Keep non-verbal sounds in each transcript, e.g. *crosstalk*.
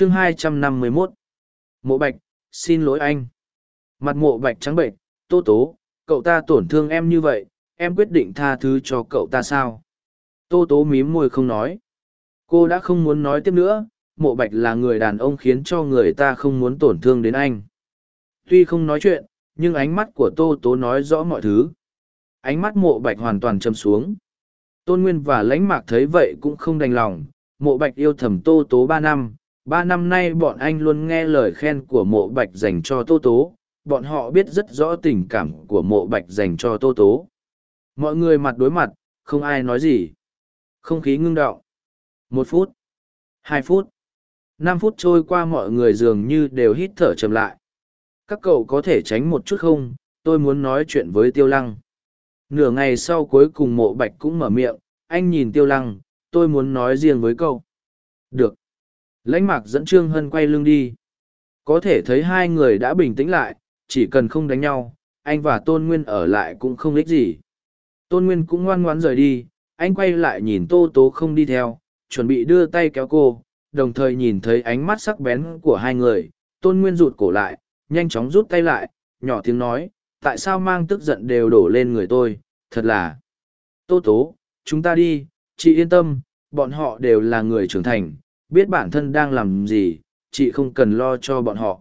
chương 251 Mộ Bạch, xin lỗi anh. Mặt mộ Bạch trắng bệnh, tô tố, cậu ta tổn thương em như vậy, em quyết định tha thứ cho cậu ta sao? Tô tố mím môi không nói. Cô đã không muốn nói tiếp nữa, mộ Bạch là người đàn ông khiến cho người ta không muốn tổn thương đến anh. Tuy không nói chuyện, nhưng ánh mắt của tô tố nói rõ mọi thứ. Ánh mắt mộ Bạch hoàn toàn châm xuống. Tôn Nguyên và lãnh mạc thấy vậy cũng không đành lòng, mộ Bạch yêu thầm tô tố ba năm ba năm nay bọn anh luôn nghe lời khen của mộ bạch dành cho tô tố. Bọn họ biết rất rõ tình cảm của mộ bạch dành cho tô tố. Mọi người mặt đối mặt, không ai nói gì. Không khí ngưng đọng. Một phút. Hai phút. Năm phút trôi qua mọi người dường như đều hít thở chậm lại. Các cậu có thể tránh một chút không? Tôi muốn nói chuyện với tiêu lăng. Nửa ngày sau cuối cùng mộ bạch cũng mở miệng. Anh nhìn tiêu lăng, tôi muốn nói riêng với cậu. Được lãnh mạc dẫn trương hân quay lưng đi. Có thể thấy hai người đã bình tĩnh lại, chỉ cần không đánh nhau, anh và tôn nguyên ở lại cũng không ích gì. Tôn nguyên cũng ngoan ngoãn rời đi, anh quay lại nhìn tô tố không đi theo, chuẩn bị đưa tay kéo cô, đồng thời nhìn thấy ánh mắt sắc bén của hai người. Tôn nguyên rụt cổ lại, nhanh chóng rút tay lại, nhỏ tiếng nói, tại sao mang tức giận đều đổ lên người tôi? Thật là tô tố, chúng ta đi, chị yên tâm, bọn họ đều là người trưởng thành biết bản thân đang làm gì, chị không cần lo cho bọn họ.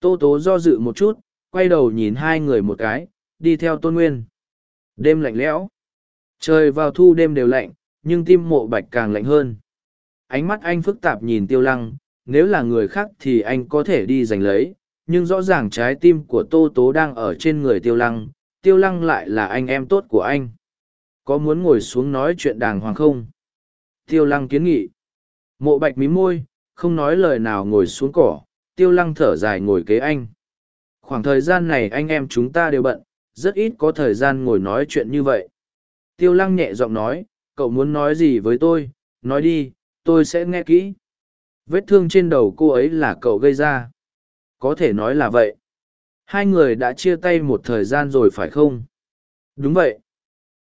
Tô tố do dự một chút, quay đầu nhìn hai người một cái, đi theo tôn nguyên. Đêm lạnh lẽo. Trời vào thu đêm đều lạnh, nhưng tim mộ bạch càng lạnh hơn. Ánh mắt anh phức tạp nhìn tiêu lăng, nếu là người khác thì anh có thể đi giành lấy, nhưng rõ ràng trái tim của tô tố đang ở trên người tiêu lăng, tiêu lăng lại là anh em tốt của anh. Có muốn ngồi xuống nói chuyện đàng hoàng không? Tiêu lăng kiến nghị. Mộ bạch mí môi, không nói lời nào ngồi xuống cỏ, tiêu lăng thở dài ngồi kế anh. Khoảng thời gian này anh em chúng ta đều bận, rất ít có thời gian ngồi nói chuyện như vậy. Tiêu lăng nhẹ giọng nói, cậu muốn nói gì với tôi, nói đi, tôi sẽ nghe kỹ. Vết thương trên đầu cô ấy là cậu gây ra. Có thể nói là vậy. Hai người đã chia tay một thời gian rồi phải không? Đúng vậy.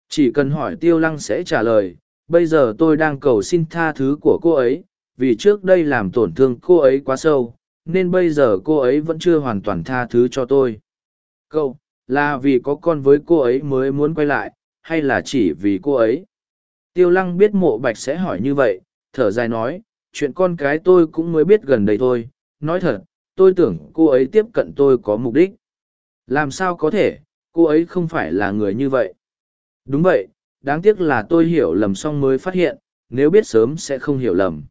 Chỉ cần hỏi tiêu lăng sẽ trả lời, bây giờ tôi đang cầu xin tha thứ của cô ấy, vì trước đây làm tổn thương cô ấy quá sâu, nên bây giờ cô ấy vẫn chưa hoàn toàn tha thứ cho tôi. Cậu, là vì có con với cô ấy mới muốn quay lại, hay là chỉ vì cô ấy? Tiêu lăng biết mộ bạch sẽ hỏi như vậy, thở dài nói, chuyện con cái tôi cũng mới biết gần đây thôi. Nói thật, tôi tưởng cô ấy tiếp cận tôi có mục đích. Làm sao có thể, cô ấy không phải là người như vậy? Đúng vậy, đáng tiếc là tôi hiểu lầm xong mới phát hiện, nếu biết sớm sẽ không hiểu lầm.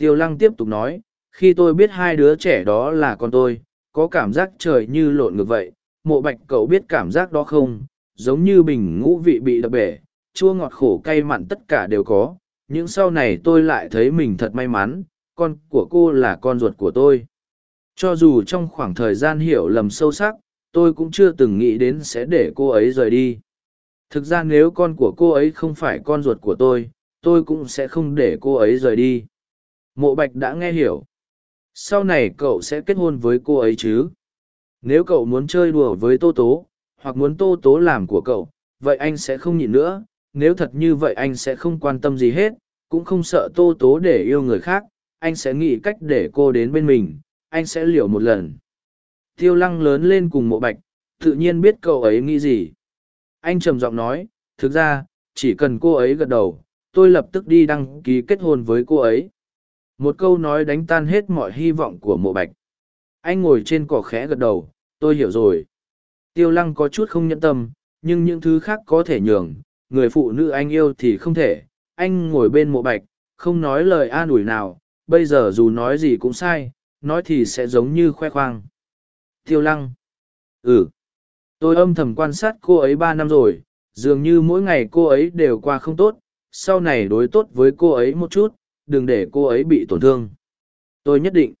Tiêu lăng tiếp tục nói, khi tôi biết hai đứa trẻ đó là con tôi, có cảm giác trời như lộn ngược vậy, mộ bạch cậu biết cảm giác đó không, giống như bình ngũ vị bị đập bể, chua ngọt khổ cay mặn tất cả đều có, nhưng sau này tôi lại thấy mình thật may mắn, con của cô là con ruột của tôi. Cho dù trong khoảng thời gian hiểu lầm sâu sắc, tôi cũng chưa từng nghĩ đến sẽ để cô ấy rời đi. Thực ra nếu con của cô ấy không phải con ruột của tôi, tôi cũng sẽ không để cô ấy rời đi. Mộ bạch đã nghe hiểu. Sau này cậu sẽ kết hôn với cô ấy chứ? Nếu cậu muốn chơi đùa với Tô Tố, hoặc muốn Tô Tố làm của cậu, vậy anh sẽ không nhịn nữa. Nếu thật như vậy anh sẽ không quan tâm gì hết, cũng không sợ Tô Tố để yêu người khác. Anh sẽ nghĩ cách để cô đến bên mình, anh sẽ liều một lần. Tiêu lăng lớn lên cùng mộ bạch, tự nhiên biết cậu ấy nghĩ gì. Anh trầm giọng nói, thực ra, chỉ cần cô ấy gật đầu, tôi lập tức đi đăng ký kết hôn với cô ấy một câu nói đánh tan hết mọi hy vọng của mộ bạch. Anh ngồi trên cỏ khẽ gật đầu, tôi hiểu rồi. Tiêu lăng có chút không nhẫn tâm, nhưng những thứ khác có thể nhường, người phụ nữ anh yêu thì không thể. Anh ngồi bên mộ bạch, không nói lời an ủi nào, bây giờ dù nói gì cũng sai, nói thì sẽ giống như khoe khoang. Tiêu lăng ừ. Tôi âm thầm quan sát cô ấy ba năm rồi, dường như mỗi ngày cô ấy đều qua không tốt, sau này đối tốt với cô ấy một chút đừng để cô ấy bị tổn thương. Tôi nhất định,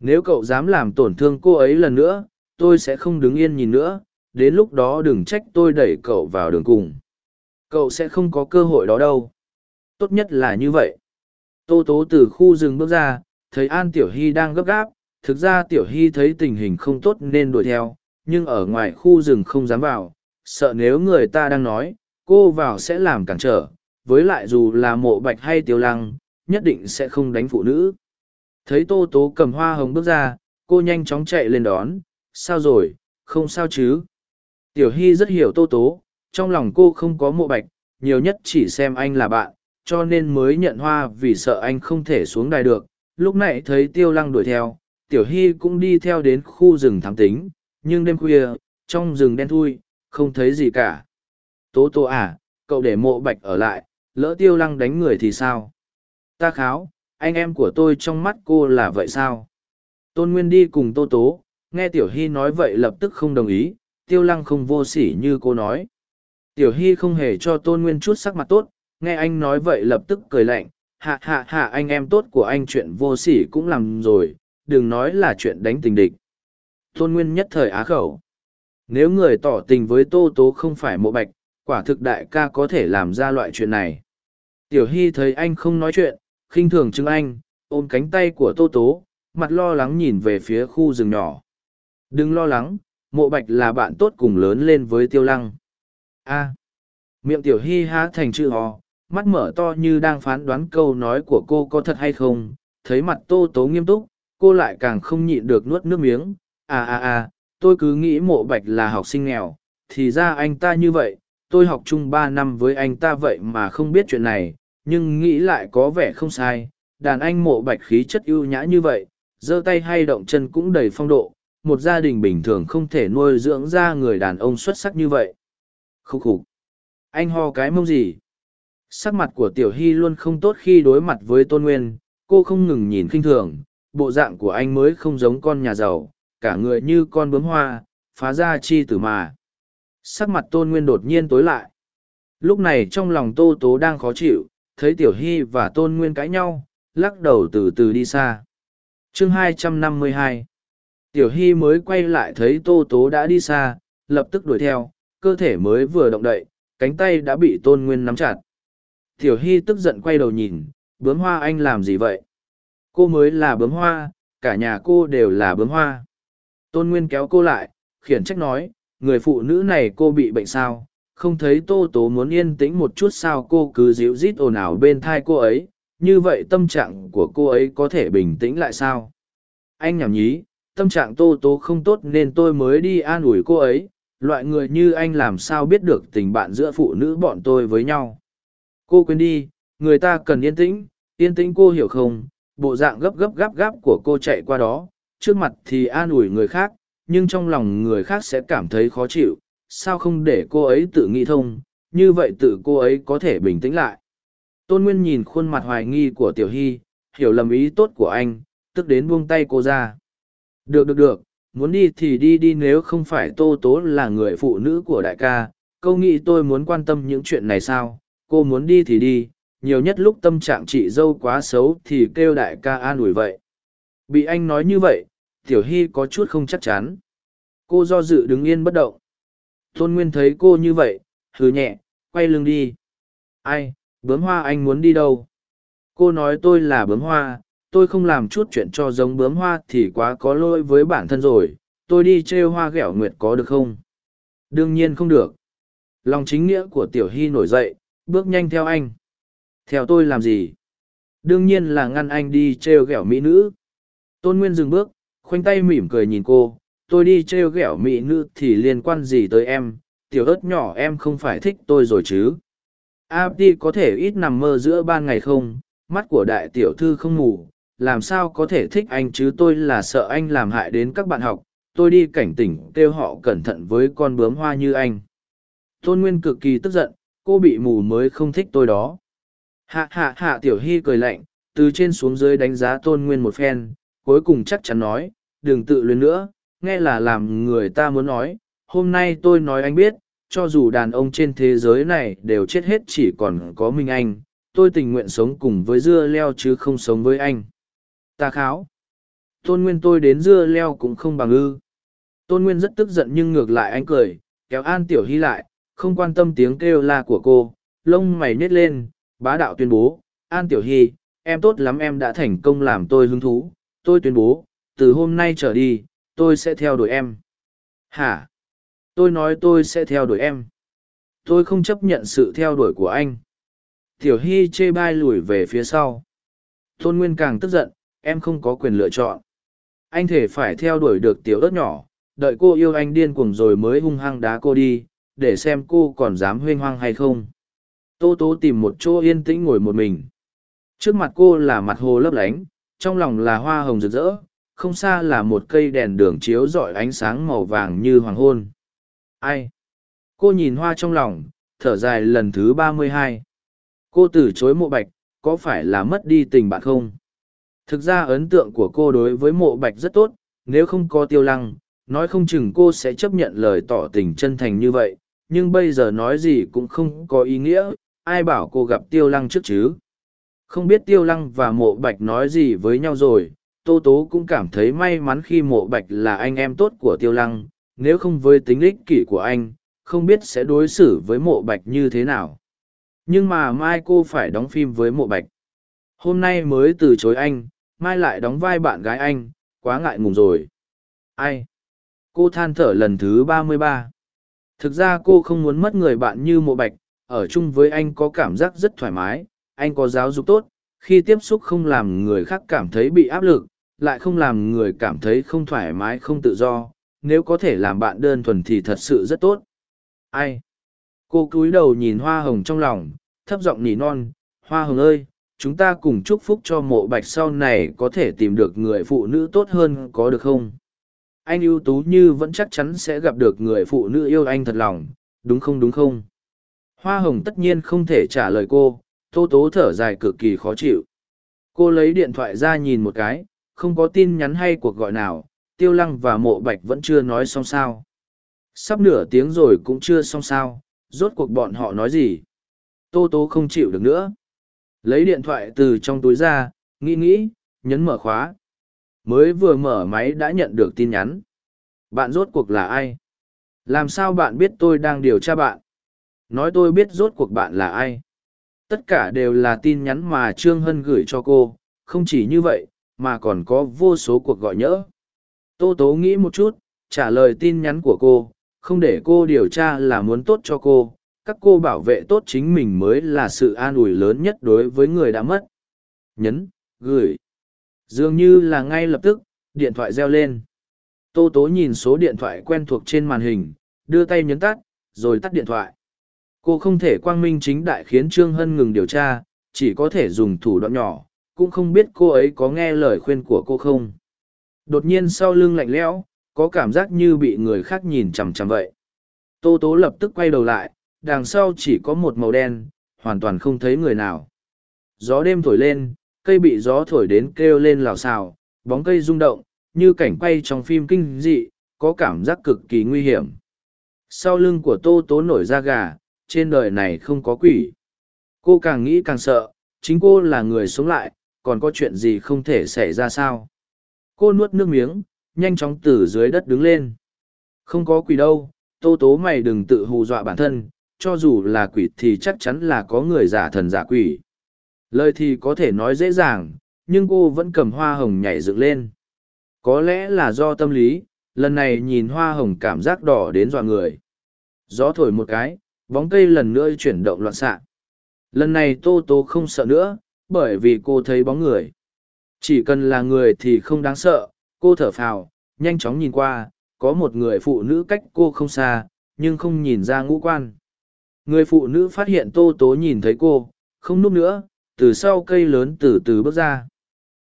nếu cậu dám làm tổn thương cô ấy lần nữa, tôi sẽ không đứng yên nhìn nữa, đến lúc đó đừng trách tôi đẩy cậu vào đường cùng. Cậu sẽ không có cơ hội đó đâu. Tốt nhất là như vậy. Tô tố từ khu rừng bước ra, thấy An Tiểu Hy đang gấp gáp, thực ra Tiểu Hy thấy tình hình không tốt nên đuổi theo, nhưng ở ngoài khu rừng không dám vào, sợ nếu người ta đang nói, cô vào sẽ làm cản trở, với lại dù là mộ bạch hay tiêu lăng, nhất định sẽ không đánh phụ nữ. Thấy tô tố cầm hoa hồng bước ra, cô nhanh chóng chạy lên đón, sao rồi, không sao chứ. Tiểu Hy rất hiểu tô tố, trong lòng cô không có mộ bạch, nhiều nhất chỉ xem anh là bạn, cho nên mới nhận hoa vì sợ anh không thể xuống đài được. Lúc nãy thấy tiêu lăng đuổi theo, Tiểu Hy cũng đi theo đến khu rừng thám tính, nhưng đêm khuya, trong rừng đen thui, không thấy gì cả. Tố tố à, cậu để mộ bạch ở lại, lỡ tiêu lăng đánh người thì sao? Ta kháo, anh em của tôi trong mắt cô là vậy sao? Tôn Nguyên đi cùng Tô Tố, nghe Tiểu Hy nói vậy lập tức không đồng ý, tiêu lăng không vô sỉ như cô nói. Tiểu Hy không hề cho Tôn Nguyên chút sắc mặt tốt, nghe anh nói vậy lập tức cười lạnh, hạ hạ hạ anh em tốt của anh chuyện vô sỉ cũng làm rồi, đừng nói là chuyện đánh tình địch. Tôn Nguyên nhất thời á khẩu. Nếu người tỏ tình với Tô Tố không phải mộ bạch, quả thực đại ca có thể làm ra loại chuyện này. Tiểu Hy thấy anh không nói chuyện, khinh thường chứng anh, ôm cánh tay của Tô Tố, mặt lo lắng nhìn về phía khu rừng nhỏ. Đừng lo lắng, mộ bạch là bạn tốt cùng lớn lên với tiêu lăng. A. miệng Tiểu Hy há thành chữ hò, mắt mở to như đang phán đoán câu nói của cô có thật hay không, thấy mặt Tô Tố nghiêm túc, cô lại càng không nhịn được nuốt nước miếng. À à à, tôi cứ nghĩ mộ bạch là học sinh nghèo, thì ra anh ta như vậy, tôi học chung ba năm với anh ta vậy mà không biết chuyện này, nhưng nghĩ lại có vẻ không sai. Đàn anh mộ bạch khí chất ưu nhã như vậy, giơ tay hay động chân cũng đầy phong độ, một gia đình bình thường không thể nuôi dưỡng ra người đàn ông xuất sắc như vậy. Khúc khục. Anh ho cái mông gì? Sắc mặt của Tiểu Hy luôn không tốt khi đối mặt với Tôn Nguyên, cô không ngừng nhìn khinh thường, bộ dạng của anh mới không giống con nhà giàu, cả người như con bướm hoa, phá ra chi tử mà. Sắc mặt Tôn Nguyên đột nhiên tối lại. Lúc này trong lòng Tô Tố đang khó chịu, thấy Tiểu Hy và Tôn Nguyên cãi nhau, lắc đầu từ từ đi xa. chương 252 Tiểu Hy mới quay lại thấy Tô Tố đã đi xa, lập tức đuổi theo, cơ thể mới vừa động đậy, cánh tay đã bị Tôn Nguyên nắm chặt. Tiểu Hy tức giận quay đầu nhìn, bướm hoa anh làm gì vậy? Cô mới là bướm hoa, cả nhà cô đều là bướm hoa. Tôn Nguyên kéo cô lại, khiển trách nói, người phụ nữ này cô bị bệnh sao? Không thấy Tô Tố muốn yên tĩnh một chút sao cô cứ díu rít ồn ào bên thai cô ấy, như vậy tâm trạng của cô ấy có thể bình tĩnh lại sao? Anh nhảm nhí, tâm trạng Tô Tố không tốt nên tôi mới đi an ủi cô ấy, loại người như anh làm sao biết được tình bạn giữa phụ nữ bọn tôi với nhau. Cô quên đi, người ta cần yên tĩnh, yên tĩnh cô hiểu không, bộ dạng gấp gấp gáp gáp của cô chạy qua đó, trước mặt thì an ủi người khác, nhưng trong lòng người khác sẽ cảm thấy khó chịu, sao không để cô ấy tự nghĩ thông, như vậy tự cô ấy có thể bình tĩnh lại. Tôn Nguyên nhìn khuôn mặt hoài nghi của Tiểu Hy, hiểu lầm ý tốt của anh, tức đến buông tay cô ra. Được được được, muốn đi thì đi đi nếu không phải Tô Tố là người phụ nữ của đại ca, câu nghĩ tôi muốn quan tâm những chuyện này sao, cô muốn đi thì đi, nhiều nhất lúc tâm trạng chị dâu quá xấu thì kêu đại ca an ủi vậy. Bị anh nói như vậy, Tiểu Hy có chút không chắc chắn. Cô do dự đứng yên bất động. Tôn Nguyên thấy cô như vậy, hừ nhẹ, quay lưng đi. Ai, bướm hoa anh muốn đi đâu? Cô nói tôi là bướm hoa, tôi không làm chút chuyện cho giống bướm hoa thì quá có lỗi với bản thân rồi. Tôi đi trêu hoa ghẹo nguyệt có được không? Đương nhiên không được. Lòng chính nghĩa của Tiểu Hy nổi dậy, bước nhanh theo anh. Theo tôi làm gì? Đương nhiên là ngăn anh đi trêu ghẹo mỹ nữ. Tôn Nguyên dừng bước, khoanh tay mỉm cười nhìn cô. Tôi đi trêu ghẹo mỹ nữ thì liên quan gì tới em? Tiểu ớt nhỏ em không phải thích tôi rồi chứ? Abdi có thể ít nằm mơ giữa ban ngày không? Mắt của đại tiểu thư không ngủ, làm sao có thể thích anh chứ tôi là sợ anh làm hại đến các bạn học. Tôi đi cảnh tỉnh kêu họ cẩn thận với con bướm hoa như anh. Tôn Nguyên cực kỳ tức giận, cô bị mù mới không thích tôi đó hạ hạ hạ tiểu hy cười lạnh từ trên xuống dưới đánh giá tôn nguyên một phen cuối cùng chắc chắn nói đừng tự luyến nữa nghe là làm người ta muốn nói hôm nay tôi nói anh biết cho dù đàn ông trên thế giới này đều chết hết chỉ còn có mình anh tôi tình nguyện sống cùng với dưa leo chứ không sống với anh. Ta kháo. Tôn nguyên tôi đến dưa leo cũng không bằng ư. Tôn nguyên rất tức giận nhưng ngược lại anh cười kéo an tiểu hy lại không quan tâm tiếng kêu la của cô, lông mày nhét lên, bá đạo tuyên bố, An Tiểu Hy, em tốt lắm em đã thành công làm tôi hứng thú, tôi tuyên bố, từ hôm nay trở đi, tôi sẽ theo đuổi em. Hả? Tôi nói tôi sẽ theo đuổi em. Tôi không chấp nhận sự theo đuổi của anh. Tiểu Hy chê bai lùi về phía sau. Tôn Nguyên càng tức giận, em không có quyền lựa chọn anh thể phải theo đuổi được tiểu ớt nhỏ đợi cô yêu anh điên cuồng rồi mới hung hăng đá cô đi để xem cô còn dám huênh hoang hay không tô tố tìm một chỗ yên tĩnh ngồi một mình trước mặt cô là mặt hồ lấp lánh trong lòng là hoa hồng rực rỡ không xa là một cây đèn đường chiếu rọi ánh sáng màu vàng như hoàng hôn. Ai? Cô nhìn hoa trong lòng, thở dài lần thứ ba mươi hai. Cô từ chối mộ bạch, có phải là mất đi tình bạn không? Thực ra ấn tượng của cô đối với mộ bạch rất tốt, nếu không có tiêu lăng, nói không chừng cô sẽ chấp nhận lời tỏ tình chân thành như vậy, nhưng bây giờ nói gì cũng không có ý nghĩa, ai bảo cô gặp tiêu lăng trước chứ? Không biết tiêu lăng và mộ bạch nói gì với nhau rồi tô tố cũng cảm thấy may mắn khi mộ bạch là anh em tốt của tiêu lăng, nếu không với tính ích kỷ của anh, không biết sẽ đối xử với mộ bạch như thế nào. Nhưng mà mai cô phải đóng phim với mộ bạch. Hôm nay mới từ chối anh, mai lại đóng vai bạn gái anh, quá ngại ngùng rồi. Ai? Cô than thở lần thứ ba mươi ba. Thực ra cô không muốn mất người bạn như mộ bạch, ở chung với anh có cảm giác rất thoải mái, anh có giáo dục tốt, khi tiếp xúc không làm người khác cảm thấy bị áp lực lại không làm người cảm thấy không thoải mái, không tự do. Nếu có thể làm bạn đơn thuần thì thật sự rất tốt. Ai? Cô cúi đầu nhìn hoa hồng trong lòng, thấp giọng nỉ non, hoa hồng ơi, chúng ta cùng chúc phúc cho mộ bạch sau này có thể tìm được người phụ nữ tốt hơn có được không? Anh ưu tú như vẫn chắc chắn sẽ gặp được người phụ nữ yêu anh thật lòng, đúng không đúng không? Hoa hồng tất nhiên không thể trả lời cô tô tố thở dài cực kỳ khó chịu. Cô lấy điện thoại ra nhìn một cái không có tin nhắn hay cuộc gọi nào, tiêu lăng và mộ bạch vẫn chưa nói xong sao. Sắp nửa tiếng rồi cũng chưa xong sao, rốt cuộc bọn họ nói gì? Tô tố không chịu được nữa. Lấy điện thoại từ trong túi ra, nghĩ nghĩ, nhấn mở khóa. Mới vừa mở máy đã nhận được tin nhắn. Bạn rốt cuộc là ai? Làm sao bạn biết tôi đang điều tra bạn? Nói tôi biết rốt cuộc bạn là ai? Tất cả đều là tin nhắn mà trương hân gửi cho cô. Không chỉ như vậy mà còn có vô số cuộc gọi nhỡ. Tô tố nghĩ một chút, trả lời tin nhắn của cô, không để cô điều tra là muốn tốt cho cô, các cô bảo vệ tốt chính mình mới là sự an ủi lớn nhất đối với người đã mất. Nhấn, gửi. Dường như là ngay lập tức, điện thoại reo lên. Tô tố nhìn số điện thoại quen thuộc trên màn hình, đưa tay nhấn tắt, rồi tắt điện thoại. Cô không thể quang minh chính đại khiến trương hân ngừng điều tra, chỉ có thể dùng thủ đoạn nhỏ cũng không biết cô ấy có nghe lời khuyên của cô không. Đột nhiên sau lưng lạnh lẽo, có cảm giác như bị người khác nhìn chằm chằm vậy. Tô tố lập tức quay đầu lại, đằng sau chỉ có một màu đen, hoàn toàn không thấy người nào. Gió đêm thổi lên, cây bị gió thổi đến kêu lên lào xào, bóng cây rung động, như cảnh quay trong phim kinh dị, có cảm giác cực kỳ nguy hiểm. Sau lưng của tô tố nổi da gà, trên đời này không có quỷ. Cô càng nghĩ càng sợ, chính cô là người sống lại còn có chuyện gì không thể xảy ra sao? Cô nuốt nước miếng, nhanh chóng từ dưới đất đứng lên. Không có quỷ đâu, tô tố mày đừng tự hù dọa bản thân, cho dù là quỷ thì chắc chắn là có người giả thần giả quỷ. Lời thì có thể nói dễ dàng, nhưng cô vẫn cầm hoa hồng nhảy dựng lên. Có lẽ là do tâm lý, lần này nhìn hoa hồng cảm giác đỏ đến dọa người. Gió thổi một cái, bóng cây lần nữa chuyển động loạn xạ. Lần này tô tô không sợ nữa bởi vì cô thấy bóng người. Chỉ cần là người thì không đáng sợ, cô thở phào, nhanh chóng nhìn qua, có một người phụ nữ cách cô không xa, nhưng không nhìn ra ngũ quan. Người phụ nữ phát hiện tô tố nhìn thấy cô, không núp nữa, từ sau cây lớn từ từ bước ra.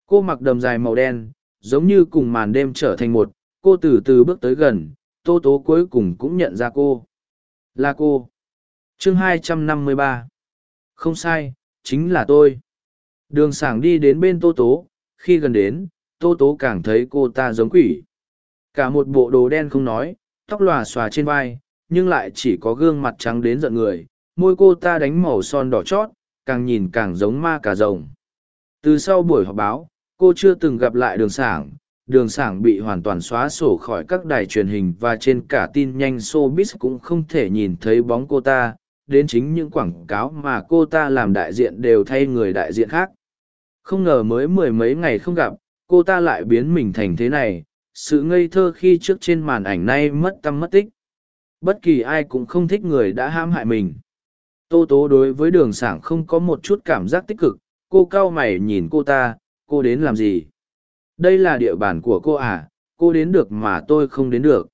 Cô mặc đầm dài màu đen, giống như cùng màn đêm trở thành một, cô từ từ bước tới gần, tô tố cuối cùng cũng nhận ra cô. Là cô. Chương 253 không sai, chính là tôi đường sảng đi đến bên tô tố, khi gần đến, tô tố càng thấy cô ta giống quỷ. Cả một bộ đồ đen không nói, tóc lòa xòa trên vai, nhưng lại chỉ có gương mặt trắng đến giận người, môi cô ta đánh màu son đỏ chót, càng nhìn càng giống ma cà rồng. Từ sau buổi họp báo, cô chưa từng gặp lại đường sảng đường sảng bị hoàn toàn xóa sổ khỏi các đài truyền hình và trên cả tin nhanh showbiz cũng không thể nhìn thấy bóng cô ta, đến chính những quảng cáo mà cô ta làm đại diện đều thay người đại diện khác không ngờ mới mười mấy ngày không gặp cô ta lại biến mình thành thế này sự ngây thơ khi trước trên màn ảnh nay mất tâm mất tích bất kỳ ai cũng không thích người đã hãm hại mình tô tố đối với đường sảng không có một chút cảm giác tích cực cô cau mày nhìn cô ta cô đến làm gì Đây là địa bàn của cô à, cô đến được mà tôi không đến được.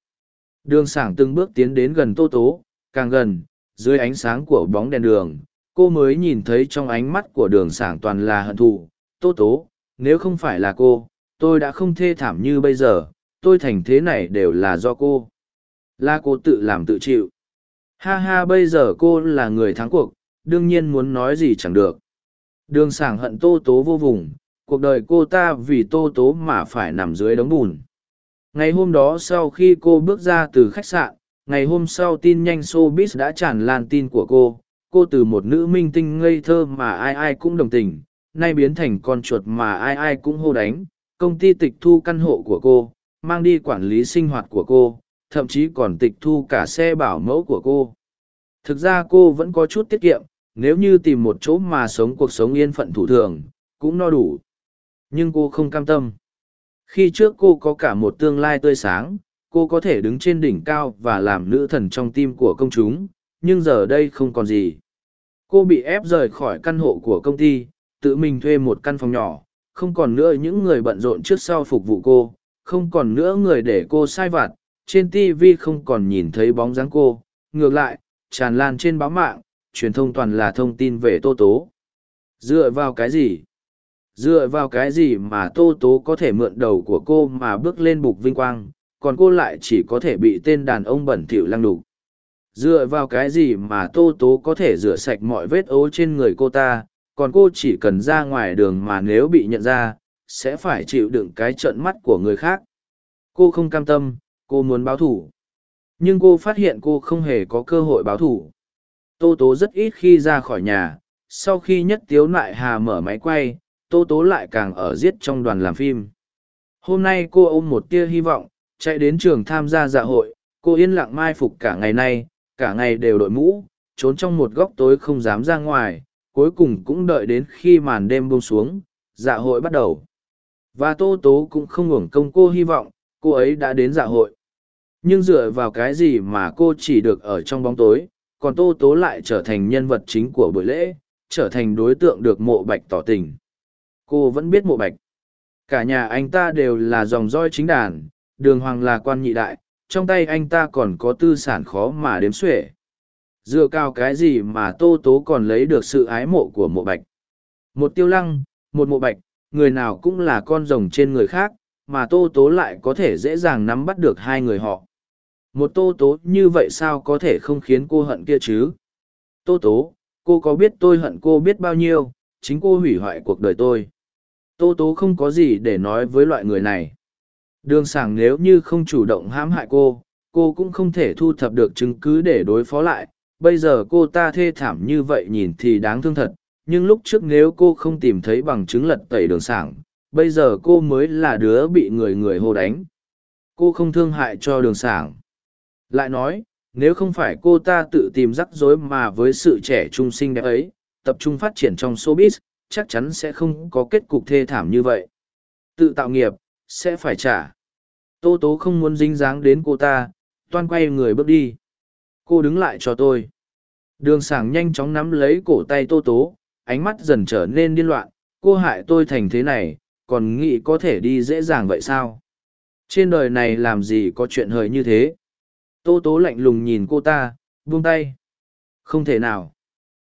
Đường sảng từng bước tiến đến gần Tô Tố, càng gần, dưới ánh sáng của bóng đèn đường, cô mới nhìn thấy trong ánh mắt của đường sảng toàn là hận thù. Tô Tố, nếu không phải là cô, tôi đã không thê thảm như bây giờ, tôi thành thế này đều là do cô. Là cô tự làm tự chịu. Ha ha bây giờ cô là người thắng cuộc, đương nhiên muốn nói gì chẳng được. Đường sảng hận Tô Tố vô vùng, cuộc đời cô ta vì Tô Tố mà phải nằm dưới đống bùn. Ngày hôm đó sau khi cô bước ra từ khách sạn, ngày hôm sau tin nhanh showbiz đã tràn lan tin của cô. Cô từ một nữ minh tinh ngây thơ mà ai ai cũng đồng tình, nay biến thành con chuột mà ai ai cũng hô đánh. Công ty tịch thu căn hộ của cô, mang đi quản lý sinh hoạt của cô, thậm chí còn tịch thu cả xe bảo mẫu của cô. Thực ra cô vẫn có chút tiết kiệm, nếu như tìm một chỗ mà sống cuộc sống yên phận thủ thường, cũng no đủ. Nhưng cô không cam tâm. Khi trước cô có cả một tương lai tươi sáng, cô có thể đứng trên đỉnh cao và làm nữ thần trong tim của công chúng, nhưng giờ đây không còn gì. Cô bị ép rời khỏi căn hộ của công ty, tự mình thuê một căn phòng nhỏ, không còn nữa những người bận rộn trước sau phục vụ cô, không còn nữa người để cô sai vặt, trên TV không còn nhìn thấy bóng dáng cô, ngược lại, tràn lan trên báo mạng, truyền thông toàn là thông tin về Tô Tố. Dựa vào cái gì? Dựa vào cái gì mà Tô Tố có thể mượn đầu của cô mà bước lên bục vinh quang, còn cô lại chỉ có thể bị tên đàn ông bẩn thỉu lăng đục. Dựa vào cái gì mà Tô Tố có thể rửa sạch mọi vết ố trên người cô ta, còn cô chỉ cần ra ngoài đường mà nếu bị nhận ra, sẽ phải chịu đựng cái trợn mắt của người khác. Cô không cam tâm, cô muốn báo thủ. Nhưng cô phát hiện cô không hề có cơ hội báo thủ. Tô Tố rất ít khi ra khỏi nhà, sau khi nhất tiếu lại hà mở máy quay, Tô Tố lại càng ở giết trong đoàn làm phim. Hôm nay cô ôm một tia hy vọng, chạy đến trường tham gia dạ hội, cô yên lặng mai phục cả ngày nay, cả ngày đều đội mũ, trốn trong một góc tối không dám ra ngoài, cuối cùng cũng đợi đến khi màn đêm buông xuống, dạ hội bắt đầu. Và Tô Tố cũng không ngủng công cô hy vọng, cô ấy đã đến dạ hội. Nhưng dựa vào cái gì mà cô chỉ được ở trong bóng tối, còn Tô Tố lại trở thành nhân vật chính của buổi lễ, trở thành đối tượng được mộ bạch tỏ tình. Cô vẫn biết mộ bạch. Cả nhà anh ta đều là dòng roi chính đàn, đường hoàng là quan nhị đại, trong tay anh ta còn có tư sản khó mà đếm xuể. Dựa cao cái gì mà Tô Tố còn lấy được sự ái mộ của mộ bạch. Một tiêu lăng, một mộ bạch, người nào cũng là con rồng trên người khác, mà Tô Tố lại có thể dễ dàng nắm bắt được hai người họ. Một Tô Tố như vậy sao có thể không khiến cô hận kia chứ? Tô Tố, cô có biết tôi hận cô biết bao nhiêu, chính cô hủy hoại cuộc đời tôi. Tô Tố không có gì để nói với loại người này. Đường sảng nếu như không chủ động hãm hại cô, cô cũng không thể thu thập được chứng cứ để đối phó lại. Bây giờ cô ta thê thảm như vậy nhìn thì đáng thương thật, nhưng lúc trước nếu cô không tìm thấy bằng chứng lật tẩy đường sảng, bây giờ cô mới là đứa bị người người hô đánh. Cô không thương hại cho đường sảng. Lại nói, nếu không phải cô ta tự tìm rắc rối mà với sự trẻ trung sinh đẹp ấy, tập trung phát triển trong showbiz, chắc chắn sẽ không có kết cục thê thảm như vậy. Tự tạo nghiệp, sẽ phải trả. Tô tố không muốn dính dáng đến cô ta, toan quay người bước đi. Cô đứng lại cho tôi. Đường sảng nhanh chóng nắm lấy cổ tay tô tố, ánh mắt dần trở nên điên loạn. Cô hại tôi thành thế này, còn nghĩ có thể đi dễ dàng vậy sao? Trên đời này làm gì có chuyện hời như thế? Tô tố lạnh lùng nhìn cô ta, buông tay. Không thể nào.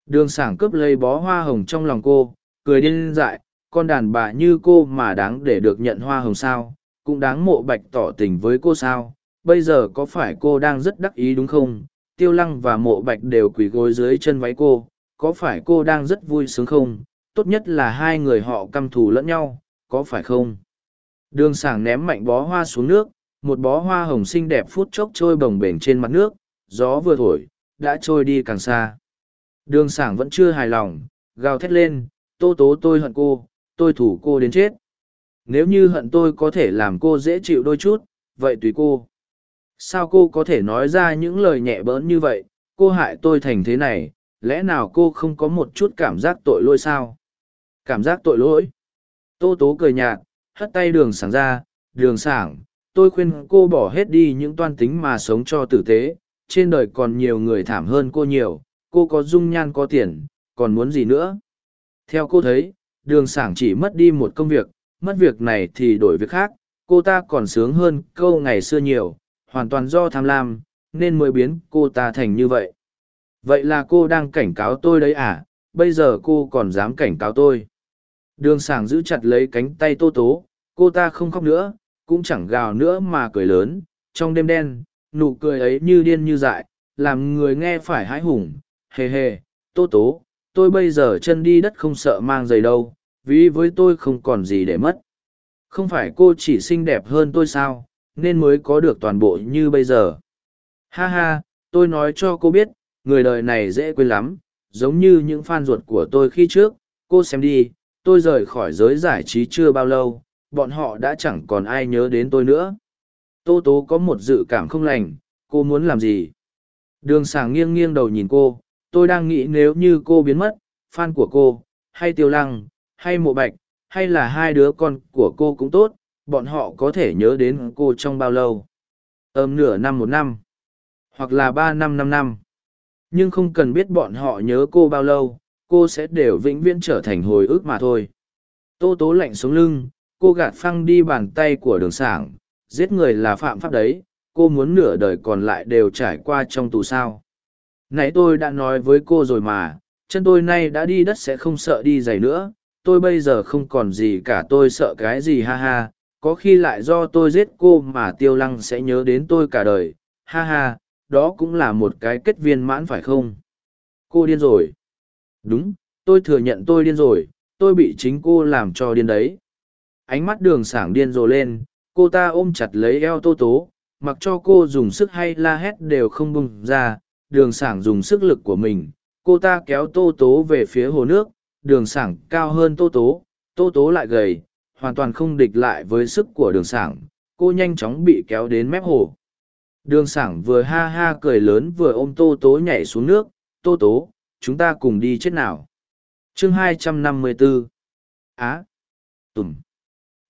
Đường sảng cướp lấy bó hoa hồng trong lòng cô, cười điên dại, con đàn bà như cô mà đáng để được nhận hoa hồng sao, cũng đáng mộ bạch tỏ tình với cô sao, bây giờ có phải cô đang rất đắc ý đúng không? Tiêu lăng và mộ bạch đều quỳ gối dưới chân váy cô, có phải cô đang rất vui sướng không? Tốt nhất là hai người họ căm thù lẫn nhau, có phải không? Đường sảng ném mạnh bó hoa xuống nước, một bó hoa hồng xinh đẹp phút chốc trôi bồng bềnh trên mặt nước, gió vừa thổi, đã trôi đi càng xa. Đường sảng vẫn chưa hài lòng, gào thét lên, tô tố tôi hận cô, tôi thủ cô đến chết. Nếu như hận tôi có thể làm cô dễ chịu đôi chút, vậy tùy cô. Sao cô có thể nói ra những lời nhẹ bỡn như vậy, cô hại tôi thành thế này, lẽ nào cô không có một chút cảm giác tội lỗi sao? Cảm giác tội lỗi. Tô tố cười nhạt, hất tay đường sảng ra, đường sảng, tôi khuyên cô bỏ hết đi những toan tính mà sống cho tử tế, trên đời còn nhiều người thảm hơn cô nhiều, cô có dung nhan có tiền, còn muốn gì nữa? Theo cô thấy, đường sảng chỉ mất đi một công việc, mất việc này thì đổi việc khác, cô ta còn sướng hơn câu ngày xưa nhiều, hoàn toàn do tham lam, nên mới biến cô ta thành như vậy. Vậy là cô đang cảnh cáo tôi đấy à, bây giờ cô còn dám cảnh cáo tôi. Đường sảng giữ chặt lấy cánh tay tô tố, cô ta không khóc nữa, cũng chẳng gào nữa mà cười lớn, trong đêm đen, nụ cười ấy như điên như dại, làm người nghe phải hãi hùng, hề hề, tô tố, tôi bây giờ chân đi đất không sợ mang giày đâu, vì với tôi không còn gì để mất. Không phải cô chỉ xinh đẹp hơn tôi sao, nên mới có được toàn bộ như bây giờ. Ha ha, tôi nói cho cô biết, người đời này dễ quên lắm, giống như những fan ruột của tôi khi trước, cô xem đi, tôi rời khỏi giới giải trí chưa bao lâu, bọn họ đã chẳng còn ai nhớ đến tôi nữa. Tô Tố có một dự cảm không lành, cô muốn làm gì? Đường sàng nghiêng nghiêng đầu nhìn cô, tôi đang nghĩ nếu như cô biến mất, fan của cô, hay tiêu lăng, hay mộ bạch, hay là hai đứa con của cô cũng tốt, bọn họ có thể nhớ đến cô trong bao lâu. Ơm nửa năm một năm, hoặc là ba năm năm năm. Nhưng không cần biết bọn họ nhớ cô bao lâu, cô sẽ đều vĩnh viễn trở thành hồi ức mà thôi. Tô tố lạnh xuống lưng, cô gạt phăng đi bàn tay của đường sảng, giết người là phạm pháp đấy, cô muốn nửa đời còn lại đều trải qua trong tù sao. Nãy tôi đã nói với cô rồi mà, chân tôi nay đã đi đất sẽ không sợ đi giày nữa, tôi bây giờ không còn gì cả tôi sợ cái gì ha ha, có khi lại do tôi giết cô mà tiêu lăng sẽ nhớ đến tôi cả đời, ha ha, đó cũng là một cái kết viên mãn phải không? Cô điên rồi. Đúng, tôi thừa nhận tôi điên rồi, tôi bị chính cô làm cho điên đấy. Ánh mắt đường sảng điên rồ lên, cô ta ôm chặt lấy eo tô tố, mặc cho cô dùng sức hay la hét đều không bung ra, đường sảng dùng sức lực của mình, cô ta kéo tô tố về phía hồ nước, đường sảng cao hơn tô tố, tô tố lại gầy, hoàn toàn không địch lại với sức của đường sảng, cô nhanh chóng bị kéo đến mép hồ. Đường sảng vừa ha ha cười lớn vừa ôm tô tố nhảy xuống nước, tô tố, chúng ta cùng đi chết nào. chương 254 Á Tùm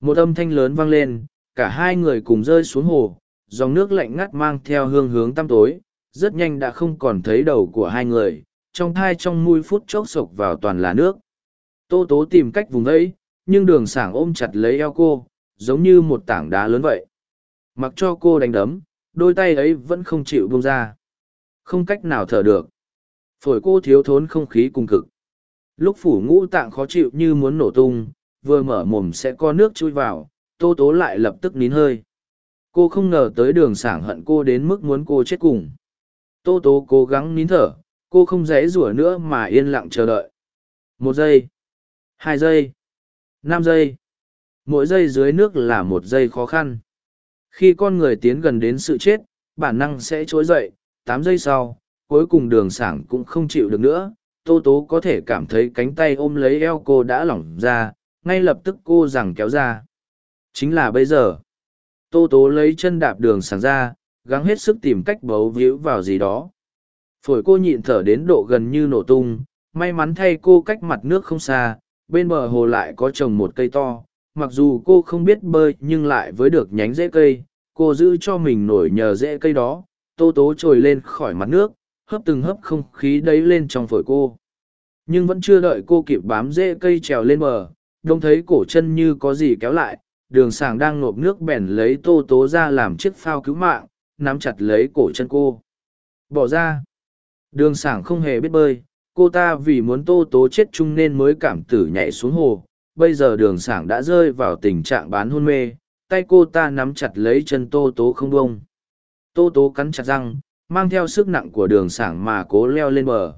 Một âm thanh lớn vang lên, cả hai người cùng rơi xuống hồ, dòng nước lạnh ngắt mang theo hương hướng tăm tối, rất nhanh đã không còn thấy đầu của hai người, trong thai trong mui phút chốc sộc vào toàn là nước. Tô tố tìm cách vùng ấy, nhưng đường sảng ôm chặt lấy eo cô, giống như một tảng đá lớn vậy. Mặc cho cô đánh đấm, đôi tay ấy vẫn không chịu buông ra. Không cách nào thở được. Phổi cô thiếu thốn không khí cùng cực. Lúc phủ ngũ tạng khó chịu như muốn nổ tung, vừa mở mồm sẽ có nước chui vào, tô tố lại lập tức nín hơi. Cô không ngờ tới đường sảng hận cô đến mức muốn cô chết cùng. Tô tố cố gắng nín thở, cô không dễ rủa nữa mà yên lặng chờ đợi. Một giây, hai giây, năm giây. Mỗi giây dưới nước là một giây khó khăn. Khi con người tiến gần đến sự chết, bản năng sẽ trỗi dậy, tám giây sau, cuối cùng đường sảng cũng không chịu được nữa. Tô tố có thể cảm thấy cánh tay ôm lấy eo cô đã lỏng ra, ngay lập tức cô rằng kéo ra. Chính là bây giờ. Tô tố lấy chân đạp đường sảng ra, gắng hết sức tìm cách bấu víu vào gì đó. Phổi cô nhịn thở đến độ gần như nổ tung, may mắn thay cô cách mặt nước không xa, bên bờ hồ lại có trồng một cây to, mặc dù cô không biết bơi nhưng lại với được nhánh rễ cây cô giữ cho mình nổi nhờ rễ cây đó tô tố trồi lên khỏi mặt nước hấp từng hấp không khí đấy lên trong phổi cô. Nhưng vẫn chưa đợi cô kịp bám rễ cây trèo lên bờ đông thấy cổ chân như có gì kéo lại đường sàng đang nộp nước bèn lấy tô tố ra làm chiếc phao cứu mạng nắm chặt lấy cổ chân cô. Bỏ ra. Đường sảng không hề biết bơi cô ta vì muốn tô tố chết chung nên mới cảm tử nhảy xuống hồ. Bây giờ đường sảng đã rơi vào tình trạng bán hôn mê, tay cô ta nắm chặt lấy chân tô tố không bông tô tố cắn chặt răng, mang theo sức nặng của đường sảng mà cố leo lên bờ.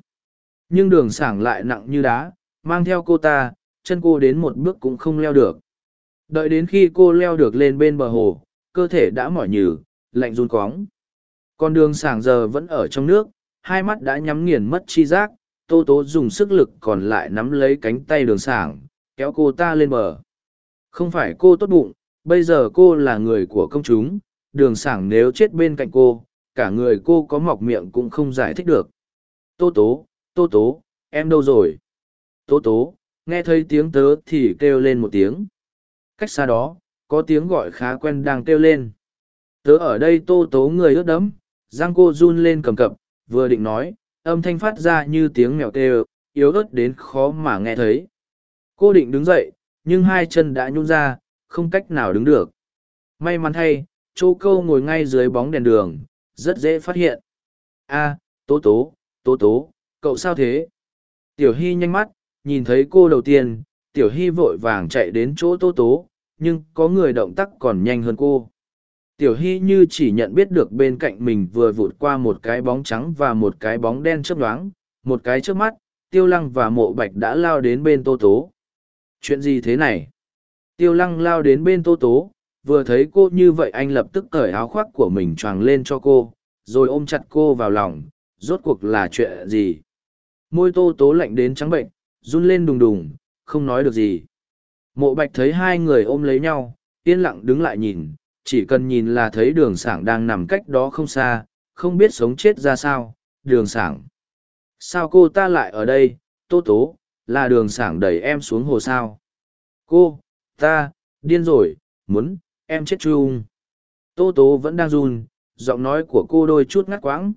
Nhưng đường sảng lại nặng như đá, mang theo cô ta, chân cô đến một bước cũng không leo được. Đợi đến khi cô leo được lên bên bờ hồ, cơ thể đã mỏi nhừ, lạnh run cóng. Còn đường sảng giờ vẫn ở trong nước, hai mắt đã nhắm nghiền mất chi giác tô tố dùng sức lực còn lại nắm lấy cánh tay đường sảng kéo cô ta lên bờ. Không phải cô tốt bụng, bây giờ cô là người của công chúng, đường sảng nếu chết bên cạnh cô, cả người cô có mọc miệng cũng không giải thích được. Tô tố, tô tố, em đâu rồi? Tô tố, nghe thấy tiếng tớ thì kêu lên một tiếng. Cách xa đó, có tiếng gọi khá quen đang kêu lên. Tớ ở đây tô tố người ướt đẫm, giang cô run lên cầm cập, vừa định nói, âm thanh phát ra như tiếng mèo kêu, yếu ớt đến khó mà nghe thấy cô định đứng dậy nhưng hai chân đã nhún ra không cách nào đứng được. May mắn thay, Châu Câu ngồi ngay dưới bóng đèn đường, rất dễ phát hiện. A, Tố Tố, Tố Tố, cậu sao thế? Tiểu Hy nhanh mắt, nhìn thấy cô đầu tiên, Tiểu Hy vội vàng chạy đến chỗ Tố Tố, nhưng có người động tác còn nhanh hơn cô. Tiểu Hy như chỉ nhận biết được bên cạnh mình vừa vụt qua một cái bóng trắng và một cái bóng đen chớp nhoáng, một cái trước mắt, Tiêu Lăng và Mộ Bạch đã lao đến bên Tô Tố. Chuyện gì thế này? Tiêu Lăng lao đến bên Tô Tố, vừa thấy cô như vậy anh lập tức cởi áo khoác của mình choàng lên cho cô, rồi ôm chặt cô vào lòng, rốt cuộc là chuyện gì? Môi Tô Tố lạnh đến trắng bệnh, run lên đùng đùng, không nói được gì. Mộ Bạch thấy hai người ôm lấy nhau, yên lặng đứng lại nhìn, chỉ cần nhìn là thấy đường sảng đang nằm cách đó không xa, không biết sống chết ra sao, đường sảng. Sao cô ta lại ở đây, Tô Tố, là đường sảng đẩy em xuống hồ sao? Cô, ta, điên rồi, muốn, em chết chung. Tô Tố vẫn đang run, giọng nói của cô đôi chút ngắt quãng.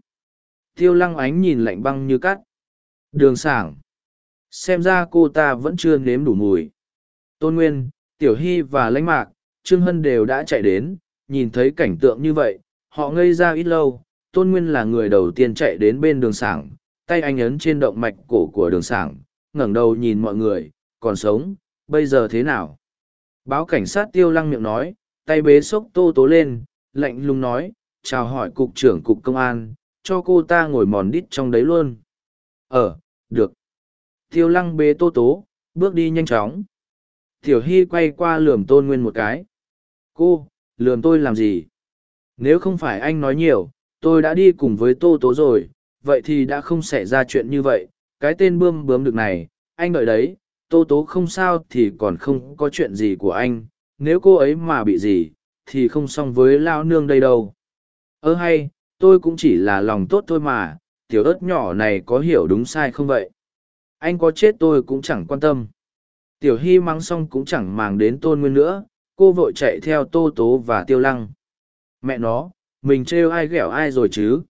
Tiêu lăng ánh nhìn lạnh băng như cắt. Đường sảng. Xem ra cô ta vẫn chưa nếm đủ mùi. Tôn Nguyên, Tiểu Hy và Lãnh Mạc, Trương Hân đều đã chạy đến, nhìn thấy cảnh tượng như vậy, họ ngây ra ít lâu. Tôn Nguyên là người đầu tiên chạy đến bên đường sảng, tay anh ấn trên động mạch cổ của đường sảng, ngẩng đầu nhìn mọi người, còn sống, bây giờ thế nào? Báo cảnh sát tiêu lăng miệng nói, tay bế sốc tô tố lên, lạnh lùng nói, chào hỏi cục trưởng cục công an, cho cô ta ngồi mòn đít trong đấy luôn. Ờ, được. Tiêu lăng bế tô tố, bước đi nhanh chóng. Tiểu Hy quay qua lườm tôn nguyên một cái. Cô, lườm tôi làm gì? Nếu không phải anh nói nhiều, tôi đã đi cùng với tô tố rồi, vậy thì đã không xảy ra chuyện như vậy. Cái tên bươm bướm được này, anh đợi đấy, tô tố không sao thì còn không có chuyện gì của anh. Nếu cô ấy mà bị gì, thì không xong với lao nương đây đâu. Ơ hay, tôi cũng chỉ là lòng tốt thôi mà, tiểu ớt nhỏ này có hiểu đúng sai không vậy? Anh có chết tôi cũng chẳng quan tâm. Tiểu Hy mắng xong cũng chẳng màng đến tôn nguyên nữa, cô vội chạy theo tô tố và tiêu lăng. Mẹ nó, mình trêu ai ghẹo ai rồi chứ?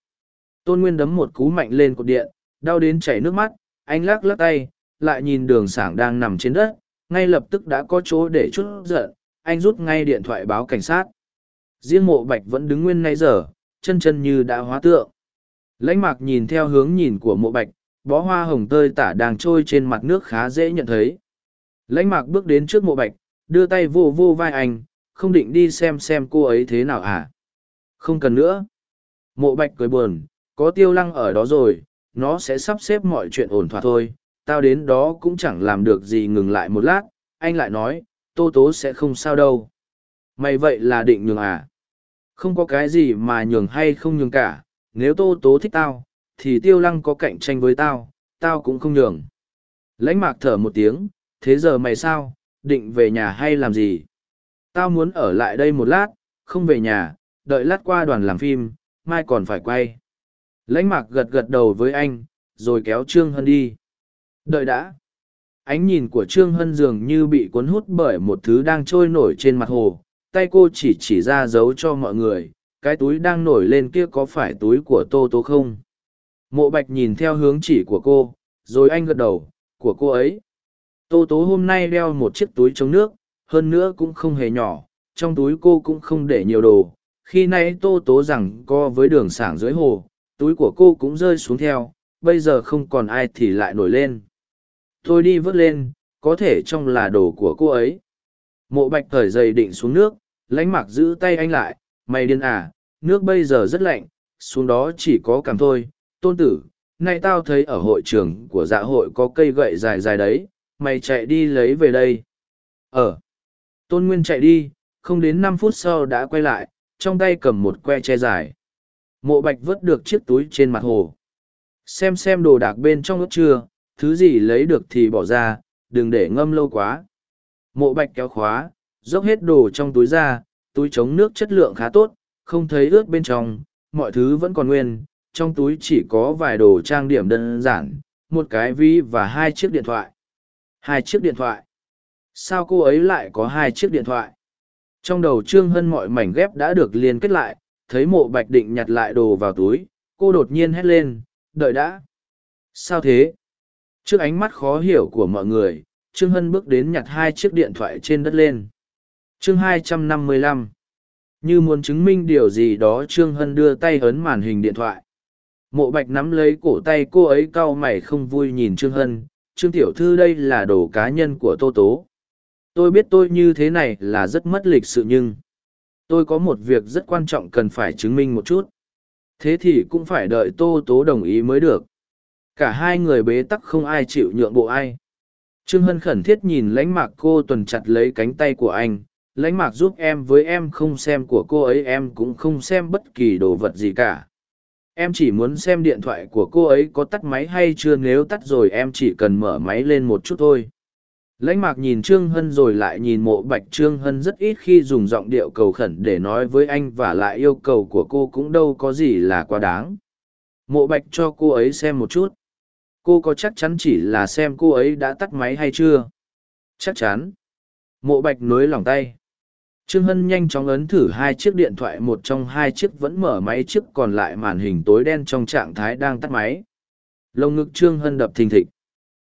Tôn nguyên đấm một cú mạnh lên cột điện, đau đến chảy nước mắt, anh lắc lắc tay, lại nhìn đường sảng đang nằm trên đất, ngay lập tức đã có chỗ để chút giận, anh rút ngay điện thoại báo cảnh sát. Riêng mộ bạch vẫn đứng nguyên nay giờ, chân chân như đã hóa tượng. Lãnh mạc nhìn theo hướng nhìn của mộ bạch, bó hoa hồng tơi tả đang trôi trên mặt nước khá dễ nhận thấy. Lãnh mạc bước đến trước mộ bạch, đưa tay vô vô vai anh, không định đi xem xem cô ấy thế nào à. Không cần nữa. Mộ bạch cười buồn, có tiêu lăng ở đó rồi, nó sẽ sắp xếp mọi chuyện ổn thỏa thôi. Tao đến đó cũng chẳng làm được gì ngừng lại một lát, anh lại nói, tô tố sẽ không sao đâu. Mày vậy là định nhường à? Không có cái gì mà nhường hay không nhường cả, nếu tô tố thích tao, thì tiêu lăng có cạnh tranh với tao, tao cũng không nhường. Lãnh mạc thở một tiếng, thế giờ mày sao, định về nhà hay làm gì? Tao muốn ở lại đây một lát, không về nhà, đợi lát qua đoàn làm phim, mai còn phải quay. Lãnh mạc gật gật đầu với anh, rồi kéo Trương Hân đi. Đợi đã. Ánh nhìn của Trương Hân dường như bị cuốn hút bởi một thứ đang trôi nổi trên mặt hồ, tay cô chỉ chỉ ra dấu cho mọi người, cái túi đang nổi lên kia có phải túi của Tô Tô không? Mộ Bạch nhìn theo hướng chỉ của cô, rồi anh gật đầu, của cô ấy. Tô Tố hôm nay đeo một chiếc túi chống nước, hơn nữa cũng không hề nhỏ, trong túi cô cũng không để nhiều đồ. Khi nãy Tô Tố rằng co với đường sảng dưới hồ, túi của cô cũng rơi xuống theo, bây giờ không còn ai thì lại nổi lên. Tôi đi vớt lên, có thể trong là đồ của cô ấy. Mộ bạch thời dày định xuống nước, lánh mặc giữ tay anh lại, mày điên à, nước bây giờ rất lạnh, xuống đó chỉ có cảm thôi, tôn tử, nay tao thấy ở hội trường của dạ hội có cây gậy dài dài đấy, mày chạy đi lấy về đây. Ờ. Tôn Nguyên chạy đi, không đến năm phút sau đã quay lại, trong tay cầm một que che dài. Mộ bạch vớt được chiếc túi trên mặt hồ. Xem xem đồ đạc bên trong ướp chưa, thứ gì lấy được thì bỏ ra, đừng để ngâm lâu quá. Mộ bạch kéo khóa, dốc hết đồ trong túi ra, túi chống nước chất lượng khá tốt, không thấy ướt bên trong, mọi thứ vẫn còn nguyên, trong túi chỉ có vài đồ trang điểm đơn giản, một cái ví và hai chiếc điện thoại. Hai chiếc điện thoại. Sao cô ấy lại có hai chiếc điện thoại? Trong đầu Trương Hân mọi mảnh ghép đã được liên kết lại, thấy mộ bạch định nhặt lại đồ vào túi, cô đột nhiên hét lên, đợi đã. Sao thế? Trước ánh mắt khó hiểu của mọi người, Trương Hân bước đến nhặt hai chiếc điện thoại trên đất lên. chương 255 như muốn chứng minh điều gì đó trương hân đưa tay ấn màn hình điện thoại mộ bạch nắm lấy cổ tay cô ấy cau mày không vui nhìn trương hân trương tiểu thư đây là đồ cá nhân của tô tố. Tôi biết tôi như thế này là rất mất lịch sự nhưng tôi có một việc rất quan trọng cần phải chứng minh một chút. Thế thì cũng phải đợi tô tố đồng ý mới được. Cả hai người bế tắc không ai chịu nhượng bộ ai. Trương hân khẩn thiết nhìn lãnh mạc cô tuần chặt lấy cánh tay của anh. Lãnh mạc giúp em với em không xem của cô ấy, em cũng không xem bất kỳ đồ vật gì cả em chỉ muốn xem điện thoại của cô ấy có tắt máy hay chưa, nếu tắt rồi em chỉ cần mở máy lên một chút thôi. Lãnh mạc nhìn trương hân rồi lại nhìn mộ bạch trương hân rất ít khi dùng giọng điệu cầu khẩn để nói với anh và lại yêu cầu của cô cũng đâu có gì là quá đáng. Mộ bạch cho cô ấy xem một chút. Cô có chắc chắn chỉ là xem cô ấy đã tắt máy hay chưa? Chắc chắn. Mộ bạch nối lòng tay trương hân nhanh chóng ấn thử hai chiếc điện thoại, một trong hai chiếc vẫn mở máy, chiếc còn lại màn hình tối đen trong trạng thái đang tắt máy. Lồng ngực trương hân đập thình thịch.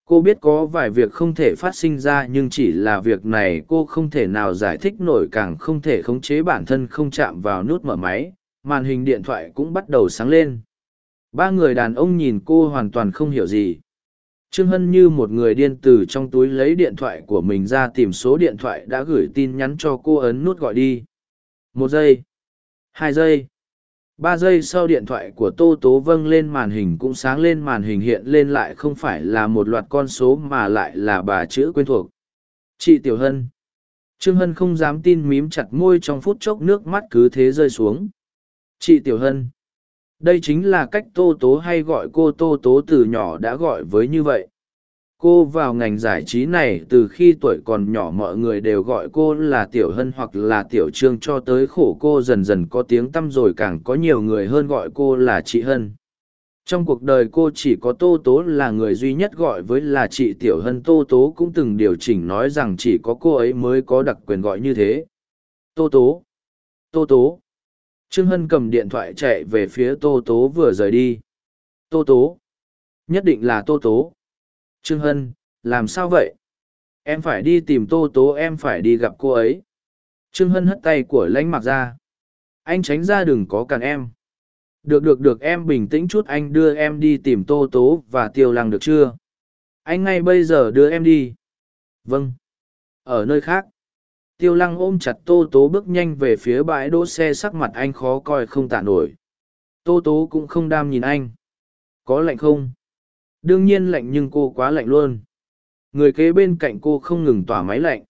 Cô biết có vài việc không thể phát sinh ra, nhưng chỉ là việc này cô không thể nào giải thích nổi, càng không thể khống chế bản thân không chạm vào nút mở máy. Màn hình điện thoại cũng bắt đầu sáng lên. Ba người đàn ông nhìn cô hoàn toàn không hiểu gì trương hân như một người điên từ trong túi lấy điện thoại của mình ra tìm số điện thoại đã gửi tin nhắn cho cô ấn nút gọi đi. Một giây. Hai giây. Ba giây sau điện thoại của tô tố vâng lên màn hình cũng sáng lên màn hình hiện lên lại không phải là một loạt con số mà lại là bà chữ quen thuộc. Chị tiểu hân. Trương hân không dám tin mím chặt môi trong phút chốc nước mắt cứ thế rơi xuống. Chị tiểu hân đây chính là cách tô tố hay gọi cô tô tố từ nhỏ đã gọi với như vậy. Cô vào ngành giải trí này từ khi tuổi còn nhỏ mọi người đều gọi cô là tiểu hân hoặc là tiểu trương cho tới khổ cô dần dần có tiếng tăm rồi càng có nhiều người hơn gọi cô là chị hân. Trong cuộc đời cô chỉ có tô tố là người duy nhất gọi với là chị tiểu hân. Tô tố cũng từng điều chỉnh nói rằng chỉ có cô ấy mới có đặc quyền gọi như thế. Tô tố. Tô tố trương hân cầm điện thoại chạy về phía tô tố vừa rời đi tô tố nhất định là tô tố Trương Hân, làm sao vậy? Em phải đi tìm Tô Tố em phải đi gặp cô ấy. Trương Hân hất tay của lãnh mặc ra. Anh tránh ra đừng có cản em. Được được được em bình tĩnh chút anh đưa em đi tìm Tô Tố và Tiêu Lăng được chưa? Anh ngay bây giờ đưa em đi. Vâng. Ở nơi khác. Tiêu Lăng ôm chặt Tô Tố bước nhanh về phía bãi đỗ xe sắc mặt anh khó coi không tạ nổi. Tô Tố cũng không đam nhìn anh. Có lạnh không? đương nhiên lạnh nhưng cô quá lạnh luôn người kế bên cạnh cô không ngừng tỏa máy lạnh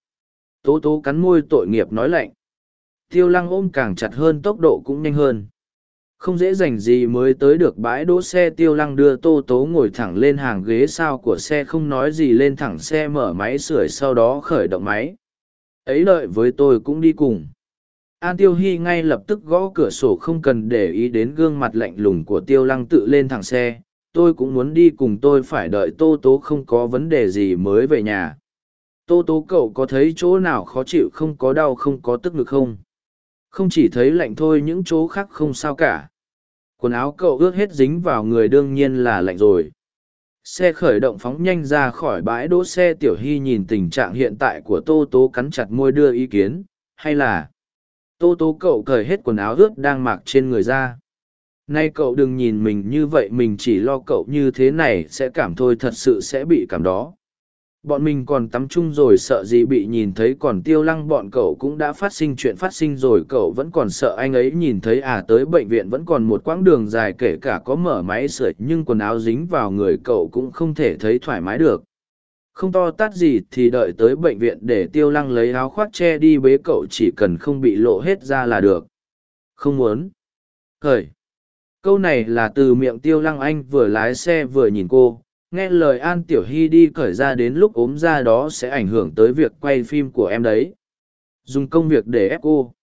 tố tố cắn môi tội nghiệp nói lạnh tiêu lăng ôm càng chặt hơn tốc độ cũng nhanh hơn không dễ dành gì mới tới được bãi đỗ xe, tiêu lăng đưa tô tố ngồi thẳng lên hàng ghế sau của xe không nói gì lên thẳng xe mở máy sưởi sau đó khởi động máy ấy lợi với tôi cũng đi cùng. An tiêu hy ngay lập tức gõ cửa sổ không cần để ý đến gương mặt lạnh lùng của tiêu lăng tự lên thẳng xe. Tôi cũng muốn đi cùng tôi phải đợi tô tố không có vấn đề gì mới về nhà. Tô tố cậu có thấy chỗ nào khó chịu không? Có đau không? Có tức ngực không? Không chỉ thấy lạnh thôi, những chỗ khác không sao cả. Quần áo cậu ướt hết dính vào người đương nhiên là lạnh rồi xe khởi động phóng nhanh ra khỏi bãi đỗ xe tiểu hy nhìn tình trạng hiện tại của tô tố cắn chặt môi đưa ý kiến, hay là? Tô tố cậu cởi hết quần áo ướt đang mặc trên người ra. Nay cậu đừng nhìn mình như vậy, mình chỉ lo cậu như thế này sẽ cảm thôi, thật sự sẽ bị cảm đó bọn mình còn tắm chung rồi sợ gì bị nhìn thấy còn tiêu lăng bọn cậu cũng đã phát sinh chuyện phát sinh rồi, cậu vẫn còn sợ anh ấy nhìn thấy à tới bệnh viện vẫn còn một quãng đường dài kể cả có mở máy sưởi nhưng quần áo dính vào người cậu cũng không thể thấy thoải mái được. Không to tát gì thì đợi tới bệnh viện để tiêu lăng lấy áo khoác che đi bế cậu chỉ cần không bị lộ hết ra là được. Không muốn. Khởi câu này là từ miệng tiêu lăng anh vừa lái xe vừa nhìn cô nghe lời an tiểu hy đi cởi ra đến lúc ốm ra đó sẽ ảnh hưởng tới việc quay phim của em đấy. Dùng công việc để ép cô.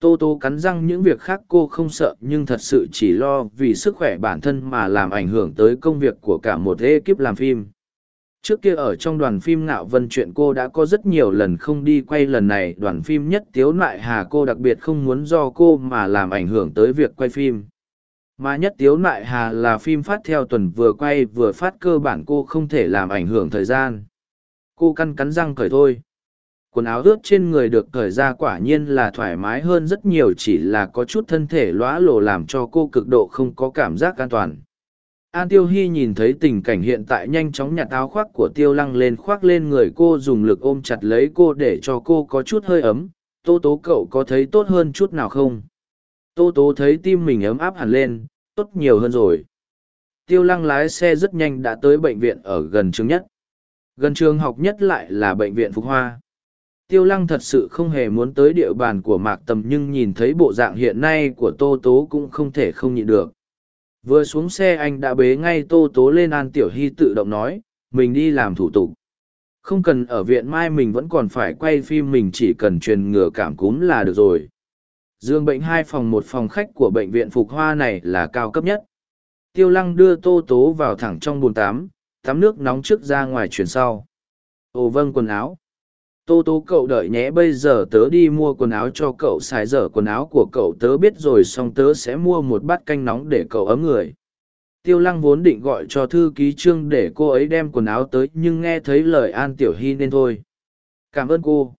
Tô tô cắn răng những việc khác cô không sợ, nhưng thật sự chỉ lo vì sức khỏe bản thân mà làm ảnh hưởng tới công việc của cả một ekip làm phim. Trước kia ở trong đoàn phim ngạo vân chuyện cô đã có rất nhiều lần không đi quay lần này, đoàn phim nhất tiếu nại hà cô đặc biệt không muốn do cô mà làm ảnh hưởng tới việc quay phim mà nhất tiếu nại hà là phim phát theo tuần vừa quay vừa phát cơ bản cô không thể làm ảnh hưởng thời gian. Cô căn cắn răng cởi thôi. Quần áo ướt trên người được cởi ra quả nhiên là thoải mái hơn rất nhiều chỉ là có chút thân thể lõa lồ làm cho cô cực độ không có cảm giác an toàn. An tiêu hy nhìn thấy tình cảnh hiện tại nhanh chóng nhặt áo khoác của tiêu lăng lên khoác lên người cô dùng lực ôm chặt lấy cô để cho cô có chút hơi ấm. Tô tố cậu có thấy tốt hơn chút nào không? Tô tố thấy tim mình ấm áp hẳn lên, tốt nhiều hơn rồi. Tiêu lăng lái xe rất nhanh đã tới bệnh viện ở gần trường nhất. Gần trường học nhất lại là bệnh viện phục hoa. Tiêu lăng thật sự không hề muốn tới địa bàn của mạc tầm nhưng nhìn thấy bộ dạng hiện nay của tô tố cũng không thể không nhịn được. Vừa xuống xe anh đã bế ngay tô tố lên an tiểu hy tự động nói, mình đi làm thủ tục. Không cần ở viện mai mình vẫn còn phải quay phim, mình chỉ cần truyền ngừa cảm cúm là được rồi dương bệnh hai phòng một phòng khách của bệnh viện phục hoa này là cao cấp nhất. Tiêu lăng đưa tô tố vào thẳng trong bồn tắm tắm nước nóng trước ra ngoài chuyển sau. Ồ vâng quần áo. Tô tố cậu đợi nhé, bây giờ tớ đi mua quần áo cho cậu, xài dở quần áo của cậu, tớ biết rồi, xong tớ sẽ mua một bát canh nóng để cậu ấm người. Tiêu lăng vốn định gọi cho thư ký trương để cô ấy đem quần áo tới, nhưng nghe thấy lời an tiểu hy nên thôi. Cảm ơn cô.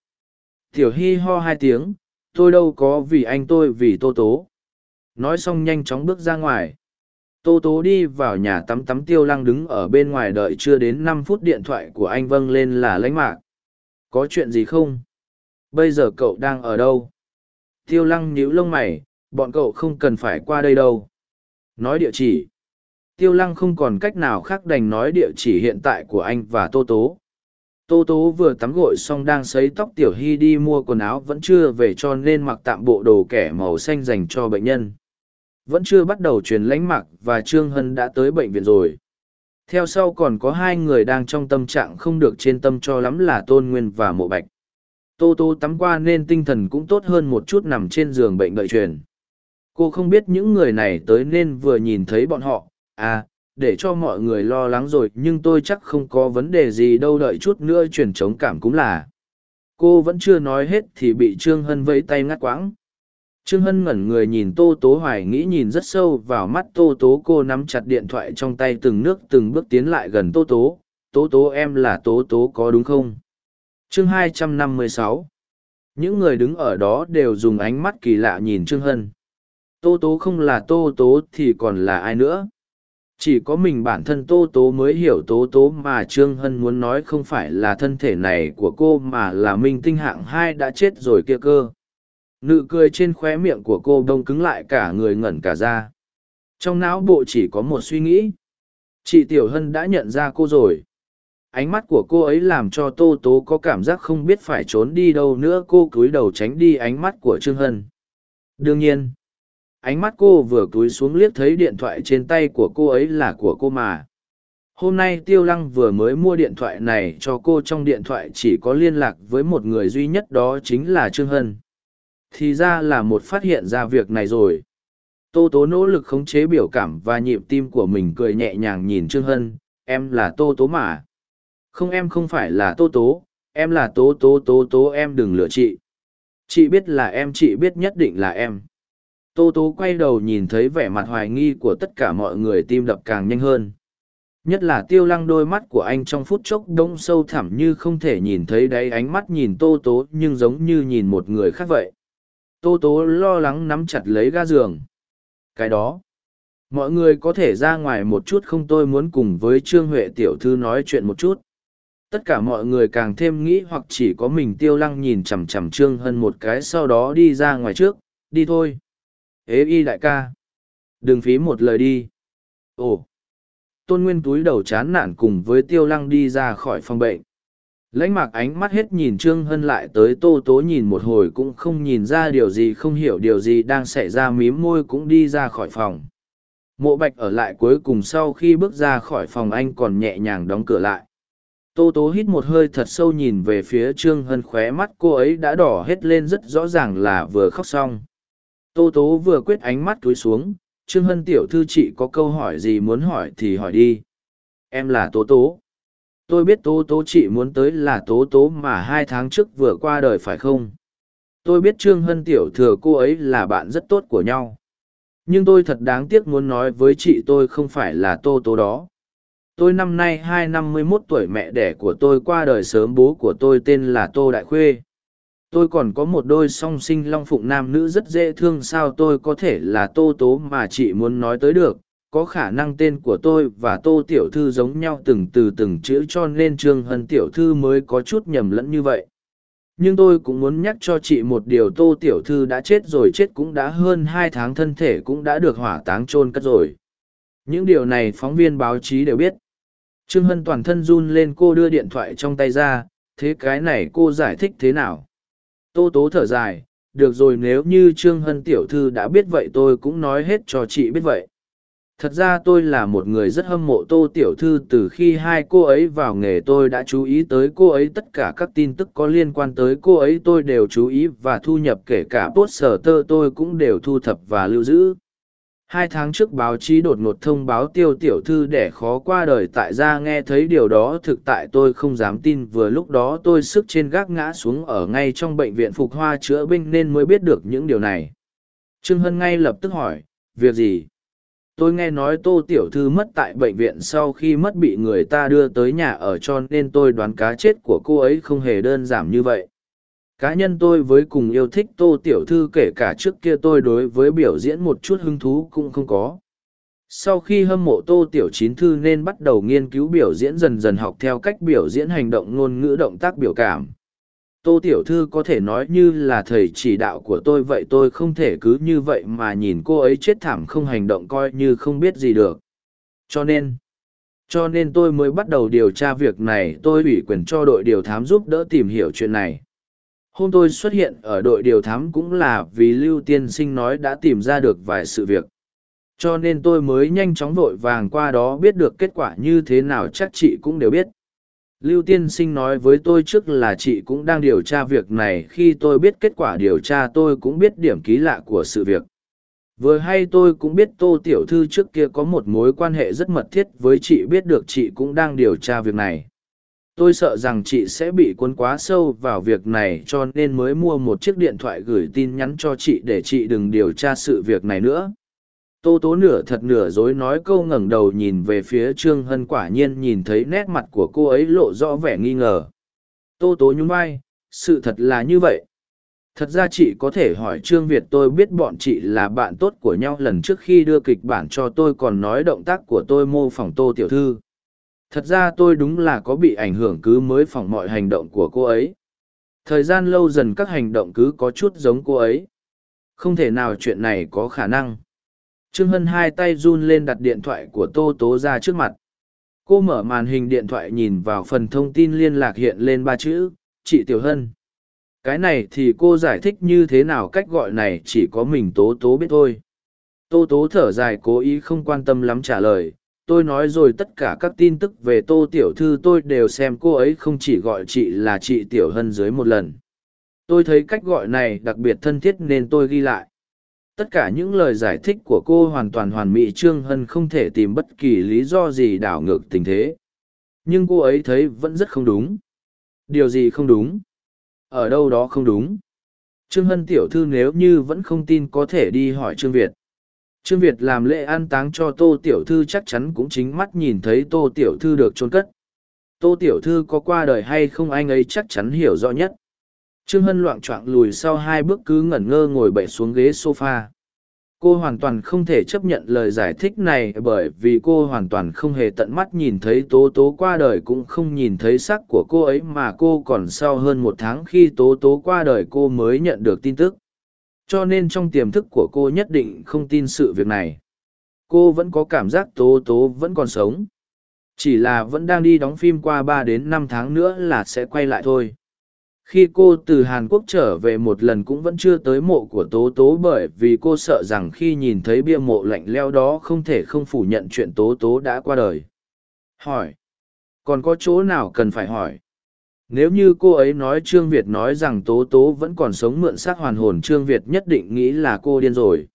Tiểu hy ho hai tiếng tôi đâu có vì anh tôi vì tô tố. Nói xong nhanh chóng bước ra ngoài. Tô tố đi vào nhà tắm tắm tiêu lăng đứng ở bên ngoài đợi chưa đến năm phút điện thoại của anh vâng lên là lãnh mạc. Có chuyện gì không? Bây giờ cậu đang ở đâu? Tiêu lăng nhíu lông mày, bọn cậu không cần phải qua đây đâu. Nói địa chỉ. Tiêu lăng không còn cách nào khác đành nói địa chỉ hiện tại của anh và tô tố tô tố vừa tắm gội xong đang xấy tóc tiểu hy đi mua quần áo vẫn chưa về cho nên mặc tạm bộ đồ kẻ màu xanh dành cho bệnh nhân. Vẫn chưa bắt đầu truyền lãnh mặc và trương hân đã tới bệnh viện rồi. Theo sau còn có hai người đang trong tâm trạng không được trên tâm cho lắm là tôn nguyên và mộ bạch. Tô tô tắm qua nên tinh thần cũng tốt hơn một chút nằm trên giường bệnh đợi truyền. Cô không biết những người này tới nên vừa nhìn thấy bọn họ. À để cho mọi người lo lắng rồi, nhưng tôi chắc không có vấn đề gì đâu, đợi chút nữa truyền chống cảm cũng là cô vẫn chưa nói hết thì bị trương hân vẫy tay ngắt quãng Trương Hân ngẩn người nhìn Tô Tố hoài nghĩ nhìn rất sâu vào mắt Tô Tố, cô nắm chặt điện thoại trong tay từng nước từng bước tiến lại gần Tô Tố. Tố Tố, em là Tố Tố, có đúng không? Chương 256 Những người đứng ở đó đều dùng ánh mắt kỳ lạ nhìn Trương Hân. Tô Tố không là Tô Tố thì còn là ai nữa? Chỉ có mình bản thân Tô Tố mới hiểu Tố Tố mà Trương Hân muốn nói không phải là thân thể này của cô mà là minh tinh hạng hai đã chết rồi kia cơ. Nụ cười trên khóe miệng của cô đông cứng lại cả người ngẩn cả ra. Trong não bộ chỉ có một suy nghĩ. Chị tiểu hân đã nhận ra cô rồi. Ánh mắt của cô ấy làm cho tô tố có cảm giác không biết phải trốn đi đâu nữa. Cô cúi đầu tránh đi ánh mắt của trương hân. Đương nhiên ánh mắt cô vừa cúi xuống liếc thấy điện thoại trên tay của cô ấy là của cô mà. Hôm nay tiêu lăng vừa mới mua điện thoại này cho cô trong điện thoại chỉ có liên lạc với một người duy nhất đó chính là trương hân. Thì ra là một phát hiện ra việc này rồi. Tô tố nỗ lực khống chế biểu cảm và nhịp tim của mình cười nhẹ nhàng nhìn trương hân, em là tô tố mà. Không, em không phải là tô tố, em là tố tố tố tố, em đừng lừa chị. Chị biết là em, chị biết nhất định là em tô tố quay đầu nhìn thấy vẻ mặt hoài nghi của tất cả mọi người tim đập càng nhanh hơn. Nhất là tiêu lăng đôi mắt của anh trong phút chốc đông sâu thẳm như không thể nhìn thấy đáy ánh mắt nhìn tô tố nhưng giống như nhìn một người khác vậy. Tô tố lo lắng nắm chặt lấy ga giường. Cái đó, mọi người có thể ra ngoài một chút không? Tôi muốn cùng với trương huệ tiểu thư nói chuyện một chút. Tất cả mọi người càng thêm nghĩ hoặc chỉ có mình tiêu lăng nhìn chằm chằm trương hân một cái sau đó đi ra ngoài trước. Đi thôi ế y đại ca. Đừng phí một lời đi. Ồ. Tôn nguyên túi đầu chán nản cùng với tiêu lăng đi ra khỏi phòng bệnh. Lãnh mạc ánh mắt hết nhìn trương hân lại tới tô tố nhìn một hồi cũng không nhìn ra điều gì, không hiểu điều gì đang xảy ra, mím môi cũng đi ra khỏi phòng. Mộ bạch ở lại cuối cùng sau khi bước ra khỏi phòng anh còn nhẹ nhàng đóng cửa lại. Tô tố hít một hơi thật sâu nhìn về phía trương hân, khóe mắt cô ấy đã đỏ hết lên, rất rõ ràng là vừa khóc xong tô tố vừa quyết ánh mắt túi xuống, trương hân tiểu thư chị có câu hỏi gì muốn hỏi thì hỏi đi. Em là tố tố. Tôi biết tố tố chị muốn tới là tố tố mà hai tháng trước vừa qua đời phải không? Tôi biết trương hân tiểu thừa cô ấy là bạn rất tốt của nhau. Nhưng tôi thật đáng tiếc muốn nói với chị tôi không phải là tô tố đó. Tôi năm nay hai năm mươi mốt tuổi, mẹ đẻ của tôi qua đời sớm, bố của tôi tên là tô đại khuê tôi còn có một đôi song sinh long phụng nam nữ rất dễ thương, sao tôi có thể là tô tố mà chị muốn nói tới được? Có khả năng tên của tôi và tô tiểu thư giống nhau từng từ từng chữ cho nên trương hân tiểu thư mới có chút nhầm lẫn như vậy. Nhưng tôi cũng muốn nhắc cho chị một điều, tô tiểu thư đã chết rồi, chết cũng đã hơn hai tháng, thân thể cũng đã được hỏa táng chôn cất rồi. Những điều này phóng viên báo chí đều biết. Trương hân toàn thân run lên, cô đưa điện thoại trong tay ra. Thế cái này cô giải thích thế nào? Tô tố thở dài, được rồi, nếu như trương hân tiểu thư đã biết vậy tôi cũng nói hết cho chị biết vậy. Thật ra tôi là một người rất hâm mộ tô tiểu thư, từ khi hai cô ấy vào nghề tôi đã chú ý tới cô ấy, tất cả các tin tức có liên quan tới cô ấy tôi đều chú ý và thu nhập kể cả post sở tơ tôi cũng đều thu thập và lưu giữ hai tháng trước báo chí đột ngột thông báo tiêu tiểu thư để khó qua đời tại gia nghe thấy điều đó, thực tại tôi không dám tin. Vừa lúc đó tôi sức trên gác ngã xuống ở ngay trong bệnh viện phục hoa chữa binh nên mới biết được những điều này. Trương hân ngay lập tức hỏi, việc gì? Tôi nghe nói tô tiểu thư mất tại bệnh viện sau khi mất bị người ta đưa tới nhà ở cho nên tôi đoán cá chết của cô ấy không hề đơn giản như vậy cá nhân tôi với cùng yêu thích tô tiểu thư kể cả trước kia tôi đối với biểu diễn một chút hứng thú cũng không có. Sau khi hâm mộ tô tiểu chín thư nên bắt đầu nghiên cứu biểu diễn dần dần học theo cách biểu diễn hành động ngôn ngữ động tác biểu cảm. Tô tiểu thư có thể nói như là thầy chỉ đạo của tôi vậy tôi không thể cứ như vậy mà nhìn cô ấy chết thảm không hành động coi như không biết gì được. Cho nên cho nên tôi mới bắt đầu điều tra việc này, tôi ủy quyền cho đội điều thám giúp đỡ tìm hiểu chuyện này hôm tôi xuất hiện ở đội điều thám cũng là vì lưu tiên sinh nói đã tìm ra được vài sự việc. Cho nên tôi mới nhanh chóng vội vàng qua đó biết được kết quả như thế nào chắc chị cũng đều biết. Lưu tiên sinh nói với tôi trước là chị cũng đang điều tra việc này, khi tôi biết kết quả điều tra tôi cũng biết điểm ký lạ của sự việc. Vừa hay tôi cũng biết tô tiểu thư trước kia có một mối quan hệ rất mật thiết với chị, biết được chị cũng đang điều tra việc này tôi sợ rằng chị sẽ bị cuốn quá sâu vào việc này cho nên mới mua một chiếc điện thoại gửi tin nhắn cho chị để chị đừng điều tra sự việc này nữa. Tô tố nửa thật nửa dối nói câu ngẩng đầu nhìn về phía trương hân quả nhiên nhìn thấy nét mặt của cô ấy lộ rõ vẻ nghi ngờ. Tô tố nhún vai, sự thật là như vậy. Thật ra chị có thể hỏi trương việt tôi biết bọn chị là bạn tốt của nhau lần trước khi đưa kịch bản cho tôi còn nói động tác của tôi mô phỏng tô tiểu thư thật ra tôi đúng là có bị ảnh hưởng cứ mới phỏng mọi hành động của cô ấy. Thời gian lâu dần các hành động cứ có chút giống cô ấy. Không thể nào chuyện này có khả năng. Trương hân hai tay run lên đặt điện thoại của tô tố ra trước mặt. Cô mở màn hình điện thoại nhìn vào phần thông tin liên lạc hiện lên ba chữ, chị tiểu hân. Cái này thì cô giải thích như thế nào cách gọi này chỉ có mình tố tố biết thôi. Tô tố thở dài cố ý không quan tâm lắm trả lời tôi nói rồi tất cả các tin tức về tô tiểu thư tôi đều xem cô ấy không chỉ gọi chị là chị tiểu hân dưới một lần. Tôi thấy cách gọi này đặc biệt thân thiết nên tôi ghi lại. Tất cả những lời giải thích của cô hoàn toàn hoàn mỹ trương hân không thể tìm bất kỳ lý do gì đảo ngược tình thế. Nhưng cô ấy thấy vẫn rất không đúng. Điều gì không đúng? Ở đâu đó không đúng? Trương hân tiểu thư nếu như vẫn không tin có thể đi hỏi trương việt. Trương Việt làm lễ an táng cho Tô Tiểu Thư chắc chắn cũng chính mắt nhìn thấy Tô Tiểu Thư được trôn cất. Tô Tiểu Thư có qua đời hay không anh ấy chắc chắn hiểu rõ nhất. Trương Hân loạn trọng lùi sau hai bước cứ ngẩn ngơ ngồi bậy xuống ghế sofa. Cô hoàn toàn không thể chấp nhận lời giải thích này bởi vì cô hoàn toàn không hề tận mắt nhìn thấy Tố Tố qua đời cũng không nhìn thấy sắc của cô ấy mà cô còn sau hơn một tháng khi Tố Tố qua đời cô mới nhận được tin tức cho nên trong tiềm thức của cô nhất định không tin sự việc này. Cô vẫn có cảm giác tố tố vẫn còn sống. Chỉ là vẫn đang đi đóng phim qua ba đến năm tháng nữa là sẽ quay lại thôi. Khi cô từ hàn quốc trở về một lần cũng vẫn chưa tới mộ của tố tố bởi vì cô sợ rằng khi nhìn thấy bia mộ lạnh leo đó không thể không phủ nhận chuyện tố tố đã qua đời. Hỏi, còn có chỗ nào cần phải hỏi? Nếu như cô ấy nói Trương Việt nói rằng Tố Tố vẫn còn sống mượn xác hoàn hồn Trương Việt nhất định nghĩ là cô điên rồi.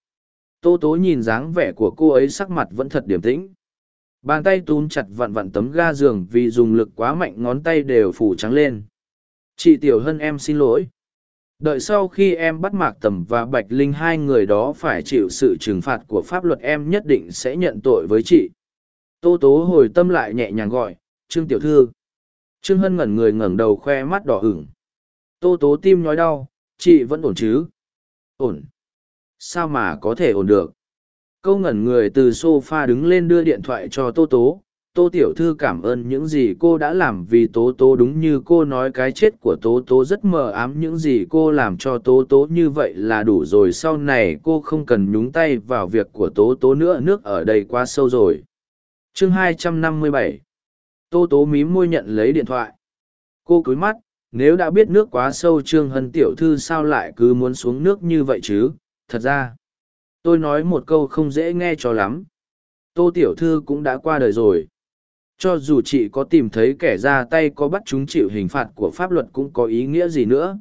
Tố Tố nhìn dáng vẻ của cô ấy sắc mặt vẫn thật điềm tĩnh. Bàn tay túm chặt vặn vặn tấm ga giường vì dùng lực quá mạnh ngón tay đều phủ trắng lên. Chị Tiểu Hân em xin lỗi. Đợi sau khi em bắt Mạc Tầm và Bạch Linh hai người đó phải chịu sự trừng phạt của pháp luật em nhất định sẽ nhận tội với chị. Tô Tố hồi tâm lại nhẹ nhàng gọi, Trương Tiểu Thư. Trương Hân ngẩn người ngẩng đầu khoe mắt đỏ hửng. Tô tố tim nhói đau, chị vẫn ổn chứ? Ổn. Sao mà có thể ổn được? Câu ngẩn người từ sofa đứng lên đưa điện thoại cho Tô tố. Tô Tiểu Thư cảm ơn những gì cô đã làm vì Tố Tố đúng như cô nói cái chết của Tố Tố rất mờ ám những gì cô làm cho Tố Tố như vậy là đủ rồi sau này cô không cần nhúng tay vào việc của Tố Tố nữa nước ở đây quá sâu rồi. Chương 257 Tô Tố mím môi nhận lấy điện thoại. Cô cúi mắt, nếu đã biết nước quá sâu trương hân tiểu thư sao lại cứ muốn xuống nước như vậy chứ? Thật ra tôi nói một câu không dễ nghe cho lắm. Tô tiểu thư cũng đã qua đời rồi. Cho dù chị có tìm thấy kẻ ra tay có bắt chúng chịu hình phạt của pháp luật cũng có ý nghĩa gì nữa.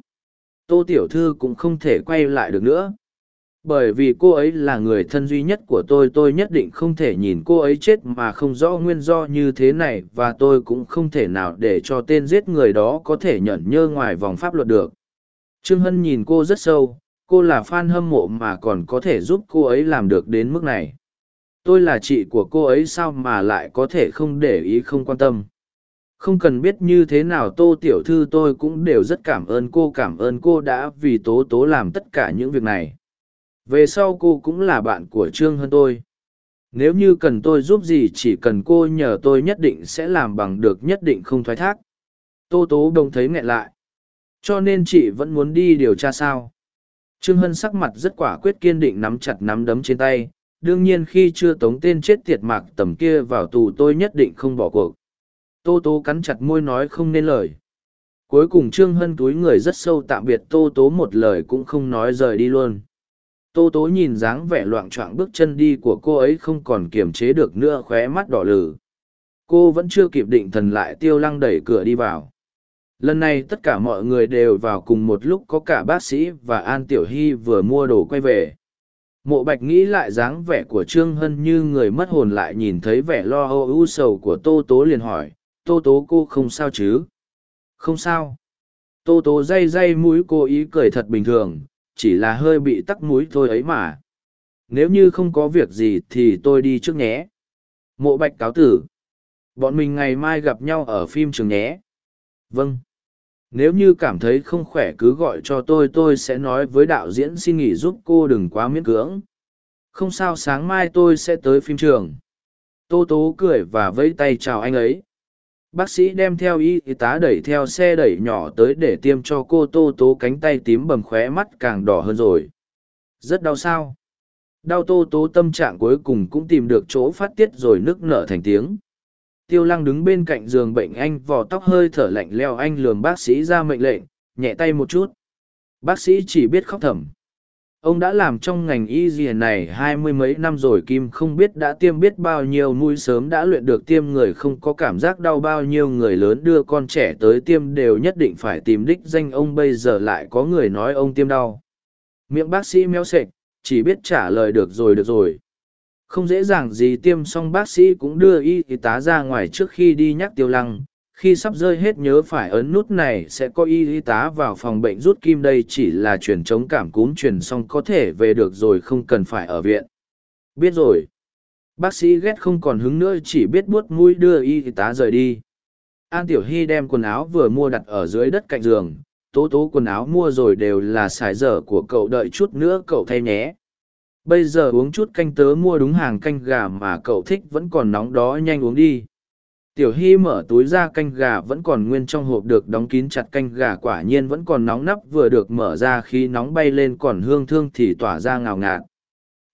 Tô tiểu thư cũng không thể quay lại được nữa bởi vì cô ấy là người thân duy nhất của tôi tôi nhất định không thể nhìn cô ấy chết mà không rõ nguyên do như thế này và tôi cũng không thể nào để cho tên giết người đó có thể nhẫn nhơ ngoài vòng pháp luật được. Trương hân nhìn cô rất sâu, cô là fan hâm mộ mà còn có thể giúp cô ấy làm được đến mức này. Tôi là chị của cô ấy sao mà lại có thể không để ý không quan tâm? Không cần biết như thế nào, tô tiểu thư tôi cũng đều rất cảm ơn cô, cảm ơn cô đã vì tố tố làm tất cả những việc này về sau cô cũng là bạn của trương hơn tôi. Nếu như cần tôi giúp gì chỉ cần cô nhờ tôi nhất định sẽ làm bằng được nhất định không thoái thác. Tô tố đông thấy nghẹn lại. Cho nên chị vẫn muốn đi điều tra sao? Trương hân sắc mặt rất quả quyết kiên định nắm chặt nắm đấm trên tay. Đương nhiên khi chưa tống tên chết tiệt mạc tầm kia vào tù tôi nhất định không bỏ cuộc. Tô tố cắn chặt môi nói không nên lời. Cuối cùng trương hân túi người rất sâu tạm biệt tô tố một lời cũng không nói rời đi luôn tô tố nhìn dáng vẻ loạn choạng bước chân đi của cô ấy không còn kiềm chế được nữa, khóe mắt đỏ lử cô vẫn chưa kịp định thần lại tiêu lăng đẩy cửa đi vào. Lần này tất cả mọi người đều vào cùng một lúc, có cả bác sĩ và an tiểu hy vừa mua đồ quay về. Mộ bạch nghĩ lại dáng vẻ của trương hân như người mất hồn lại nhìn thấy vẻ lo âu u sầu của tô tố liền hỏi, tô tố, cô không sao chứ? Không sao. Tô tố day day mũi cô ý cười thật bình thường chỉ là hơi bị tắc múi thôi ấy mà. Nếu như không có việc gì thì tôi đi trước nhé. Mộ bạch cáo tử. Bọn mình ngày mai gặp nhau ở phim trường nhé. Vâng. Nếu như cảm thấy không khỏe cứ gọi cho tôi tôi sẽ nói với đạo diễn xin nghỉ giúp cô đừng quá miễn cưỡng. Không sao, sáng mai tôi sẽ tới phim trường. Tô tố cười và vẫy tay chào anh ấy bác sĩ đem theo y tá đẩy theo xe đẩy nhỏ tới để tiêm cho cô tô tố cánh tay tím bầm khóe mắt càng đỏ hơn rồi. Rất đau sao? Đau tô tố tâm trạng cuối cùng cũng tìm được chỗ phát tiết rồi nức nở thành tiếng. Tiêu lăng đứng bên cạnh giường bệnh anh vò tóc hơi thở lạnh leo anh lường bác sĩ ra mệnh lệnh, nhẹ tay một chút. Bác sĩ chỉ biết khóc thầm ông đã làm trong ngành y dìa này hai mươi mấy năm rồi, kim không biết đã tiêm biết bao nhiêu, mũi sớm đã luyện được tiêm, người không có cảm giác đau bao nhiêu, người lớn đưa con trẻ tới tiêm đều nhất định phải tìm đích danh. Ông bây giờ lại có người nói ông tiêm đau. Miệng bác sĩ méo sệch, chỉ biết trả lời được rồi được rồi. Không dễ dàng gì tiêm xong bác sĩ cũng đưa y tá ra ngoài trước khi đi nhắc tiêu lăng khi sắp rơi hết nhớ phải ấn nút này sẽ có y tá vào phòng bệnh rút kim đây chỉ là truyền chống cảm cúm truyền xong có thể về được rồi không cần phải ở viện. Biết rồi. Bác sĩ ghét không còn hứng nữa chỉ biết buốt mũi đưa y tá rời đi. An tiểu hy đem quần áo vừa mua đặt ở dưới đất cạnh giường. Tố tố quần áo mua rồi đều là xài dở của cậu đợi chút nữa cậu thay nhé. Bây giờ uống chút canh tớ mua đúng hàng canh gà mà cậu thích vẫn còn nóng đó nhanh uống đi. Tiểu Hy mở túi ra canh gà vẫn còn nguyên trong hộp được đóng kín chặt canh gà quả nhiên vẫn còn nóng nắp vừa được mở ra khi nóng bay lên còn hương thương thì tỏa ra ngào ngạt.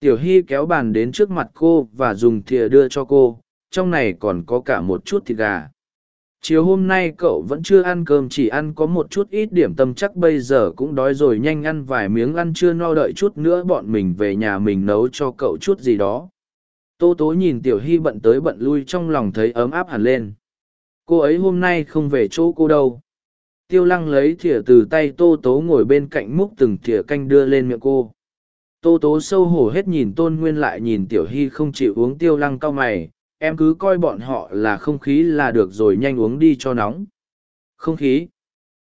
Tiểu Hy kéo bàn đến trước mặt cô và dùng thìa đưa cho cô, trong này còn có cả một chút thịt gà. Chiều hôm nay cậu vẫn chưa ăn cơm chỉ ăn có một chút ít điểm tâm chắc bây giờ cũng đói rồi nhanh ăn vài miếng ăn chưa no đợi chút nữa bọn mình về nhà mình nấu cho cậu chút gì đó Tô tố nhìn tiểu hy bận tới bận lui trong lòng thấy ấm áp hẳn lên. Cô ấy hôm nay không về chỗ cô đâu. Tiêu lăng lấy thìa từ tay tô tố ngồi bên cạnh múc từng thìa canh đưa lên miệng cô. Tô tố sâu hổ hết nhìn tôn nguyên lại nhìn tiểu hy không chịu uống tiêu lăng cao mày. Em cứ coi bọn họ là không khí là được rồi nhanh uống đi cho nóng. Không khí.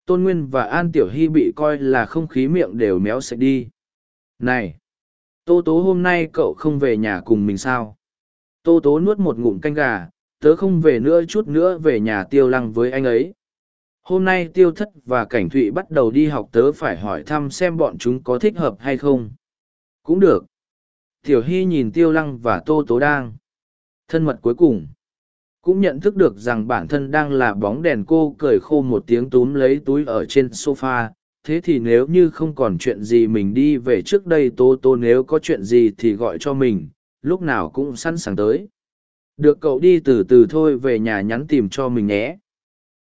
Tôn Nguyên và An Tiểu Hy bị coi là không khí miệng đều méo sạch đi. Này! Tô tố hôm nay cậu không về nhà cùng mình sao? Tô tố nuốt một ngụm canh gà, tớ không về nữa chút nữa về nhà tiêu lăng với anh ấy. hôm nay tiêu thất và cảnh thụy bắt đầu đi học tớ phải hỏi thăm xem bọn chúng có thích hợp hay không. Cũng được. Tiểu hy nhìn tiêu lăng và tô tố đang thân mật cuối cùng. Cũng nhận thức được rằng bản thân đang là bóng đèn cô cười khô một tiếng túm lấy túi ở trên sofa. Thế thì nếu như không còn chuyện gì mình đi về trước đây tố tố nếu có chuyện gì thì gọi cho mình lúc nào cũng sẵn sàng tới. Được cậu đi từ từ thôi về nhà nhắn tìm cho mình nhé.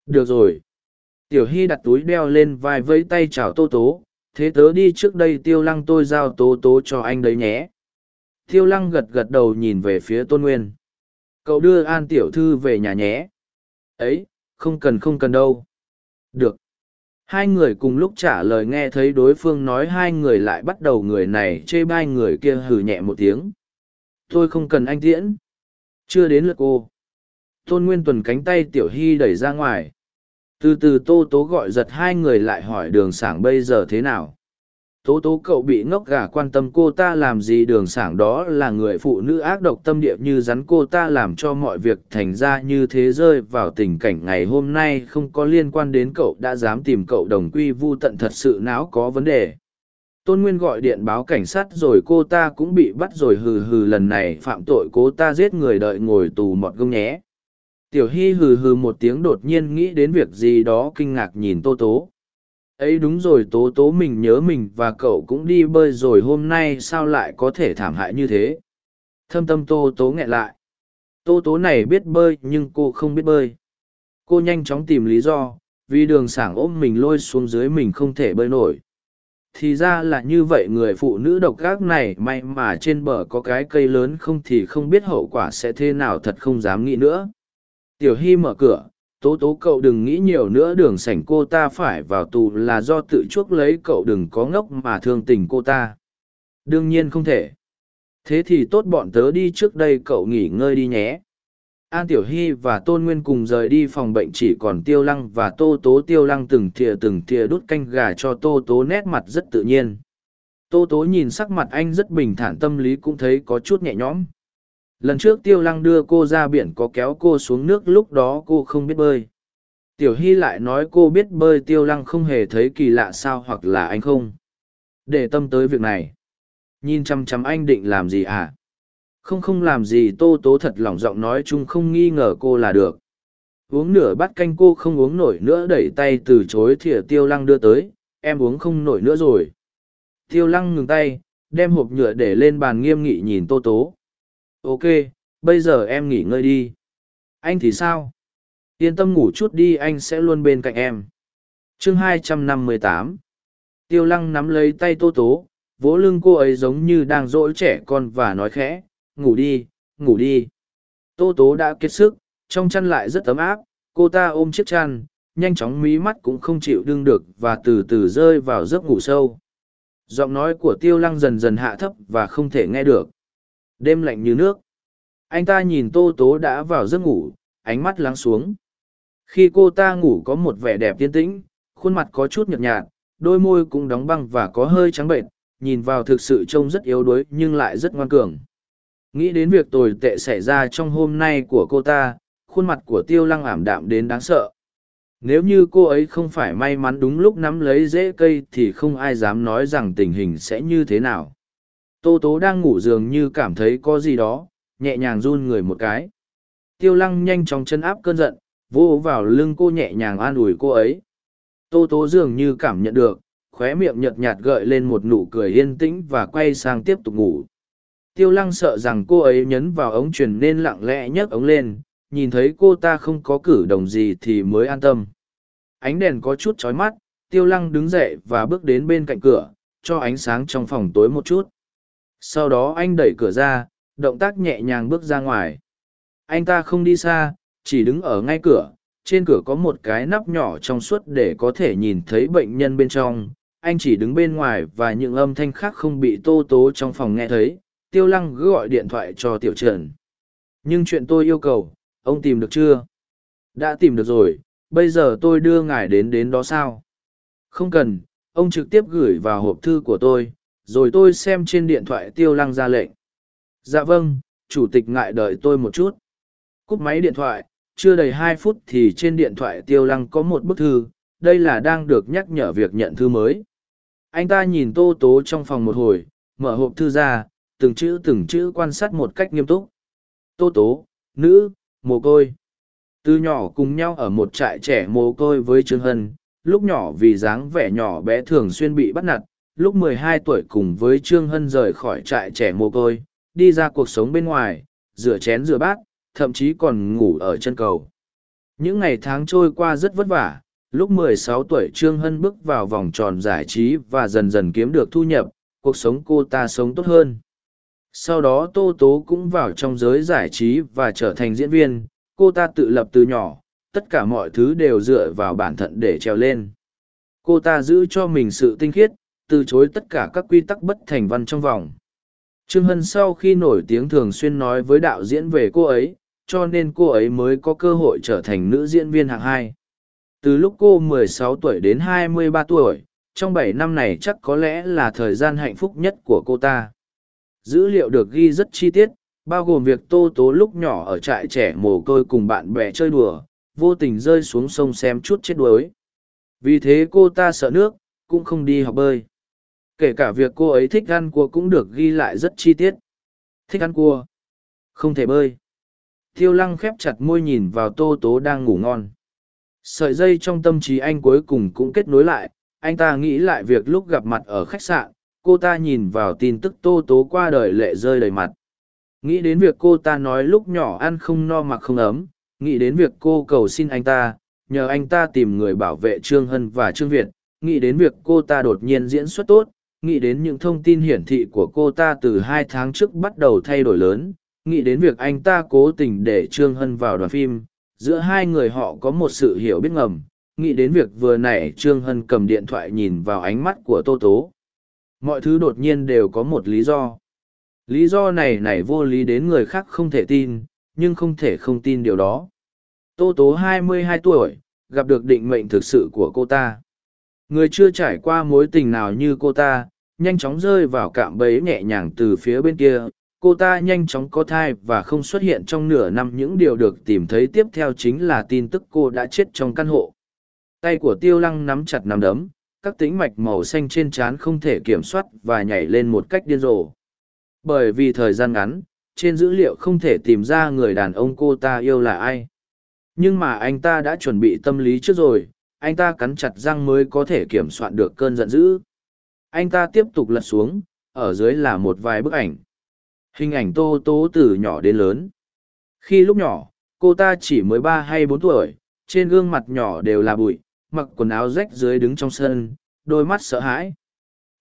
Được rồi. Tiểu hy đặt túi đeo lên vai vẫy tay chào tô tố. Thế tớ đi trước đây tiêu lăng tôi giao tố tố cho anh đấy nhé. Tiêu lăng gật gật đầu nhìn về phía tôn nguyên. Cậu đưa an tiểu thư về nhà nhé. Ấy, không cần không cần đâu. Được. Hai người cùng lúc trả lời nghe thấy đối phương nói hai người lại bắt đầu người này chê bai người kia hừ nhẹ một tiếng tôi không cần anh tiễn. Chưa đến lượt cô. Tôn nguyên tuần cánh tay tiểu hy đẩy ra ngoài. Từ từ tô tố gọi giật hai người lại hỏi đường sảng bây giờ thế nào? Tố tố cậu bị ngốc gà quan tâm cô ta làm gì? Đường sảng đó là người phụ nữ ác độc tâm địa như rắn cô ta làm cho mọi việc thành ra như thế rơi vào tình cảnh ngày hôm nay không có liên quan đến cậu đã dám tìm cậu đồng quy vu tận thật sự não có vấn đề tôn nguyên gọi điện báo cảnh sát rồi cô ta cũng bị bắt rồi hừ hừ lần này phạm tội cô ta giết người đợi ngồi tù mọt gông nhé. Tiểu hy hừ hừ một tiếng đột nhiên nghĩ đến việc gì đó kinh ngạc nhìn tô tố. Ấy đúng rồi tố tố mình nhớ mình và cậu cũng đi bơi rồi hôm nay sao lại có thể thảm hại như thế? Thâm tâm tô tố nghẹn lại. Tô tố này biết bơi nhưng cô không biết bơi. Cô nhanh chóng tìm lý do, vì đường sảng ôm mình lôi xuống dưới mình không thể bơi nổi thì ra là như vậy, người phụ nữ độc gác này may mà trên bờ có cái cây lớn không thì không biết hậu quả sẽ thế nào, thật không dám nghĩ nữa. Tiểu hy mở cửa, tố tố, cậu đừng nghĩ nhiều nữa, đường sảnh cô ta phải vào tù là do tự chuốc lấy, cậu đừng có ngốc mà thương tình cô ta. Đương nhiên không thể. Thế thì tốt, bọn tớ đi trước đây, cậu nghỉ ngơi đi nhé an tiểu hy và tôn nguyên cùng rời đi phòng bệnh chỉ còn tiêu lăng và tô tố. Tiêu lăng từng thìa từng thìa đút canh gà cho tô tố nét mặt rất tự nhiên. Tô tố nhìn sắc mặt anh rất bình thản, tâm lý cũng thấy có chút nhẹ nhõm. Lần trước tiêu lăng đưa cô ra biển có kéo cô xuống nước, lúc đó cô không biết bơi. Tiểu hy lại nói cô biết bơi, tiêu lăng không hề thấy kỳ lạ sao hoặc là anh không. Để tâm tới việc này. Nhìn chăm chăm anh định làm gì à? Không không làm gì tô tố thật lòng giọng nói chung không nghi ngờ cô là được. Uống nửa bát canh cô không uống nổi nữa đẩy tay từ chối thìa tiêu lăng đưa tới, em uống không nổi nữa rồi. Tiêu lăng ngừng tay, đem hộp nhựa để lên bàn nghiêm nghị nhìn tô tố. Ok, bây giờ em nghỉ ngơi đi. Anh thì sao? Yên tâm ngủ chút đi, anh sẽ luôn bên cạnh em. Chương 258 tiêu lăng nắm lấy tay tô tố, vỗ lưng cô ấy giống như đang dỗi trẻ con và nói khẽ ngủ đi ngủ đi. Tô tố đã kiệt sức, trong chăn lại rất ấm áp, cô ta ôm chiếc chăn, nhanh chóng mí mắt cũng không chịu đương được và từ từ rơi vào giấc ngủ sâu. Giọng nói của tiêu lăng dần dần hạ thấp và không thể nghe được. Đêm lạnh như nước. Anh ta nhìn tô tố đã vào giấc ngủ, ánh mắt lắng xuống. Khi cô ta ngủ có một vẻ đẹp tiên tĩnh, khuôn mặt có chút nhợt nhạt, đôi môi cũng đóng băng và có hơi trắng bệnh nhìn vào thực sự trông rất yếu đuối nhưng lại rất ngoan cường nghĩ đến việc tồi tệ xảy ra trong hôm nay của cô ta, khuôn mặt của tiêu lăng ảm đạm đến đáng sợ. Nếu như cô ấy không phải may mắn đúng lúc nắm lấy rễ cây thì không ai dám nói rằng tình hình sẽ như thế nào. Tô tố đang ngủ dường như cảm thấy có gì đó, nhẹ nhàng run người một cái. Tiêu lăng nhanh chóng chân áp cơn giận vô vào lưng cô nhẹ nhàng an ủi cô ấy. Tô tố dường như cảm nhận được, khóe miệng nhợt nhạt gợi lên một nụ cười yên tĩnh và quay sang tiếp tục ngủ tiêu lăng sợ rằng cô ấy nhấn vào ống truyền nên lặng lẽ nhấc ống lên, nhìn thấy cô ta không có cử động gì thì mới an tâm. Ánh đèn có chút chói mắt, tiêu lăng đứng dậy và bước đến bên cạnh cửa, cho ánh sáng trong phòng tối một chút. Sau đó anh đẩy cửa ra, động tác nhẹ nhàng bước ra ngoài. Anh ta không đi xa, chỉ đứng ở ngay cửa, trên cửa có một cái nắp nhỏ trong suốt để có thể nhìn thấy bệnh nhân bên trong. Anh chỉ đứng bên ngoài và những âm thanh khác không bị tô tố trong phòng nghe thấy tiêu lăng gọi điện thoại cho tiểu trần. Nhưng chuyện tôi yêu cầu, ông tìm được chưa? Đã tìm được rồi, bây giờ tôi đưa ngài đến đến đó sao? Không cần, ông trực tiếp gửi vào hộp thư của tôi, rồi tôi xem trên điện thoại tiêu lăng ra lệnh. Dạ vâng chủ tịch ngại đợi tôi một chút. Cúp máy điện thoại, chưa đầy hai phút thì trên điện thoại tiêu lăng có một bức thư, đây là đang được nhắc nhở việc nhận thư mới. Anh ta nhìn tô tố trong phòng một hồi, mở hộp thư ra từng chữ từng chữ quan sát một cách nghiêm túc. Tô tố, nữ, mồ côi. Từ nhỏ cùng nhau ở một trại trẻ mồ côi với trương hân, lúc nhỏ vì dáng vẻ nhỏ bé thường xuyên bị bắt nạt, lúc 12 tuổi cùng với trương hân rời khỏi trại trẻ mồ côi, đi ra cuộc sống bên ngoài, rửa chén rửa bát, thậm chí còn ngủ ở chân cầu. Những ngày tháng trôi qua rất vất vả, lúc 16 tuổi trương hân bước vào vòng tròn giải trí và dần dần kiếm được thu nhập, cuộc sống cô ta sống tốt hơn sau đó tô tố cũng vào trong giới giải trí và trở thành diễn viên. Cô ta tự lập từ nhỏ, tất cả mọi thứ đều dựa vào bản thân để trèo lên. Cô ta giữ cho mình sự tinh khiết, từ chối tất cả các quy tắc bất thành văn trong vòng. Trương hân sau khi nổi tiếng thường xuyên nói với đạo diễn về cô ấy, cho nên cô ấy mới có cơ hội trở thành nữ diễn viên hạng hai. Từ lúc cô 16 tuổi đến 23 tuổi, trong 7 năm này chắc có lẽ là thời gian hạnh phúc nhất của cô ta dữ liệu được ghi rất chi tiết, bao gồm việc tô tố lúc nhỏ ở trại trẻ mồ côi cùng bạn bè chơi đùa, vô tình rơi xuống sông xem chút chết đuối. Vì thế cô ta sợ nước, cũng không đi học bơi. Kể cả việc cô ấy thích ăn cua cũng được ghi lại rất chi tiết. Thích ăn cua. Không thể bơi. Thiêu lăng khép chặt môi nhìn vào tô tố đang ngủ ngon. Sợi dây trong tâm trí anh cuối cùng cũng kết nối lại, anh ta nghĩ lại việc lúc gặp mặt ở khách sạn cô ta nhìn vào tin tức tô tố qua đời lệ rơi đầy mặt. Nghĩ đến việc cô ta nói lúc nhỏ ăn không no mặc không ấm, nghĩ đến việc cô cầu xin anh ta, nhờ anh ta tìm người bảo vệ trương hân và trương việt, nghĩ đến việc cô ta đột nhiên diễn xuất tốt, nghĩ đến những thông tin hiển thị của cô ta từ hai tháng trước bắt đầu thay đổi lớn, nghĩ đến việc anh ta cố tình để trương hân vào đoàn phim, giữa hai người họ có một sự hiểu biết ngầm, nghĩ đến việc vừa nãy trương hân cầm điện thoại nhìn vào ánh mắt của tô tố mọi thứ đột nhiên đều có một lý do. Lý do này này vô lý đến người khác không thể tin, nhưng không thể không tin điều đó. Tô tố 22 tuổi, gặp được định mệnh thực sự của cô ta. Người chưa trải qua mối tình nào như cô ta, nhanh chóng rơi vào cạm bẫy nhẹ nhàng từ phía bên kia. Cô ta nhanh chóng có thai và không xuất hiện trong nửa năm. Những điều được tìm thấy tiếp theo chính là tin tức cô đã chết trong căn hộ. Tay của tiêu lăng nắm chặt nắm đấm các tĩnh mạch màu xanh trên trán không thể kiểm soát và nhảy lên một cách điên rồ. Bởi vì thời gian ngắn, trên dữ liệu không thể tìm ra người đàn ông cô ta yêu là ai. Nhưng mà anh ta đã chuẩn bị tâm lý trước rồi, anh ta cắn chặt răng mới có thể kiểm soát được cơn giận dữ. Anh ta tiếp tục lật xuống, ở dưới là một vài bức ảnh. Hình ảnh tô tố từ nhỏ đến lớn. Khi lúc nhỏ, cô ta chỉ mới ba hay bốn tuổi, trên gương mặt nhỏ đều là bụi mặc quần áo rách dưới đứng trong sân, đôi mắt sợ hãi.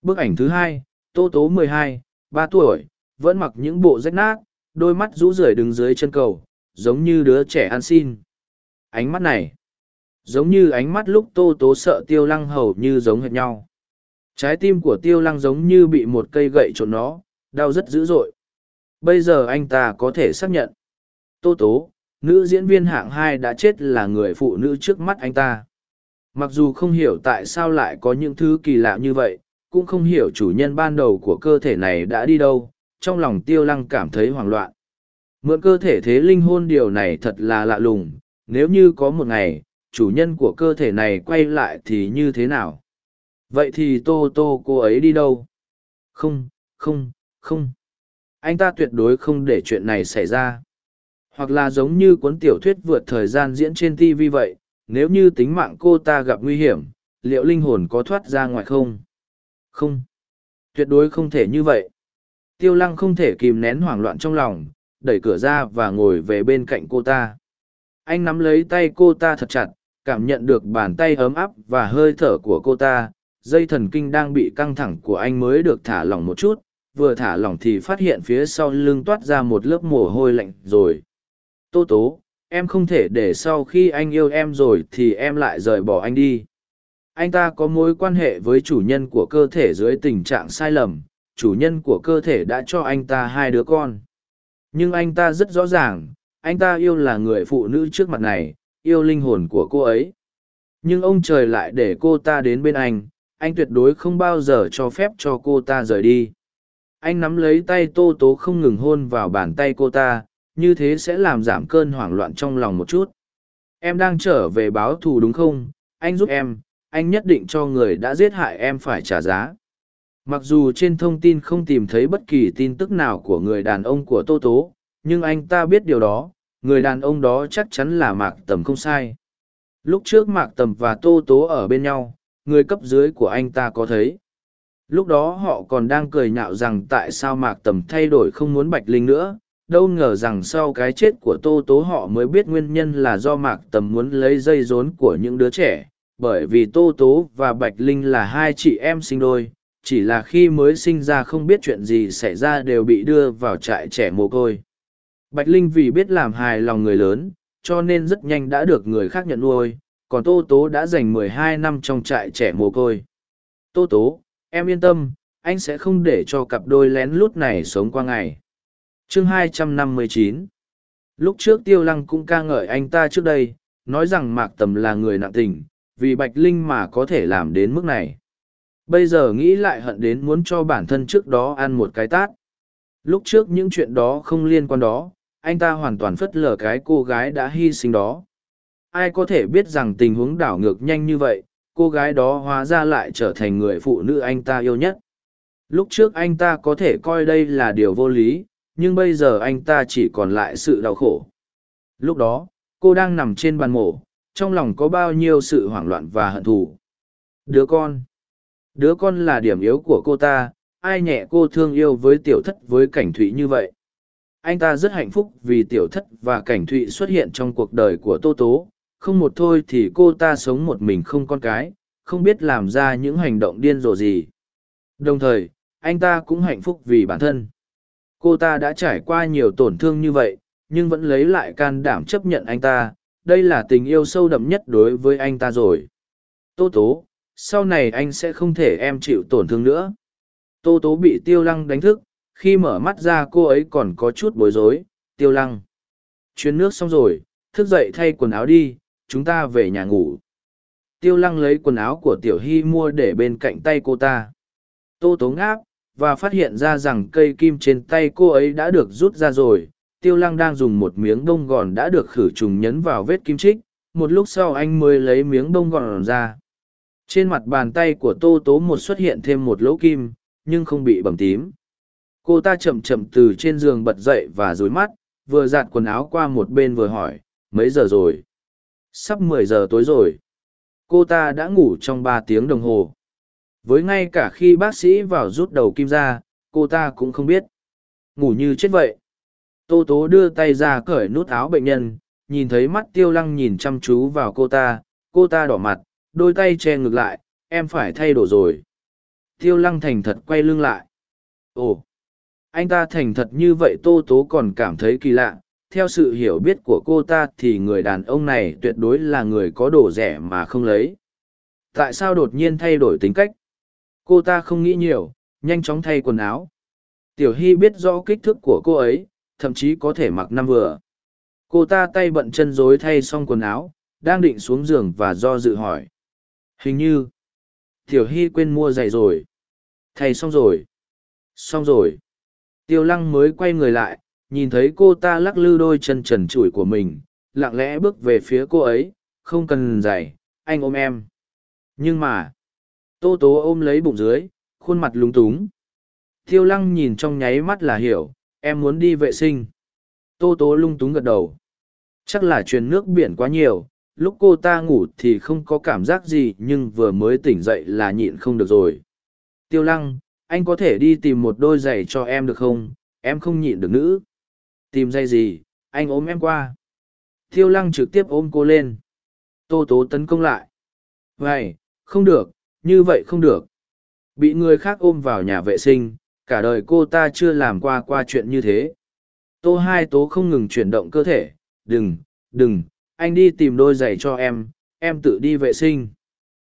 Bức ảnh thứ hai, tô tố mười hai, ba tuổi, vẫn mặc những bộ rách nát, đôi mắt rũ rưởi đứng dưới chân cầu, giống như đứa trẻ ăn xin. Ánh mắt này, giống như ánh mắt lúc tô tố sợ tiêu lăng hầu như giống hệt nhau. Trái tim của tiêu lăng giống như bị một cây gậy trộn nó, đau rất dữ dội. Bây giờ anh ta có thể xác nhận. Tô tố, nữ diễn viên hạng hai đã chết là người phụ nữ trước mắt anh ta mặc dù không hiểu tại sao lại có những thứ kỳ lạ như vậy, cũng không hiểu chủ nhân ban đầu của cơ thể này đã đi đâu, trong lòng tiêu lăng cảm thấy hoảng loạn. Mượn cơ thể thế linh hôn điều này thật là lạ lùng, nếu như có một ngày, chủ nhân của cơ thể này quay lại thì như thế nào? Vậy thì tô tô cô ấy đi đâu? Không không không. Anh ta tuyệt đối không để chuyện này xảy ra. Hoặc là giống như cuốn tiểu thuyết vượt thời gian diễn trên tv vậy nếu như tính mạng cô ta gặp nguy hiểm, liệu linh hồn có thoát ra ngoài không? Không. Tuyệt đối không thể như vậy. Tiêu lăng không thể kìm nén hoảng loạn trong lòng, đẩy cửa ra và ngồi về bên cạnh cô ta. Anh nắm lấy tay cô ta thật chặt, cảm nhận được bàn tay ấm áp và hơi thở của cô ta. Dây thần kinh đang bị căng thẳng của anh mới được thả lỏng một chút, vừa thả lỏng thì phát hiện phía sau lưng toát ra một lớp mồ hôi lạnh rồi. Tô tố em không thể để sau khi anh yêu em rồi thì em lại rời bỏ anh đi. Anh ta có mối quan hệ với chủ nhân của cơ thể dưới tình trạng sai lầm, chủ nhân của cơ thể đã cho anh ta hai đứa con. Nhưng anh ta rất rõ ràng, anh ta yêu là người phụ nữ trước mặt này, yêu linh hồn của cô ấy. Nhưng ông trời lại để cô ta đến bên anh anh tuyệt đối không bao giờ cho phép cho cô ta rời đi. Anh nắm lấy tay tô tố không ngừng hôn vào bàn tay cô ta như thế sẽ làm giảm cơn hoảng loạn trong lòng một chút. Em đang trở về báo thù đúng không? Anh giúp em, anh nhất định cho người đã giết hại em phải trả giá. Mặc dù trên thông tin không tìm thấy bất kỳ tin tức nào của người đàn ông của tô tố, nhưng anh ta biết điều đó, người đàn ông đó chắc chắn là mạc tầm không sai. Lúc trước mạc tầm và tô tố ở bên nhau, người cấp dưới của anh ta có thấy. Lúc đó họ còn đang cười nhạo rằng tại sao mạc tầm thay đổi không muốn bạch linh nữa đâu ngờ rằng sau cái chết của tô tố họ mới biết nguyên nhân là do mạc tầm muốn lấy dây rốn của những đứa trẻ, bởi vì tô tố và bạch linh là hai chị em sinh đôi, chỉ là khi mới sinh ra không biết chuyện gì xảy ra đều bị đưa vào trại trẻ mồ côi. Bạch linh vì biết làm hài lòng người lớn, cho nên rất nhanh đã được người khác nhận nuôi, còn tô tố đã dành mười hai năm trong trại trẻ mồ côi. Tô tố, em yên tâm, anh sẽ không để cho cặp đôi lén lút này sống qua ngày chương 259 lúc trước tiêu lăng cũng ca ngợi anh ta trước đây, nói rằng mạc tầm là người nặng tình, vì bạch linh mà có thể làm đến mức này. Bây giờ nghĩ lại hận đến muốn cho bản thân trước đó ăn một cái tát. Lúc trước những chuyện đó không liên quan đó, anh ta hoàn toàn phất lờ cái cô gái đã hy sinh đó. Ai có thể biết rằng tình huống đảo ngược nhanh như vậy, cô gái đó hóa ra lại trở thành người phụ nữ anh ta yêu nhất. Lúc trước anh ta có thể coi đây là điều vô lý nhưng bây giờ anh ta chỉ còn lại sự đau khổ. Lúc đó, cô đang nằm trên bàn mổ, trong lòng có bao nhiêu sự hoảng loạn và hận thù. Đứa con. Đứa con là điểm yếu của cô ta, ai nhẹ cô thương yêu với tiểu thất với cảnh thụy như vậy? Anh ta rất hạnh phúc vì tiểu thất và cảnh thụy xuất hiện trong cuộc đời của tô tố. Không một thôi thì cô ta sống một mình không con cái, không biết làm ra những hành động điên rồ gì. Đồng thời, anh ta cũng hạnh phúc vì bản thân cô ta đã trải qua nhiều tổn thương như vậy, nhưng vẫn lấy lại can đảm chấp nhận anh ta, đây là tình yêu sâu đậm nhất đối với anh ta rồi. Tô tố, sau này anh sẽ không thể em chịu tổn thương nữa. Tô tố bị tiêu lăng đánh thức, khi mở mắt ra cô ấy còn có chút bối rối. Tiêu lăng, chuyến nước xong rồi, thức dậy thay quần áo đi, chúng ta về nhà ngủ. Tiêu lăng lấy quần áo của tiểu hy mua để bên cạnh tay cô ta. Tô tố ngáp và phát hiện ra rằng cây kim trên tay cô ấy đã được rút ra rồi. Tiêu lăng đang dùng một miếng bông gòn đã được khử trùng nhấn vào vết kim trích. Một lúc sau anh mới lấy miếng bông gòn ra. Trên mặt bàn tay của tô tố một xuất hiện thêm một lỗ kim, nhưng không bị bầm tím. Cô ta chậm chậm từ trên giường bật dậy và rối mắt, vừa giặt quần áo qua một bên vừa hỏi, mấy giờ rồi? Sắp mười giờ tối rồi. Cô ta đã ngủ trong ba tiếng đồng hồ với ngay cả khi bác sĩ vào rút đầu kim ra, cô ta cũng không biết. Ngủ như chết vậy. Tô tố đưa tay ra cởi nút áo bệnh nhân, nhìn thấy mắt tiêu lăng nhìn chăm chú vào cô ta cô ta đỏ mặt, đôi tay che ngược lại, em phải thay đổi rồi. Tiêu lăng thành thật quay lưng lại. Ồ, anh ta thành thật như vậy tô tố còn cảm thấy kỳ lạ. Theo sự hiểu biết của cô ta thì người đàn ông này tuyệt đối là người có đồ rẻ mà không lấy. Tại sao đột nhiên thay đổi tính cách? Cô ta không nghĩ nhiều, nhanh chóng thay quần áo. Tiểu hy biết rõ kích thước của cô ấy, thậm chí có thể mặc năm vừa. Cô ta tay bận chân rối thay xong quần áo, đang định xuống giường và do dự hỏi. Hình như, tiểu hy quên mua giày rồi. Thay xong rồi. Xong rồi. Tiêu lăng mới quay người lại, nhìn thấy cô ta lắc lư đôi chân trần trụi của mình, lặng lẽ bước về phía cô ấy. Không cần giày, anh ôm em. Nhưng mà tô tố ôm lấy bụng dưới, khuôn mặt lúng túng. Tiêu lăng nhìn trong nháy mắt là hiểu, em muốn đi vệ sinh. Tô tố lung túng gật đầu. Chắc là truyền nước biển quá nhiều, lúc cô ta ngủ thì không có cảm giác gì, nhưng vừa mới tỉnh dậy là nhịn không được rồi. Tiêu lăng, anh có thể đi tìm một đôi giày cho em được không? Em không nhịn được nữ. Tìm giày gì? Anh ôm em qua. Tiêu lăng trực tiếp ôm cô lên. Tô tố tấn công lại. Vậy, không được như vậy không được. Bị người khác ôm vào nhà vệ sinh, cả đời cô ta chưa làm qua qua chuyện như thế. Tô hai tố không ngừng chuyển động cơ thể, đừng đừng, anh đi tìm đôi giày cho em em tự đi vệ sinh.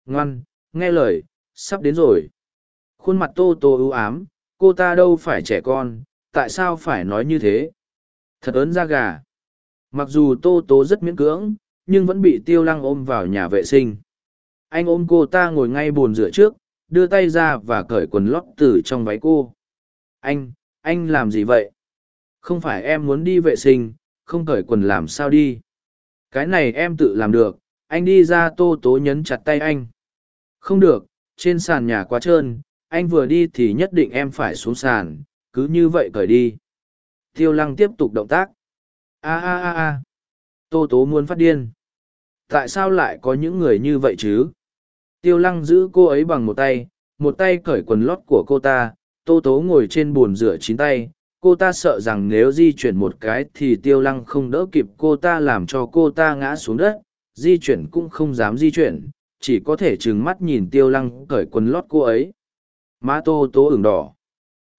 Ngoan, nghe lời, sắp đến rồi. Khuôn mặt tô tô ưu ám, cô ta đâu phải trẻ con, tại sao phải nói như thế? Thật ớn da gà. Mặc dù tô tố rất miễn cưỡng, nhưng vẫn bị tiêu lăng ôm vào nhà vệ sinh anh ôm cô ta ngồi ngay bồn rửa trước đưa tay ra và cởi quần lót từ trong váy cô anh anh làm gì vậy không phải em muốn đi vệ sinh không cởi quần làm sao đi cái này em tự làm được anh đi ra tô tố nhấn chặt tay anh Không được, trên sàn nhà quá trơn, anh vừa đi thì nhất định em phải xuống sàn, cứ như vậy cởi đi. Tiêu lăng tiếp tục động tác. a a a a Tô tố muốn phát điên. Tại sao lại có những người như vậy chứ? Tiêu lăng giữ cô ấy bằng một tay, một tay cởi quần lót của cô ta, tô tố ngồi trên bồn rửa chín tay. Cô ta sợ rằng nếu di chuyển một cái thì tiêu lăng không đỡ kịp cô ta làm cho cô ta ngã xuống đất, di chuyển cũng không dám di chuyển, chỉ có thể trừng mắt nhìn tiêu lăng cởi quần lót cô ấy. Má tô tố ửng đỏ.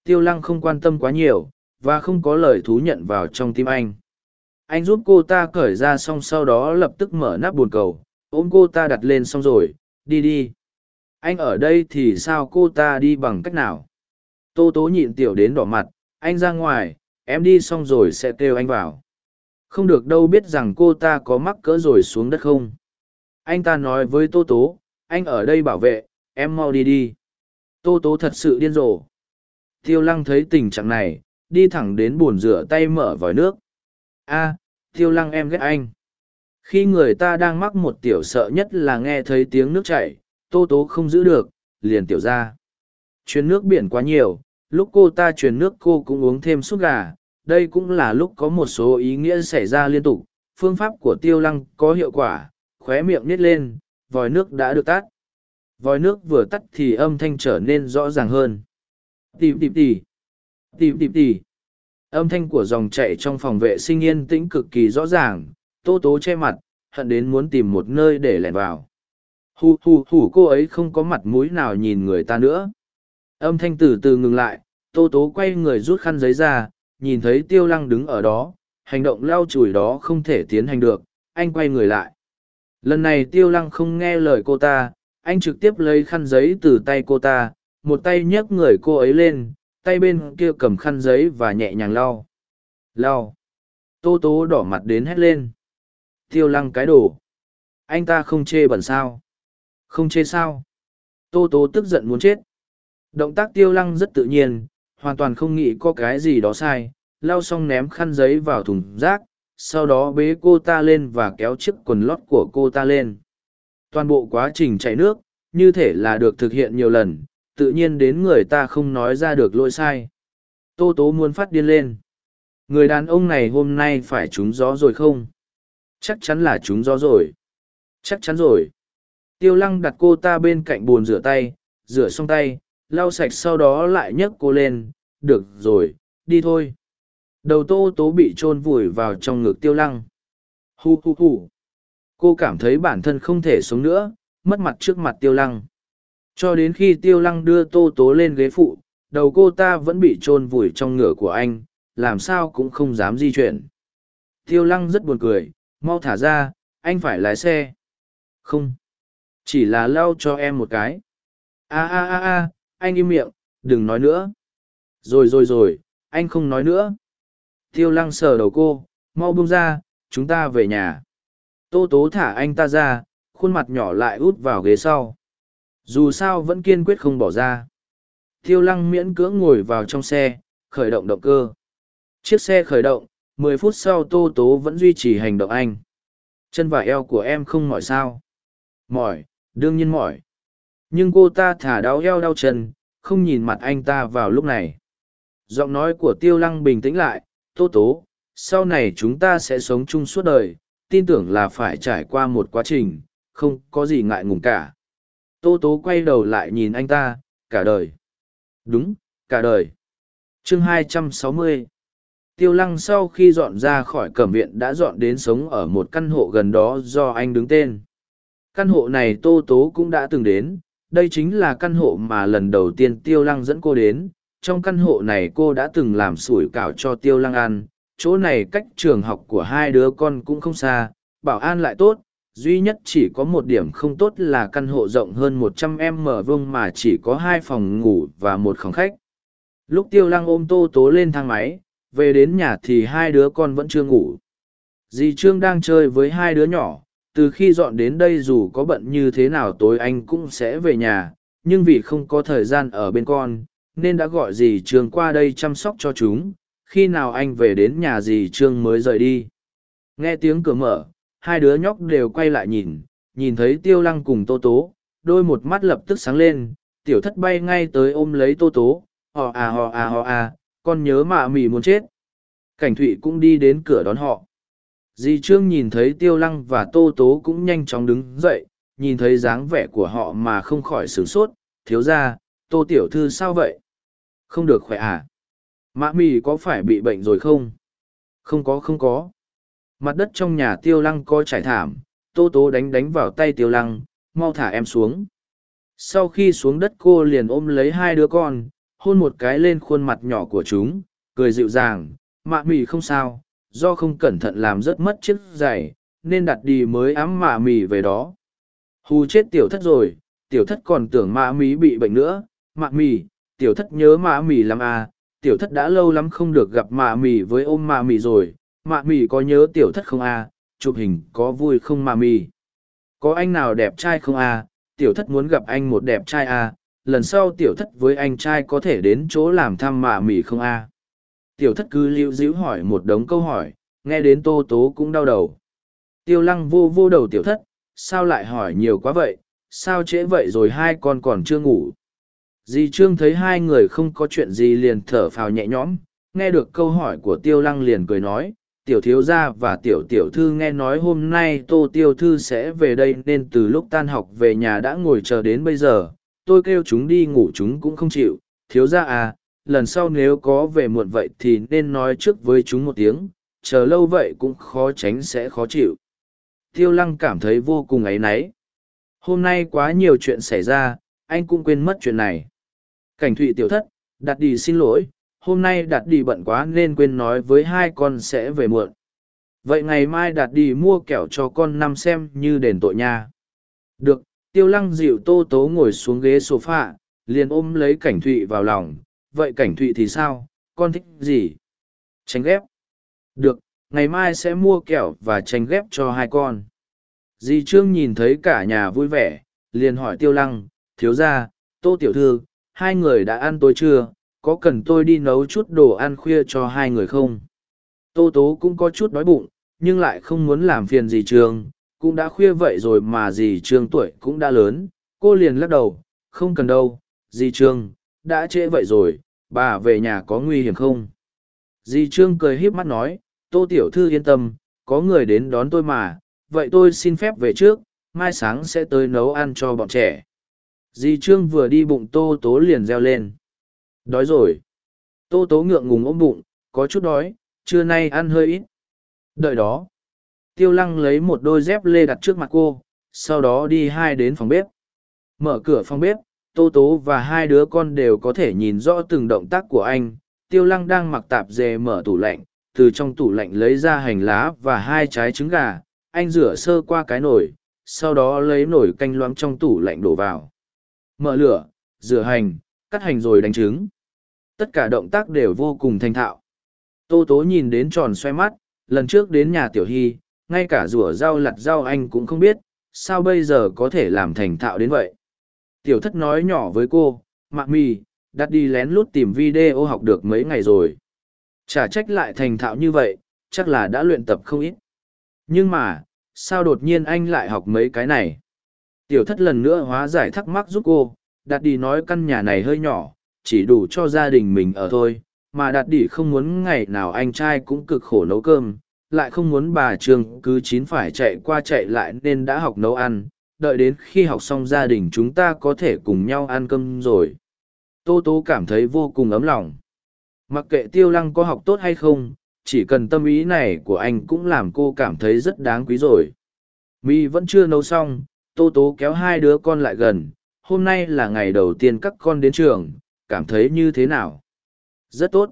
Tiêu lăng không quan tâm quá nhiều, và không có lời thú nhận vào trong tim anh. Anh giúp cô ta cởi ra xong sau đó lập tức mở nắp bồn cầu, ôm cô ta đặt lên xong rồi, đi đi. Anh ở đây thì sao cô ta đi bằng cách nào? Tô tố nhịn tiểu đến đỏ mặt, anh ra ngoài, em đi xong rồi sẽ kêu anh vào. Không được đâu biết rằng cô ta có mắc cỡ rồi xuống đất không. Anh ta nói với Tô tố, anh ở đây bảo vệ, em mau đi đi. Tô tố thật sự điên rồ. Tiêu lăng thấy tình trạng này, đi thẳng đến bồn rửa tay mở vòi nước. a tiêu lăng em ghét anh. Khi người ta đang mắc một tiểu sợ nhất là nghe thấy tiếng nước chảy, tô tố không giữ được, liền tiểu ra. Chuyến nước biển quá nhiều, lúc cô ta truyền nước cô cũng uống thêm súp gà, đây cũng là lúc có một số ý nghĩa xảy ra liên tục. Phương pháp của tiêu lăng có hiệu quả, khóe miệng nít lên, vòi nước đã được tắt. Vòi nước vừa tắt thì âm thanh trở nên rõ ràng hơn. Tìm tìm tì. Tìm tìm tì. Âm thanh của dòng chạy trong phòng vệ sinh yên tĩnh cực kỳ rõ ràng, tô tố che mặt, hận đến muốn tìm một nơi để lẻn vào. Hù hù hù cô ấy không có mặt mũi nào nhìn người ta nữa. Âm thanh từ từ ngừng lại, tô tố quay người rút khăn giấy ra, nhìn thấy tiêu lăng đứng ở đó, hành động lau chùi đó không thể tiến hành được, anh quay người lại. Lần này tiêu lăng không nghe lời cô ta, anh trực tiếp lấy khăn giấy từ tay cô ta, một tay nhấc người cô ấy lên, tay bên kia cầm khăn giấy và nhẹ nhàng lau. Lau. Tô tố đỏ mặt đến hét lên. Tiêu lăng cái đồ. Anh ta không chê bẩn sao. Không chê sao. Tô tố tức giận muốn chết. Động tác tiêu lăng rất tự nhiên, hoàn toàn không nghĩ có cái gì đó sai. Lau xong ném khăn giấy vào thùng rác, sau đó bế cô ta lên và kéo chiếc quần lót của cô ta lên. Toàn bộ quá trình chạy nước, như thể là được thực hiện nhiều lần, tự nhiên đến người ta không nói ra được lỗi sai. Tô tố muốn phát điên lên. Người đàn ông này hôm nay phải trúng gió rồi không? Chắc chắn là chúng gió rồi. Chắc chắn rồi. Tiêu lăng đặt cô ta bên cạnh bồn rửa tay, rửa xong tay, lau sạch sau đó lại nhấc cô lên. Được rồi, đi thôi. Đầu tô tố bị chôn vùi vào trong ngực tiêu lăng. Hu hu hu. Cô cảm thấy bản thân không thể sống nữa, mất mặt trước mặt tiêu lăng. Cho đến khi tiêu lăng đưa tô tố lên ghế phụ, đầu cô ta vẫn bị chôn vùi trong ngửa của anh, làm sao cũng không dám di chuyển. Tiêu lăng rất buồn cười, mau thả ra, anh phải lái xe. Không. Chỉ là lau cho em một cái. a a a a anh im miệng, đừng nói nữa. Rồi rồi rồi, anh không nói nữa. Tiêu lăng sờ đầu cô, mau buông ra, chúng ta về nhà. Tô tố thả anh ta ra, khuôn mặt nhỏ lại út vào ghế sau dù sao vẫn kiên quyết không bỏ ra tiêu lăng miễn cưỡng ngồi vào trong xe khởi động động cơ chiếc xe khởi động mười phút sau tô tố vẫn duy trì hành động anh. Chân và eo của em không mỏi sao? Mỏi đương nhiên mỏi. Nhưng cô ta thả đau eo đau chân không nhìn mặt anh ta vào lúc này. Giọng nói của tiêu lăng bình tĩnh lại tô tố sau này chúng ta sẽ sống chung suốt đời tin tưởng là phải trải qua một quá trình không có gì ngại ngùng cả. Tô Tố quay đầu lại nhìn anh ta, cả đời. Đúng, cả đời. chương 260 Tiêu lăng sau khi dọn ra khỏi cẩm viện đã dọn đến sống ở một căn hộ gần đó do anh đứng tên. Căn hộ này Tô Tố cũng đã từng đến, đây chính là căn hộ mà lần đầu tiên Tiêu lăng dẫn cô đến. Trong căn hộ này cô đã từng làm sủi cảo cho Tiêu lăng ăn, chỗ này cách trường học của hai đứa con cũng không xa, bảo an lại tốt, duy nhất chỉ có một điểm không tốt là căn hộ rộng hơn một trăm m vuông mà chỉ có hai phòng ngủ và một phòng khách lúc tiêu lăng ôm tô tố lên thang máy về đến nhà thì hai đứa con vẫn chưa ngủ. Dì trương đang chơi với hai đứa nhỏ từ khi dọn đến đây dù có bận như thế nào tối anh cũng sẽ về nhà nhưng vì không có thời gian ở bên con nên đã gọi dì trương qua đây chăm sóc cho chúng khi nào anh về đến nhà dì trương mới rời đi. Nghe tiếng cửa mở hai đứa nhóc đều quay lại nhìn, nhìn thấy tiêu lăng cùng tô tố, đôi một mắt lập tức sáng lên, tiểu thất bay ngay tới ôm lấy tô tố, họ à họ à họ à, con nhớ mạ mì muốn chết. Cảnh thụy cũng đi đến cửa đón họ. Dì Trương nhìn thấy tiêu lăng và tô tố cũng nhanh chóng đứng dậy, nhìn thấy dáng vẻ của họ mà không khỏi sửng sốt, thiếu ra, tô tiểu thư sao vậy? Không được khỏe à? Mạ mì có phải bị bệnh rồi không? Không có không có. Mặt đất trong nhà tiêu lăng có trải thảm, tô tố đánh đánh vào tay tiêu lăng, mau thả em xuống. Sau khi xuống đất cô liền ôm lấy hai đứa con, hôn một cái lên khuôn mặt nhỏ của chúng, cười dịu dàng, mạ mì không sao, do không cẩn thận làm rất mất chiếc giày, nên đặt đi mới ám mạ mì về đó. Hù chết tiểu thất rồi, tiểu thất còn tưởng mạ mì bị bệnh nữa, mạ mì, tiểu thất nhớ mạ mì lắm à, tiểu thất đã lâu lắm không được gặp mạ mì với ôm mạ mì rồi, mạ mì có nhớ tiểu thất không à, chụp hình có vui không mạ mì. Có anh nào đẹp trai không à, tiểu thất muốn gặp anh một đẹp trai à, lần sau tiểu thất với anh trai có thể đến chỗ làm thăm mạ mì không à. Tiểu thất cứ lưu dĩu hỏi một đống câu hỏi, nghe đến tô tố cũng đau đầu. Tiêu lăng vô vô đầu tiểu thất, sao lại hỏi nhiều quá vậy, sao trễ vậy rồi hai con còn chưa ngủ. Dì Trương thấy hai người không có chuyện gì liền thở phào nhẹ nhõm, nghe được câu hỏi của tiêu lăng liền cười nói, tiểu thiếu gia và tiểu tiểu thư nghe nói hôm nay tô tiêu thư sẽ về đây nên từ lúc tan học về nhà đã ngồi chờ đến bây giờ tôi kêu chúng đi ngủ chúng cũng không chịu. Thiếu gia à lần sau nếu có về muộn vậy thì nên nói trước với chúng một tiếng, chờ lâu vậy cũng khó tránh sẽ khó chịu. Tiêu lăng cảm thấy vô cùng áy náy. Hôm nay quá nhiều chuyện xảy ra, anh cũng quên mất chuyện này. Cảnh thụy tiểu thất đặt đi xin lỗi, hôm nay đạt đi bận quá nên quên nói với hai con sẽ về muộn. Vậy ngày mai đạt đi mua kẹo cho con năm xem như đền tội nha. Được tiêu lăng dịu tô tố ngồi xuống ghế sofa, liền ôm lấy cảnh thụy vào lòng. Vậy cảnh thụy thì sao? Con thích gì? Tránh ghép. Được ngày mai sẽ mua kẹo và tránh ghép cho hai con. Dì trương nhìn thấy cả nhà vui vẻ liền hỏi tiêu lăng thiếu ra tô tiểu thư hai người đã ăn tối chưa? Có cần tôi đi nấu chút đồ ăn khuya cho hai người không? Tô tố cũng có chút đói bụng nhưng lại không muốn làm phiền dì trương cũng đã khuya vậy rồi mà dì trương tuổi cũng đã lớn cô liền lắc đầu không cần đâu dì trương đã trễ vậy rồi bà về nhà có nguy hiểm không dì trương cười híp mắt nói tô tiểu thư yên tâm có người đến đón tôi mà vậy tôi xin phép về trước mai sáng sẽ tới nấu ăn cho bọn trẻ dì trương vừa đi bụng tô tố liền reo lên Đói rồi. Tô tố ngượng ngùng ôm bụng, có chút đói, trưa nay ăn hơi ít. Đợi đó. Tiêu lăng lấy một đôi dép lê đặt trước mặt cô, sau đó đi hai đến phòng bếp. Mở cửa phòng bếp, Tô Tố và hai đứa con đều có thể nhìn rõ từng động tác của anh. Tiêu lăng đang mặc tạp dề mở tủ lạnh, từ trong tủ lạnh lấy ra hành lá và hai trái trứng gà. Anh rửa sơ qua cái nồi, sau đó lấy nồi canh loãng trong tủ lạnh đổ vào. Mở lửa, rửa hành, cắt hành rồi đánh trứng. Tất cả động tác đều vô cùng thanh thạo. Tô tố nhìn đến tròn xoay mắt, lần trước đến nhà tiểu hy, ngay cả rủa rau lặt rau anh cũng không biết, sao bây giờ có thể làm thành thạo đến vậy. Tiểu thất nói nhỏ với cô, mạc mì, đặt đi lén lút tìm video học được mấy ngày rồi. Chả trách lại thành thạo như vậy, chắc là đã luyện tập không ít. Nhưng mà, sao đột nhiên anh lại học mấy cái này? Tiểu thất lần nữa hóa giải thắc mắc giúp cô, đặt đi nói căn nhà này hơi nhỏ, chỉ đủ cho gia đình mình ở thôi, mà đạt đi không muốn ngày nào anh trai cũng cực khổ nấu cơm, lại không muốn bà Trương cứ chín phải chạy qua chạy lại nên đã học nấu ăn, đợi đến khi học xong gia đình chúng ta có thể cùng nhau ăn cơm rồi. Tô Tô cảm thấy vô cùng ấm lòng. Mặc kệ tiêu lăng có học tốt hay không, chỉ cần tâm ý này của anh cũng làm cô cảm thấy rất đáng quý rồi. Mi vẫn chưa nấu xong, Tô Tố kéo hai đứa con lại gần, hôm nay là ngày đầu tiên các con đến trường, cảm thấy như thế nào? Rất tốt.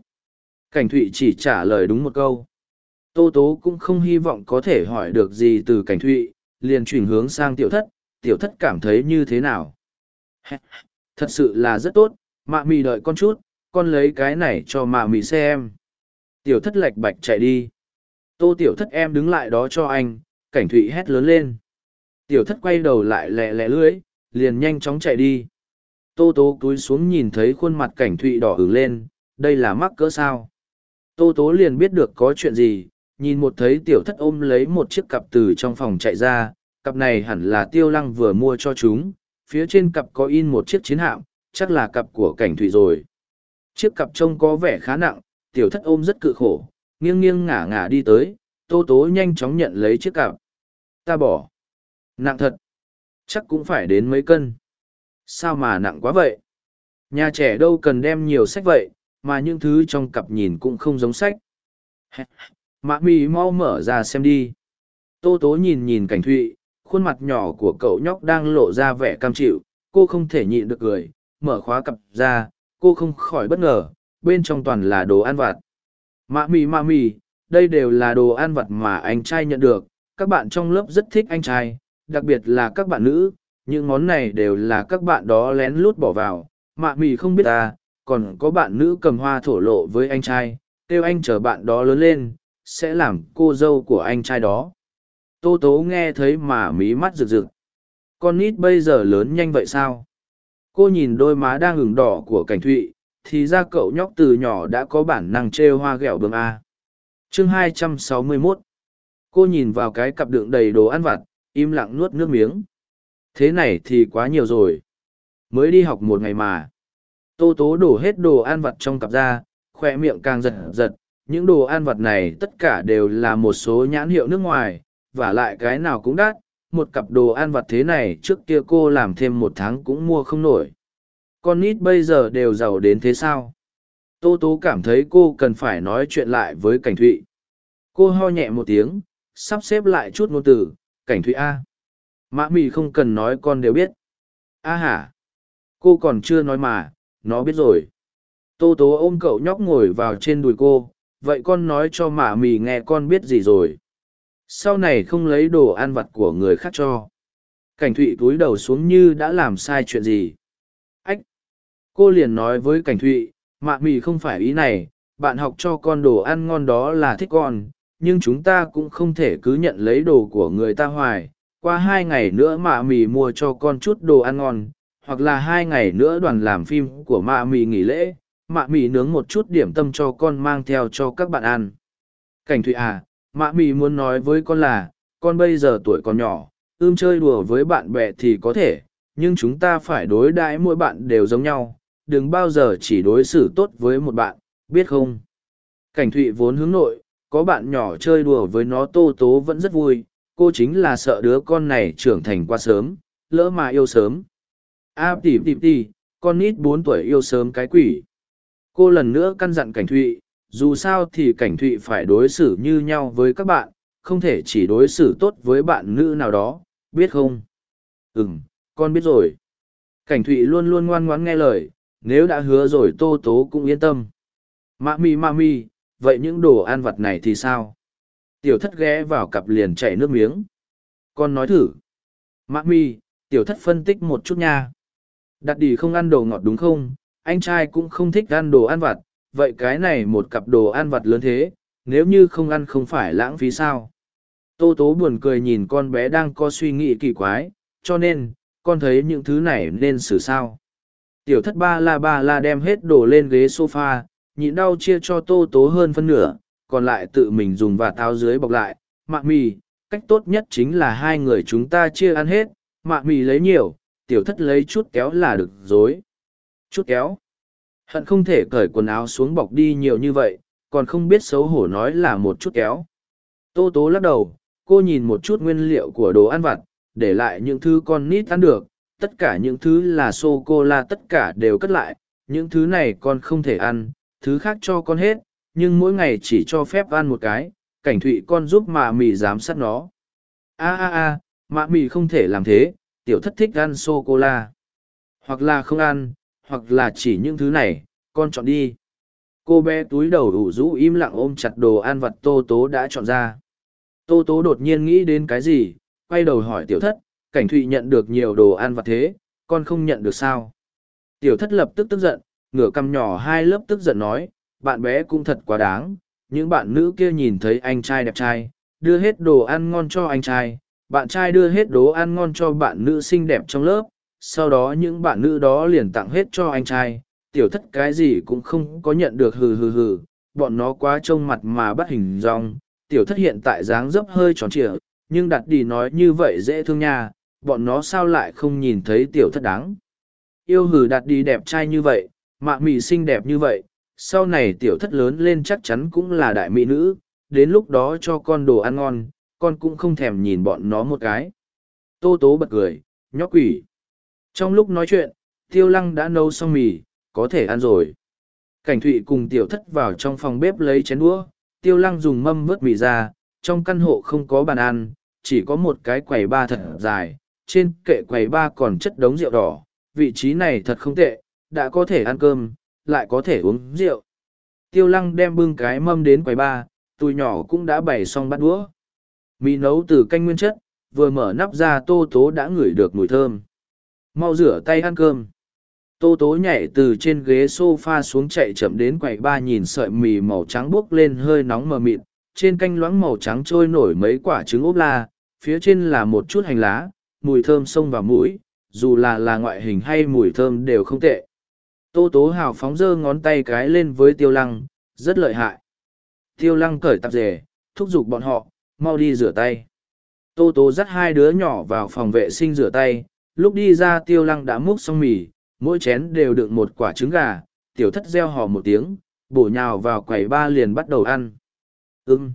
Cảnh Thụy chỉ trả lời đúng một câu. Tô Tố cũng không hy vọng có thể hỏi được gì từ Cảnh Thụy, liền chuyển hướng sang tiểu thất, tiểu thất cảm thấy như thế nào? Thật sự là rất tốt, mạ mì đợi con chút, con lấy cái này cho mạ mì xem. Tiểu thất lạch bạch chạy đi. Tô tiểu thất em đứng lại đó cho anh, Cảnh Thụy hét lớn lên. Tiểu thất quay đầu lại lẹ lẹ lưỡi, liền nhanh chóng chạy đi. Tô tố cúi xuống nhìn thấy khuôn mặt cảnh thụy đỏ ửng lên, đây là mắc cỡ sao. Tô tố liền biết được có chuyện gì, nhìn một thấy tiểu thất ôm lấy một chiếc cặp từ trong phòng chạy ra, cặp này hẳn là tiêu lăng vừa mua cho chúng, phía trên cặp có in một chiếc chiến hạm, chắc là cặp của cảnh thủy rồi. Chiếc cặp trông có vẻ khá nặng, tiểu thất ôm rất cự khổ, nghiêng nghiêng ngả ngả đi tới, tô tố nhanh chóng nhận lấy chiếc cặp. Ta bỏ. Nặng thật. Chắc cũng phải đến mấy cân. Sao mà nặng quá vậy? Nhà trẻ đâu cần đem nhiều sách vậy, mà những thứ trong cặp nhìn cũng không giống sách. Mạ mì mau mở ra xem đi. Tô tố nhìn nhìn cảnh thụy, khuôn mặt nhỏ của cậu nhóc đang lộ ra vẻ cam chịu, cô không thể nhịn được cười, mở khóa cặp ra, cô không khỏi bất ngờ, bên trong toàn là đồ ăn vặt. Mạ mì mạ mì, đây đều là đồ ăn vặt mà anh trai nhận được, các bạn trong lớp rất thích anh trai, đặc biệt là các bạn nữ, những món này đều là các bạn đó lén lút bỏ vào, mạ mì không biết ta, còn có bạn nữ cầm hoa thổ lộ với anh trai, kêu anh chờ bạn đó lớn lên, sẽ làm cô dâu của anh trai đó. Tô tố nghe thấy mà mí mắt rực rực. Con nít bây giờ lớn nhanh vậy sao? Cô nhìn đôi má đang ửng đỏ của cảnh thụy, thì ra cậu nhóc từ nhỏ đã có bản năng trêu hoa ghẹo bướm A. chương 261 Cô nhìn vào cái cặp đựng đầy đồ ăn vặt, im lặng nuốt nước miếng. Thế này thì quá nhiều rồi. Mới đi học một ngày mà. Tô tố đổ hết đồ ăn vặt trong cặp ra, khoe miệng càng giật giật. Những đồ ăn vặt này tất cả đều là một số nhãn hiệu nước ngoài, và lại cái nào cũng đắt. Một cặp đồ ăn vặt thế này trước kia cô làm thêm một tháng cũng mua không nổi. Con nít bây giờ đều giàu đến thế sao? Tô tố cảm thấy cô cần phải nói chuyện lại với cảnh thụy. Cô ho nhẹ một tiếng, sắp xếp lại chút ngôn từ, cảnh thụy A. Mã mị không cần nói con đều biết. A hả? Cô còn chưa nói mà, nó biết rồi. Tô tố ôm cậu nhóc ngồi vào trên đùi cô, vậy con nói cho mạ mì nghe con biết gì rồi. Sau này không lấy đồ ăn vặt của người khác cho. Cảnh thụy túi đầu xuống như đã làm sai chuyện gì. Ách! Cô liền nói với cảnh thụy, mạ mì không phải ý này, bạn học cho con đồ ăn ngon đó là thích con, nhưng chúng ta cũng không thể cứ nhận lấy đồ của người ta hoài. Qua hai ngày nữa mạ mì mua cho con chút đồ ăn ngon, hoặc là hai ngày nữa đoàn làm phim của mạ mì nghỉ lễ, mạ mì nướng một chút điểm tâm cho con mang theo cho các bạn ăn. Cảnh Thụy à, mạ mì muốn nói với con là, con bây giờ tuổi còn nhỏ, ưm chơi đùa với bạn bè thì có thể, nhưng chúng ta phải đối đãi mỗi bạn đều giống nhau, đừng bao giờ chỉ đối xử tốt với một bạn, biết không? Cảnh Thụy vốn hướng nội, có bạn nhỏ chơi đùa với nó tô tố vẫn rất vui, cô chính là sợ đứa con này trưởng thành quá sớm, lỡ mà yêu sớm. A à, tỉ tỉ tỉ, con nít bốn tuổi yêu sớm cái quỷ. Cô lần nữa căn dặn cảnh thụy, dù sao thì cảnh thụy phải đối xử như nhau với các bạn, không thể chỉ đối xử tốt với bạn nữ nào đó, biết không? Ừm, con biết rồi. Cảnh thụy luôn luôn ngoan ngoãn nghe lời, nếu đã hứa rồi tô tố cũng yên tâm. Mạ mi mạ mi, vậy những đồ ăn vặt này thì sao? Tiểu thất ghé vào cặp liền chảy nước miếng. Con nói thử. Mạ mi, tiểu thất phân tích một chút nha. Đặt đi không ăn đồ ngọt đúng không? Anh trai cũng không thích ăn đồ ăn vặt, vậy cái này một cặp đồ ăn vặt lớn thế, nếu như không ăn không phải lãng phí sao? Tô tố buồn cười nhìn con bé đang có suy nghĩ kỳ quái, cho nên, con thấy những thứ này nên xử sao? Tiểu thất ba la ba la đem hết đồ lên ghế sofa, nhịn đau chia cho tô tố hơn phân nửa, còn lại tự mình dùng và tháo dưới bọc lại. Mạ mì, cách tốt nhất chính là hai người chúng ta chia ăn hết, mạ mì lấy nhiều, tiểu thất lấy chút kéo là được dối. Chút kéo. Hận không thể cởi quần áo xuống bọc đi nhiều như vậy, còn không biết xấu hổ nói là một chút kéo. Tô tố lắc đầu, cô nhìn một chút nguyên liệu của đồ ăn vặt, để lại những thứ con nít ăn được, tất cả những thứ là sô-cô-la tất cả đều cất lại, những thứ này con không thể ăn, thứ khác cho con hết, nhưng mỗi ngày chỉ cho phép ăn một cái, cảnh thụy con giúp mạ mì giám sát nó. a a a mạ mì không thể làm thế, tiểu thất thích ăn sô-cô-la. Hoặc là không ăn, hoặc là chỉ những thứ này, con chọn đi. Cô bé túi đầu ủ rũ im lặng ôm chặt đồ ăn vặt tô tố đã chọn ra. Tô tố đột nhiên nghĩ đến cái gì, quay đầu hỏi tiểu thất, cảnh thụy nhận được nhiều đồ ăn vặt thế, con không nhận được sao? Tiểu thất lập tức tức giận, ngửa cằm nhỏ hai lớp tức giận nói, bạn bé cũng thật quá đáng, những bạn nữ kia nhìn thấy anh trai đẹp trai, đưa hết đồ ăn ngon cho anh trai, bạn trai đưa hết đồ ăn ngon cho bạn nữ xinh đẹp trong lớp, sau đó những bạn nữ đó liền tặng hết cho anh trai, tiểu thất cái gì cũng không có nhận được hừ hừ hừ, bọn nó quá trông mặt mà bắt hình dong, tiểu thất hiện tại dáng dấp hơi tròn trịa, nhưng đặt đi nói như vậy dễ thương nha, bọn nó sao lại không nhìn thấy tiểu thất đáng. Yêu hử đặt đi đẹp trai như vậy, mạ mị xinh đẹp như vậy, sau này tiểu thất lớn lên chắc chắn cũng là đại mỹ nữ, đến lúc đó cho con đồ ăn ngon, con cũng không thèm nhìn bọn nó một cái. Tô tố bật cười, nhóc quỷ. Trong lúc nói chuyện, tiêu lăng đã nấu xong mì, có thể ăn rồi. Cảnh thụy cùng tiểu thất vào trong phòng bếp lấy chén đũa, tiêu lăng dùng mâm vớt mì ra, trong căn hộ không có bàn ăn, chỉ có một cái quầy ba thật dài, trên kệ quầy ba còn chất đống rượu đỏ, vị trí này thật không tệ, đã có thể ăn cơm, lại có thể uống rượu. Tiêu lăng đem bưng cái mâm đến quầy ba, tụi nhỏ cũng đã bày xong bát đũa. Mì nấu từ canh nguyên chất, vừa mở nắp ra tô tố đã ngửi được mùi thơm. Mau rửa tay ăn cơm. Tô tố nhảy từ trên ghế sofa xuống chạy chậm đến quầy ba nhìn sợi mì màu trắng buốc lên hơi nóng mờ mịt, trên canh loãng màu trắng trôi nổi mấy quả trứng ốp la, phía trên là một chút hành lá, mùi thơm xông vào mũi, dù là là ngoại hình hay mùi thơm đều không tệ. Tô tố hào phóng giơ ngón tay cái lên với tiêu lăng, rất lợi hại. Tiêu lăng cởi tạp dề, thúc giục bọn họ, mau đi rửa tay. Tô tố dắt hai đứa nhỏ vào phòng vệ sinh rửa tay, lúc đi ra tiêu lăng đã múc xong mì, mỗi chén đều đựng một quả trứng gà, tiểu thất reo hò một tiếng, bổ nhào vào quầy ba liền bắt đầu ăn. ưng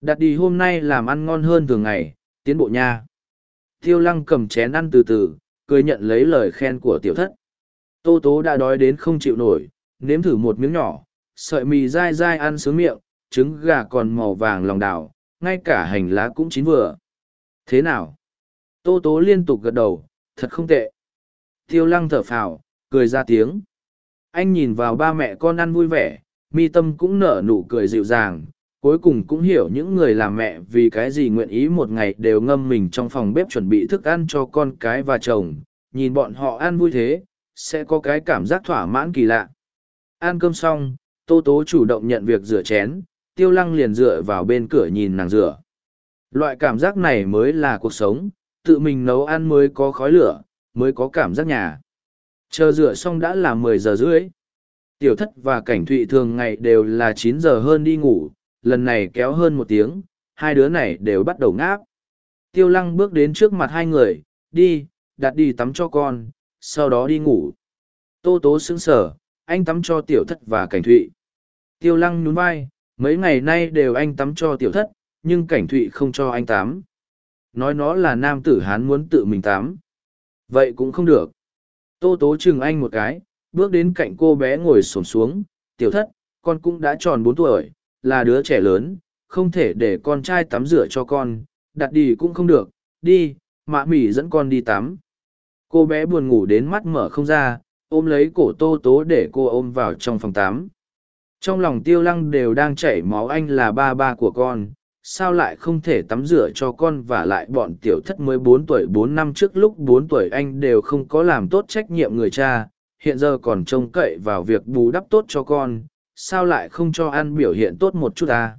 Đặt đi hôm nay làm ăn ngon hơn thường ngày, tiến bộ nha. Tiêu lăng cầm chén ăn từ từ, cười nhận lấy lời khen của tiểu thất. Tô tố đã đói đến không chịu nổi, nếm thử một miếng nhỏ, sợi mì dai dai ăn sướng miệng, trứng gà còn màu vàng lòng đào, ngay cả hành lá cũng chín vừa. Thế nào? Tô tố liên tục gật đầu, thật không tệ. Tiêu lăng thở phào, cười ra tiếng. Anh nhìn vào ba mẹ con ăn vui vẻ, mi tâm cũng nở nụ cười dịu dàng, cuối cùng cũng hiểu những người làm mẹ vì cái gì nguyện ý một ngày đều ngâm mình trong phòng bếp chuẩn bị thức ăn cho con cái và chồng, nhìn bọn họ ăn vui thế, sẽ có cái cảm giác thỏa mãn kỳ lạ. Ăn cơm xong, Tô Tố chủ động nhận việc rửa chén, Tiêu Lăng liền dựa vào bên cửa nhìn nàng rửa. Loại cảm giác này mới là cuộc sống, tự mình nấu ăn mới có khói lửa, mới có cảm giác nhà. Chờ rửa xong đã là mười giờ rưỡi. Tiểu thất và cảnh thụy thường ngày đều là chín giờ hơn đi ngủ, lần này kéo hơn một tiếng, hai đứa này đều bắt đầu ngáp. Tiêu lăng bước đến trước mặt hai người, đi, đặt đi tắm cho con, sau đó đi ngủ. Tô tố sững sở, anh tắm cho tiểu thất và cảnh thụy. Tiêu lăng nhún vai, mấy ngày nay đều anh tắm cho tiểu thất, nhưng cảnh thụy không cho anh tắm. Nói nó là nam tử hán muốn tự mình tắm. Vậy cũng không được. Tô tố chừng anh một cái, bước đến cạnh cô bé ngồi xổm xuống, tiểu thất, con cũng đã tròn bốn tuổi, là đứa trẻ lớn, không thể để con trai tắm rửa cho con, đặt đi cũng không được, đi, mạ mỉ dẫn con đi tắm. Cô bé buồn ngủ đến mắt mở không ra, ôm lấy cổ tô tố để cô ôm vào trong phòng tắm. Trong lòng tiêu lăng đều đang chảy máu anh là ba ba của con, sao lại không thể tắm rửa cho con và lại bọn tiểu thất mới bốn tuổi bốn năm trước lúc bốn tuổi anh đều không có làm tốt trách nhiệm người cha, hiện giờ còn trông cậy vào việc bù đắp tốt cho con, sao lại không cho ăn biểu hiện tốt một chút à?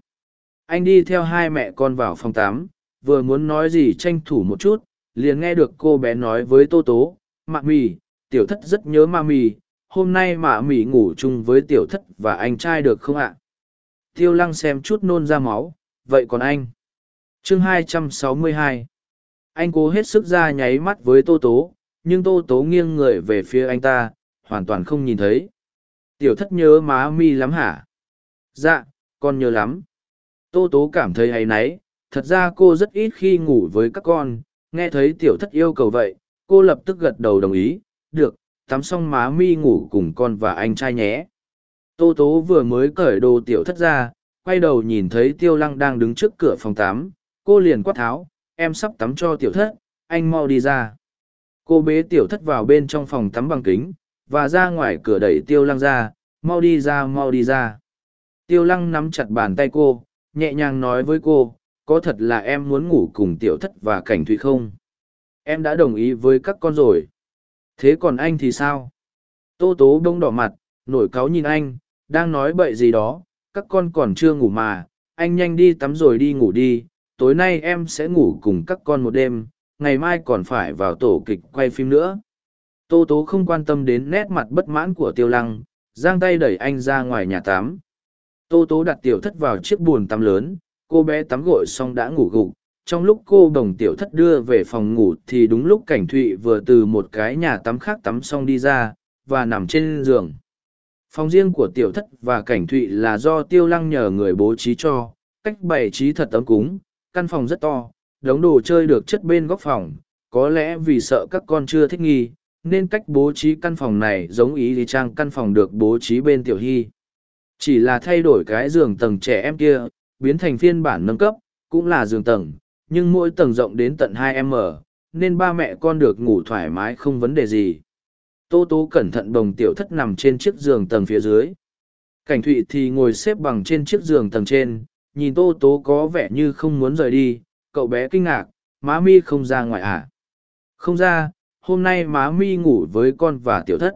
Anh đi theo hai mẹ con vào phòng tắm, vừa muốn nói gì tranh thủ một chút, liền nghe được cô bé nói với Tô Tố, Mạ mì, tiểu thất rất nhớ ma mì, hôm nay mạ mì ngủ chung với tiểu thất và anh trai được không ạ? Tiêu lăng xem chút nôn ra máu, vậy còn anh? chương 262 Anh cố hết sức ra nháy mắt với Tô Tố, nhưng Tô Tố nghiêng người về phía anh ta, hoàn toàn không nhìn thấy. Tiểu thất nhớ má mi lắm hả? Dạ, con nhớ lắm. Tô tố cảm thấy hay náy, thật ra cô rất ít khi ngủ với các con, nghe thấy tiểu thất yêu cầu vậy, cô lập tức gật đầu đồng ý, được, tắm xong má mi ngủ cùng con và anh trai nhé. Tô tố vừa mới cởi đồ tiểu thất ra, quay đầu nhìn thấy tiêu lăng đang đứng trước cửa phòng tắm, cô liền quát tháo, em sắp tắm cho tiểu thất, anh mau đi ra. Cô bế tiểu thất vào bên trong phòng tắm bằng kính, và ra ngoài cửa đẩy tiêu lăng ra, mau đi ra mau đi ra. Tiêu lăng nắm chặt bàn tay cô, nhẹ nhàng nói với cô, có thật là em muốn ngủ cùng tiểu thất và cảnh thụy không? Em đã đồng ý với các con rồi. Thế còn anh thì sao? Tô tố đông đỏ mặt, nổi cáu nhìn anh, đang nói bậy gì đó, các con còn chưa ngủ mà, anh nhanh đi tắm rồi đi ngủ đi, tối nay em sẽ ngủ cùng các con một đêm, ngày mai còn phải vào tổ kịch quay phim nữa. Tô tố không quan tâm đến nét mặt bất mãn của tiêu lăng, giang tay đẩy anh ra ngoài nhà tắm. Tô tố đặt tiểu thất vào chiếc buồn tắm lớn, cô bé tắm gội xong đã ngủ gục, trong lúc cô đồng tiểu thất đưa về phòng ngủ thì đúng lúc cảnh thụy vừa từ một cái nhà tắm khác tắm xong đi ra và nằm trên giường phòng riêng của tiểu thất và cảnh thụy là do tiêu lăng nhờ người bố trí cho, cách bày trí thật ấm cúng, căn phòng rất to, đống đồ chơi được chất bên góc phòng, có lẽ vì sợ các con chưa thích nghi, nên cách bố trí căn phòng này giống ý thì trang căn phòng được bố trí bên tiểu hy. Chỉ là thay đổi cái giường tầng trẻ em kia, biến thành phiên bản nâng cấp, cũng là giường tầng, nhưng mỗi tầng rộng đến tận 2 m nên ba mẹ con được ngủ thoải mái không vấn đề gì tô tố cẩn thận đồng tiểu thất nằm trên chiếc giường tầng phía dưới. Cảnh thụy thì ngồi xếp bằng trên chiếc giường tầng trên, nhìn tô tố có vẻ như không muốn rời đi, cậu bé kinh ngạc, má mi không ra ngoài à? Không ra, hôm nay má mi ngủ với con và tiểu thất.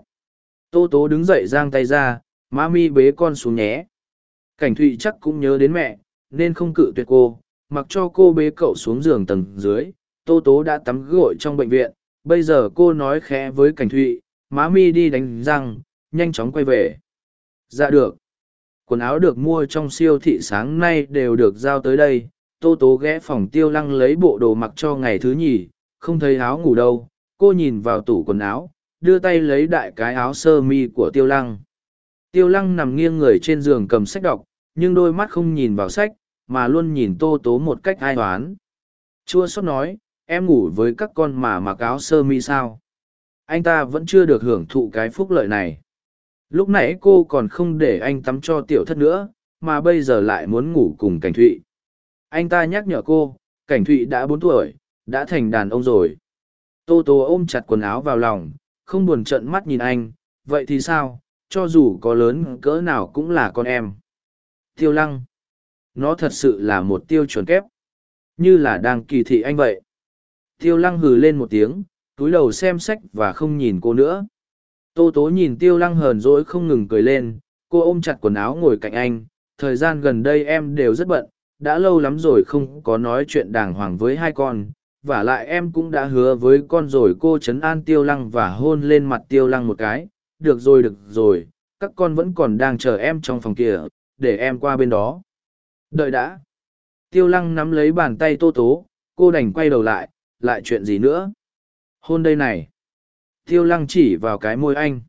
Tô tố đứng dậy giang tay ra, má mi bế con xuống nhé. Cảnh thụy chắc cũng nhớ đến mẹ, nên không cự tuyệt cô, mặc cho cô bế cậu xuống giường tầng dưới. Tô tố đã tắm gội trong bệnh viện, bây giờ cô nói khẽ với cảnh thụy má mi đi đánh răng, nhanh chóng quay về. Dạ được. Quần áo được mua trong siêu thị sáng nay đều được giao tới đây. Tô tố ghé phòng tiêu lăng lấy bộ đồ mặc cho ngày thứ nhì. Không thấy áo ngủ đâu. Cô nhìn vào tủ quần áo, đưa tay lấy đại cái áo sơ mi của tiêu lăng. Tiêu lăng nằm nghiêng người trên giường cầm sách đọc, nhưng đôi mắt không nhìn vào sách, mà luôn nhìn tô tố một cách ai toán chua sót nói, em ngủ với các con mà mặc áo sơ mi sao? Anh ta vẫn chưa được hưởng thụ cái phúc lợi này. Lúc nãy cô còn không để anh tắm cho tiểu thất nữa, mà bây giờ lại muốn ngủ cùng cảnh thụy. Anh ta nhắc nhở cô, cảnh thụy đã bốn tuổi, đã thành đàn ông rồi. Tô tố ôm chặt quần áo vào lòng, không buồn trợn mắt nhìn anh, vậy thì sao, cho dù có lớn cỡ nào cũng là con em. Tiêu lăng, nó thật sự là một tiêu chuẩn kép, như là đang kỳ thị anh vậy. Tiêu lăng hừ lên một tiếng túi đầu xem sách và không nhìn cô nữa. Tô tố nhìn tiêu lăng hờn dỗi không ngừng cười lên, cô ôm chặt quần áo ngồi cạnh anh. Thời gian gần đây em đều rất bận, đã lâu lắm rồi không có nói chuyện đàng hoàng với hai con. Và lại em cũng đã hứa với con rồi, cô chấn an tiêu lăng và hôn lên mặt tiêu lăng một cái. Được rồi được rồi, các con vẫn còn đang chờ em trong phòng kia để em qua bên đó. Đợi đã. Tiêu lăng nắm lấy bàn tay tô tố, cô đành quay đầu lại lại chuyện gì nữa? Hôn đây này. Tiêu lăng chỉ vào cái môi anh.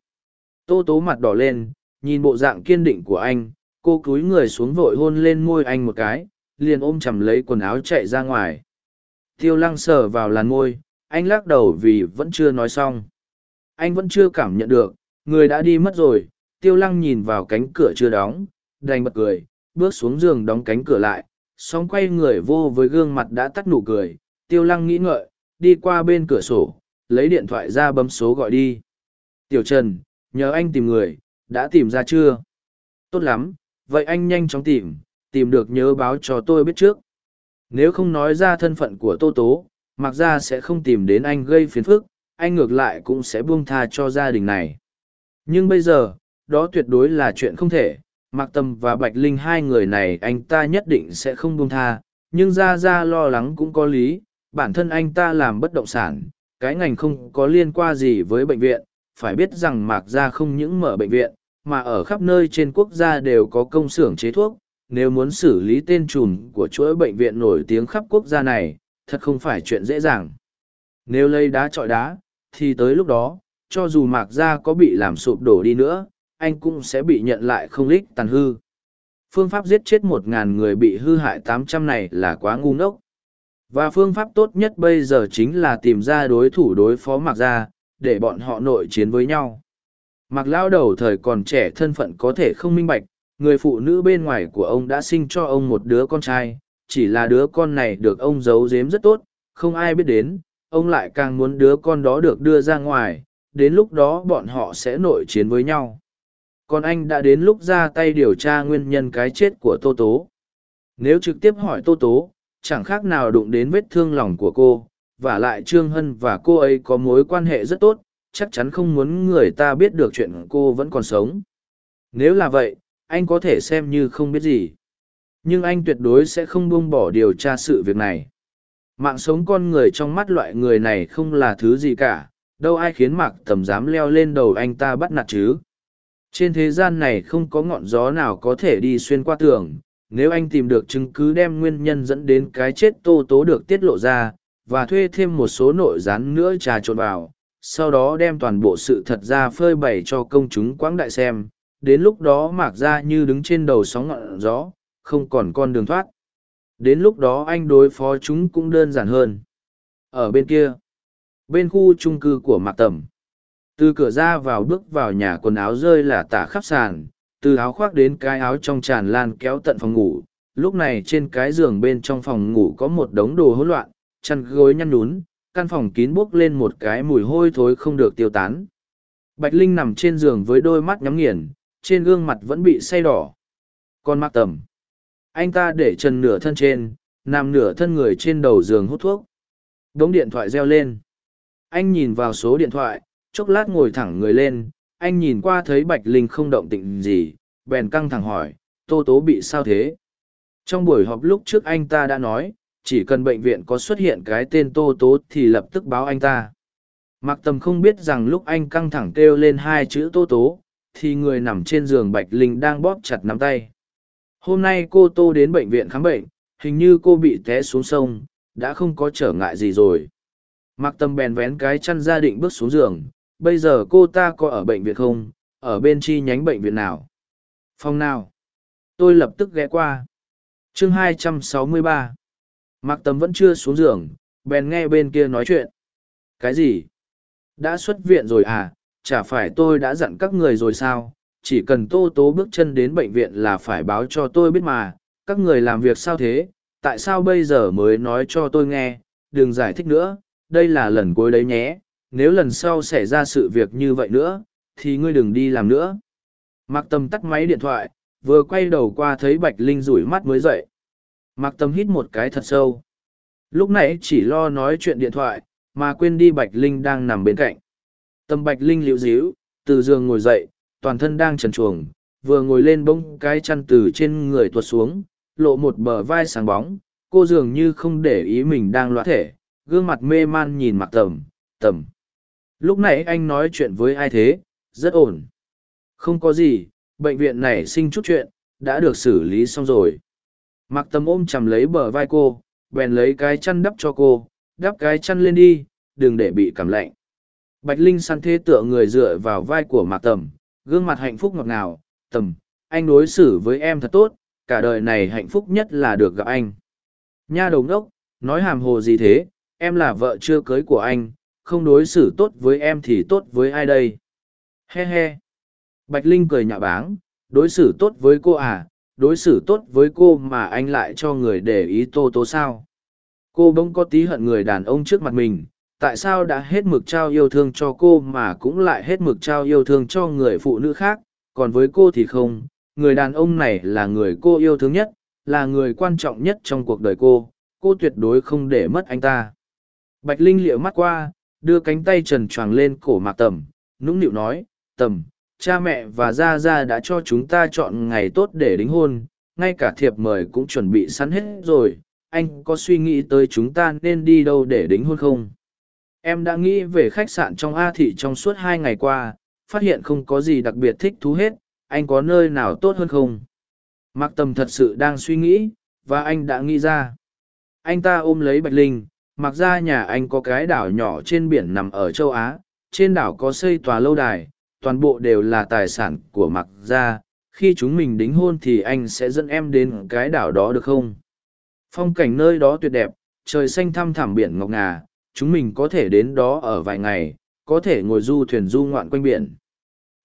Tô tố mặt đỏ lên, nhìn bộ dạng kiên định của anh, cô cúi người xuống vội hôn lên môi anh một cái, liền ôm chầm lấy quần áo chạy ra ngoài. Tiêu lăng sờ vào làn môi, anh lắc đầu vì vẫn chưa nói xong. Anh vẫn chưa cảm nhận được, người đã đi mất rồi, tiêu lăng nhìn vào cánh cửa chưa đóng, đành bật cười, bước xuống giường đóng cánh cửa lại, xong quay người vô với gương mặt đã tắt nụ cười. Tiêu lăng nghĩ ngợi, đi qua bên cửa sổ lấy điện thoại ra bấm số gọi đi. Tiểu trần nhờ anh tìm người đã tìm ra chưa? Tốt lắm vậy anh nhanh chóng tìm tìm được nhớ báo cho tôi biết trước. Nếu không nói ra thân phận của tô tố mặc ra sẽ không tìm đến anh gây phiền phức anh ngược lại cũng sẽ buông tha cho gia đình này. Nhưng bây giờ đó tuyệt đối là chuyện không thể Mạc Tâm và Bạch Linh hai người này anh ta nhất định sẽ không buông tha, nhưng ra ra lo lắng cũng có lý, bản thân anh ta làm bất động sản, cái ngành không có liên quan gì với bệnh viện, phải biết rằng Mạc Gia không những mở bệnh viện, mà ở khắp nơi trên quốc gia đều có công xưởng chế thuốc, nếu muốn xử lý tên trùm của chuỗi bệnh viện nổi tiếng khắp quốc gia này, thật không phải chuyện dễ dàng. Nếu lấy đá trọi đá, thì tới lúc đó, cho dù Mạc Gia có bị làm sụp đổ đi nữa, anh cũng sẽ bị nhận lại không lích tàn hư. Phương pháp giết chết một ngàn người bị hư hại tám trăm này là quá ngu ngốc. Và phương pháp tốt nhất bây giờ chính là tìm ra đối thủ đối phó Mạc Gia, để bọn họ nội chiến với nhau. Mạc Lao đầu thời còn trẻ thân phận có thể không minh bạch, người phụ nữ bên ngoài của ông đã sinh cho ông một đứa con trai, chỉ là đứa con này được ông giấu giếm rất tốt, không ai biết đến, ông lại càng muốn đứa con đó được đưa ra ngoài, đến lúc đó bọn họ sẽ nội chiến với nhau còn anh đã đến lúc ra tay điều tra nguyên nhân cái chết của tô tố nếu trực tiếp hỏi tô tố chẳng khác nào đụng đến vết thương lòng của cô và lại trương hân và cô ấy có mối quan hệ rất tốt chắc chắn không muốn người ta biết được chuyện cô vẫn còn sống. Nếu là vậy anh có thể xem như không biết gì. Nhưng anh tuyệt đối sẽ không buông bỏ điều tra sự việc này. Mạng sống con người trong mắt loại người này không là thứ gì cả đâu ai khiến mạc tầm dám leo lên đầu anh ta bắt nạt chứ. Trên thế gian này không có ngọn gió nào có thể đi xuyên qua tường, nếu anh tìm được chứng cứ đem nguyên nhân dẫn đến cái chết tô tố được tiết lộ ra, và thuê thêm một số nội gián nữa trà trộn vào, sau đó đem toàn bộ sự thật ra phơi bày cho công chúng quãng đại xem, đến lúc đó mạc ra như đứng trên đầu sóng ngọn gió, không còn con đường thoát. Đến lúc đó anh đối phó chúng cũng đơn giản hơn. Ở bên kia, bên khu trung cư của mạc tầm từ cửa ra vào bước vào nhà quần áo rơi là tả khắp sàn từ áo khoác đến cái áo trong tràn lan kéo tận phòng ngủ, lúc này trên cái giường bên trong phòng ngủ có một đống đồ hỗn loạn, chăn gối nhăn nhún, căn phòng kín buốc lên một cái mùi hôi thối không được tiêu tán. Bạch linh nằm trên giường với đôi mắt nhắm nghiền, trên gương mặt vẫn bị say đỏ. Còn mạc tầm. Anh ta để trần nửa thân trên, nằm nửa thân người trên đầu giường hút thuốc. Đ ố n g điện thoại reo lên. Anh nhìn vào số điện thoại, chốc lát ngồi thẳng người lên anh nhìn qua thấy bạch linh không động tịnh gì, bèn căng thẳng hỏi, tô tố bị sao thế? Trong buổi họp lúc trước anh ta đã nói, chỉ cần bệnh viện có xuất hiện cái tên tô tố thì lập tức báo anh ta. Mặc tầm không biết rằng lúc anh căng thẳng kêu lên hai chữ tô tố, thì người nằm trên giường bạch linh đang bóp chặt nắm tay. Hôm nay cô tô đến bệnh viện khám bệnh, hình như cô bị té xuống sông, đã không có trở ngại gì rồi. Mặc tâm bèn vén cái chăn ra định bước xuống giường bây giờ cô ta có ở bệnh viện không? Ở bên chi nhánh bệnh viện nào? Phòng nào? Tôi lập tức ghé qua. Chương 263 mặc tâm vẫn chưa xuống giường, bèn nghe bên kia nói chuyện. Cái gì? Đã xuất viện rồi à? Chả phải tôi đã dặn các người rồi sao? Chỉ cần tô tố bước chân đến bệnh viện là phải báo cho tôi biết mà. Các người làm việc sao thế? Tại sao bây giờ mới nói cho tôi nghe? Đừng giải thích nữa. Đây là lần cuối đấy nhé nếu lần sau xảy ra sự việc như vậy nữa thì ngươi đừng đi làm nữa. Mặc tâm tắt máy điện thoại vừa quay đầu qua thấy bạch linh rủi mắt mới dậy. Mặc tâm hít một cái thật sâu. Lúc nãy chỉ lo nói chuyện điện thoại mà quên đi bạch linh đang nằm bên cạnh. Tâm bạch linh liễu díu từ giường ngồi dậy toàn thân đang trần chuồng, vừa ngồi lên bông cái chăn từ trên người tuột xuống, lộ một bờ vai sáng bóng, cô dường như không để ý mình đang loạn thể, gương mặt mê man nhìn Mạc tầm, tầm. Lúc nãy anh nói chuyện với ai thế, rất ổn. Không có gì, bệnh viện này sinh chút chuyện, đã được xử lý xong rồi. Mặc tầm ôm chằm lấy bờ vai cô, bèn lấy cái chăn đắp cho cô, đắp cái chăn lên đi, đừng để bị cảm lạnh. Bạch Linh săn thế tựa người dựa vào vai của Mạc Tầm, gương mặt hạnh phúc ngọt ngào, tầm, anh đối xử với em thật tốt, cả đời này hạnh phúc nhất là được gặp anh. Nha đầu ngốc nói hàm hồ gì thế, em là vợ chưa cưới của anh, không đối xử tốt với em thì tốt với ai đây? He he. Bạch Linh cười nhạo báng, đối xử tốt với cô à, đối xử tốt với cô mà anh lại cho người để ý tô tô sao? Cô bỗng có tí hận người đàn ông trước mặt mình, tại sao đã hết mực trao yêu thương cho cô mà cũng lại hết mực trao yêu thương cho người phụ nữ khác còn với cô thì không người đàn ông này là người cô yêu thương nhất là người quan trọng nhất trong cuộc đời cô cô tuyệt đối không để mất anh ta bạch linh liệu mắt qua đưa cánh tay trần choàng lên cổ mạc tầm nũng nịu nói tầm cha mẹ và gia gia đã cho chúng ta chọn ngày tốt để đính hôn ngay cả thiệp mời cũng chuẩn bị sẵn hết rồi anh có suy nghĩ tới chúng ta nên đi đâu để đính hôn không Em đã nghĩ về khách sạn trong A thị trong suốt hai ngày qua, phát hiện không có gì đặc biệt thích thú hết, anh có nơi nào tốt hơn không? Mạc Tầm thật sự đang suy nghĩ, và anh đã nghĩ ra. Anh ta ôm lấy Bạch Linh, mặc ra nhà anh có cái đảo nhỏ trên biển nằm ở châu Á, trên đảo có xây tòa lâu đài, toàn bộ đều là tài sản của Mặc Ra. Khi chúng mình đính hôn thì anh sẽ dẫn em đến cái đảo đó được không? Phong cảnh nơi đó tuyệt đẹp, trời xanh thăm thẳm biển ngọc ngà, chúng mình có thể đến đó ở vài ngày, có thể ngồi du thuyền du ngoạn quanh biển.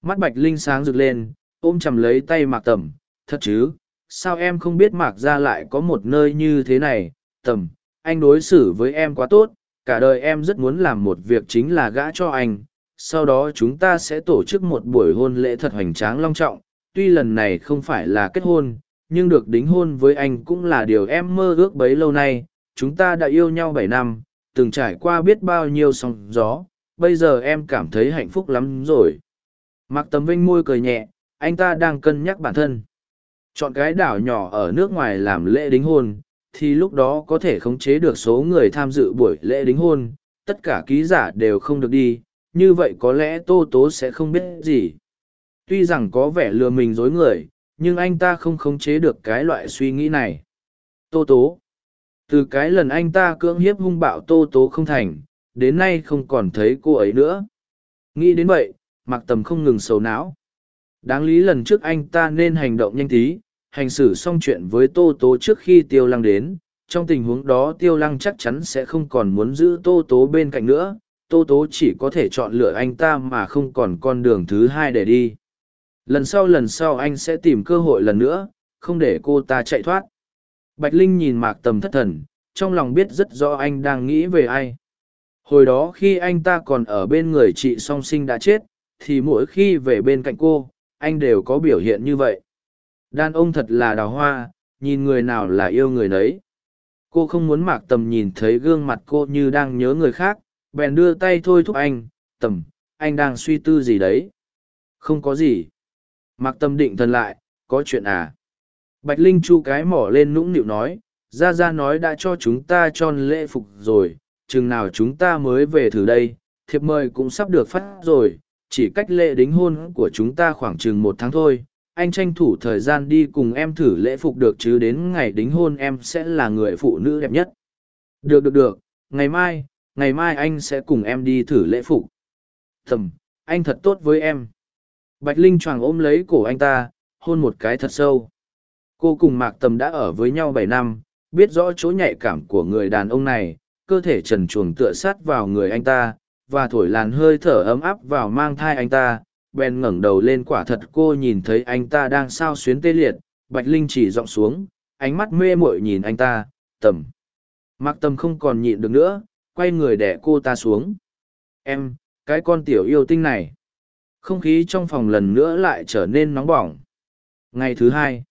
Mắt Bạch Linh sáng rực lên, ôm chầm lấy tay Mạc Tầm, thật chứ, sao em không biết Mạc ra lại có một nơi như thế này, Tầm, anh đối xử với em quá tốt, cả đời em rất muốn làm một việc chính là gã cho anh, sau đó chúng ta sẽ tổ chức một buổi hôn lễ thật hoành tráng long trọng, tuy lần này không phải là kết hôn, nhưng được đính hôn với anh cũng là điều em mơ ước bấy lâu nay, chúng ta đã yêu nhau bảy năm, từng trải qua biết bao nhiêu sóng gió, bây giờ em cảm thấy hạnh phúc lắm rồi. Mặc tấm Vinh môi cười nhẹ, anh ta đang cân nhắc bản thân. Chọn cái đảo nhỏ ở nước ngoài làm lễ đính hôn, thì lúc đó có thể khống chế được số người tham dự buổi lễ đính hôn, tất cả ký giả đều không được đi, như vậy có lẽ Tô Tố sẽ không biết gì. Tuy rằng có vẻ lừa mình dối người, nhưng anh ta không khống chế được cái loại suy nghĩ này. Tô tố. Từ cái lần anh ta cưỡng hiếp hung bạo tô tố không thành đến nay không còn thấy cô ấy nữa. Nghĩ đến vậy mặc tầm không ngừng sầu não. Đáng lý lần trước anh ta nên hành động nhanh tí hành xử xong chuyện với tô tố trước khi tiêu lăng đến, trong tình huống đó tiêu lăng chắc chắn sẽ không còn muốn giữ tô tố bên cạnh nữa, tô tố chỉ có thể chọn lựa anh ta mà không còn con đường thứ hai để đi. Lần sau lần sau anh sẽ tìm cơ hội lần nữa, không để cô ta chạy thoát. Bạch linh nhìn mạc tầm thất thần, trong lòng biết rất rõ anh đang nghĩ về ai. Hồi đó khi anh ta còn ở bên người chị song sinh đã chết, thì mỗi khi về bên cạnh cô, anh đều có biểu hiện như vậy đàn ông thật là đào hoa, nhìn người nào là yêu người nấy. Cô không muốn mạc tầm nhìn thấy gương mặt cô như đang nhớ người khác, bèn đưa tay thôi thúc anh, tầm, anh đang suy tư gì đấy? Không có gì. Mạc tầm định thần lại, có chuyện à? Bạch linh chu cái mỏ lên nũng nịu nói ra ra nói đã cho chúng ta tròn lễ phục rồi, chừng nào chúng ta mới về thử đây, thiệp mời cũng sắp được phát rồi, chỉ cách lễ đính hôn của chúng ta khoảng chừng một tháng thôi anh tranh thủ thời gian đi cùng em thử lễ phục được chứ đến ngày đính hôn em sẽ là người phụ nữ đẹp nhất. Được được được. Ngày mai ngày mai anh sẽ cùng em đi thử lễ phục. Thầm, anh thật tốt với em. Bạch linh choàng ôm lấy cổ anh ta, hôn một cái thật sâu. Cô cùng mạc tầm đã ở với nhau bảy năm, biết rõ chỗ nhạy cảm của người đàn ông này, cơ thể trần chuồng tựa sát vào người anh ta, và thổi làn hơi thở ấm áp vào mang thai anh ta bèn ngẩng đầu lên quả thật cô nhìn thấy anh ta đang sao xuyến tê liệt, bạch linh chỉ dọn xuống, ánh mắt mê mội nhìn anh ta, tầm. Mặc tầm không còn nhịn được nữa, quay người đẻ cô ta xuống. Em, cái con tiểu yêu tinh này. Không khí trong phòng lần nữa lại trở nên nóng bỏng. Ngày thứ hai,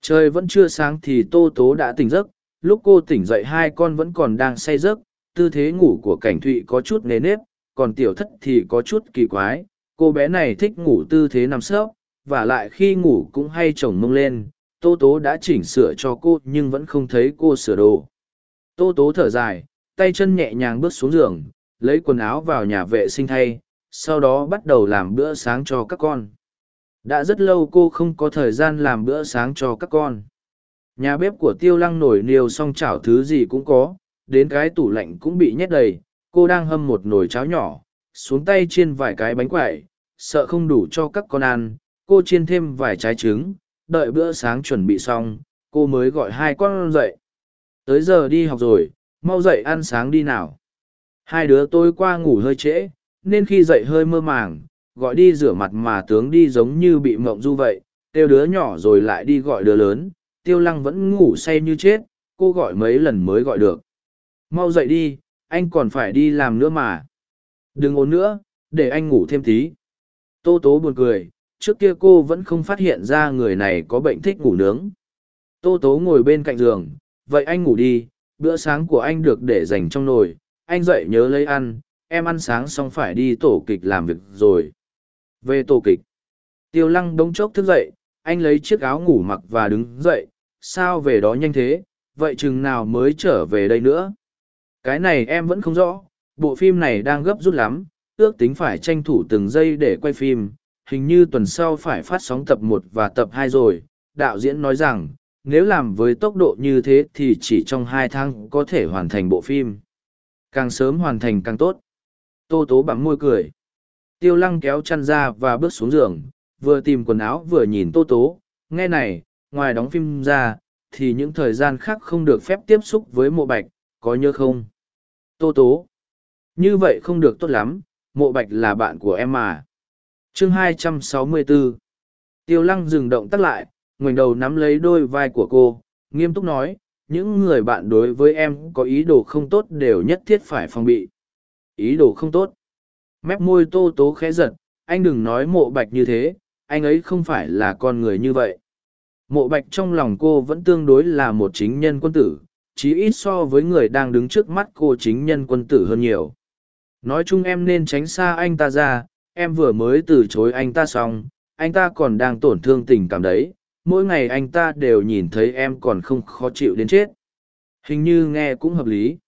trời vẫn chưa sáng thì tô tố đã tỉnh giấc, lúc cô tỉnh dậy hai con vẫn còn đang say giấc, tư thế ngủ của cảnh thụy có chút nề nếp, còn tiểu thất thì có chút kỳ quái cô bé này thích ngủ tư thế nằm sấp, và lại khi ngủ cũng hay chồng mông lên. Tô tố đã chỉnh sửa cho cô nhưng vẫn không thấy cô sửa đồ. Tô tố thở dài, tay chân nhẹ nhàng bước xuống giường, lấy quần áo vào nhà vệ sinh thay, sau đó bắt đầu làm bữa sáng cho các con. Đã rất lâu cô không có thời gian làm bữa sáng cho các con. Nhà bếp của tiêu lăng nổi niều xong chảo thứ gì cũng có, đến cái tủ lạnh cũng bị nhét đầy, cô đang hâm một nồi cháo nhỏ xuống tay chiên vài cái bánh quẩy, sợ không đủ cho các con ăn, cô chiên thêm vài trái trứng, đợi bữa sáng chuẩn bị xong, cô mới gọi hai con dậy. Tới giờ đi học rồi, mau dậy ăn sáng đi nào. Hai đứa tôi qua ngủ hơi trễ, nên khi dậy hơi mơ màng, gọi đi rửa mặt mà tướng đi giống như bị mộng du vậy, tiêu đứa nhỏ rồi lại đi gọi đứa lớn, tiêu lăng vẫn ngủ say như chết, cô gọi mấy lần mới gọi được. Mau dậy đi, anh còn phải đi làm nữa mà đừng ốm nữa, để anh ngủ thêm tí. Tô tố buồn cười, trước kia cô vẫn không phát hiện ra người này có bệnh thích ngủ nướng. Tô tố ngồi bên cạnh giường, vậy anh ngủ đi, bữa sáng của anh được để dành trong nồi, anh dậy nhớ lấy ăn, em ăn sáng xong phải đi tổ kịch làm việc rồi. Về tổ kịch, tiêu lăng đống chốc thức dậy, anh lấy chiếc áo ngủ mặc và đứng dậy, sao về đó nhanh thế, vậy chừng nào mới trở về đây nữa? Cái này em vẫn không rõ bộ phim này đang gấp rút lắm, ước tính phải tranh thủ từng giây để quay phim, hình như tuần sau phải phát sóng tập một và tập hai rồi. Đạo diễn nói rằng, nếu làm với tốc độ như thế thì chỉ trong hai tháng có thể hoàn thành bộ phim. Càng sớm hoàn thành càng tốt. Tô tố bằng môi cười. Tiêu lăng kéo chăn ra và bước xuống giường, vừa tìm quần áo vừa nhìn tô tố. Nghe này, ngoài đóng phim ra, thì những thời gian khác không được phép tiếp xúc với mộ bạch, có nhớ không? Tô tố như vậy không được tốt lắm, mộ bạch là bạn của em mà. Chương 264 tiêu lăng dừng động tắt lại, ngoảnh đầu nắm lấy đôi vai của cô, nghiêm túc nói, những người bạn đối với em có ý đồ không tốt đều nhất thiết phải phòng bị. Ý đồ không tốt? Mép môi tô tố khẽ giật, anh đừng nói mộ bạch như thế, anh ấy không phải là con người như vậy. Mộ bạch trong lòng cô vẫn tương đối là một chính nhân quân tử, chí ít so với người đang đứng trước mắt cô chính nhân quân tử hơn nhiều nói chung em nên tránh xa anh ta ra, em vừa mới từ chối anh ta xong, anh ta còn đang tổn thương tình cảm đấy, mỗi ngày anh ta đều nhìn thấy em còn không khó chịu đến chết. Hình như nghe cũng hợp lý.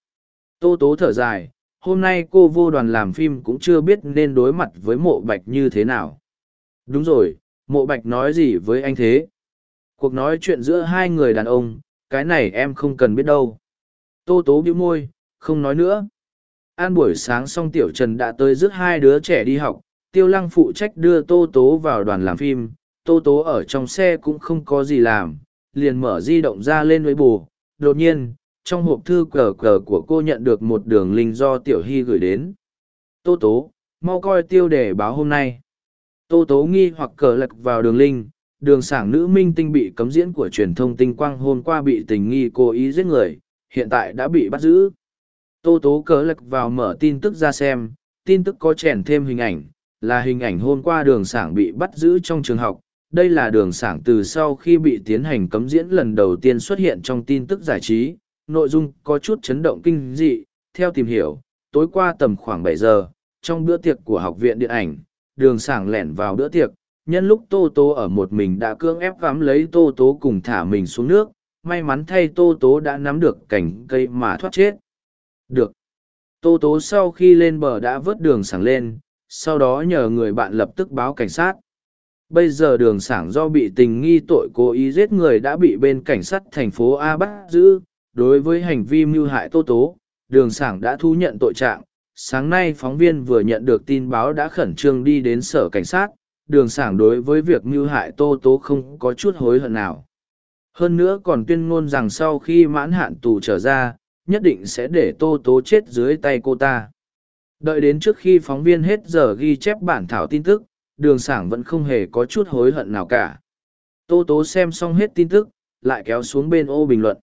Tô tố thở dài, hôm nay cô vô đoàn làm phim cũng chưa biết nên đối mặt với mộ bạch như thế nào. Đúng rồi, mộ bạch nói gì với anh thế? Cuộc nói chuyện giữa hai người đàn ông, cái này em không cần biết đâu. Tô tố bĩu môi, không nói nữa an buổi sáng xong tiểu trần đã tới rước hai đứa trẻ đi học, tiêu lăng phụ trách đưa tô tố vào đoàn làm phim. Tô tố ở trong xe cũng không có gì làm, liền mở di động ra lên với bù đột nhiên, trong hộp thư cờ cờ của cô nhận được một đường link do tiểu hy gửi đến. Tô tố, mau coi tiêu đề báo hôm nay. Tô tố nghi hoặc cờ lật vào đường link. Đường sảng nữ minh tinh bị cấm diễn của truyền thông tinh quang hôm qua bị tình nghi cố ý giết người, hiện tại đã bị bắt giữ tô tố cớ lật vào mở tin tức ra xem, tin tức có chèn thêm hình ảnh, là hình ảnh hôm qua đường sảng bị bắt giữ trong trường học. Đây là đường sảng từ sau khi bị tiến hành cấm diễn lần đầu tiên xuất hiện trong tin tức giải trí. Nội dung có chút chấn động kinh dị, theo tìm hiểu, tối qua tầm khoảng bảy giờ, trong bữa tiệc của học viện điện ảnh, đường sảng lẻn vào bữa tiệc. Nhân lúc tô tố ở một mình đã cưỡng ép vắm lấy tô tố cùng thả mình xuống nước, may mắn thay tô tố đã nắm được cành cây mà thoát chết được. Tô tố sau khi lên bờ đã vớt đường sảng lên, sau đó nhờ người bạn lập tức báo cảnh sát. Bây giờ đường sảng do bị tình nghi tội cố ý giết người đã bị bên cảnh sát thành phố a bắt giữ. Đối với hành vi mưu hại tô tố, đường sảng đã thu nhận tội trạng. Sáng nay phóng viên vừa nhận được tin báo đã khẩn trương đi đến sở cảnh sát. Đường sảng đối với việc mưu hại tô tố không có chút hối hận nào. Hơn nữa còn tuyên ngôn rằng sau khi mãn hạn tù trở ra nhất định sẽ để tô tố chết dưới tay cô ta. Đợi đến trước khi phóng viên hết giờ ghi chép bản thảo tin tức, đường sảng vẫn không hề có chút hối hận nào cả. Tô tố xem xong hết tin tức, lại kéo xuống bên ô bình luận.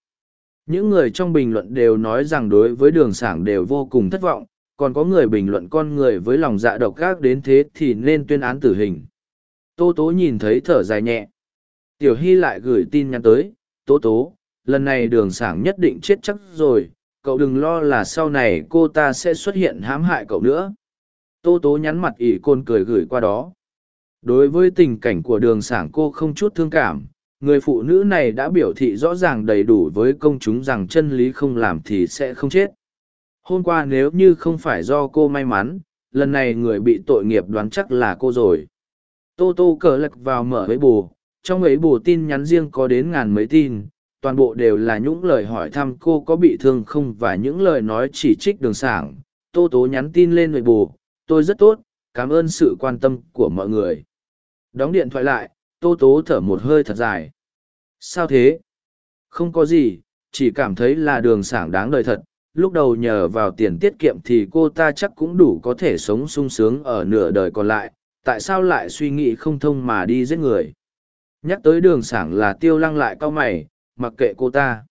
Những người trong bình luận đều nói rằng đối với đường sảng đều vô cùng thất vọng, còn có người bình luận con người với lòng dạ độc gác đến thế thì nên tuyên án tử hình. Tô tố nhìn thấy thở dài nhẹ. Tiểu hy lại gửi tin nhắn tới, tố tố lần này đường sảng nhất định chết chắc rồi, cậu đừng lo là sau này cô ta sẽ xuất hiện hãm hại cậu nữa. Tô tố nhắn mặt ỷ côn cười gửi qua đó. Đối với tình cảnh của đường sảng cô không chút thương cảm, người phụ nữ này đã biểu thị rõ ràng đầy đủ với công chúng rằng chân lý không làm thì sẽ không chết. Hôm qua nếu như không phải do cô may mắn, lần này người bị tội nghiệp đoán chắc là cô rồi. Tô tô cờ lật vào mở ấy bù, trong ấy bù tin nhắn riêng có đến ngàn mấy tin toàn bộ đều là những lời hỏi thăm cô có bị thương không và những lời nói chỉ trích đường sảng. Tô tố nhắn tin lên người bù, tôi rất tốt, cảm ơn sự quan tâm của mọi người. Đóng điện thoại lại, tô tố thở một hơi thật dài. Sao thế? Không có gì, chỉ cảm thấy là đường sảng đáng đời thật. Lúc đầu nhờ vào tiền tiết kiệm thì cô ta chắc cũng đủ có thể sống sung sướng ở nửa đời còn lại. Tại sao lại suy nghĩ không thông mà đi giết người? Nhắc tới đường sảng là tiêu lăng lại cau mày mặc kệ cô ta.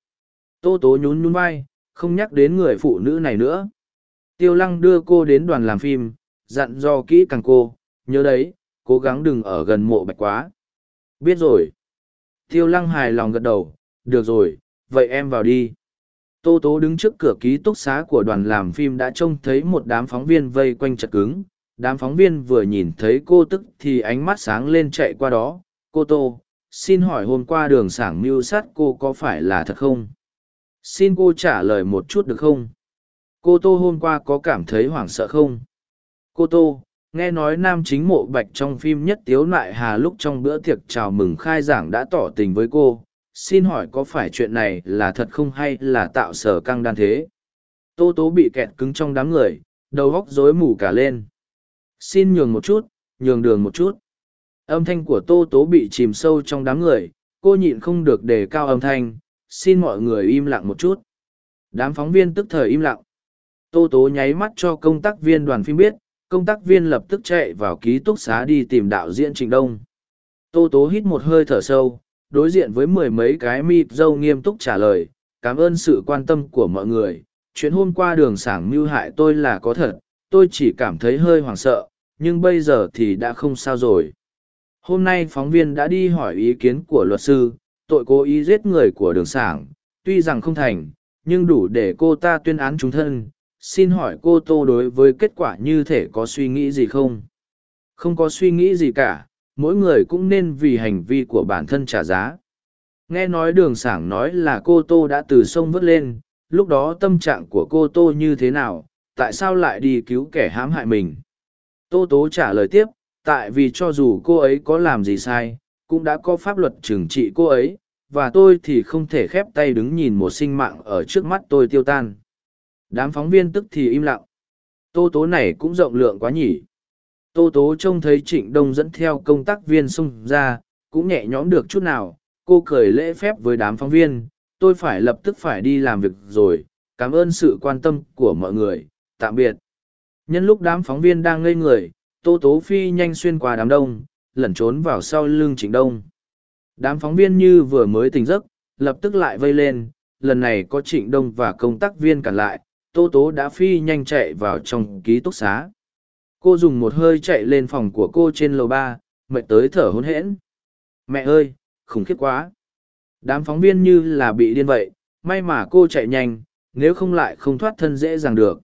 Tô tố nhún nhún vai, không nhắc đến người phụ nữ này nữa. Tiêu lăng đưa cô đến đoàn làm phim, dặn dò kỹ càng cô, nhớ đấy, cố gắng đừng ở gần mộ bạch quá. Biết rồi. Tiêu lăng hài lòng gật đầu, được rồi, vậy em vào đi. Tô tố đứng trước cửa ký túc xá của đoàn làm phim đã trông thấy một đám phóng viên vây quanh chật cứng. Đám phóng viên vừa nhìn thấy cô tức thì ánh mắt sáng lên chạy qua đó. Cô tô xin hỏi hôm qua đường sảng mưu sát cô có phải là thật không? Xin cô trả lời một chút được không? Cô tô hôm qua có cảm thấy hoảng sợ không? Cô tô, nghe nói nam chính mộ bạch trong phim nhất tiếu nại hà lúc trong bữa tiệc chào mừng khai giảng đã tỏ tình với cô. Xin hỏi có phải chuyện này là thật không hay là tạo sở căng đan thế? Tô tố bị kẹt cứng trong đám người, đầu góc rối mù cả lên. Xin nhường một chút, nhường đường một chút âm thanh của tô tố bị chìm sâu trong đám người, cô nhịn không được đề cao âm thanh, xin mọi người im lặng một chút. Đám phóng viên tức thời im lặng. Tô tố nháy mắt cho công tác viên đoàn phim biết, công tác viên lập tức chạy vào ký túc xá đi tìm đạo diễn trịnh đông. Tô tố hít một hơi thở sâu, đối diện với mười mấy cái mịt dâu nghiêm túc trả lời, cảm ơn sự quan tâm của mọi người. Chuyện hôm qua đường sảng mưu hại tôi là có thật, tôi chỉ cảm thấy hơi hoảng sợ, nhưng bây giờ thì đã không sao rồi hôm nay phóng viên đã đi hỏi ý kiến của luật sư, tội cố ý giết người của đường sảng, tuy rằng không thành, nhưng đủ để cô ta tuyên án chúng thân. Xin hỏi cô tô đối với kết quả như thể có suy nghĩ gì không? Không có suy nghĩ gì cả, mỗi người cũng nên vì hành vi của bản thân trả giá. Nghe nói đường sảng nói là cô tô đã từ sông vớt lên, lúc đó tâm trạng của cô tô như thế nào, tại sao lại đi cứu kẻ hãm hại mình? Tô tố trả lời tiếp tại vì cho dù cô ấy có làm gì sai cũng đã có pháp luật trừng trị cô ấy, và tôi thì không thể khép tay đứng nhìn một sinh mạng ở trước mắt tôi tiêu tan. Đám phóng viên tức thì im lặng. Tô tố này cũng rộng lượng quá nhỉ. Tô tố trông thấy trịnh đông dẫn theo công tác viên xông ra, cũng nhẹ nhõm được chút nào. Cô cười lễ phép với đám phóng viên, tôi phải lập tức phải đi làm việc rồi, cảm ơn sự quan tâm của mọi người, tạm biệt. Nhân lúc đám phóng viên đang ngây người, Tô Tố Phi nhanh xuyên qua đám đông, lẩn trốn vào sau lưng Trịnh Đông. Đám phóng viên như vừa mới tỉnh giấc, lập tức lại vây lên, lần này có Trịnh Đông và công tác viên cản lại, Tô Tố đã phi nhanh chạy vào trong ký túc xá. Cô dùng một hơi chạy lên phòng của cô trên lầu ba, mệt tới thở hôn hễn. Mẹ ơi, khủng khiếp quá. Đám phóng viên như là bị điên vậy, may mà cô chạy nhanh, nếu không lại không thoát thân dễ dàng được.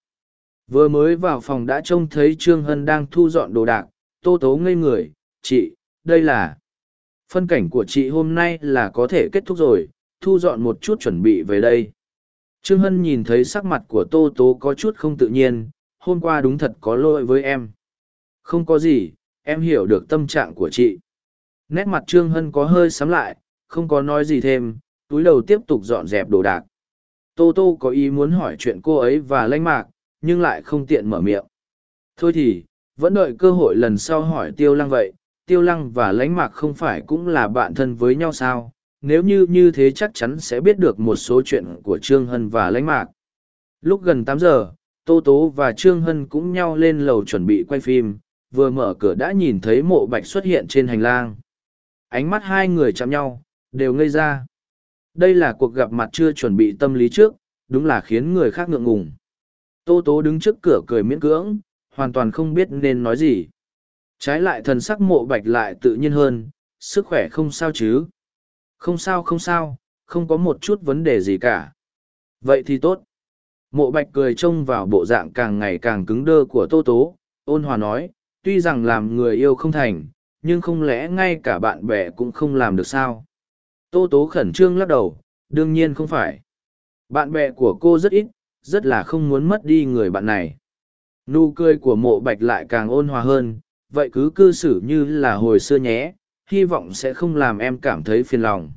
Vừa mới vào phòng đã trông thấy Trương Hân đang thu dọn đồ đạc, tô tố ngây người, chị, đây là... Phân cảnh của chị hôm nay là có thể kết thúc rồi, thu dọn một chút chuẩn bị về đây. Trương Hân nhìn thấy sắc mặt của Tô Tố có chút không tự nhiên, hôm qua đúng thật có lỗi với em. Không có gì, em hiểu được tâm trạng của chị. Nét mặt Trương Hân có hơi sắm lại, không có nói gì thêm, túi đầu tiếp tục dọn dẹp đồ đạc. Tô Tô có ý muốn hỏi chuyện cô ấy và lanh mạc, nhưng lại không tiện mở miệng. Thôi thì, vẫn đợi cơ hội lần sau hỏi Tiêu Lăng vậy, Tiêu Lăng và lánh mạc không phải cũng là bạn thân với nhau sao, nếu như như thế chắc chắn sẽ biết được một số chuyện của Trương Hân và lánh mạc. Lúc gần tám giờ, Tô Tố và Trương Hân cũng nhau lên lầu chuẩn bị quay phim, vừa mở cửa đã nhìn thấy mộ bạch xuất hiện trên hành lang. Ánh mắt hai người chạm nhau, đều ngây ra. Đây là cuộc gặp mặt chưa chuẩn bị tâm lý trước, đúng là khiến người khác ngượng ngùng. Tô Tố đứng trước cửa cười miễn cưỡng, hoàn toàn không biết nên nói gì. Trái lại thần sắc mộ bạch lại tự nhiên hơn, sức khỏe không sao chứ. Không sao không sao, không có một chút vấn đề gì cả. Vậy thì tốt. Mộ bạch cười trông vào bộ dạng càng ngày càng cứng đơ của Tô Tố, ôn hòa nói, tuy rằng làm người yêu không thành, nhưng không lẽ ngay cả bạn bè cũng không làm được sao? Tô Tố khẩn trương lắc đầu, đương nhiên không phải. Bạn bè của cô rất ít, rất là không muốn mất đi người bạn này. Nụ cười của mộ bạch lại càng ôn hòa hơn, vậy cứ cư xử như là hồi xưa nhé, hy vọng sẽ không làm em cảm thấy phiền lòng.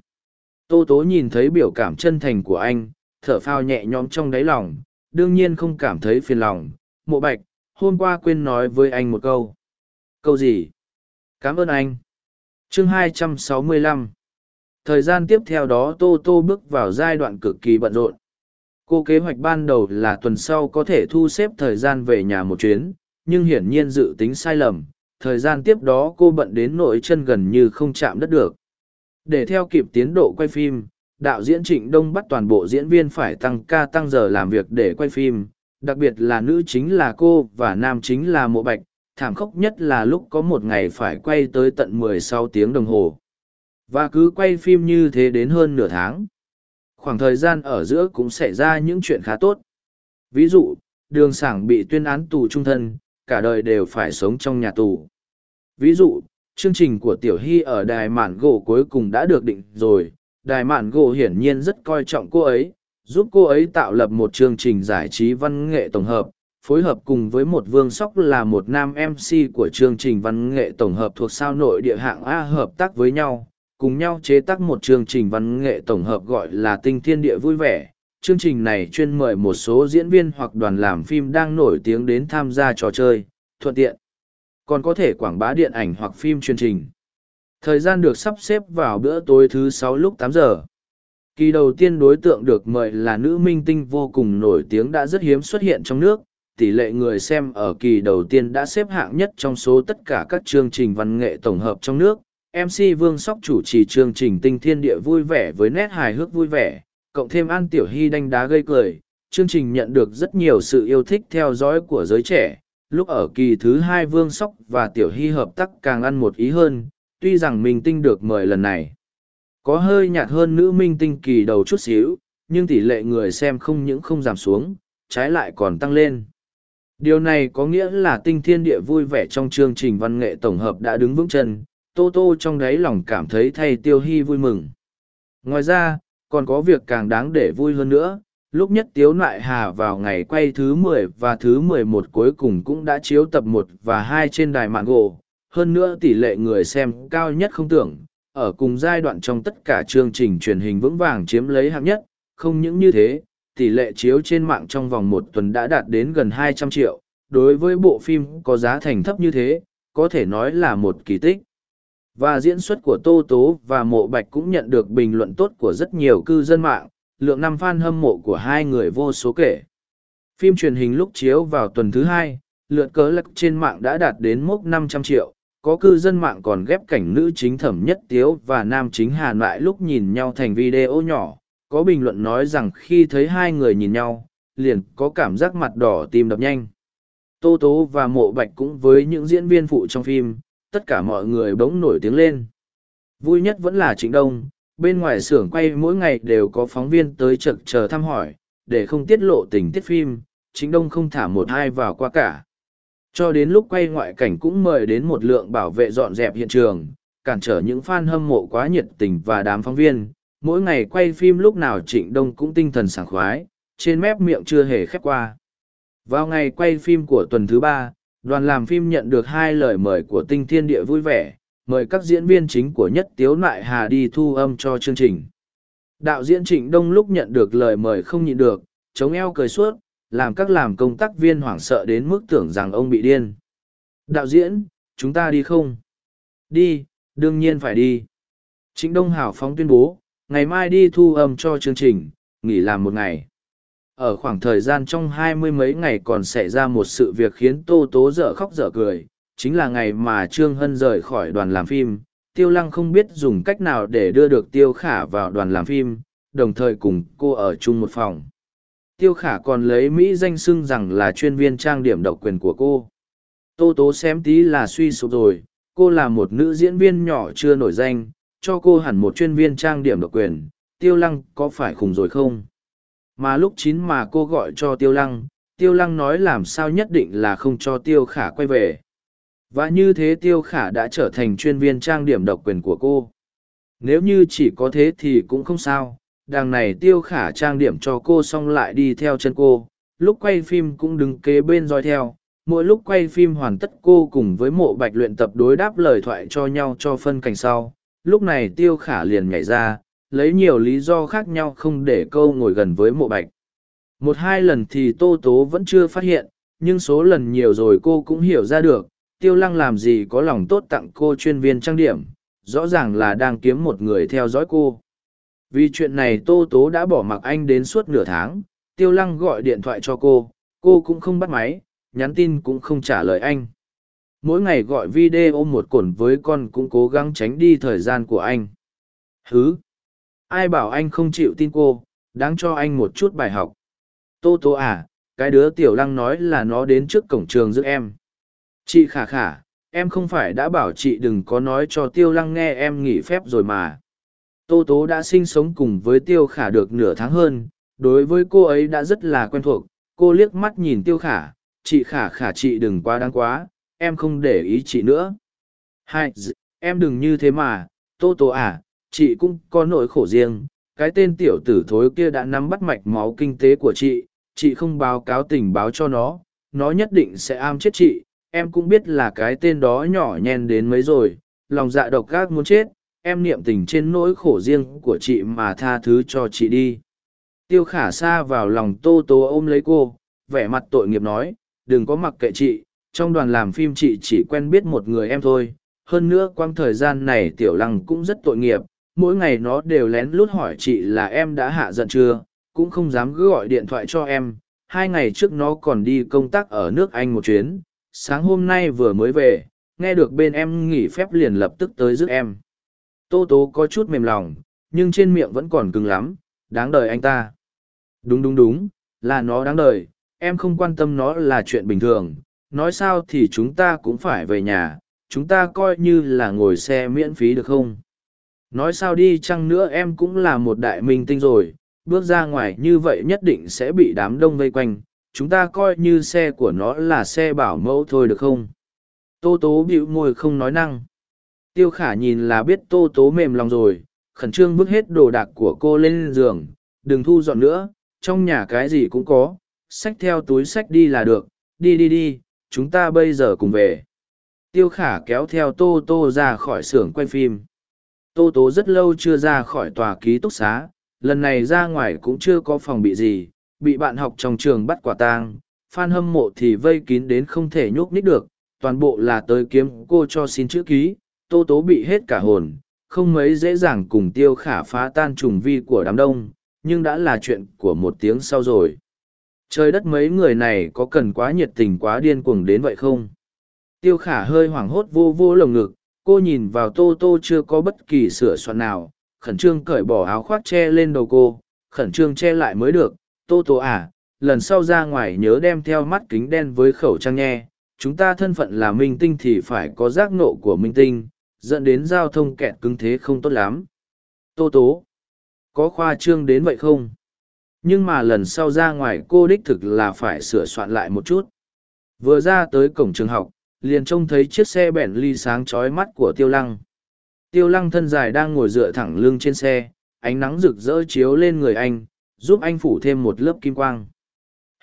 Tô Tố nhìn thấy biểu cảm chân thành của anh, thở phao nhẹ nhõm trong đáy lòng, đương nhiên không cảm thấy phiền lòng. Mộ bạch, hôm qua quên nói với anh một câu. Câu gì? Cảm ơn anh. chương 265 Thời gian tiếp theo đó Tô Tô bước vào giai đoạn cực kỳ bận rộn. Cô kế hoạch ban đầu là tuần sau có thể thu xếp thời gian về nhà một chuyến, nhưng hiển nhiên dự tính sai lầm. Thời gian tiếp đó cô bận đến nỗi chân gần như không chạm đất được. Để theo kịp tiến độ quay phim, đạo diễn Trịnh Đông bắt toàn bộ diễn viên phải tăng ca tăng giờ làm việc để quay phim, đặc biệt là nữ chính là cô và nam chính là Mộ Bạch, thảm khốc nhất là lúc có một ngày phải quay tới tận 16 tiếng đồng hồ. Và cứ quay phim như thế đến hơn nửa tháng. Khoảng thời gian ở giữa cũng xảy ra những chuyện khá tốt. Ví dụ, đường sảng bị tuyên án tù trung thân, cả đời đều phải sống trong nhà tù. Ví dụ, chương trình của Tiểu Hy ở Đài Mạn Gỗ cuối cùng đã được định rồi. Đài Mạn Gỗ hiển nhiên rất coi trọng cô ấy, giúp cô ấy tạo lập một chương trình giải trí văn nghệ tổng hợp, phối hợp cùng với một vương sóc là một nam mc của chương trình văn nghệ tổng hợp thuộc sao nội địa hạng a hợp tác với nhau cùng nhau chế tác một chương trình văn nghệ tổng hợp gọi là tinh thiên địa vui vẻ. Chương trình này chuyên mời một số diễn viên hoặc đoàn làm phim đang nổi tiếng đến tham gia trò chơi, thuận tiện. Còn có thể quảng bá điện ảnh hoặc phim truyền trình. Thời gian được sắp xếp vào bữa tối thứ sáu lúc tám giờ. Kỳ đầu tiên đối tượng được mời là nữ minh tinh vô cùng nổi tiếng đã rất hiếm xuất hiện trong nước. Tỷ lệ người xem ở kỳ đầu tiên đã xếp hạng nhất trong số tất cả các chương trình văn nghệ tổng hợp trong nước. MC Vương Sóc chủ trì chương trình Tinh Thiên Địa vui vẻ với nét hài hước vui vẻ, cộng thêm An Tiểu Hy đánh đá gây cười. Chương trình nhận được rất nhiều sự yêu thích theo dõi của giới trẻ. Lúc ở kỳ thứ hai Vương Sóc và Tiểu Hy hợp tác càng ăn một ý hơn, tuy rằng mình tinh được mời lần này. Có hơi nhạt hơn nữ minh tinh kỳ đầu chút xíu, nhưng tỷ lệ người xem không những không giảm xuống, trái lại còn tăng lên. Điều này có nghĩa là tinh thiên địa vui vẻ trong chương trình văn nghệ tổng hợp đã đứng vững chân, Tô Tô trong đáy lòng cảm thấy thay Tiêu Hy vui mừng. Ngoài ra, còn có việc càng đáng để vui hơn nữa, lúc nhất Tiếu Nại Hà vào ngày quay thứ mười và thứ mười một cuối cùng cũng đã chiếu tập một và hai trên đài mạng gỗ, hơn nữa tỷ lệ người xem cao nhất không tưởng, ở cùng giai đoạn trong tất cả chương trình truyền hình vững vàng chiếm lấy hạng nhất, không những như thế, tỷ lệ chiếu trên mạng trong vòng một tuần đã đạt đến gần 200 triệu, đối với bộ phim có giá thành thấp như thế, có thể nói là một kỳ tích. Và diễn xuất của Tô Tố và Mộ Bạch cũng nhận được bình luận tốt của rất nhiều cư dân mạng, lượng năm fan hâm mộ của hai người vô số kể. Phim truyền hình lúc chiếu vào tuần thứ hai, lượt cớ lắc trên mạng đã đạt đến mốc 500 triệu, có cư dân mạng còn ghép cảnh nữ chính thẩm nhất tiếu và nam chính Hà Nại lúc nhìn nhau thành video nhỏ, có bình luận nói rằng khi thấy hai người nhìn nhau, liền có cảm giác mặt đỏ tim đập nhanh. Tô Tố và Mộ Bạch cũng với những diễn viên phụ trong phim, tất cả mọi người bỗng nổi tiếng lên. Vui nhất vẫn là Trịnh Đông, bên ngoài xưởng quay mỗi ngày đều có phóng viên tới trực chờ thăm hỏi, để không tiết lộ tình tiết phim, Trịnh Đông không thả một hai vào qua cả. Cho đến lúc quay ngoại cảnh cũng mời đến một lượng bảo vệ dọn dẹp hiện trường, cản trở những fan hâm mộ quá nhiệt tình và đám phóng viên. Mỗi ngày quay phim lúc nào Trịnh Đông cũng tinh thần sảng khoái, trên mép miệng chưa hề khép qua. Vào ngày quay phim của tuần thứ ba, đoàn làm phim nhận được hai lời mời của Tinh Thiên Địa vui vẻ, mời các diễn viên chính của Nhất Tiếu Nại Hà đi thu âm cho chương trình. Đạo diễn Trịnh Đông lúc nhận được lời mời không nhịn được, chống eo cười suốt, làm các làm công tác viên hoảng sợ đến mức tưởng rằng ông bị điên. Đạo diễn, chúng ta đi không? Đi, đương nhiên phải đi. Trịnh Đông Hảo phóng tuyên bố, ngày mai đi thu âm cho chương trình, nghỉ làm một ngày. Ở khoảng thời gian trong hai mươi mấy ngày còn xảy ra một sự việc khiến Tô Tố dở khóc dở cười, chính là ngày mà Trương Hân rời khỏi đoàn làm phim. Tiêu Lăng không biết dùng cách nào để đưa được Tiêu Khả vào đoàn làm phim, đồng thời cùng cô ở chung một phòng tiêu khả còn lấy mỹ danh xưng rằng là chuyên viên trang điểm độc quyền của cô tô tố xém tí là suy sụp rồi cô là một nữ diễn viên nhỏ chưa nổi danh cho cô hẳn một chuyên viên trang điểm độc quyền tiêu lăng có phải khùng rồi không mà lúc chín mà cô gọi cho tiêu lăng tiêu lăng nói làm sao nhất định là không cho tiêu khả quay về. Và như thế tiêu khả đã trở thành chuyên viên trang điểm độc quyền của cô. Nếu như chỉ có thế thì cũng không sao. Đằng này tiêu khả trang điểm cho cô xong lại đi theo chân cô. Lúc quay phim cũng đứng kế bên dõi theo. Mỗi lúc quay phim hoàn tất cô cùng với mộ bạch luyện tập đối đáp lời thoại cho nhau cho phân cảnh sau. Lúc này tiêu khả liền nhảy ra lấy nhiều lý do khác nhau không để câu ngồi gần với mộ bạch. Một hai lần thì tô tố vẫn chưa phát hiện, nhưng số lần nhiều rồi cô cũng hiểu ra được, tiêu lăng làm gì có lòng tốt tặng cô chuyên viên trang điểm, rõ ràng là đang kiếm một người theo dõi cô. Vì chuyện này tô tố đã bỏ mặc anh đến suốt nửa tháng, tiêu lăng gọi điện thoại cho cô cô cũng không bắt máy, nhắn tin cũng không trả lời anh. Mỗi ngày gọi video một cổn với con cũng cố gắng tránh đi thời gian của anh. Hứ? Ai bảo anh không chịu tin cô đáng cho anh một chút bài học. Tô tố à cái đứa tiểu lăng nói là nó đến trước cổng trường giữ em. Chị khả khả em không phải đã bảo chị đừng có nói cho tiêu lăng nghe em nghỉ phép rồi mà. Tô Tố đã sinh sống cùng với Tiêu Khả được nửa tháng hơn, đối với cô ấy đã rất là quen thuộc, cô liếc mắt nhìn Tiêu Khả, chị Khả Khả chị đừng quá đáng quá, em không để ý chị nữa. Hai, em đừng như thế mà, Tô Tố à, chị cũng có nỗi khổ riêng, cái tên tiểu tử thối kia đã nắm bắt mạch máu kinh tế của chị, chị không báo cáo tình báo cho nó, nó nhất định sẽ am chết chị, em cũng biết là cái tên đó nhỏ nhen đến mấy rồi, lòng dạ độc gác muốn chết, em niệm tình trên nỗi khổ riêng của chị mà tha thứ cho chị đi. Tiêu khả xa vào lòng tô tố ôm lấy cô vẻ mặt tội nghiệp nói đừng có mặc kệ chị. Trong đoàn làm phim chị chỉ quen biết một người em thôi. Hơn nữa quang thời gian này tiểu lăng cũng rất tội nghiệp mỗi ngày nó đều lén lút hỏi chị là em đã hạ giận chưa cũng không dám cứ gọi điện thoại cho em hai ngày trước nó còn đi công tác ở nước anh một chuyến sáng hôm nay vừa mới về nghe được bên em nghỉ phép liền lập tức tới giúp em Tô Tố có chút mềm lòng, nhưng trên miệng vẫn còn cứng lắm, đáng đời anh ta. Đúng đúng đúng, là nó đáng đời, em không quan tâm nó là chuyện bình thường, nói sao thì chúng ta cũng phải về nhà, chúng ta coi như là ngồi xe miễn phí được không? Nói sao đi chăng nữa em cũng là một đại minh tinh rồi, bước ra ngoài như vậy nhất định sẽ bị đám đông vây quanh, chúng ta coi như xe của nó là xe bảo mẫu thôi được không? Tô tố bĩu môi không nói năng. Tiêu khả nhìn là biết tô tố mềm lòng rồi, khẩn trương vứt hết đồ đạc của cô lên giường, đừng thu dọn nữa, trong nhà cái gì cũng có, xách theo túi xách đi là được, đi đi đi, chúng ta bây giờ cùng về. Tiêu khả kéo theo tô tô ra khỏi xưởng quay phim. Tô Tố rất lâu chưa ra khỏi tòa ký túc xá, lần này ra ngoài cũng chưa có phòng bị gì, bị bạn học trong trường bắt quả tang, fan hâm mộ thì vây kín đến không thể nhúc nít được, toàn bộ là tới kiếm cô cho xin chữ ký, Tô Tố bị hết cả hồn, không mấy dễ dàng cùng tiêu khả phá tan trùng vi của đám đông, nhưng đã là chuyện của một tiếng sau rồi. Trời đất mấy người này có cần quá nhiệt tình quá điên cuồng đến vậy không? Tiêu khả hơi hoảng hốt vô vô lồng ngực, cô nhìn vào tô tô chưa có bất kỳ sửa soạn nào, khẩn trương cởi bỏ áo khoác che lên đầu cô, khẩn trương che lại mới được, tô tô à, lần sau ra ngoài nhớ đem theo mắt kính đen với khẩu trang nhe, chúng ta thân phận là minh tinh thì phải có giác nộ của minh tinh, dẫn đến giao thông kẹt cứng thế không tốt lắm. Tô tố, có khoa trương đến vậy không? Nhưng mà lần sau ra ngoài cô đích thực là phải sửa soạn lại một chút. Vừa ra tới cổng trường học, liền trông thấy chiếc xe bẻn ly sáng chói mắt của tiêu lăng. Tiêu lăng thân dài đang ngồi dựa thẳng lưng trên xe, ánh nắng rực rỡ chiếu lên người anh, giúp anh phủ thêm một lớp kim quang.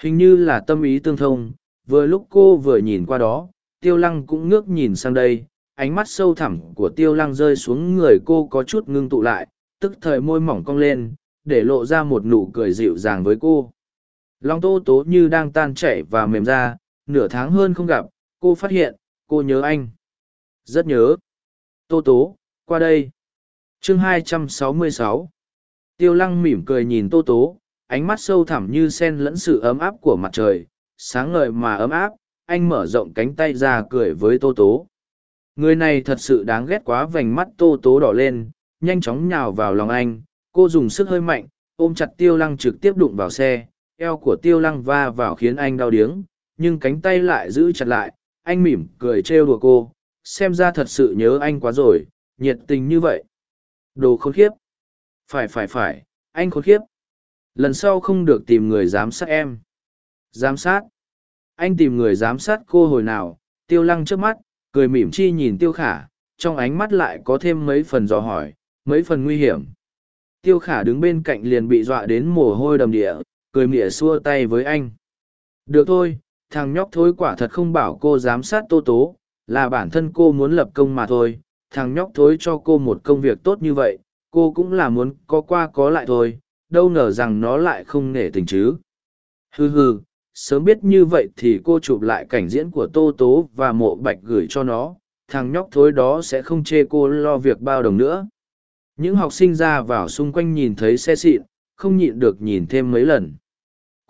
Hình như là tâm ý tương thông, vừa lúc cô vừa nhìn qua đó, tiêu lăng cũng ngước nhìn sang đây, ánh mắt sâu thẳm của tiêu lăng rơi xuống người cô có chút ngưng tụ lại, tức thời môi mỏng cong lên, để lộ ra một nụ cười dịu dàng với cô. Long tô tố như đang tan chảy và mềm ra, nửa tháng hơn không gặp, cô phát hiện, cô nhớ anh. Rất nhớ. Tô tố, qua đây. chương 266 Tiêu lăng mỉm cười nhìn tô tố, ánh mắt sâu thẳm như sen lẫn sự ấm áp của mặt trời, sáng ngời mà ấm áp, anh mở rộng cánh tay ra cười với tô tố. Người này thật sự đáng ghét quá vành mắt tô tố đỏ lên, nhanh chóng nhào vào lòng anh, cô dùng sức hơi mạnh, ôm chặt tiêu lăng trực tiếp đụng vào xe, eo của tiêu lăng va vào khiến anh đau điếng, nhưng cánh tay lại giữ chặt lại, anh mỉm cười trêu đùa cô, xem ra thật sự nhớ anh quá rồi, nhiệt tình như vậy. Đồ khốn khiếp. Phải phải phải, anh khốn khiếp. Lần sau không được tìm người giám sát em. Giám sát. Anh tìm người giám sát cô hồi nào, tiêu lăng trước mắt, cười mỉm chi nhìn tiêu khả, trong ánh mắt lại có thêm mấy phần dò hỏi, mấy phần nguy hiểm. Tiêu khả đứng bên cạnh liền bị dọa đến mồ hôi đầm địa, cười mỉa xua tay với anh. Được thôi, thằng nhóc thối quả thật không bảo cô giám sát tô tố, là bản thân cô muốn lập công mà thôi. Thằng nhóc thối cho cô một công việc tốt như vậy, cô cũng là muốn có qua có lại thôi, đâu ngờ rằng nó lại không nể tình chứ. Hừ hừ, sớm biết như vậy thì cô chụp lại cảnh diễn của tô tố và mộ bạch gửi cho nó, thằng nhóc thối đó sẽ không chê cô lo việc bao đồng nữa. Những học sinh ra vào xung quanh nhìn thấy xe xịn, không nhịn được nhìn thêm mấy lần.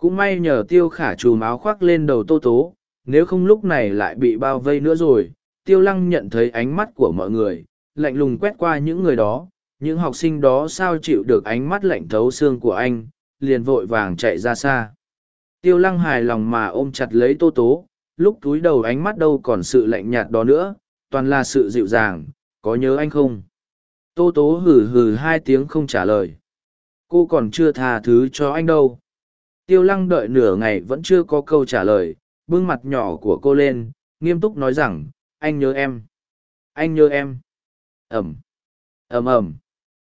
Cũng may nhờ tiêu khả chùm áo khoác lên đầu tô tố, nếu không lúc này lại bị bao vây nữa rồi. Tiêu lăng nhận thấy ánh mắt của mọi người, lạnh lùng quét qua những người đó. Những học sinh đó sao chịu được ánh mắt lạnh thấu xương của anh, liền vội vàng chạy ra xa. Tiêu lăng hài lòng mà ôm chặt lấy tô tố, lúc túi đầu ánh mắt đâu còn sự lạnh nhạt đó nữa, toàn là sự dịu dàng, có nhớ anh không? Tô tố hừ hừ hai tiếng không trả lời. Cô còn chưa tha thứ cho anh đâu. Tiêu lăng đợi nửa ngày vẫn chưa có câu trả lời, bưng mặt nhỏ của cô lên, nghiêm túc nói rằng, anh nhớ em. Anh nhớ em. Ẩm. ầm ầm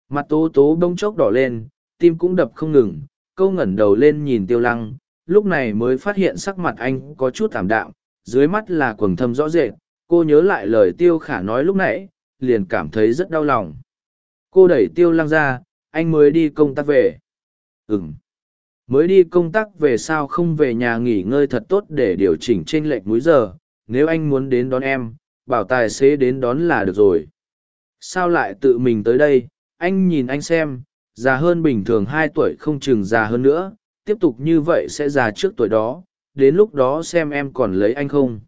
Mặt tố tố bông chốc đỏ lên, tim cũng đập không ngừng, câu ngẩn đầu lên nhìn tiêu lăng, lúc này mới phát hiện sắc mặt anh có chút thảm đạm, dưới mắt là quầng thâm rõ rệt, cô nhớ lại lời tiêu khả nói lúc nãy, liền cảm thấy rất đau lòng. Cô đẩy tiêu lăng ra, anh mới đi công tác về. Ừm. Mới đi công tác về sao không về nhà nghỉ ngơi thật tốt để điều chỉnh trên lệch múi giờ, nếu anh muốn đến đón em, bảo tài xế đến đón là được rồi. Sao lại tự mình tới đây, anh nhìn anh xem, già hơn bình thường hai tuổi không chừng già hơn nữa, tiếp tục như vậy sẽ già trước tuổi đó, đến lúc đó xem em còn lấy anh không.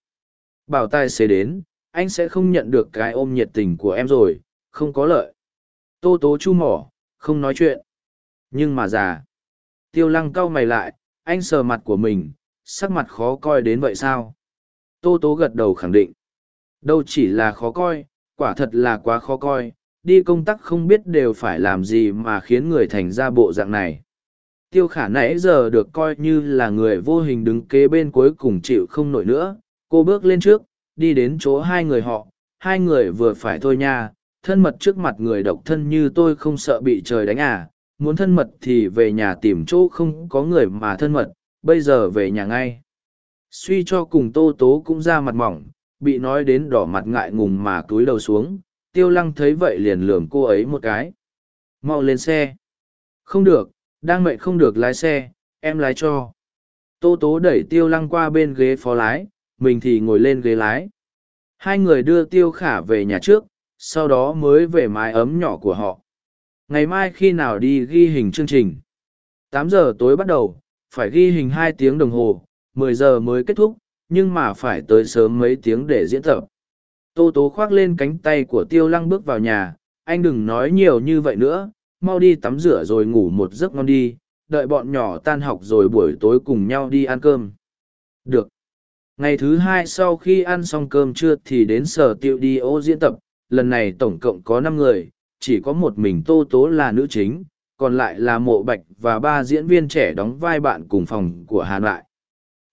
Bảo tài xế đến, anh sẽ không nhận được cái ôm nhiệt tình của em rồi, không có lợi. Tô tố chu mỏ, không nói chuyện. Nhưng mà già. Tiêu lăng cau mày lại, anh sờ mặt của mình, sắc mặt khó coi đến vậy sao? Tô tố gật đầu khẳng định. Đâu chỉ là khó coi, quả thật là quá khó coi, đi công tác không biết đều phải làm gì mà khiến người thành ra bộ dạng này. Tiêu khả nãy giờ được coi như là người vô hình đứng kế bên cuối cùng chịu không nổi nữa, cô bước lên trước, đi đến chỗ hai người họ, hai người vừa phải thôi nha, thân mật trước mặt người độc thân như tôi không sợ bị trời đánh à, muốn thân mật thì về nhà tìm chỗ không có người mà thân mật, bây giờ về nhà ngay. Suy cho cùng tô tố cũng ra mặt mỏng, bị nói đến đỏ mặt ngại ngùng mà túi đầu xuống, tiêu lăng thấy vậy liền lườm cô ấy một cái. Mau lên xe. Không được đang mệnh không được lái xe em lái cho. Tô tố đẩy tiêu lăng qua bên ghế phó lái mình thì ngồi lên ghế lái. Hai người đưa tiêu khả về nhà trước sau đó mới về mái ấm nhỏ của họ ngày mai khi nào đi ghi hình chương trình? Tám giờ tối bắt đầu, phải ghi hình hai tiếng đồng hồ, mười giờ mới kết thúc, nhưng mà phải tới sớm mấy tiếng để diễn tập. Tô tố khoác lên cánh tay của tiêu lăng bước vào nhà, anh đừng nói nhiều như vậy nữa, mau đi tắm rửa rồi ngủ một giấc ngon đi, đợi bọn nhỏ tan học rồi buổi tối cùng nhau đi ăn cơm. Được. Ngày thứ hai sau khi ăn xong cơm trưa thì đến sở tiệu đi ô diễn tập, lần này tổng cộng có năm người chỉ có một mình tô tố là nữ chính, còn lại là mộ bạch và ba diễn viên trẻ đóng vai bạn cùng phòng của hàn lại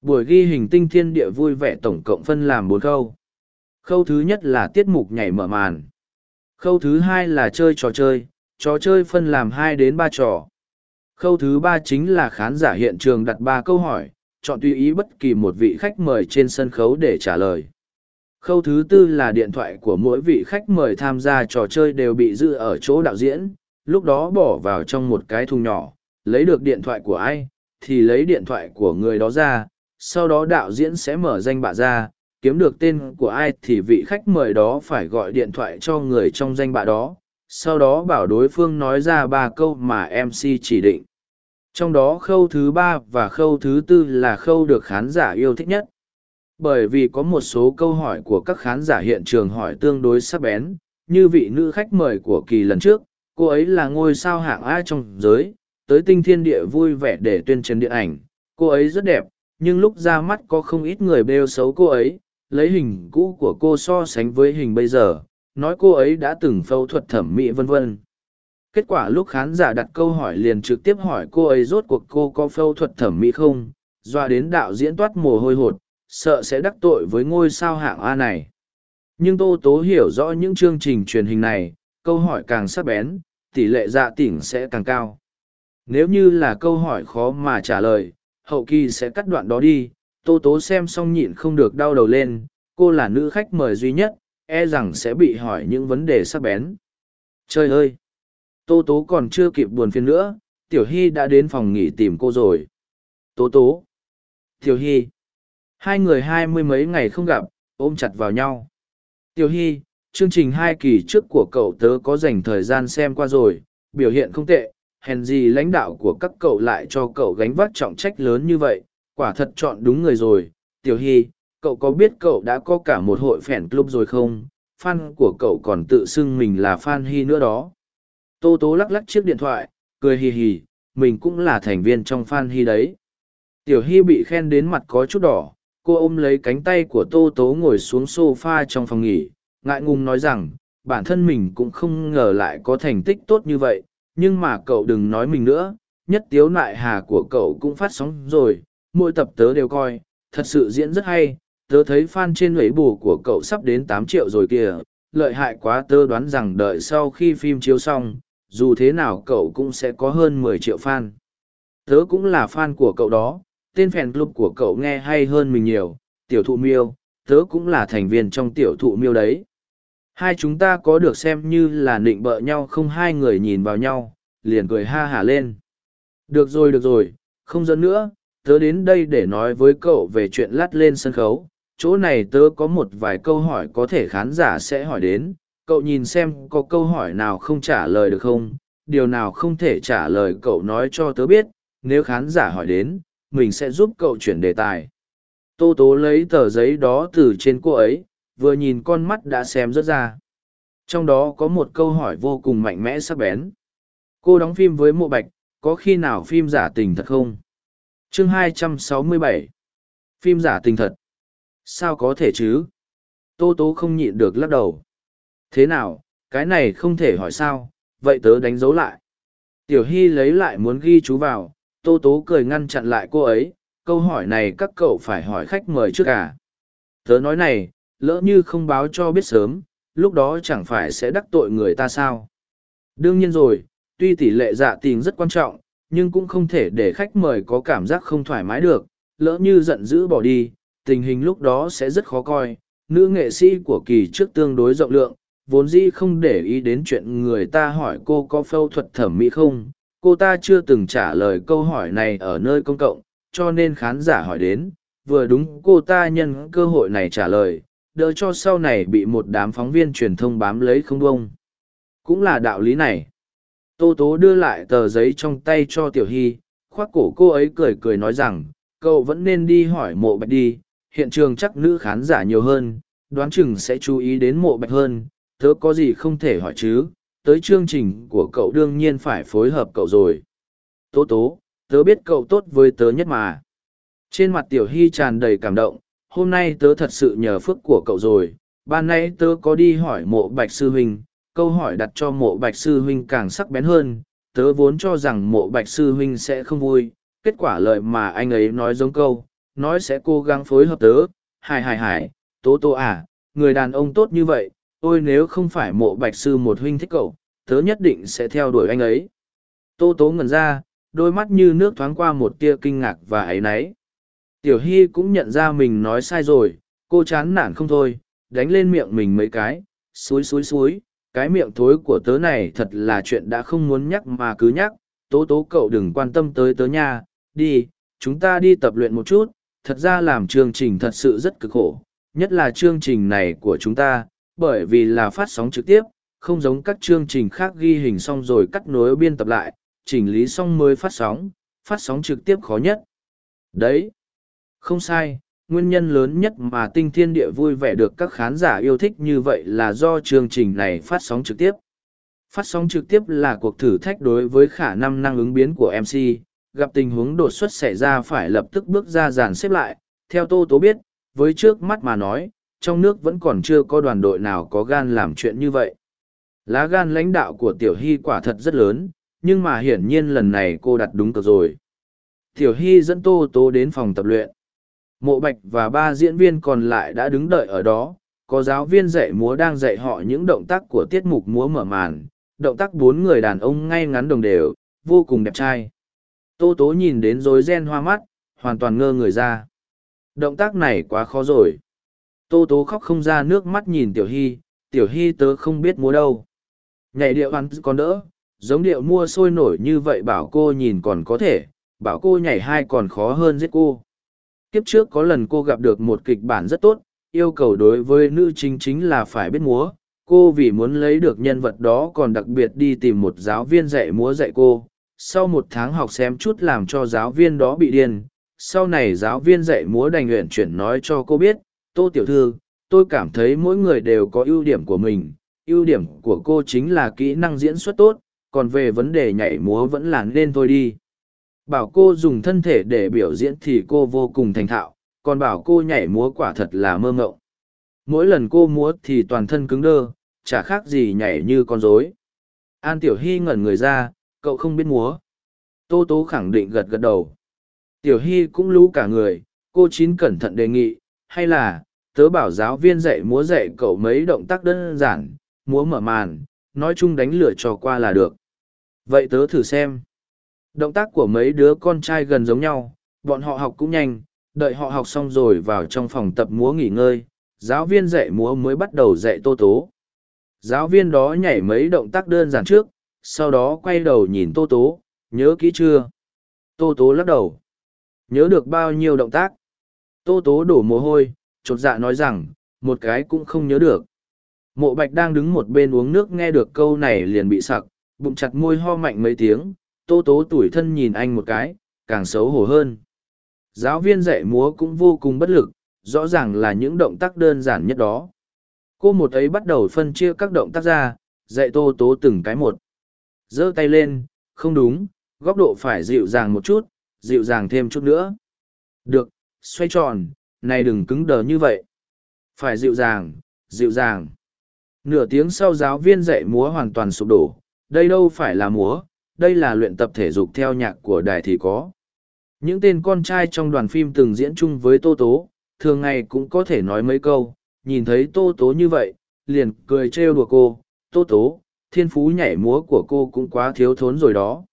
buổi ghi hình tinh thiên địa vui vẻ tổng cộng phân làm bốn khâu. Khâu thứ nhất là tiết mục nhảy mở màn. Khâu thứ hai là chơi trò chơi trò chơi phân làm hai đến ba trò. Khâu thứ ba chính là khán giả hiện trường đặt ba câu hỏi, chọn tùy ý bất kỳ một vị khách mời trên sân khấu để trả lời khâu thứ tư là điện thoại của mỗi vị khách mời tham gia trò chơi đều bị giữ ở chỗ đạo diễn, lúc đó bỏ vào trong một cái thùng nhỏ, lấy được điện thoại của ai, thì lấy điện thoại của người đó ra, sau đó đạo diễn sẽ mở danh bạ ra, kiếm được tên của ai thì vị khách mời đó phải gọi điện thoại cho người trong danh bạ đó, sau đó bảo đối phương nói ra ba câu mà mc chỉ định. Trong đó khâu thứ ba và khâu thứ tư là khâu được khán giả yêu thích nhất bởi vì có một số câu hỏi của các khán giả hiện trường hỏi tương đối sắc bén, như vị nữ khách mời của kỳ lần trước, cô ấy là ngôi sao hạng a trong giới, tới tinh thiên địa vui vẻ để tuyên truyền điện ảnh, cô ấy rất đẹp, nhưng lúc ra mắt có không ít người bêu xấu cô ấy, lấy hình cũ của cô so sánh với hình bây giờ, nói cô ấy đã từng phẫu thuật thẩm mỹ vân vân. Kết quả lúc khán giả đặt câu hỏi liền trực tiếp hỏi cô ấy rốt cuộc cô có phẫu thuật thẩm mỹ không, doa đến đạo diễn toát mồ hôi hột sợ sẽ đắc tội với ngôi sao hạng a này. Nhưng tô tố hiểu rõ những chương trình truyền hình này, câu hỏi càng sắc bén, tỷ lệ dạ tỉnh sẽ càng cao. Nếu như là câu hỏi khó mà trả lời, hậu kỳ sẽ cắt đoạn đó đi. Tô tố xem xong nhịn không được đau đầu lên, cô là nữ khách mời duy nhất e rằng sẽ bị hỏi những vấn đề sắc bén. Trời ơi! Tô tố còn chưa kịp buồn phiền nữa, tiểu hy đã đến phòng nghỉ tìm cô rồi. Tố tố! Tiểu hy! Hai người hai mươi mấy ngày không gặp, ôm chặt vào nhau. Tiểu hy, chương trình hai kỳ trước của cậu tớ có dành thời gian xem qua rồi, biểu hiện không tệ, hèn gì lãnh đạo của các cậu lại cho cậu gánh vác trọng trách lớn như vậy, quả thật chọn đúng người rồi. Tiểu hy, cậu có biết cậu đã có cả một hội fan club rồi không? Fan của cậu còn tự xưng mình là fan hy nữa đó. Tô tố lắc lắc chiếc điện thoại, cười hì hì, mình cũng là thành viên trong fan hy đấy. Tiểu hy bị khen đến mặt có chút đỏ cô ôm lấy cánh tay của tô tố ngồi xuống s o f a trong phòng nghỉ, ngại ngùng nói rằng, bản thân mình cũng không ngờ lại có thành tích tốt như vậy, nhưng mà cậu đừng nói mình nữa, nhất tiếu nại hà của cậu cũng phát sóng rồi, mỗi tập tớ đều coi, thật sự diễn rất hay, tớ thấy fan trên lưỡi bù của cậu sắp đến tám triệu rồi kìa, lợi hại quá tớ đoán rằng đợi sau khi phim chiếu xong, dù thế nào cậu cũng sẽ có hơn mười triệu fan. Tớ cũng là fan của cậu đó tên fan club của cậu nghe hay hơn mình nhiều, tiểu thụ miêu, tớ cũng là thành viên trong tiểu thụ miêu đấy. Hai chúng ta có được xem như là nịnh bợ nhau không hai người nhìn vào nhau, liền cười ha hả lên. Được rồi được rồi, không dẫn nữa, tớ đến đây để nói với cậu về chuyện lát lên sân khấu. Chỗ này tớ có một vài câu hỏi có thể khán giả sẽ hỏi đến. Cậu nhìn xem có câu hỏi nào không trả lời được không? Điều nào không thể trả lời cậu nói cho tớ biết? Nếu khán giả hỏi đến mình sẽ giúp cậu chuyển đề tài. Tô tố lấy tờ giấy đó từ trên cô ấy, vừa nhìn con mắt đã xem rất ra. Trong đó có một câu hỏi vô cùng mạnh mẽ sắc bén. Cô đóng phim với mộ bạch, có khi nào phim giả tình thật không? Chương 267 phim giả tình thật. Sao có thể chứ? Tô tố không nhịn được lắc đầu. Thế nào, cái này không thể hỏi sao, vậy tớ đánh dấu lại. Tiểu hy lấy lại muốn ghi chú vào tô tố cười ngăn chặn lại cô ấy, câu hỏi này các cậu phải hỏi khách mời trước cả tớ nói này, lỡ như không báo cho biết sớm, lúc đó chẳng phải sẽ đắc tội người ta sao? Đương nhiên rồi, tuy tỷ lệ dạ tình rất quan trọng, nhưng cũng không thể để khách mời có cảm giác không thoải mái được, lỡ như giận dữ bỏ đi, tình hình lúc đó sẽ rất khó coi. Nữ nghệ sĩ của kỳ trước tương đối rộng lượng, vốn dĩ không để ý đến chuyện người ta hỏi cô có phẫu thuật thẩm mỹ không cô ta chưa từng trả lời câu hỏi này ở nơi công cộng, cho nên khán giả hỏi đến, vừa đúng cô ta nhân cơ hội này trả lời, đỡ cho sau này bị một đám phóng viên truyền thông bám lấy không bông cũng là đạo lý này. Tô tố đưa lại tờ giấy trong tay cho tiểu hy, khoác cổ cô ấy cười cười nói rằng, cậu vẫn nên đi hỏi mộ bạch đi, hiện trường chắc nữ khán giả nhiều hơn, đoán chừng sẽ chú ý đến mộ bạch hơn, thớ có gì không thể hỏi chứ? Tới chương trình của cậu đương nhiên phải phối hợp cậu rồi. Tố tố, tớ biết cậu tốt với tớ nhất mà. Trên mặt tiểu hy tràn đầy cảm động, hôm nay tớ thật sự nhờ phước của cậu rồi. Ban nãy tớ có đi hỏi mộ bạch sư huynh, câu hỏi đặt cho mộ bạch sư huynh càng sắc bén hơn. Tớ vốn cho rằng mộ bạch sư huynh sẽ không vui, kết quả lời mà anh ấy nói giống câu, nói sẽ cố gắng phối hợp tớ. Hài hài hải tố tố à người đàn ông tốt như vậy ôi nếu không phải mộ bạch sư một huynh thích cậu, tớ nhất định sẽ theo đuổi anh ấy. Tô tố ngẩn ra, đôi mắt như nước thoáng qua một tia kinh ngạc và áy náy. Tiểu hy cũng nhận ra mình nói sai rồi, cô chán nản không thôi, đánh lên miệng mình mấy cái, xúi xúi xúi, cái miệng thối của tớ này thật là chuyện đã không muốn nhắc mà cứ nhắc. Tố tố cậu đừng quan tâm tới tớ nha, đi, chúng ta đi tập luyện một chút, thật ra làm chương trình thật sự rất cực khổ, nhất là chương trình này của chúng ta bởi vì là phát sóng trực tiếp, không giống các chương trình khác ghi hình xong rồi cắt nối biên tập lại, chỉnh lý xong mới phát sóng phát sóng trực tiếp khó nhất. Đấy, không sai, nguyên nhân lớn nhất mà tinh thiên địa vui vẻ được các khán giả yêu thích như vậy là do chương trình này phát sóng trực tiếp. Phát sóng trực tiếp là cuộc thử thách đối với khả năng năng ứng biến của mc gặp tình huống đột xuất xảy ra phải lập tức bước ra dàn xếp lại. Theo tô tố biết, với trước mắt mà nói trong nước vẫn còn chưa có đoàn đội nào có gan làm chuyện như vậy. Lá gan lãnh đạo của tiểu hy quả thật rất lớn, nhưng mà hiển nhiên lần này cô đặt đúng cờ rồi. Tiểu hy dẫn tô tố đến phòng tập luyện. Mộ bạch và ba diễn viên còn lại đã đứng đợi ở đó, có giáo viên dạy múa đang dạy họ những động tác của tiết mục múa mở màn, động tác bốn người đàn ông ngay ngắn đồng đều, vô cùng đẹp trai. Tô tố nhìn đến rối ren hoa mắt, hoàn toàn ngơ người ra. Động tác này quá khó rồi tô tố khóc không ra nước mắt nhìn tiểu hy tiểu hy tớ không biết múa đâu. Nhảy điệu ăn còn đỡ, giống điệu mua sôi nổi như vậy bảo cô nhìn còn có thể, bảo cô nhảy hai còn khó hơn giết cô. Kiếp trước có lần cô gặp được một kịch bản rất tốt, yêu cầu đối với nữ chính chính là phải biết múa, cô vì muốn lấy được nhân vật đó còn đặc biệt đi tìm một giáo viên dạy múa dạy cô. Sau một tháng học xem chút làm cho giáo viên đó bị điên, sau này giáo viên dạy múa đành nguyện chuyển nói cho cô biết tô tiểu thư, tôi cảm thấy mỗi người đều có ưu điểm của mình. Ưu điểm của cô chính là kỹ năng diễn xuất tốt, còn về vấn đề nhảy múa vẫn là nên thôi đi. Bảo cô dùng thân thể để biểu diễn thì cô vô cùng thành thạo, còn bảo cô nhảy múa quả thật là mơ ngộng mỗi lần cô múa thì toàn thân cứng đơ, chả khác gì nhảy như con rối. An tiểu hy ngẩn người ra, cậu không biết múa. Tô tố khẳng định gật gật đầu. Tiểu hy cũng lú cả người, cô chín cẩn thận đề nghị, hay là tớ bảo giáo viên dạy múa dạy cậu mấy động tác đơn giản, múa mở màn, nói chung đánh lửa trò qua là được. Vậy tớ thử xem. Động tác của mấy đứa con trai gần giống nhau, bọn họ học cũng nhanh, đợi họ học xong rồi vào trong phòng tập múa nghỉ ngơi, giáo viên dạy múa mới bắt đầu dạy tô tố. Giáo viên đó nhảy mấy động tác đơn giản trước, sau đó quay đầu nhìn tô tố, nhớ kỹ chưa? Tô tố lắc đầu. Nhớ được bao nhiêu động tác? Tô tố đổ mồ hôi chột dạ nói rằng, một cái cũng không nhớ được. Mộ bạch đang đứng một bên uống nước nghe được câu này liền bị sặc, bụng chặt môi ho mạnh mấy tiếng, tô tố tủi thân nhìn anh một cái, càng xấu hổ hơn. Giáo viên dạy múa cũng vô cùng bất lực, rõ ràng là những động tác đơn giản nhất đó. Cô một ấy bắt đầu phân chia các động tác ra, dạy tô tố từng cái một. Giơ tay lên, không đúng, góc độ phải dịu dàng một chút, dịu dàng thêm chút nữa. Được, xoay tròn này đừng cứng đờ như vậy. Phải dịu dàng dịu dàng. Nửa tiếng sau giáo viên dạy múa hoàn toàn sụp đổ. Đây đâu phải là múa, đây là luyện tập thể dục theo nhạc của đài thì có. Những tên con trai trong đoàn phim từng diễn chung với tô tố, thường ngày cũng có thể nói mấy câu. Nhìn thấy tô tố như vậy, liền cười trêu đùa cô. Tô tố, thiên phú nhảy múa của cô cũng quá thiếu thốn rồi đó.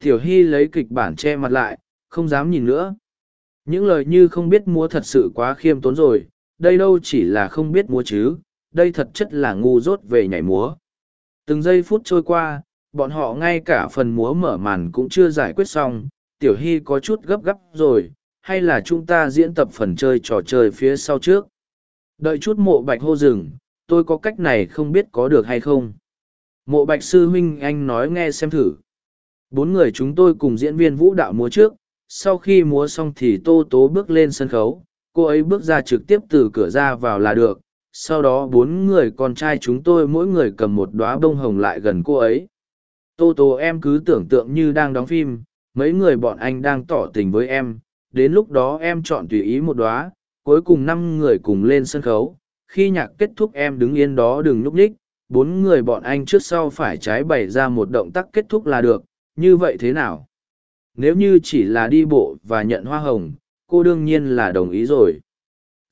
Tiểu hy lấy kịch bản che mặt lại, không dám nhìn nữa những lời như không biết múa thật sự quá khiêm tốn rồi đây đâu chỉ là không biết múa chứ đây thật chất là ngu dốt về nhảy múa. Từng giây phút trôi qua, bọn họ ngay cả phần múa mở màn cũng chưa giải quyết xong, tiểu hy có chút gấp gấp rồi, hay là chúng ta diễn tập phần chơi trò chơi phía sau trước. Đợi chút mộ bạch hô rừng, tôi có cách này không biết có được hay không. Mộ bạch sư huynh anh nói nghe xem thử. Bốn người chúng tôi cùng diễn viên vũ đạo múa trước, sau khi múa xong thì tô tố bước lên sân khấu, cô ấy bước ra trực tiếp từ cửa ra vào là được. Sau đó bốn người con trai chúng tôi mỗi người cầm một đoá bông hồng lại gần cô ấy. Tô tố em cứ tưởng tượng như đang đóng phim, mấy người bọn anh đang tỏ tình với em, đến lúc đó em chọn tùy ý một đoá, cuối cùng năm người cùng lên sân khấu. Khi nhạc kết thúc em đứng yên đó đừng núp ních, bốn người bọn anh trước sau phải trái bày ra một động tác kết thúc là được, như vậy thế nào? Nếu như chỉ là đi bộ và nhận hoa hồng, cô đương nhiên là đồng ý rồi.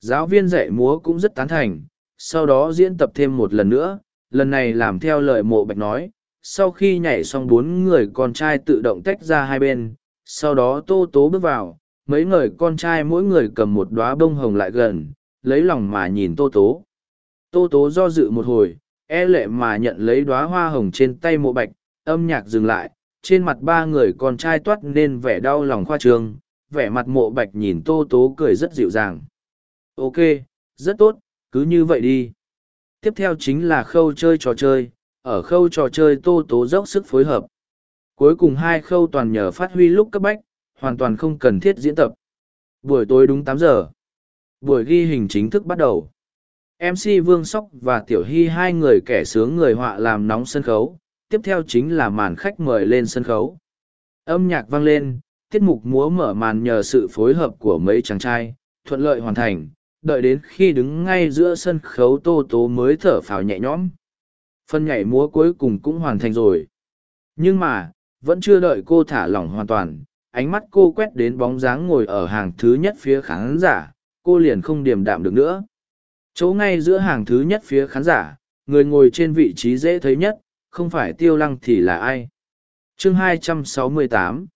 Giáo viên dạy múa cũng rất tán thành, sau đó diễn tập thêm một lần nữa, lần này làm theo lời mộ bạch nói, sau khi nhảy xong bốn người con trai tự động tách ra hai bên, sau đó tô tố bước vào, mấy người con trai mỗi người cầm một đoá bông hồng lại gần, lấy lòng mà nhìn tô tố. Tô tố do dự một hồi, e lệ mà nhận lấy đoá hoa hồng trên tay mộ bạch, âm nhạc dừng lại, trên mặt ba người con trai toát nên vẻ đau lòng khoa trương, vẻ mặt mộ bạch nhìn tô tố cười rất dịu dàng. Ok, rất tốt, cứ như vậy đi. Tiếp theo chính là khâu chơi trò chơi, ở khâu trò chơi tô tố dốc sức phối hợp. Cuối cùng hai khâu toàn nhờ phát huy lúc cấp bách, hoàn toàn không cần thiết diễn tập. Buổi tối đúng tám giờ. Buổi ghi hình chính thức bắt đầu. MC Vương Sóc và Tiểu Hy hai người kẻ sướng người họa làm nóng sân khấu, tiếp theo chính là màn khách mời lên sân khấu. Âm nhạc vang lên, tiết mục múa mở màn nhờ sự phối hợp của mấy chàng trai, thuận lợi hoàn thành, đợi đến khi đứng ngay giữa sân khấu tô tố mới thở phào nhẹ nhõm. Phần nhảy múa cuối cùng cũng hoàn thành rồi. Nhưng mà, vẫn chưa đợi cô thả lỏng hoàn toàn, ánh mắt cô quét đến bóng dáng ngồi ở hàng thứ nhất phía khán giả, cô liền không điềm đạm được nữa. Chỗ ngay giữa hàng thứ nhất phía khán giả, người ngồi trên vị trí dễ thấy nhất, không phải tiêu lăng thì là ai. chương 268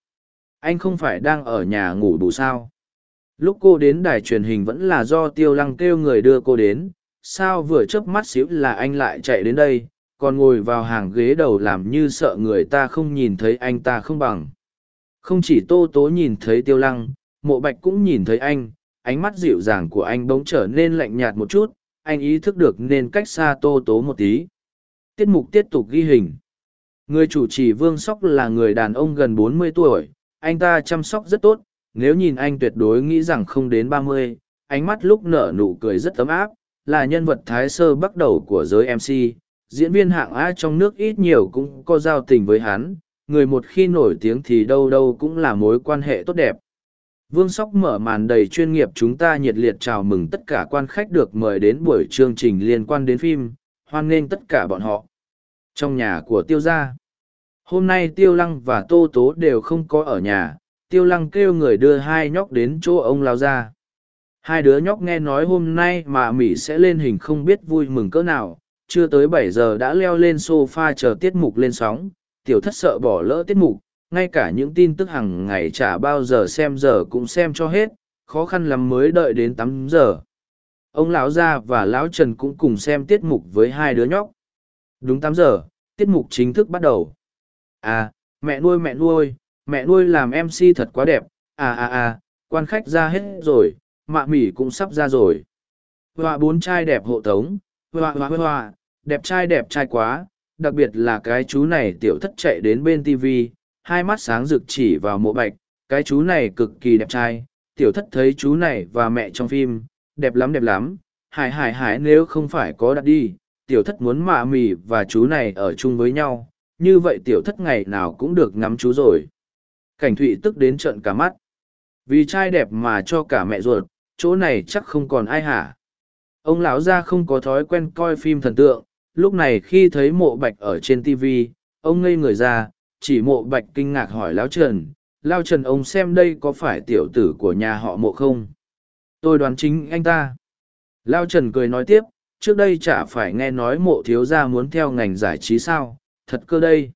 Anh không phải đang ở nhà ngủ đủ sao? Lúc cô đến đài truyền hình vẫn là do tiêu lăng kêu người đưa cô đến, sao vừa chớp mắt xíu là anh lại chạy đến đây, còn ngồi vào hàng ghế đầu làm như sợ người ta không nhìn thấy anh ta không bằng. Không chỉ tô tố nhìn thấy tiêu lăng, mộ bạch cũng nhìn thấy anh, ánh mắt dịu dàng của anh bỗng trở nên lạnh nhạt một chút, anh ý thức được nên cách xa tô tố một tí. Tiết mục tiếp tục ghi hình. Người chủ trì Vương Sóc là người đàn ông gần bốn mươi tuổi, anh ta chăm sóc rất tốt, nếu nhìn anh tuyệt đối nghĩ rằng không đến ba mươi, ánh mắt lúc nở nụ cười rất ấm áp, là nhân vật thái sơ bắt đầu của giới MC, diễn viên hạng A trong nước ít nhiều cũng có giao tình với hắn, người một khi nổi tiếng thì đâu đâu cũng là mối quan hệ tốt đẹp. Vương Sóc mở màn đầy chuyên nghiệp chúng ta nhiệt liệt chào mừng tất cả quan khách được mời đến buổi chương trình liên quan đến phim, hoan nghênh tất cả bọn họ. Trong nhà của Tiêu Gia, hôm nay Tiêu Lăng và Tô Tố đều không có ở nhà, Tiêu Lăng kêu người đưa hai nhóc đến chỗ ông lao ra. Hai đứa nhóc nghe nói hôm nay mà Mỹ sẽ lên hình không biết vui mừng cỡ nào, chưa tới bảy giờ đã leo lên sofa chờ tiết mục lên sóng, tiểu thất sợ bỏ lỡ tiết mục, ngay cả những tin tức hàng ngày chả bao giờ xem giờ cũng xem cho hết, khó khăn lắm mới đợi đến tám giờ. Ông lão gia và lão Trần cũng cùng xem tiết mục với hai đứa nhóc. Đúng tám giờ, tiết mục chính thức bắt đầu. À, mẹ nuôi mẹ nuôi, mẹ nuôi làm MC thật quá đẹp, à à à, quan khách ra hết rồi, mạ mỉ cũng sắp ra rồi. Họa bốn trai đẹp hộ tống, họa họa họa, đẹp trai đẹp trai quá, đặc biệt là cái chú này tiểu thất chạy đến bên TV, hai mắt sáng rực chỉ vào mộ bạch, cái chú này cực kỳ đẹp trai, tiểu thất thấy chú này và mẹ trong phim, đẹp lắm đẹp lắm, hải hải hải nếu không phải có đặt đi, tiểu thất muốn mạ mì và chú này ở chung với nhau, như vậy tiểu thất ngày nào cũng được ngắm chú rồi. Cảnh thụy tức đến trận cả mắt. Vì trai đẹp mà cho cả mẹ ruột, chỗ này chắc không còn ai hả. Ông lão gia không có thói quen coi phim thần tượng, lúc này khi thấy mộ bạch ở trên tv ông ngây người ra chỉ mộ bạch kinh ngạc hỏi lão trần lao trần ông xem đây có phải tiểu tử của nhà họ mộ không tôi đoán chính anh ta lao trần cười nói tiếp trước đây chả phải nghe nói mộ thiếu gia muốn theo ngành giải trí sao, thật cơ đây.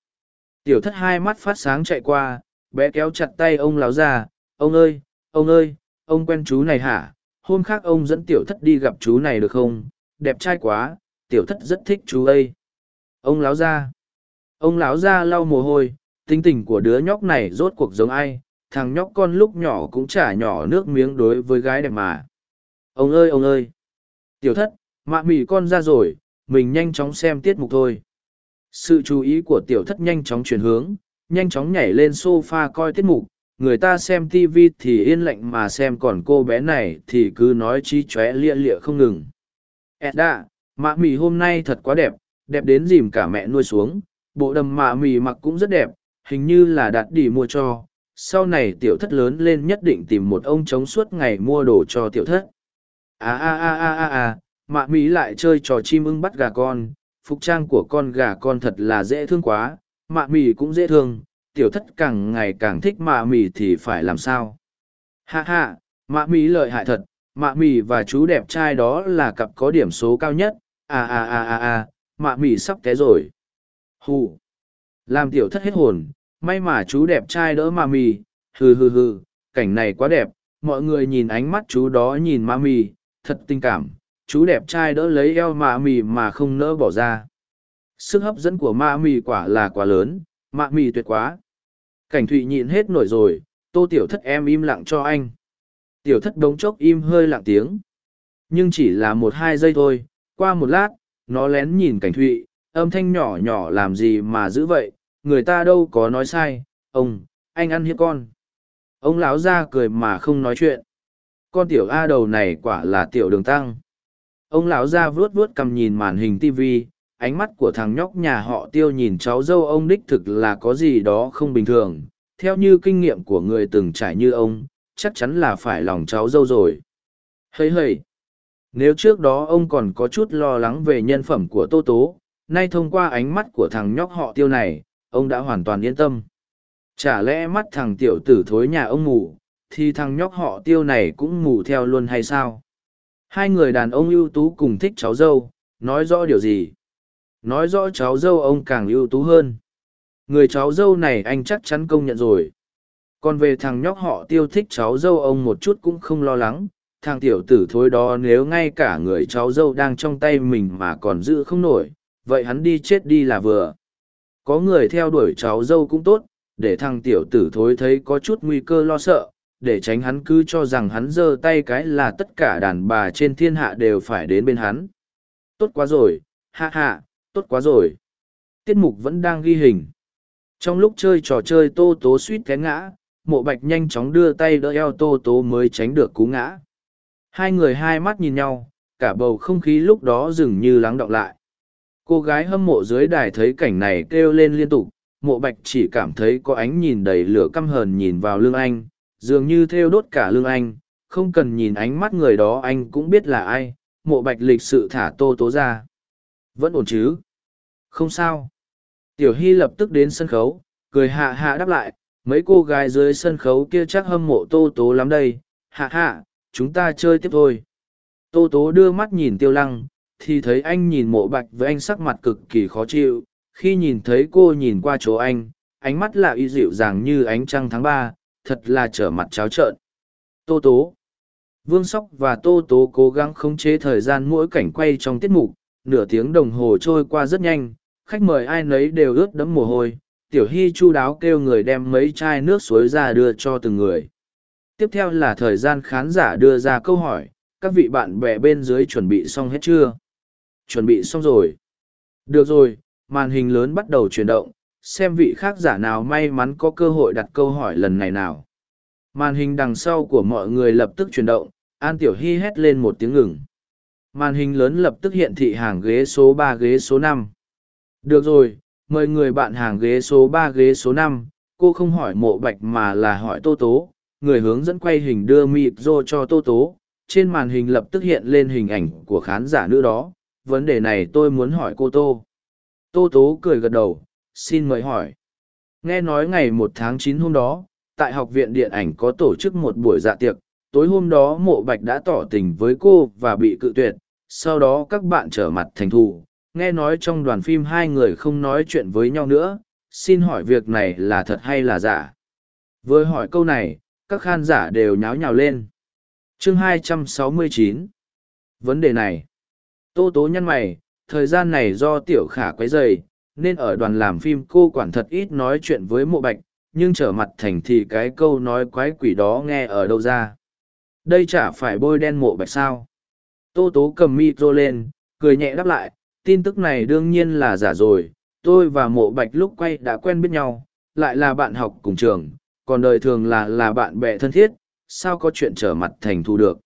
Tiểu thất hai mắt phát sáng chạy qua, bé kéo chặt tay ông láo ra ông ơi ông ơi, ông quen chú này hả? Hôm khác ông dẫn tiểu thất đi gặp chú này được không? Đẹp trai quá, tiểu thất rất thích chú ấy. Ông láo ra ông láo ra lau mồ hôi, tính tình của đứa nhóc này rốt cuộc giống ai? Thằng nhóc con lúc nhỏ cũng chả nhỏ nước miếng đối với gái đẹp mà. Ông ơi ông ơi. Tiểu thất mạ mị con ra rồi, mình nhanh chóng xem tiết mục thôi. Sự chú ý của tiểu thất nhanh chóng chuyển hướng, nhanh chóng nhảy lên s o f a coi tiết mục. Người ta xem tv thì yên lặng mà xem, còn cô bé này thì cứ nói chi chóe lia lịa không ngừng. Edda mạ mì hôm nay thật quá đẹp đẹp đến dìm cả mẹ nuôi xuống. Bộ đầm mạ mì mặc cũng rất đẹp, hình như là đạt đi mua cho. Sau này tiểu thất lớn lên nhất định tìm một ông trống suốt ngày mua đồ cho tiểu thất. À à à à à à mạ mỹ lại chơi trò chim ưng bắt gà con, phục trang của con gà con thật là dễ thương quá, mạ mỹ cũng dễ thương, tiểu thất càng ngày càng thích mạ mỹ thì phải làm sao? Ha ha, mạ mỹ lợi hại thật, mạ mỹ và chú đẹp trai đó là cặp có điểm số cao nhất à à à à à mạ mỹ sắp té rồi. Hù, làm tiểu thất hết hồn, may mà chú đẹp trai đỡ mạ mỹ hừ hừ hừ, cảnh này quá đẹp, mọi người nhìn ánh mắt chú đó nhìn mạ mỹ thật tình cảm chú đẹp trai đỡ lấy eo mạ mì mà không nỡ bỏ ra. Sức hấp dẫn của mạ mì quả là quá lớn, mạ mì tuyệt quá. Cảnh thụy nhịn hết nổi rồi, tô tiểu thất em im lặng cho anh. Tiểu thất đống chốc im hơi lặng tiếng. Nhưng chỉ là một hai giây thôi, qua một lát, nó lén nhìn cảnh thụy, âm thanh nhỏ nhỏ làm gì mà giữ vậy? Người ta đâu có nói sai. Ông, anh ăn hiếp con. Ông lão ra cười mà không nói chuyện. Con tiểu a đầu này quả là tiểu đường tăng ông lão ra vuốt vuốt cầm nhìn màn hình tv ánh mắt của thằng nhóc nhà họ tiêu nhìn cháu dâu ông đích thực là có gì đó không bình thường. Theo như kinh nghiệm của người từng trải như ông, chắc chắn là phải lòng cháu dâu rồi. Hây hây! Nếu trước đó ông còn có chút lo lắng về nhân phẩm của tô tố, nay thông qua ánh mắt của thằng nhóc họ tiêu này, ông đã hoàn toàn yên tâm. Chả lẽ mắt thằng tiểu tử thối nhà ông mù, thì thằng nhóc họ tiêu này cũng mù theo luôn hay sao? Hai người đàn ông ưu tú cùng thích cháu dâu, nói rõ điều gì? Nói rõ cháu dâu ông càng ưu tú hơn. Người cháu dâu này anh chắc chắn công nhận rồi. Còn về thằng nhóc họ tiêu thích cháu dâu ông một chút cũng không lo lắng. Thằng tiểu tử thối đó nếu ngay cả người cháu dâu đang trong tay mình mà còn giữ không nổi, vậy hắn đi chết đi là vừa. Có người theo đuổi cháu dâu cũng tốt, để thằng tiểu tử thối thấy có chút nguy cơ lo sợ để tránh hắn cứ cho rằng hắn giơ tay cái là tất cả đàn bà trên thiên hạ đều phải đến bên hắn. Tốt quá rồi, ha ha, tốt quá rồi. Tiết mục vẫn đang ghi hình. Trong lúc chơi trò chơi tô tố suýt té ngã, mộ bạch nhanh chóng đưa tay đỡ eo tô tố mới tránh được cú ngã. Hai người hai mắt nhìn nhau, cả bầu không khí lúc đó dường như lắng đọng lại. Cô gái hâm mộ dưới đài thấy cảnh này kêu lên liên tục, mộ bạch chỉ cảm thấy có ánh nhìn đầy lửa căm hờn nhìn vào lưng anh dường như thêu đốt cả lưng anh, không cần nhìn ánh mắt người đó anh cũng biết là ai, mộ bạch lịch sự thả tô tố ra. Vẫn ổn chứ? Không sao. Tiểu hy lập tức đến sân khấu, cười hạ hạ đáp lại, mấy cô gái dưới sân khấu kia chắc hâm mộ tô tố lắm đây. Hạ hạ, chúng ta chơi tiếp thôi. Tô tố đưa mắt nhìn tiêu lăng, thì thấy anh nhìn mộ bạch với anh sắc mặt cực kỳ khó chịu. Khi nhìn thấy cô nhìn qua chỗ anh, ánh mắt lạ y dịu dàng như ánh trăng tháng ba thật là trở mặt tráo trợn. Tô tố. Vương sóc và tô tố cố gắng khống chế thời gian mỗi cảnh quay trong tiết mục, nửa tiếng đồng hồ trôi qua rất nhanh, khách mời ai nấy đều ướt đẫm mồ hôi, tiểu hy chu đáo kêu người đem mấy chai nước suối ra đưa cho từng người. Tiếp theo là thời gian khán giả đưa ra câu hỏi, các vị bạn bè bên dưới chuẩn bị xong hết chưa? Chuẩn bị xong rồi. Được rồi, màn hình lớn bắt đầu chuyển động xem vị khác giả nào may mắn có cơ hội đặt câu hỏi lần này nào. Màn hình đằng sau của mọi người lập tức chuyển động, an tiểu hy hét lên một tiếng ngừng. Màn hình lớn lập tức hiện thị hàng ghế số ba, ghế số năm. Được rồi, mời người bạn hàng ghế số ba, ghế số năm. Cô không hỏi mộ bạch mà là hỏi tô tố. Người hướng dẫn quay hình đưa mịp rô cho tô tố. Trên màn hình lập tức hiện lên hình ảnh của khán giả nữ đó. Vấn đề này tôi muốn hỏi cô tô. Tô tố cười gật đầu xin mời hỏi. Nghe nói ngày một tháng chín hôm đó tại học viện điện ảnh có tổ chức một buổi dạ tiệc tối hôm đó mộ bạch đã tỏ tình với cô và bị cự tuyệt sau đó các bạn trở mặt thành thù. Nghe nói trong đoàn phim hai người không nói chuyện với nhau nữa xin hỏi việc này là thật hay là giả? Với hỏi câu này các khán giả đều nháo nhào lên. Chương 269 vấn đề này. Tô tố nhăn mày thời gian này do tiểu khả quấy dày, nên ở đoàn làm phim cô quản thật ít nói chuyện với mộ bạch, nhưng trở mặt thành thì cái câu nói quái quỷ đó nghe ở đâu ra. Đây chả phải bôi đen mộ bạch sao. Tô tố cầm micro lên, cười nhẹ đáp lại, tin tức này đương nhiên là giả rồi, tôi và mộ bạch lúc quay đã quen biết nhau, lại là bạn học cùng trường, còn đời thường là là bạn bè thân thiết, sao có chuyện trở mặt thành thù được.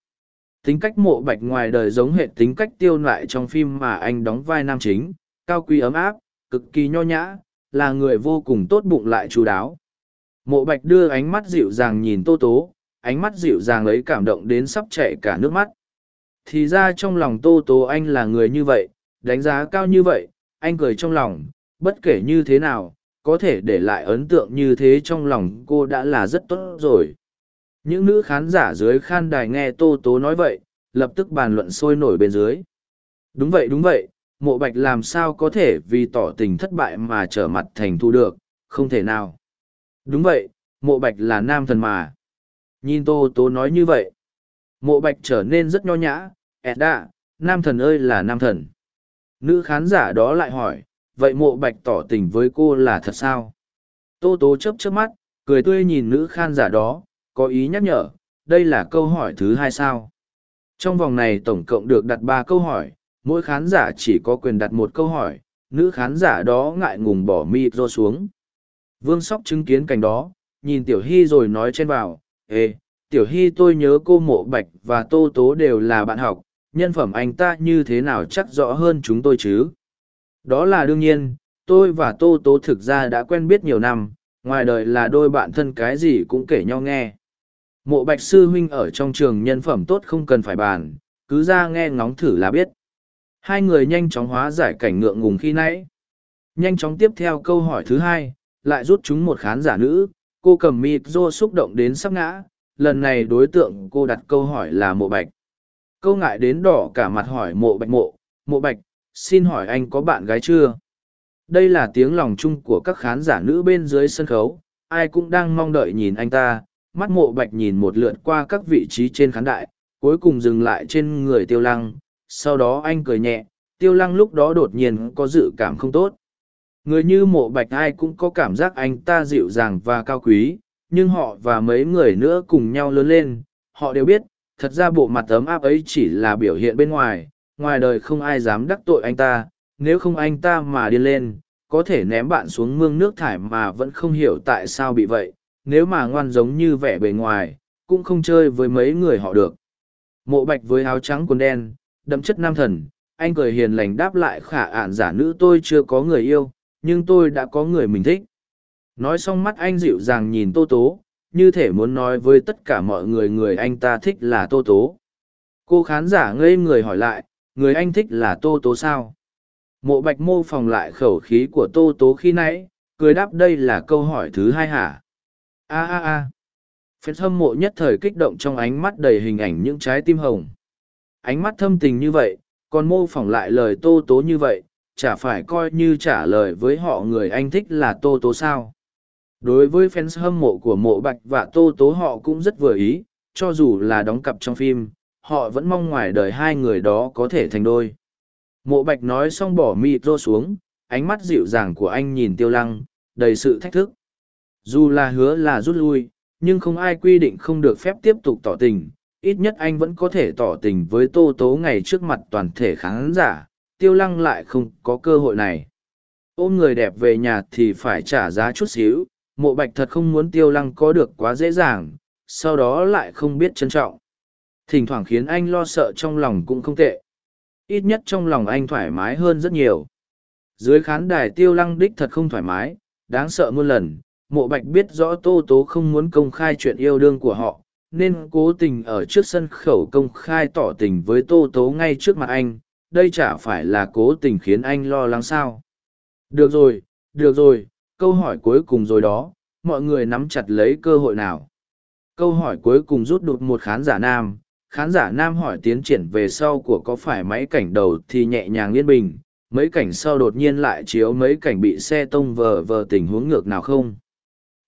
Tính cách mộ bạch ngoài đời giống hệ tính cách tiêu loại trong phim mà anh đóng vai nam chính, cao quý ấm áp, cực kỳ nho nhã, là người vô cùng tốt bụng lại chú đáo. Mộ bạch đưa ánh mắt dịu dàng nhìn tô tố, ánh mắt dịu dàng ấy cảm động đến sắp chảy cả nước mắt. Thì ra trong lòng tô tố anh là người như vậy, đánh giá cao như vậy, anh cười trong lòng, bất kể như thế nào, có thể để lại ấn tượng như thế trong lòng cô đã là rất tốt rồi. Những nữ khán giả dưới khan đài nghe tô tố nói vậy, lập tức bàn luận sôi nổi bên dưới. Đúng vậy đúng vậy, mộ bạch làm sao có thể vì tỏ tình thất bại mà trở mặt thành thu được, không thể nào. Đúng vậy, mộ bạch là nam thần mà. Nhìn tô tố nói như vậy. Mộ bạch trở nên rất nho nhã, ẹt đạ, nam thần ơi là nam thần. Nữ khán giả đó lại hỏi, vậy mộ bạch tỏ tình với cô là thật sao? Tô tố chấp chớp mắt, cười tươi nhìn nữ khán giả đó, có ý nhắc nhở, đây là câu hỏi thứ hai sao? Trong vòng này tổng cộng được đặt ba câu hỏi, mỗi khán giả chỉ có quyền đặt một câu hỏi, nữ khán giả đó ngại ngùng bỏ micro xuống. Vương Sóc chứng kiến cảnh đó, nhìn Tiểu Hy rồi nói trên vào, Ê, Tiểu Hy tôi nhớ cô Mộ Bạch và Tô Tố đều là bạn học, nhân phẩm anh ta như thế nào chắc rõ hơn chúng tôi chứ? Đó là đương nhiên, tôi và Tô Tố thực ra đã quen biết nhiều năm, ngoài đời là đôi bạn thân cái gì cũng kể nhau nghe. Mộ Bạch Sư Huynh ở trong trường nhân phẩm tốt không cần phải bàn, cứ ra nghe ngóng thử là biết. Hai người nhanh chóng hóa giải cảnh ngượng ngùng khi nãy. Nhanh chóng tiếp theo câu hỏi thứ hai, lại rút chúng một khán giả nữ, cô cầm micro xúc động đến sắp ngã, lần này đối tượng cô đặt câu hỏi là mộ bạch. Câu ngại đến đỏ cả mặt hỏi mộ bạch mộ, mộ bạch, xin hỏi anh có bạn gái chưa? Đây là tiếng lòng chung của các khán giả nữ bên dưới sân khấu, ai cũng đang mong đợi nhìn anh ta, mắt mộ bạch nhìn một lượt qua các vị trí trên khán đại, cuối cùng dừng lại trên người tiêu lăng, sau đó anh cười nhẹ, tiêu lăng lúc đó đột nhiên có dự cảm không tốt. Người như mộ bạch ai cũng có cảm giác anh ta dịu dàng và cao quý, nhưng họ và mấy người nữa cùng nhau lớn lên, họ đều biết, thật ra bộ mặt ấm áp ấy chỉ là biểu hiện bên ngoài, ngoài đời không ai dám đắc tội anh ta, nếu không anh ta mà điên lên, có thể ném bạn xuống mương nước thải mà vẫn không hiểu tại sao bị vậy, nếu mà ngoan giống như vẻ bề ngoài, cũng không chơi với mấy người họ được. Mộ bạch với áo trắng quần đen, đậm chất nam thần, anh cười hiền lành đáp lại khả ạn giả nữ tôi chưa có người yêu, nhưng tôi đã có người mình thích. Nói xong mắt anh dịu dàng nhìn Tô Tố, như thể muốn nói với tất cả mọi người người anh ta thích là Tô Tố. Cô khán giả ngây người hỏi lại, người anh thích là Tô Tố sao? Mộ bạch mô phỏng lại khẩu khí của Tô Tố khi nãy, cười đáp đây là câu hỏi thứ hai hả? a a a phết hâm mộ nhất thời kích động trong ánh mắt đầy hình ảnh những trái tim hồng ánh mắt thâm tình như vậy, còn mô phỏng lại lời tô tố như vậy, chả phải coi như trả lời với họ người anh thích là tô tố sao. Đối với fans hâm mộ của mộ bạch và tô tố họ cũng rất vừa ý, cho dù là đóng cặp trong phim, họ vẫn mong ngoài đời hai người đó có thể thành đôi. Mộ bạch nói xong bỏ micro xuống, ánh mắt dịu dàng của anh nhìn tiêu lăng, đầy sự thách thức. Dù là hứa là rút lui, nhưng không ai quy định không được phép tiếp tục tỏ tình ít nhất anh vẫn có thể tỏ tình với tô tố ngày trước mặt toàn thể khán giả, tiêu lăng lại không có cơ hội này. Ôm người đẹp về nhà thì phải trả giá chút xíu, mộ bạch thật không muốn tiêu lăng có được quá dễ dàng, sau đó lại không biết trân trọng. Thỉnh thoảng khiến anh lo sợ trong lòng cũng không tệ. Ít nhất trong lòng anh thoải mái hơn rất nhiều. Dưới khán đài tiêu lăng đích thật không thoải mái, đáng sợ muôn lần, mộ bạch biết rõ tô tố không muốn công khai chuyện yêu đương của họ nên cố tình ở trước sân khẩu công khai tỏ tình với tô tố ngay trước mặt anh đây chả phải là cố tình khiến anh lo lắng sao. Được rồi được rồi câu hỏi cuối cùng rồi đó mọi người nắm chặt lấy cơ hội nào? Câu hỏi cuối cùng rút đột một khán giả nam khán giả nam hỏi tiến triển về sau của có phải máy cảnh đầu thì nhẹ nhàng yên bình mấy cảnh sau đột nhiên lại chiếu mấy cảnh bị xe tông vờ vờ tình huống ngược nào không?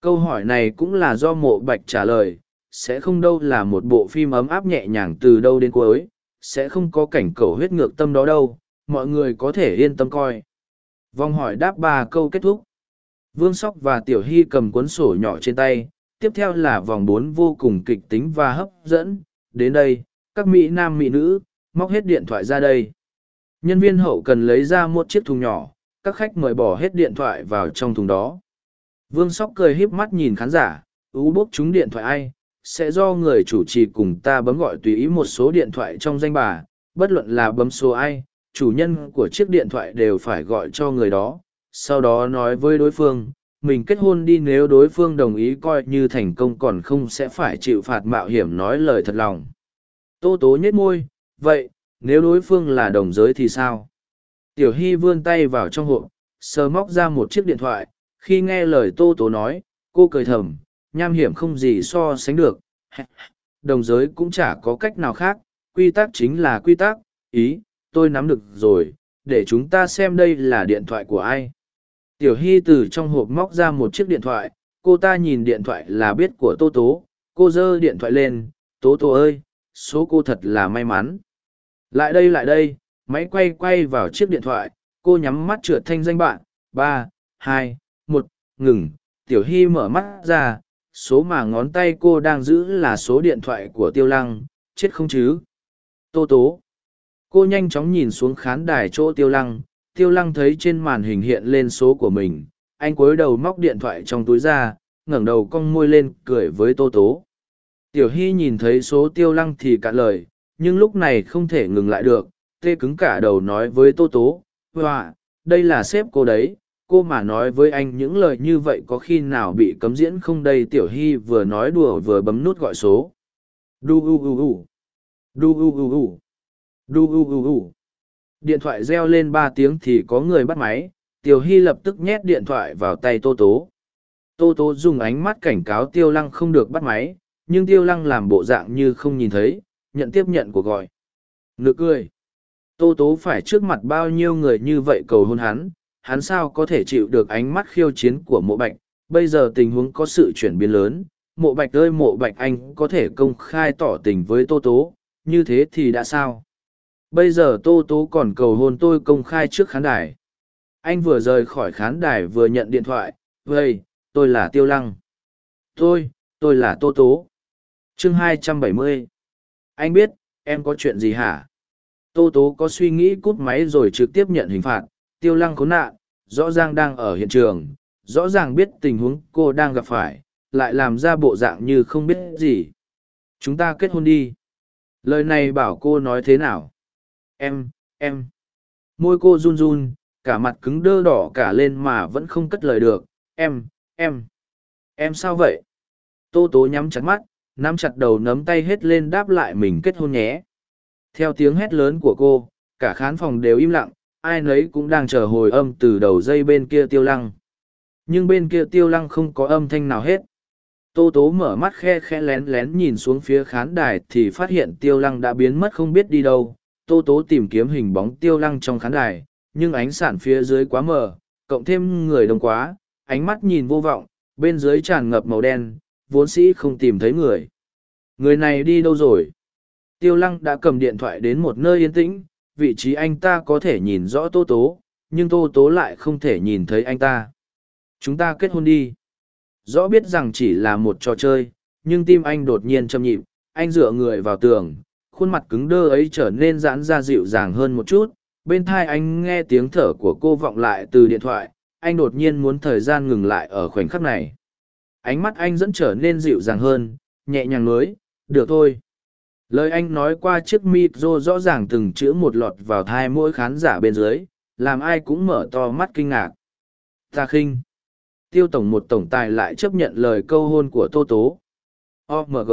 Câu hỏi này cũng là do mộ bạch trả lời, sẽ không đâu là một bộ phim ấm áp nhẹ nhàng từ đâu đến cuối, sẽ không có cảnh cầu huyết ngược tâm đó đâu, mọi người có thể yên tâm coi. Vòng hỏi đáp ba câu kết thúc. Vương Sóc và Tiểu Hy cầm cuốn sổ nhỏ trên tay, tiếp theo là vòng bốn vô cùng kịch tính và hấp dẫn. Đến đây, các mỹ nam mỹ nữ, móc hết điện thoại ra đây. Nhân viên hậu cần lấy ra một chiếc thùng nhỏ, các khách mời bỏ hết điện thoại vào trong thùng đó. Vương Sóc cười híp mắt nhìn khán giả, ú bốc chúng điện thoại ai, sẽ do người chủ trì cùng ta bấm gọi tùy ý một số điện thoại trong danh bà, bất luận là bấm số ai, chủ nhân của chiếc điện thoại đều phải gọi cho người đó, sau đó nói với đối phương, mình kết hôn đi nếu đối phương đồng ý coi như thành công còn không sẽ phải chịu phạt mạo hiểm nói lời thật lòng. Tô tố nhếch môi, vậy, nếu đối phương là đồng giới thì sao? Tiểu Hy vươn tay vào trong hộp, sờ móc ra một chiếc điện thoại, khi nghe lời Tô Tố nói, cô cười thầm, nham hiểm không gì so sánh được. *laughs* Đồng giới cũng chả có cách nào khác, quy tắc chính là quy tắc, ý, tôi nắm được rồi, để chúng ta xem đây là điện thoại của ai. Tiểu Hy từ trong hộp móc ra một chiếc điện thoại, cô ta nhìn điện thoại là biết của Tô Tố, cô giơ điện thoại lên, Tố Tố ơi, số cô thật là may mắn. Lại đây lại đây, máy quay quay vào chiếc điện thoại, cô nhắm mắt trượt thanh danh bạn, ba, hai, một, ngừng, Tiểu Hy mở mắt ra, số mà ngón tay cô đang giữ là số điện thoại của Tiêu Lăng, chết không chứ? Tô Tố. Cô nhanh chóng nhìn xuống khán đài chỗ Tiêu Lăng, Tiêu Lăng thấy trên màn hình hiện lên số của mình, anh cúi đầu móc điện thoại trong túi ra, ngẩng đầu cong môi lên, cười với Tô Tố. Tiểu Hy nhìn thấy số Tiêu Lăng thì cạn lời, nhưng lúc này không thể ngừng lại được, tê cứng cả đầu nói với Tô Tố, Hoa, đây là sếp cô đấy, cô mà nói với anh những lời như vậy có khi nào bị cấm diễn không đây Tiểu Hy vừa nói đùa vừa bấm nút gọi số. Đu u u u. Đu u u u. Đu u u u. Điện thoại reo lên ba tiếng thì có người bắt máy, Tiểu Hy lập tức nhét điện thoại vào tay Tô Tố. Tô Tố dùng ánh mắt cảnh cáo Tiêu Lăng không được bắt máy, nhưng Tiêu Lăng làm bộ dạng như không nhìn thấy, nhận tiếp nhận cuộc gọi. Nực cười. Tô Tố phải trước mặt bao nhiêu người như vậy cầu hôn hắn, hắn sao có thể chịu được ánh mắt khiêu chiến của mộ bạch. Bây giờ tình huống có sự chuyển biến lớn, mộ bạch ơi mộ bạch anh có thể công khai tỏ tình với Tô Tố, như thế thì đã sao? Bây giờ Tô Tố còn cầu hôn tôi công khai trước khán đài. Anh vừa rời khỏi khán đài vừa nhận điện thoại, vậy, tôi là Tiêu Lăng. Tôi, tôi là Tô Tố. chương 270 anh biết em có chuyện gì hả tô tố có suy nghĩ cút máy rồi trực tiếp nhận hình phạt tiêu lăng khốn nạn, rõ ràng đang ở hiện trường, rõ ràng biết tình huống cô đang gặp phải, lại làm ra bộ dạng như không biết gì. Chúng ta kết hôn đi. Lời này bảo cô nói thế nào? Em em. Môi cô run run, cả mặt cứng đơ đỏ cả lên mà vẫn không cất lời được. Em em. Em sao vậy? Tô tố nhắm chặt mắt, nắm chặt đầu nắm tay hết lên đáp lại mình kết hôn nhé. Theo tiếng hét lớn của cô, cả khán phòng đều im lặng ai nấy cũng đang chờ hồi âm từ đầu dây bên kia tiêu lăng nhưng bên kia tiêu lăng không có âm thanh nào hết tô tố mở mắt khe khe lén lén nhìn xuống phía khán đài thì phát hiện tiêu lăng đã biến mất không biết đi đâu tô tố tìm kiếm hình bóng tiêu lăng trong khán đài nhưng ánh sản phía dưới quá mờ cộng thêm người đông quá ánh mắt nhìn vô vọng bên dưới tràn ngập màu đen vốn sĩ không tìm thấy người. Người này đi đâu rồi? Tiêu lăng đã cầm điện thoại đến một nơi yên tĩnh, vị trí anh ta có thể nhìn rõ tô tố, nhưng tô tố lại không thể nhìn thấy anh ta. Chúng ta kết hôn đi. Rõ biết rằng chỉ là một trò chơi, nhưng tim anh đột nhiên châm nhịp, anh dựa người vào tường, khuôn mặt cứng đơ ấy trở nên giãn ra dịu dàng hơn một chút. Bên thai anh nghe tiếng thở của cô vọng lại từ điện thoại, anh đột nhiên muốn thời gian ngừng lại ở khoảnh khắc này ánh mắt anh dẫn trở nên dịu dàng hơn nhẹ nhàng lưới được thôi lời anh nói qua chiếc mịt rô rõ ràng từng chữ một lọt vào thai mỗi khán giả bên dưới, làm ai cũng mở to mắt kinh ngạc. Ta khinh. Tiêu tổng một tổng tài lại chấp nhận lời câu hôn của tô tố. Omg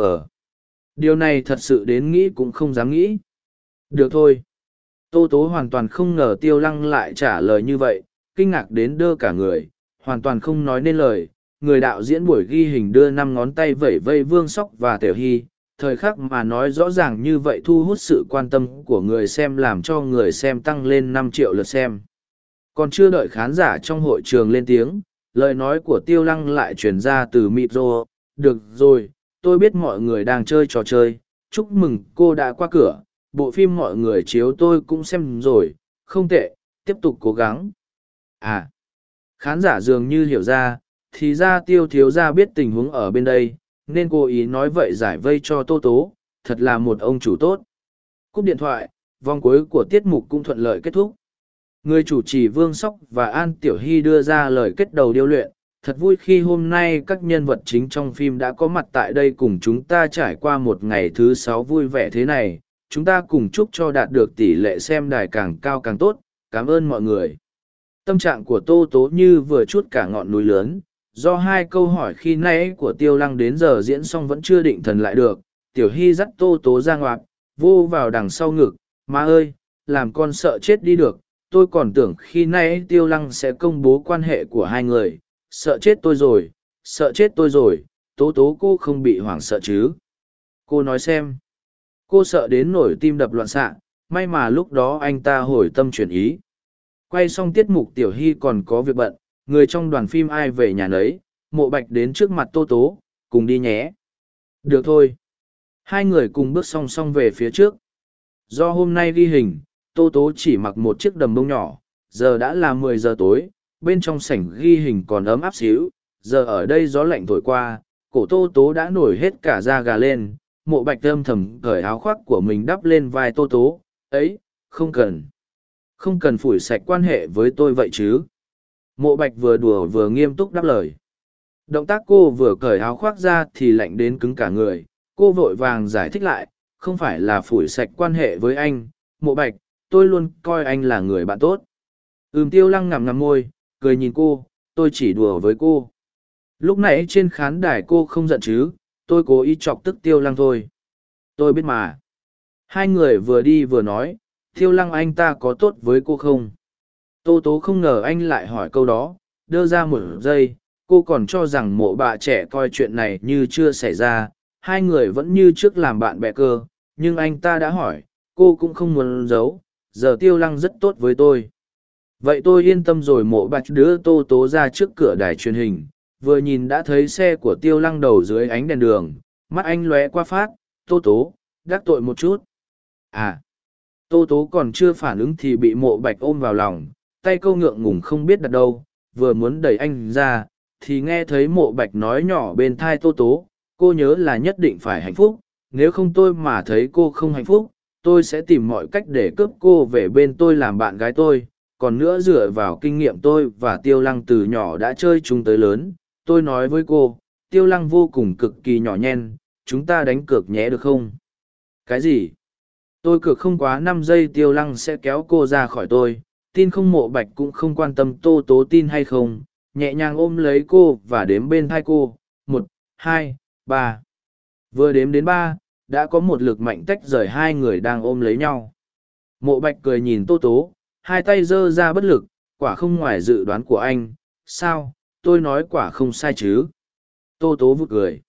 điều này thật sự đến nghĩ cũng không dám nghĩ. Được thôi. Tô tố hoàn toàn không ngờ tiêu lăng lại trả lời như vậy, kinh ngạc đến đơ cả người, hoàn toàn không nói nên lời. Người đạo diễn buổi ghi hình đưa năm ngón tay vẩy vây vương sóc và tiểu hy thời khắc mà nói rõ ràng như vậy thu hút sự quan tâm của người xem làm cho người xem tăng lên năm triệu lượt xem. Còn chưa đợi khán giả trong hội trường lên tiếng lời nói của tiêu lăng lại truyền ra từ mịt rô được rồi tôi biết mọi người đang chơi trò chơi. Chúc mừng cô đã qua cửa. Bộ phim mọi người chiếu tôi cũng xem rồi. Không tệ, tiếp tục cố gắng. À, khán giả dường như hiểu ra, thì ra tiêu thiếu gia biết tình huống ở bên đây, nên cố ý nói vậy giải vây cho tô tố, thật là một ông chủ tốt. Cúp điện thoại, vòng cuối của tiết mục cũng thuận lợi kết thúc. Người chủ trì Vương Sóc và An Tiểu Hy đưa ra lời kết đầu điêu luyện, thật vui khi hôm nay các nhân vật chính trong phim đã có mặt tại đây cùng chúng ta trải qua một ngày thứ sáu vui vẻ thế này. Chúng ta cùng chúc cho đạt được tỷ lệ xem đài càng cao càng tốt. Cảm ơn mọi người. Tâm trạng của tô tố như vừa chút cả ngọn núi lớn do hai câu hỏi khi nãy của tiêu lăng đến giờ diễn xong vẫn chưa định thần lại được, tiểu hy dắt tô tố ra ngoạp, vô vào đằng sau ngực, má ơi, làm con sợ chết đi được, tôi còn tưởng khi nãy tiêu lăng sẽ công bố quan hệ của hai người, sợ chết tôi rồi, sợ chết tôi rồi, tố tố cô không bị hoảng sợ chứ? Cô nói xem. Cô sợ đến nổi tim đập loạn xạ, may mà lúc đó anh ta hồi tâm chuyển ý. Quay xong tiết mục tiểu hy còn có việc bận người trong đoàn phim ai về nhà nấy mộ bạch đến trước mặt tô tố cùng đi nhé được thôi hai người cùng bước song song về phía trước do hôm nay ghi hình tô tố chỉ mặc một chiếc đầm bông nhỏ giờ đã là mười giờ tối bên trong sảnh ghi hình còn ấm áp xíu, giờ ở đây gió lạnh thổi qua, cổ tô tố đã nổi hết cả da gà lên, mộ bạch thơm thầm cởi áo khoác của mình đắp lên vai tô tố, ấy, không cần. Không cần phủi sạch quan hệ với tôi vậy chứ. Mộ bạch vừa đùa vừa nghiêm túc đáp lời. Động tác cô vừa cởi áo khoác ra thì lạnh đến cứng cả người, cô vội vàng giải thích lại, không phải là phủi sạch quan hệ với anh, mộ bạch, tôi luôn coi anh là người bạn tốt. Ừm tiêu lăng ngằm ngằm môi, cười nhìn cô, tôi chỉ đùa với cô. Lúc nãy trên khán đài cô không giận chứ, tôi cố ý chọc tức tiêu lăng thôi. Tôi biết mà. Hai người vừa đi vừa nói, tiêu lăng anh ta có tốt với cô không? Tô tố không ngờ anh lại hỏi câu đó, đưa ra một giây, cô còn cho rằng mộ bà trẻ coi chuyện này như chưa xảy ra, hai người vẫn như trước làm bạn bè cơ, nhưng anh ta đã hỏi, cô cũng không muốn giấu, giờ tiêu lăng rất tốt với tôi. Vậy tôi yên tâm rồi mộ bạch đứa tô tố ra trước cửa đài truyền hình, vừa nhìn đã thấy xe của tiêu lăng đầu dưới ánh đèn đường, mắt anh lóe qua phát, tô tố, đắc tội một chút. À, tô tố còn chưa phản ứng thì bị mộ bạch ôm vào lòng, tay câu ngượng ngùng không biết đặt đâu, vừa muốn đẩy anh ra, thì nghe thấy mộ bạch nói nhỏ bên thai tô tố, cô nhớ là nhất định phải hạnh phúc, nếu không tôi mà thấy cô không hạnh phúc, tôi sẽ tìm mọi cách để cướp cô về bên tôi làm bạn gái tôi. Còn nữa dựa vào kinh nghiệm tôi và tiêu lăng từ nhỏ đã chơi chung tới lớn tôi nói với cô tiêu lăng vô cùng cực kỳ nhỏ nhen chúng ta đánh cược nhé được không? Cái gì? Tôi cược không quá năm giây tiêu lăng sẽ kéo cô ra khỏi tôi tin không mộ bạch cũng không quan tâm tô tố tin hay không, nhẹ nhàng ôm lấy cô và đếm bên thai cô, một, hai, ba. Vừa đếm đến ba, đã có một lực mạnh tách rời hai người đang ôm lấy nhau. Mộ bạch cười nhìn tô tố, hai tay giơ ra bất lực, quả không ngoài dự đoán của anh, sao, tôi nói quả không sai chứ? Tô tố vụt cười.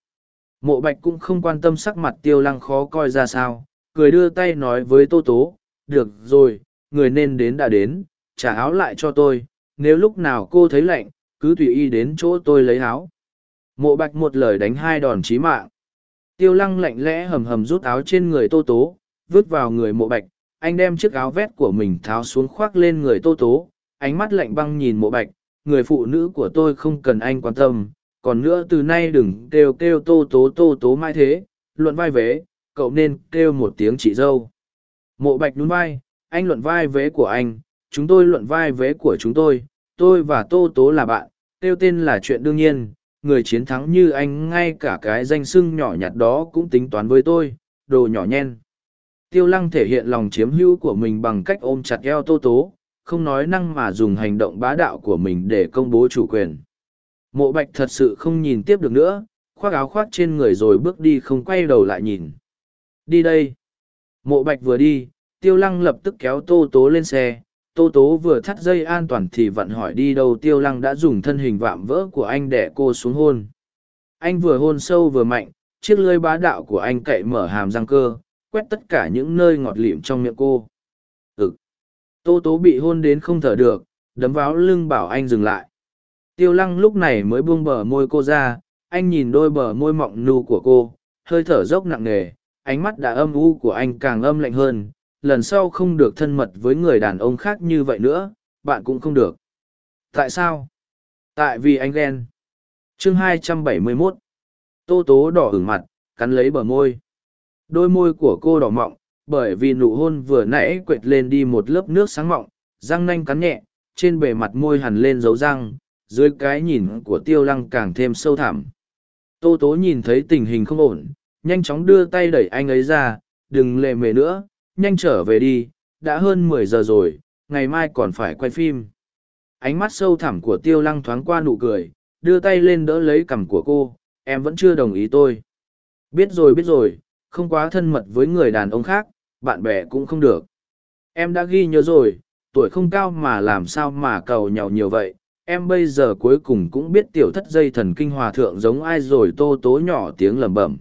Mộ bạch cũng không quan tâm sắc mặt tiêu lăng khó coi ra sao, cười đưa tay nói với tô tố, được rồi, người nên đến đã đến trả áo lại cho tôi, nếu lúc nào cô thấy lạnh, cứ tùy y đến chỗ tôi lấy áo. Mộ bạch một lời đánh hai đòn chí mạng. Tiêu lăng lạnh lẽ hầm hầm rút áo trên người tô tố, vứt vào người mộ bạch, anh đem chiếc áo vét của mình tháo xuống khoác lên người tô tố, ánh mắt lạnh băng nhìn mộ bạch, người phụ nữ của tôi không cần anh quan tâm, còn nữa từ nay đừng kêu kêu tô tố tô tố mãi thế, luận vai vế, cậu nên kêu một tiếng chị dâu. Mộ bạch nhún vai, anh luận vai vế của anh chúng tôi luận vai vế của chúng tôi tôi và tô tố là bạn kêu tên là chuyện đương nhiên người chiến thắng như anh ngay cả cái danh sưng nhỏ nhặt đó cũng tính toán với tôi đồ nhỏ nhen Tiêu lăng thể hiện lòng chiếm hữu của mình bằng cách ôm chặt eo tô tố, không nói năng mà dùng hành động bá đạo của mình để công bố chủ quyền. Mộ bạch thật sự không nhìn tiếp được nữa, khoác áo khoác trên người rồi bước đi không quay đầu lại nhìn. Đi đây. Mộ bạch vừa đi, tiêu lăng lập tức kéo tô tố lên xe. Tô tố vừa thắt dây an toàn thì vặn hỏi đi đâu tiêu lăng đã dùng thân hình vạm vỡ của anh để cô xuống hôn. Anh vừa hôn sâu vừa mạnh, chiếc lưỡi bá đạo của anh cậy mở hàm răng cơ, quét tất cả những nơi ngọt lịm trong miệng cô. Ừ tô tố bị hôn đến không thở được đấm váo lưng bảo anh dừng lại. Tiêu lăng lúc này mới buông bờ môi cô ra anh nhìn đôi bờ môi mọng nu của cô hơi thở dốc nặng nề ánh mắt đã âm u của anh càng âm lạnh hơn lần sau không được thân mật với người đàn ông khác như vậy nữa, bạn cũng không được. Tại sao? Tại vì anh ghen. chương 271. Tô tố đỏ ửng mặt, cắn lấy bờ môi. Đôi môi của cô đỏ mọng, bởi vì nụ hôn vừa nãy quệt lên đi một lớp nước sáng mọng, răng nanh cắn nhẹ, trên bề mặt môi hằn lên dấu răng, dưới cái nhìn của tiêu lăng càng thêm sâu thẳm. Tô tố nhìn thấy tình hình không ổn, nhanh chóng đưa tay đẩy anh ấy ra, đừng lệ mề nữa, nhanh trở về đi, đã hơn mười giờ rồi, ngày mai còn phải quay phim. Ánh mắt sâu thẳm của tiêu lăng thoáng qua nụ cười, đưa tay lên đỡ lấy cằm của cô, em vẫn chưa đồng ý tôi. Biết rồi biết rồi, không quá thân mật với người đàn ông khác, bạn bè cũng không được. Em đã ghi nhớ rồi, tuổi không cao mà làm sao mà cầu nhau nhiều vậy. Em bây giờ cuối cùng cũng biết tiểu thất dây thần kinh hòa thượng giống ai rồi tô tố nhỏ tiếng lẩm bẩm.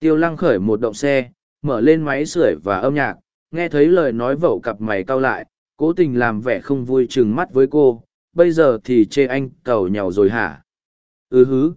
Tiêu lăng khởi một động xe, mở lên máy sưởi và âm nhạc, nghe thấy lời nói vẩu cặp mày cau lại, cố tình làm vẻ không vui chừng mắt với cô, bây giờ thì chê anh cầu nhau rồi hả? Ừ hứ.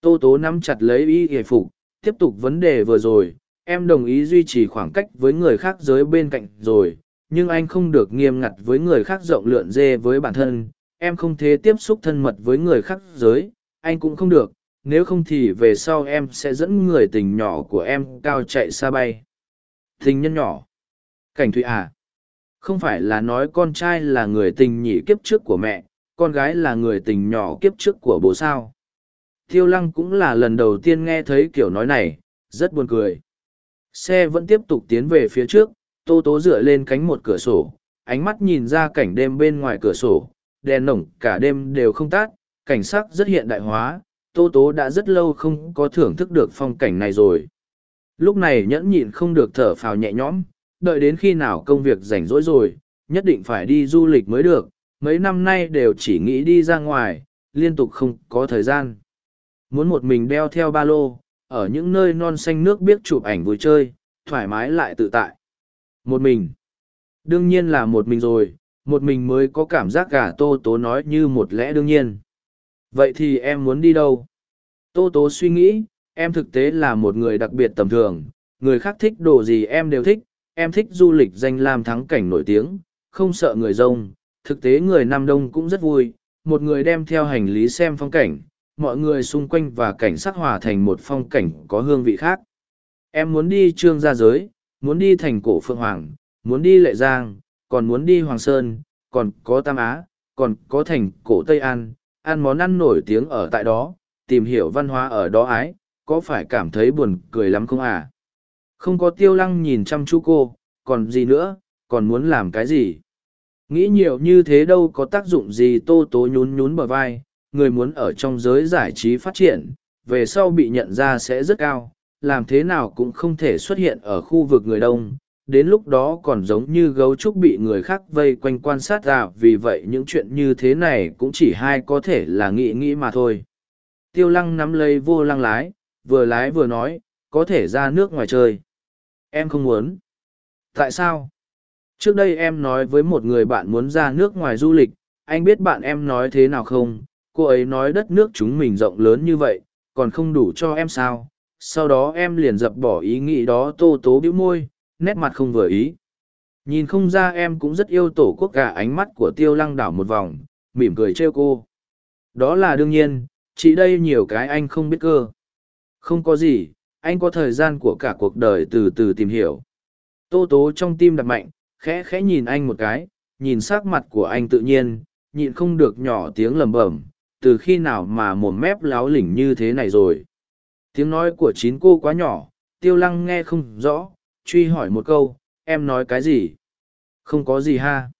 Tô tố nắm chặt lấy ý hề phục, tiếp tục vấn đề vừa rồi, em đồng ý duy trì khoảng cách với người khác giới bên cạnh rồi, nhưng anh không được nghiêm ngặt với người khác rộng lượn dê với bản thân, em không thể tiếp xúc thân mật với người khác giới, anh cũng không được, nếu không thì về sau em sẽ dẫn người tình nhỏ của em cao chạy xa bay. Tình nhân nhỏ. Cảnh thụy à? Không phải là nói con trai là người tình nhỉ kiếp trước của mẹ, con gái là người tình nhỏ kiếp trước của bố sao. Tiêu lăng cũng là lần đầu tiên nghe thấy kiểu nói này, rất buồn cười. Xe vẫn tiếp tục tiến về phía trước, tô tố dựa lên cánh một cửa sổ, ánh mắt nhìn ra cảnh đêm bên ngoài cửa sổ, đèn nổng cả đêm đều không tát, cảnh sắc rất hiện đại hóa, tô tố đã rất lâu không có thưởng thức được phong cảnh này rồi. Lúc này nhẫn nhịn không được thở phào nhẹ nhõm, đợi đến khi nào công việc rảnh rỗi rồi, nhất định phải đi du lịch mới được, mấy năm nay đều chỉ nghĩ đi ra ngoài, liên tục không có thời gian. Muốn một mình đeo theo ba lô, ở những nơi non xanh nước biết chụp ảnh vui chơi, thoải mái lại tự tại. Một mình. Đương nhiên là một mình rồi, một mình mới có cảm giác cả tô tố nói như một lẽ đương nhiên. Vậy thì em muốn đi đâu? Tô tố suy nghĩ, em thực tế là một người đặc biệt tầm thường, người khác thích đồ gì em đều thích, em thích du lịch danh lam thắng cảnh nổi tiếng, không sợ người rông, thực tế người Nam Đông cũng rất vui, một người đem theo hành lý xem phong cảnh, mọi người xung quanh và cảnh sắc hòa thành một phong cảnh có hương vị khác. Em muốn đi trương gia giới, muốn đi thành cổ Phượng Hoàng, muốn đi Lệ Giang, còn muốn đi Hoàng Sơn, còn có Tam Á, còn có thành cổ Tây An, ăn món ăn nổi tiếng ở tại đó, tìm hiểu văn hóa ở đó ái, có phải cảm thấy buồn cười lắm không à? Không có tiêu lăng nhìn chăm chú cô, còn gì nữa, còn muốn làm cái gì? Nghĩ nhiều như thế đâu có tác dụng gì tô tố nhún nhún bờ vai, người muốn ở trong giới giải trí phát triển, về sau bị nhận ra sẽ rất cao, làm thế nào cũng không thể xuất hiện ở khu vực người đông, đến lúc đó còn giống như gấu trúc bị người khác vây quanh quan sát ra vì vậy những chuyện như thế này cũng chỉ hai có thể là nghĩ nghĩ mà thôi. Tiêu lăng nắm lấy vô lăng lái, vừa lái vừa nói, có thể ra nước ngoài chơi. Em không muốn. Tại sao? Trước đây em nói với một người bạn muốn ra nước ngoài du lịch, anh biết bạn em nói thế nào không? Cô ấy nói đất nước chúng mình rộng lớn như vậy, còn không đủ cho em sao? Sau đó em liền dập bỏ ý nghĩ đó tô tố bĩu môi, nét mặt không vừa ý. Nhìn không ra em cũng rất yêu tổ quốc cả ánh mắt của tiêu lăng đảo một vòng, mỉm cười trêu cô. Đó là đương nhiên, chỉ đây nhiều cái anh không biết cơ. Không có gì, anh có thời gian của cả cuộc đời từ từ tìm hiểu. Tô tố trong tim đập mạnh, khẽ khẽ nhìn anh một cái, nhìn sắc mặt của anh tự nhiên, nhịn không được nhỏ tiếng lầm bẩm từ khi nào mà mồm mép láo lỉnh như thế này rồi. Tiếng nói của chín cô quá nhỏ, tiêu lăng nghe không rõ, truy hỏi một câu, em nói cái gì? Không có gì ha.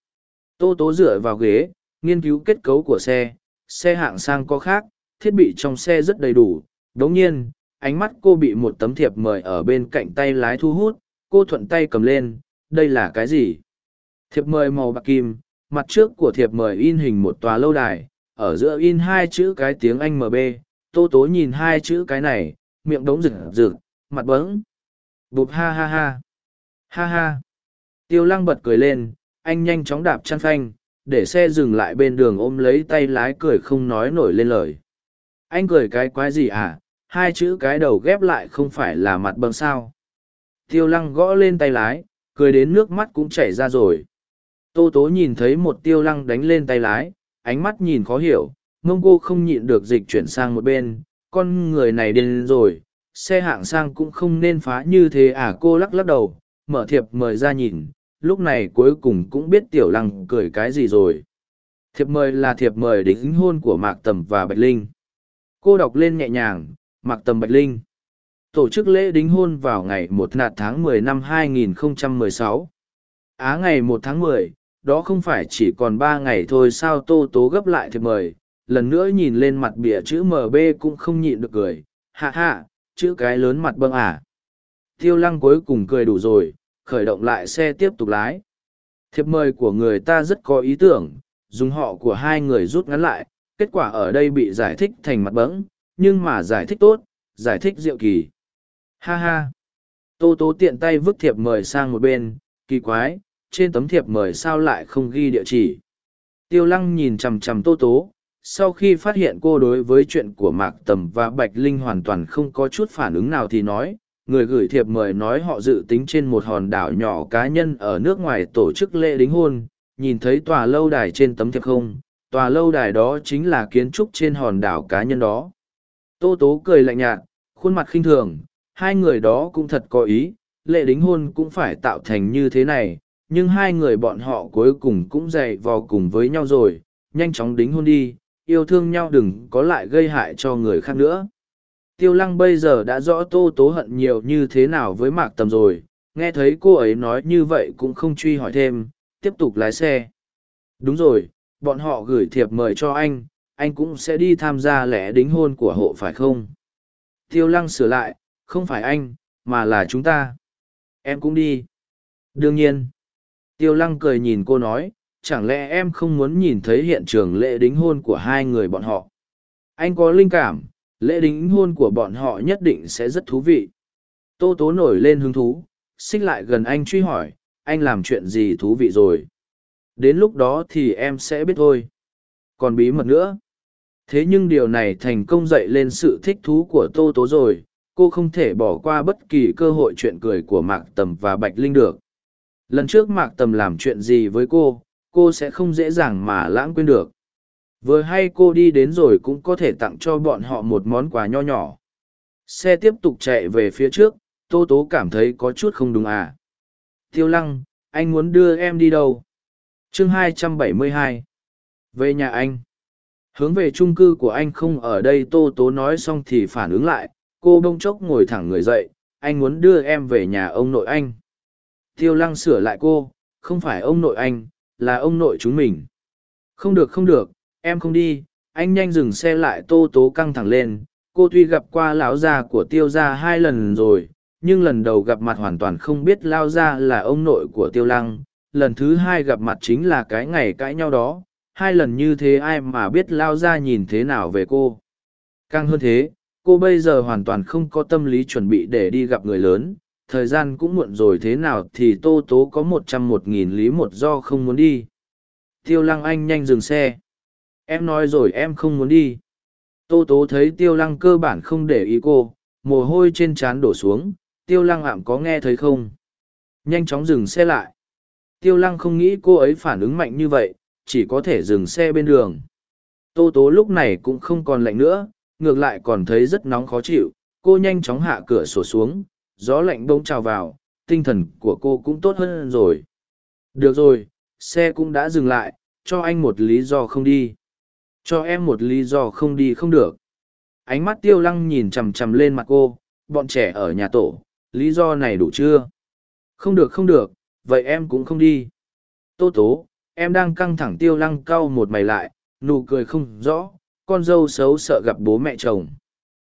Tô tố dựa vào ghế, nghiên cứu kết cấu của xe, xe hạng sang có khác, thiết bị trong xe rất đầy đủ. Đồng nhiên, ánh mắt cô bị một tấm thiệp mời ở bên cạnh tay lái thu hút, cô thuận tay cầm lên, đây là cái gì? Thiệp mời màu bạc kim, mặt trước của thiệp mời in hình một tòa lâu đài, ở giữa in hai chữ cái tiếng Anh MB, tô tố nhìn hai chữ cái này, miệng đống rực rực, mặt bấn. Bụp ha ha ha. Ha ha. Tiêu lăng bật cười lên, anh nhanh chóng đạp chăn phanh, để xe dừng lại bên đường ôm lấy tay lái cười không nói nổi lên lời. Anh cười cái quái gì à, hai chữ cái đầu ghép lại không phải là mặt bầm sao. Tiêu lăng gõ lên tay lái, cười đến nước mắt cũng chảy ra rồi. Tô tố nhìn thấy một tiêu lăng đánh lên tay lái, ánh mắt nhìn khó hiểu, mông cô không nhịn được dịch chuyển sang một bên, con người này điên rồi, xe hạng sang cũng không nên phá như thế à cô lắc lắc đầu, mở thiệp mời ra nhìn, lúc này cuối cùng cũng biết tiểu lăng cười cái gì rồi. Thiệp mời là thiệp mời đính hôn của Mạc Tầm và Bạch Linh. Cô đọc lên nhẹ nhàng, Mạc Tầm Bạch Linh. Tổ chức lễ đính hôn vào ngày một nạt tháng 10 năm 2016. Á ngày một tháng 10, đó không phải chỉ còn ba ngày thôi sao Tô Tố gấp lại thiệp mời, lần nữa nhìn lên mặt bìa chữ MB cũng không nhịn được cười, hạ hạ, chữ cái lớn mặt bâng à. Tiêu lăng cuối cùng cười đủ rồi, khởi động lại xe tiếp tục lái. Thiệp mời của người ta rất có ý tưởng, dùng họ của hai người rút ngắn lại, kết quả ở đây bị giải thích thành mặt bẫng, nhưng mà giải thích tốt, giải thích diệu kỳ. Ha ha! Tô tố tiện tay vứt thiệp mời sang một bên, kỳ quái, trên tấm thiệp mời sao lại không ghi địa chỉ. Tiêu lăng nhìn chằm chằm tô tố, sau khi phát hiện cô đối với chuyện của mạc tầm và bạch linh hoàn toàn không có chút phản ứng nào thì nói, người gửi thiệp mời nói họ dự tính trên một hòn đảo nhỏ cá nhân ở nước ngoài tổ chức lễ đính hôn, nhìn thấy tòa lâu đài trên tấm thiệp không, tòa lâu đài đó chính là kiến trúc trên hòn đảo cá nhân đó. Tô tố cười lạnh nhạt, khuôn mặt khinh thường, hai người đó cũng thật có ý, lễ đính hôn cũng phải tạo thành như thế này, nhưng hai người bọn họ cuối cùng cũng dày vò cùng với nhau rồi, nhanh chóng đính hôn đi yêu thương nhau đừng có lại gây hại cho người khác nữa. Tiêu lăng bây giờ đã rõ tô tố hận nhiều như thế nào với mạc tầm rồi, nghe thấy cô ấy nói như vậy cũng không truy hỏi thêm, tiếp tục lái xe. Đúng rồi, bọn họ gửi thiệp mời cho anh anh cũng sẽ đi tham gia lễ đính hôn của hộ phải không? Tiêu lăng sửa lại, không phải anh, mà là chúng ta. Em cũng đi. Đương nhiên. Tiêu lăng cười nhìn cô nói chẳng lẽ em không muốn nhìn thấy hiện trường lễ đính hôn của hai người bọn họ? Anh có linh cảm, lễ đính hôn của bọn họ nhất định sẽ rất thú vị. Tô tố nổi lên hứng thú, xích lại gần anh truy hỏi, anh làm chuyện gì thú vị rồi? Đến lúc đó thì em sẽ biết thôi. Còn bí mật nữa. Thế nhưng điều này thành công dậy lên sự thích thú của tô tố rồi. Cô không thể bỏ qua bất kỳ cơ hội chuyện cười của mạc tầm và bạch linh được. Lần trước mạc tầm làm chuyện gì với cô? Cô sẽ không dễ dàng mà lãng quên được. Vừa hay cô đi đến rồi cũng có thể tặng cho bọn họ một món quà nho nhỏ. Xe tiếp tục chạy về phía trước, tô tố cảm thấy có chút không đúng à. Tiêu lăng, anh muốn đưa em đi đâu? Chương 272 về nhà anh. Hướng về trung cư của anh không ở đây, tô tố nói xong thì phản ứng lại. Cô bông chốc ngồi thẳng người dậy, anh muốn đưa em về nhà ông nội anh. Tiêu lăng sửa lại cô, không phải ông nội anh là ông nội chúng mình. Không được không được, em không đi, anh nhanh dừng xe lại tô tố căng thẳng lên. Cô tuy gặp qua lão gia của tiêu gia hai lần rồi, nhưng lần đầu gặp mặt hoàn toàn không biết lao gia là ông nội của tiêu lăng. Lần thứ hai gặp mặt chính là cái ngày cãi nhau đó, hai lần như thế ai mà biết lao gia nhìn thế nào về cô. Càng hơn thế, cô bây giờ hoàn toàn không có tâm lý chuẩn bị để đi gặp người lớn, thời gian cũng muộn rồi thế nào thì tô tố có một trăm một nghìn lý một do không muốn đi. Tiêu lăng anh nhanh dừng xe. Em nói rồi em không muốn đi. Tô tố thấy tiêu lăng cơ bản không để ý cô, mồ hôi trên trán đổ xuống. Tiêu lăng ạm có nghe thấy không? Nhanh chóng dừng xe lại. Tiêu lăng không nghĩ cô ấy phản ứng mạnh như vậy, chỉ có thể dừng xe bên đường. Tô tố lúc này cũng không còn lạnh nữa, ngược lại còn thấy rất nóng khó chịu. Cô nhanh chóng hạ cửa sổ xuống gió lạnh bỗng trào vào, tinh thần của cô cũng tốt hơn rồi. Được rồi, xe cũng đã dừng lại, cho anh một lý do không đi. Cho em một lý do không đi không được. Ánh mắt tiêu lăng nhìn chằm chằm lên mặt cô, bọn trẻ ở nhà tổ, lý do này đủ chưa? Không được không được, vậy em cũng không đi. Tô tố, em đang căng thẳng tiêu lăng cau một mày lại, nụ cười không rõ, con dâu xấu sợ gặp bố mẹ chồng.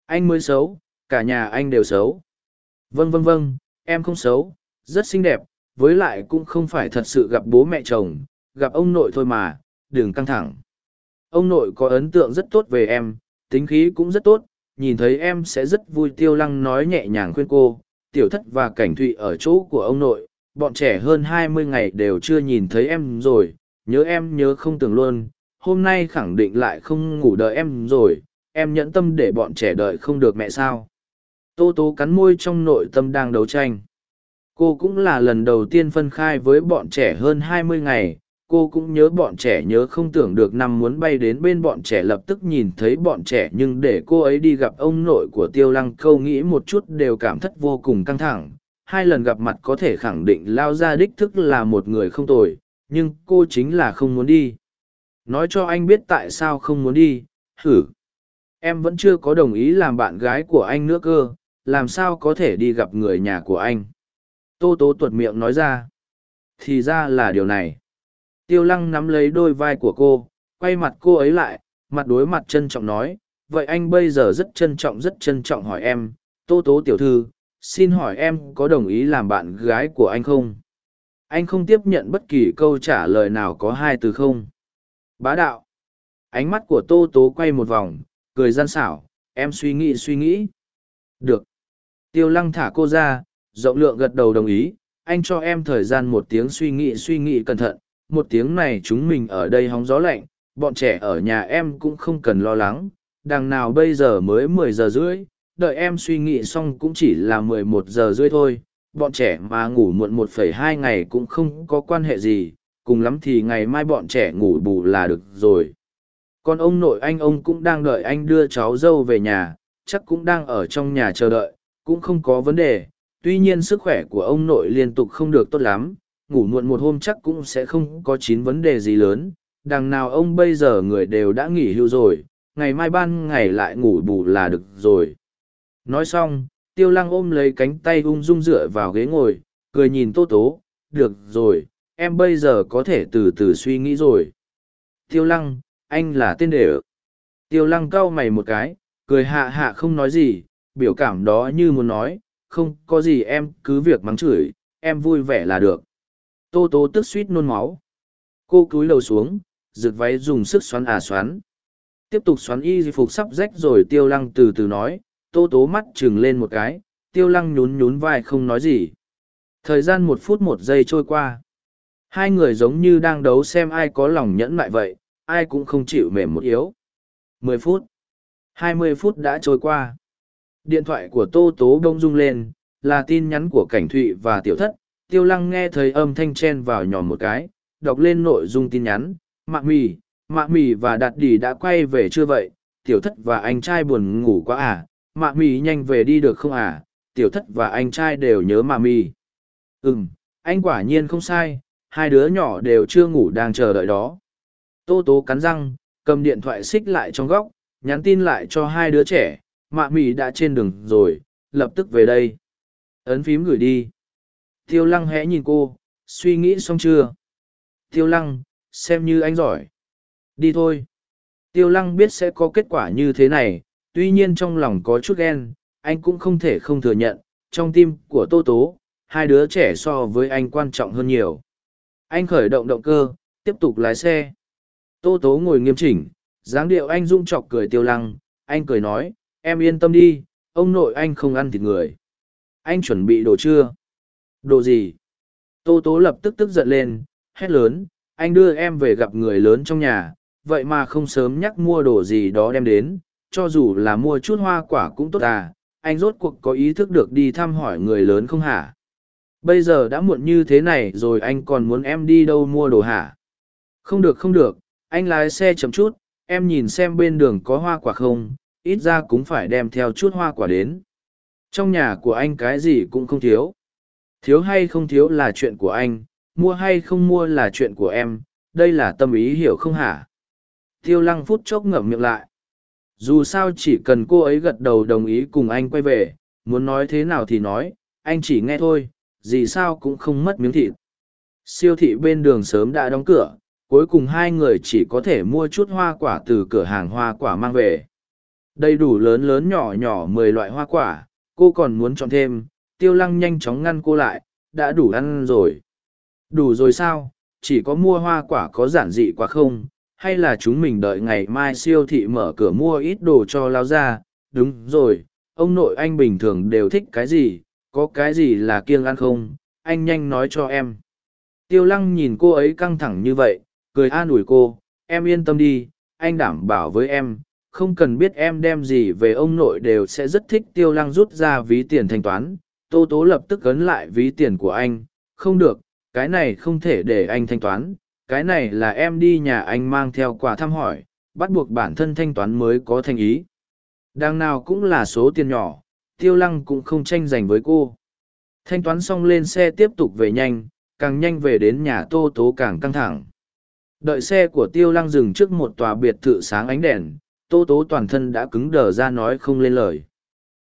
Anh mới xấu, cả nhà anh đều xấu. Vâng vâng vâng, em không xấu, rất xinh đẹp, với lại cũng không phải thật sự gặp bố mẹ chồng, gặp ông nội thôi mà, đừng căng thẳng. Ông nội có ấn tượng rất tốt về em, tính khí cũng rất tốt, nhìn thấy em sẽ rất vui tiêu lăng nói nhẹ nhàng khuyên cô, tiểu thất và cảnh thụy ở chỗ của ông nội, bọn trẻ hơn hai mươi ngày đều chưa nhìn thấy em rồi, nhớ em nhớ không tưởng luôn, hôm nay khẳng định lại không ngủ đợi em rồi, em nhẫn tâm để bọn trẻ đợi không được mẹ sao. Tô tố cắn môi trong nội tâm đang đấu tranh. cô cũng là lần đầu tiên phân khai với bọn trẻ hơn hai mươi ngày. Cô cũng nhớ bọn trẻ nhớ không tưởng được năm muốn bay đến bên bọn trẻ lập tức nhìn thấy bọn trẻ, nhưng để cô ấy đi gặp ông nội của tiêu lăng câu nghĩ một chút đều cảm thất vô cùng căng thẳng. Hai lần gặp mặt có thể khẳng định lao ra đích thức là một người không tồi, nhưng cô chính là không muốn đi. Nói cho anh biết tại sao không muốn đi. Thử em vẫn chưa có đồng ý làm bạn gái của anh nữa cơ làm sao có thể đi gặp người nhà của anh? Tô tố tuột miệng nói ra. Thì ra là điều này. Tiêu lăng nắm lấy đôi vai của cô, quay mặt cô ấy lại, mặt đối mặt trân trọng nói, vậy anh bây giờ rất trân trọng, rất trân trọng hỏi em, tô tố tiểu thư, xin hỏi em có đồng ý làm bạn gái của anh không? Anh không tiếp nhận bất kỳ câu trả lời nào có hai từ không. Bá đạo. Ánh mắt của tô tố quay một vòng, cười gian xảo, em suy nghĩ suy nghĩ. Được tiêu lăng thả cô ra, rộng lượng gật đầu đồng ý, anh cho em thời gian một tiếng suy nghĩ suy nghĩ cẩn thận, một tiếng này chúng mình ở đây hóng gió lạnh, bọn trẻ ở nhà em cũng không cần lo lắng, đằng nào bây giờ mới mười giờ rưỡi, đợi em suy nghĩ xong cũng chỉ là mười một giờ rưỡi thôi, bọn trẻ mà ngủ muộn một phẩy hai ngày cũng không có quan hệ gì, cùng lắm thì ngày mai bọn trẻ ngủ bù là được rồi. Còn ông nội anh, ông cũng đang đợi anh đưa cháu dâu về nhà, chắc cũng đang ở trong nhà chờ đợi cũng không có vấn đề, tuy nhiên sức khỏe của ông nội liên tục không được tốt lắm, ngủ muộn một hôm chắc cũng sẽ không có chín vấn đề gì lớn, đằng nào ông bây giờ người đều đã nghỉ hưu rồi, ngày mai ban ngày lại ngủ bù là được rồi. Nói xong, tiêu lăng ôm lấy cánh tay ung dung dựa vào ghế ngồi, cười nhìn tô tố, được rồi, em bây giờ có thể từ từ suy nghĩ rồi. Tiêu lăng, anh là tên đề ự tiêu lăng cau mày một cái, cười hạ hạ không nói gì biểu cảm đó như muốn nói, không có gì em cứ việc mắng chửi, em vui vẻ là được. Tô tố tức suýt nôn máu. Cô cúi đầu xuống rực váy dùng sức xoắn à xoắn. Tiếp tục xoắn y phục sắp rách rồi tiêu lăng từ từ nói, tô tố mắt chừng lên một cái, tiêu lăng nhún nhún vai không nói gì. Thời gian một phút một giây trôi qua. Hai người giống như đang đấu xem ai có lòng nhẫn lại vậy, ai cũng không chịu mềm một yếu. Mười phút. Hai mươi phút đã trôi qua điện thoại của tô tố bông rung lên, là tin nhắn của cảnh thụy và tiểu thất. Tiêu lăng nghe thấy âm thanh chen vào nhòm một cái, đọc lên nội dung tin nhắn. Mạ mì mạ mì và đạt đỉ đã quay về chưa vậy? Tiểu thất và anh trai buồn ngủ quá à? Mạ mì nhanh về đi được không à? Tiểu thất và anh trai đều nhớ mạ mì ừ anh quả nhiên không sai. Hai đứa nhỏ đều chưa ngủ đang chờ đợi đó. Tô tố cắn răng, cầm điện thoại xích lại trong góc, nhắn tin lại cho hai đứa trẻ mạ mị đã trên đường rồi, lập tức về đây. Ấn phím gửi đi. Tiêu lăng hẽ nhìn cô, suy nghĩ xong chưa? Tiêu lăng, xem như anh giỏi. Đi thôi. Tiêu lăng biết sẽ có kết quả như thế này, tuy nhiên trong lòng có chút ghen, anh cũng không thể không thừa nhận, trong tim của tô tố, hai đứa trẻ so với anh quan trọng hơn nhiều. Anh khởi động động cơ, tiếp tục lái xe. Tô tố ngồi nghiêm chỉnh, dáng điệu anh rung chọc cười tiêu lăng, anh cười nói em yên tâm đi, ông nội anh không ăn thịt người. Anh chuẩn bị đồ chưa? Đồ gì? Tô tố lập tức tức giận lên, hét lớn, anh đưa em về gặp người lớn trong nhà, vậy mà không sớm nhắc mua đồ gì đó đem đến, cho dù là mua chút hoa quả cũng tốt à anh rốt cuộc có ý thức được đi thăm hỏi người lớn không hả? Bây giờ đã muộn như thế này rồi anh còn muốn em đi đâu mua đồ hả? Không được không được, anh lái xe chậm chút, em nhìn xem bên đường có hoa quả không ít ra cũng phải đem theo chút hoa quả đến. Trong nhà của anh cái gì cũng không thiếu. Thiếu hay không thiếu là chuyện của anh, mua hay không mua là chuyện của em, đây là tâm ý hiểu không hả? Tiêu lăng phút chốc ngậm miệng lại. Dù sao chỉ cần cô ấy gật đầu đồng ý cùng anh quay về, muốn nói thế nào thì nói, anh chỉ nghe thôi, gì sao cũng không mất miếng thịt. Siêu thị bên đường sớm đã đóng cửa, cuối cùng hai người chỉ có thể mua chút hoa quả từ cửa hàng hoa quả mang về đầy đủ lớn lớn nhỏ nhỏ mười loại hoa quả, cô còn muốn chọn thêm. Tiêu lăng nhanh chóng ngăn cô lại, đã đủ ăn rồi. Đủ rồi sao? Chỉ có mua hoa quả có giản dị quá không? Hay là chúng mình đợi ngày mai siêu thị mở cửa mua ít đồ cho lao ra? Đúng rồi, ông nội anh bình thường đều thích cái gì? Có cái gì là kiêng ăn không? Anh nhanh nói cho em. Tiêu lăng nhìn cô ấy căng thẳng như vậy, cười an ủi cô. Em yên tâm đi, anh đảm bảo với em không cần biết em đem gì về ông nội đều sẽ rất thích tiêu lăng rút ra ví tiền thanh toán. Tô tố lập tức ấn lại ví tiền của anh. Không được, cái này không thể để anh thanh toán. Cái này là em đi nhà anh mang theo quà thăm hỏi, bắt buộc bản thân thanh toán mới có thành ý. Đằng nào cũng là số tiền nhỏ, tiêu lăng cũng không tranh giành với cô. Thanh toán xong lên xe tiếp tục về nhanh, càng nhanh về đến nhà tô tố càng căng thẳng. Đợi xe của tiêu lăng dừng trước một tòa biệt thự sáng ánh đèn tô tố toàn thân đã cứng đờ ra nói không lên lời.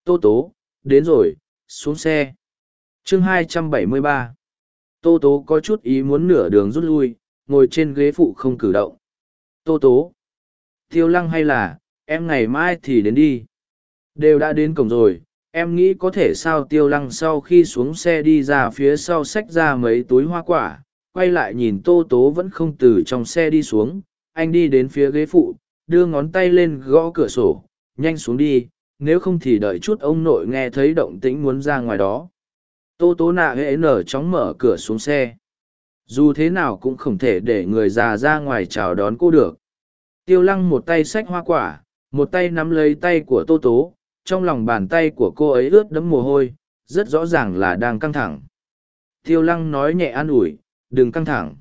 Tô tố, đến rồi, xuống xe. Chương 273 tô tố có chút ý muốn nửa đường rút lui, ngồi trên ghế phụ không cử động. Tô tố, tiêu lăng hay là, em ngày mai thì đến đi. Đều đã đến cổng rồi, em nghĩ có thể sao tiêu lăng sau khi xuống xe đi ra phía sau xách ra mấy túi hoa quả, quay lại nhìn tô tố vẫn không từ trong xe đi xuống, anh đi đến phía ghế phụ đưa ngón tay lên gõ cửa sổ, nhanh xuống đi, nếu không thì đợi chút ông nội nghe thấy động tĩnh muốn ra ngoài đó. Tô tố nạ hễ nở chóng mở cửa xuống xe. Dù thế nào cũng không thể để người già ra ngoài chào đón cô được. Tiêu lăng một tay xách hoa quả, một tay nắm lấy tay của tô tố, trong lòng bàn tay của cô ấy ướt đẫm mồ hôi, rất rõ ràng là đang căng thẳng. Tiêu lăng nói nhẹ an ủi, đừng căng thẳng.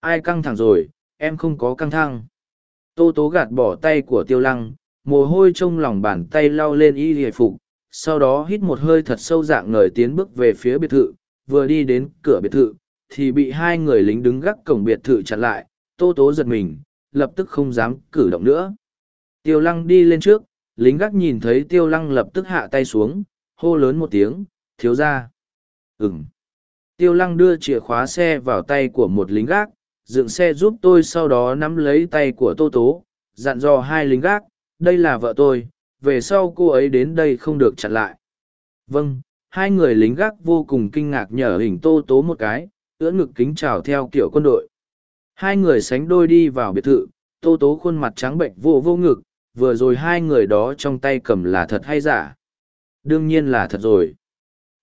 Ai căng thẳng rồi, em không có căng thẳng tô tố gạt bỏ tay của tiêu lăng, mồ hôi trong lòng bàn tay lau lên y hề phục, sau đó hít một hơi thật sâu dạng ngời tiến bước về phía biệt thự. Vừa đi đến cửa biệt thự, thì bị hai người lính đứng gác cổng biệt thự chặn lại. Tô tố giật mình, lập tức không dám cử động nữa. Tiêu lăng đi lên trước, lính gác nhìn thấy tiêu lăng lập tức hạ tay xuống, hô lớn một tiếng, thiếu ra ừng tiêu lăng đưa chìa khóa xe vào tay của một lính gác dựng xe giúp tôi sau đó nắm lấy tay của tô tố, dặn dò hai lính gác, đây là vợ tôi, về sau cô ấy đến đây không được chặn lại. Vâng. Hai người lính gác vô cùng kinh ngạc nhờ hình tô tố một cái, ưỡn ngực kính chào theo kiểu quân đội. Hai người sánh đôi đi vào biệt thự, tô tố khuôn mặt trắng bệnh vô vô ngực, vừa rồi hai người đó trong tay cầm là thật hay giả? Đương nhiên là thật rồi.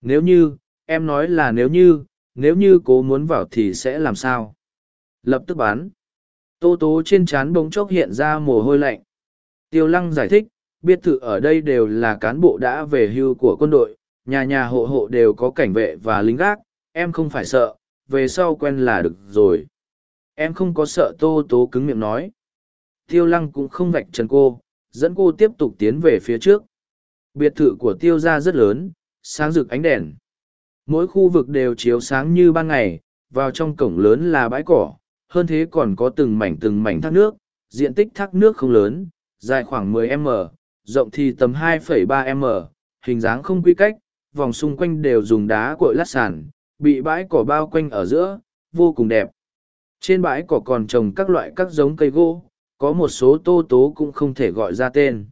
Nếu như, em nói là nếu như nếu như cố muốn vào thì sẽ làm sao? Lập tức bán. Tô tố trên trán bỗng chốc hiện ra mồ hôi lạnh. Tiêu lăng giải thích biệt thự ở đây đều là cán bộ đã về hưu của quân đội, nhà nhà hộ hộ đều có cảnh vệ và lính gác, em không phải sợ, về sau quen là được rồi. Em không có sợ tô tố cứng miệng nói. Tiêu lăng cũng không vạch trần cô, dẫn cô tiếp tục tiến về phía trước. Biệt thự của tiêu gia rất lớn, sáng rực ánh đèn. Mỗi khu vực đều chiếu sáng như ban ngày, vào trong cổng lớn là bãi cỏ hơn thế còn có từng mảnh từng mảnh thác nước diện tích thác nước không lớn dài khoảng 10 m rộng thì tầm 2,3 m hình dáng không quy cách vòng xung quanh đều dùng đá cội lát sàn bị bãi cỏ bao quanh ở giữa vô cùng đẹp. Trên bãi cỏ còn trồng các loại các giống cây gỗ có một số tô tố cũng không thể gọi ra tên.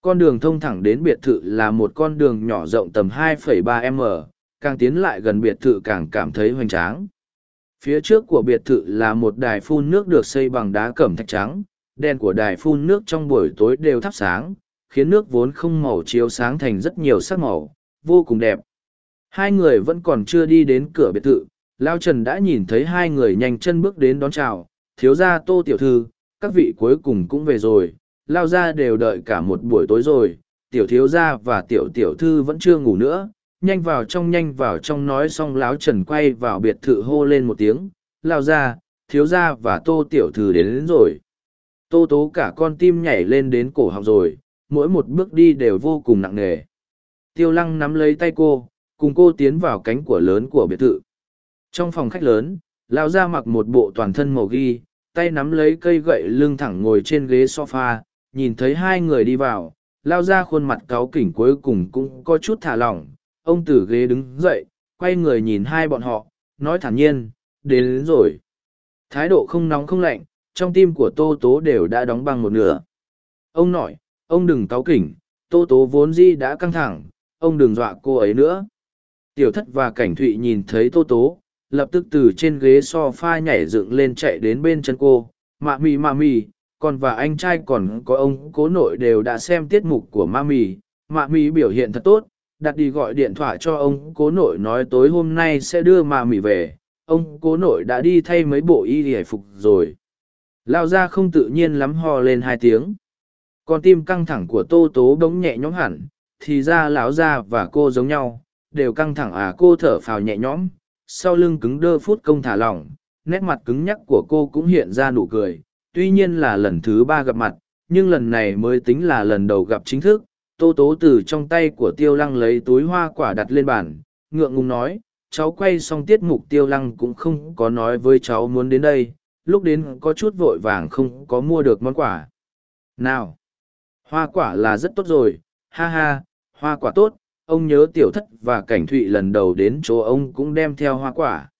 Con đường thông thẳng đến biệt thự là một con đường nhỏ rộng tầm 2,3 m càng tiến lại gần biệt thự càng cảm thấy hoành tráng phía trước của biệt thự là một đài phun nước được xây bằng đá cẩm thạch trắng, đèn của đài phun nước trong buổi tối đều thắp sáng, khiến nước vốn không màu chiếu sáng thành rất nhiều sắc màu, vô cùng đẹp. Hai người vẫn còn chưa đi đến cửa biệt thự, lao trần đã nhìn thấy hai người nhanh chân bước đến đón chào, thiếu gia tô tiểu thư, các vị cuối cùng cũng về rồi, lao ra đều đợi cả một buổi tối rồi, tiểu thiếu gia và tiểu tiểu thư vẫn chưa ngủ nữa nhanh vào trong nhanh vào trong nói xong láo trần quay vào biệt thự hô lên một tiếng lao ra thiếu gia và tô tiểu thư đến, đến rồi. Tô tố cả con tim nhảy lên đến cổ họng rồi mỗi một bước đi đều vô cùng nặng nề. Tiêu lăng nắm lấy tay cô cùng cô tiến vào cánh của lớn của biệt thự. Trong phòng khách lớn lao ra mặc một bộ toàn thân màu ghi tay nắm lấy cây gậy lưng thẳng ngồi trên ghế sofa nhìn thấy hai người đi vào lao ra khuôn mặt cáu kỉnh cuối cùng cũng có chút thả lỏng ông từ ghế đứng dậy quay người nhìn hai bọn họ nói thản nhiên đến, đến rồi. Thái độ không nóng không lạnh trong tim của tô tố đều đã đóng băng một nửa. Ông nội ông đừng cáu kỉnh tô tố vốn di đã căng thẳng ông đừng dọa cô ấy nữa. Tiểu thất và cảnh thụy nhìn thấy tô tố lập tức từ trên ghế s o f a nhảy dựng lên chạy đến bên chân cô. Mạ mì mạ mì còn và anh trai còn có ông cố nội đều đã xem tiết mục của ma mì mạ mì biểu hiện thật tốt đặt đi gọi điện thoại cho ông cố nội nói tối hôm nay sẽ đưa mà mỉ về. Ông cố nội đã đi thay mấy bộ y hề phục rồi. Lao ra không tự nhiên lắm ho lên hai tiếng. Con tim căng thẳng của tô tố bỗng nhẹ nhõm hẳn thì ra lão gia và cô giống nhau đều căng thẳng à cô thở phào nhẹ nhõm, sau lưng cứng đơ phút công thả lỏng, nét mặt cứng nhắc của cô cũng hiện ra nụ cười, tuy nhiên là lần thứ ba gặp mặt, nhưng lần này mới tính là lần đầu gặp chính thức. Tô tố từ trong tay của tiêu lăng lấy túi hoa quả đặt lên bàn, ngượng ngùng nói, cháu quay xong tiết mục tiêu lăng cũng không có nói với cháu muốn đến đây, lúc đến có chút vội vàng không có mua được món quà. Nào, hoa quả là rất tốt rồi, ha ha, hoa quả tốt, ông nhớ tiểu thất và cảnh thụy lần đầu đến chỗ ông cũng đem theo hoa quả.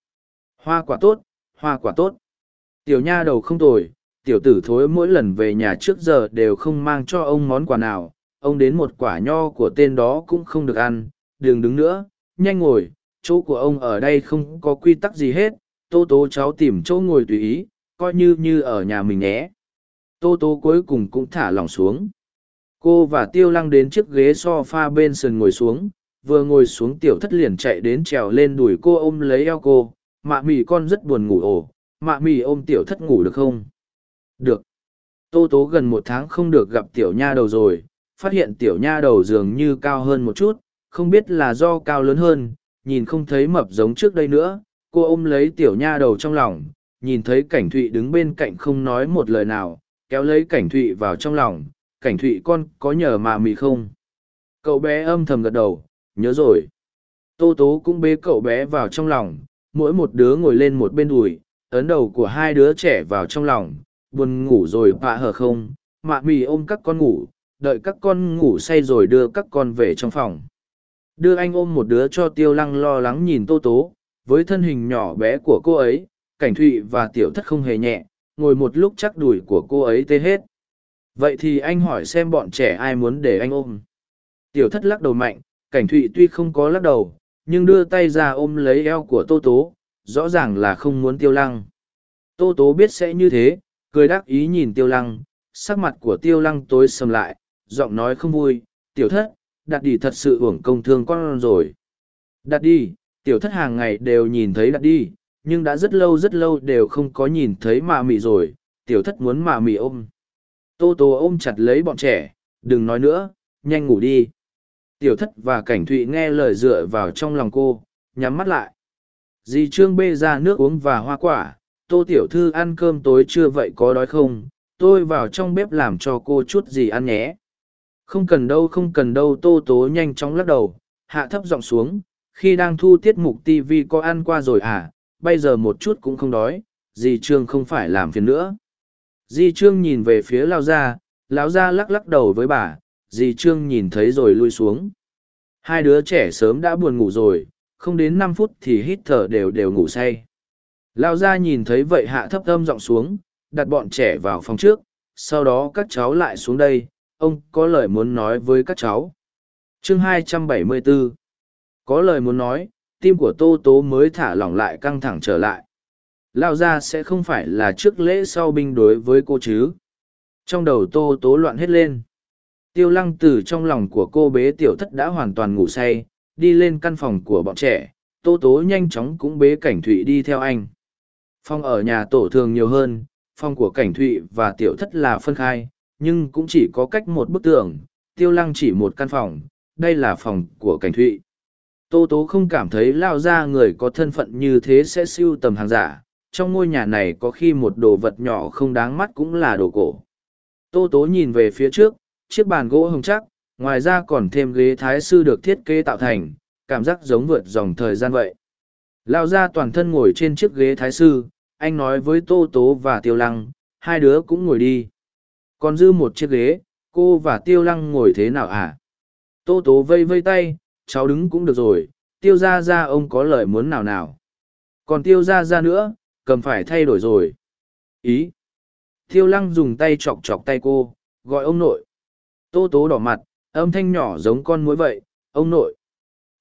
Hoa quả tốt, hoa quả tốt. Tiểu nha đầu không tồi, tiểu tử thối mỗi lần về nhà trước giờ đều không mang cho ông món quà nào, ông đến một quả nho của tên đó cũng không được ăn, đừng đứng nữa, nhanh ngồi, chỗ của ông ở đây không có quy tắc gì hết, tô tố cháu tìm chỗ ngồi tùy ý, coi như như ở nhà mình nhé. Tô tố cuối cùng cũng thả lỏng xuống. Cô và tiêu lăng đến chiếc ghế sofa bên sườn ngồi xuống, vừa ngồi xuống tiểu thất liền chạy đến trèo lên đùi cô ôm lấy eo cô, mạ mì con rất buồn ngủ ổ, mạ mì ôm tiểu thất ngủ được không? Được. Tô tố gần một tháng không được gặp tiểu nha đầu rồi, phát hiện tiểu nha đầu dường như cao hơn một chút, không biết là do cao lớn hơn, nhìn không thấy mập giống trước đây nữa, cô ôm lấy tiểu nha đầu trong lòng, nhìn thấy cảnh thụy đứng bên cạnh không nói một lời nào, kéo lấy cảnh thụy vào trong lòng, cảnh thụy con có nhờ mà mì không? Cậu bé âm thầm gật đầu, nhớ rồi. Tô tố cũng bế cậu bé vào trong lòng, mỗi một đứa ngồi lên một bên đùi, ấn đầu của hai đứa trẻ vào trong lòng, buồn ngủ rồi bạ hờ không, mạ mì ôm các con ngủ, đợi các con ngủ say rồi đưa các con về trong phòng. Đưa anh ôm một đứa cho tiêu lăng lo lắng nhìn tô tố, với thân hình nhỏ bé của cô ấy, cảnh thụy và tiểu thất không hề nhẹ, ngồi một lúc chắc đùi của cô ấy tê hết. Vậy thì anh hỏi xem bọn trẻ ai muốn để anh ôm. Tiểu thất lắc đầu mạnh, cảnh thụy tuy không có lắc đầu, nhưng đưa tay ra ôm lấy eo của tô tố, rõ ràng là không muốn tiêu lăng. Tô tố biết sẽ như thế, cười đắc ý nhìn tiêu lăng, sắc mặt của tiêu lăng tối sầm lại, giọng nói không vui, tiểu thất, đặt đi thật sự uổng công thương con rồi. Đặt đi, tiểu thất hàng ngày đều nhìn thấy đặt đi, nhưng đã rất lâu rất lâu đều không có nhìn thấy mạ mị rồi, tiểu thất muốn mạ mị ôm. Tô tô ôm chặt lấy bọn trẻ, đừng nói nữa, nhanh ngủ đi. Tiểu thất và cảnh thụy nghe lời dựa vào trong lòng cô, nhắm mắt lại. Dì Trương bê ra nước uống và hoa quả, tô tiểu thư ăn cơm tối chưa vậy có đói không, tôi vào trong bếp làm cho cô chút gì ăn nhé. Không cần đâu không cần đâu tô tố nhanh chóng lắc đầu, hạ thấp giọng xuống, khi đang thu tiết mục TV có ăn qua rồi à, bây giờ một chút cũng không đói, dì Trương không phải làm phiền nữa. Di Trương nhìn về phía Lao Gia, Lão Gia lắc lắc đầu với bà, Di Trương nhìn thấy rồi lui xuống. Hai đứa trẻ sớm đã buồn ngủ rồi, không đến năm phút thì hít thở đều đều ngủ say. Lao Gia nhìn thấy vậy hạ thấp âm giọng xuống, đặt bọn trẻ vào phòng trước, sau đó các cháu lại xuống đây, ông có lời muốn nói với các cháu. Chương 274 Có lời muốn nói, tim của Tô Tố mới thả lỏng lại căng thẳng trở lại. Lao ra sẽ không phải là trước lễ sau binh đối với cô chứ. Trong đầu tô tố loạn hết lên. Tiêu lăng từ trong lòng của cô bế tiểu thất đã hoàn toàn ngủ say đi lên căn phòng của bọn trẻ. Tô tố nhanh chóng cũng bế cảnh thụy đi theo anh. Phòng ở nhà tổ thường nhiều hơn phòng của cảnh thụy và tiểu thất là phân khai nhưng cũng chỉ có cách một bức tường tiêu lăng chỉ một căn phòng đây là phòng của cảnh thụy tô tố không cảm thấy lao ra người có thân phận như thế sẽ siêu tầm hàng giả trong ngôi nhà này có khi một đồ vật nhỏ không đáng mắt cũng là đồ cổ. Tô tố nhìn về phía trước, chiếc bàn gỗ hồng chắc, ngoài ra còn thêm ghế thái sư được thiết kế tạo thành, cảm giác giống vượt dòng thời gian vậy. Lao ra toàn thân ngồi trên chiếc ghế thái sư, anh nói với Tô Tố và Tiêu Lăng, hai đứa cũng ngồi đi. Còn dư một chiếc ghế, cô và Tiêu Lăng ngồi thế nào à? Tô Tố vây vây tay, cháu đứng cũng được rồi, Tiêu ra ra ông có lời muốn nào nào. Còn Tiêu ra ra nữa, cầm phải thay đổi rồi. Ý. tiêu lăng dùng tay chọc chọc tay cô, gọi ông nội. Tô tố đỏ mặt, âm thanh nhỏ giống con muỗi vậy, ông nội.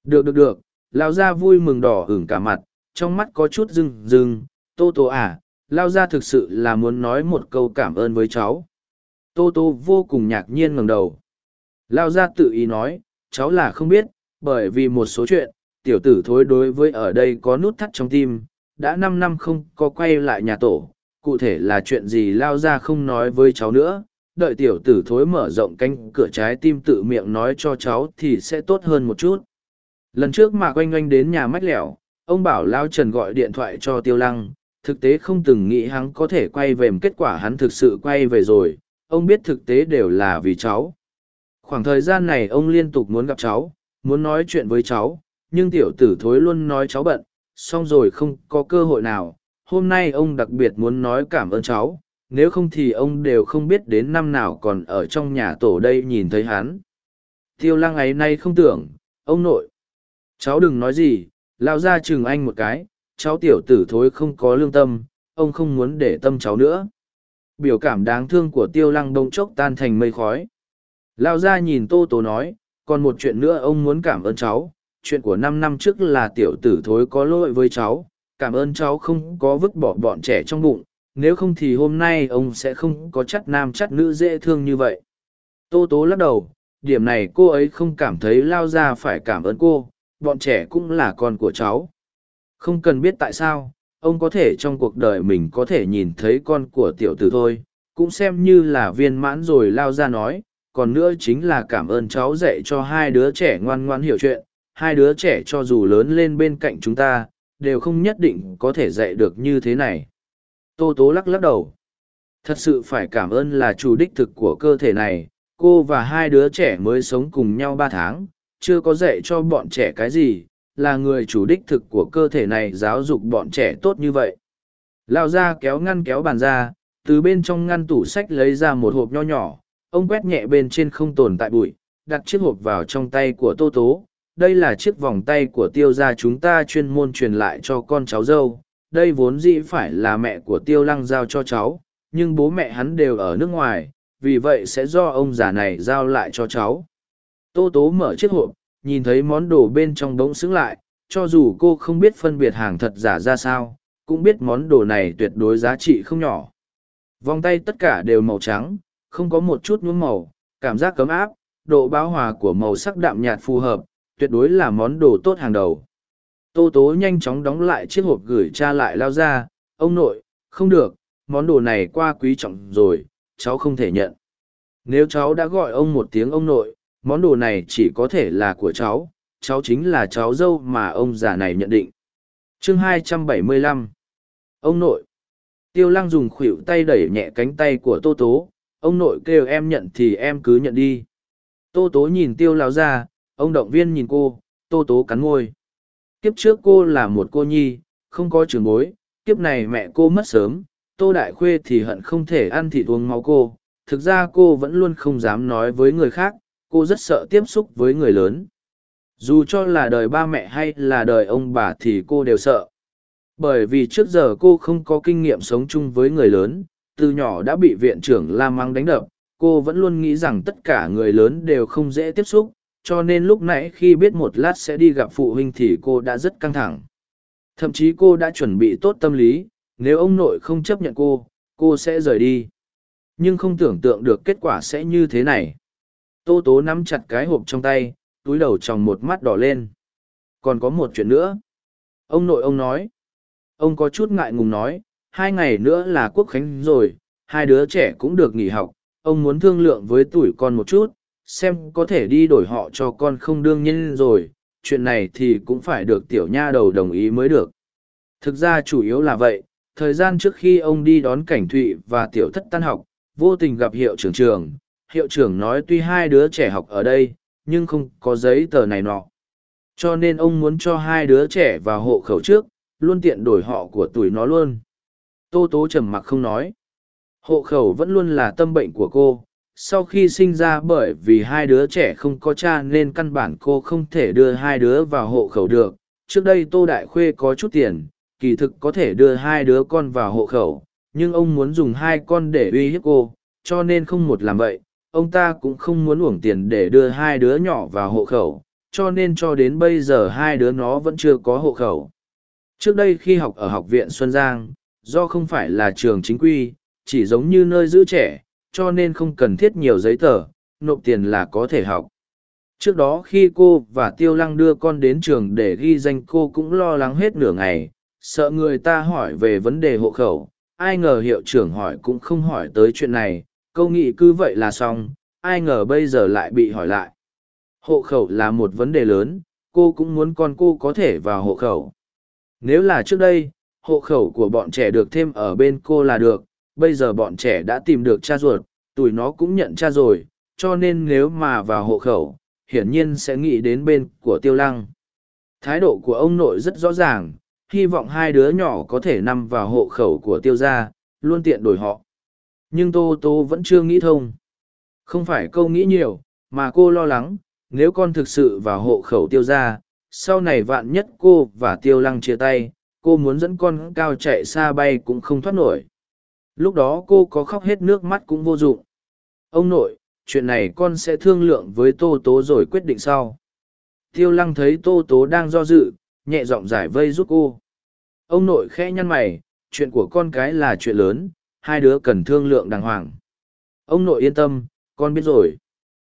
Được được được, lao ra vui mừng đỏ hửng cả mặt, trong mắt có chút rưng rưng, tô tố à, lao ra thực sự là muốn nói một câu cảm ơn với cháu. Tô tô vô cùng ngạc nhiên ngẩng đầu. Lao ra tự ý nói, cháu là không biết, bởi vì một số chuyện, tiểu tử thối đối với ở đây có nút thắt trong tim, đã năm năm không có quay lại nhà tổ, cụ thể là chuyện gì lao ra không nói với cháu nữa, đợi tiểu tử thối mở rộng cánh cửa trái tim tự miệng nói cho cháu thì sẽ tốt hơn một chút. Lần trước Mạc Oanh Oanh đến nhà mách lẻo, ông bảo Lao Trần gọi điện thoại cho Tiêu Lăng, thực tế không từng nghĩ hắn có thể quay về kết quả hắn thực sự quay về rồi, ông biết thực tế đều là vì cháu. Khoảng thời gian này ông liên tục muốn gặp cháu, muốn nói chuyện với cháu, nhưng tiểu tử thối luôn nói cháu bận, xong rồi không có cơ hội nào. Hôm nay ông đặc biệt muốn nói cảm ơn cháu, nếu không thì ông đều không biết đến năm nào còn ở trong nhà tổ đây nhìn thấy hắn. Tiêu lăng ấy nay không tưởng, ông nội. Cháu đừng nói gì, lao ra chừng anh một cái, cháu tiểu tử thối không có lương tâm, ông không muốn để tâm cháu nữa. Biểu cảm đáng thương của tiêu lăng đông chốc tan thành mây khói. Lao ra nhìn tô tố nói, còn một chuyện nữa ông muốn cảm ơn cháu, chuyện của năm năm trước là tiểu tử thối có lỗi với cháu, cảm ơn cháu không có vứt bỏ bọn trẻ trong bụng, nếu không thì hôm nay ông sẽ không có chắt nam chắt nữ dễ thương như vậy. Tô tố lắc đầu, điểm này cô ấy không cảm thấy lao ra phải cảm ơn cô, bọn trẻ cũng là con của cháu. Không cần biết tại sao, ông có thể trong cuộc đời mình có thể nhìn thấy con của tiểu tử thôi, cũng xem như là viên mãn rồi lao ra nói, còn nữa chính là cảm ơn cháu dạy cho hai đứa trẻ ngoan ngoan hiểu chuyện, hai đứa trẻ cho dù lớn lên bên cạnh chúng ta, đều không nhất định có thể dạy được như thế này. Tô Tố lắc lắc đầu. Thật sự phải cảm ơn là chủ đích thực của cơ thể này, cô và hai đứa trẻ mới sống cùng nhau ba tháng, chưa có dạy cho bọn trẻ cái gì, là người chủ đích thực của cơ thể này giáo dục bọn trẻ tốt như vậy. Lao ra kéo ngăn kéo bàn ra, từ bên trong ngăn tủ sách lấy ra một hộp nho nhỏ, ông quét nhẹ bên trên không tồn tại bụi, đặt chiếc hộp vào trong tay của Tô Tố. Đây là chiếc vòng tay của tiêu gia chúng ta chuyên môn truyền lại cho con cháu dâu. Đây vốn dĩ phải là mẹ của tiêu lăng giao cho cháu, nhưng bố mẹ hắn đều ở nước ngoài, vì vậy sẽ do ông già này giao lại cho cháu. Tô Tố mở chiếc hộp, nhìn thấy món đồ bên trong bỗng xứng lại, cho dù cô không biết phân biệt hàng thật giả ra sao, cũng biết món đồ này tuyệt đối giá trị không nhỏ. Vòng tay tất cả đều màu trắng, không có một chút nhuốm màu, cảm giác cấm áp, độ bão hòa của màu sắc đạm nhạt phù hợp, tuyệt đối là món đồ tốt hàng đầu. Tô Tố nhanh chóng đóng lại chiếc hộp gửi cha lại lao ra, ông nội, không được, món đồ này qua quý trọng rồi, cháu không thể nhận. Nếu cháu đã gọi ông một tiếng ông nội, món đồ này chỉ có thể là của cháu, cháu chính là cháu dâu mà ông già này nhận định. chương 275 Ông nội Tiêu lăng dùng khuỷu tay đẩy nhẹ cánh tay của Tô Tố, ông nội kêu em nhận thì em cứ nhận đi. Tô Tố nhìn tiêu lao ra, ông động viên nhìn cô, Tô Tố cắn ngôi. Kiếp trước cô là một cô nhi, không có trường bối, kiếp này mẹ cô mất sớm, Tô Đại Khuê thì hận không thể ăn thịt uống máu cô. Thực ra cô vẫn luôn không dám nói với người khác, cô rất sợ tiếp xúc với người lớn. Dù cho là đời ba mẹ hay là đời ông bà thì cô đều sợ. Bởi vì trước giờ cô không có kinh nghiệm sống chung với người lớn, từ nhỏ đã bị viện trưởng la mắng đánh đập, cô vẫn luôn nghĩ rằng tất cả người lớn đều không dễ tiếp xúc, cho nên lúc nãy khi biết một lát sẽ đi gặp phụ huynh thì cô đã rất căng thẳng. Thậm chí cô đã chuẩn bị tốt tâm lý, nếu ông nội không chấp nhận cô cô sẽ rời đi. Nhưng không tưởng tượng được kết quả sẽ như thế này. Tô tố nắm chặt cái hộp trong tay, túi đầu tròng một mắt đỏ lên. Còn có một chuyện nữa. Ông nội ông nói. Ông có chút ngại ngùng nói, hai ngày nữa là quốc khánh rồi, hai đứa trẻ cũng được nghỉ học. Ông muốn thương lượng với tuổi con một chút, xem có thể đi đổi họ cho con không đương nhiên rồi. Chuyện này thì cũng phải được tiểu nha đầu đồng ý mới được. Thực ra chủ yếu là vậy, thời gian trước khi ông đi đón cảnh thụy và tiểu thất tan học, vô tình gặp hiệu trưởng trường, hiệu trưởng nói tuy hai đứa trẻ học ở đây, nhưng không có giấy tờ này nọ. Cho nên ông muốn cho hai đứa trẻ vào hộ khẩu trước, luôn tiện đổi họ của tuổi nó luôn. Tô tố trầm mặc không nói. Hộ khẩu vẫn luôn là tâm bệnh của cô. Sau khi sinh ra bởi vì hai đứa trẻ không có cha nên căn bản cô không thể đưa hai đứa vào hộ khẩu được. Trước đây tô đại khuê có chút tiền, kỳ thực có thể đưa hai đứa con vào hộ khẩu, nhưng ông muốn dùng hai con để uy hiếp cô, cho nên không một làm vậy ông ta cũng không muốn uổng tiền để đưa hai đứa nhỏ vào hộ khẩu, cho nên cho đến bây giờ hai đứa nó vẫn chưa có hộ khẩu. Trước đây khi học ở học viện Xuân Giang, do không phải là trường chính quy, chỉ giống như nơi giữ trẻ, cho nên không cần thiết nhiều giấy tờ, nộp tiền là có thể học. Trước đó khi cô và Tiêu Lăng đưa con đến trường để ghi danh cô cũng lo lắng hết nửa ngày, sợ người ta hỏi về vấn đề hộ khẩu, ai ngờ hiệu trưởng hỏi cũng không hỏi tới chuyện này, câu nghị cứ vậy là xong, ai ngờ bây giờ lại bị hỏi lại. Hộ khẩu là một vấn đề lớn, cô cũng muốn con cô có thể vào hộ khẩu. Nếu là trước đây, hộ khẩu của bọn trẻ được thêm ở bên cô là được, bây giờ bọn trẻ đã tìm được cha ruột, tụi nó cũng nhận cha rồi, cho nên nếu mà vào hộ khẩu, hiển nhiên sẽ nghĩ đến bên của tiêu lăng. Thái độ của ông nội rất rõ ràng, hy vọng hai đứa nhỏ có thể nằm vào hộ khẩu của tiêu gia, luôn tiện đổi họ. Nhưng Tô Tô vẫn chưa nghĩ thông. Không phải câu nghĩ nhiều, mà cô lo lắng, nếu con thực sự vào hộ khẩu tiêu gia, sau này vạn nhất cô và tiêu lăng chia tay, cô muốn dẫn con cao chạy xa bay cũng không thoát nổi. Lúc đó cô có khóc hết nước mắt cũng vô dụng. Ông nội, chuyện này con sẽ thương lượng với Tô Tố rồi quyết định sau. Tiêu lăng thấy Tô Tố đang do dự, nhẹ giọng giải vây giúp cô. Ông nội khẽ nhăn mày, chuyện của con cái là chuyện lớn, hai đứa cần thương lượng đàng hoàng. Ông nội yên tâm, con biết rồi.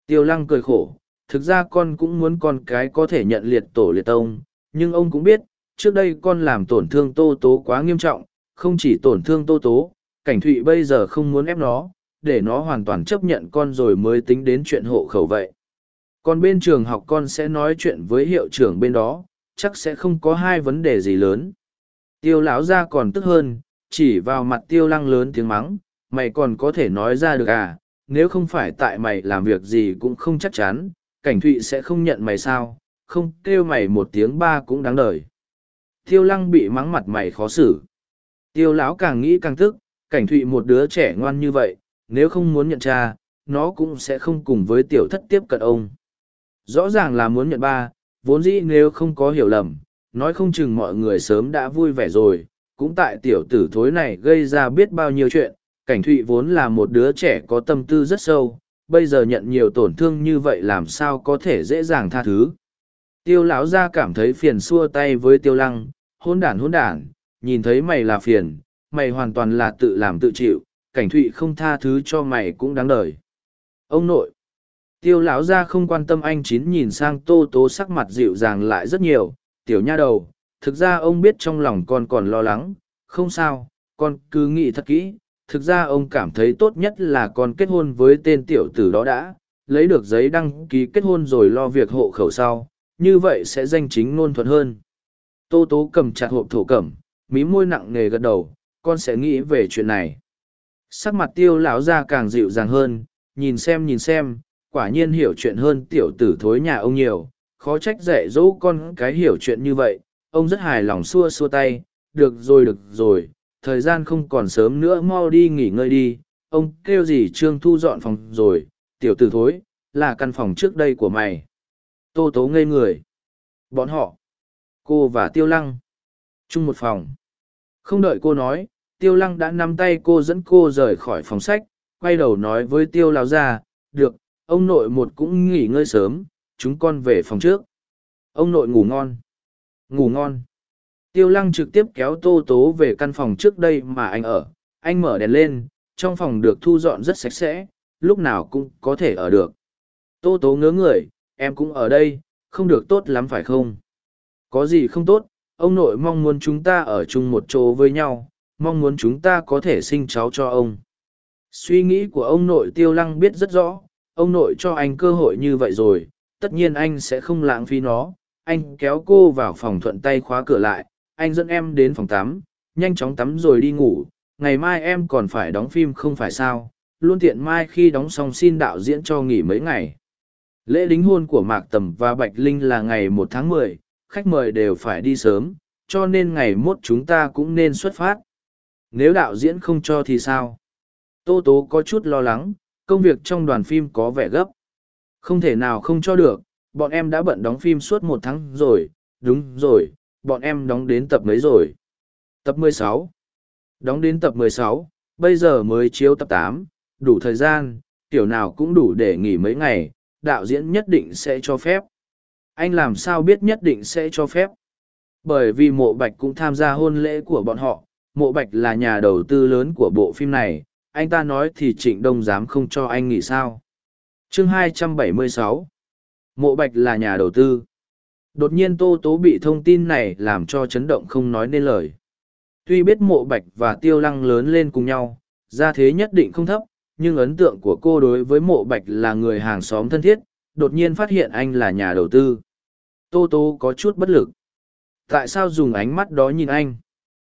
Tiêu lăng cười khổ, thực ra con cũng muốn con cái có thể nhận liệt tổ liệt tông, nhưng ông cũng biết, trước đây con làm tổn thương tô tố quá nghiêm trọng, không chỉ tổn thương tô tố, cảnh thụy bây giờ không muốn ép nó, để nó hoàn toàn chấp nhận con rồi mới tính đến chuyện hộ khẩu vậy. Còn bên trường học con sẽ nói chuyện với hiệu trưởng bên đó, chắc sẽ không có hai vấn đề gì lớn. Tiêu lão ra còn tức hơn, chỉ vào mặt tiêu lăng lớn tiếng mắng, mày còn có thể nói ra được à, nếu không phải tại mày làm việc gì cũng không chắc chắn, cảnh thụy sẽ không nhận mày sao, không kêu mày một tiếng ba cũng đáng đời. Tiêu lăng bị mắng mặt mày khó xử. Tiêu lão càng nghĩ càng tức, cảnh thụy một đứa trẻ ngoan như vậy, nếu không muốn nhận cha, nó cũng sẽ không cùng với tiểu thất tiếp cận ông. Rõ ràng là muốn nhận ba, vốn dĩ nếu không có hiểu lầm, nói không chừng mọi người sớm đã vui vẻ rồi, cũng tại tiểu tử thối này gây ra biết bao nhiêu chuyện, cảnh thụy vốn là một đứa trẻ có tâm tư rất sâu, bây giờ nhận nhiều tổn thương như vậy làm sao có thể dễ dàng tha thứ. Tiêu lão gia cảm thấy phiền xua tay với tiêu lăng, hôn đản hôn đản, nhìn thấy mày là phiền, mày hoàn toàn là tự làm tự chịu, cảnh thụy không tha thứ cho mày cũng đáng đời. Ông nội, tiêu lão gia không quan tâm anh chín nhìn sang tô tố sắc mặt dịu dàng lại rất nhiều, tiểu nha đầu, thực ra ông biết trong lòng con còn lo lắng, không sao, con cứ nghĩ thật kỹ, thực ra ông cảm thấy tốt nhất là con kết hôn với tên tiểu tử đó đã, lấy được giấy đăng ký kết hôn rồi lo việc hộ khẩu sau, như vậy sẽ danh chính ngôn thuận hơn. Tô tố cầm chặt hộp thổ cẩm, mí môi nặng nề gật đầu, con sẽ nghĩ về chuyện này. Sắc mặt tiêu lão ra càng dịu dàng hơn, nhìn xem nhìn xem, quả nhiên hiểu chuyện hơn tiểu tử thối nhà ông nhiều, khó trách dạy dỗ con cái hiểu chuyện như vậy, ông rất hài lòng xua xua tay, được rồi được rồi, thời gian không còn sớm nữa mau đi nghỉ ngơi đi, ông kêu gì trương thu dọn phòng rồi, tiểu tử thối, là căn phòng trước đây của mày. Tô tố ngây người. Bọn họ, cô và tiêu lăng, chung một phòng. Không đợi cô nói, tiêu lăng đã nắm tay cô dẫn cô rời khỏi phòng sách, quay đầu nói với tiêu lao ra, được, ông nội một cũng nghỉ ngơi sớm, chúng con về phòng trước. Ông nội ngủ ngon. Ngủ ngon. Tiêu lăng trực tiếp kéo tô tố về căn phòng trước đây mà anh ở. Anh mở đèn lên, trong phòng được thu dọn rất sạch sẽ, lúc nào cũng có thể ở được. Tô tố ngớ người, em cũng ở đây, không được tốt lắm phải không? Có gì không tốt, ông nội mong muốn chúng ta ở chung một chỗ với nhau, mong muốn chúng ta có thể sinh cháu cho ông. Suy nghĩ của ông nội tiêu lăng biết rất rõ, ông nội cho anh cơ hội như vậy rồi, tất nhiên anh sẽ không lãng phí nó. Anh kéo cô vào phòng thuận tay khóa cửa lại, anh dẫn em đến phòng tắm, nhanh chóng tắm rồi đi ngủ, ngày mai em còn phải đóng phim không phải sao, luôn tiện mai khi đóng xong xin đạo diễn cho nghỉ mấy ngày. Lễ đính hôn của Mạc Tầm và Bạch Linh là ngày một tháng mười, khách mời đều phải đi sớm, cho nên ngày mốt chúng ta cũng nên xuất phát. Nếu đạo diễn không cho thì sao? Tô Tố có chút lo lắng, công việc trong đoàn phim có vẻ gấp. Không thể nào không cho được, bọn em đã bận đóng phim suốt một tháng rồi, đúng rồi, bọn em đóng đến tập mấy rồi. Tập 16. Đóng đến tập 16, bây giờ mới chiếu tập 8, đủ thời gian, tiểu nào cũng đủ để nghỉ mấy ngày, đạo diễn nhất định sẽ cho phép. Anh làm sao biết nhất định sẽ cho phép? Bởi vì mộ bạch cũng tham gia hôn lễ của bọn họ, mộ bạch là nhà đầu tư lớn của bộ phim này, anh ta nói thì trịnh đông dám không cho anh nghỉ sao. chương 276 Mộ bạch là nhà đầu tư. Đột nhiên Tô Tố bị thông tin này làm cho chấn động không nói nên lời. Tuy biết mộ bạch và tiêu lăng lớn lên cùng nhau, gia thế nhất định không thấp, nhưng ấn tượng của cô đối với mộ bạch là người hàng xóm thân thiết, đột nhiên phát hiện anh là nhà đầu tư. Tô Tố có chút bất lực. Tại sao dùng ánh mắt đó nhìn anh?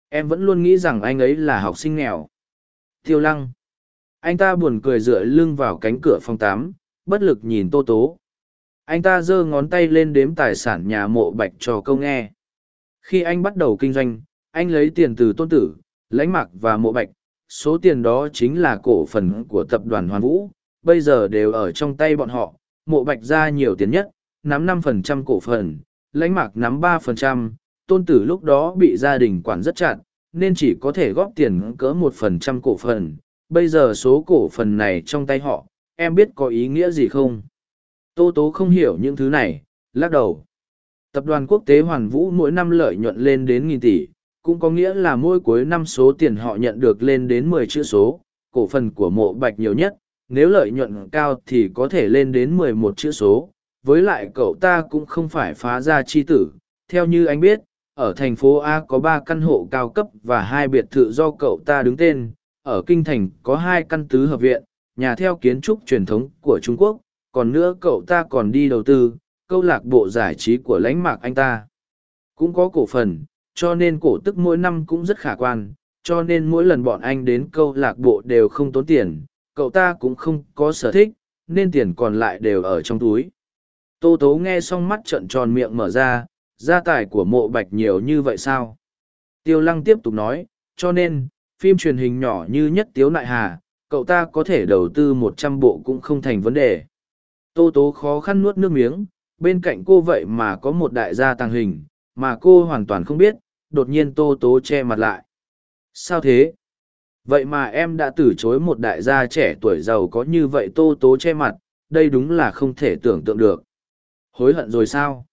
Em vẫn luôn nghĩ rằng anh ấy là học sinh nghèo. Tiêu lăng. Anh ta buồn cười dựa lưng vào cánh cửa phòng tám, bất lực nhìn Tô Tố. Anh ta giơ ngón tay lên đếm tài sản nhà mộ bạch cho câu nghe. Khi anh bắt đầu kinh doanh, anh lấy tiền từ tôn tử, lãnh mặc và mộ bạch. Số tiền đó chính là cổ phần của tập đoàn Hoàn Vũ, bây giờ đều ở trong tay bọn họ. Mộ bạch ra nhiều tiền nhất, nắm năm phần trăm cổ phần, lãnh mạc nắm ba phần trăm. tôn tử lúc đó bị gia đình quản rất chặt, nên chỉ có thể góp tiền cỡ một phần trăm cổ phần. Bây giờ số cổ phần này trong tay họ, em biết có ý nghĩa gì không? Tô Tố không hiểu những thứ này, lắc đầu. Tập đoàn quốc tế Hoàn Vũ mỗi năm lợi nhuận lên đến nghìn tỷ, cũng có nghĩa là mỗi cuối năm số tiền họ nhận được lên đến mười chữ số, cổ phần của mộ bạch nhiều nhất, nếu lợi nhuận cao thì có thể lên đến mười một chữ số. Với lại cậu ta cũng không phải phá ra chi tử, theo như anh biết, ở thành phố A có ba căn hộ cao cấp và hai biệt thự do cậu ta đứng tên, ở Kinh Thành có hai căn tứ hợp viện, nhà theo kiến trúc truyền thống của Trung Quốc, còn nữa cậu ta còn đi đầu tư, câu lạc bộ giải trí của lãnh mạc anh ta. Cũng có cổ phần, cho nên cổ tức mỗi năm cũng rất khả quan, cho nên mỗi lần bọn anh đến câu lạc bộ đều không tốn tiền, cậu ta cũng không có sở thích, nên tiền còn lại đều ở trong túi. Tô Tố nghe xong mắt trợn tròn miệng mở ra, gia tài của mộ bạch nhiều như vậy sao? Tiêu Lăng tiếp tục nói, cho nên, phim truyền hình nhỏ như nhất Tiếu Nại Hà, cậu ta có thể đầu tư một trăm bộ cũng không thành vấn đề. Tô Tố khó khăn nuốt nước miếng, bên cạnh cô vậy mà có một đại gia tàng hình, mà cô hoàn toàn không biết, đột nhiên Tô Tố che mặt lại. Sao thế? Vậy mà em đã từ chối một đại gia trẻ tuổi giàu có như vậy Tô Tố che mặt, đây đúng là không thể tưởng tượng được. Hối hận rồi sao?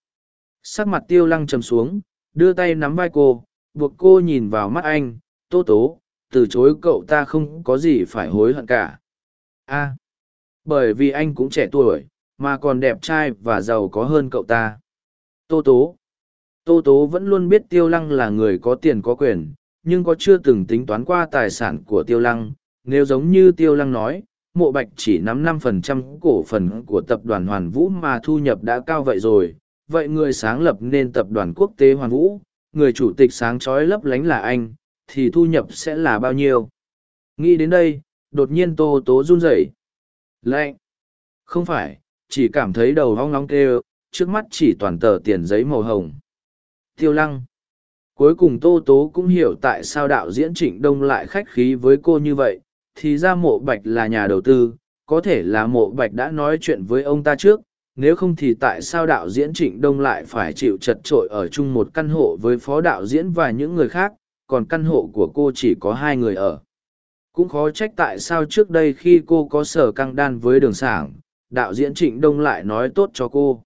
Sắc mặt tiêu lăng trầm xuống, đưa tay nắm vai cô, buộc cô nhìn vào mắt anh, Tô Tố, từ chối cậu ta không có gì phải hối hận cả. a bởi vì anh cũng trẻ tuổi, mà còn đẹp trai và giàu có hơn cậu ta. Tô Tố Tô Tố vẫn luôn biết Tiêu Lăng là người có tiền có quyền, nhưng có chưa từng tính toán qua tài sản của Tiêu Lăng. Nếu giống như Tiêu Lăng nói, mộ bạch chỉ nắm 5% cổ phần của tập đoàn Hoàn Vũ mà thu nhập đã cao vậy rồi. Vậy người sáng lập nên tập đoàn quốc tế Hoàn Vũ, người chủ tịch sáng chói lấp lánh là anh, thì thu nhập sẽ là bao nhiêu? Nghĩ đến đây, đột nhiên Tô Tố run rẩy. Lạnh! Không phải, chỉ cảm thấy đầu hong long kêu, trước mắt chỉ toàn tờ tiền giấy màu hồng. Tiêu lăng. Cuối cùng Tô Tố cũng hiểu tại sao đạo diễn Trịnh Đông lại khách khí với cô như vậy, thì ra mộ bạch là nhà đầu tư, có thể là mộ bạch đã nói chuyện với ông ta trước, nếu không thì tại sao đạo diễn Trịnh Đông lại phải chịu chật trội ở chung một căn hộ với phó đạo diễn và những người khác, còn căn hộ của cô chỉ có hai người ở. Cũng khó trách tại sao trước đây khi cô có sở căng đan với đường sảng, đạo diễn Trịnh Đông lại nói tốt cho cô.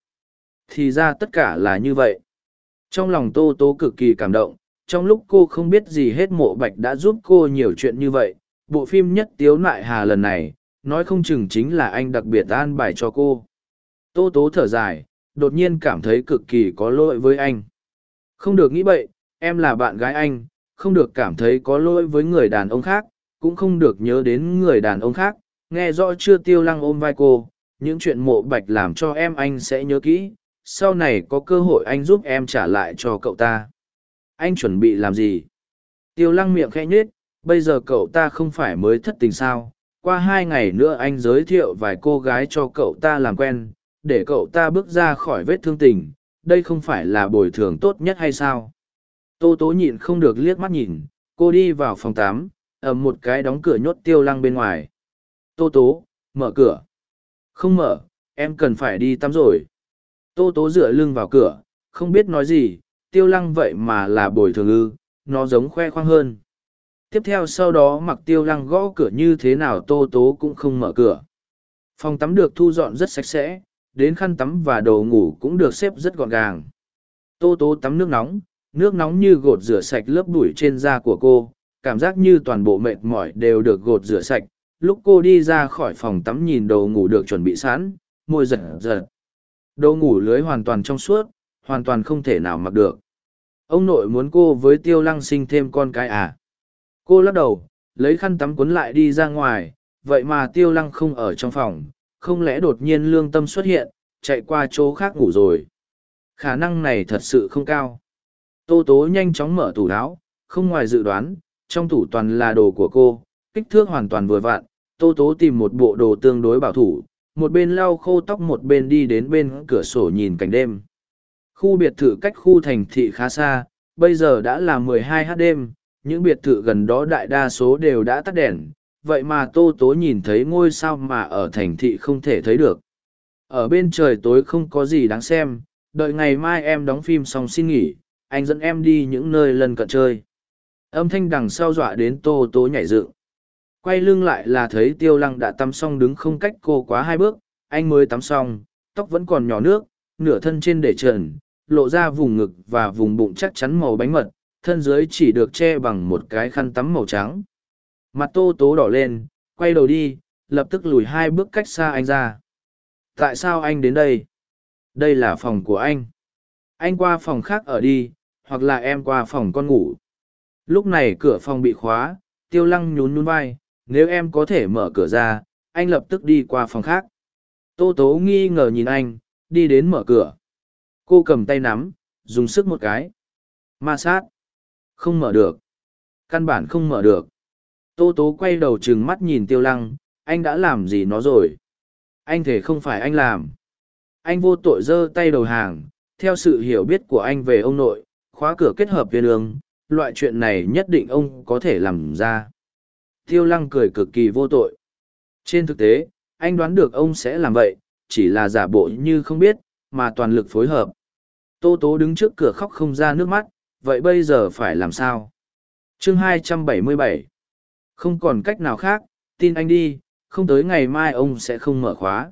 Thì ra tất cả là như vậy. Trong lòng Tô Tố cực kỳ cảm động, trong lúc cô không biết gì hết mộ bạch đã giúp cô nhiều chuyện như vậy. Bộ phim nhất tiếu nại hà lần này, nói không chừng chính là anh đặc biệt an bài cho cô. Tô Tố thở dài, đột nhiên cảm thấy cực kỳ có lỗi với anh. Không được nghĩ vậy, em là bạn gái anh, không được cảm thấy có lỗi với người đàn ông khác, cũng không được nhớ đến người đàn ông khác. Nghe rõ chưa tiêu lăng ôm vai cô, những chuyện mộ bạch làm cho em anh sẽ nhớ kỹ, sau này có cơ hội anh giúp em trả lại cho cậu ta. Anh chuẩn bị làm gì? Tiêu lăng miệng khẽ nhết bây giờ cậu ta không phải mới thất tình sao? Qua hai ngày nữa anh giới thiệu vài cô gái cho cậu ta làm quen để cậu ta bước ra khỏi vết thương tình đây không phải là bồi thường tốt nhất hay sao? Tô tố nhịn không được liếc mắt nhìn cô đi vào phòng tám ầm một cái đóng cửa nhốt tiêu lăng bên ngoài tô tố mở cửa không mở em cần phải đi tắm rồi Tô tố dựa lưng vào cửa, không biết nói gì, tiêu lăng vậy mà là bồi thường ư, nó giống khoe khoang hơn. Tiếp theo sau đó mặc tiêu lăng gõ cửa như thế nào tô tố cũng không mở cửa. Phòng tắm được thu dọn rất sạch sẽ, đến khăn tắm và đồ ngủ cũng được xếp rất gọn gàng. Tô tố tắm nước nóng, nước nóng như gột rửa sạch lớp bụi trên da của cô, cảm giác như toàn bộ mệt mỏi đều được gột rửa sạch. Lúc cô đi ra khỏi phòng tắm nhìn đồ ngủ được chuẩn bị sẵn, môi giật giật. Đồ ngủ lưới hoàn toàn trong suốt, hoàn toàn không thể nào mặc được. Ông nội muốn cô với tiêu lăng sinh thêm con cái à? Cô lắc đầu, lấy khăn tắm cuốn lại đi ra ngoài, vậy mà tiêu lăng không ở trong phòng, không lẽ đột nhiên lương tâm xuất hiện, chạy qua chỗ khác ngủ rồi. khả năng này thật sự không cao tô tố nhanh chóng mở tủ áo không ngoài dự đoán trong tủ toàn là đồ của cô, kích thước hoàn toàn vừa vặn, tô tố tìm một bộ đồ tương đối bảo thủ, một bên lau khô tóc một bên đi đến bên cửa sổ nhìn cảnh đêm. Khu biệt thự cách khu thành thị khá xa, bây giờ đã là 12 h đêm, những biệt thự gần đó đại đa số đều đã tắt đèn, vậy mà tô tố nhìn thấy ngôi sao mà ở thành thị không thể thấy được. Ở bên trời tối không có gì đáng xem, đợi ngày mai em đóng phim xong xin nghỉ, anh dẫn em đi những nơi lân cận chơi âm thanh đằng sau dọa đến tô tố nhảy dựng. Quay lưng lại là thấy tiêu lăng đã tắm xong đứng không cách cô quá hai bước, anh mới tắm xong, tóc vẫn còn nhỏ nước, nửa thân trên để trần, lộ ra vùng ngực và vùng bụng chắc chắn màu bánh mật, thân dưới chỉ được che bằng một cái khăn tắm màu trắng. Mặt tô tố đỏ lên, quay đầu đi, lập tức lùi hai bước cách xa anh ra. Tại sao anh đến đây? Đây là phòng của anh. Anh qua phòng khác ở đi, hoặc là em qua phòng con ngủ lúc này cửa phòng bị khóa, tiêu lăng nhún nhún vai, nếu em có thể mở cửa ra, anh lập tức đi qua phòng khác. Tô tố nghi ngờ nhìn anh, đi đến mở cửa. Cô cầm tay nắm, dùng sức một cái. Ma sát. Không mở được. Căn bản không mở được. Tô tố quay đầu trừng mắt nhìn tiêu lăng, anh đã làm gì nó rồi? Anh thể không phải anh làm. Anh vô tội giơ tay đầu hàng, theo sự hiểu biết của anh về ông nội, khóa cửa kết hợp viên ương loại chuyện này nhất định ông có thể làm ra. Tiêu lăng cười cực kỳ vô tội. Trên thực tế, anh đoán được ông sẽ làm vậy, chỉ là giả bộ như không biết, mà toàn lực phối hợp. Tô tố đứng trước cửa khóc không ra nước mắt, vậy bây giờ phải làm sao? Chương 277 không còn cách nào khác, tin anh đi, không tới ngày mai ông sẽ không mở khóa.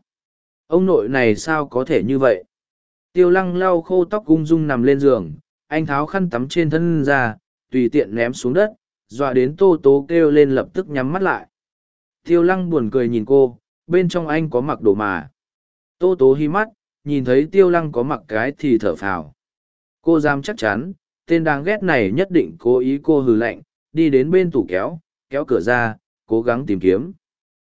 Ông nội này sao có thể như vậy? Tiêu lăng lau khô tóc ung dung nằm lên giường, anh tháo khăn tắm trên thân ra tùy tiện ném xuống đất, dọa đến tô tố kêu lên lập tức nhắm mắt lại. Tiêu lăng buồn cười nhìn cô, bên trong anh có mặc đồ mà. Tô tố hi mắt, nhìn thấy tiêu lăng có mặc cái thì thở phào. Cô dám chắc chắn, tên đáng ghét này nhất định cố ý cô hừ lạnh, đi đến bên tủ kéo kéo cửa ra, cố gắng tìm kiếm.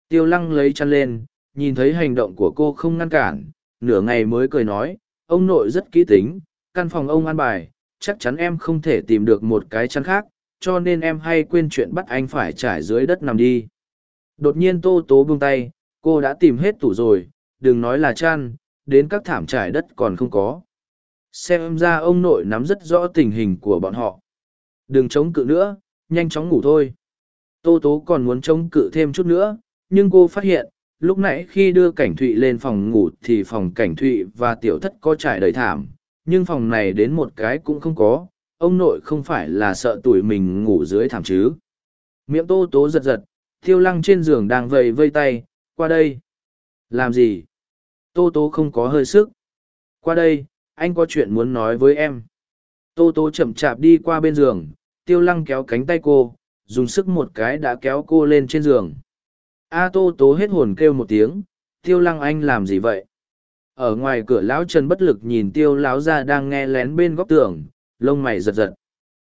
Tiêu lăng lấy chăn lên, nhìn thấy hành động của cô không ngăn cản, nửa ngày mới cười nói, ông nội rất kỹ tính, căn phòng ông ăn bài chắc chắn em không thể tìm được một cái chăn khác, cho nên em hay quên chuyện bắt anh phải trải dưới đất nằm đi. Đột nhiên tô tố buông tay, cô đã tìm hết tủ rồi, đừng nói là chăn, đến các thảm trải đất còn không có. Xem ra ông nội nắm rất rõ tình hình của bọn họ. Đừng chống cự nữa, nhanh chóng ngủ thôi. Tô tố còn muốn chống cự thêm chút nữa, nhưng cô phát hiện, lúc nãy khi đưa cảnh thụy lên phòng ngủ thì phòng cảnh thụy và tiểu thất có trải đầy thảm nhưng phòng này đến một cái cũng không có, ông nội không phải là sợ tuổi mình ngủ dưới thảm chứ. Miệng tô tố giật giật, thiêu lăng trên giường đang vầy vây tay, qua đây. Làm gì? Tô tố không có hơi sức. Qua đây, anh có chuyện muốn nói với em. Tô tố chậm chạp đi qua bên giường tiêu lăng kéo cánh tay cô, dùng sức một cái đã kéo cô lên trên giường. A tô tố hết hồn kêu một tiếng tiêu lăng anh làm gì vậy? Ở ngoài cửa lão trần bất lực nhìn tiêu lão ra đang nghe lén bên góc tường, lông mày giật giật.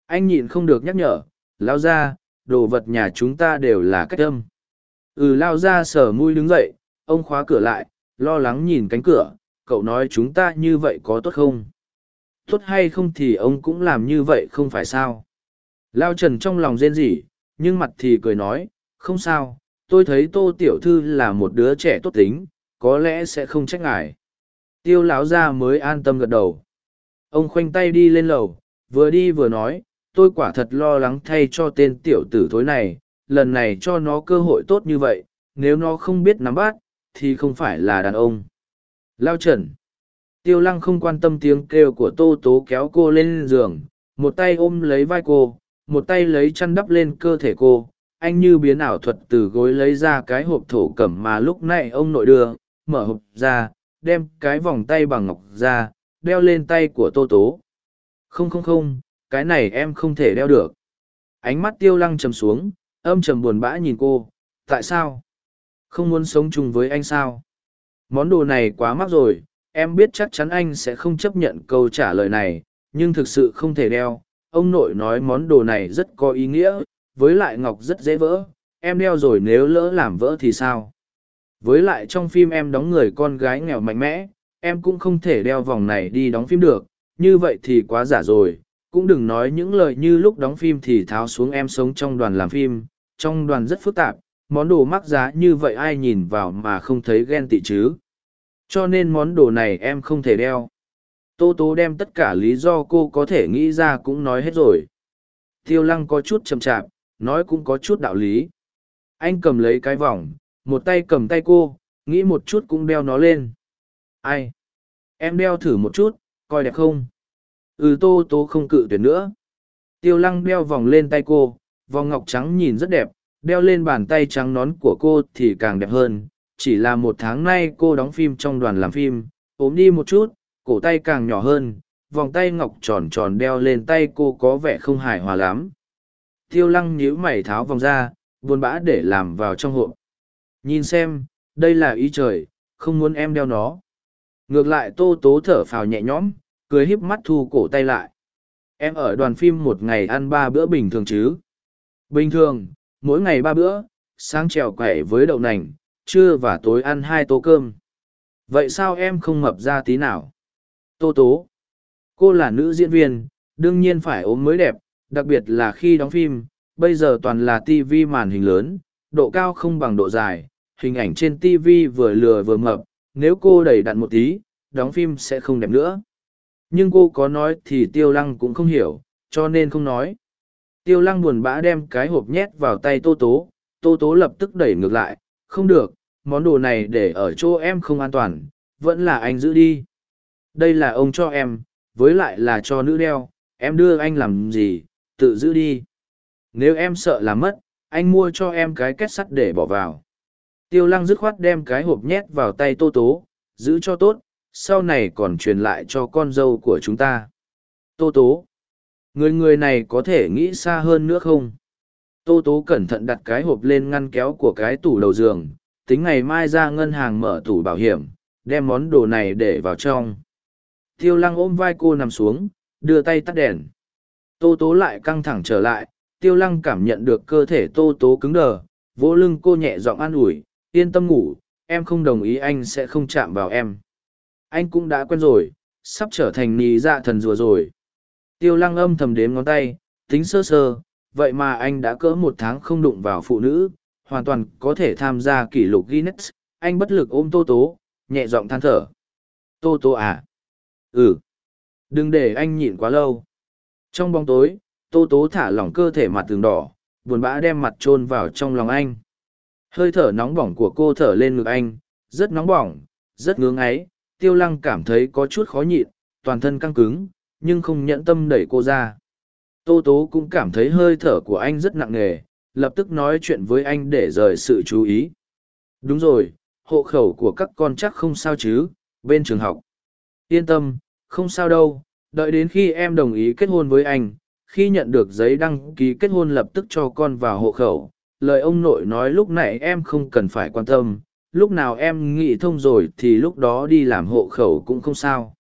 Anh nhịn không được nhắc nhở, lão ra đồ vật nhà chúng ta đều là cách âm. Ừ lao ra sở mui đứng dậy, ông khóa cửa lại, lo lắng nhìn cánh cửa, cậu nói chúng ta như vậy có tốt không? Tốt hay không thì ông cũng làm như vậy không phải sao? Lao trần trong lòng rên rỉ, nhưng mặt thì cười nói, không sao, tôi thấy tô tiểu thư là một đứa trẻ tốt tính, có lẽ sẽ không trách ngài tiêu lão gia mới an tâm gật đầu. Ông khoanh tay đi lên lầu, vừa đi vừa nói, tôi quả thật lo lắng thay cho tên tiểu tử thối này, lần này cho nó cơ hội tốt như vậy, nếu nó không biết nắm bắt, thì không phải là đàn ông. Lao trần. Tiêu lăng không quan tâm tiếng kêu của tô tố kéo cô lên giường, một tay ôm lấy vai cô, một tay lấy chăn đắp lên cơ thể cô, anh như biến ảo thuật từ gối lấy ra cái hộp thổ cẩm mà lúc nãy ông nội đưa, mở hộp ra đem cái vòng tay bằng ngọc ra, đeo lên tay của tô tố. Không không không, cái này em không thể đeo được. Ánh mắt tiêu lăng trầm xuống, âm trầm buồn bã nhìn cô, tại sao? Không muốn sống chung với anh sao? Món đồ này quá mắc rồi, em biết chắc chắn anh sẽ không chấp nhận câu trả lời này, nhưng thực sự không thể đeo. Ông nội nói món đồ này rất có ý nghĩa, với lại ngọc rất dễ vỡ. Em đeo rồi nếu lỡ làm vỡ thì sao? Với lại trong phim em đóng người con gái nghèo mạnh mẽ em cũng không thể đeo vòng này đi đóng phim được, như vậy thì quá giả rồi, cũng đừng nói những lời như lúc đóng phim thì tháo xuống em sống trong đoàn làm phim, trong đoàn rất phức tạp, món đồ mắc giá như vậy ai nhìn vào mà không thấy ghen tị chứ. Cho nên món đồ này em không thể đeo. Tô Tố đem tất cả lý do cô có thể nghĩ ra cũng nói hết rồi. Tiêu lăng có chút chậm chạp, nói cũng có chút đạo lý. Anh cầm lấy cái vòng, một tay cầm tay cô, nghĩ một chút cũng đeo nó lên. Ai? Em đeo thử một chút, coi đẹp không? Ừ tô tô không cự tuyệt nữa. Tiêu lăng đeo vòng lên tay cô, vòng ngọc trắng nhìn rất đẹp, đeo lên bàn tay trắng nón của cô thì càng đẹp hơn. Chỉ là một tháng nay cô đóng phim trong đoàn làm phim, ốm đi một chút, cổ tay càng nhỏ hơn, vòng tay ngọc tròn tròn đeo lên tay cô có vẻ không hài hòa lắm. Tiêu lăng nhíu mày tháo vòng ra, buồn bã để làm vào trong hộp. Nhìn xem, đây là ý trời, không muốn em đeo nó. Ngược lại tô tố thở phào nhẹ nhõm, cười híp mắt thu cổ tay lại. Em ở đoàn phim một ngày ăn ba bữa bình thường chứ? Bình thường, mỗi ngày ba bữa, sáng trèo quẻ với đậu nành, trưa và tối ăn hai tô cơm. Vậy sao em không mập ra tí nào? Tô tố. Cô là nữ diễn viên, đương nhiên phải ốm mới đẹp, đặc biệt là khi đóng phim, bây giờ toàn là TV màn hình lớn, độ cao không bằng độ dài, hình ảnh trên TV vừa lừa vừa mập, nếu cô đẩy đặn một tí, đóng phim sẽ không đẹp nữa. Nhưng cô có nói thì tiêu lăng cũng không hiểu, cho nên không nói. Tiêu lăng buồn bã đem cái hộp nhét vào tay tô tố, tô tố lập tức đẩy ngược lại, không được, món đồ này để ở chỗ em không an toàn, vẫn là anh giữ đi. Đây là ông cho em, với lại là cho nữ đeo, em đưa anh làm gì, tự giữ đi. Nếu em sợ làm mất, anh mua cho em cái kết sắt để bỏ vào. Tiêu lăng dứt khoát đem cái hộp nhét vào tay tô tố, giữ cho tốt, sau này còn truyền lại cho con dâu của chúng ta. Tô tố. Người người này có thể nghĩ xa hơn nữa không? Tô tố cẩn thận đặt cái hộp lên ngăn kéo của cái tủ đầu giường, tính ngày mai ra ngân hàng mở tủ bảo hiểm, đem món đồ này để vào trong. Tiêu lăng ôm vai cô nằm xuống, đưa tay tắt đèn. Tô tố lại căng thẳng trở lại, tiêu lăng cảm nhận được cơ thể tô tố cứng đờ, vỗ lưng cô nhẹ giọng an ủi, yên tâm ngủ, em không đồng ý anh sẽ không chạm vào em. Anh cũng đã quen rồi, sắp trở thành nì dạ thần rùa rồi. Tiêu lăng âm thầm đếm ngón tay, tính sơ sơ, vậy mà anh đã cỡ một tháng không đụng vào phụ nữ, hoàn toàn có thể tham gia kỷ lục Guinness. Anh bất lực ôm Tô Tố, nhẹ giọng than thở. Tô Tố à? Ừ. Đừng để anh nhịn quá lâu. Trong bóng tối, Tô Tố thả lỏng cơ thể mặt tường đỏ, buồn bã đem mặt chôn vào trong lòng anh. Hơi thở nóng bỏng của cô thở lên ngực anh, rất nóng bỏng, rất ngưỡng ấy, tiêu lăng cảm thấy có chút khó nhịn, toàn thân căng cứng, nhưng không nhẫn tâm đẩy cô ra. Tô Tố cũng cảm thấy hơi thở của anh rất nặng nề, lập tức nói chuyện với anh để rời sự chú ý. Đúng rồi, hộ khẩu của các con chắc không sao chứ, bên trường học. Yên tâm, không sao đâu, đợi đến khi em đồng ý kết hôn với anh, khi nhận được giấy đăng ký kết hôn lập tức cho con vào hộ khẩu. Lời ông nội nói lúc nãy em không cần phải quan tâm, lúc nào em nghĩ thông rồi thì lúc đó đi làm hộ khẩu cũng không sao.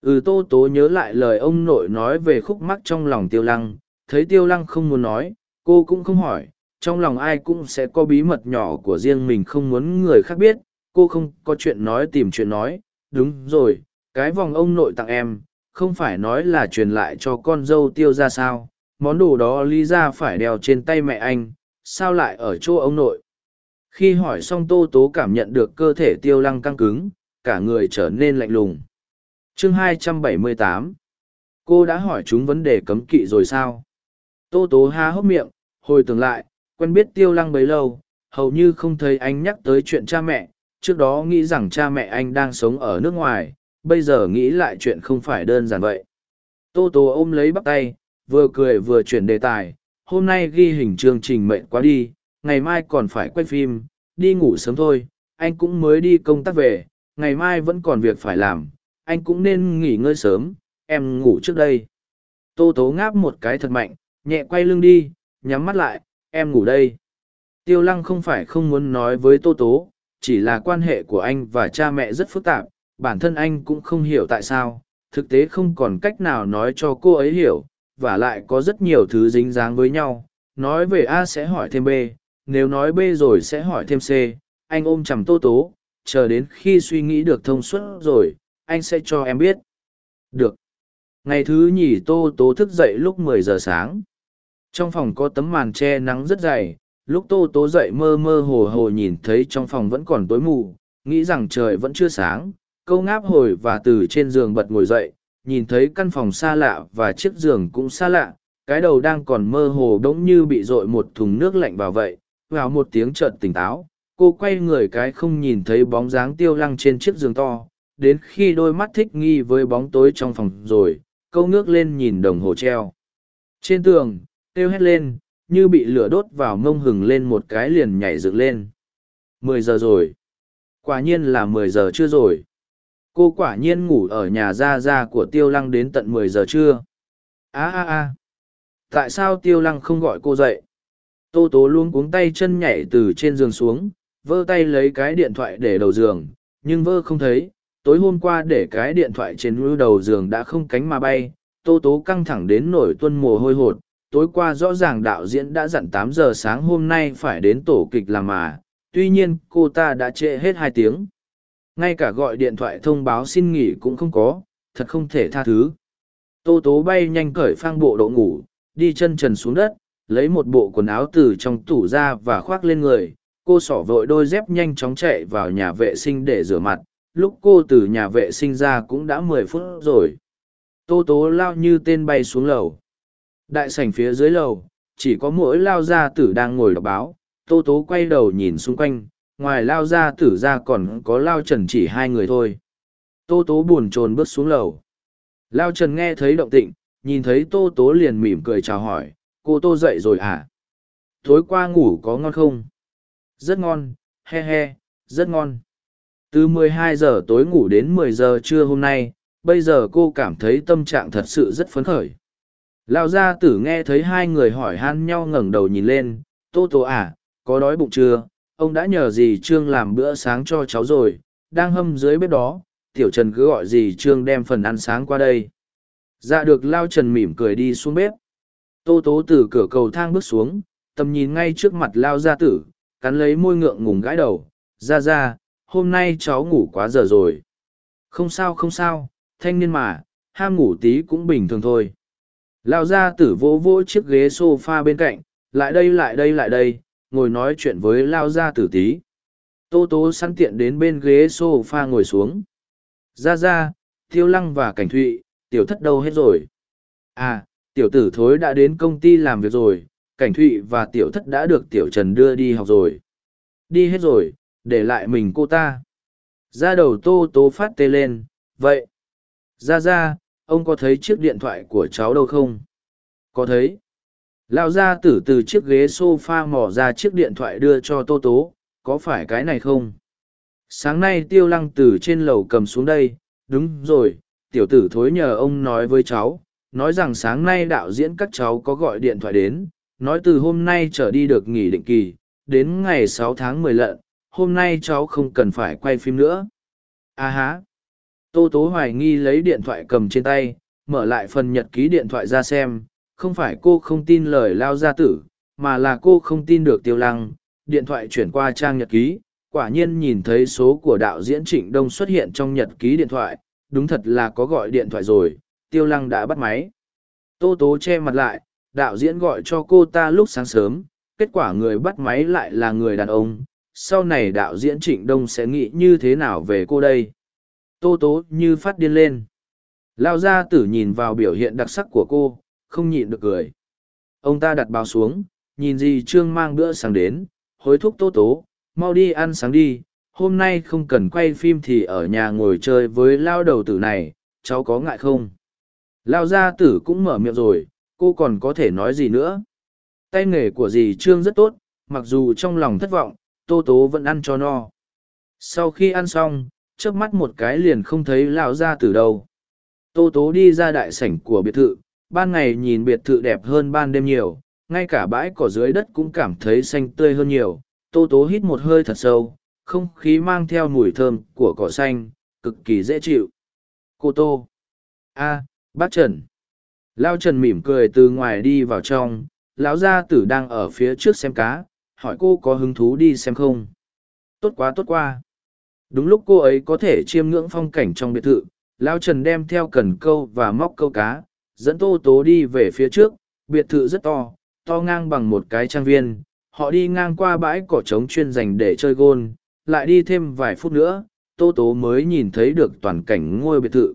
Ừ tô tố nhớ lại lời ông nội nói về khúc mắc trong lòng tiêu lăng, thấy tiêu lăng không muốn nói, cô cũng không hỏi, trong lòng ai cũng sẽ có bí mật nhỏ của riêng mình không muốn người khác biết, cô không có chuyện nói tìm chuyện nói, đúng rồi, cái vòng ông nội tặng em, không phải nói là truyền lại cho con dâu tiêu ra sao, món đồ đó lý ra phải đeo trên tay mẹ anh, sao lại ở chỗ ông nội. Khi hỏi xong tô tố cảm nhận được cơ thể tiêu lăng căng cứng, cả người trở nên lạnh lùng. chương 278 Cô đã hỏi chúng vấn đề cấm kỵ rồi sao? Tô tố há hốc miệng, hồi tưởng lại, quen biết tiêu lăng bấy lâu, hầu như không thấy anh nhắc tới chuyện cha mẹ, trước đó nghĩ rằng cha mẹ anh đang sống ở nước ngoài, bây giờ nghĩ lại chuyện không phải đơn giản vậy. Tô tố ôm lấy bắp tay, vừa cười vừa chuyển đề tài, hôm nay ghi hình chương trình mệnh quá đi, ngày mai còn phải quay phim, đi ngủ sớm thôi, anh cũng mới đi công tác về, ngày mai vẫn còn việc phải làm, anh cũng nên nghỉ ngơi sớm, em ngủ trước đây. Tô tố ngáp một cái thật mạnh, nhẹ quay lưng đi, nhắm mắt lại, em ngủ đây. Tiêu lăng không phải không muốn nói với Tô tố, chỉ là quan hệ của anh và cha mẹ rất phức tạp, bản thân anh cũng không hiểu tại sao, thực tế không còn cách nào nói cho cô ấy hiểu, và lại có rất nhiều thứ dính dáng với nhau. Nói về A sẽ hỏi thêm B, nếu nói B rồi sẽ hỏi thêm C, anh ôm chầm tô tố, chờ đến khi suy nghĩ được thông suốt rồi, anh sẽ cho em biết. Được. Ngày thứ nhì tô tố thức dậy lúc mười giờ sáng. Trong phòng có tấm màn che nắng rất dày. Lúc tô tố dậy mơ mơ hồ hồ nhìn thấy trong phòng vẫn còn tối mù nghĩ rằng trời vẫn chưa sáng. Câu ngáp hồi và từ trên giường bật ngồi dậy nhìn thấy căn phòng xa lạ và chiếc giường cũng xa lạ, cái đầu đang còn mơ hồ đ n g như bị dội một thùng nước lạnh vào vậy, vào một tiếng trợn tỉnh táo, cô quay người cái không nhìn thấy bóng dáng tiêu lăng trên chiếc giường to, đến khi đôi mắt thích nghi với bóng tối trong phòng rồi, câu ngước lên nhìn đồng hồ treo. Trên tường Tiêu hét lên, như bị lửa đốt vào mông hừng lên một cái liền nhảy dựng lên. Mười giờ rồi. Quả nhiên là mười giờ chưa rồi cô quả nhiên ngủ ở nhà Ra Ra của tiêu lăng đến tận mười giờ trưa. A a a. Tại sao tiêu lăng không gọi cô dậy? Tô tố luôn cuống tay chân nhảy từ trên giường xuống, vơ tay lấy cái điện thoại để đầu giường, nhưng vơ không thấy. Tối hôm qua để cái điện thoại trên lưu đầu giường đã không cánh mà bay, tô tố căng thẳng đến nổi tuân mồ hôi hột. Tối qua rõ ràng đạo diễn đã dặn tám giờ sáng hôm nay phải đến tổ kịch làm mà, tuy nhiên cô ta đã trễ hết hai tiếng ngay cả gọi điện thoại thông báo xin nghỉ cũng không có, thật không thể tha thứ. Tô tố bay nhanh cởi phang bộ độ ngủ, đi chân trần xuống đất, lấy một bộ quần áo từ trong tủ ra và khoác lên người. Cô xỏ vội đôi dép nhanh chóng chạy vào nhà vệ sinh để rửa mặt. Lúc cô từ nhà vệ sinh ra cũng đã mười phút rồi. Tô tố lao như tên bay xuống lầu. Đại sảnh phía dưới lầu, chỉ có mỗi lao gia tử đang ngồi đọc báo. Tô tố quay đầu nhìn xung quanh ngoài lao ra tử ra còn có lao trần chỉ hai người thôi. Tô tố buồn chồn bước xuống lầu. Lao trần nghe thấy động tịnh, nhìn thấy tô tố liền mỉm cười chào hỏi, cô tô dậy rồi à tối qua ngủ có ngon không? Rất ngon, he he, rất ngon. Từ 12 giờ tối ngủ đến 10 giờ trưa hôm nay, bây giờ cô cảm thấy tâm trạng thật sự rất phấn khởi. Lao gia tử nghe thấy hai người hỏi han nhau ngẩng đầu nhìn lên, tô tô à có đói bụng chưa? Ông đã nhờ dì trương làm bữa sáng cho cháu rồi, đang hâm dưới bếp đó, tiểu trần cứ gọi dì trương đem phần ăn sáng qua đây. Dạ được lao trần mỉm cười đi xuống bếp. Tô tố từ cửa cầu thang bước xuống, tầm nhìn ngay trước mặt lao gia tử, cắn lấy môi ngượng ngùng gãi đầu. Ra ra hôm nay cháu ngủ quá giờ rồi. Không sao không sao, thanh niên mà, ham ngủ tí cũng bình thường thôi. Lao gia tử vỗ vỗ chiếc ghế s o f a bên cạnh, lại đây lại đây lại đây ngồi nói chuyện với lao gia tử tí tô tố sẵn tiện đến bên ghế s o f a ngồi xuống. Ra ra tiêu lăng và cảnh thụy, tiểu thất đâu hết rồi? À tiểu tử thối đã đến công ty làm việc rồi, cảnh thụy và tiểu thất đã được tiểu trần đưa đi học rồi. Đi hết rồi, để lại mình cô ta. Ra đầu tô tố phát tê lên, vậy ra ra ông có thấy chiếc điện thoại của cháu đâu không? Có thấy. Lao ra tử từ chiếc ghế sofa mò ra chiếc điện thoại đưa cho Tô Tố, có phải cái này không? Sáng nay tiêu lăng từ trên lầu cầm xuống đây, đúng rồi, tiểu tử thối nhờ ông nói với cháu, nói rằng sáng nay đạo diễn các cháu có gọi điện thoại đến, nói từ hôm nay trở đi được nghỉ định kỳ, đến ngày sáu tháng mười lận, hôm nay cháu không cần phải quay phim nữa. À há! Tô Tố hoài nghi lấy điện thoại cầm trên tay, mở lại phần nhật ký điện thoại ra xem, không phải cô không tin lời lao gia tử, mà là cô không tin được tiêu lăng. Điện thoại chuyển qua trang nhật ký, quả nhiên nhìn thấy số của đạo diễn Trịnh Đông xuất hiện trong nhật ký điện thoại, đúng thật là có gọi điện thoại rồi, tiêu lăng đã bắt máy. Tô tố che mặt lại, đạo diễn gọi cho cô ta lúc sáng sớm, kết quả người bắt máy lại là người đàn ông. Sau này đạo diễn Trịnh Đông sẽ nghĩ như thế nào về cô đây? Tô tố như phát điên lên. Lao gia tử nhìn vào biểu hiện đặc sắc của cô, không nhịn được cười. Ông ta đặt bao xuống, nhìn gì Trương mang bữa sáng đến, hối thúc Tô Tố, mau đi ăn sáng đi, hôm nay không cần quay phim thì ở nhà ngồi chơi với lao đầu tử này, cháu có ngại không? Lao gia tử cũng mở miệng rồi, cô còn có thể nói gì nữa? Tay nghề của dì Trương rất tốt, mặc dù trong lòng thất vọng, Tô Tố vẫn ăn cho no. Sau khi ăn xong, trước mắt một cái liền không thấy lão gia tử đâu. Tô Tố đi ra đại sảnh của biệt thự, ban ngày nhìn biệt thự đẹp hơn ban đêm nhiều, ngay cả bãi cỏ dưới đất cũng cảm thấy xanh tươi hơn nhiều. Tô tố hít một hơi thật sâu, không khí mang theo mùi thơm của cỏ xanh, cực kỳ dễ chịu. Cô Tô. a bác Trần. Lao Trần mỉm cười từ ngoài đi vào trong, lão gia tử đang ở phía trước xem cá, hỏi cô có hứng thú đi xem không. Tốt quá tốt quá. Đúng lúc cô ấy có thể chiêm ngưỡng phong cảnh trong biệt thự, Lao Trần đem theo cần câu và móc câu cá, dẫn tô tố đi về phía trước, biệt thự rất to, to ngang bằng một cái trang viên. Họ đi ngang qua bãi cỏ trống chuyên dành để chơi gôn, lại đi thêm vài phút nữa, tô tố mới nhìn thấy được toàn cảnh ngôi biệt thự.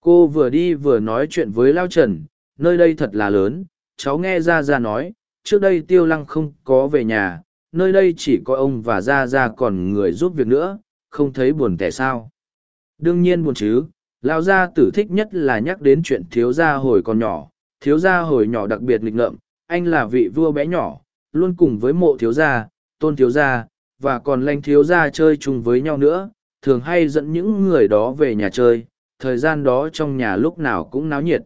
Cô vừa đi vừa nói chuyện với Lao Trần, nơi đây thật là lớn, cháu nghe Ra Ra nói, trước đây Tiêu Lăng không có về nhà, nơi đây chỉ có ông và Ra Ra còn người giúp việc nữa, không thấy buồn tẻ sao. Đương nhiên buồn chứ, Lao Gia tử thích nhất là nhắc đến chuyện thiếu gia hồi còn nhỏ, thiếu gia hồi nhỏ đặc biệt nghịch ngợm, anh là vị vua bé nhỏ, luôn cùng với mộ thiếu gia, tôn thiếu gia, và còn lanh thiếu gia chơi chung với nhau nữa, thường hay dẫn những người đó về nhà chơi, thời gian đó trong nhà lúc nào cũng náo nhiệt.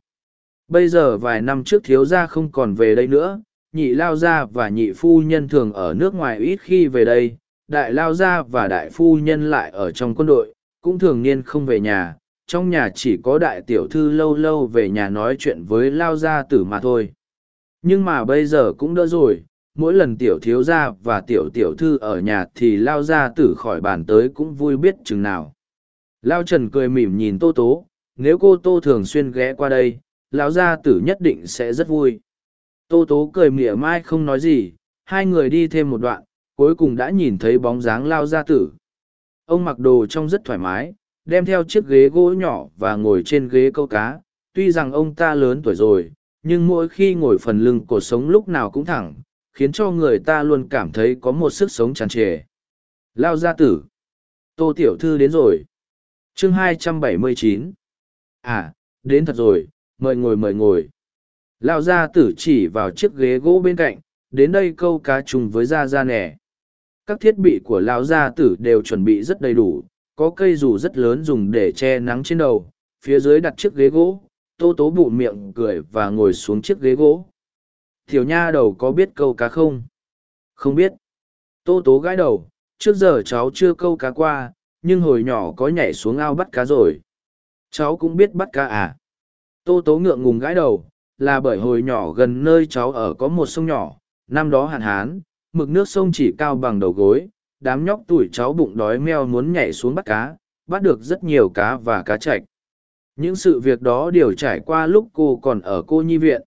Bây giờ vài năm trước thiếu gia không còn về đây nữa, nhị lao gia và nhị phu nhân thường ở nước ngoài ít khi về đây, đại lao gia và đại phu nhân lại ở trong quân đội, cũng thường niên không về nhà, trong nhà chỉ có đại tiểu thư lâu lâu về nhà nói chuyện với lao gia tử mà thôi. Nhưng mà bây giờ cũng đỡ rồi, mỗi lần tiểu thiếu gia và tiểu tiểu thư ở nhà thì lao gia tử khỏi bàn tới cũng vui biết chừng nào. Lao Trần cười mỉm nhìn Tô Tố, nếu cô Tô thường xuyên ghé qua đây, lão gia tử nhất định sẽ rất vui. Tô Tố cười mỉa mai không nói gì, hai người đi thêm một đoạn, cuối cùng đã nhìn thấy bóng dáng Lao gia tử. Ông mặc đồ trông rất thoải mái, đem theo chiếc ghế gỗ nhỏ và ngồi trên ghế câu cá. Tuy rằng ông ta lớn tuổi rồi, nhưng mỗi khi ngồi phần lưng cuộc sống lúc nào cũng thẳng, khiến cho người ta luôn cảm thấy có một sức sống tràn trề. Lao gia tử. Tô Tiểu Thư đến rồi chương 279 À, đến thật rồi, mời ngồi mời ngồi. Lao gia tử chỉ vào chiếc ghế gỗ bên cạnh, đến đây câu cá chung với gia gia nẻ. Các thiết bị của Lao gia tử đều chuẩn bị rất đầy đủ, có cây dù rất lớn dùng để che nắng trên đầu, phía dưới đặt chiếc ghế gỗ, tô tố bụ miệng cười và ngồi xuống chiếc ghế gỗ. Tiểu nha đầu có biết câu cá không? Không biết. Tô tố gãi đầu, trước giờ cháu chưa câu cá qua, nhưng hồi nhỏ có nhảy xuống ao bắt cá rồi. Cháu cũng biết bắt cá à? Tô tố ngượng ngùng gãi đầu, là bởi hồi nhỏ gần nơi cháu ở có một sông nhỏ, năm đó hạn hán, mực nước sông chỉ cao bằng đầu gối, đám nhóc tuổi cháu bụng đói meo muốn nhảy xuống bắt cá, bắt được rất nhiều cá và cá chạch. Những sự việc đó đều trải qua lúc cô còn ở cô nhi viện.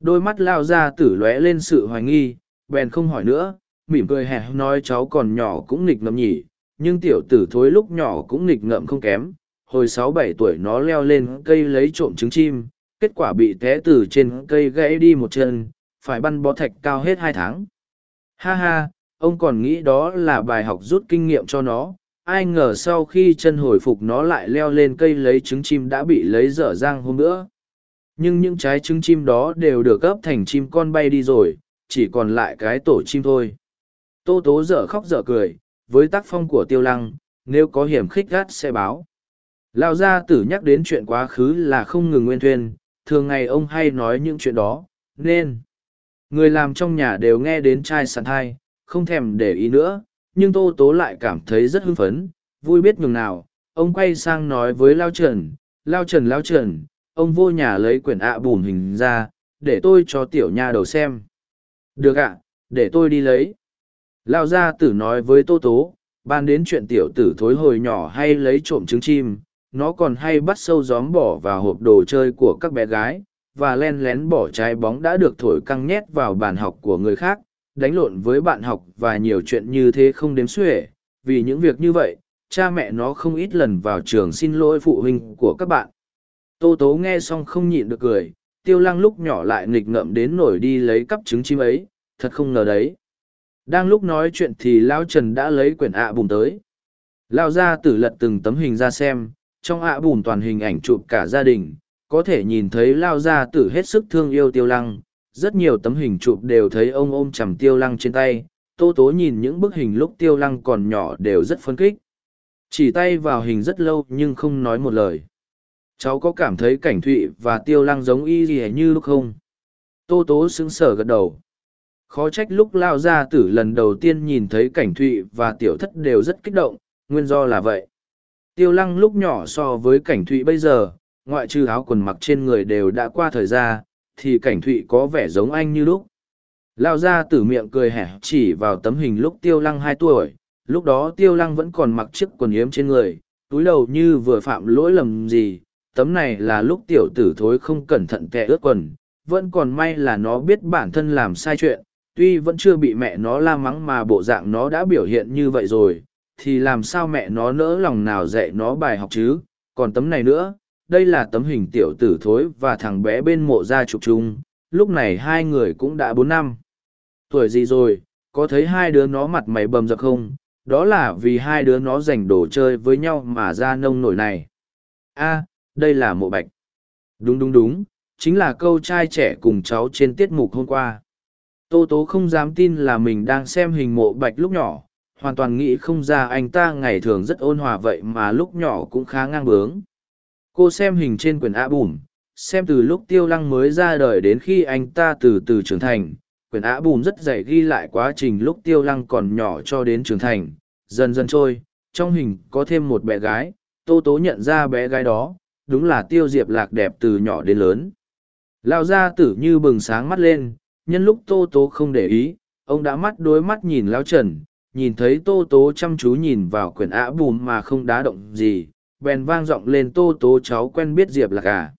Đôi mắt lao ra tử lóe lên sự hoài nghi, bèn không hỏi nữa, mỉm cười hẹ nói cháu còn nhỏ cũng nghịch ngợm nhỉ, nhưng tiểu tử thối lúc nhỏ cũng nghịch ngợm không kém hồi sáu bảy tuổi nó leo lên cây lấy trộm trứng chim kết quả bị té từ trên cây gãy đi một chân phải băn bó thạch cao hết hai tháng ha ha ông còn nghĩ đó là bài học rút kinh nghiệm cho nó. Ai ngờ sau khi chân hồi phục nó lại leo lên cây lấy trứng chim đã bị lấy dở dang hôm nữa. Nhưng những trái trứng chim đó đều được ấp thành chim con bay đi rồi chỉ còn lại cái tổ chim thôi. Tô tố dở khóc dở cười với tác phong của tiêu lăng, nếu có hiểm khích gắt sẽ báo. Lao gia tử nhắc đến chuyện quá khứ là không ngừng nguyên thuyên, thường ngày ông hay nói những chuyện đó, nên người làm trong nhà đều nghe đến trai sàn thai, không thèm để ý nữa, nhưng Tô Tố lại cảm thấy rất hưng phấn, vui biết nhường nào. Ông quay sang nói với Lao Trần, Lao Trần Lao Trần, ông vô nhà lấy quyển ạ bùn hình ra, để tôi cho tiểu nha đầu xem. Được ạ, để tôi đi lấy. Lao gia tử nói với Tô Tố, ban đến chuyện tiểu tử thối hồi nhỏ hay lấy trộm trứng chim, nó còn hay bắt sâu gióm bỏ vào hộp đồ chơi của các bé gái, và len lén bỏ trái bóng đã được thổi căng nhét vào bàn học của người khác, đánh lộn với bạn học và nhiều chuyện như thế không đếm xuể. Vì những việc như vậy, cha mẹ nó không ít lần vào trường xin lỗi phụ huynh của các bạn. Tô Tố nghe xong không nhịn được cười, tiêu lăng lúc nhỏ lại nghịch ngợm đến nổi đi lấy cắp trứng chim ấy, thật không ngờ đấy đang lúc nói chuyện thì lao trần đã lấy quyển ạ bùn tới lao ra tử lật từng tấm hình ra xem trong ạ bùn toàn hình ảnh chụp cả gia đình có thể nhìn thấy lao gia tử hết sức thương yêu tiêu lăng rất nhiều tấm hình chụp đều thấy ông ôm chầm tiêu lăng trên tay, tô tố nhìn những bức hình lúc tiêu lăng còn nhỏ đều rất phấn khích. Chỉ tay vào hình rất lâu nhưng không nói một lời. Cháu có cảm thấy cảnh thụy và tiêu lăng giống y gì như lúc không? Tô tố sững sờ gật đầu. Khó trách lúc lao ra tử lần đầu tiên nhìn thấy cảnh thụy và tiểu thất đều rất kích động, nguyên do là vậy. Tiêu lăng lúc nhỏ so với cảnh thụy bây giờ, ngoại trừ áo quần mặc trên người đều đã qua thời gian thì cảnh thụy có vẻ giống anh như lúc. Lao ra tử miệng cười hẻ chỉ vào tấm hình lúc tiêu lăng hai tuổi, lúc đó tiêu lăng vẫn còn mặc chiếc quần yếm trên người, túi đầu như vừa phạm lỗi lầm gì, tấm này là lúc tiểu tử thối không cẩn thận tệ ướt quần, vẫn còn may là nó biết bản thân làm sai chuyện, tuy vẫn chưa bị mẹ nó la mắng mà bộ dạng nó đã biểu hiện như vậy rồi, thì làm sao mẹ nó nỡ lòng nào dạy nó bài học chứ, còn tấm này nữa đây là tấm hình tiểu tử thối và thằng bé bên mộ gia chụp chung, lúc này hai người cũng đã bốn năm. Tuổi gì rồi, có thấy hai đứa nó mặt mày bầm dập không? Đó là vì hai đứa nó dành đồ chơi với nhau mà ra nông nổi này. A, đây là mộ bạch. Đúng đúng đúng, chính là câu trai trẻ cùng cháu trên tiết mục hôm qua. Tô tố không dám tin là mình đang xem hình mộ bạch lúc nhỏ, hoàn toàn nghĩ không ra anh ta ngày thường rất ôn hòa vậy mà lúc nhỏ cũng khá ngang bướng cô xem hình trên quyển ạ bùm, xem từ lúc tiêu lăng mới ra đời đến khi anh ta từ từ trưởng thành. Quyển ạ bùm rất dày ghi lại quá trình lúc tiêu lăng còn nhỏ cho đến trưởng thành. Dần dần trôi, trong hình có thêm một bé gái. Tô tố nhận ra bé gái đó, đúng là tiêu diệp lạc đẹp từ nhỏ đến lớn. Lao gia tử như bừng sáng mắt lên, nhân lúc tô tố không để ý, ông đã mắt đối mắt nhìn lao trần, nhìn thấy tô tố chăm chú nhìn vào quyển ạ bùm mà không đá động gì bèn vang giọng lên tô tố cháu quen biết diệp lạc à.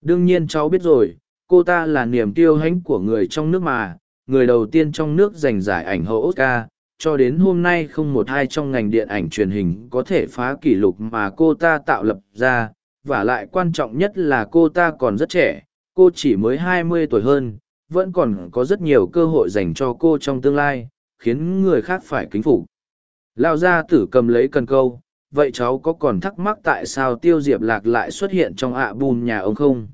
đương nhiên cháu biết rồi, cô ta là niềm tiêu hãnh của người trong nước mà, người đầu tiên trong nước giành giải ảnh hậu oscar. Cho đến hôm nay không một ai trong ngành điện ảnh truyền hình có thể phá kỷ lục mà cô ta tạo lập ra. Và lại quan trọng nhất là cô ta còn rất trẻ, cô chỉ mới hai mươi tuổi hơn, vẫn còn có rất nhiều cơ hội dành cho cô trong tương lai, khiến người khác phải kính phục. Lao gia tử cầm lấy cần câu vậy cháu có còn thắc mắc tại sao tiêu diệp lạc lại xuất hiện trong ạ à nhà ông không?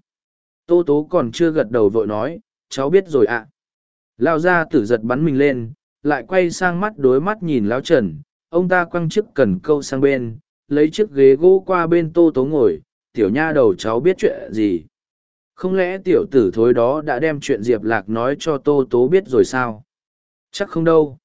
Tô tố còn chưa gật đầu vội nói, cháu biết rồi ạ. Lao ra tử giật bắn mình lên, lại quay sang mắt đối mắt nhìn lão trần, ông ta quăng chiếc cần câu sang bên, lấy chiếc ghế gỗ qua bên tô tố ngồi, tiểu nha đầu cháu biết chuyện gì? Không lẽ tiểu tử thối đó đã đem chuyện diệp lạc nói cho tô tố biết rồi sao? Chắc không đâu.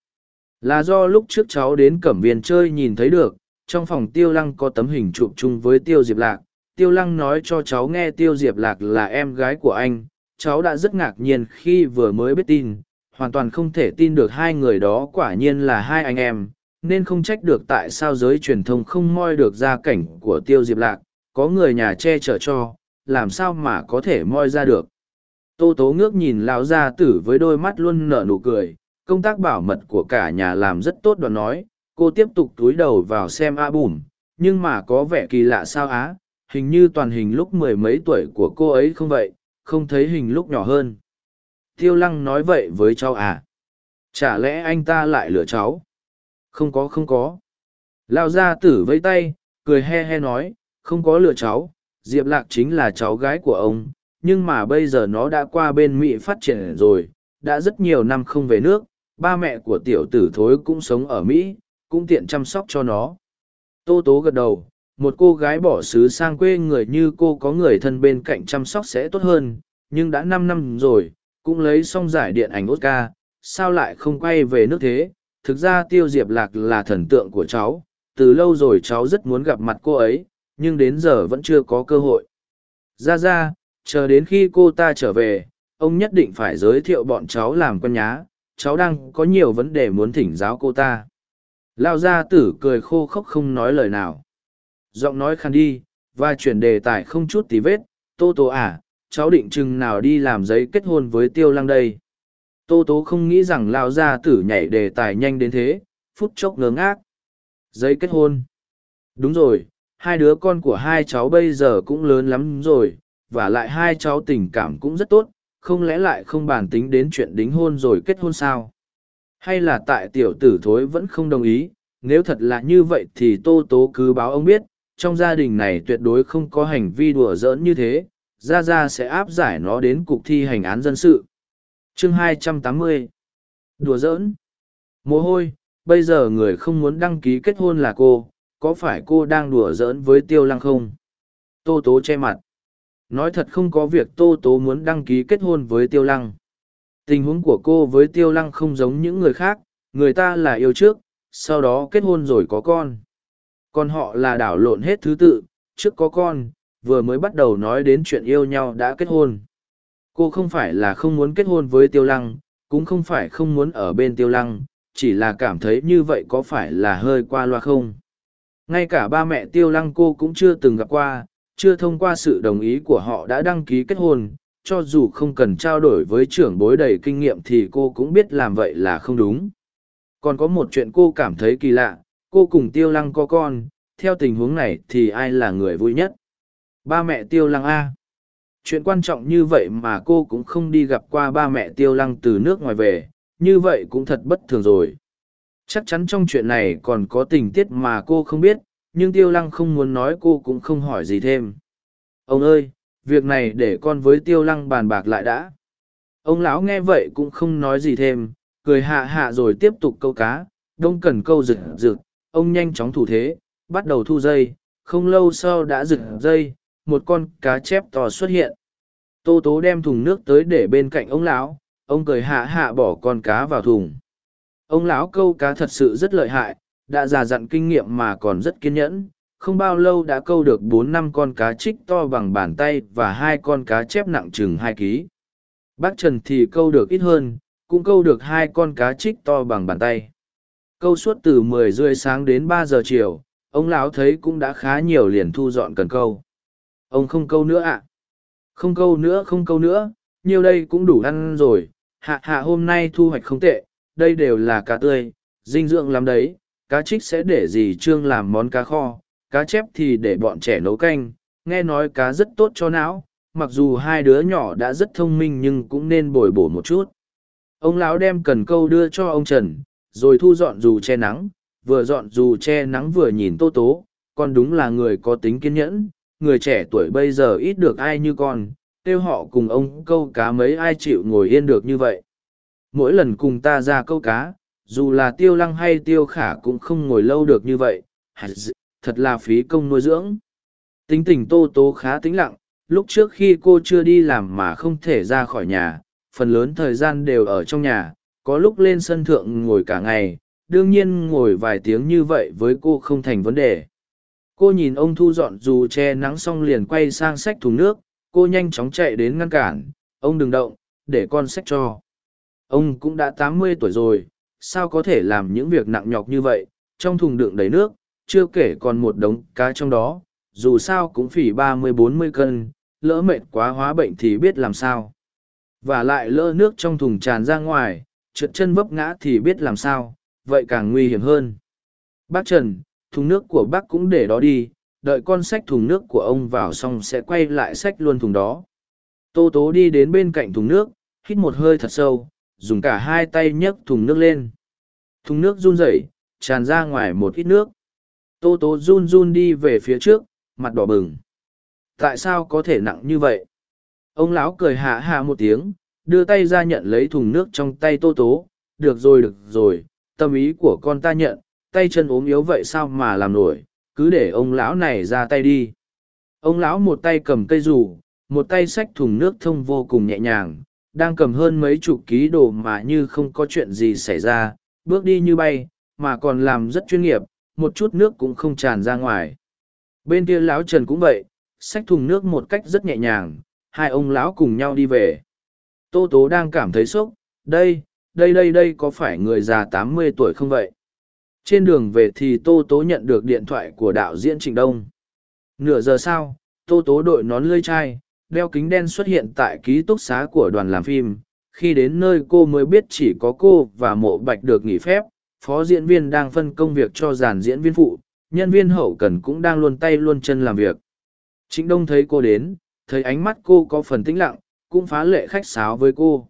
Là do lúc trước cháu đến cẩm viên chơi nhìn thấy được trong phòng tiêu lăng có tấm hình chụp chung với tiêu diệp lạc. Tiêu lăng nói cho cháu nghe tiêu diệp lạc là em gái của anh. Cháu đã rất ngạc nhiên khi vừa mới biết tin. Hoàn toàn không thể tin được hai người đó quả nhiên là hai anh em, nên không trách được tại sao giới truyền thông không moi được gia cảnh của tiêu diệp lạc. Có người nhà che chở cho, làm sao mà có thể moi ra được? Tô tố ngước nhìn lão gia tử với đôi mắt luôn nở nụ cười. Công tác bảo mật của cả nhà làm rất tốt đoàn nói cô tiếp tục túi đầu vào xem a bùm nhưng mà có vẻ kỳ lạ sao á, hình như toàn hình lúc mười mấy tuổi của cô ấy không vậy, không thấy hình lúc nhỏ hơn. Tiêu lăng nói vậy với cháu à? Chả lẽ anh ta lại lừa cháu? Không có không có. Lao gia tử vẫy tay, cười he he nói, không có lừa cháu, diệp lạc chính là cháu gái của ông, nhưng mà bây giờ nó đã qua bên mỹ phát triển rồi, đã rất nhiều năm không về nước, ba mẹ của tiểu tử thối cũng sống ở mỹ cũng tiện chăm sóc cho nó. Tô tố gật đầu, một cô gái bỏ xứ sang quê người như cô có người thân bên cạnh chăm sóc sẽ tốt hơn, nhưng đã năm năm rồi, cũng lấy xong giải điện ảnh oscar, sao lại không quay về nước thế? Thực ra tiêu diệp lạc là thần tượng của cháu, từ lâu rồi cháu rất muốn gặp mặt cô ấy, nhưng đến giờ vẫn chưa có cơ hội. Ra ra, chờ đến khi cô ta trở về, ông nhất định phải giới thiệu bọn cháu làm con nhá, cháu đang có nhiều vấn đề muốn thỉnh giáo cô ta lao gia tử cười khô khốc không nói lời nào. Giọng nói khăn đi, và chuyển đề tài không chút tí vết. Tô tô à cháu định chừng nào đi làm giấy kết hôn với tiêu lăng đây? Tô tố không nghĩ rằng lao gia tử nhảy đề tài nhanh đến thế, phút chốc ngớ ngác. Giấy kết hôn. Đúng rồi, hai đứa con của hai cháu bây giờ cũng lớn lắm rồi, và lại hai cháu tình cảm cũng rất tốt. Không lẽ lại không bàn tính đến chuyện đính hôn rồi kết hôn sao? Hay là tại tiểu tử thối vẫn không đồng ý, nếu thật là như vậy thì tô tố cứ báo ông biết, trong gia đình này tuyệt đối không có hành vi đùa giỡn như thế ra ra sẽ áp giải nó đến cục thi hành án dân sự. Chương 280 đùa giỡn. Mồ hôi, bây giờ người không muốn đăng ký kết hôn là cô, có phải cô đang đùa giỡn với tiêu lăng không? Tô tố che mặt. Nói thật không có việc tô tố muốn đăng ký kết hôn với tiêu lăng tình huống của cô với tiêu lăng không giống những người khác, người ta là yêu trước, sau đó kết hôn rồi có con. Còn họ là đảo lộn hết thứ tự, trước có con, vừa mới bắt đầu nói đến chuyện yêu nhau đã kết hôn. Cô không phải là không muốn kết hôn với tiêu lăng, cũng không phải không muốn ở bên tiêu lăng, chỉ là cảm thấy như vậy có phải là hơi qua loa không? Ngay cả ba mẹ tiêu lăng cô cũng chưa từng gặp qua, chưa thông qua sự đồng ý của họ đã đăng ký kết hôn cho dù không cần trao đổi với trưởng bối đầy kinh nghiệm thì cô cũng biết làm vậy là không đúng. Còn có một chuyện cô cảm thấy kỳ lạ, cô cùng tiêu lăng có con, theo tình huống này thì ai là người vui nhất? Ba mẹ tiêu lăng a. Chuyện quan trọng như vậy mà cô cũng không đi gặp qua ba mẹ tiêu lăng từ nước ngoài về, như vậy cũng thật bất thường rồi. Chắc chắn trong chuyện này còn có tình tiết mà cô không biết, nhưng tiêu lăng không muốn nói cô cũng không hỏi gì thêm. Ông ơi! Việc này để con với tiêu lăng bàn bạc lại đã. Ông lão nghe vậy cũng không nói gì thêm, cười hạ hạ rồi tiếp tục câu cá, đông cần câu rực rực, ông nhanh chóng thủ thế, bắt đầu thu dây, không lâu sau đã rực dây, một con cá chép to xuất hiện. Tô tố đem thùng nước tới để bên cạnh ông lão, ông cười hạ hạ bỏ con cá vào thùng. Ông lão câu cá thật sự rất lợi hại, đã già dặn kinh nghiệm mà còn rất kiên nhẫn không bao lâu đã câu được bốn năm con cá trích to bằng bàn tay và hai con cá chép nặng chừng hai ký. Bác trần thì câu được ít hơn, cũng câu được hai con cá trích to bằng bàn tay. Câu suốt từ mười rưỡi sáng đến ba giờ chiều, ông lão thấy cũng đã khá nhiều liền thu dọn cần câu. Ông không câu nữa ạ. À? không câu nữa, không câu nữa, nhiều đây cũng đủ ăn rồi. Hạ hạ hôm nay thu hoạch không tệ, đây đều là cá tươi, dinh dưỡng lắm đấy. Cá trích sẽ để gì trương làm món cá kho cá chép thì để bọn trẻ nấu canh, nghe nói cá rất tốt cho não, mặc dù hai đứa nhỏ đã rất thông minh nhưng cũng nên bồi bổ một chút. Ông lão đem cần câu đưa cho ông trần, rồi thu dọn dù che nắng, vừa dọn dù che nắng vừa nhìn tô tố, con đúng là người có tính kiên nhẫn, người trẻ tuổi bây giờ ít được ai như con, kêu họ cùng ông câu cá mấy ai chịu ngồi yên được như vậy. Mỗi lần cùng ta ra câu cá, dù là tiêu lăng hay tiêu khả cũng không ngồi lâu được như vậy thật là phí công nuôi dưỡng. Tính tình tô tố khá tĩnh lặng, lúc trước khi cô chưa đi làm mà không thể ra khỏi nhà, phần lớn thời gian đều ở trong nhà, có lúc lên sân thượng ngồi cả ngày, đương nhiên ngồi vài tiếng như vậy với cô không thành vấn đề. Cô nhìn ông thu dọn dù che nắng xong liền quay sang xách thùng nước, cô nhanh chóng chạy đến ngăn cản, ông đừng động, để con xách cho. Ông cũng đã tám mươi tuổi rồi, sao có thể làm những việc nặng nhọc như vậy, trong thùng đựng đầy nước chưa kể còn một đống cá trong đó, dù sao cũng phỉ ba mươi bốn mươi cân, lỡ mệt quá hóa bệnh thì biết làm sao. Và lại lỡ nước trong thùng tràn ra ngoài, trượt chân vấp ngã thì biết làm sao, vậy càng nguy hiểm hơn. Bác trần, thùng nước của bác cũng để đó đi, đợi con xách thùng nước của ông vào xong sẽ quay lại xách luôn thùng đó. Tô tố đi đến bên cạnh thùng nước, hít một hơi thật sâu, dùng cả hai tay nhấc thùng nước lên. Thùng nước run rẩy, tràn ra ngoài một ít nước tô tố run run đi về phía trước, mặt đỏ bừng. Tại sao có thể nặng như vậy? Ông lão cười hạ hạ một tiếng, đưa tay ra nhận lấy thùng nước trong tay tô tố được rồi được rồi, tâm ý của con ta nhận, tay chân ốm yếu vậy sao mà làm nổi, cứ để ông lão này ra tay đi. Ông lão một tay cầm cây rủ một tay xách thùng nước thông vô cùng nhẹ nhàng, đang cầm hơn mấy chục ký đồ mà như không có chuyện gì xảy ra, bước đi như bay, mà còn làm rất chuyên nghiệp một chút nước cũng không tràn ra ngoài. Bên kia lão trần cũng vậy, xách thùng nước một cách rất nhẹ nhàng, hai ông lão cùng nhau đi về. Tô tố đang cảm thấy sốc, đây đây đây đây có phải người già tám mươi tuổi không vậy? Trên đường về thì tô tố nhận được điện thoại của đạo diễn trịnh đông. Nửa giờ sau, tô tố đội nón lơi chai, đeo kính đen xuất hiện tại ký túc xá của đoàn làm phim. Khi đến nơi cô mới biết chỉ có cô và mộ bạch được nghỉ phép phó diễn viên đang phân công việc cho dàn diễn viên phụ, nhân viên hậu cần cũng đang luôn tay luôn chân làm việc. Trịnh đông thấy cô đến, thấy ánh mắt cô có phần tĩnh lặng, cũng phá lệ khách sáo với cô.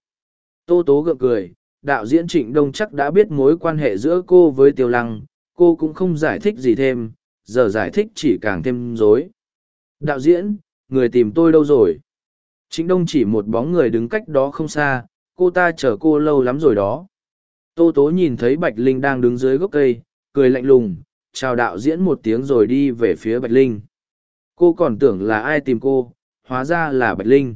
Tô tố gượng cười, đạo diễn trịnh đông chắc đã biết mối quan hệ giữa cô với tiêu lăng, cô cũng không giải thích gì thêm, giờ giải thích chỉ càng thêm rối. Đạo diễn, người tìm tôi đâu rồi? Trịnh đông chỉ một bóng người đứng cách đó không xa, cô ta chờ cô lâu lắm rồi đó tô tố nhìn thấy bạch linh đang đứng dưới gốc cây, cười lạnh lùng, chào đạo diễn một tiếng rồi đi về phía bạch linh. Cô còn tưởng là ai tìm cô, hóa ra là bạch linh.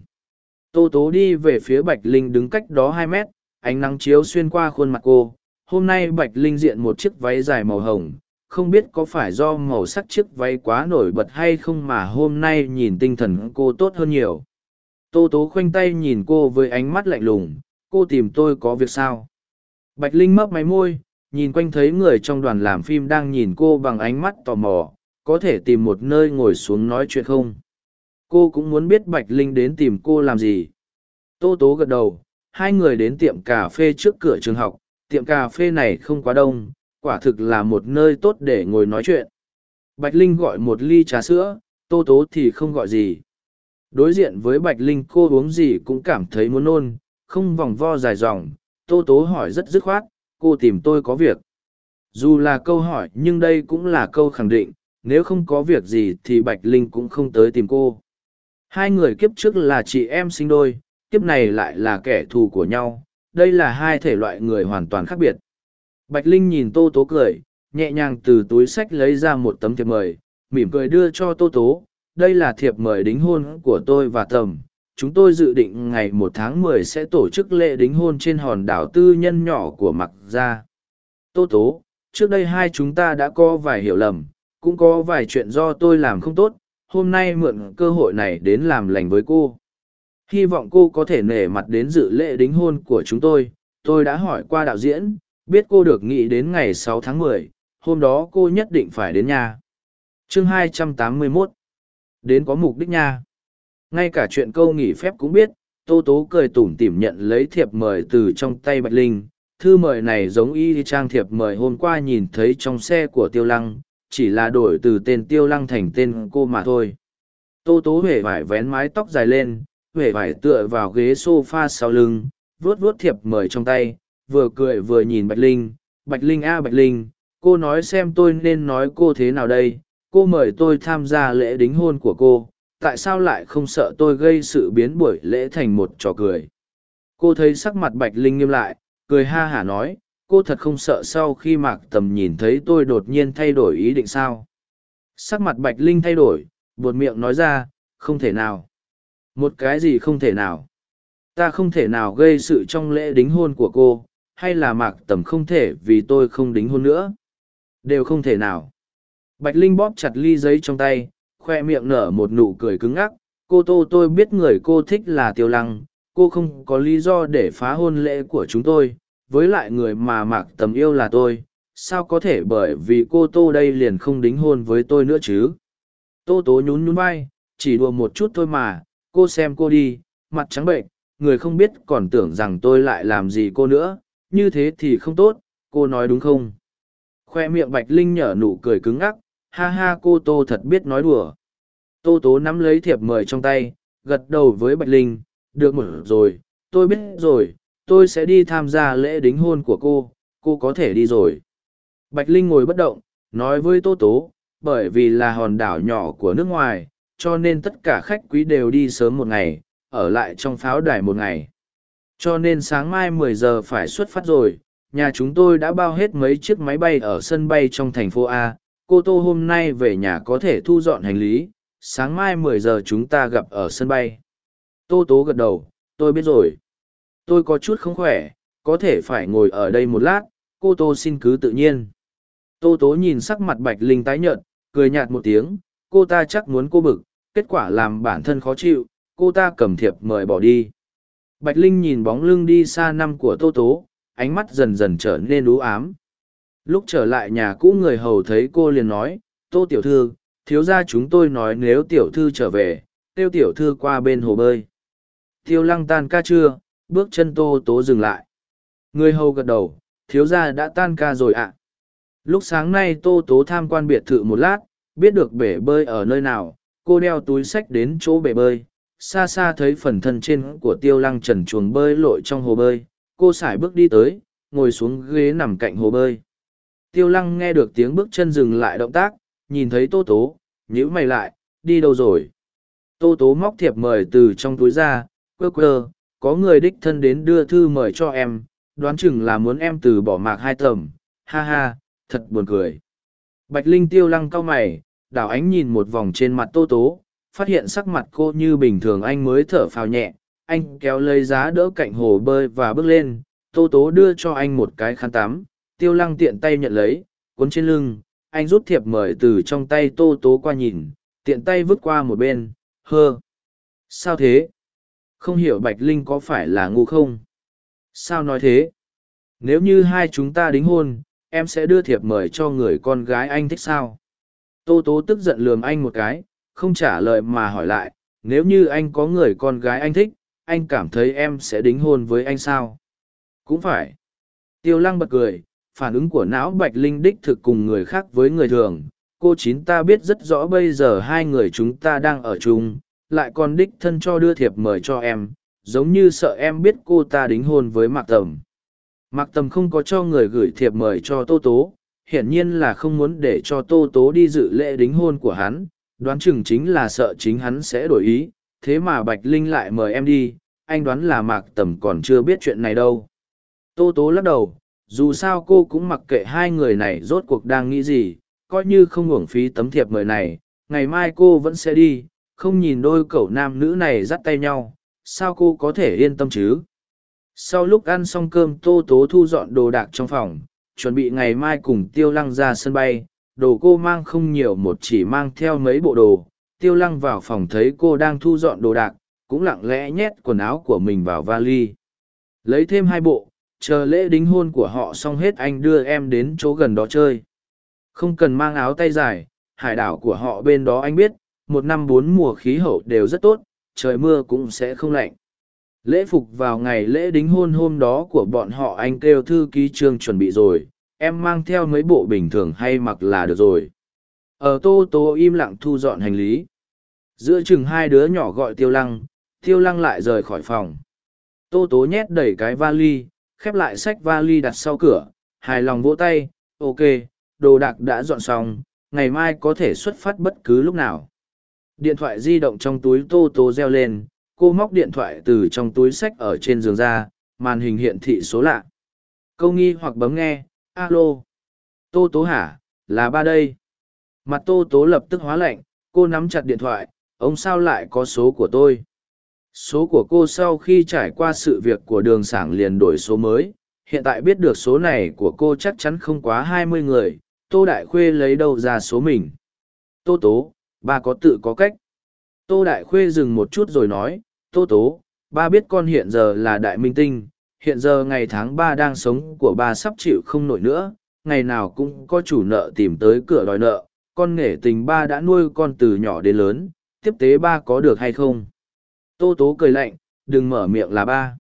Tô tố đi về phía bạch linh đứng cách đó hai mét, ánh nắng chiếu xuyên qua khuôn mặt cô. Hôm nay bạch linh diện một chiếc váy dài màu hồng, không biết có phải do màu sắc chiếc váy quá nổi bật hay không mà hôm nay nhìn tinh thần cô tốt hơn nhiều. Tô tố khoanh tay nhìn cô với ánh mắt lạnh lùng, cô tìm tôi có việc sao? Bạch linh mấp máy môi, nhìn quanh thấy người trong đoàn làm phim đang nhìn cô bằng ánh mắt tò mò, có thể tìm một nơi ngồi xuống nói chuyện không? Cô cũng muốn biết bạch linh đến tìm cô làm gì. Tô tố gật đầu, hai người đến tiệm cà phê trước cửa trường học, tiệm cà phê này không quá đông, quả thực là một nơi tốt để ngồi nói chuyện. Bạch linh gọi một ly trà sữa, tô tố thì không gọi gì. Đối diện với bạch linh, cô uống gì cũng cảm thấy muốn nôn, không vòng vo dài dòng tô tố hỏi rất dứt khoát, cô tìm tôi có việc. Dù là câu hỏi, nhưng đây cũng là câu khẳng định, nếu không có việc gì thì bạch linh cũng không tới tìm cô. Hai người kiếp trước là chị em sinh đôi, kiếp này lại là kẻ thù của nhau, đây là hai thể loại người hoàn toàn khác biệt. Bạch linh nhìn tô tố cười, nhẹ nhàng từ túi sách lấy ra một tấm thiệp mời, mỉm cười đưa cho tô tố, đây là thiệp mời đính hôn của tôi và tầm chúng tôi dự định ngày một tháng mười sẽ tổ chức lễ đính hôn trên hòn đảo tư nhân nhỏ của mặc gia. Tô tố trước đây hai chúng ta đã có vài hiểu lầm cũng có vài chuyện do tôi làm không tốt hôm nay mượn cơ hội này đến làm lành với cô. Hy vọng cô có thể nể mặt đến dự lễ đính hôn của chúng tôi. Tôi đã hỏi qua đạo diễn biết cô được nghĩ đến ngày 6 tháng 10, hôm đó cô nhất định phải đến nhà. Chương 281 đến có mục đích nha ngay cả chuyện câu nghỉ phép cũng biết, tô tố cười tủm tỉm nhận lấy thiệp mời từ trong tay bạch linh. Thư mời này giống y trang thiệp mời hôm qua nhìn thấy trong xe của tiêu lăng, chỉ là đổi từ tên tiêu lăng thành tên cô mà thôi. Tô tố huệ vải vén mái tóc dài lên, huệ vải tựa vào ghế s o f a sau lưng, vuốt vuốt thiệp mời trong tay, vừa cười vừa nhìn bạch linh. Bạch linh a bạch linh, cô nói xem tôi nên nói cô thế nào đây? Cô mời tôi tham gia lễ đính hôn của cô tại sao lại không sợ tôi gây sự biến buổi lễ thành một trò cười? Cô thấy sắc mặt bạch linh nghiêm lại, cười ha hả nói, cô thật không sợ sau khi mạc tầm nhìn thấy tôi đột nhiên thay đổi ý định sao? Sắc mặt bạch linh thay đổi, buột miệng nói ra, không thể nào. Một cái gì không thể nào? Ta không thể nào gây sự trong lễ đính hôn của cô, hay là mạc tầm không thể vì tôi không đính hôn nữa? Đều không thể nào. Bạch linh bóp chặt ly giấy trong tay khoe miệng nở một nụ cười cứng ngắc, cô tô, tôi biết người cô thích là tiêu lăng, cô không có lý do để phá hôn lễ của chúng tôi, với lại người mà mạc tầm yêu là tôi, sao có thể bởi vì cô tô đây liền không đính hôn với tôi nữa chứ? Tô tố nhún nhún vai, chỉ đùa một chút thôi mà, cô xem cô đi, mặt trắng bệnh người không biết còn tưởng rằng tôi lại làm gì cô nữa, như thế thì không tốt, cô nói đúng không? Khoe miệng bạch linh nhở nụ cười cứng ngắc ha ha, cô tô thật biết nói đùa. Tô tố nắm lấy thiệp mời trong tay, gật đầu với bạch linh. Được một rồi, tôi biết rồi, tôi sẽ đi tham gia lễ đính hôn của cô cô có thể đi rồi. Bạch linh ngồi bất động, nói với tô tố, bởi vì là hòn đảo nhỏ của nước ngoài, cho nên tất cả khách quý đều đi sớm một ngày, ở lại trong pháo đài một ngày. Cho nên sáng mai 10 giờ phải xuất phát rồi, nhà chúng tôi đã bao hết mấy chiếc máy bay ở sân bay trong thành phố a cô tô hôm nay về nhà có thể thu dọn hành lý, sáng mai 10 giờ chúng ta gặp ở sân bay. Tô tố gật đầu, tôi biết rồi. Tôi có chút không khỏe, có thể phải ngồi ở đây một lát, cô tô xin cứ tự nhiên. Tô tố nhìn sắc mặt bạch linh tái nhợt, cười nhạt một tiếng, cô ta chắc muốn cô bực, kết quả làm bản thân khó chịu, cô ta cầm thiệp mời bỏ đi. Bạch linh nhìn bóng lưng đi xa năm của tô tố, ánh mắt dần dần trở nên ú ám lúc trở lại nhà cũ người hầu thấy cô liền nói, tô tiểu thư, thiếu ra chúng tôi nói nếu tiểu thư trở về, tiêu tiểu thư qua bên hồ bơi. Tiêu lăng tan ca chưa? Bước chân tô tố dừng lại. Người hầu gật đầu, thiếu gia đã tan ca rồi ạ. Lúc sáng nay tô tố tham quan biệt thự một lát, biết được bể bơi ở nơi nào, cô đeo túi sách đến chỗ bể bơi. Xa xa thấy phần thân trên của tiêu lăng trần chuồng bơi lội trong hồ bơi, cô sải bước đi tới, ngồi xuống ghế nằm cạnh hồ bơi tiêu lăng nghe được tiếng bước chân dừng lại động tác, nhìn thấy tô tố, nhíu mày lại, đi đâu rồi? Tô tố móc thiệp mời từ trong túi ra, quơ quơ, có người đích thân đến đưa thư mời cho em, đoán chừng là muốn em từ bỏ mạc hai tầm. Ha ha, thật buồn cười. Bạch linh tiêu lăng cau mày, đảo ánh nhìn một vòng trên mặt tô tố, phát hiện sắc mặt cô như bình thường anh mới thở phào nhẹ, anh kéo lấy giá đỡ cạnh hồ bơi và bước lên, tô tố đưa cho anh một cái khăn tắm tiêu lăng tiện tay nhận lấy, cuốn trên lưng, anh rút thiệp mời từ trong tay tô tố qua nhìn, tiện tay vứt qua một bên, hơ. Sao thế? Không hiểu bạch linh có phải là ngu không? Sao nói thế? Nếu như hai chúng ta đính hôn, em sẽ đưa thiệp mời cho người con gái anh thích sao? Tô tố tức giận lườm anh một cái, không trả lời mà hỏi lại, nếu như anh có người con gái anh thích, anh cảm thấy em sẽ đính hôn với anh sao? Cũng phải. Tiêu lăng bật cười phản ứng của não bạch linh đích thực cùng người khác với người thường. Cô chín ta biết rất rõ bây giờ hai người chúng ta đang ở chung, lại còn đích thân cho đưa thiệp mời cho em, giống như sợ em biết cô ta đính hôn với mạc tầm. Mạc tầm không có cho người gửi thiệp mời cho tô tố, hiển nhiên là không muốn để cho tô tố đi dự lễ đính hôn của hắn, đoán chừng chính là sợ chính hắn sẽ đổi ý, thế mà bạch linh lại mời em đi, anh đoán là mạc tầm còn chưa biết chuyện này đâu. Tô tố lắc đầu dù sao cô cũng mặc kệ hai người này rốt cuộc đang nghĩ gì, coi như không uổng phí tấm thiệp mời này, ngày mai cô vẫn sẽ đi, không nhìn đôi cậu nam nữ này dắt tay nhau, sao cô có thể yên tâm chứ? Sau lúc ăn xong cơm, tô tố thu dọn đồ đạc trong phòng, chuẩn bị ngày mai cùng tiêu lăng ra sân bay, đồ cô mang không nhiều một chỉ mang theo mấy bộ đồ, tiêu lăng vào phòng thấy cô đang thu dọn đồ đạc, cũng lặng lẽ nhét quần áo của mình vào vali. Lấy thêm hai bộ chờ lễ đính hôn của họ xong hết anh đưa em đến chỗ gần đó chơi. Không cần mang áo tay dài, hải đảo của họ bên đó anh biết, một năm bốn mùa khí hậu đều rất tốt, trời mưa cũng sẽ không lạnh. Lễ phục vào ngày lễ đính hôn hôm đó của bọn họ anh kêu thư ký trương chuẩn bị rồi, em mang theo mấy bộ bình thường hay mặc là được rồi. Ở tô tô im lặng thu dọn hành lý. Giữa chừng hai đứa nhỏ gọi tiêu lăng tiêu lăng lại rời khỏi phòng. Tô tố nhét đẩy cái vali khép lại sách vali đặt sau cửa, hài lòng vỗ tay, ok, đồ đạc đã dọn xong, ngày mai có thể xuất phát bất cứ lúc nào. Điện thoại di động trong túi tô tô reo lên, cô móc điện thoại từ trong túi sách ở trên giường ra, màn hình hiện thị số lạ. Câu nghi hoặc bấm nghe, alo. Tô tố hả, là ba đây. Mặt tô tố lập tức hóa lạnh, cô nắm chặt điện thoại, ông sao lại có số của tôi? Số của cô sau khi trải qua sự việc của đường sảng liền đổi số mới. Hiện tại biết được số này của cô chắc chắn không quá hai mươi người. Tô đại khuê lấy đâu ra số mình? Tô tố, ba có tự có cách. Tô đại khuê dừng một chút rồi nói, tô tố, ba biết con hiện giờ là đại minh tinh. Hiện giờ ngày tháng ba đang sống của ba sắp chịu không nổi nữa. Ngày nào cũng có chủ nợ tìm tới cửa đòi nợ. Con nghể tình ba đã nuôi con từ nhỏ đến lớn. Tiếp tế ba có được hay không? Tô tố cười lạnh, đừng mở miệng là ba.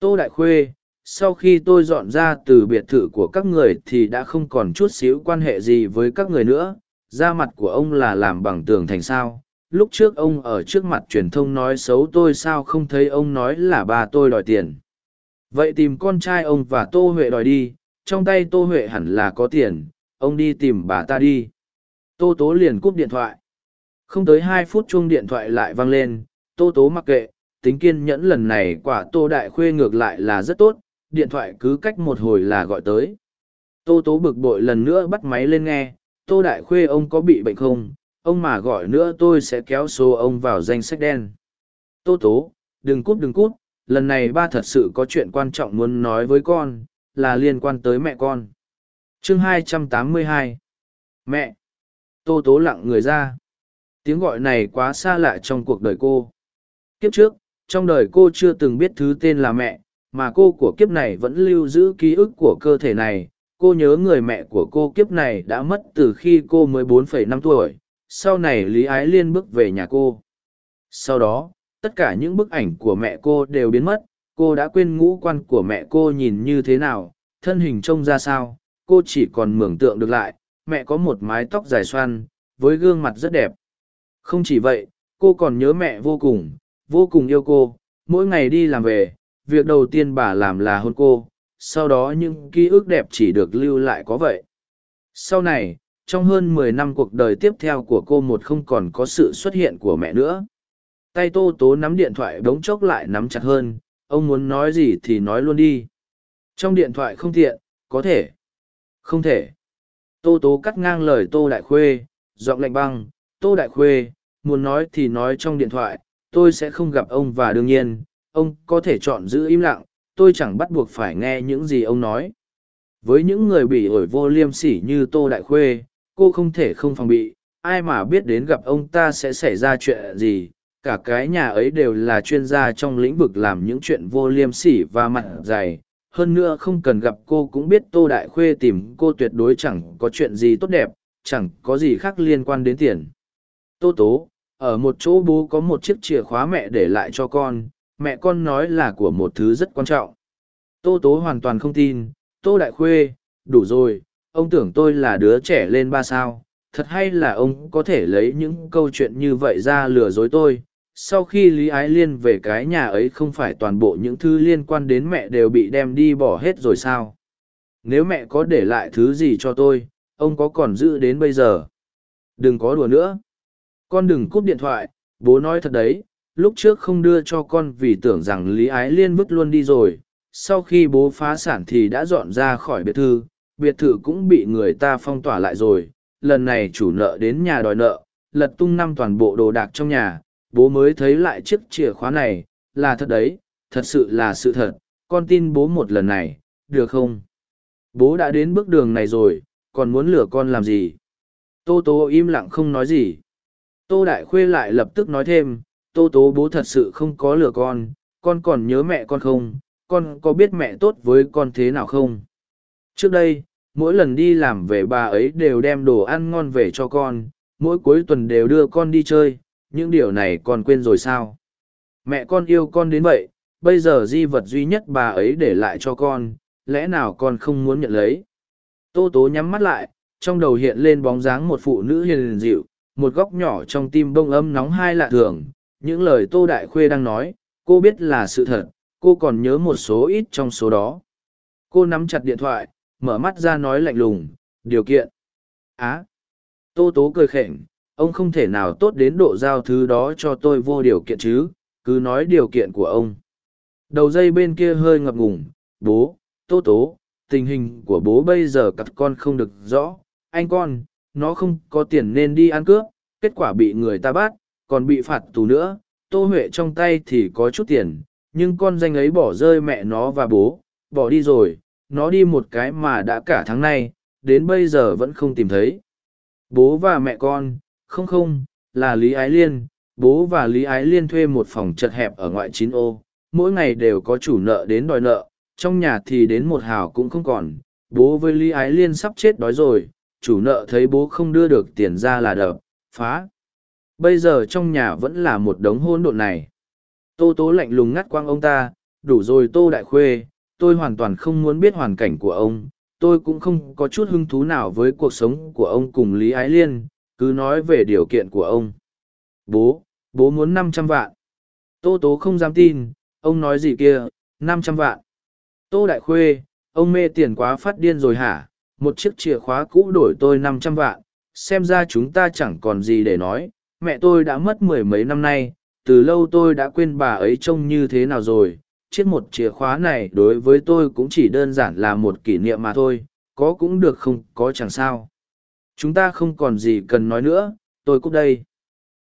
Tô đại khuê, sau khi tôi dọn ra từ biệt thự của các người thì đã không còn chút xíu quan hệ gì với các người nữa. Da mặt của ông là làm bằng tường thành sao? Lúc trước ông ở trước mặt truyền thông nói xấu tôi sao không thấy ông nói là ba tôi đòi tiền? Vậy tìm con trai ông và tô huệ đòi đi, trong tay tô huệ hẳn là có tiền, ông đi tìm bà ta đi. Tô tố liền cúp điện thoại. Không tới hai phút chuông điện thoại lại vang lên tô tố mặc kệ, tính kiên nhẫn lần này quả tô đại khuê ngược lại là rất tốt, điện thoại cứ cách một hồi là gọi tới. Tô tố bực bội lần nữa bắt máy lên nghe, tô đại khuê ông có bị bệnh không? Ông mà gọi nữa tôi sẽ kéo số ông vào danh sách đen. Tô tố, đừng cút đừng cút lần này ba thật sự có chuyện quan trọng muốn nói với con, là liên quan tới mẹ con. Chương 282 mẹ. Tô tố lặng người ra. Tiếng gọi này quá xa lạ trong cuộc đời cô kiếp trước trong đời cô chưa từng biết thứ tên là mẹ mà cô của kiếp này vẫn lưu giữ ký ức của cơ thể này. Cô nhớ người mẹ của cô kiếp này đã mất từ khi cô mới 4,5 tuổi. Sau này lý ái liên bước về nhà cô. Sau đó tất cả những bức ảnh của mẹ cô đều biến mất. Cô đã quên ngũ quan của mẹ cô nhìn như thế nào thân hình trông ra sao. Cô chỉ còn mường tượng được lại mẹ có một mái tóc dài xoăn với gương mặt rất đẹp. Không chỉ vậy cô còn nhớ mẹ vô cùng vô cùng yêu cô, mỗi ngày đi làm về, việc đầu tiên bà làm là hôn cô, sau đó những ký ức đẹp chỉ được lưu lại có vậy. Sau này, trong hơn mười năm cuộc đời tiếp theo của cô một không còn có sự xuất hiện của mẹ nữa. Tay tô tố nắm điện thoại đống chốc lại nắm chặt hơn, ông muốn nói gì thì nói luôn đi. Trong điện thoại không tiện, có thể. Không thể. Tô tố cắt ngang lời tô đại khuê, giọng lạnh băng, tô đại khuê, muốn nói thì nói trong điện thoại tôi sẽ không gặp ông và đương nhiên, ông có thể chọn giữ im lặng, tôi chẳng bắt buộc phải nghe những gì ông nói. Với những người bị ổi vô liêm sỉ như tô đại khuê, cô không thể không phòng bị, ai mà biết đến gặp ông ta sẽ xảy ra chuyện gì, cả cái nhà ấy đều là chuyên gia trong lĩnh vực làm những chuyện vô liêm sỉ và mặt dày. Hơn nữa không cần gặp cô cũng biết tô đại khuê tìm cô tuyệt đối chẳng có chuyện gì tốt đẹp, chẳng có gì khác liên quan đến tiền. Tô tố ở một chỗ bố có một chiếc chìa khóa mẹ để lại cho con, mẹ con nói là của một thứ rất quan trọng. Tô tố hoàn toàn không tin, tô đại khuê, đủ rồi, ông tưởng tôi là đứa trẻ lên ba sao, thật hay là ông có thể lấy những câu chuyện như vậy ra lừa dối tôi? Sau khi lý ái liên về cái nhà ấy không phải toàn bộ những thứ liên quan đến mẹ đều bị đem đi bỏ hết rồi sao? Nếu mẹ có để lại thứ gì cho tôi, ông có còn giữ đến bây giờ? Đừng có đùa nữa con đừng cúp điện thoại, bố nói thật đấy, lúc trước không đưa cho con vì tưởng rằng lý ái liên vứt luôn đi rồi, sau khi bố phá sản thì đã dọn ra khỏi biệt thự biệt thự cũng bị người ta phong tỏa lại rồi, lần này chủ nợ đến nhà đòi nợ, lật tung năm toàn bộ đồ đạc trong nhà, bố mới thấy lại chiếc chìa khóa này, là thật đấy, thật sự là sự thật, con tin bố một lần này, được không? Bố đã đến bước đường này rồi, còn muốn lừa con làm gì? Tô tố im lặng không nói gì tô đại khuê lại lập tức nói thêm, tô tố bố thật sự không có lừa con con còn nhớ mẹ con không? Con có biết mẹ tốt với con thế nào không? Trước đây, mỗi lần đi làm về bà ấy đều đem đồ ăn ngon về cho con, mỗi cuối tuần đều đưa con đi chơi, những điều này con quên rồi sao? Mẹ con yêu con đến vậy, bây giờ di vật duy nhất bà ấy để lại cho con, lẽ nào con không muốn nhận lấy? Tô tố nhắm mắt lại, trong đầu hiện lên bóng dáng một phụ nữ hiền dịu một góc nhỏ trong tim bông âm nóng hai lạ thường, những lời tô đại khuê đang nói, cô biết là sự thật, cô còn nhớ một số ít trong số đó. Cô nắm chặt điện thoại, mở mắt ra nói lạnh lùng, điều kiện. Á. Tô tố cười khểnh, ông không thể nào tốt đến độ giao thứ đó cho tôi vô điều kiện chứ, cứ nói điều kiện của ông. Đầu dây bên kia hơi ngập ngùng, bố, tô tố, tình hình của bố bây giờ cặp con không được rõ, anh con nó không có tiền nên đi ăn cướp, kết quả bị người ta bắt, còn bị phạt tù nữa, tô huệ trong tay thì có chút tiền, nhưng con danh ấy bỏ rơi mẹ nó và bố, bỏ đi rồi, nó đi một cái mà đã cả tháng nay, đến bây giờ vẫn không tìm thấy. Bố và mẹ con, không không, là lý ái liên, bố và lý ái liên thuê một phòng chật hẹp ở ngoại chín ô, mỗi ngày đều có chủ nợ đến đòi nợ, trong nhà thì đến một hào cũng không còn, bố với lý ái liên sắp chết đói rồi chủ nợ thấy bố không đưa được tiền ra là đập, phá. Bây giờ trong nhà vẫn là một đống hôn độn này. Tô tố lạnh lùng ngắt quang ông ta, đủ rồi tô đại khuê, tôi hoàn toàn không muốn biết hoàn cảnh của ông. Tôi cũng không có chút hứng thú nào với cuộc sống của ông cùng lý ái liên, cứ nói về điều kiện của ông. Bố bố muốn năm trăm vạn. Tô tố không dám tin, ông nói gì kia, năm trăm vạn. Tô đại khuê, ông mê tiền quá phát điên rồi hả? Một chiếc chìa khóa cũ đổi tôi năm trăm vạn, xem ra chúng ta chẳng còn gì để nói. Mẹ tôi đã mất mười mấy năm nay, từ lâu tôi đã quên bà ấy trông như thế nào rồi. Chiếc một chìa khóa này đối với tôi cũng chỉ đơn giản là một kỷ niệm mà thôi, có cũng được không, có chẳng sao. Chúng ta không còn gì cần nói nữa, tôi cúp đây.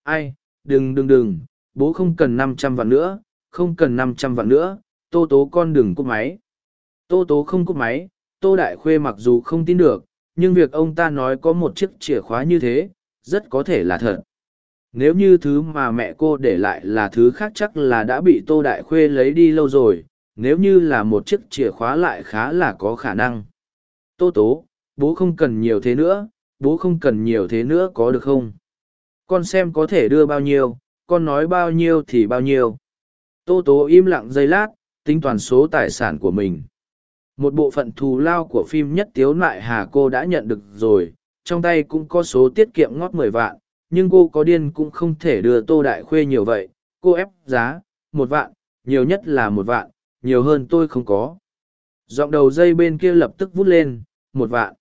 Ai, đừng đừng đừng, bố không cần năm trăm vạn nữa, không cần năm trăm vạn nữa, tô tố con đừng cúp máy. Tô tố không cúp máy tô đại khuê mặc dù không tin được, nhưng việc ông ta nói có một chiếc chìa khóa như thế, rất có thể là thật. Nếu như thứ mà mẹ cô để lại là thứ khác chắc là đã bị tô đại khuê lấy đi lâu rồi, nếu như là một chiếc chìa khóa lại khá là có khả năng. Tô tố, bố không cần nhiều thế nữa, bố không cần nhiều thế nữa có được không? Con xem có thể đưa bao nhiêu, con nói bao nhiêu thì bao nhiêu. Tô tố im lặng giây lát, tính toàn số tài sản của mình một bộ phận thù lao của phim nhất tiếu nại hà cô đã nhận được rồi, trong tay cũng có số tiết kiệm ngót mười vạn, nhưng cô có điên cũng không thể đưa tô đại khuê nhiều vậy, cô ép giá, một vạn, nhiều nhất là một vạn, nhiều hơn tôi không có. Giọng đầu dây bên kia lập tức vút lên, một vạn.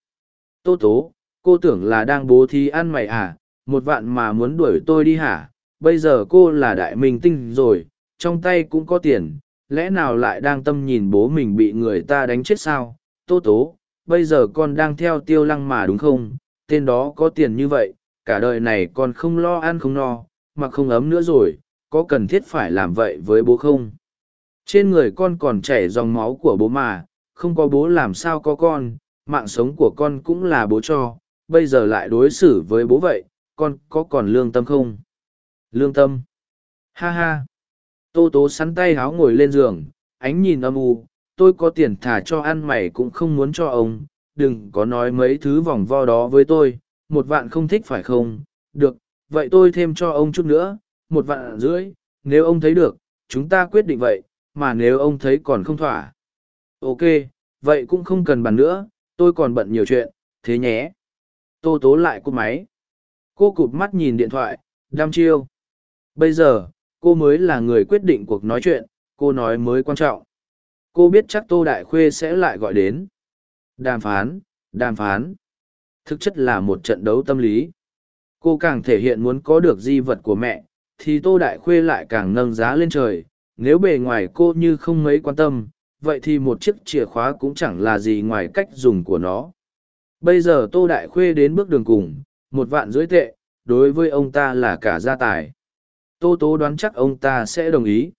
Tô tố, cô tưởng là đang bố thí ăn mày à một vạn mà muốn đuổi tôi đi hả? Bây giờ cô là đại minh tinh rồi, trong tay cũng có tiền lẽ nào lại đang tâm nhìn bố mình bị người ta đánh chết sao? Tô tố, bây giờ con đang theo tiêu lăng mà đúng không? Tên đó có tiền như vậy, cả đời này con không lo ăn không no, mà không ấm nữa rồi, có cần thiết phải làm vậy với bố không? Trên người con còn chảy dòng máu của bố mà, không có bố làm sao có con, mạng sống của con cũng là bố cho, bây giờ lại đối xử với bố vậy, con có còn lương tâm không? Lương tâm? Ha ha tô tố sắn tay háo ngồi lên giường ánh nhìn âm u tôi có tiền thả cho ăn mày cũng không muốn cho ông, đừng có nói mấy thứ vòng vo đó với tôi, một vạn không thích phải không? Được, vậy tôi thêm cho ông chút nữa, một vạn rưỡi, nếu ông thấy được, chúng ta quyết định vậy, mà nếu ông thấy còn không thỏa. Ok, vậy cũng không cần bàn nữa, tôi còn bận nhiều chuyện, thế nhé. Tô tố lại cúp máy. Cô cụp mắt nhìn điện thoại, đăm chiêu. Bây giờ, cô mới là người quyết định cuộc nói chuyện, cô nói mới quan trọng. Cô biết chắc Tô Đại Khuê sẽ lại gọi đến. Đàm phán, đàm phán. Thực chất là một trận đấu tâm lý. Cô càng thể hiện muốn có được di vật của mẹ, thì Tô Đại Khuê lại càng nâng giá lên trời. Nếu bề ngoài cô như không mấy quan tâm, vậy thì một chiếc chìa khóa cũng chẳng là gì ngoài cách dùng của nó. Bây giờ Tô Đại Khuê đến bước đường cùng, một vạn rưỡi tệ, đối với ông ta là cả gia tài. Tô Tố đoán chắc ông ta sẽ đồng ý.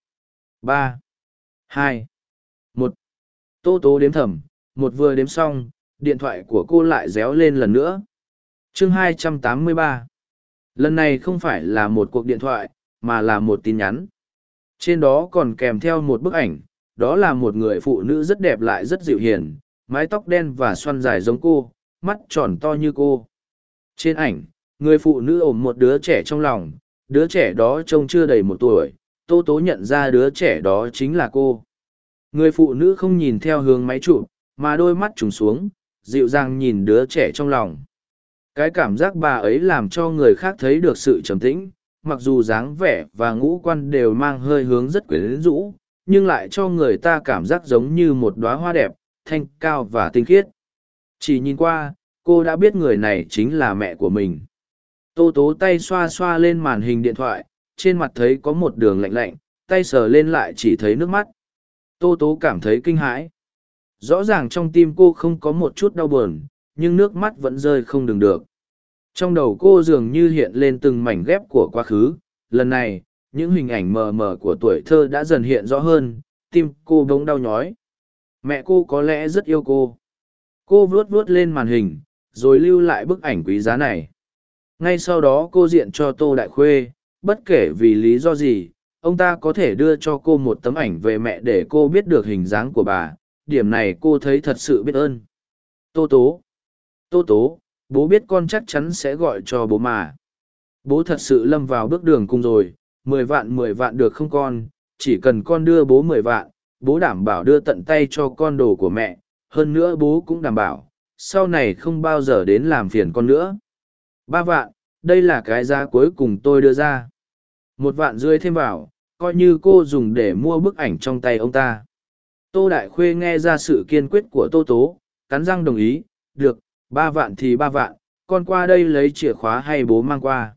ba hai một Tô Tố đếm thầm, một vừa đếm xong, điện thoại của cô lại réo lên lần nữa. chương hai trăm tám mươi ba Lần này không phải là một cuộc điện thoại, mà là một tin nhắn. Trên đó còn kèm theo một bức ảnh, đó là một người phụ nữ rất đẹp lại rất dịu hiền, mái tóc đen và xoăn dài giống cô, mắt tròn to như cô. Trên ảnh, người phụ nữ ôm một đứa trẻ trong lòng, đứa trẻ đó trông chưa đầy một tuổi, Tô Tố nhận ra đứa trẻ đó chính là cô. Người phụ nữ không nhìn theo hướng máy chụp, mà đôi mắt trùng xuống, dịu dàng nhìn đứa trẻ trong lòng. Cái cảm giác bà ấy làm cho người khác thấy được sự trầm tĩnh, mặc dù dáng vẻ và ngũ quan đều mang hơi hướng rất quyến rũ, nhưng lại cho người ta cảm giác giống như một đóa hoa đẹp, thanh cao và tinh khiết. Chỉ nhìn qua, cô đã biết người này chính là mẹ của mình. Tô tố tay xoa xoa lên màn hình điện thoại, trên mặt thấy có một đường lạnh lạnh, tay sờ lên lại chỉ thấy nước mắt. Tô tố cảm thấy kinh hãi. Rõ ràng trong tim cô không có một chút đau buồn, nhưng nước mắt vẫn rơi không đừng được. Trong đầu cô dường như hiện lên từng mảnh ghép của quá khứ, lần này, những hình ảnh mờ mờ của tuổi thơ đã dần hiện rõ hơn, tim cô bỗng đau nhói. Mẹ cô có lẽ rất yêu cô. Cô vuốt vuốt lên màn hình, rồi lưu lại bức ảnh quý giá này. Ngay sau đó cô diện cho Tô Đại Khuê, bất kể vì lý do gì, ông ta có thể đưa cho cô một tấm ảnh về mẹ để cô biết được hình dáng của bà, điểm này cô thấy thật sự biết ơn. Tô Tố Tô Tố, bố biết con chắc chắn sẽ gọi cho bố mà. Bố thật sự lâm vào bước đường cùng rồi, mười vạn mười vạn được không con, chỉ cần con đưa bố mười vạn, bố đảm bảo đưa tận tay cho con đồ của mẹ, hơn nữa bố cũng đảm bảo, sau này không bao giờ đến làm phiền con nữa. Ba vạn, đây là cái giá cuối cùng tôi đưa ra. Một vạn rưỡi thêm vào, coi như cô dùng để mua bức ảnh trong tay ông ta. Tô Đại Khuê nghe ra sự kiên quyết của Tô Tố, cắn răng đồng ý, được, ba vạn thì ba vạn, con qua đây lấy chìa khóa hay bố mang qua.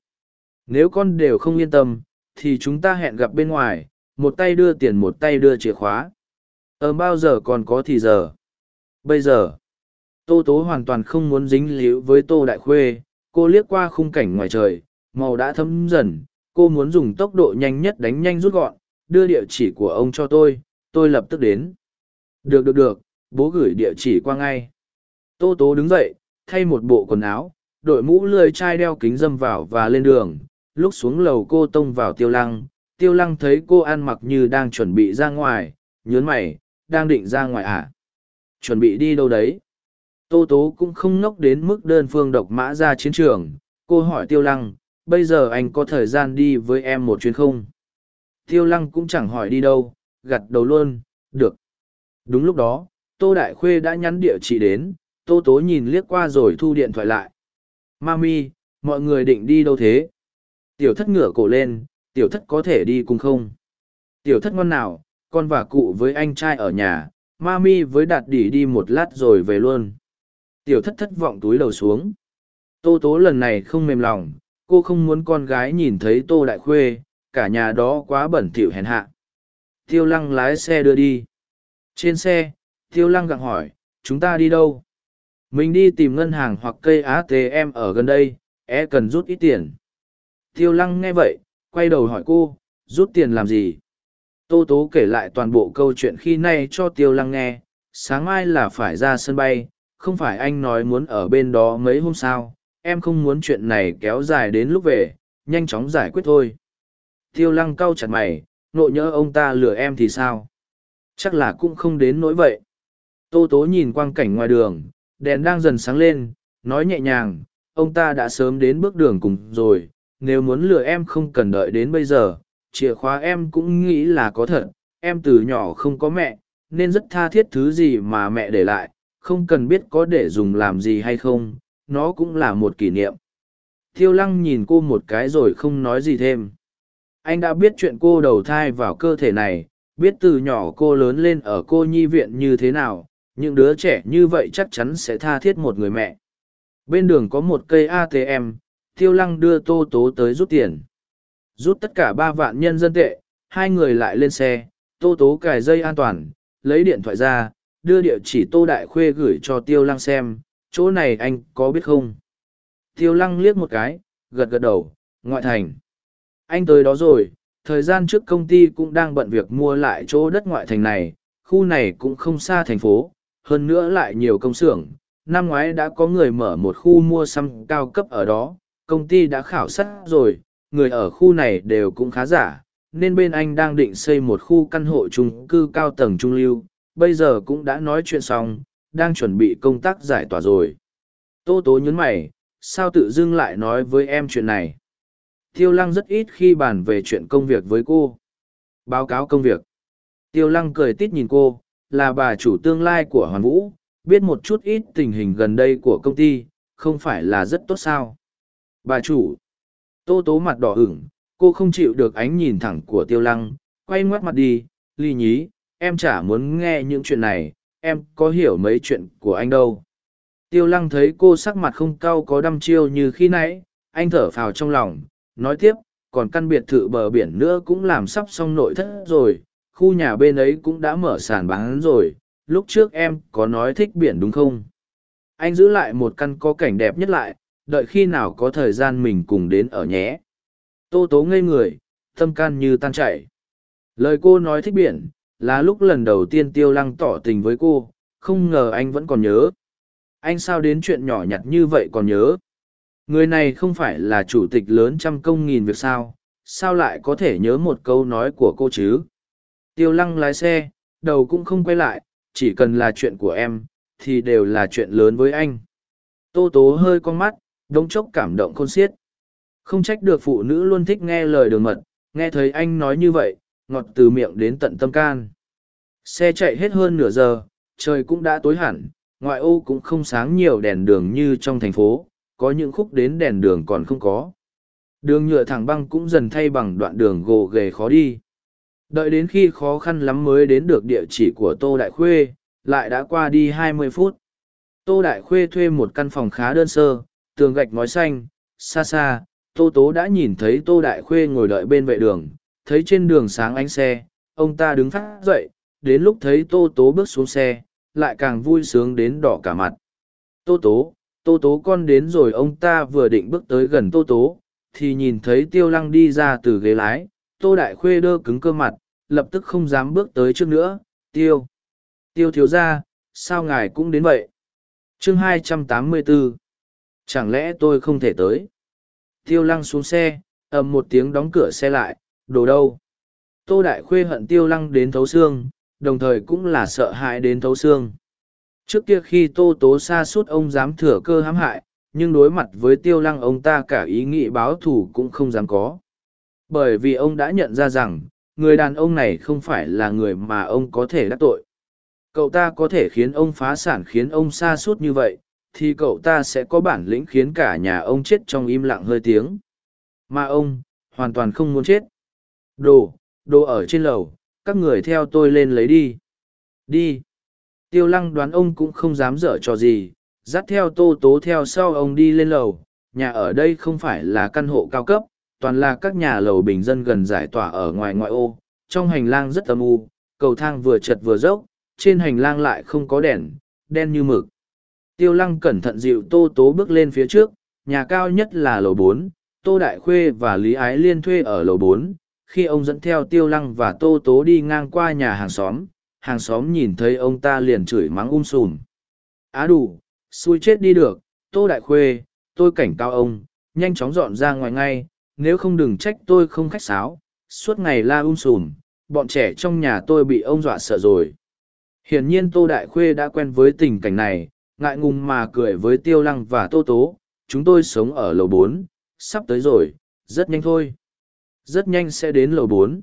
Nếu con đều không yên tâm, thì chúng ta hẹn gặp bên ngoài, một tay đưa tiền một tay đưa chìa khóa. Ở bao giờ còn có thì giờ. Bây giờ, Tô Tố hoàn toàn không muốn dính líu với Tô Đại Khuê, cô liếc qua khung cảnh ngoài trời, màu đã thấm dần, cô muốn dùng tốc độ nhanh nhất đánh nhanh rút gọn, đưa địa chỉ của ông cho tôi, tôi lập tức đến. Được được được, bố gửi địa chỉ qua ngay. Tô Tố đứng dậy, thay một bộ quần áo, đội mũ lười chai đeo kính dâm vào và lên đường. Lúc xuống lầu cô tông vào tiêu lăng, tiêu lăng thấy cô ăn mặc như đang chuẩn bị ra ngoài, nhớn mày, đang định ra ngoài à? Chuẩn bị đi đâu đấy? Tô Tố cũng không ngốc đến mức đơn phương độc mã ra chiến trường. Cô hỏi Tiêu Lăng, bây giờ anh có thời gian đi với em một chuyến không? Tiêu Lăng cũng chẳng hỏi đi đâu, gật đầu luôn, được. Đúng lúc đó, Tô Đại Khuê đã nhắn địa chỉ đến, Tô Tố nhìn liếc qua rồi thu điện thoại lại. Mami, mọi người định đi đâu thế? Tiểu thất ngửa cổ lên, tiểu thất có thể đi cùng không? Tiểu thất ngon nào, con và cụ với anh trai ở nhà, Mami với đạt đỉ đi một lát rồi về luôn. Tiểu thất thất vọng túi đầu xuống. Tô tố lần này không mềm lòng, cô không muốn con gái nhìn thấy tô đại khuê, cả nhà đó quá bẩn thỉu hèn hạ. Tiêu lăng lái xe đưa đi. Trên xe, tiêu lăng gặng hỏi, chúng ta đi đâu? Mình đi tìm ngân hàng hoặc cây ATM ở gần đây, e cần rút ít tiền. Tiêu lăng nghe vậy, quay đầu hỏi cô, rút tiền làm gì? Tô Tố kể lại toàn bộ câu chuyện khi nay cho Tiêu Lăng nghe, sáng mai là phải ra sân bay, không phải anh nói muốn ở bên đó mấy hôm sau, em không muốn chuyện này kéo dài đến lúc về, nhanh chóng giải quyết thôi. Tiêu Lăng cau chặt mày, nộ nhỡ ông ta lừa em thì sao? Chắc là cũng không đến nỗi vậy. Tô tố nhìn quang cảnh ngoài đường, đèn đang dần sáng lên, nói nhẹ nhàng, ông ta đã sớm đến bước đường cùng rồi, nếu muốn lừa em không cần đợi đến bây giờ, chìa khóa em cũng nghĩ là có thật, em từ nhỏ không có mẹ, nên rất tha thiết thứ gì mà mẹ để lại, không cần biết có để dùng làm gì hay không, nó cũng là một kỷ niệm. Thiêu lăng nhìn cô một cái rồi không nói gì thêm. Anh đã biết chuyện cô đầu thai vào cơ thể này, biết từ nhỏ cô lớn lên ở cô nhi viện như thế nào, những đứa trẻ như vậy chắc chắn sẽ tha thiết một người mẹ. Bên đường có một cây ATM, Thiêu Lăng đưa Tô Tố tới rút tiền. Rút tất cả ba vạn nhân dân tệ, hai người lại lên xe, Tô Tố cài dây an toàn, lấy điện thoại ra, đưa địa chỉ Tô Đại Khuê gửi cho Tiêu Lăng xem, chỗ này anh có biết không? Tiêu Lăng liếc một cái, gật gật đầu, ngoại thành. Anh tới đó rồi, thời gian trước công ty cũng đang bận việc mua lại chỗ đất ngoại thành này, khu này cũng không xa thành phố, hơn nữa lại nhiều công xưởng. Năm ngoái đã có người mở một khu mua xăm cao cấp ở đó, công ty đã khảo sát rồi, người ở khu này đều cũng khá giả, nên bên anh đang định xây một khu căn hộ chung cư cao tầng trung lưu, bây giờ cũng đã nói chuyện xong, đang chuẩn bị công tác giải tỏa rồi. Tô tố nhấn mày, sao tự dưng lại nói với em chuyện này? Tiêu lăng rất ít khi bàn về chuyện công việc với cô. Báo cáo công việc. Tiêu lăng cười tít nhìn cô, là bà chủ tương lai của Hoàn Vũ, biết một chút ít tình hình gần đây của công ty, không phải là rất tốt sao. Bà chủ. Tô tố mặt đỏ ửng, cô không chịu được ánh nhìn thẳng của tiêu lăng, quay ngoắt mặt đi, ly nhí, em chả muốn nghe những chuyện này, em có hiểu mấy chuyện của anh đâu. Tiêu lăng thấy cô sắc mặt không cau có đăm chiêu như khi nãy, anh thở phào trong lòng, nói tiếp, còn căn biệt thự bờ biển nữa cũng làm sắp xong nội thất rồi, khu nhà bên ấy cũng đã mở sàn bán rồi, lúc trước em có nói thích biển đúng không? Anh giữ lại một căn có cảnh đẹp nhất lại, đợi khi nào có thời gian mình cùng đến ở nhé. Tô tố ngây người, tâm can như tan chảy. Lời cô nói thích biển, là lúc lần đầu tiên tiêu lăng tỏ tình với cô, không ngờ anh vẫn còn nhớ. Anh sao đến chuyện nhỏ nhặt như vậy còn nhớ? Người này không phải là chủ tịch lớn trăm công nghìn việc sao, sao lại có thể nhớ một câu nói của cô chứ? Tiêu lăng lái xe, đầu cũng không quay lại, chỉ cần là chuyện của em, thì đều là chuyện lớn với anh. Tô tố hơi con mắt, đống chốc cảm động khôn xiết. Không trách được phụ nữ luôn thích nghe lời đường mật, nghe thấy anh nói như vậy, ngọt từ miệng đến tận tâm can. Xe chạy hết hơn nửa giờ, trời cũng đã tối hẳn, ngoại ô cũng không sáng nhiều đèn đường như trong thành phố, có những khúc đến đèn đường còn không có. Đường nhựa thẳng băng cũng dần thay bằng đoạn đường gồ ghề khó đi. Đợi đến khi khó khăn lắm mới đến được địa chỉ của Tô Đại Khuê, lại đã qua đi hai mươi phút. Tô Đại Khuê thuê một căn phòng khá đơn sơ, tường gạch ngói xanh, xa xa, Tô Tố đã nhìn thấy Tô Đại Khuê ngồi đợi bên vệ đường, thấy trên đường sáng ánh xe, ông ta đứng phát dậy, đến lúc thấy Tô Tố bước xuống xe, lại càng vui sướng đến đỏ cả mặt. Tô Tố, Tô Tố con đến rồi ông ta vừa định bước tới gần Tô Tố, thì nhìn thấy Tiêu Lăng đi ra từ ghế lái, Tô Đại Khuê đơ cứng cơ mặt, lập tức không dám bước tới trước nữa, Tiêu. Tiêu thiếu ra, sao ngài cũng đến vậy? chương 284 Chẳng lẽ tôi không thể tới? Tiêu lăng xuống xe, ầm một tiếng đóng cửa xe lại, đồ đâu? Tô Đại Khuê hận tiêu lăng đến thấu xương, đồng thời cũng là sợ hãi đến thấu xương. Trước kia khi Tô Tố xa suốt ông dám thừa cơ hãm hại, nhưng đối mặt với tiêu lăng ông ta cả ý nghĩ báo thù cũng không dám có. Bởi vì ông đã nhận ra rằng, người đàn ông này không phải là người mà ông có thể đắc tội. Cậu ta có thể khiến ông phá sản khiến ông xa suốt như vậy, thì cậu ta sẽ có bản lĩnh khiến cả nhà ông chết trong im lặng hơi tiếng. Mà ông, hoàn toàn không muốn chết. Đồ, đồ ở trên lầu, các người theo tôi lên lấy đi. Đi. Tiêu lăng đoán ông cũng không dám dở trò gì, dắt theo tô tố theo sau ông đi lên lầu. Nhà ở đây không phải là căn hộ cao cấp, toàn là các nhà lầu bình dân gần giải tỏa ở ngoài ngoại ô. Trong hành lang rất âm u, cầu thang vừa chật vừa dốc, trên hành lang lại không có đèn, đen như mực. Tiêu lăng cẩn thận dịu tô tố bước lên phía trước, nhà cao nhất là lầu bốn, tô đại khuê và lý ái liên thuê ở lầu bốn. Khi ông dẫn theo tiêu lăng và tô tố đi ngang qua nhà hàng xóm, hàng xóm nhìn thấy ông ta liền chửi mắng um sùm. Á đủ, xui chết đi được, tô đại khuê, tôi cảnh cáo ông, nhanh chóng dọn ra ngoài ngay, nếu không đừng trách tôi không khách sáo, suốt ngày la um sùm, bọn trẻ trong nhà tôi bị ông dọa sợ rồi. Hiển nhiên Tô Đại Khuê đã quen với tình cảnh này, ngại ngùng mà cười với Tiêu Lăng và Tô Tố, chúng tôi sống ở lầu bốn, sắp tới rồi, rất nhanh thôi. Rất nhanh sẽ đến lầu bốn.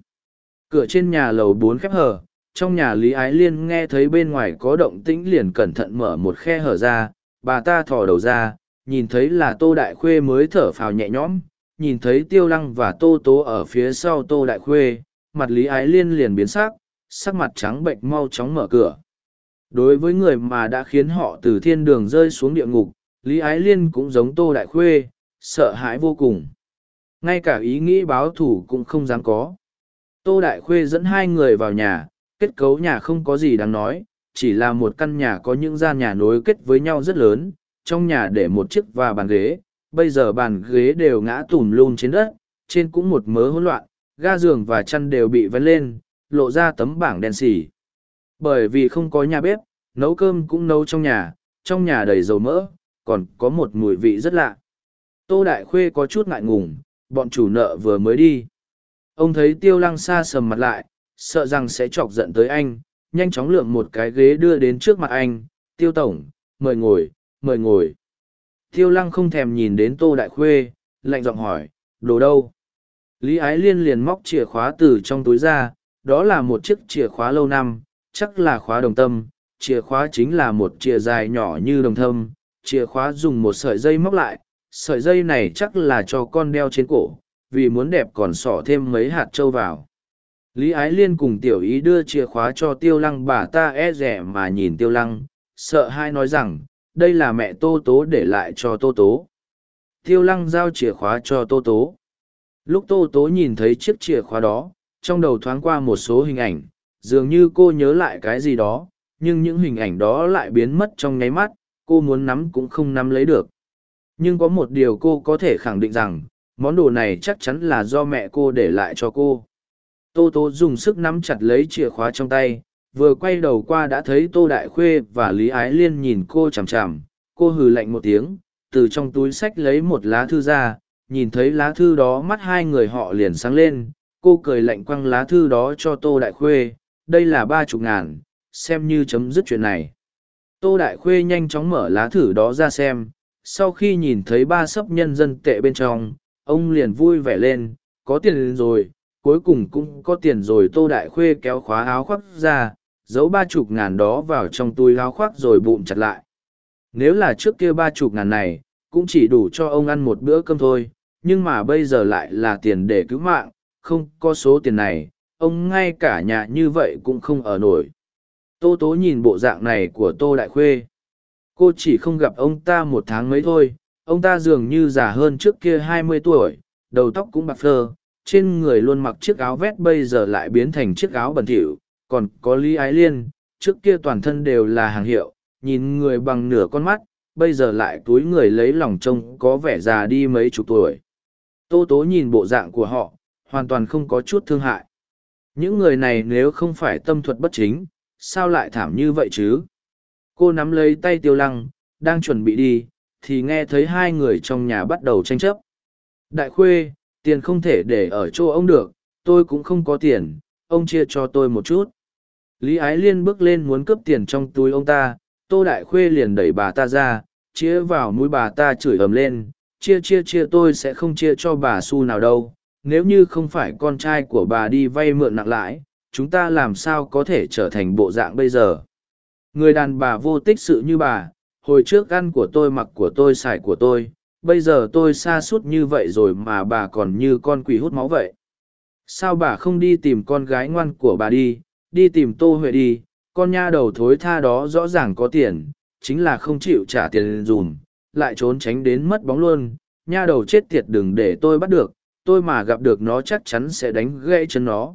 Cửa trên nhà lầu bốn khép hở, trong nhà Lý Ái Liên nghe thấy bên ngoài có động tĩnh liền cẩn thận mở một khe hở ra, bà ta thò đầu ra, nhìn thấy là Tô Đại Khuê mới thở phào nhẹ nhõm, nhìn thấy Tiêu Lăng và Tô Tố ở phía sau Tô Đại Khuê, mặt Lý Ái Liên liền biến sắc, sắc mặt trắng bệnh mau chóng mở cửa. Đối với người mà đã khiến họ từ thiên đường rơi xuống địa ngục, Lý Ái Liên cũng giống Tô Đại Khuê, sợ hãi vô cùng. Ngay cả ý nghĩ báo thủ cũng không dám có. Tô Đại Khuê dẫn hai người vào nhà, kết cấu nhà không có gì đáng nói, chỉ là một căn nhà có những gian nhà nối kết với nhau rất lớn, trong nhà để một chiếc và bàn ghế, bây giờ bàn ghế đều ngã tùm lum trên đất, trên cũng một mớ hỗn loạn, ga giường và chăn đều bị vén lên, lộ ra tấm bảng đen xỉ. Bởi vì không có nhà bếp, nấu cơm cũng nấu trong nhà, trong nhà đầy dầu mỡ, còn có một mùi vị rất lạ. Tô Đại Khuê có chút ngại ngùng, bọn chủ nợ vừa mới đi. Ông thấy tiêu lăng xa sầm mặt lại, sợ rằng sẽ chọc giận tới anh, nhanh chóng lượm một cái ghế đưa đến trước mặt anh. Tiêu Tổng, mời ngồi, mời ngồi. Tiêu lăng không thèm nhìn đến Tô Đại Khuê, lạnh giọng hỏi, đồ đâu? Lý Ái Liên liền móc chìa khóa từ trong túi ra, đó là một chiếc chìa khóa lâu năm, chắc là khóa đồng tâm, chìa khóa chính là một chìa dài nhỏ như đồng thâm, chìa khóa dùng một sợi dây móc lại, sợi dây này chắc là cho con đeo trên cổ, vì muốn đẹp còn xỏ thêm mấy hạt trâu vào. Lý Ái Liên cùng tiểu ý đưa chìa khóa cho tiêu lăng bà ta e rẻ mà nhìn tiêu lăng, sợ hai nói rằng, đây là mẹ tô tố để lại cho tô tố. Tiêu lăng giao chìa khóa cho tô tố. Lúc tô tố nhìn thấy chiếc chìa khóa đó, trong đầu thoáng qua một số hình ảnh, dường như cô nhớ lại cái gì đó, nhưng những hình ảnh đó lại biến mất trong nháy mắt, cô muốn nắm cũng không nắm lấy được. Nhưng có một điều cô có thể khẳng định rằng, món đồ này chắc chắn là do mẹ cô để lại cho cô. Tô Tô dùng sức nắm chặt lấy chìa khóa trong tay, vừa quay đầu qua đã thấy Tô Đại Khuê và Lý Ái Liên nhìn cô chằm chằm, cô hừ lạnh một tiếng, từ trong túi sách lấy một lá thư ra, nhìn thấy lá thư đó mắt hai người họ liền sáng lên, cô cười lạnh quăng lá thư đó cho Tô Đại Khuê, đây là ba chục ngàn, xem như chấm dứt chuyện này. Tô Đại Khuê nhanh chóng mở lá thư đó ra xem, sau khi nhìn thấy ba sấp nhân dân tệ bên trong, ông liền vui vẻ lên, có tiền rồi, cuối cùng cũng có tiền rồi Tô Đại Khuê kéo khóa áo khoác ra, giấu ba chục ngàn đó vào trong túi áo khoác rồi bụng chặt lại. Nếu là trước kia ba chục ngàn này, cũng chỉ đủ cho ông ăn một bữa cơm thôi, nhưng mà bây giờ lại là tiền để cứu mạng, không có số tiền này, ông ngay cả nhà như vậy cũng không ở nổi. Tô Tố nhìn bộ dạng này của Tô Đại Khuê. Cô chỉ không gặp ông ta một tháng mấy thôi, ông ta dường như già hơn trước kia hai mươi tuổi, đầu tóc cũng bạc phơ, trên người luôn mặc chiếc áo vét bây giờ lại biến thành chiếc áo bẩn thỉu, còn có Lý Ái Liên, trước kia toàn thân đều là hàng hiệu, nhìn người bằng nửa con mắt, bây giờ lại túi người lấy lòng trông có vẻ già đi mấy chục tuổi. Tô Tố nhìn bộ dạng của họ, hoàn toàn không có chút thương hại. Những người này nếu không phải tâm thuật bất chính, sao lại thảm như vậy chứ? Cô nắm lấy tay tiêu lăng, đang chuẩn bị đi, thì nghe thấy hai người trong nhà bắt đầu tranh chấp. Đại khuê, tiền không thể để ở chỗ ông được, tôi cũng không có tiền, ông chia cho tôi một chút. Lý Ái Liên bước lên muốn cướp tiền trong túi ông ta, Tô Đại Khuê liền đẩy bà ta ra, chia vào mũi bà ta chửi ầm lên, chia chia chia tôi sẽ không chia cho bà xu nào đâu, nếu như không phải con trai của bà đi vay mượn nặng lãi, chúng ta làm sao có thể trở thành bộ dạng bây giờ. Người đàn bà vô tích sự như bà, hồi trước ăn của tôi mặc của tôi xài của tôi, bây giờ tôi xa suốt như vậy rồi mà bà còn như con quỷ hút máu vậy. Sao bà không đi tìm con gái ngoan của bà đi, đi tìm Tô Huệ đi, con nha đầu thối tha đó rõ ràng có tiền, chính là không chịu trả tiền dùm, lại trốn tránh đến mất bóng luôn, nha đầu chết tiệt đừng để tôi bắt được, tôi mà gặp được nó chắc chắn sẽ đánh gãy chân nó.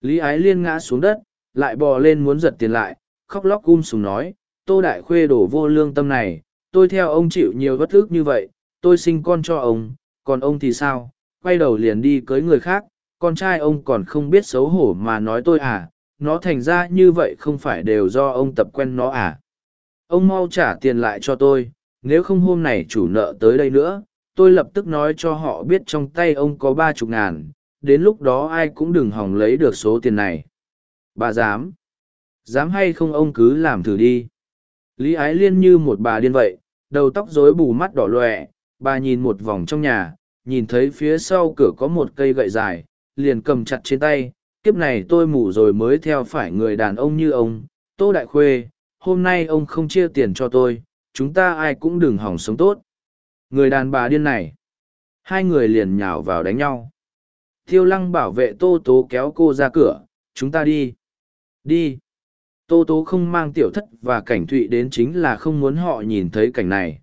Lý Ái Liên ngã xuống đất, lại bò lên muốn giật tiền lại, khóc lóc cung sùng nói, tô đại khuê đổ vô lương tâm này, tôi theo ông chịu nhiều bất ức như vậy, tôi sinh con cho ông, còn ông thì sao, quay đầu liền đi cưới người khác, con trai ông còn không biết xấu hổ mà nói tôi à, nó thành ra như vậy không phải đều do ông tập quen nó à. Ông mau trả tiền lại cho tôi, nếu không hôm này chủ nợ tới đây nữa, tôi lập tức nói cho họ biết trong tay ông có ba chục ngàn, đến lúc đó ai cũng đừng hỏng lấy được số tiền này. Bà dám. Dám hay không ông cứ làm thử đi. Lý Ái Liên như một bà điên vậy, đầu tóc rối bù mắt đỏ loẹ, bà nhìn một vòng trong nhà, nhìn thấy phía sau cửa có một cây gậy dài, liền cầm chặt trên tay, kiếp này tôi mủ rồi mới theo phải người đàn ông như ông, Tô Đại Khuê, hôm nay ông không chia tiền cho tôi, chúng ta ai cũng đừng hỏng sống tốt. Người đàn bà điên này. Hai người liền nhào vào đánh nhau. Thiêu lăng bảo vệ Tô Tố kéo cô ra cửa, chúng ta đi. Đi. Tô Tố không mang tiểu thất và cảnh thụy đến chính là không muốn họ nhìn thấy cảnh này.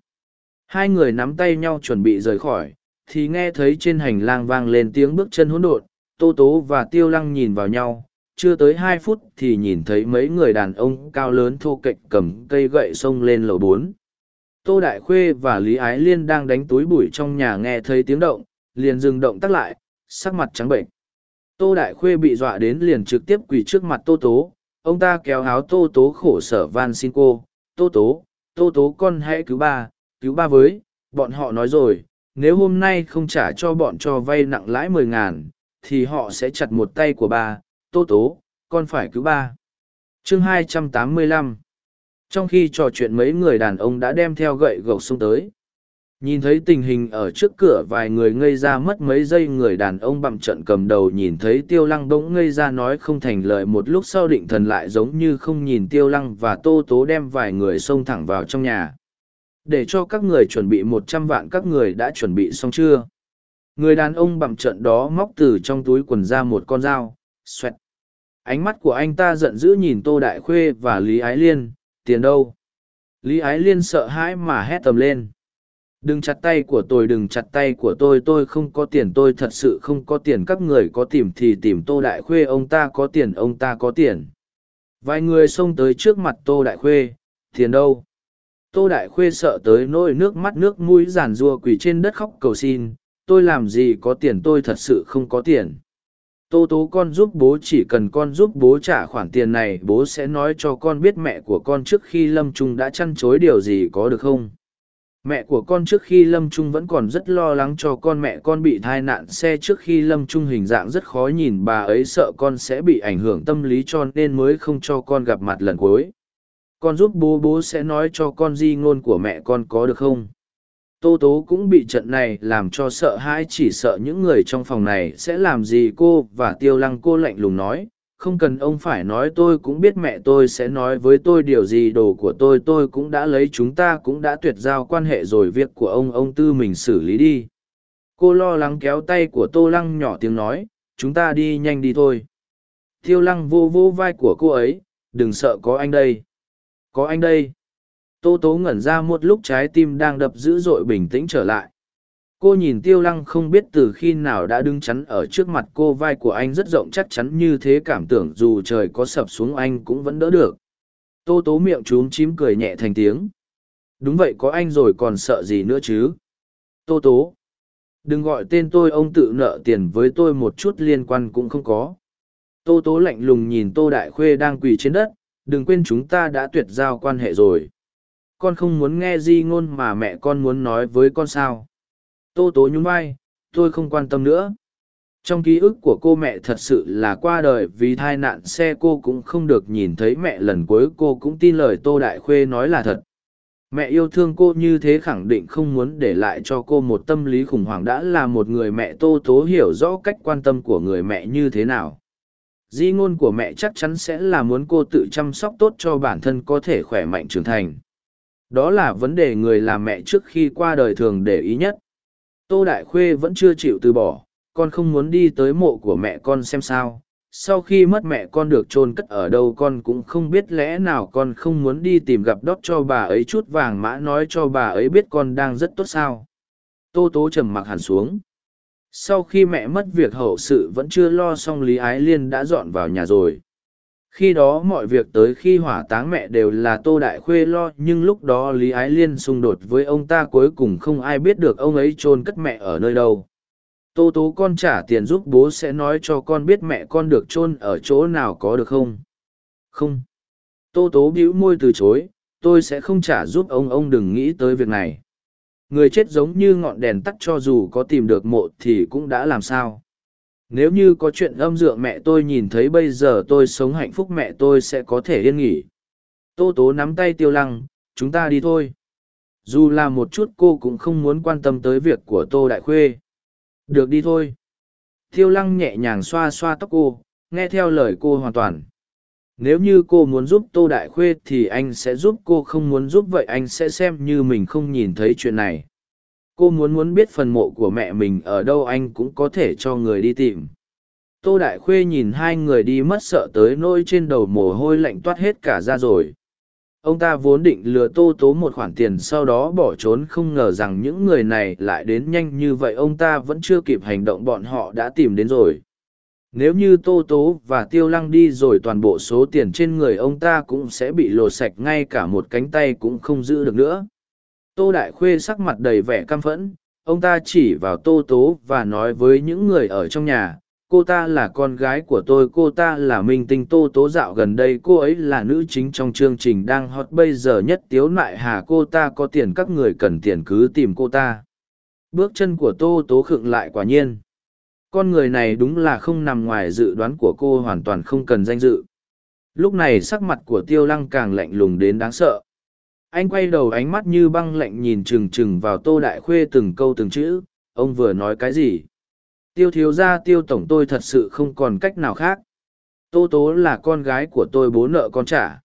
Hai người nắm tay nhau chuẩn bị rời khỏi, thì nghe thấy trên hành lang vang lên tiếng bước chân hỗn độn. Tô Tố và Tiêu Lăng nhìn vào nhau, chưa tới hai phút thì nhìn thấy mấy người đàn ông cao lớn thô kệch cầm cây gậy xông lên lầu bốn tô đại khuê và lý ái liên đang đánh túi bụi trong nhà nghe thấy tiếng động liền dừng động tắt lại sắc mặt trắng bệnh tô đại khuê bị dọa đến liền trực tiếp quỳ trước mặt tô tố ông ta kéo háo tô tố khổ sở van xin cô, tô tố tô tố con hãy cứu ba cứu ba với, bọn họ nói rồi, nếu hôm nay không trả cho bọn cho vay nặng lãi mười ngàn, thì họ sẽ chặt một tay của ba, tô tố, con phải cứu ba. Chương hai trăm tám mươi lăm. Trong khi trò chuyện mấy người đàn ông đã đem theo gậy gộc xông tới nhìn thấy tình hình ở trước cửa vài người ngây ra mất mấy giây, người đàn ông bặm trận cầm đầu nhìn thấy tiêu lăng bỗng ngây ra nói không thành lời. Một lúc sau định thần lại giống như không nhìn tiêu lăng và tô tố đem vài người xông thẳng vào trong nhà. Để cho các người chuẩn bị một trăm vạn các người đã chuẩn bị xong chưa? Người đàn ông bặm trận đó móc từ trong túi quần ra một con dao, xoẹt. Ánh mắt của anh ta giận dữ nhìn tô đại khuê và lý ái liên. Tiền đâu? Lý ái liên sợ hãi mà hét tầm lên đừng chặt tay của tôi, đừng chặt tay của tôi tôi không có tiền, tôi thật sự không có tiền. Các người có tìm thì tìm tô đại khuê, ông ta có tiền, ông ta có tiền. Vài người xông tới trước mặt tô đại khuê. Tiền đâu? Tô đại khuê sợ tới nỗi nước mắt, nước mũi giàn rua quỳ trên đất khóc cầu xin. Tôi làm gì có tiền, tôi thật sự không có tiền. Tô tố con giúp bố, chỉ cần con giúp bố trả khoản tiền này, bố sẽ nói cho con biết mẹ của con trước khi lâm trung đã chăn chối điều gì có được không? Mẹ của con trước khi lâm trung vẫn còn rất lo lắng cho con mẹ con bị thai nạn xe trước khi lâm trung hình dạng rất khó nhìn, bà ấy sợ con sẽ bị ảnh hưởng tâm lý cho nên mới không cho con gặp mặt lần cuối. Con giúp bố bố sẽ nói cho con di ngôn của mẹ con có được không? Tô tố cũng bị trận này làm cho sợ hãi, chỉ sợ những người trong phòng này sẽ làm gì cô? Và tiêu lăng cô lạnh lùng nói không cần ông phải nói tôi cũng biết mẹ tôi sẽ nói với tôi điều gì, đồ của tôi tôi cũng đã lấy, chúng ta cũng đã tuyệt giao quan hệ rồi, việc của ông ông tư mình xử lý đi. Cô lo lắng kéo tay của tô lăng nhỏ tiếng nói, chúng ta đi nhanh đi thôi. Tiêu lăng vô vô vai của cô ấy, đừng sợ, có anh đây. Có anh đây. Tô tố ngẩn ra một lúc, trái tim đang đập dữ dội bình tĩnh trở lại. Cô nhìn tiêu lăng không biết từ khi nào đã đứng chắn ở trước mặt cô vai của anh rất rộng chắc chắn như thế cảm tưởng dù trời có sập xuống anh cũng vẫn đỡ được. Tô tố miệng chúm chím cười nhẹ thành tiếng. Đúng vậy có anh rồi còn sợ gì nữa chứ? Tô tố. Đừng gọi tên tôi ông tự nợ tiền với tôi một chút liên quan cũng không có. Tô tố lạnh lùng nhìn tô đại khuê đang quỳ trên đất, đừng quên chúng ta đã tuyệt giao quan hệ rồi con không muốn nghe di ngôn mà mẹ con muốn nói với con sao tô tố nhún vai, tôi không quan tâm nữa. Trong ký ức của cô mẹ thật sự là qua đời vì tai nạn xe cô cũng không được nhìn thấy mẹ lần cuối, cô cũng tin lời tô đại khuê nói là thật. Mẹ yêu thương cô như thế khẳng định không muốn để lại cho cô một tâm lý khủng hoảng đã là một người mẹ tô tố hiểu rõ cách quan tâm của người mẹ như thế nào. Di ngôn của mẹ chắc chắn sẽ là muốn cô tự chăm sóc tốt cho bản thân có thể khỏe mạnh trưởng thành. Đó là vấn đề người làm mẹ trước khi qua đời thường để ý nhất. Tô Đại Khuê vẫn chưa chịu từ bỏ, con không muốn đi tới mộ của mẹ con xem sao. Sau khi mất mẹ con được chôn cất ở đâu con cũng không biết lẽ nào con không muốn đi tìm gặp đót cho bà ấy chút vàng mã nói cho bà ấy biết con đang rất tốt sao. Tô Tố trầm mặc hẳn xuống. Sau khi mẹ mất việc hậu sự vẫn chưa lo xong Lý Ái Liên đã dọn vào nhà rồi khi đó mọi việc tới khi hỏa táng mẹ đều là tô đại khuê lo, nhưng lúc đó lý ái liên xung đột với ông ta cuối cùng không ai biết được ông ấy chôn cất mẹ ở nơi đâu. Tô tố con trả tiền giúp bố sẽ nói cho con biết mẹ con được chôn ở chỗ nào có được không? Không. Tô tố bĩu môi từ chối, tôi sẽ không trả giúp ông ông đừng nghĩ tới việc này. Người chết giống như ngọn đèn tắt cho dù có tìm được mộ thì cũng đã làm sao nếu như có chuyện âm dượng mẹ tôi nhìn thấy bây giờ tôi sống hạnh phúc mẹ tôi sẽ có thể yên nghỉ. Tô tố nắm tay tiêu lăng, chúng ta đi thôi. Dù là một chút cô cũng không muốn quan tâm tới việc của tô đại khuê. Được đi thôi. Tiêu lăng nhẹ nhàng xoa xoa tóc cô, nghe theo lời cô hoàn toàn. Nếu như cô muốn giúp tô đại khuê thì anh sẽ giúp, cô không muốn giúp vậy anh sẽ xem như mình không nhìn thấy chuyện này cô muốn muốn biết phần mộ của mẹ mình ở đâu anh cũng có thể cho người đi tìm. Tô đại khuê nhìn hai người đi mất sợ tới nỗi trên đầu mồ hôi lạnh toát hết cả ra rồi. Ông ta vốn định lừa tô tố một khoản tiền sau đó bỏ trốn không ngờ rằng những người này lại đến nhanh như vậy ông ta vẫn chưa kịp hành động bọn họ đã tìm đến rồi. Nếu như tô tố và tiêu lăng đi rồi toàn bộ số tiền trên người ông ta cũng sẽ bị lột sạch ngay cả một cánh tay cũng không giữ được nữa tô đại khuê sắc mặt đầy vẻ căm phẫn, ông ta chỉ vào tô tố và nói với những người ở trong nhà, cô ta là con gái của tôi, cô ta là minh tinh tô tố dạo gần đây, cô ấy là nữ chính trong chương trình đang hot, bây giờ nhất tiếu nại hà, cô ta có tiền, các người cần tiền cứ tìm cô ta. Bước chân của tô tố khựng lại quả nhiên. Con người này đúng là không nằm ngoài dự đoán của cô hoàn toàn không cần danh dự. Lúc này sắc mặt của tiêu lăng càng lạnh lùng đến đáng sợ anh quay đầu ánh mắt như băng lạnh nhìn trừng trừng vào tô đại khuê từng câu từng chữ ông vừa nói cái gì? Tiêu thiếu gia, tiêu tổng tôi thật sự không còn cách nào khác. Tô tố là con gái của tôi bố nợ con trả.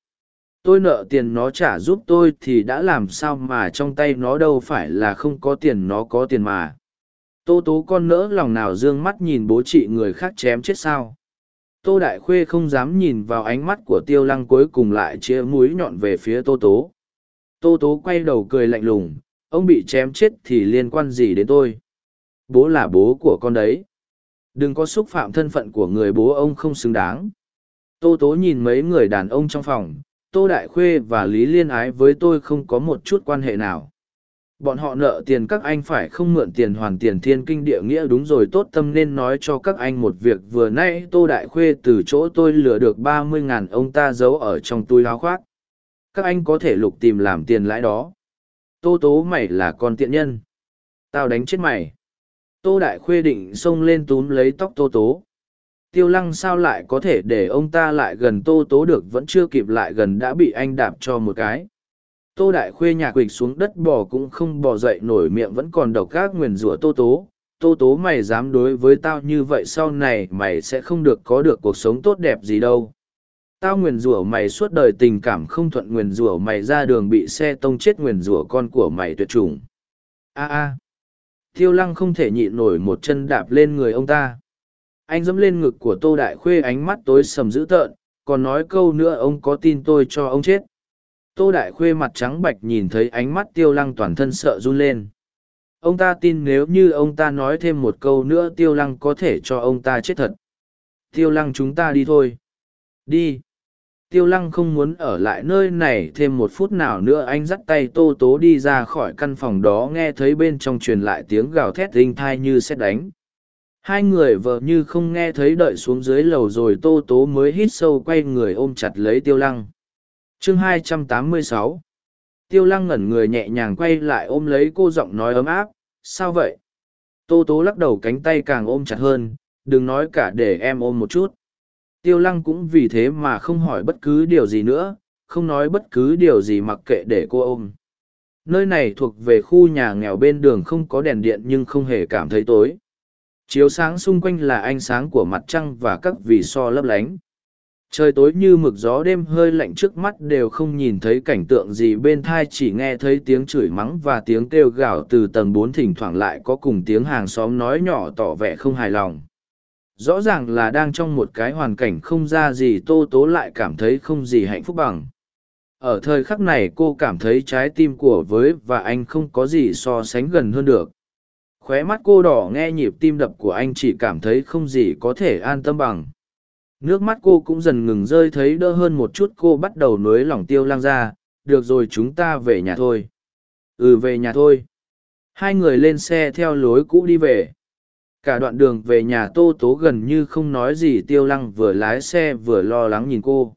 Tôi nợ tiền nó trả giúp tôi thì đã làm sao mà trong tay nó đâu phải là không có tiền nó có tiền mà. Tô tố con nỡ lòng nào d ư ơ n g mắt nhìn bố chị người khác chém chết sao? Tô đại khuê không dám nhìn vào ánh mắt của tiêu lăng cuối cùng lại chia múi nhọn về phía tô tố tô tố quay đầu cười lạnh lùng, ông bị chém chết thì liên quan gì đến tôi? Bố là bố của con đấy. Đừng có xúc phạm thân phận của người bố ông không xứng đáng. Tô tố nhìn mấy người đàn ông trong phòng, tô đại khuê và lý liên ái với tôi không có một chút quan hệ nào. Bọn họ nợ tiền các anh phải không mượn tiền hoàn tiền thiên kinh địa nghĩa đúng rồi, tốt tâm nên nói cho các anh một việc. Vừa nay Tô Đại Khuê từ chỗ tôi lừa được ba mươi ngàn ông ta giấu ở trong túi áo khoác. Các anh có thể lục tìm làm tiền lãi đó. Tô tố mày là con tiện nhân. Tao đánh chết mày. Tô Đại Khuê định xông lên túm lấy tóc Tô Tố. Tiêu lăng sao lại có thể để ông ta lại gần Tô Tố được vẫn chưa kịp lại gần đã bị anh đạp cho một cái tô đại khuê nhà quịch xuống đất bò cũng không bò dậy nổi miệng vẫn còn độc các nguyền rủa tô tố tô tố mày dám đối với tao như vậy sau này mày sẽ không được có được cuộc sống tốt đẹp gì đâu tao nguyền rủa mày suốt đời tình cảm không thuận nguyền rủa mày ra đường bị xe tông chết nguyền rủa con của mày tuyệt chủng a a tiêu lăng không thể nhịn nổi một chân đạp lên người ông ta anh dẫm lên ngực của tô đại khuê ánh mắt tối sầm dữ tợn, còn nói câu nữa ông có tin tôi cho ông chết Tô Đại Khuê mặt trắng bạch nhìn thấy ánh mắt tiêu lăng toàn thân sợ run lên. Ông ta tin nếu như ông ta nói thêm một câu nữa tiêu lăng có thể cho ông ta chết thật. Tiêu lăng chúng ta đi thôi. Đi. Tiêu lăng không muốn ở lại nơi này thêm một phút nào nữa, anh dắt tay tô tố đi ra khỏi căn phòng đó, nghe thấy bên trong truyền lại tiếng gào thét rinh thai như xét đánh. Hai người vợ như không nghe thấy đợi xuống dưới lầu rồi tô tố mới hít sâu quay người ôm chặt lấy tiêu lăng. Chương 286 tiêu lăng ngẩn người nhẹ nhàng quay lại ôm lấy cô giọng nói ấm áp, sao vậy? Tô tố lắc đầu cánh tay càng ôm chặt hơn, đừng nói cả để em ôm một chút tiêu lăng cũng vì thế mà không hỏi bất cứ điều gì nữa, không nói bất cứ điều gì mặc kệ để cô ôm. Nơi này thuộc về khu nhà nghèo bên đường không có đèn điện nhưng không hề cảm thấy tối. Chiếu sáng xung quanh là ánh sáng của mặt trăng và các vì so lấp lánh. Trời tối như mực gió đêm hơi lạnh trước mắt đều không nhìn thấy cảnh tượng gì bên thai, chỉ nghe thấy tiếng chửi mắng và tiếng kêu gào từ tầng bốn thỉnh thoảng lại có cùng tiếng hàng xóm nói nhỏ tỏ vẻ không hài lòng rõ ràng là đang trong một cái hoàn cảnh không ra gì tô tố lại cảm thấy không gì hạnh phúc bằng ở thời khắc này cô cảm thấy trái tim của với và anh không có gì so sánh gần hơn được khóe mắt cô đỏ nghe nhịp tim đập của anh chỉ cảm thấy không gì có thể an tâm bằng Nước mắt cô cũng dần ngừng rơi thấy đỡ hơn một chút cô bắt đầu nối lòng tiêu lang ra, được rồi chúng ta về nhà thôi. Ừ về nhà thôi. Hai người lên xe theo lối cũ đi về. Cả đoạn đường về nhà tô tố gần như không nói gì tiêu lăng vừa lái xe vừa lo lắng nhìn cô.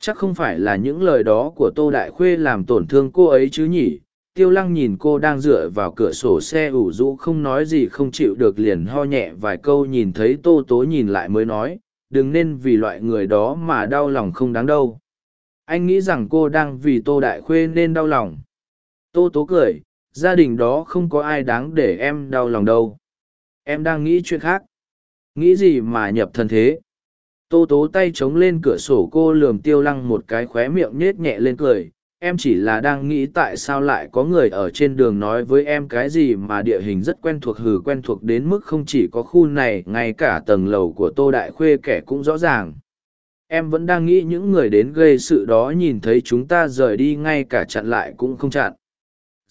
Chắc không phải là những lời đó của tô đại khuê làm tổn thương cô ấy chứ nhỉ, tiêu lăng nhìn cô đang dựa vào cửa sổ xe ủ rũ không nói gì không chịu được liền ho nhẹ vài câu nhìn thấy tô tố nhìn lại mới nói đừng nên vì loại người đó mà đau lòng không đáng đâu. Anh nghĩ rằng cô đang vì tô đại khuê nên đau lòng. Tô tố cười gia đình đó không có ai đáng để em đau lòng đâu em đang nghĩ chuyện khác. Nghĩ gì mà nhập thần thế? Tô tố tay chống lên cửa sổ cô lườm tiêu lăng một cái khóe miệng nhết nhẹ lên cười. Em chỉ là đang nghĩ tại sao lại có người ở trên đường nói với em cái gì mà địa hình rất quen thuộc hừ quen thuộc đến mức không chỉ có khu này, ngay cả tầng lầu của tô đại khuê kẻ cũng rõ ràng. Em vẫn đang nghĩ những người đến gây sự đó nhìn thấy chúng ta rời đi ngay cả chặn lại cũng không chặn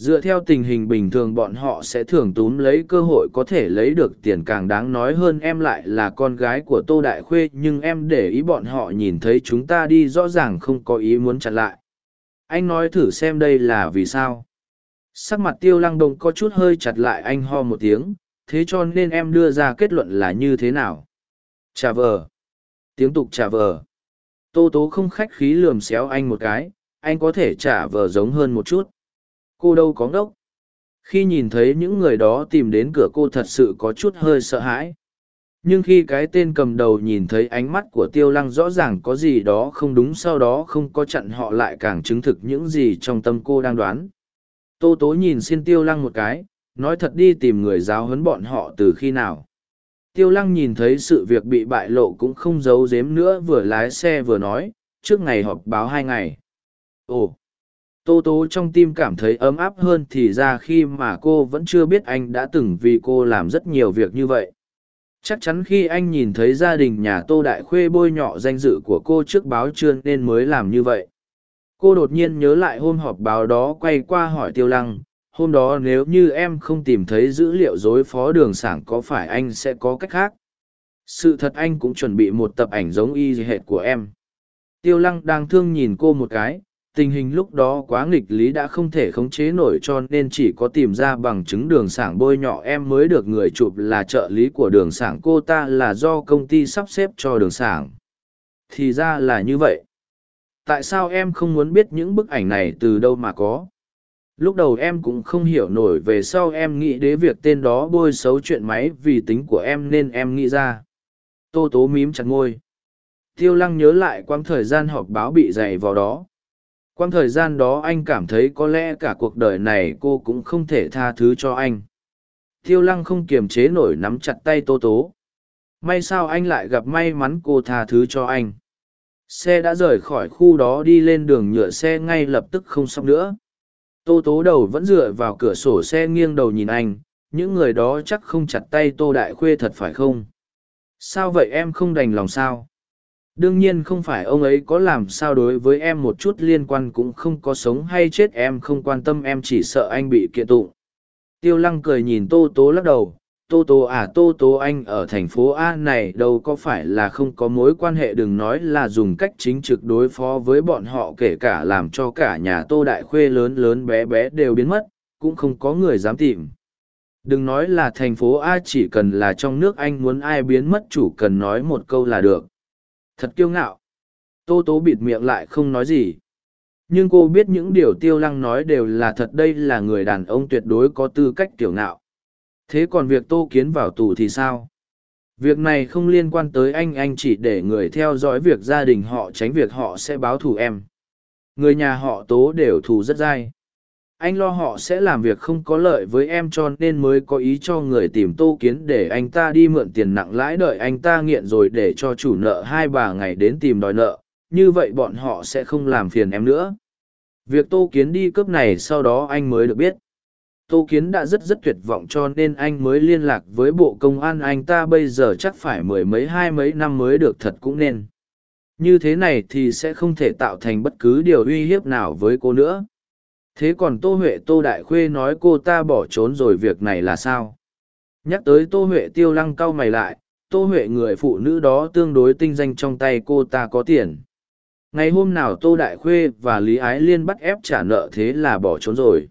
dựa theo tình hình bình thường bọn họ sẽ thường túm lấy cơ hội có thể lấy được tiền càng đáng nói hơn em lại là con gái của tô đại khuê, nhưng em để ý bọn họ nhìn thấy chúng ta đi rõ ràng không có ý muốn chặn lại. Anh nói thử xem đây là vì sao. Sắc mặt tiêu lăng đông có chút hơi chặt lại, anh ho một tiếng, thế cho nên em đưa ra kết luận là như thế nào? Chà vờ. Tiếng tục chà vờ. Tô tố không khách khí lườm xéo anh một cái, anh có thể trả vờ giống hơn một chút cô đâu có ngốc. Khi nhìn thấy những người đó tìm đến cửa cô thật sự có chút hơi sợ hãi. Nhưng khi cái tên cầm đầu nhìn thấy ánh mắt của tiêu lăng rõ ràng có gì đó không đúng sau đó không có chặn họ lại càng chứng thực những gì trong tâm cô đang đoán. Tô tố nhìn xin tiêu lăng một cái, nói thật đi tìm người giáo huấn bọn họ từ khi nào. Tiêu lăng nhìn thấy sự việc bị bại lộ cũng không giấu giếm nữa vừa lái xe vừa nói, trước ngày họp báo hai ngày. Ồ tô tố trong tim cảm thấy ấm áp hơn thì ra khi mà cô vẫn chưa biết anh đã từng vì cô làm rất nhiều việc như vậy. Chắc chắn khi anh nhìn thấy gia đình nhà tô đại khuê bôi nhọ danh dự của cô trước báo trưa nên mới làm như vậy. Cô đột nhiên nhớ lại hôm họp báo đó quay qua hỏi tiêu lăng, hôm đó nếu như em không tìm thấy dữ liệu dối phó đường sảng có phải anh sẽ có cách khác? Sự thật anh cũng chuẩn bị một tập ảnh giống y hệt của em. Tiêu lăng đang thương nhìn cô một cái tình hình lúc đó quá nghịch lý đã không thể khống chế nổi cho nên chỉ có tìm ra bằng chứng đường sảng bôi nhọ em mới được người chụp là trợ lý của đường sảng, cô ta là do công ty sắp xếp cho đường sảng. Thì ra là như vậy. Tại sao em không muốn biết những bức ảnh này từ đâu mà có? Lúc đầu em cũng không hiểu nổi về sau em nghĩ đến việc tên đó bôi xấu chuyện máy vì tính của em nên em nghĩ ra. Tô tố mím chặt ngôi tiêu lăng nhớ lại quãng thời gian họp báo bị dày vào đó quãng thời gian đó anh cảm thấy có lẽ cả cuộc đời này cô cũng không thể tha thứ cho anh. Tiêu lăng không kiềm chế nổi nắm chặt tay tô tố. May sao anh lại gặp may mắn cô tha thứ cho anh. Xe đã rời khỏi khu đó đi lên đường nhựa xe ngay lập tức không xong nữa. Tô tố đầu vẫn dựa vào cửa sổ xe nghiêng đầu nhìn anh, những người đó chắc không chặt tay tô đại khuê thật phải không? Sao vậy em không đành lòng sao? Đương nhiên không phải ông ấy có làm sao đối với em một chút liên quan cũng không có sống hay chết, em không quan tâm, em chỉ sợ anh bị kiện tụng. Tiêu lăng cười nhìn tô tố lắc đầu, tô tố à tô tố anh ở thành phố a này đâu có phải là không có mối quan hệ, đừng nói là dùng cách chính trực đối phó với bọn họ, kể cả làm cho cả nhà tô đại khuê lớn lớn bé bé đều biến mất, cũng không có người dám tìm. Đừng nói là thành phố a chỉ cần là trong nước, anh muốn ai biến mất chủ cần nói một câu là được thật kiêu ngạo. Tô tố bịt miệng lại không nói gì. Nhưng cô biết những điều tiêu lăng nói đều là thật đây là người đàn ông tuyệt đối có tư cách tiểu ngạo. Thế còn việc tô kiến vào tù thì sao? Việc này không liên quan tới anh anh chỉ để người theo dõi việc gia đình họ tránh việc họ sẽ báo thù em. Người nhà họ tố đều thù rất dai anh lo họ sẽ làm việc không có lợi với em cho nên mới có ý cho người tìm tô kiến để anh ta đi mượn tiền nặng lãi đợi anh ta nghiện rồi để cho chủ nợ hai bà ngày đến tìm đòi nợ. Như vậy bọn họ sẽ không làm phiền em nữa. Việc tô kiến đi cướp này sau đó anh mới được biết. Tô kiến đã rất rất tuyệt vọng cho nên anh mới liên lạc với bộ công an. Anh ta bây giờ chắc phải mười mấy, hai mấy năm mới được thật cũng nên. Như thế này thì sẽ không thể tạo thành bất cứ điều uy hiếp nào với cô nữa thế còn tô huệ tô đại khuê nói cô ta bỏ trốn rồi việc này là sao? Nhắc tới tô huệ tiêu lăng cau mày lại, tô huệ người phụ nữ đó tương đối tinh danh trong tay cô ta có tiền. Ngày hôm nào tô đại khuê và lý ái liên bắt ép trả nợ thế là bỏ trốn rồi.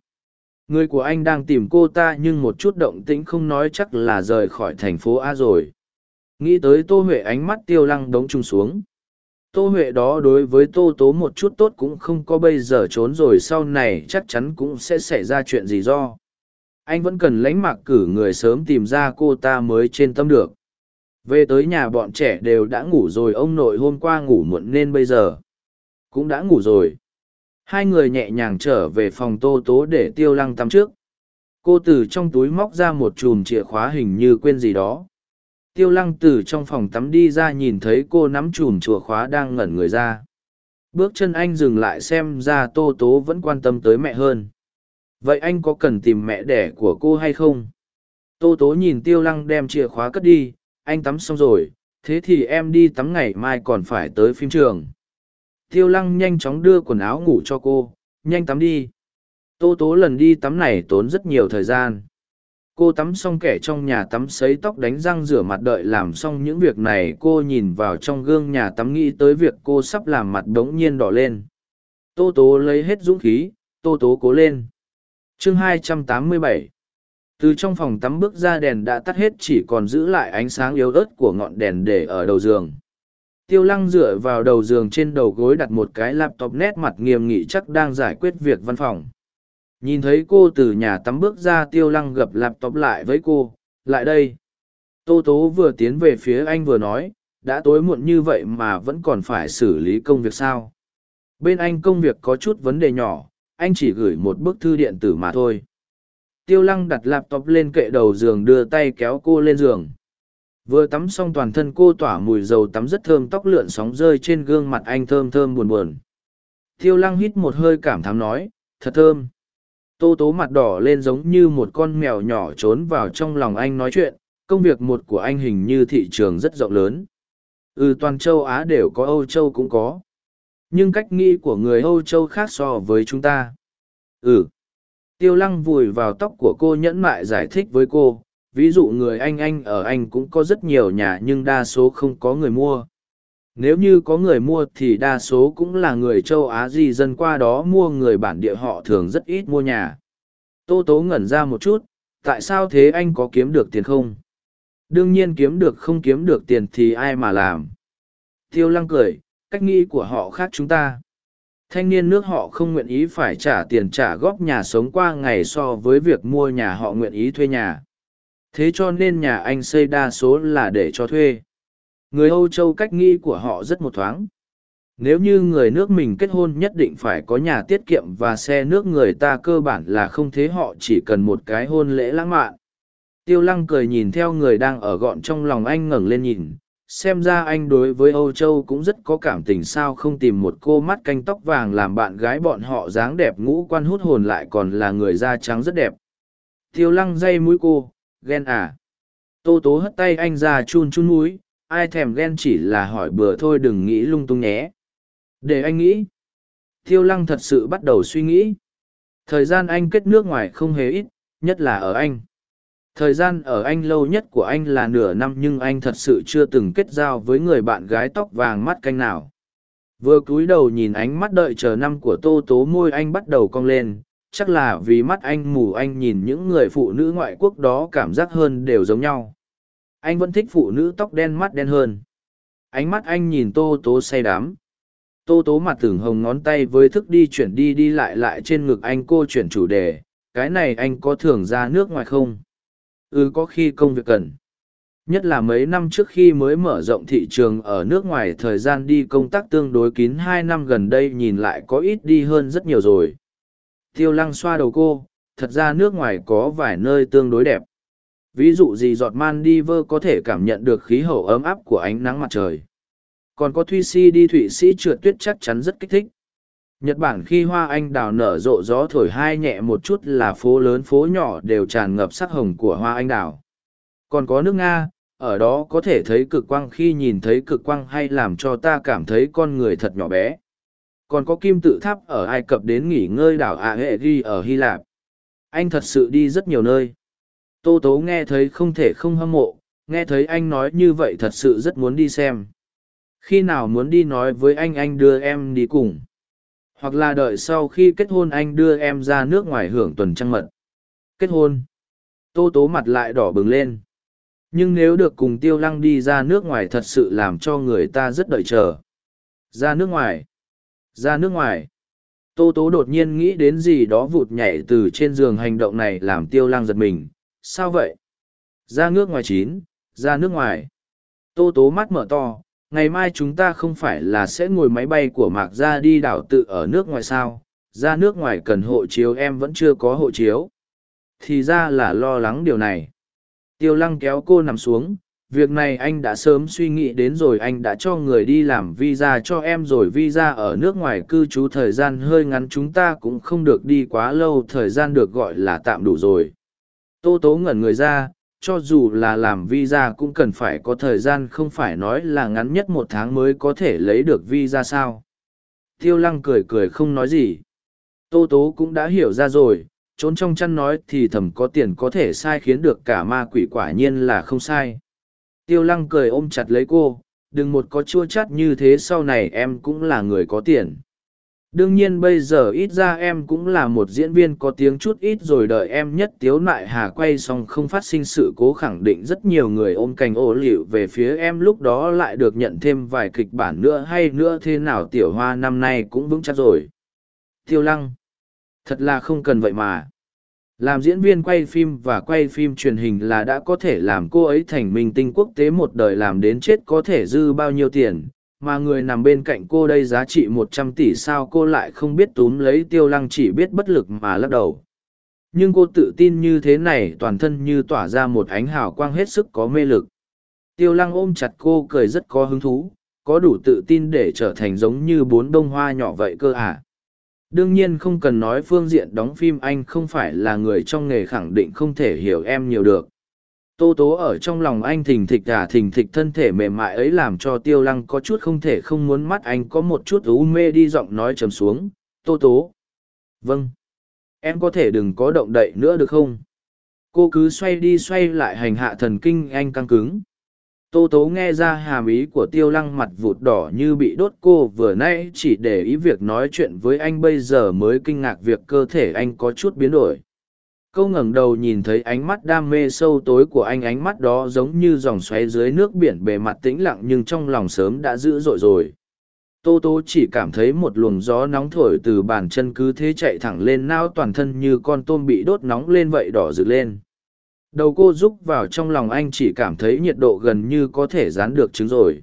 Người của anh đang tìm cô ta nhưng một chút động tĩnh không nói chắc là rời khỏi thành phố a rồi. Nghĩ tới tô huệ ánh mắt tiêu lăng đống trung xuống tô huệ đó đối với tô tố một chút tốt cũng không có bây giờ trốn rồi, sau này chắc chắn cũng sẽ xảy ra chuyện gì do. Anh vẫn cần lánh mặc cử người sớm tìm ra cô ta mới trên tâm được. Về tới nhà bọn trẻ đều đã ngủ rồi, ông nội hôm qua ngủ muộn nên bây giờ cũng đã ngủ rồi. Hai người nhẹ nhàng trở về phòng tô tố để tiêu lăng tắm trước. Cô từ trong túi móc ra một chùm chìa khóa hình như quên gì đó tiêu lăng từ trong phòng tắm đi ra nhìn thấy cô nắm chùm chùa khóa đang ngẩn người ra. Bước chân anh dừng lại xem ra tô tố vẫn quan tâm tới mẹ hơn. Vậy anh có cần tìm mẹ đẻ của cô hay không? Tô tố nhìn tiêu lăng đem chìa khóa cất đi, anh tắm xong rồi, thế thì em đi tắm ngày mai còn phải tới phim trường. Tiêu lăng nhanh chóng đưa quần áo ngủ cho cô, nhanh tắm đi. Tô tố lần đi tắm này tốn rất nhiều thời gian cô tắm xong kẻ trong nhà tắm sấy tóc đánh răng rửa mặt đợi làm xong những việc này, cô nhìn vào trong gương nhà tắm nghĩ tới việc cô sắp làm mặt đ ố n g nhiên đỏ lên. Tô tố lấy hết dũng khí, tô tố cố lên. Chương 287 từ trong phòng tắm bước ra đèn đã tắt hết, chỉ còn giữ lại ánh sáng yếu ớt của ngọn đèn để ở đầu giường. Tiêu lăng dựa vào đầu giường trên đầu gối đặt một cái laptop nét mặt nghiêm nghị chắc đang giải quyết việc văn phòng nhìn thấy cô từ nhà tắm bước ra tiêu lăng gập laptop lại với cô, lại đây. Tô tố vừa tiến về phía anh vừa nói, đã tối muộn như vậy mà vẫn còn phải xử lý công việc sao? Bên anh công việc có chút vấn đề nhỏ, anh chỉ gửi một bức thư điện tử mà thôi. Tiêu lăng đặt laptop lên kệ đầu giường đưa tay kéo cô lên giường. Vừa tắm xong toàn thân cô tỏa mùi dầu tắm rất thơm tóc lượn sóng rơi trên gương mặt anh thơm thơm buồn buồn. Tiêu lăng hít một hơi cảm thán nói, thật thơm tô tố mặt đỏ lên giống như một con mèo nhỏ trốn vào trong lòng anh nói chuyện, công việc một của anh hình như thị trường rất rộng lớn. Ừ toàn châu á đều có, âu châu cũng có. Nhưng cách nghĩ của người âu châu khác so với chúng ta. Ừ. Tiêu lăng vùi vào tóc của cô nhẫn mại giải thích với cô, ví dụ người anh anh ở anh cũng có rất nhiều nhà nhưng đa số không có người mua nếu như có người mua thì đa số cũng là người châu Á di dân qua đó mua người bản địa họ thường rất ít mua nhà. Tô Tố ngẩn ra một chút, tại sao thế anh có kiếm được tiền không? Đương nhiên kiếm được không kiếm được tiền thì ai mà làm. Tiêu lăng cười, cách nghĩ của họ khác chúng ta. Thanh niên nước họ không nguyện ý phải trả tiền trả góp nhà sống qua ngày so với việc mua nhà họ nguyện ý thuê nhà. Thế cho nên nhà anh xây đa số là để cho thuê người âu châu cách nghĩ của họ rất một thoáng. Nếu như người nước mình kết hôn nhất định phải có nhà tiết kiệm và xe nước người ta cơ bản là không thế họ chỉ cần một cái hôn lễ lãng mạn. Tiêu lăng cười nhìn theo người đang ở gọn trong lòng anh ngẩng lên nhìn, xem ra anh đối với âu châu cũng rất có cảm tình sao không tìm một cô mắt canh tóc vàng làm bạn gái bọn họ dáng đẹp ngũ quan hút hồn lại còn là người da trắng rất đẹp. Tiêu lăng dây mũi cô, ghen à. Tô tố hất tay anh ra chun chun mũi ai thèm ghen chỉ là hỏi bừa thôi đừng nghĩ lung tung nhé. Để anh nghĩ. Tiêu lăng thật sự bắt đầu suy nghĩ. Thời gian anh kết nước ngoài không hề ít, nhất là ở anh. Thời gian ở anh lâu nhất của anh là nửa năm nhưng anh thật sự chưa từng kết giao với người bạn gái tóc vàng mắt canh nào. Vừa cúi đầu nhìn ánh mắt đợi chờ năm của tô tố môi anh bắt đầu cong lên, chắc là vì mắt anh mù anh nhìn những người phụ nữ ngoại quốc đó cảm giác hơn đều giống nhau anh vẫn thích phụ nữ tóc đen mắt đen hơn. Ánh mắt anh nhìn tô tố say đắm. Tô tố mặt tưởng hồng ngón tay với thức đi chuyển đi đi lại lại trên ngực anh cô chuyển chủ đề, cái này anh có thường ra nước ngoài không? Ừ có khi công việc cần. Nhất là mấy năm trước khi mới mở rộng thị trường ở nước ngoài, thời gian đi công tác tương đối kín hai năm gần đây nhìn lại có ít đi hơn rất nhiều rồi. Tiêu lăng xoa đầu cô, thật ra nước ngoài có vài nơi tương đối đẹp ví dụ gì giọt man đi vơ có thể cảm nhận được khí hậu ấm áp của ánh nắng mặt trời? Còn có thụy si đi thụy sĩ trượt tuyết chắc chắn rất kích thích. Nhật bản khi hoa anh đào nở rộ gió thổi hai nhẹ một chút là phố lớn phố nhỏ đều tràn ngập sắc hồng của hoa anh đào. Còn có nước nga, ở đó có thể thấy cực quang khi nhìn thấy cực quang hay làm cho ta cảm thấy con người thật nhỏ bé. Còn có kim tự tháp ở ai cập đến nghỉ ngơi đảo a hệ ghi ở hy lạp. Anh thật sự đi rất nhiều nơi. Tô Tố nghe thấy không thể không hâm mộ, nghe thấy anh nói như vậy thật sự rất muốn đi xem. Khi nào muốn đi nói với anh anh đưa em đi cùng. Hoặc là đợi sau khi kết hôn anh đưa em ra nước ngoài hưởng tuần trăng mật. Kết hôn. Tô Tố mặt lại đỏ bừng lên. Nhưng nếu được cùng Tiêu Lăng đi ra nước ngoài thật sự làm cho người ta rất đợi chờ. Ra nước ngoài. Ra nước ngoài. Tô Tố đột nhiên nghĩ đến gì đó vụt nhảy từ trên giường hành động này làm tiêu lăng giật mình. Sao vậy? Ra nước ngoài chín, ra nước ngoài. Tô Tố mắt mở to, ngày mai chúng ta không phải là sẽ ngồi máy bay của Mạc ra đi đảo tự ở nước ngoài sao? Ra nước ngoài cần hộ chiếu em vẫn chưa có hộ chiếu. Thì ra là lo lắng điều này. Tiêu lăng kéo cô nằm xuống, việc này anh đã sớm suy nghĩ đến rồi anh đã cho người đi làm visa cho em rồi visa ở nước ngoài cư trú thời gian hơi ngắn chúng ta cũng không được đi quá lâu thời gian được gọi là tạm đủ rồi tô tố ngẩn người ra, cho dù là làm visa cũng cần phải có thời gian không phải nói là ngắn nhất một tháng mới có thể lấy được visa sao. Tiêu lăng cười cười không nói gì. Tô tố cũng đã hiểu ra rồi, trốn trong chăn nói thì thầm có tiền có thể sai khiến được cả ma quỷ quả nhiên là không sai. Tiêu lăng cười ôm chặt lấy cô, đừng một có chua chát như thế sau này em cũng là người có tiền đương nhiên bây giờ ít ra em cũng là một diễn viên có tiếng chút ít rồi đợi em nhất tiếu nại hà quay xong không phát sinh sự cố khẳng định rất nhiều người ôm cành ô liu về phía em lúc đó lại được nhận thêm vài kịch bản nữa hay nữa thế nào tiểu hoa năm nay cũng vững chắc rồi. Tiêu lăng, thật là không cần vậy mà. Làm diễn viên quay phim và quay phim truyền hình là đã có thể làm cô ấy thành minh tinh quốc tế một đời làm đến chết có thể dư bao nhiêu tiền mà người nằm bên cạnh cô đây giá trị một trăm tỷ sao cô lại không biết túm lấy tiêu lăng chỉ biết bất lực mà lắc đầu. Nhưng cô tự tin như thế này, toàn thân như tỏa ra một ánh hào quang hết sức có mê lực. Tiêu lăng ôm chặt cô cười rất có hứng thú, có đủ tự tin để trở thành giống như bốn bông hoa nhỏ vậy cơ à? Đương nhiên không cần nói phương diện đóng phim anh không phải là người trong nghề khẳng định không thể hiểu em nhiều được tô tố ở trong lòng anh thình thịch à thình thịch thân thể mềm mại ấy làm cho tiêu lăng có chút không thể không muốn mắt anh có một chút u mê đi giọng nói trầm xuống. Tô tố. Vâng. Em có thể đừng có động đậy nữa được không? Cô cứ xoay đi xoay lại hành hạ thần kinh anh căng cứng. Tô tố nghe ra hàm ý của tiêu lăng mặt vụt đỏ như bị đốt, cô vừa nãy chỉ để ý việc nói chuyện với anh, bây giờ mới kinh ngạc việc cơ thể anh có chút biến đổi câu ngẩng đầu nhìn thấy ánh mắt đam mê sâu tối của anh, ánh mắt đó giống như dòng xoáy dưới nước biển bề mặt tĩnh lặng nhưng trong lòng sớm đã dữ dội rồi. Tô Tô chỉ cảm thấy một luồng gió nóng thổi từ bàn chân cứ thế chạy thẳng lên nao toàn thân như con tôm bị đốt nóng lên vậy đỏ rực lên. Đầu cô rúc vào trong lòng anh chỉ cảm thấy nhiệt độ gần như có thể dán được trứng rồi.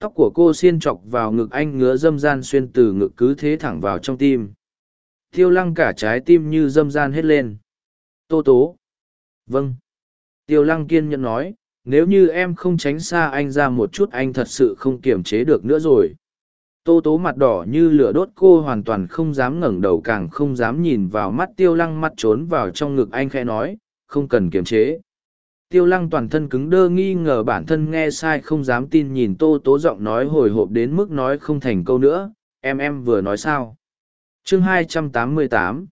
Tóc của cô xiên chọc vào ngực anh ngứa dâm gian xuyên từ ngực cứ thế thẳng vào trong tim. Thiêu lăng cả trái tim như dâm gian hết lên tô tố. Vâng. Tiêu lăng kiên nhẫn nói nếu như em không tránh xa anh ra một chút anh thật sự không kiềm chế được nữa rồi. Tô tố mặt đỏ như lửa đốt cô hoàn toàn không dám ngẩng đầu càng không dám nhìn vào mắt tiêu lăng mắt trốn vào trong ngực anh khẽ nói không cần kiềm chế. Tiêu lăng toàn thân cứng đơ nghi ngờ bản thân nghe sai không dám tin nhìn tô tố giọng nói hồi hộp đến mức nói không thành câu nữa, em em vừa nói sao. chương 288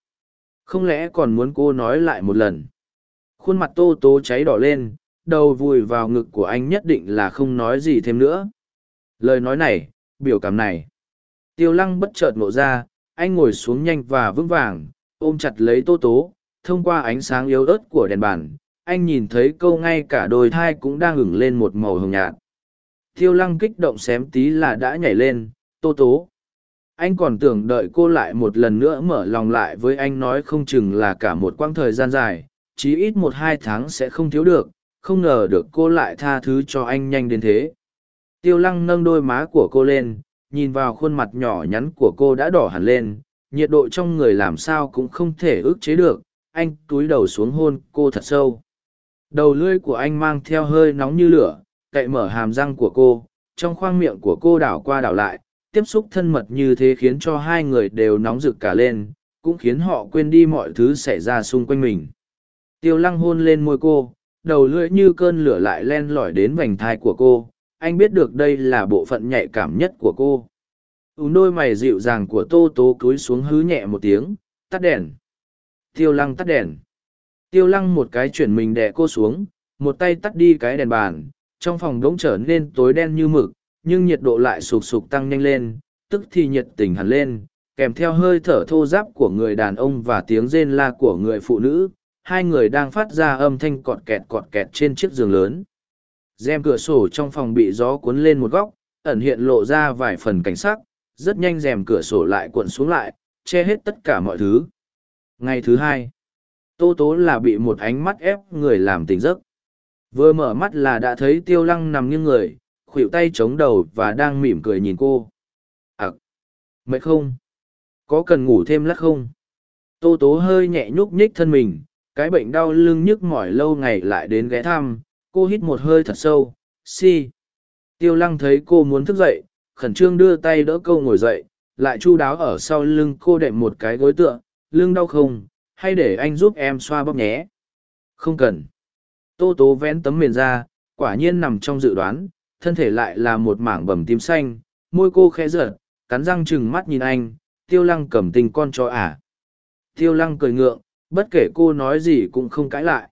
không lẽ còn muốn cô nói lại một lần? Khuôn mặt tô tố cháy đỏ lên, đầu vùi vào ngực của anh nhất định là không nói gì thêm nữa. Lời nói này, biểu cảm này. Tiêu lăng bất chợt ngộ ra, anh ngồi xuống nhanh và vững vàng, ôm chặt lấy tô tố, thông qua ánh sáng yếu ớt của đèn bàn anh nhìn thấy câu ngay cả đôi thai cũng đang ửng lên một màu hồng nhạt Tiêu lăng kích động xém tí là đã nhảy lên tô tố anh còn tưởng đợi cô lại một lần nữa mở lòng lại với anh nói không chừng là cả một quãng thời gian dài, chí ít một hai tháng sẽ không thiếu được, không ngờ được cô lại tha thứ cho anh nhanh đến thế. Tiêu lăng nâng đôi má của cô lên, nhìn vào khuôn mặt nhỏ nhắn của cô đã đỏ hẳn lên, nhiệt độ trong người làm sao cũng không thể ức chế được, anh túi đầu xuống hôn cô thật sâu. Đầu lưỡi của anh mang theo hơi nóng như lửa, cậy mở hàm răng của cô, trong khoang miệng của cô đảo qua đảo lại tiếp xúc thân mật như thế khiến cho hai người đều nóng rực cả lên, cũng khiến họ quên đi mọi thứ xảy ra xung quanh mình. Tiêu lăng hôn lên môi cô, đầu lưỡi như cơn lửa lại len lỏi đến vành thai của cô, anh biết được đây là bộ phận nhạy cảm nhất của cô. Ú đôi mày dịu dàng của tô tố cúi xuống hứ nhẹ một tiếng, tắt đèn. Tiêu lăng tắt đèn. Tiêu lăng một cái chuyển mình đẻ cô xuống, một tay tắt đi cái đèn bàn, trong phòng đống trở nên tối đen như mực nhưng nhiệt độ lại sụp sụp tăng nhanh lên tức thì nhiệt tình hẳn lên kèm theo hơi thở thô giáp của người đàn ông và tiếng rên la của người phụ nữ hai người đang phát ra âm thanh cọt kẹt cọt kẹt trên chiếc giường lớn rèm cửa sổ trong phòng bị gió cuốn lên một góc ẩn hiện lộ ra vài phần cảnh sắc, rất nhanh rèm cửa sổ lại cuộn xuống lại, che hết tất cả mọi thứ. Ngày thứ hai, Tô Tố là bị một ánh mắt ép người làm tỉnh giấc. Vừa mở mắt là đã thấy tiêu lăng nằm nghiêng người, khuỷu tay chống đầu và đang mỉm cười nhìn cô. À, mệt không? Có cần ngủ thêm lát không? Tô Tố hơi nhẹ nhúc nhích thân mình, cái bệnh đau lưng nhức mỏi lâu ngày lại đến ghé thăm, cô hít một hơi thật sâu, si. Tiêu lăng thấy cô muốn thức dậy, khẩn trương đưa tay đỡ câu ngồi dậy, lại chu đáo ở sau lưng cô đệm một cái gối tựa, lưng đau không, hay để anh giúp em xoa bóp nhé. Không cần. Tô tố vén tấm mền ra, quả nhiên nằm trong dự đoán, thân thể lại là một mảng bầm tím xanh, môi cô khẽ giật, cắn răng chừng mắt nhìn anh, tiêu lăng cầm tình con cho à. Tiêu lăng cười ngượng, bất kể cô nói gì cũng không cãi lại.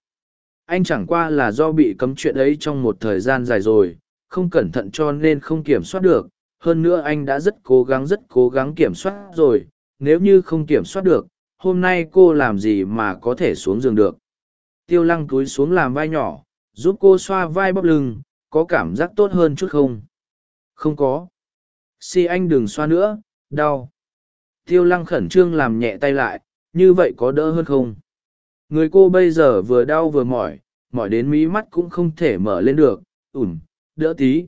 Anh chẳng qua là do bị cấm chuyện ấy trong một thời gian dài rồi, không cẩn thận cho nên không kiểm soát được. Hơn nữa anh đã rất cố gắng rất cố gắng kiểm soát rồi, nếu như không kiểm soát được, hôm nay cô làm gì mà có thể xuống giường được. Tiêu lăng túi xuống làm vai nhỏ, giúp cô xoa vai bắp lưng, có cảm giác tốt hơn chút không? Không có. Si anh đừng xoa nữa, đau. Tiêu lăng khẩn trương làm nhẹ tay lại, như vậy có đỡ hơn không? Người cô bây giờ vừa đau vừa mỏi, mỏi đến mí mắt cũng không thể mở lên được, ủm, đỡ tí.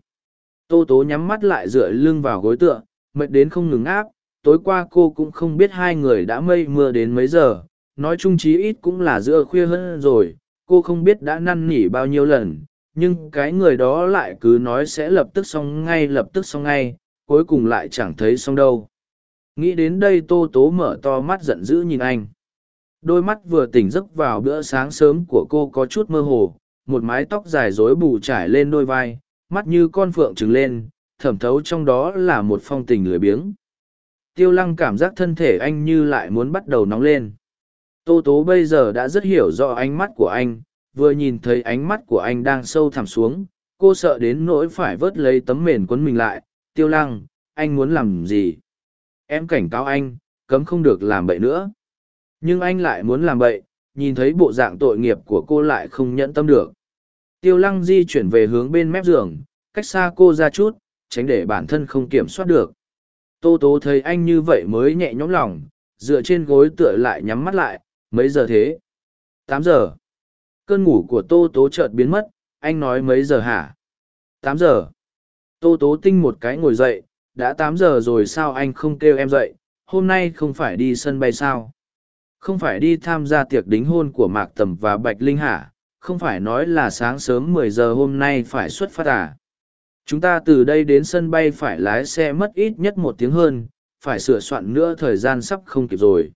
Tô tố nhắm mắt lại dựa lưng vào gối tựa, mệt đến không ngừng áp, tối qua cô cũng không biết hai người đã mây mưa đến mấy giờ, nói chung chí ít cũng là giữa khuya hơn rồi, cô không biết đã năn nỉ bao nhiêu lần, nhưng cái người đó lại cứ nói sẽ lập tức xong ngay lập tức xong ngay, cuối cùng lại chẳng thấy xong đâu. Nghĩ đến đây tô tố mở to mắt giận dữ nhìn anh. Đôi mắt vừa tỉnh giấc vào bữa sáng sớm của cô có chút mơ hồ, một mái tóc dài rối bù trải lên đôi vai, mắt như con phượng trừng lên, thẩm thấu trong đó là một phong tình lười biếng. Tiêu lăng cảm giác thân thể anh như lại muốn bắt đầu nóng lên. Tô tố bây giờ đã rất hiểu rõ ánh mắt của anh, vừa nhìn thấy ánh mắt của anh đang sâu thẳm xuống, cô sợ đến nỗi phải vớt lấy tấm mền quấn mình lại. Tiêu lăng, anh muốn làm gì? Em cảnh cáo anh, cấm không được làm bậy nữa. Nhưng anh lại muốn làm bậy, nhìn thấy bộ dạng tội nghiệp của cô lại không nhẫn tâm được. Tiêu lăng di chuyển về hướng bên mép giường, cách xa cô ra chút, tránh để bản thân không kiểm soát được. Tô tố thấy anh như vậy mới nhẹ nhõm lòng, dựa trên gối tựa lại nhắm mắt lại, mấy giờ thế? Tám giờ. Cơn ngủ của tô tố chợt biến mất, anh nói mấy giờ hả? Tám giờ. Tô tố tinh một cái ngồi dậy, đã tám giờ rồi sao anh không kêu em dậy, hôm nay không phải đi sân bay sao? Không phải đi tham gia tiệc đính hôn của Mạc Tầm và Bạch Linh hả? Không phải nói là sáng sớm mười giờ hôm nay phải xuất phát à? Chúng ta từ đây đến sân bay phải lái xe mất ít nhất một tiếng hơn, phải sửa soạn nữa thời gian sắp không kịp rồi.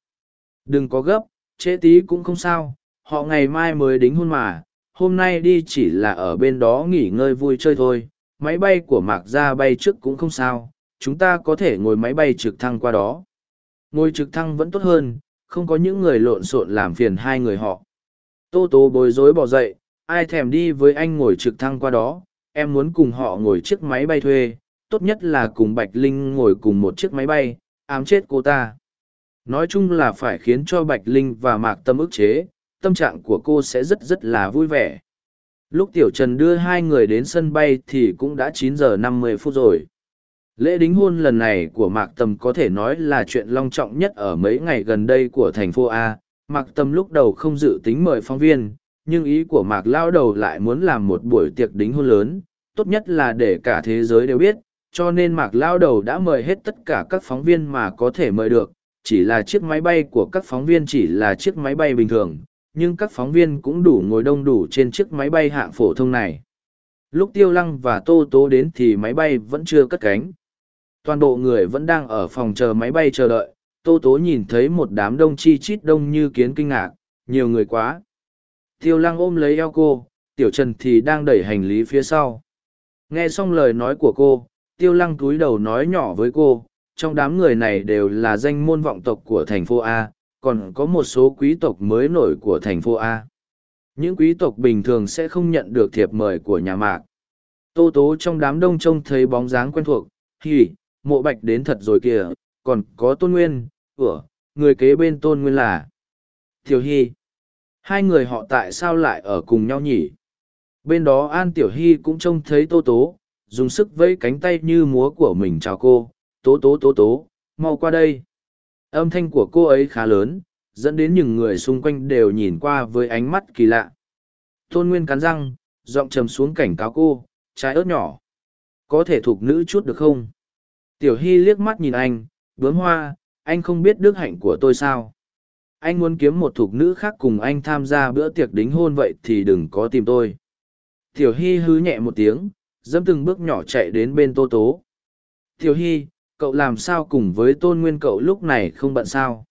Đừng có gấp, trễ tí cũng không sao, họ ngày mai mới đính hôn mà, hôm nay đi chỉ là ở bên đó nghỉ ngơi vui chơi thôi, máy bay của Mạc ra bay trước cũng không sao, chúng ta có thể ngồi máy bay trực thăng qua đó. Ngồi trực thăng vẫn tốt hơn, không có những người lộn xộn làm phiền hai người họ. Tô tố bối rối bỏ dậy, ai thèm đi với anh ngồi trực thăng qua đó, em muốn cùng họ ngồi chiếc máy bay thuê, tốt nhất là cùng Bạch Linh ngồi cùng một chiếc máy bay, ám chết cô ta. Nói chung là phải khiến cho Bạch Linh và Mạc Tâm ức chế, tâm trạng của cô sẽ rất rất là vui vẻ. Lúc Tiểu Trần đưa hai người đến sân bay thì cũng đã chín giờ năm mươi phút rồi. Lễ đính hôn lần này của Mạc Tâm có thể nói là chuyện long trọng nhất ở mấy ngày gần đây của thành phố A. Mạc Tâm lúc đầu không dự tính mời phóng viên, nhưng ý của Mạc Lao đầu lại muốn làm một buổi tiệc đính hôn lớn, tốt nhất là để cả thế giới đều biết, cho nên Mạc Lao đầu đã mời hết tất cả các phóng viên mà có thể mời được, chỉ là chiếc máy bay của các phóng viên chỉ là chiếc máy bay bình thường, nhưng các phóng viên cũng đủ ngồi đông đủ trên chiếc máy bay hạng phổ thông này. Lúc Tiêu Lăng và Tô Tố đến thì máy bay vẫn chưa cất cánh. Toàn bộ người vẫn đang ở phòng chờ máy bay chờ đợi, Tô Tố nhìn thấy một đám đông chi chít đông như kiến kinh ngạc, nhiều người quá. Tiêu Lăng ôm lấy eo cô, Tiểu Trần thì đang đẩy hành lý phía sau. Nghe xong lời nói của cô, Tiêu Lăng cúi đầu nói nhỏ với cô, trong đám người này đều là danh môn vọng tộc của thành phố A, còn có một số quý tộc mới nổi của thành phố A. Những quý tộc bình thường sẽ không nhận được thiệp mời của nhà mạc. Tô tố trong đám đông trông thấy bóng dáng quen thuộc, hì, mộ bạch đến thật rồi kìa, còn có tôn nguyên, ủa, người kế bên tôn nguyên là. Tiểu Hy. Hai người họ tại sao lại ở cùng nhau nhỉ? Bên đó An Tiểu Hy cũng trông thấy Tô Tố, dùng sức vẫy cánh tay như múa của mình chào cô tố tố tố tố mau qua đây âm thanh của cô ấy khá lớn, dẫn đến những người xung quanh đều nhìn qua với ánh mắt kỳ lạ. Tôn nguyên cắn răng, giọng trầm xuống cảnh cáo cô trái ớt nhỏ, có thể thuộc nữ chút được không? Tiểu hy liếc mắt nhìn anh, bướm hoa, anh không biết đức hạnh của tôi sao? Anh muốn kiếm một thục nữ khác cùng anh tham gia bữa tiệc đính hôn vậy thì đừng có tìm tôi. Tiểu hy hứ nhẹ một tiếng, dẫm từng bước nhỏ chạy đến bên tô tố. Tiểu hy cậu làm sao cùng với tôn nguyên cậu lúc này không bận sao?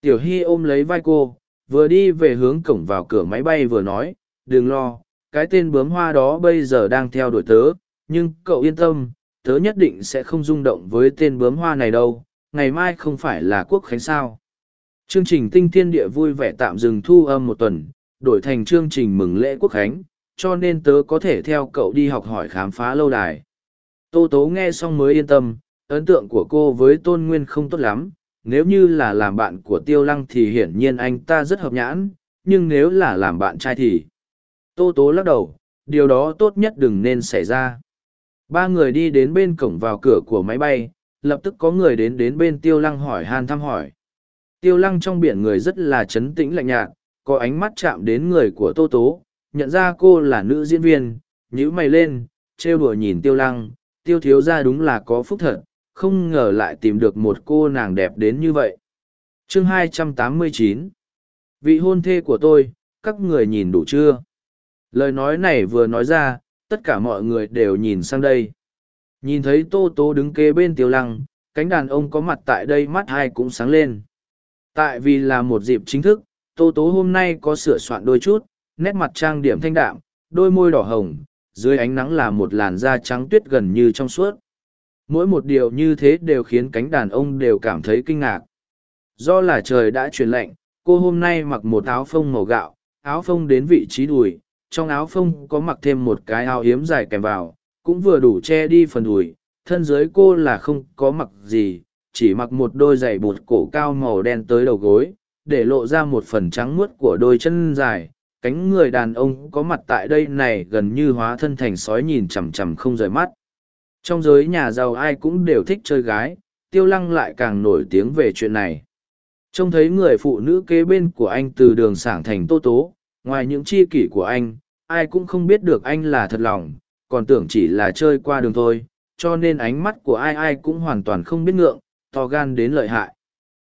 Tiểu hy ôm lấy vai cô, vừa đi về hướng cổng vào cửa máy bay vừa nói, đừng lo, cái tên bướm hoa đó bây giờ đang theo đuổi tớ, nhưng cậu yên tâm, tớ nhất định sẽ không rung động với tên bướm hoa này đâu, ngày mai không phải là quốc khánh sao? Chương trình tinh thiên địa vui vẻ tạm dừng thu âm một tuần, đổi thành chương trình mừng lễ quốc khánh, cho nên tớ có thể theo cậu đi học hỏi khám phá lâu đài. Tô tố nghe xong mới yên tâm ấn tượng của cô với tôn nguyên không tốt lắm. Nếu như là làm bạn của tiêu lăng thì hiển nhiên anh ta rất hợp nhãn, nhưng nếu là làm bạn trai thì? Tô tố lắc đầu, điều đó tốt nhất đừng nên xảy ra. Ba người đi đến bên cổng vào cửa của máy bay, lập tức có người đến đến bên tiêu lăng hỏi han thăm hỏi. Tiêu lăng trong biển người rất là trấn tĩnh lạnh nhạt, có ánh mắt chạm đến người của tô tố, nhận ra cô là nữ diễn viên, nhíu mày lên, trêu đùa nhìn tiêu lăng, tiêu thiếu ra đúng là có phúc thật không ngờ lại tìm được một cô nàng đẹp đến như vậy. Chương 289 vị hôn thê của tôi, các người nhìn đủ chưa? Lời nói này vừa nói ra, tất cả mọi người đều nhìn sang đây. Nhìn thấy tô tô đứng kế bên tiêu lăng, cánh đàn ông có mặt tại đây mắt hai cũng sáng lên. Tại vì là một dịp chính thức, tô tố hôm nay có sửa soạn đôi chút, nét mặt trang điểm thanh đạm, đôi môi đỏ hồng, dưới ánh nắng là một làn da trắng tuyết gần như trong suốt mỗi một điều như thế đều khiến cánh đàn ông đều cảm thấy kinh ngạc. Do là trời đã truyền lệnh cô hôm nay mặc một áo phông màu gạo, áo phông đến vị trí đùi, trong áo phông có mặc thêm một cái áo hiếm dài kèm vào, cũng vừa đủ che đi phần đùi, thân dưới cô là không có mặc gì, chỉ mặc một đôi giày bột cổ cao màu đen tới đầu gối, để lộ ra một phần trắng muốt của đôi chân dài. Cánh người đàn ông có mặt tại đây này gần như hóa thân thành sói nhìn chằm chằm không rời mắt trong giới nhà giàu ai cũng đều thích chơi gái, tiêu lăng lại càng nổi tiếng về chuyện này. Trông thấy người phụ nữ kế bên của anh từ đường sảng thành tô tố, ngoài những chi kỷ của anh, ai cũng không biết được anh là thật lòng, còn tưởng chỉ là chơi qua đường thôi, cho nên ánh mắt của ai ai cũng hoàn toàn không biết ngượng, to gan đến lợi hại.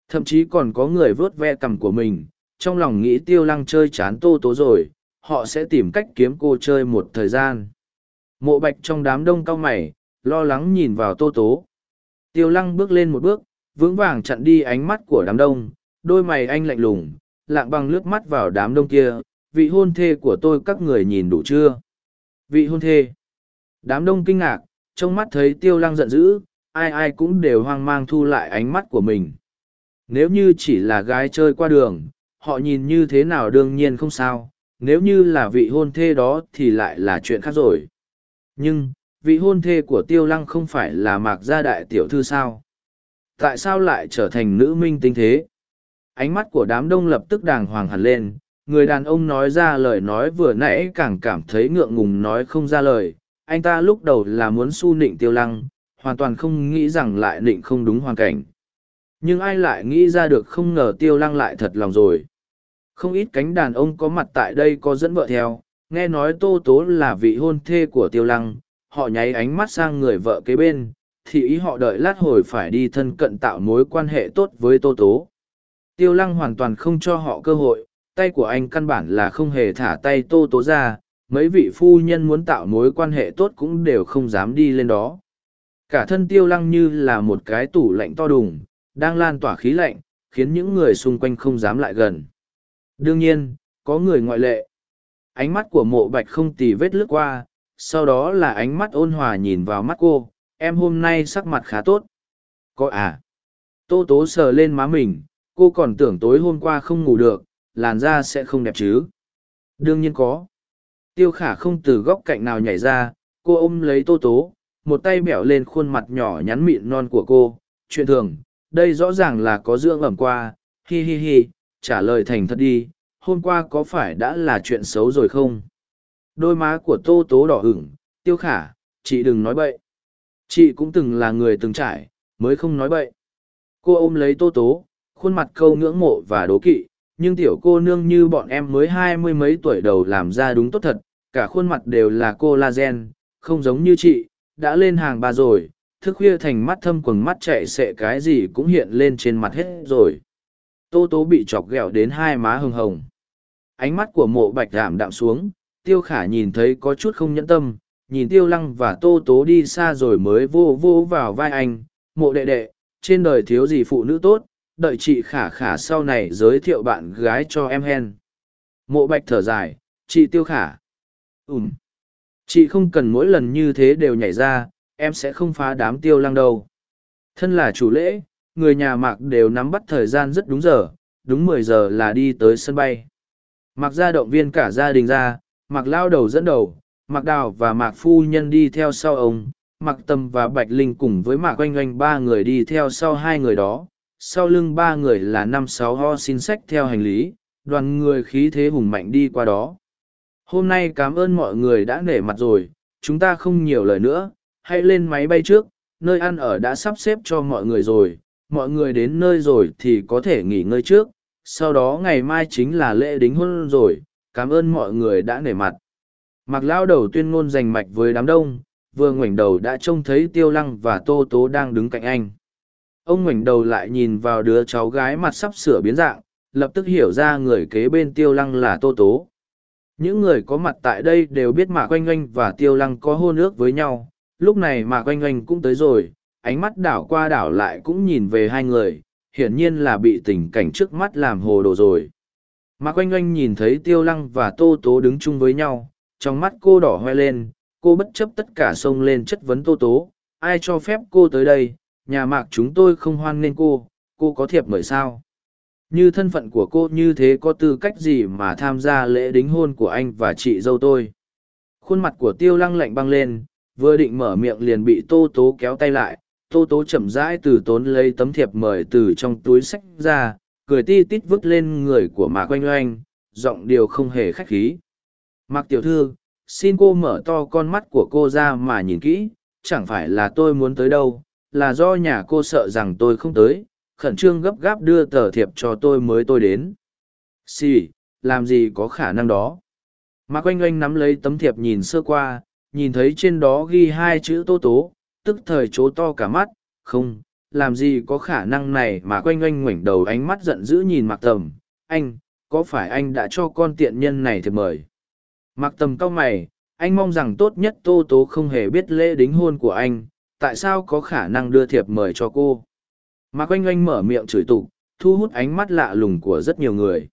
Thậm chí còn có người vớt ve cằm của mình, trong lòng nghĩ tiêu lăng chơi chán tô tố rồi, họ sẽ tìm cách kiếm cô chơi một thời gian. Mộ bạch trong đám đông cao mày lo lắng nhìn vào tô tố. Tiêu lăng bước lên một bước, vững vàng chặn đi ánh mắt của đám đông, đôi mày anh lạnh lùng, lạng bằng lướt mắt vào đám đông kia, vị hôn thê của tôi các người nhìn đủ chưa? Vị hôn thê. Đám đông kinh ngạc, trong mắt thấy tiêu lăng giận dữ, ai ai cũng đều hoang mang thu lại ánh mắt của mình. Nếu như chỉ là gái chơi qua đường, họ nhìn như thế nào đương nhiên không sao, nếu như là vị hôn thê đó thì lại là chuyện khác rồi. Nhưng vị hôn thê của tiêu lăng không phải là mạc gia đại tiểu thư sao? Tại sao lại trở thành nữ minh tinh thế? Ánh mắt của đám đông lập tức đàng hoàng hẳn lên, người đàn ông nói ra lời nói vừa nãy càng cảm thấy ngượng ngùng nói không ra lời. Anh ta lúc đầu là muốn su nịnh tiêu lăng, hoàn toàn không nghĩ rằng lại nịnh không đúng hoàn cảnh. Nhưng ai lại nghĩ ra được không ngờ tiêu lăng lại thật lòng rồi. Không ít cánh đàn ông có mặt tại đây có dẫn vợ theo, nghe nói tô tố là vị hôn thê của tiêu lăng họ nháy ánh mắt sang người vợ kế bên, thì ý họ đợi lát hồi phải đi thân cận tạo mối quan hệ tốt với tô tố. Tiêu lăng hoàn toàn không cho họ cơ hội, tay của anh căn bản là không hề thả tay tô tố ra, mấy vị phu nhân muốn tạo mối quan hệ tốt cũng đều không dám đi lên đó. Cả thân tiêu lăng như là một cái tủ lạnh to đùng, đang lan tỏa khí lạnh, khiến những người xung quanh không dám lại gần. Đương nhiên, có người ngoại lệ. Ánh mắt của mộ bạch không tì vết lướt qua sau đó là ánh mắt ôn hòa nhìn vào mắt cô, em hôm nay sắc mặt khá tốt. Có à? Tô tố sờ lên má mình, cô còn tưởng tối hôm qua không ngủ được, làn da sẽ không đẹp chứ? Đương nhiên có. Tiêu khả không từ góc cạnh nào nhảy ra, cô ôm lấy tô tố, một tay bẻo lên khuôn mặt nhỏ nhắn mịn non của cô, chuyện thường, đây rõ ràng là có dưỡng ẩm qua, hi hi hi, trả lời thành thật đi, hôm qua có phải đã là chuyện xấu rồi không? Đôi má của tô tố đỏ ửng tiêu khả chị đừng nói bậy. Chị cũng từng là người từng trải, mới không nói bậy. Cô ôm lấy tô tố, khuôn mặt câu ngưỡng mộ và đố kỵ, nhưng tiểu cô nương như bọn em mới hai mươi mấy tuổi đầu làm ra đúng tốt thật, cả khuôn mặt đều là collagen, không giống như chị, đã lên hàng ba rồi, thức khuya thành mắt thâm quầng mắt chạy sệ cái gì cũng hiện lên trên mặt hết rồi. Tô tố bị chọc ghẹo đến hai má hồng hồng. Ánh mắt của mộ bạch giảm đạm xuống, tiêu khả nhìn thấy có chút không nhẫn tâm, nhìn tiêu lăng và tô tố đi xa rồi mới vô vô vào vai anh, mộ đệ đệ, trên đời thiếu gì phụ nữ tốt, đợi chị khả khả sau này giới thiệu bạn gái cho em hen. Mộ bạch thở dài, chị tiêu khả. Ừm. Chị không cần mỗi lần như thế đều nhảy ra, em sẽ không phá đám tiêu lăng đâu. Thân là chủ lễ, người nhà mạc đều nắm bắt thời gian rất đúng giờ, đúng mười giờ là đi tới sân bay. Mặc ra động viên cả gia đình ra, mạc lao đầu dẫn đầu, mạc đào và mạc phu nhân đi theo sau ông, mạc tâm và bạch linh cùng với mạc oanh oanh ba người đi theo sau hai người đó. Sau lưng ba người là năm sáu ho xin sách theo hành lý, đoàn người khí thế hùng mạnh đi qua đó. Hôm nay cảm ơn mọi người đã nể mặt rồi, chúng ta không nhiều lời nữa, hãy lên máy bay trước, nơi ăn ở đã sắp xếp cho mọi người rồi, mọi người đến nơi rồi thì có thể nghỉ ngơi trước, sau đó ngày mai chính là lễ đính hôn rồi, cảm ơn mọi người đã nể mặt. Mặc lao đầu tuyên ngôn giành mạch với đám đông, vừa ngoảnh đầu đã trông thấy tiêu lăng và tô tố đang đứng cạnh anh. Ông ngoảnh đầu lại nhìn vào đứa cháu gái mặt sắp sửa biến dạng, lập tức hiểu ra người kế bên tiêu lăng là tô tố. Những người có mặt tại đây đều biết Mạc Oanh Oanh và Tiêu Lăng có hôn ước với nhau, lúc này Mạc Oanh Oanh cũng tới rồi, ánh mắt đảo qua đảo lại cũng nhìn về hai người, hiển nhiên là bị tình cảnh trước mắt làm hồ đồ rồi. Mạc Quanh Oanh nhìn thấy Tiêu Lăng và Tô Tố đứng chung với nhau, trong mắt cô đỏ hoe lên, cô bất chấp tất cả xông lên chất vấn Tô Tố, ai cho phép cô tới đây, nhà Mạc chúng tôi không hoan nên cô, cô có thiệp mời sao? Như thân phận của cô như thế có tư cách gì mà tham gia lễ đính hôn của anh và chị dâu tôi? Khuôn mặt của Tiêu Lăng lạnh băng lên, vừa định mở miệng liền bị Tô Tố kéo tay lại, tô tố chậm rãi từ tốn lấy tấm thiệp mời từ trong túi sách ra cười ti tít vứt lên người của mạc oanh oanh giọng điều không hề khách khí. Mạc tiểu thư xin cô mở to con mắt của cô ra mà nhìn kỹ chẳng phải là tôi muốn tới đâu là do nhà cô sợ rằng tôi không tới khẩn trương gấp gáp đưa tờ thiệp cho tôi mới tôi đến. Xì、sì, làm gì có khả năng đó? Mạc oanh oanh nắm lấy tấm thiệp nhìn sơ qua nhìn thấy trên đó ghi hai chữ tô tố tức thời chố to cả mắt, không, làm gì có khả năng này mà quanh oanh ngoảnh đầu ánh mắt giận dữ nhìn Mạc Tầm, anh, có phải anh đã cho con tiện nhân này thì mời? Mạc Tầm cau mày, anh mong rằng tốt nhất Tô Tố không hề biết lễ đính hôn của anh, tại sao có khả năng đưa thiệp mời cho cô? Mạc oanh oanh mở miệng chửi tục, thu hút ánh mắt lạ lùng của rất nhiều người.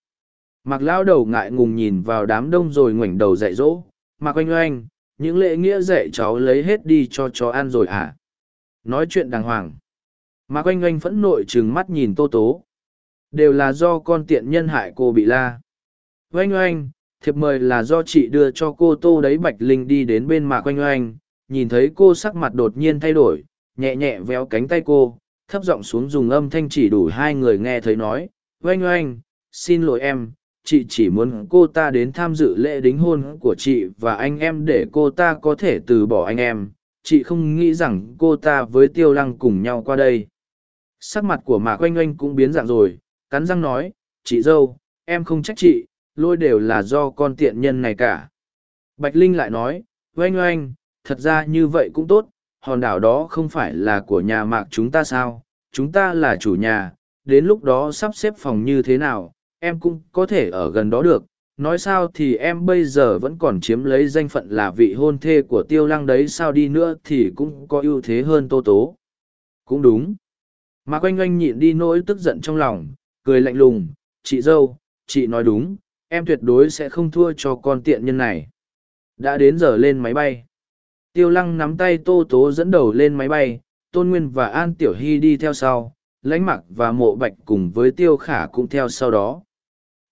Mạc lao đầu ngại ngùng nhìn vào đám đông rồi ngoảnh đầu dạy dỗ, Mạc oanh oanh, những lễ nghĩa dạy cháu lấy hết đi cho chó ăn rồi à nói chuyện đàng hoàng mà oanh oanh phẫn nội chừng mắt nhìn tô tố. Đều là do con tiện nhân hại cô bị la. Oanh oanh thiệp mời là do chị đưa cho cô tô đấy bạch linh đi đến bên mạc oanh oanh nhìn thấy cô sắc mặt đột nhiên thay đổi, nhẹ nhẹ véo cánh tay cô, thấp giọng xuống dùng âm thanh chỉ đủ hai người nghe thấy nói oanh oanh xin lỗi em, chị chỉ muốn cô ta đến tham dự lễ đính hôn của chị và anh em để cô ta có thể từ bỏ anh em. Chị không nghĩ rằng cô ta với tiêu lăng cùng nhau qua đây sắc mặt của mạc oanh oanh cũng biến dạng rồi, cắn răng nói, chị dâu, em không trách chị lôi đều là do con tiện nhân này cả. Bạch linh lại nói, oanh oanh, thật ra như vậy cũng tốt, hòn đảo đó không phải là của nhà mạc chúng ta sao? Chúng ta là chủ nhà, đến lúc đó sắp xếp phòng như thế nào, em cũng có thể ở gần đó được. Nói sao thì em bây giờ vẫn còn chiếm lấy danh phận là vị hôn thê của tiêu lăng đấy, sao đi nữa thì cũng có ưu thế hơn tô tố. Cũng đúng mà quanh oanh nhịn đi nỗi tức giận trong lòng cười lạnh lùng chị dâu chị nói đúng em tuyệt đối sẽ không thua cho con tiện nhân này đã đến giờ lên máy bay tiêu lăng nắm tay tô tố dẫn đầu lên máy bay tôn nguyên và an tiểu hy đi theo sau lãnh mặc và mộ bạch cùng với tiêu khả cũng theo sau đó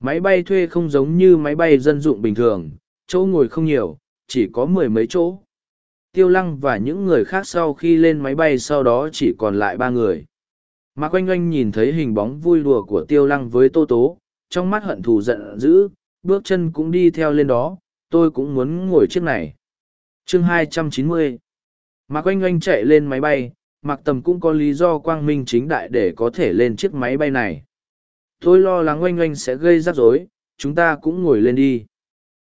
Máy bay thuê không giống như máy bay dân dụng bình thường, chỗ ngồi không nhiều, chỉ có mười mấy chỗ. Tiêu lăng và những người khác sau khi lên máy bay sau đó chỉ còn lại ba người. Mạc Oanh Oanh nhìn thấy hình bóng vui đùa của tiêu lăng với tô tố, trong mắt hận thù giận dữ, bước chân cũng đi theo lên đó, tôi cũng muốn ngồi chiếc này. chương 290 Mạc Oanh Oanh chạy lên máy bay, Mạc Tầm cũng có lý do quang minh chính đại để có thể lên chiếc máy bay này. Tôi lo lắng Oanh Oanh sẽ gây rắc rối, chúng ta cũng ngồi lên đi.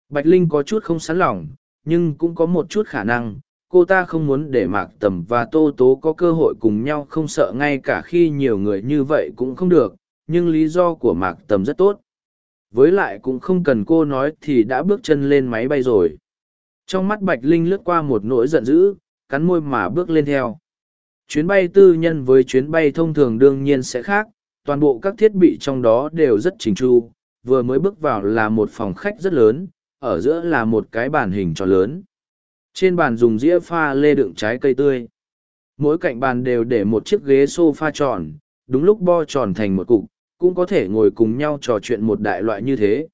Bạch Linh có chút không sẵn lòng, nhưng cũng có một chút khả năng, cô ta không muốn để Mạc Tầm và Tô Tố có cơ hội cùng nhau không sợ ngay cả khi nhiều người như vậy cũng không được, nhưng lý do của Mạc Tầm rất tốt. Với lại cũng không cần cô nói thì đã bước chân lên máy bay rồi. Trong mắt Bạch Linh lướt qua một nỗi giận dữ, cắn môi mà bước lên theo. Chuyến bay tư nhân với chuyến bay thông thường đương nhiên sẽ khác, toàn bộ các thiết bị trong đó đều rất chỉnh chu, vừa mới bước vào là một phòng khách rất lớn, ở giữa là một cái bàn hình tròn lớn. Trên bàn dùng dĩa pha lê đựng trái cây tươi. Mỗi cạnh bàn đều để một chiếc ghế sofa tròn, đúng lúc bo tròn thành một cục, cũng có thể ngồi cùng nhau trò chuyện một đại loại như thế.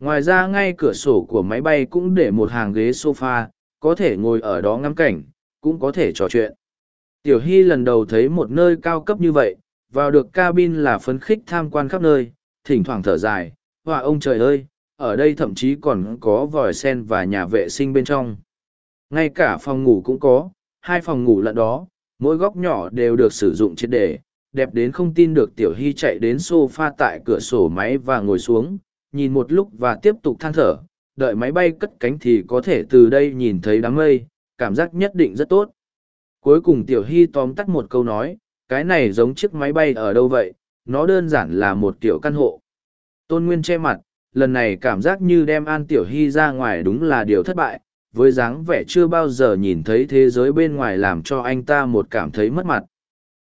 Ngoài ra ngay cửa sổ của máy bay cũng để một hàng ghế sofa, có thể ngồi ở đó ngắm cảnh, cũng có thể trò chuyện. Tiểu Hy lần đầu thấy một nơi cao cấp như vậy, vào được cabin là phấn khích tham quan khắp nơi, thỉnh thoảng thở dài, hòa ông trời ơi, ở đây thậm chí còn có vòi sen và nhà vệ sinh bên trong. Ngay cả phòng ngủ cũng có, hai phòng ngủ lận đó, mỗi góc nhỏ đều được sử dụng triệt để, đẹp đến không tin được Tiểu Hy chạy đến sofa tại cửa sổ máy và ngồi xuống, nhìn một lúc và tiếp tục than thở, đợi máy bay cất cánh thì có thể từ đây nhìn thấy đám mây, cảm giác nhất định rất tốt. Cuối cùng Tiểu Hy tóm tắt một câu nói, cái này giống chiếc máy bay ở đâu vậy, nó đơn giản là một tiểu căn hộ. Tôn Nguyên che mặt, lần này cảm giác như đem An Tiểu Hy ra ngoài đúng là điều thất bại, với dáng vẻ chưa bao giờ nhìn thấy thế giới bên ngoài làm cho anh ta một cảm thấy mất mặt.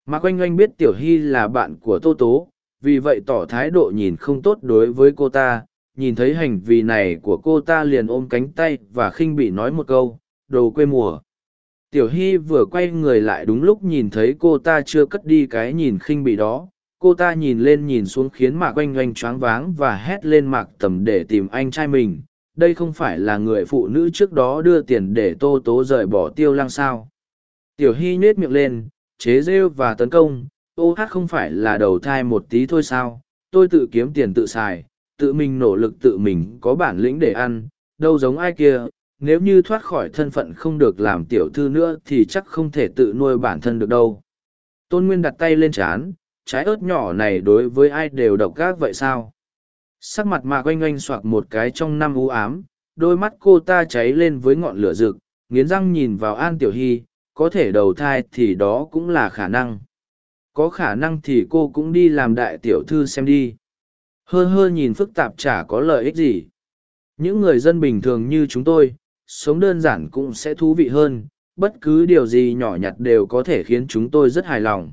mà quanh Oanh biết Tiểu Hy là bạn của Tô Tố, vì vậy tỏ thái độ nhìn không tốt đối với cô ta, nhìn thấy hành vi này của cô ta liền ôm cánh tay và khinh bị nói một câu, đồ quê mùa. Tiểu Hy vừa quay người lại đúng lúc nhìn thấy cô ta chưa cất đi cái nhìn khinh bị đó, cô ta nhìn lên nhìn xuống khiến Mạc Oanh Oanh choáng váng và hét lên Mạc Tầm để tìm anh trai mình. Đây không phải là người phụ nữ trước đó đưa tiền để Tô Tố rời bỏ tiêu lăng sao. Tiểu Hy nhết miệng lên, chế rêu và tấn công, ô hát không phải là đầu thai một tí thôi sao, tôi tự kiếm tiền tự xài, tự mình nỗ lực tự mình có bản lĩnh để ăn, đâu giống ai kia, nếu như thoát khỏi thân phận không được làm tiểu thư nữa thì chắc không thể tự nuôi bản thân được đâu. Tôn Nguyên đặt tay lên chán, trái ớt nhỏ này đối với ai đều độc gác vậy sao? Sắc mặt mạc oanh oanh soạc một cái trong năm u ám, đôi mắt cô ta cháy lên với ngọn lửa rực, nghiến răng nhìn vào An Tiểu Hy, có thể đầu thai thì đó cũng là khả năng. Có khả năng thì cô cũng đi làm đại tiểu thư xem đi. Hơ hơ nhìn phức tạp chả có lợi ích gì. Những người dân bình thường như chúng tôi, sống đơn giản cũng sẽ thú vị hơn, bất cứ điều gì nhỏ nhặt đều có thể khiến chúng tôi rất hài lòng.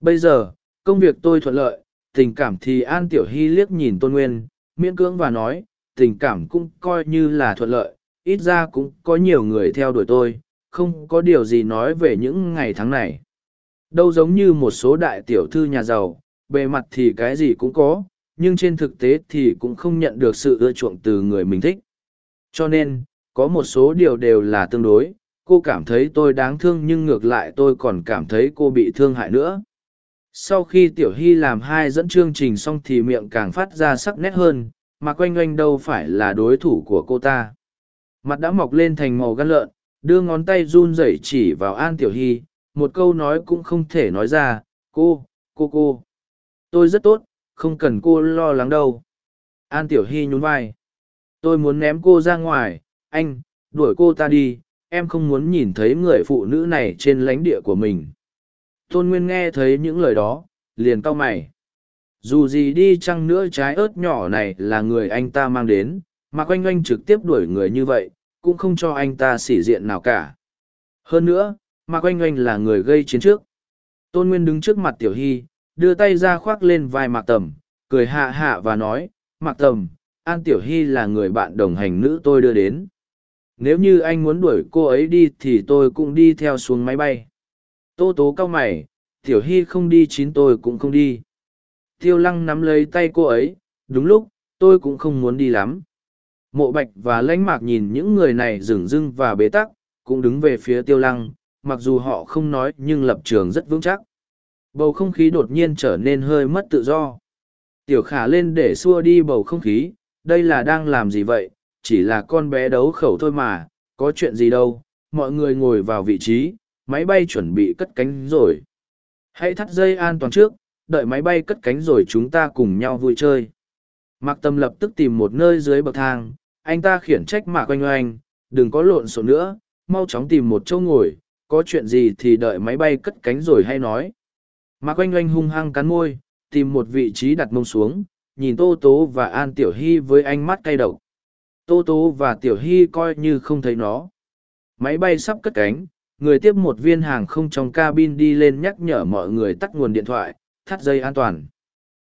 Bây giờ, công việc tôi thuận lợi, tình cảm thì An Tiểu Hy liếc nhìn Tôn Nguyên, miễn cưỡng và nói, tình cảm cũng coi như là thuận lợi, ít ra cũng có nhiều người theo đuổi tôi, không có điều gì nói về những ngày tháng này. Đâu giống như một số đại tiểu thư nhà giàu, bề mặt thì cái gì cũng có, nhưng trên thực tế thì cũng không nhận được sự ưa chuộng từ người mình thích. Cho nên, có một số điều đều là tương đối, cô cảm thấy tôi đáng thương nhưng ngược lại tôi còn cảm thấy cô bị thương hại nữa. Sau khi Tiểu Hy làm hai dẫn chương trình xong thì miệng càng phát ra sắc nét hơn, mà quanh quanh đâu phải là đối thủ của cô ta. Mặt đã mọc lên thành màu gan lợn, đưa ngón tay run rẩy chỉ vào An Tiểu Hy, một câu nói cũng không thể nói ra, cô, cô cô. Tôi rất tốt, không cần cô lo lắng đâu. An Tiểu Hy nhún vai. Tôi muốn ném cô ra ngoài, anh, đuổi cô ta đi, em không muốn nhìn thấy người phụ nữ này trên lãnh địa của mình. Tôn Nguyên nghe thấy những lời đó, liền cau mày. Dù gì đi chăng nữa trái ớt nhỏ này là người anh ta mang đến, mà quanh Anh trực tiếp đuổi người như vậy, cũng không cho anh ta xỉ diện nào cả. Hơn nữa, mà Quanh Oanh là người gây chiến trước. Tôn Nguyên đứng trước mặt Tiểu Hy, đưa tay ra khoác lên vai Mạc Tầm, cười hạ hạ và nói, Mạc Tầm, An Tiểu Hy là người bạn đồng hành nữ tôi đưa đến. Nếu như anh muốn đuổi cô ấy đi thì tôi cũng đi theo xuống máy bay. Tô tố cao mày, Tiểu Hy không đi chín tôi cũng không đi. Tiêu lăng nắm lấy tay cô ấy, đúng lúc, tôi cũng không muốn đi lắm. Mộ bạch và lãnh mạc nhìn những người này dửng dưng và bế tắc, cũng đứng về phía tiêu lăng, mặc dù họ không nói nhưng lập trường rất vững chắc. Bầu không khí đột nhiên trở nên hơi mất tự do. Tiểu khả lên để xua đi bầu không khí, đây là đang làm gì vậy, chỉ là con bé đấu khẩu thôi mà, có chuyện gì đâu, mọi người ngồi vào vị trí, máy bay chuẩn bị cất cánh rồi. Hãy thắt dây an toàn trước, đợi máy bay cất cánh rồi chúng ta cùng nhau vui chơi. Mạc Tâm lập tức tìm một nơi dưới bậc thang, anh ta khiển trách Mạc Oanh Oanh, đừng có lộn xộn nữa, mau chóng tìm một chỗ ngồi, có chuyện gì thì đợi máy bay cất cánh rồi hay nói. Mạc Oanh Oanh hung hăng cắn môi, tìm một vị trí đặt mông xuống, nhìn Tô Tố và An Tiểu Hy với ánh mắt cay độc. Tô Tố và Tiểu Hy coi như không thấy nó. Máy bay sắp cất cánh, người tiếp một viên hàng không trong cabin đi lên nhắc nhở mọi người tắt nguồn điện thoại, thắt dây an toàn.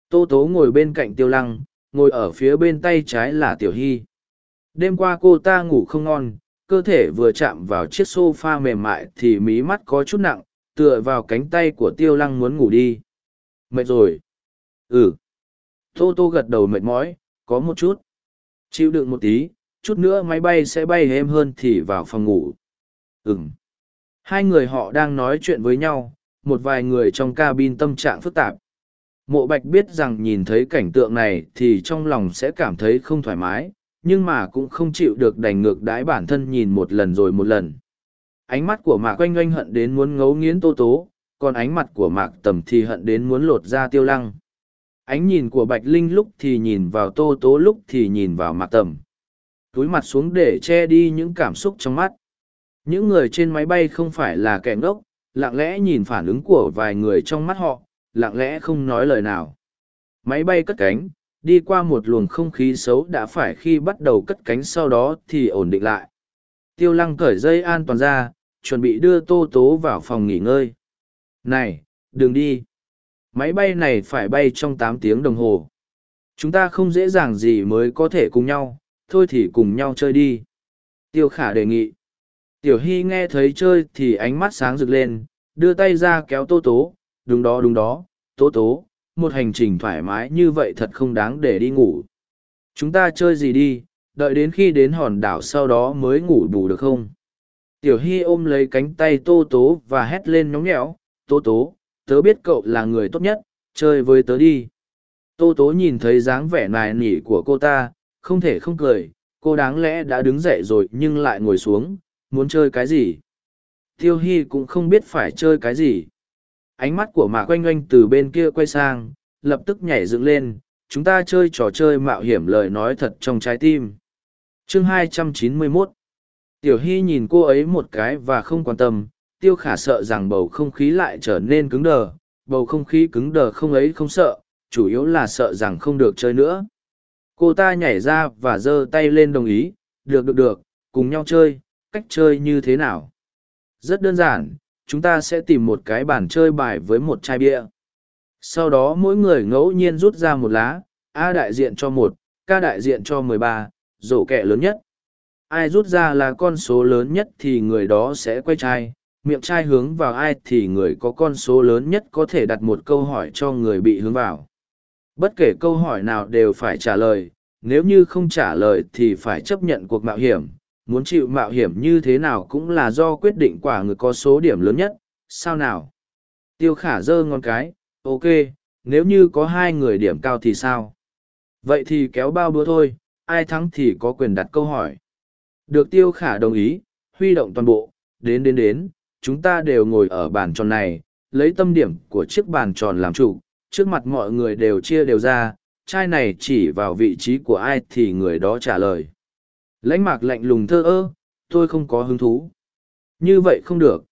Tô Tố ngồi bên cạnh Tiêu Lăng, ngồi ở phía bên tay trái là Tiểu Hy. Đêm qua cô ta ngủ không ngon, cơ thể vừa chạm vào chiếc sofa mềm mại thì mí mắt có chút nặng, tựa vào cánh tay của Tiêu Lăng muốn ngủ đi. Mệt rồi. Ừ. Tô Tô gật đầu mệt mỏi, có một chút. Chịu đựng một tí, chút nữa máy bay sẽ bay êm hơn thì vào phòng ngủ. Ừm. Hai người họ đang nói chuyện với nhau, một vài người trong cabin tâm trạng phức tạp. Mộ Bạch biết rằng nhìn thấy cảnh tượng này thì trong lòng sẽ cảm thấy không thoải mái, nhưng mà cũng không chịu được đành ngược đãi bản thân nhìn một lần rồi một lần. Ánh mắt của Mạc Oanh Oanh hận đến muốn ngấu nghiến Tô Tố, còn ánh mặt của Mạc Tầm thì hận đến muốn lột ra tiêu lăng. Ánh nhìn của Bạch Linh lúc thì nhìn vào Tô Tố lúc thì nhìn vào Mạc Tầm. Túi mặt xuống để che đi những cảm xúc trong mắt. Những người trên máy bay không phải là kẻ ngốc, lặng lẽ nhìn phản ứng của vài người trong mắt họ, lặng lẽ không nói lời nào. Máy bay cất cánh, đi qua một luồng không khí xấu đã phải khi bắt đầu cất cánh sau đó thì ổn định lại. Tiêu lăng cởi dây an toàn ra, chuẩn bị đưa tô tố vào phòng nghỉ ngơi. Này, đừng đi. Máy bay này phải bay trong tám tiếng đồng hồ. Chúng ta không dễ dàng gì mới có thể cùng nhau, thôi thì cùng nhau chơi đi. Tiêu khả đề nghị. Tiểu Hy nghe thấy chơi thì ánh mắt sáng rực lên, đưa tay ra kéo Tô Tố, đúng đó đúng đó, Tố Tố, một hành trình thoải mái như vậy thật không đáng để đi ngủ. Chúng ta chơi gì đi, đợi đến khi đến hòn đảo sau đó mới ngủ bù được không? Tiểu Hy ôm lấy cánh tay Tô Tố và hét lên nhóng nhẽo, Tô Tố, tớ biết cậu là người tốt nhất, chơi với tớ đi. Tô Tố nhìn thấy dáng vẻ nài nỉ của cô ta, không thể không cười, cô đáng lẽ đã đứng dậy rồi nhưng lại ngồi xuống, muốn chơi cái gì? Tiêu hy cũng không biết phải chơi cái gì. Ánh mắt của mạc oanh oanh từ bên kia quay sang, lập tức nhảy dựng lên, chúng ta chơi trò chơi mạo hiểm lời nói thật trong trái tim. Chương 291 tiểu hy nhìn cô ấy một cái và không quan tâm, tiêu khả sợ rằng bầu không khí lại trở nên cứng đờ, bầu không khí cứng đờ không ấy không sợ, chủ yếu là sợ rằng không được chơi nữa. Cô ta nhảy ra và giơ tay lên đồng ý, được được được, cùng nhau chơi cách chơi như thế nào? Rất đơn giản, chúng ta sẽ tìm một cái bàn chơi bài với một chai bia. Sau đó mỗi người ngẫu nhiên rút ra một lá, A đại diện cho một, K đại diện cho mười ba, rổ kẹ lớn nhất. Ai rút ra là con số lớn nhất thì người đó sẽ quay chai, miệng chai hướng vào ai thì người có con số lớn nhất có thể đặt một câu hỏi cho người bị hướng vào. Bất kể câu hỏi nào đều phải trả lời, nếu như không trả lời thì phải chấp nhận cuộc mạo hiểm, muốn chịu mạo hiểm như thế nào cũng là do quyết định quả người có số điểm lớn nhất, sao nào? Tiêu khả giơ ngon cái, ok, nếu như có hai người điểm cao thì sao? Vậy thì kéo bao bữa thôi, ai thắng thì có quyền đặt câu hỏi. Được tiêu khả đồng ý, huy động toàn bộ, đến đến đến, chúng ta đều ngồi ở bàn tròn này, lấy tâm điểm của chiếc bàn tròn làm chủ, trước mặt mọi người đều chia đều ra, chai này chỉ vào vị trí của ai thì người đó trả lời lãnh mạc lạnh lùng thơ ơ, tôi không có hứng thú. Như vậy không được.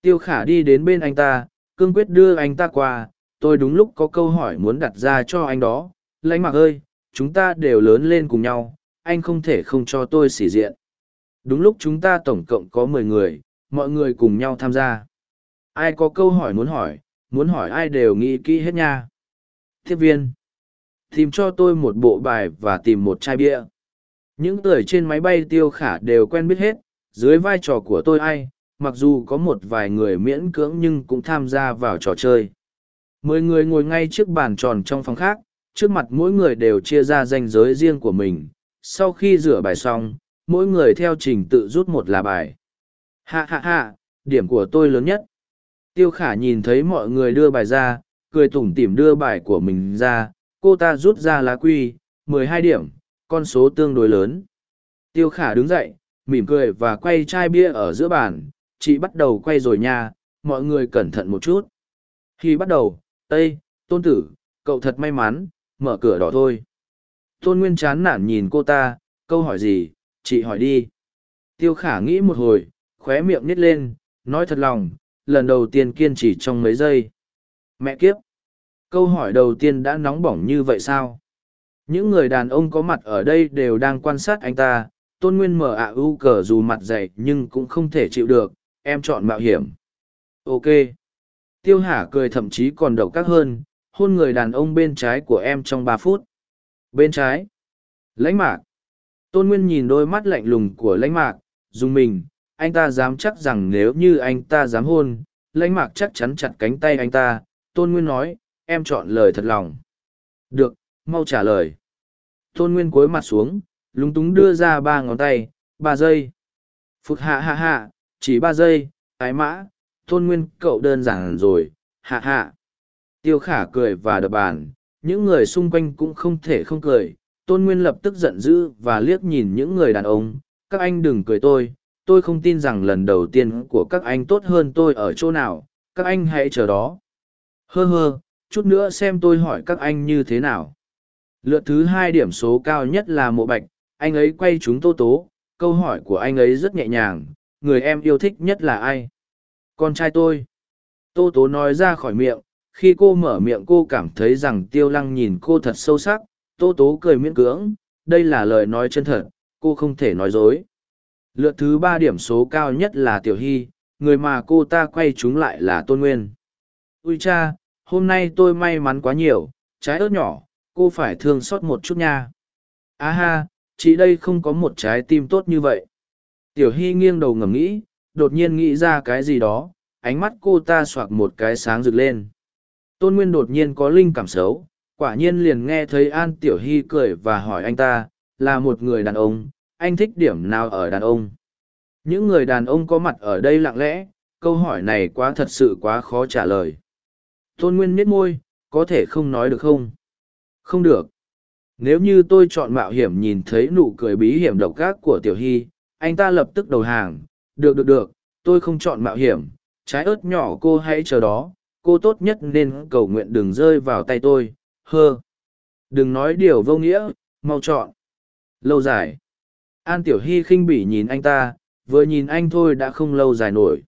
Tiêu khả đi đến bên anh ta, cương quyết đưa anh ta qua, tôi đúng lúc có câu hỏi muốn đặt ra cho anh đó. Lãnh mạc ơi, chúng ta đều lớn lên cùng nhau, anh không thể không cho tôi xỉ diện. Đúng lúc chúng ta tổng cộng có mười người, mọi người cùng nhau tham gia. Ai có câu hỏi muốn hỏi muốn hỏi ai đều nghĩ kỹ hết nha. Thiếp viên, tìm cho tôi một bộ bài và tìm một chai bia những người trên máy bay tiêu khả đều quen biết hết, dưới vai trò của tôi ai, mặc dù có một vài người miễn cưỡng nhưng cũng tham gia vào trò chơi. Mười người ngồi ngay trước bàn tròn trong phòng khác, trước mặt mỗi người đều chia ra danh giới riêng của mình. Sau khi rửa bài xong, mỗi người theo trình tự rút một là bài. Hạ hạ hạ, điểm của tôi lớn nhất. Tiêu khả nhìn thấy mọi người đưa bài ra, cười tủm tỉm đưa bài của mình ra, cô ta rút ra lá quy, mười hai điểm, con số tương đối lớn. Tiêu khả đứng dậy, mỉm cười và quay chai bia ở giữa bàn, chị bắt đầu quay rồi nha, mọi người cẩn thận một chút. Khi bắt đầu, Tây, tôn tử, cậu thật may mắn, mở cửa đỏ thôi. Tôn Nguyên chán nản nhìn cô ta, câu hỏi gì, chị hỏi đi. Tiêu khả nghĩ một hồi, khóe miệng nít lên, nói thật lòng, lần đầu tiên kiên trì trong mấy giây. Mẹ kiếp! Câu hỏi đầu tiên đã nóng bỏng như vậy sao? Những người đàn ông có mặt ở đây đều đang quan sát anh ta, tôn nguyên mở ạ u cờ dù mặt dày nhưng cũng không thể chịu được, em chọn mạo hiểm. Ok. Tiêu hả cười thậm chí còn độc các hơn, hôn người đàn ông bên trái của em trong ba phút. Bên trái. Lãnh mạc. Tôn Nguyên nhìn đôi mắt lạnh lùng của lãnh mạc, dùng mình, anh ta dám chắc rằng nếu như anh ta dám hôn, lãnh mạc chắc chắn chặt cánh tay anh ta. Tôn Nguyên nói, em chọn lời thật lòng. Được, mau trả lời. Tôn Nguyên cúi mặt xuống, lúng túng đưa ra ba ngón tay, ba giây. Phục hạ hạ hạ, chỉ ba giây, ái mã, Tôn Nguyên cậu đơn giản rồi, hạ hạ. Tiêu khả cười và đập bàn, những người xung quanh cũng không thể không cười. Tôn Nguyên lập tức giận dữ và liếc nhìn những người đàn ông, các anh đừng cười tôi, tôi không tin rằng lần đầu tiên của các anh tốt hơn tôi ở chỗ nào, các anh hãy chờ đó. Hơ hơ, chút nữa xem tôi hỏi các anh như thế nào. Lượt thứ hai điểm số cao nhất là mộ bạch, anh ấy quay chúng tô tố, câu hỏi của anh ấy rất nhẹ nhàng, người em yêu thích nhất là ai? Con trai tôi. Tô tố nói ra khỏi miệng, khi cô mở miệng cô cảm thấy rằng tiêu lăng nhìn cô thật sâu sắc, tô tố cười miễn cưỡng, đây là lời nói chân thật, cô không thể nói dối. Lượt thứ ba điểm số cao nhất là Tiểu Hy, người mà cô ta quay chúng lại là Tôn Nguyên. Ui cha, hôm nay tôi may mắn quá nhiều, trái ớt nhỏ, cô phải thương xót một chút nha. Á à ha, chị đây không có một trái tim tốt như vậy. Tiểu Hy nghiêng đầu ngầm nghĩ, đột nhiên nghĩ ra cái gì đó, ánh mắt cô ta soạc một cái sáng rực lên. Tôn Nguyên đột nhiên có linh cảm xấu, quả nhiên liền nghe thấy An Tiểu Hy cười và hỏi anh ta, là một người đàn ông, anh thích điểm nào ở đàn ông? Những người đàn ông có mặt ở đây lặng lẽ, câu hỏi này quá thật sự quá khó trả lời. Tôn Nguyên miết môi, có thể không nói được không? Không được. Nếu như tôi chọn mạo hiểm nhìn thấy nụ cười bí hiểm độc ác của Tiểu Hy, anh ta lập tức đầu hàng. Được được được, tôi không chọn mạo hiểm, trái ớt nhỏ cô hãy chờ đó, cô tốt nhất nên cầu nguyện đừng rơi vào tay tôi, hơ. Đừng nói điều vô nghĩa, mau chọn. Lâu dài. An Tiểu Hy khinh bỉ nhìn anh ta, vừa nhìn anh thôi đã không lâu dài nổi.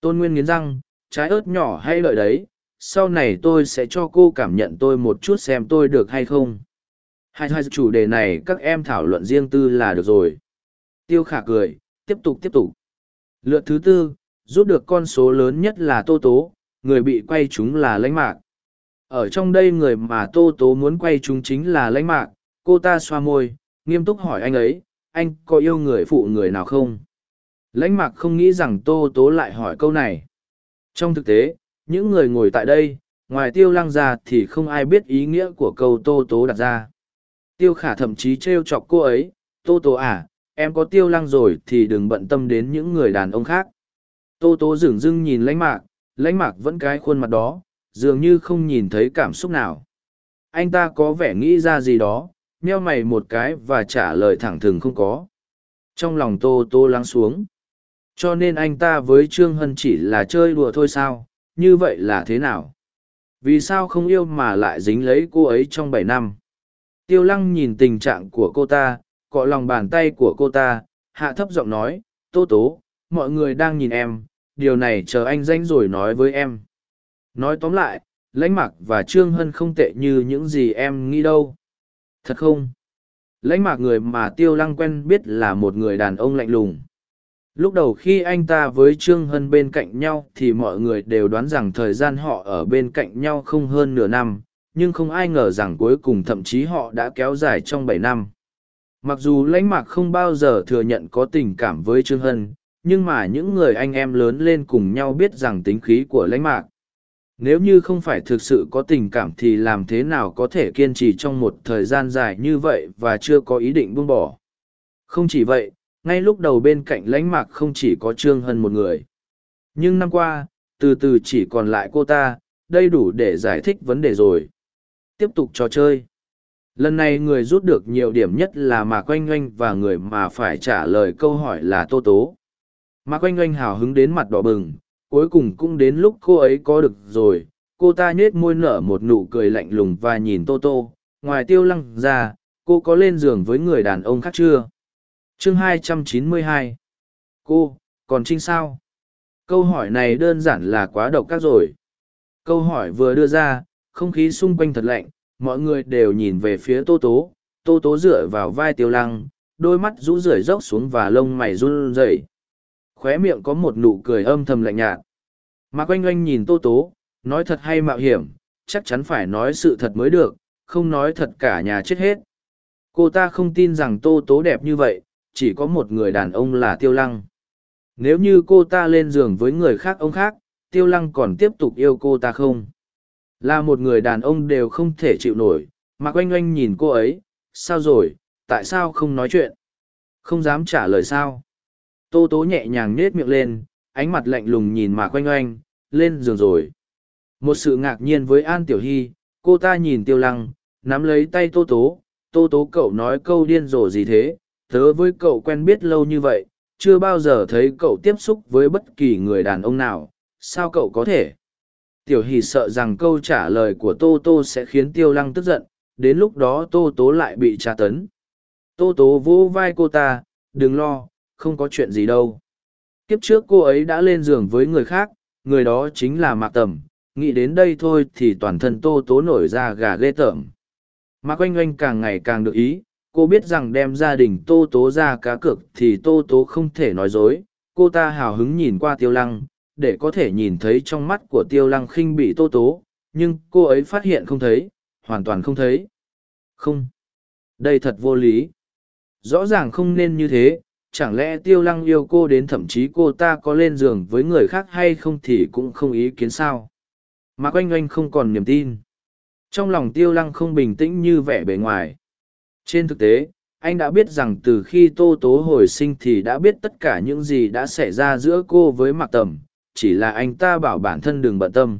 Tôn Nguyên nghiến răng, trái ớt nhỏ hay lợi đấy, sau này tôi sẽ cho cô cảm nhận tôi một chút xem tôi được hay không. Hai hai, chủ đề này các em thảo luận riêng tư là được rồi. Tiêu khả cười, tiếp tục tiếp tục. Lượt thứ tư, rút được con số lớn nhất là tô tố, người bị quay chúng là lãnh mạc. Ở trong đây người mà tô tố muốn quay chúng chính là lãnh mạc, cô ta xoa môi, nghiêm túc hỏi anh ấy, anh có yêu người phụ người nào không? Lãnh mạc không nghĩ rằng tô tố lại hỏi câu này. Trong thực tế những người ngồi tại đây, ngoài tiêu lăng ra thì không ai biết ý nghĩa của câu tô tố đặt ra. Tiêu khả thậm chí t r e o chọc cô ấy, tô tố à em có tiêu lăng rồi thì đừng bận tâm đến những người đàn ông khác. Tô tố dửng dưng nhìn lãnh mạc lãnh mạc vẫn cái khuôn mặt đó, dường như không nhìn thấy cảm xúc nào. Anh ta có vẻ nghĩ ra gì đó? Meo mày một cái và trả lời thẳng thừng không có. Trong lòng tô tô lắng xuống. Cho nên anh ta với trương hân chỉ là chơi đùa thôi sao? Như vậy là thế nào? Vì sao không yêu mà lại dính lấy cô ấy trong bảy năm? Tiêu lăng nhìn tình trạng của cô ta, cọ lòng bàn tay của cô ta, hạ thấp giọng nói, Tô Tố, mọi người đang nhìn em, điều này chờ anh danh rồi nói với em. Nói tóm lại, lãnh mạc và trương hân không tệ như những gì em nghĩ đâu. Thật không? Lãnh mạc người mà tiêu lăng quen biết là một người đàn ông lạnh lùng lúc đầu khi anh ta với trương hân bên cạnh nhau thì mọi người đều đoán rằng thời gian họ ở bên cạnh nhau không hơn nửa năm, nhưng không ai ngờ rằng cuối cùng thậm chí họ đã kéo dài trong bảy năm. Mặc dù lãnh mạc không bao giờ thừa nhận có tình cảm với trương hân, nhưng mà những người anh em lớn lên cùng nhau biết rằng tính khí của lãnh mạc. Nếu như không phải thực sự có tình cảm thì làm thế nào có thể kiên trì trong một thời gian dài như vậy và chưa có ý định buông bỏ? Không chỉ vậy ngay lúc đầu bên cạnh lãnh mạc không chỉ có trương hân một người. Nhưng năm qua, từ từ chỉ còn lại cô ta, đây đủ để giải thích vấn đề rồi. Tiếp tục trò chơi. Lần này người rút được nhiều điểm nhất là mạc oanh oanh và người mà phải trả lời câu hỏi là tô tố. Mạc oanh oanh hào hứng đến mặt đỏ bừng, cuối cùng cũng đến lúc cô ấy có được rồi. Cô ta nhết môi nở một nụ cười lạnh lùng và nhìn tô tô. Ngoài tiêu lăng ra, cô có lên giường với người đàn ông khác chưa? Chương 292 cô, còn trinh sao? Câu hỏi này đơn giản là quá độc ác rồi. Câu hỏi vừa đưa ra, không khí xung quanh thật lạnh, mọi người đều nhìn về phía tô tố. Tô tố dựa vào vai tiêu lăng, đôi mắt rũ rưởi rốc xuống và lông mày run rẩy. Khóe miệng có một nụ cười âm thầm lạnh nhạt. Mà quanh oanh nhìn tô tố, nói thật hay mạo hiểm, chắc chắn phải nói sự thật mới được, không nói thật cả nhà chết hết. Cô ta không tin rằng tô tố đẹp như vậy chỉ có một người đàn ông là tiêu lăng. Nếu như cô ta lên giường với người khác ông khác, tiêu lăng còn tiếp tục yêu cô ta không? Là một người đàn ông đều không thể chịu nổi, mà oanh oanh nhìn cô ấy, sao rồi, tại sao không nói chuyện? Không dám trả lời sao? Tô tố nhẹ nhàng nết miệng lên, ánh mặt lạnh lùng nhìn mà oanh oanh lên giường rồi. Một sự ngạc nhiên với an tiểu hy, cô ta nhìn tiêu lăng, nắm lấy tay tô tố. Tô tố cậu nói câu điên rồ gì thế? Tớ với cậu quen biết lâu như vậy, chưa bao giờ thấy cậu tiếp xúc với bất kỳ người đàn ông nào. Sao cậu có thể? Tiểu hì sợ rằng câu trả lời của tô tô sẽ khiến tiêu lăng tức giận, đến lúc đó tô tố lại bị tra tấn. Tô tố vỗ vai cô ta, đừng lo, không có chuyện gì đâu. Kiếp trước cô ấy đã lên giường với người khác, người đó chính là mạc tầm nghĩ đến đây thôi thì toàn thân tô tố nổi ra gà ghê tởm. Mạc oanh oanh càng ngày càng được ý cô biết rằng đem gia đình tô tố ra cá cược thì tô tố không thể nói dối. Cô ta hào hứng nhìn qua tiêu lăng, để có thể nhìn thấy trong mắt của tiêu lăng khinh bị tô tố, nhưng cô ấy phát hiện không thấy, hoàn toàn không thấy. Không. Đây thật vô lý. Rõ ràng không nên như thế, chẳng lẽ tiêu lăng yêu cô đến thậm chí cô ta có lên giường với người khác hay không thì cũng không ý kiến sao. Mà oanh oanh không còn niềm tin. Trong lòng tiêu lăng không bình tĩnh như vẻ bề ngoài trên thực tế, anh đã biết rằng từ khi tô tố hồi sinh thì đã biết tất cả những gì đã xảy ra giữa cô với mạc tầm, chỉ là anh ta bảo bản thân đừng bận tâm.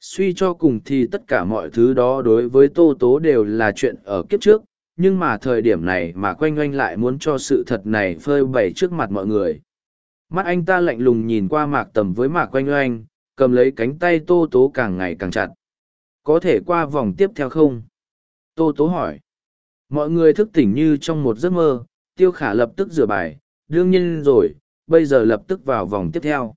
Suy cho cùng thì tất cả mọi thứ đó đối với tô tố đều là chuyện ở kiếp trước, nhưng mà thời điểm này mà quanh oanh lại muốn cho sự thật này phơi bày trước mặt mọi người. Mắt anh ta lạnh lùng nhìn qua mạc tầm với mạc quanh oanh cầm lấy cánh tay tô tố càng ngày càng chặt. Có thể qua vòng tiếp theo không? Tô tố hỏi mọi người thức tỉnh như trong một giấc mơ, tiêu khả lập tức rửa bài, đương nhiên rồi, bây giờ lập tức vào vòng tiếp theo.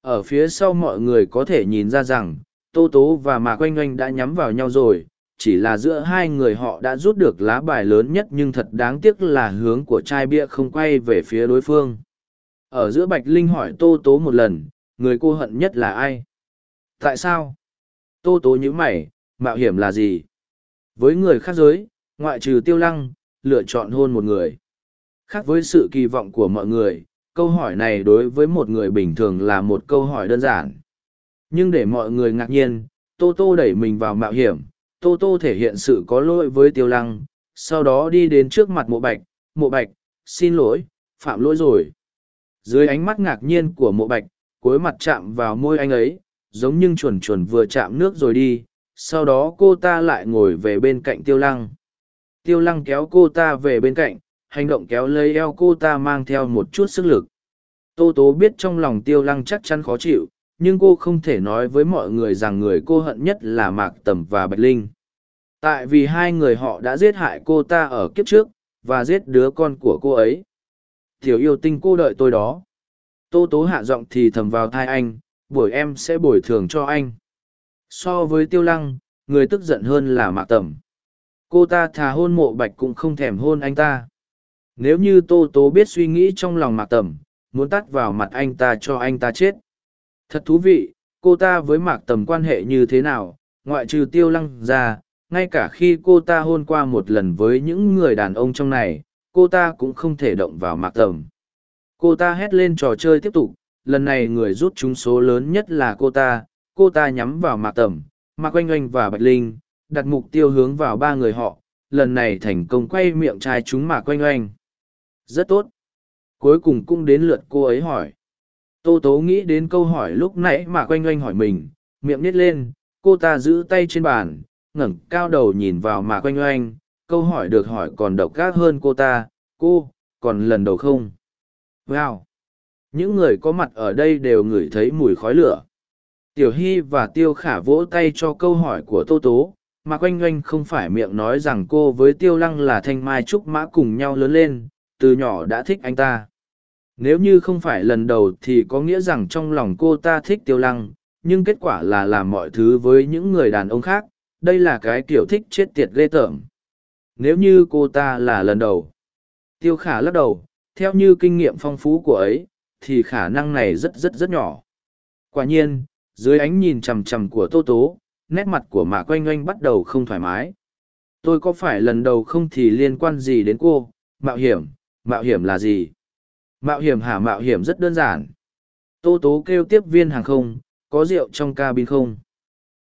Ở phía sau mọi người có thể nhìn ra rằng, tô tố và mạc oanh oanh đã nhắm vào nhau rồi, chỉ là giữa hai người họ đã rút được lá bài lớn nhất nhưng thật đáng tiếc là hướng của chai bia không quay về phía đối phương. Ở giữa bạch linh hỏi tô tố một lần, người cô hận nhất là ai? Tại sao? Tô tố nhữ mày, mạo hiểm là gì? Với người khác giới ngoại trừ tiêu lăng, lựa chọn hôn một người. Khác với sự kỳ vọng của mọi người, câu hỏi này đối với một người bình thường là một câu hỏi đơn giản. Nhưng để mọi người ngạc nhiên, tô tô đẩy mình vào mạo hiểm. Tô tô thể hiện sự có lỗi với tiêu lăng, sau đó đi đến trước mặt mộ bạch. Mộ bạch, xin lỗi, phạm lỗi rồi. Dưới ánh mắt ngạc nhiên của mộ bạch cuối mặt chạm vào môi anh ấy, giống như chuồn chuồn vừa chạm nước rồi đi. Sau đó cô ta lại ngồi về bên cạnh tiêu lăng tiêu lăng kéo cô ta về bên cạnh, hành động kéo lấy eo cô ta mang theo một chút sức lực. Tô tố biết trong lòng tiêu lăng chắc chắn khó chịu, nhưng cô không thể nói với mọi người rằng người cô hận nhất là mạc tầm và bạch linh. Tại vì hai người họ đã giết hại cô ta ở kiếp trước, và giết đứa con của cô ấy. Tiểu yêu tinh cô đợi tôi đó. Tô tố hạ giọng thì thầm vào thai anh, buổi em sẽ bồi thường cho anh. So với tiêu lăng, người tức giận hơn là mạc tầm cô ta thà hôn mộ bạch cũng không thèm hôn anh ta. Nếu như tô tố biết suy nghĩ trong lòng mạc tầm muốn tắt vào mặt anh ta cho anh ta chết. Thật thú vị, cô ta với mạc tầm quan hệ như thế nào, ngoại trừ tiêu lăng ra, ngay cả khi cô ta hôn qua một lần với những người đàn ông trong này, cô ta cũng không thể động vào mạc tầm cô ta hét lên trò chơi tiếp tục, lần này người rút trúng số lớn nhất là cô ta cô ta nhắm vào mạc tầm mạc oanh oanh và bạch linh đặt mục tiêu hướng vào ba người họ lần này thành công quay miệng trai chúng mà quanh oanh rất tốt cuối cùng cũng đến lượt cô ấy hỏi tô tố nghĩ đến câu hỏi lúc nãy mà quanh oanh hỏi mình miệng nít lên cô ta giữ tay trên bàn ngẩng cao đầu nhìn vào mà quanh oanh câu hỏi được hỏi còn độc gác hơn cô ta, cô, còn lần đầu không? Wow! Những người có mặt ở đây đều ngửi thấy mùi khói lửa. Tiểu Hy và Tiêu Khả vỗ tay cho câu hỏi của Tô Tố, mà quanh oanh không phải miệng nói rằng cô với Tiêu Lăng là thanh mai trúc mã cùng nhau lớn lên, từ nhỏ đã thích anh ta. Nếu như không phải lần đầu thì có nghĩa rằng trong lòng cô ta thích Tiêu Lăng, nhưng kết quả là làm mọi thứ với những người đàn ông khác, đây là cái kiểu thích chết tiệt ghê tởm. Nếu như cô ta là lần đầu, Tiêu Khả lắc đầu, theo như kinh nghiệm phong phú của ấy, thì khả năng này rất rất rất nhỏ. Quả nhiên, dưới ánh nhìn chằm chằm của Tô Tố, nét mặt của mạ Quanh Oanh bắt đầu không thoải mái. Tôi có phải lần đầu không thì liên quan gì đến cô, mạo hiểm, mạo hiểm là gì? Mạo hiểm hả mạo hiểm rất đơn giản. Tô Tố kêu tiếp viên hàng không, có rượu trong cabin không?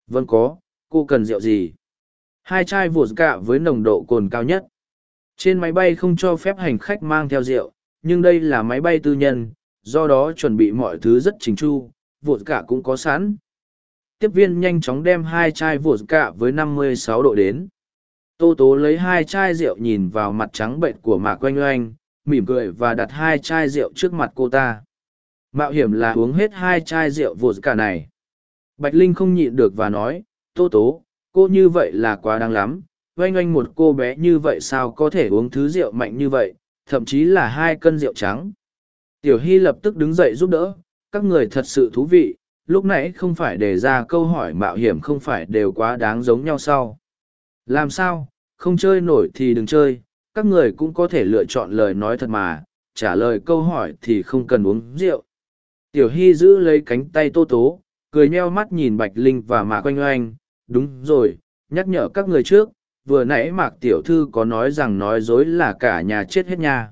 Vâng có, cô cần rượu gì? Hai chai vụt cạ với nồng độ cồn cao nhất. Trên máy bay không cho phép hành khách mang theo rượu, nhưng đây là máy bay tư nhân, do đó chuẩn bị mọi thứ rất chính chu, vụt cả cũng có sẵn. Tiếp viên nhanh chóng đem hai chai vụt cạ với 56 độ đến. Tô Tố lấy hai chai rượu nhìn vào mặt trắng bệnh của Mạc Oanh Oanh, mỉm cười và đặt hai chai rượu trước mặt cô ta. Mạo hiểm là uống hết hai chai rượu vụt cả này. Bạch Linh không nhịn được và nói, Tô Tố, cô như vậy là quá đáng lắm. Oanh oanh một cô bé như vậy sao có thể uống thứ rượu mạnh như vậy, thậm chí là hai cân rượu trắng. Tiểu Hy lập tức đứng dậy giúp đỡ, các người thật sự thú vị, lúc nãy không phải đề ra câu hỏi mạo hiểm không phải đều quá đáng giống nhau sao. Làm sao, không chơi nổi thì đừng chơi, các người cũng có thể lựa chọn lời nói thật mà, trả lời câu hỏi thì không cần uống rượu. Tiểu Hy giữ lấy cánh tay Tô Tố, cười nheo mắt nhìn Bạch Linh và Mạc Oanh Oanh, đúng rồi, nhắc nhở các người trước, vừa nãy Mạc Tiểu Thư có nói rằng nói dối là cả nhà chết hết nha.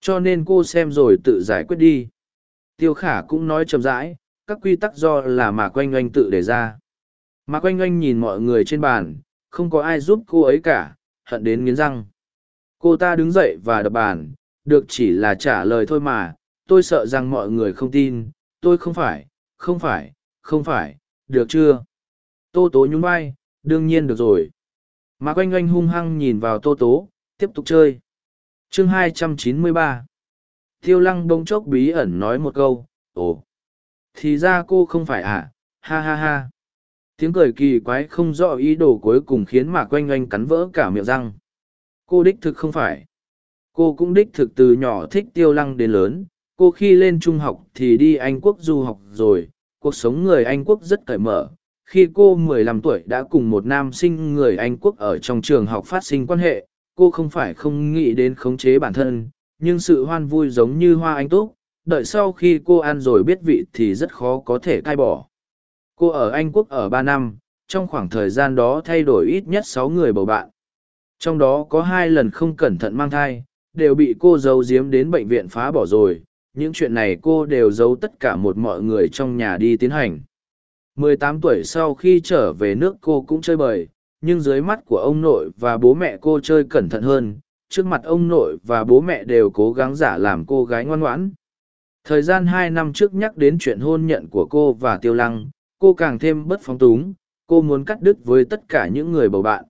Cho nên cô xem rồi tự giải quyết đi. Tiêu khả cũng nói chậm rãi, các quy tắc do là mà quanh Oanh tự đề ra. mà quanh Oanh nhìn mọi người trên bàn, không có ai giúp cô ấy cả, hận đến nghiến răng. Cô ta đứng dậy và đập bàn, được chỉ là trả lời thôi mà, tôi sợ rằng mọi người không tin, tôi không phải, không phải, không phải, được chưa? Tô tố nhún vai, đương nhiên được rồi. mà quanh Oanh hung hăng nhìn vào tô tố, tiếp tục chơi chương 293 Tiêu lăng bông chốc bí ẩn nói một câu, ồ, thì ra cô không phải à, ha ha ha. Tiếng cười kỳ quái không rõ ý đồ cuối cùng khiến Mạc Oanh Oanh cắn vỡ cả miệng răng. Cô đích thực không phải. Cô cũng đích thực từ nhỏ thích tiêu lăng đến lớn. Cô khi lên trung học thì đi Anh Quốc du học rồi. Cuộc sống người Anh Quốc rất cởi mở. Khi cô 15 tuổi đã cùng một nam sinh người Anh Quốc ở trong trường học phát sinh quan hệ, cô không phải không nghĩ đến khống chế bản thân, nhưng sự hoan vui giống như hoa anh túc, đợi sau khi cô ăn rồi biết vị thì rất khó có thể cai bỏ. Cô ở Anh Quốc ở ba năm, trong khoảng thời gian đó thay đổi ít nhất sáu người bầu bạn. Trong đó có hai lần không cẩn thận mang thai, đều bị cô giấu giếm đến bệnh viện phá bỏ rồi. Những chuyện này cô đều giấu tất cả một mọi người trong nhà đi tiến hành. 18 tuổi sau khi trở về nước cô cũng chơi bời, nhưng dưới mắt của ông nội và bố mẹ cô chơi cẩn thận hơn trước mặt ông nội và bố mẹ đều cố gắng giả làm cô gái ngoan ngoãn thời gian hai năm trước nhắc đến chuyện hôn nhận của cô và tiêu lăng cô càng thêm bất phóng túng cô muốn cắt đứt với tất cả những người bầu bạn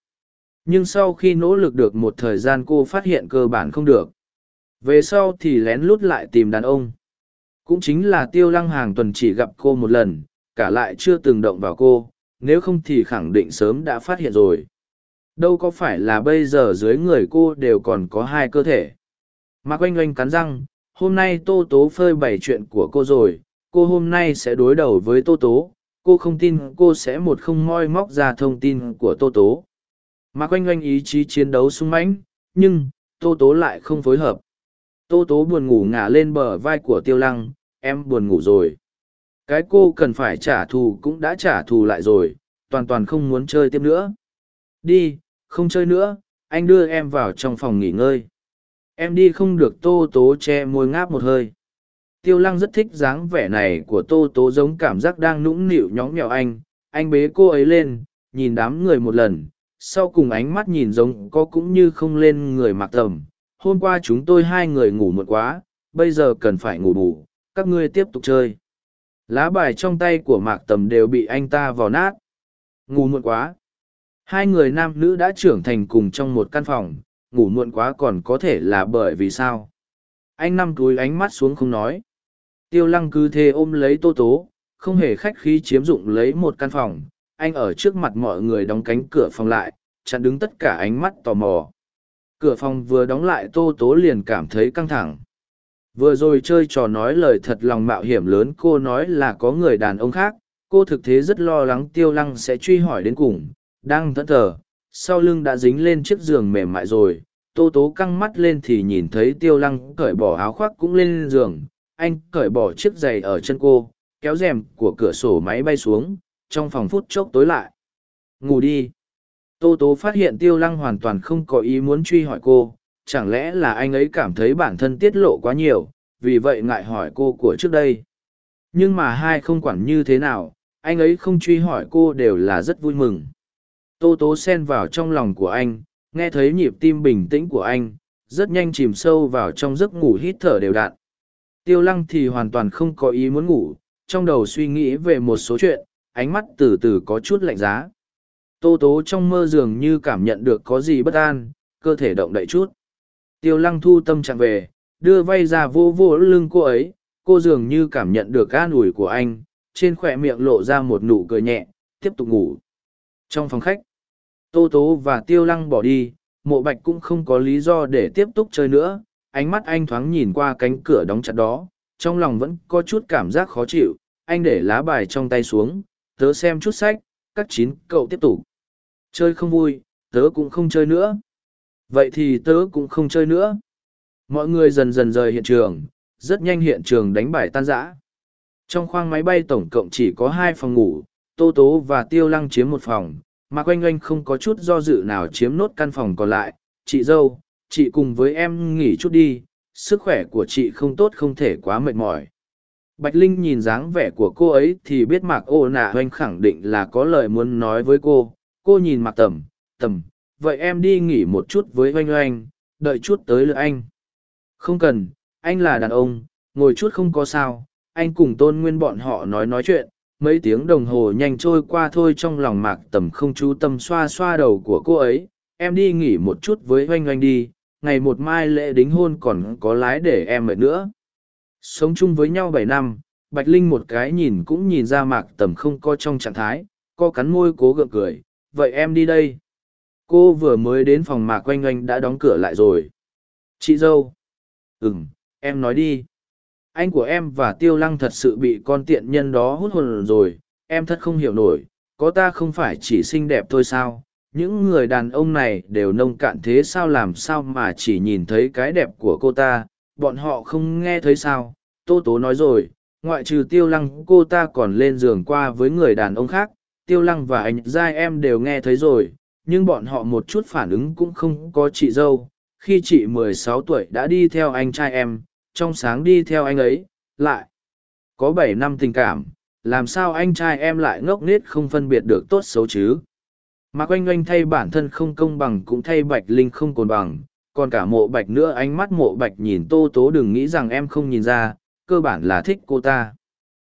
nhưng sau khi nỗ lực được một thời gian cô phát hiện cơ bản không được về sau thì lén lút lại tìm đàn ông cũng chính là tiêu lăng hàng tuần chỉ gặp cô một lần cả lại chưa từng động vào cô nếu không thì khẳng định sớm đã phát hiện rồi. Đâu có phải là bây giờ dưới người cô đều còn có hai cơ thể. Mạc oanh oanh cắn răng, hôm nay Tô Tố phơi bày chuyện của cô rồi, cô hôm nay sẽ đối đầu với Tô Tố, cô không tin cô sẽ một không moi móc ra thông tin của Tô Tố. mà quanh oanh ý chí chiến đấu sung mãnh, nhưng, Tô Tố lại không phối hợp. Tô Tố buồn ngủ ngả lên bờ vai của Tiêu Lăng, em buồn ngủ rồi cái cô cần phải trả thù cũng đã trả thù lại rồi toàn toàn không muốn chơi tiếp nữa đi không chơi nữa anh đưa em vào trong phòng nghỉ ngơi em đi không được tô tố che môi ngáp một hơi. Tiêu lăng rất thích dáng vẻ này của tô tố giống cảm giác đang nũng nịu nhóng nhẹo anh. Anh bế cô ấy lên nhìn đám người một lần. Sau cùng ánh mắt nhìn giống có cũng như không lên người mặc tầm. Hôm qua chúng tôi hai người ngủ muộn quá bây giờ cần phải ngủ bù. Các ngươi tiếp tục chơi. Lá bài trong tay của mạc tầm đều bị anh ta vò nát. Ngủ muộn quá. Hai người nam nữ đã trưởng thành cùng trong một căn phòng, ngủ muộn quá còn có thể là bởi vì sao. Anh năm túi ánh mắt xuống không nói. Tiêu lăng cứ thế ôm lấy tô tố, không hề khách khí chiếm dụng lấy một căn phòng. Anh ở trước mặt mọi người đóng cánh cửa phòng lại, chặn đứng tất cả ánh mắt tò mò. Cửa phòng vừa đóng lại tô tố liền cảm thấy căng thẳng. Vừa rồi chơi trò nói lời thật lòng mạo hiểm lớn cô nói là có người đàn ông khác, cô thực thế rất lo lắng tiêu lăng sẽ truy hỏi đến cùng, đang thẫn thờ, sau lưng đã dính lên chiếc giường mềm mại rồi, tô tố căng mắt lên thì nhìn thấy tiêu lăng cởi bỏ áo khoác cũng lên giường, anh cởi bỏ chiếc giày ở chân cô, kéo rèm của cửa sổ máy bay xuống, trong phòng phút chốc tối lại. Ngủ đi. Tô tố phát hiện tiêu lăng hoàn toàn không có ý muốn truy hỏi cô, chẳng lẽ là anh ấy cảm thấy bản thân tiết lộ quá nhiều, vì vậy ngại hỏi cô của trước đây. Nhưng mà hai không quản như thế nào, anh ấy không truy hỏi cô đều là rất vui mừng. Tô tố xen vào trong lòng của anh, nghe thấy nhịp tim bình tĩnh của anh, rất nhanh chìm sâu vào trong giấc ngủ hít thở đều đặn. Tiêu lăng thì hoàn toàn không có ý muốn ngủ, trong đầu suy nghĩ về một số chuyện, ánh mắt từ từ có chút lạnh giá. Tô tố trong mơ dường như cảm nhận được có gì bất an, cơ thể động đậy chút. Tiêu lăng thu tâm trạng về, đưa vay ra vô vô lưng cô ấy, cô dường như cảm nhận được an ủi của anh, trên khỏe miệng lộ ra một nụ cười nhẹ, tiếp tục ngủ. Trong phòng khách, Tô Tố và Tiêu Lăng bỏ đi, mộ bạch cũng không có lý do để tiếp tục chơi nữa, ánh mắt anh thoáng nhìn qua cánh cửa đóng chặt đó, trong lòng vẫn có chút cảm giác khó chịu, anh để lá bài trong tay xuống, tớ xem chút sách, các chín cậu tiếp tục. Chơi không vui, tớ cũng không chơi nữa. Vậy thì tớ cũng không chơi nữa. Mọi người dần dần rời hiện trường, rất nhanh hiện trường đánh bài tan rã. Trong khoang máy bay tổng cộng chỉ có hai phòng ngủ, Tô Tố và Tiêu Lăng chiếm một phòng, mà Oanh Oanh không có chút do dự nào chiếm nốt căn phòng còn lại. Chị dâu, chị cùng với em nghỉ chút đi, sức khỏe của chị không tốt không thể quá mệt mỏi. Bạch Linh nhìn dáng vẻ của cô ấy thì biết Mạc Ô Nạ Oanh khẳng định là có lời muốn nói với cô. Cô nhìn Mạc Tầm, Tầm, vậy em đi nghỉ một chút với Oanh Oanh, đợi chút tới lượt anh. Không cần, anh là đàn ông, ngồi chút không có sao, anh cùng tôn nguyên bọn họ nói nói chuyện, mấy tiếng đồng hồ nhanh trôi qua thôi trong lòng mạc tầm không chú tâm xoa xoa đầu của cô ấy, em đi nghỉ một chút với oanh oanh đi, ngày một mai lễ đính hôn còn có lái để em mệt nữa. Sống chung với nhau bảy năm, bạch linh một cái nhìn cũng nhìn ra mạc tầm không có trong trạng thái co cắn môi cố gượng cười, vậy em đi đây. Cô vừa mới đến phòng mạc oanh oanh đã đóng cửa lại rồi. Chị dâu. Ừ m em nói đi anh của em và tiêu lăng thật sự bị con tiện nhân đó hút hồn rồi, em thật không hiểu nổi, có ta không phải chỉ xinh đẹp thôi sao? Những người đàn ông này đều nông cạn thế sao làm sao mà chỉ nhìn thấy cái đẹp của cô ta? Bọn họ không nghe thấy sao? Tô tố nói rồi, ngoại trừ tiêu lăng, cô ta còn lên giường qua với người đàn ông khác. Tiêu lăng và anh giai em đều nghe thấy rồi, nhưng bọn họ một chút phản ứng cũng không có chị dâu. Khi chị mười sáu tuổi đã đi theo anh trai em trong sáng đi theo anh ấy, lại. Có bảy năm tình cảm, làm sao anh trai em lại ngốc nghếch không phân biệt được tốt xấu chứ? Mạc oanh oanh thay bản thân không công bằng cũng thay bạch linh không cồn bằng, còn cả mộ bạch nữa ánh mắt mộ bạch nhìn tô tố đừng nghĩ rằng em không nhìn ra, cơ bản là thích cô ta.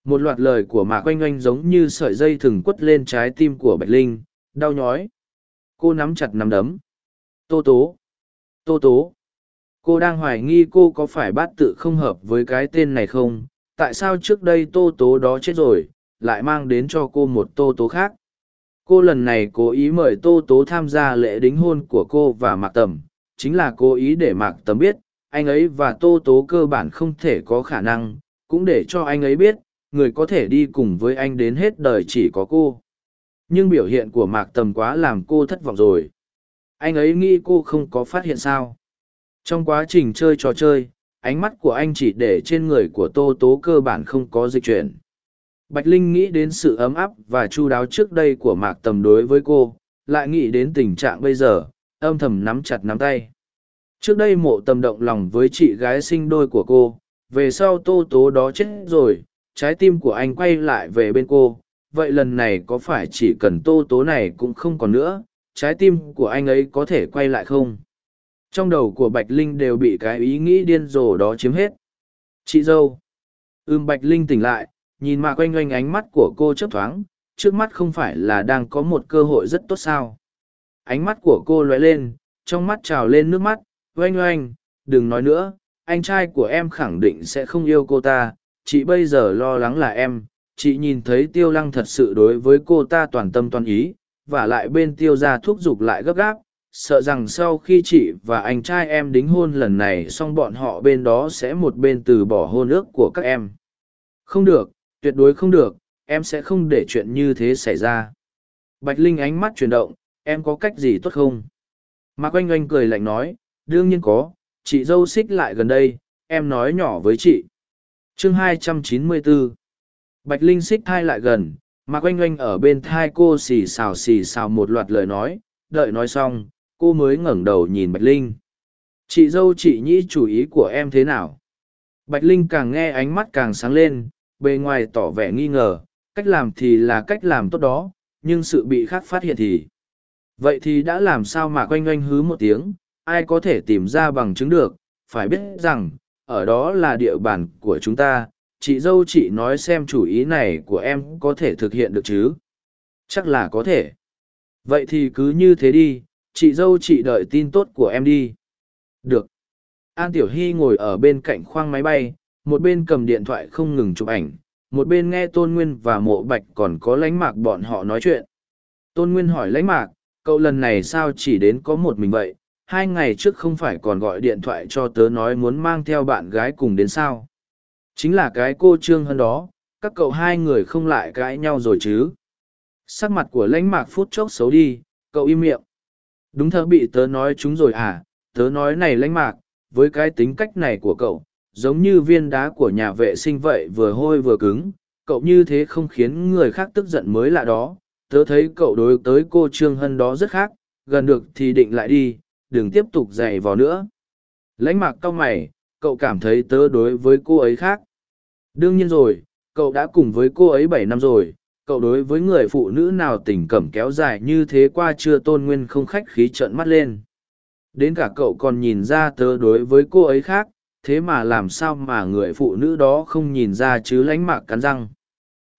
Một loạt lời của Mạc oanh oanh giống như sợi dây thừng quất lên trái tim của bạch linh, đau nhói. Cô nắm chặt nắm đấm. Tô tố. Tô tố cô đang hoài nghi cô có phải bát tự không hợp với cái tên này không? Tại sao trước đây tô tố đó chết rồi, lại mang đến cho cô một tô tố khác? Cô lần này cố ý mời tô tố tham gia lễ đính hôn của cô và mạc tầm. Chính là cố ý để mạc tầm biết, anh ấy và tô tố cơ bản không thể có khả năng. Cũng để cho anh ấy biết, người có thể đi cùng với anh đến hết đời chỉ có cô. Nhưng biểu hiện của mạc tầm quá làm cô thất vọng rồi. Anh ấy nghĩ cô không có phát hiện sao? Trong quá trình chơi trò chơi, ánh mắt của anh chỉ để trên người của tô tố cơ bản không có dịch chuyển. Bạch linh nghĩ đến sự ấm áp và chu đáo trước đây của mạc tầm đối với cô, lại nghĩ đến tình trạng bây giờ, âm thầm nắm chặt nắm tay. Trước đây mộ tầm động lòng với chị gái sinh đôi của cô, về sau tô tố đó chết rồi, trái tim của anh quay lại về bên cô. Vậy lần này có phải chỉ cần tô tố này cũng không còn nữa, trái tim của anh ấy có thể quay lại không? Trong đầu của bạch linh đều bị cái ý nghĩ điên rồ đó chiếm hết. Chị dâu. Ưm bạch linh tỉnh lại, nhìn mạc oanh oanh ánh mắt của cô chớp thoáng, trước mắt không phải là đang có một cơ hội rất tốt sao. Ánh mắt của cô lóe lên, trong mắt trào lên nước mắt, oanh oanh, đừng nói nữa, anh trai của em khẳng định sẽ không yêu cô ta, chị bây giờ lo lắng là em, chị nhìn thấy tiêu lăng thật sự đối với cô ta toàn tâm toàn ý, và lại bên tiêu ra thúc giục lại gấp gáp sợ rằng sau khi chị và anh trai em đính hôn lần này xong bọn họ bên đó sẽ một bên từ bỏ hôn ước của các em. Không được, tuyệt đối không được, em sẽ không để chuyện như thế xảy ra. Bạch linh ánh mắt chuyển động, em có cách gì tốt không? Mạc oanh oanh cười lạnh nói, đương nhiên có, chị dâu xích lại gần đây, em nói nhỏ với chị. Chương 294 bạch linh xích thai lại gần, mạc oanh oanh ở bên thai cô xì xào xì xào một loạt lời nói, đợi nói xong cô mới ngẩng đầu nhìn bạch linh. Chị dâu, chị nhĩ chủ ý của em thế nào? Bạch linh càng nghe ánh mắt càng sáng lên, bề ngoài tỏ vẻ nghi ngờ, cách làm thì là cách làm tốt đó, nhưng sự bị khác phát hiện thì. Vậy thì đã làm sao mà quanh oanh hứ một tiếng, ai có thể tìm ra bằng chứng được? Phải biết rằng, ở đó là địa bàn của chúng ta, chị dâu, chị nói xem chủ ý này của em có thể thực hiện được chứ? Chắc là có thể. Vậy thì cứ như thế đi chị dâu chị đợi tin tốt của em đi. Được. An tiểu hy ngồi ở bên cạnh khoang máy bay, một bên cầm điện thoại không ngừng chụp ảnh, một bên nghe tôn nguyên và mộ bạch còn có lánh mạc bọn họ nói chuyện. Tôn nguyên hỏi lánh mạc, cậu lần này sao chỉ đến có một mình vậy? Hai ngày trước không phải còn gọi điện thoại cho tớ nói muốn mang theo bạn gái cùng đến sao? Chính là cái cô trương hơn đó, các cậu hai người không lại cãi nhau rồi chứ. Sắc mặt của lãnh mạc phút chốc xấu đi, cậu im miệng đúng thơ bị tớ nói chúng rồi à tớ nói này lãnh mạc, với cái tính cách này của cậu, giống như viên đá của nhà vệ sinh vậy vừa hôi vừa cứng, cậu như thế không khiến người khác tức giận mới lạ đó. Tớ thấy cậu đối tới cô trương hân đó rất khác, gần được thì định lại đi, đừng tiếp tục dày vào nữa. Lãnh mạc cau mày, cậu cảm thấy tớ đối với cô ấy khác. Đương nhiên rồi, cậu đã cùng với cô ấy bảy năm rồi cậu đối với người phụ nữ nào tình cảm kéo dài như thế qua chưa tôn nguyên không khách khí trợn mắt lên. Đến cả cậu còn nhìn ra tớ đối với cô ấy khác, thế mà làm sao mà người phụ nữ đó không nhìn ra chứ lánh mạc cắn răng.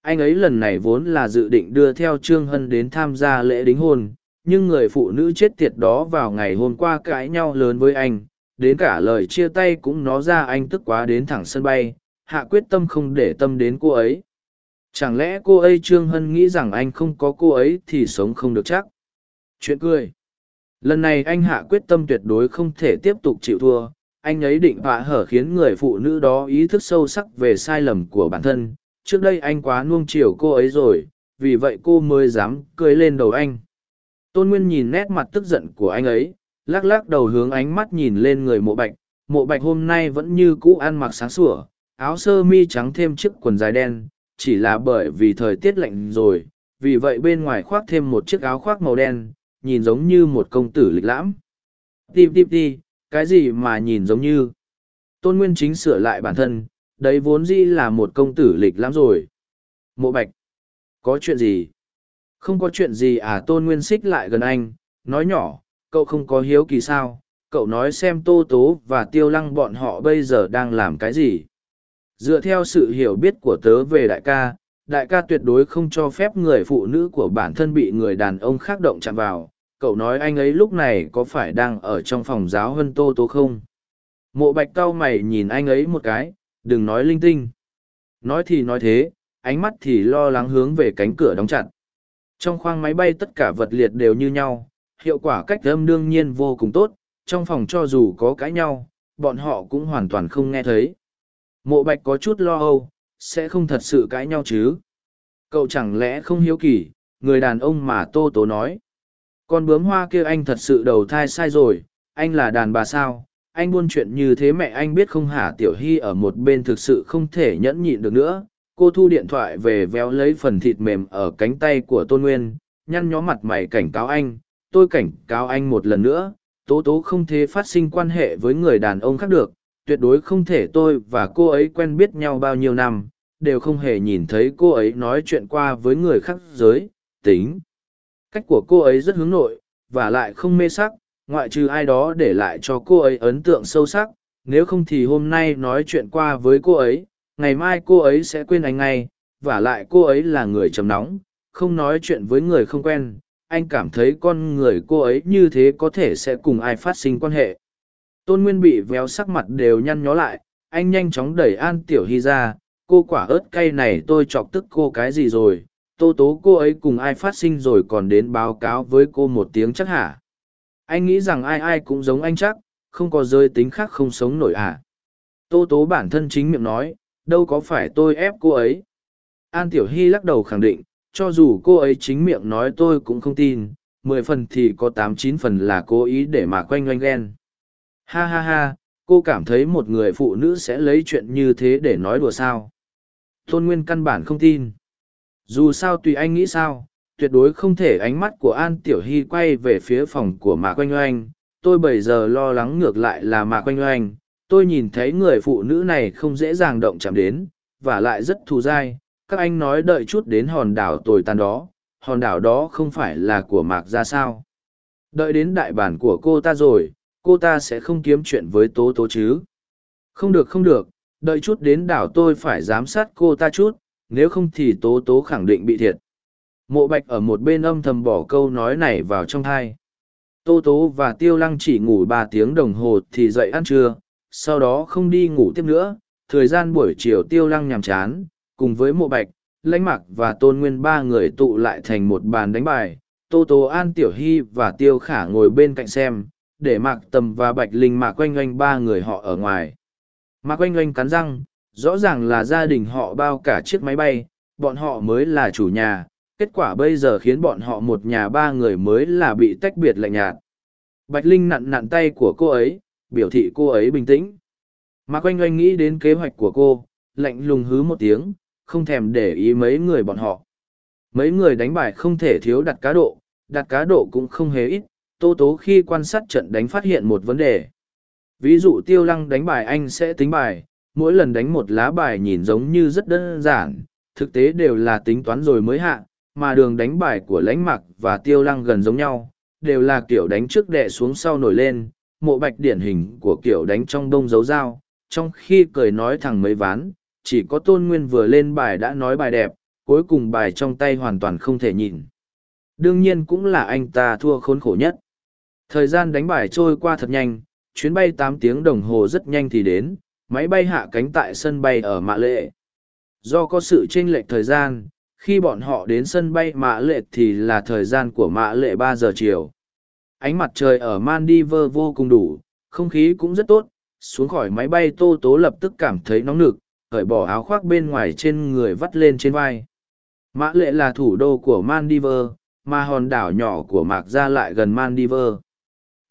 Anh ấy lần này vốn là dự định đưa theo trương hân đến tham gia lễ đính hôn, nhưng người phụ nữ chết tiệt đó vào ngày hôm qua cãi nhau lớn với anh, đến cả lời chia tay cũng nó ra anh tức quá đến thẳng sân bay, hạ quyết tâm không để tâm đến cô ấy chẳng lẽ cô ấy trương hân nghĩ rằng anh không có cô ấy thì sống không được chắc? Chuyện cười. Lần này anh hạ quyết tâm tuyệt đối không thể tiếp tục chịu thua. Anh ấy định vạ hở khiến người phụ nữ đó ý thức sâu sắc về sai lầm của bản thân. Trước đây anh quá nuông chiều cô ấy rồi, vì vậy cô mới dám cưới lên đầu anh. Tôn nguyên nhìn nét mặt tức giận của anh ấy, lắc lắc đầu hướng ánh mắt nhìn lên người mộ bạch. Mộ bạch hôm nay vẫn như cũ ăn mặc sáng sủa, áo sơ mi trắng thêm chiếc quần dài đen chỉ là bởi vì thời tiết lạnh rồi, vì vậy bên ngoài khoác thêm một chiếc áo khoác màu đen, nhìn giống như một công tử lịch lãm. Tim tim ti, cái gì mà nhìn giống như? Tôn nguyên chính sửa lại bản thân, đấy vốn dĩ là một công tử lịch lãm rồi. Mộ bạch, có chuyện gì? Không có chuyện gì à tôn nguyên xích lại gần anh, nói nhỏ, cậu không có hiếu kỳ sao? Cậu nói xem tô tố và tiêu lăng bọn họ bây giờ đang làm cái gì? Dựa theo sự hiểu biết của tớ về đại ca đại ca tuyệt đối không cho phép người phụ nữ của bản thân bị người đàn ông khác động chạm vào. Cậu nói anh ấy lúc này có phải đang ở trong phòng giáo hơn tô tố không? Mộ bạch cau mày nhìn anh ấy một cái, đừng nói linh tinh. Nói thì nói thế, ánh mắt thì lo lắng hướng về cánh cửa đóng chặt. Trong khoang máy bay tất cả vật liệt đều như nhau, hiệu quả cách âm đương nhiên vô cùng tốt, trong phòng cho dù có cãi nhau, bọn họ cũng hoàn toàn không nghe thấy mộ bạch có chút lo âu sẽ không thật sự cãi nhau chứ cậu chẳng lẽ không hiếu kỳ người đàn ông mà tô tố nói con bướm hoa kia anh thật sự đầu thai sai rồi, anh là đàn bà sao? Anh buôn chuyện như thế mẹ anh biết không hả Tiểu Hy ở một bên thực sự không thể nhẫn nhịn được nữa. Cô thu điện thoại về véo lấy phần thịt mềm ở cánh tay của Tôn Nguyên, nhăn nhó mặt mày cảnh cáo anh. Tôi cảnh cáo anh một lần nữa, tố tố không thể phát sinh quan hệ với người đàn ông khác được. Tuyệt đối không thể tôi và cô ấy quen biết nhau bao nhiêu năm, đều không hề nhìn thấy cô ấy nói chuyện qua với người khác giới, tính. Cách của cô ấy rất hướng nội và lại không mê sắc ngoại trừ ai đó để lại cho cô ấy ấn tượng sâu sắc nếu không thì hôm nay nói chuyện qua với cô ấy ngày mai cô ấy sẽ quên anh ngay và lại cô ấy là người trầm nóng không nói chuyện với người không quen anh cảm thấy con người cô ấy như thế có thể sẽ cùng ai phát sinh quan hệ tôn nguyên bị véo sắc mặt đều nhăn nhó lại, anh nhanh chóng đẩy an tiểu hy ra, cô quả ớt cay này tôi chọc tức cô cái gì rồi? Tô tố cô ấy cùng ai phát sinh rồi còn đến báo cáo với cô một tiếng chắc hả? Anh nghĩ rằng ai ai cũng giống anh chắc, không có giới tính khác không sống nổi à? Tô tố bản thân chính miệng nói, đâu có phải tôi ép cô ấy. An tiểu hy lắc đầu khẳng định, cho dù cô ấy chính miệng nói tôi cũng không tin, mười phần thì có tám chín phần là cố ý để mà quanh oanh ghen ha ha ha, cô cảm thấy một người phụ nữ sẽ lấy chuyện như thế để nói đùa sao? Tôn nguyên căn bản không tin. Dù sao tùy anh nghĩ sao, tuyệt đối không thể ánh mắt của an tiểu hy quay về phía phòng của mạc quanh oanh. Tôi bây giờ lo lắng ngược lại là mạc quanh oanh. Tôi nhìn thấy người phụ nữ này không dễ dàng động chạm đến, và lại rất thù dai. Các anh nói đợi chút đến hòn đảo tồi tàn đó. Hòn đảo đó không phải là của mạc ra sao? Đợi đến đại bản của cô ta rồi cô ta sẽ không kiếm chuyện với tố tố chứ? Không được không được, đợi chút đến đảo tôi phải giám sát cô ta chút, nếu không thì tố tố khẳng định bị thiệt. Mộ bạch ở một bên âm thầm bỏ câu nói này vào trong thai. Tô tố và tiêu lăng chỉ ngủ ba tiếng đồng hồ thì dậy ăn trưa, sau đó không đi ngủ tiếp nữa. Thời gian buổi chiều tiêu lăng nhàm chán, cùng với mộ bạch, lãnh mặc và tôn nguyên ba người tụ lại thành một bàn đánh bài. Tô tố, an tiểu hy và tiêu khả ngồi bên cạnh xem để mạc tầm và bạch linh mạc quanh oanh ba người họ ở ngoài. Mạc quanh oanh cắn răng, rõ ràng là gia đình họ bao cả chiếc máy bay, bọn họ mới là chủ nhà, kết quả bây giờ khiến bọn họ một nhà ba người mới là bị tách biệt lạnh nhạt. Bạch linh nặn nặn tay của cô ấy, biểu thị cô ấy bình tĩnh. Mạc oanh oanh nghĩ đến kế hoạch của cô, lạnh lùng hứ một tiếng, không thèm để ý mấy người bọn họ. Mấy người đánh bài không thể thiếu đặt cá độ, đặt cá độ cũng không hề ít tô tố khi quan sát trận đánh phát hiện một vấn đề. Ví dụ tiêu lăng đánh bài anh sẽ tính bài, mỗi lần đánh một lá bài nhìn giống như rất đơn giản, thực tế đều là tính toán rồi mới hạ, mà đường đánh bài của lãnh mặc và tiêu lăng gần giống nhau, đều là kiểu đánh trước đệ xuống sau nổi lên, mộ bạch điển hình của kiểu đánh trong đông dấu dao, trong khi cười nói thẳng mấy ván, chỉ có tôn nguyên vừa lên bài đã nói bài đẹp, cuối cùng bài trong tay hoàn toàn không thể nhìn đương nhiên cũng là anh ta thua khốn khổ nhất thời gian đánh bài trôi qua thật nhanh, chuyến bay tám tiếng đồng hồ rất nhanh thì đến, máy bay hạ cánh tại sân bay ở mạ lệ. Do có sự chênh lệch thời gian, khi bọn họ đến sân bay mạ lệ thì là thời gian của mạ lệ ba giờ chiều. Ánh mặt trời ở maldives vô cùng đủ, không khí cũng rất tốt, xuống khỏi máy bay tô tố lập tức cảm thấy nóng nực, cởi bỏ áo khoác bên ngoài trên người vắt lên trên vai. Mã lệ là thủ đô của maldives, mà hòn đảo nhỏ của mạc gia lại gần maldives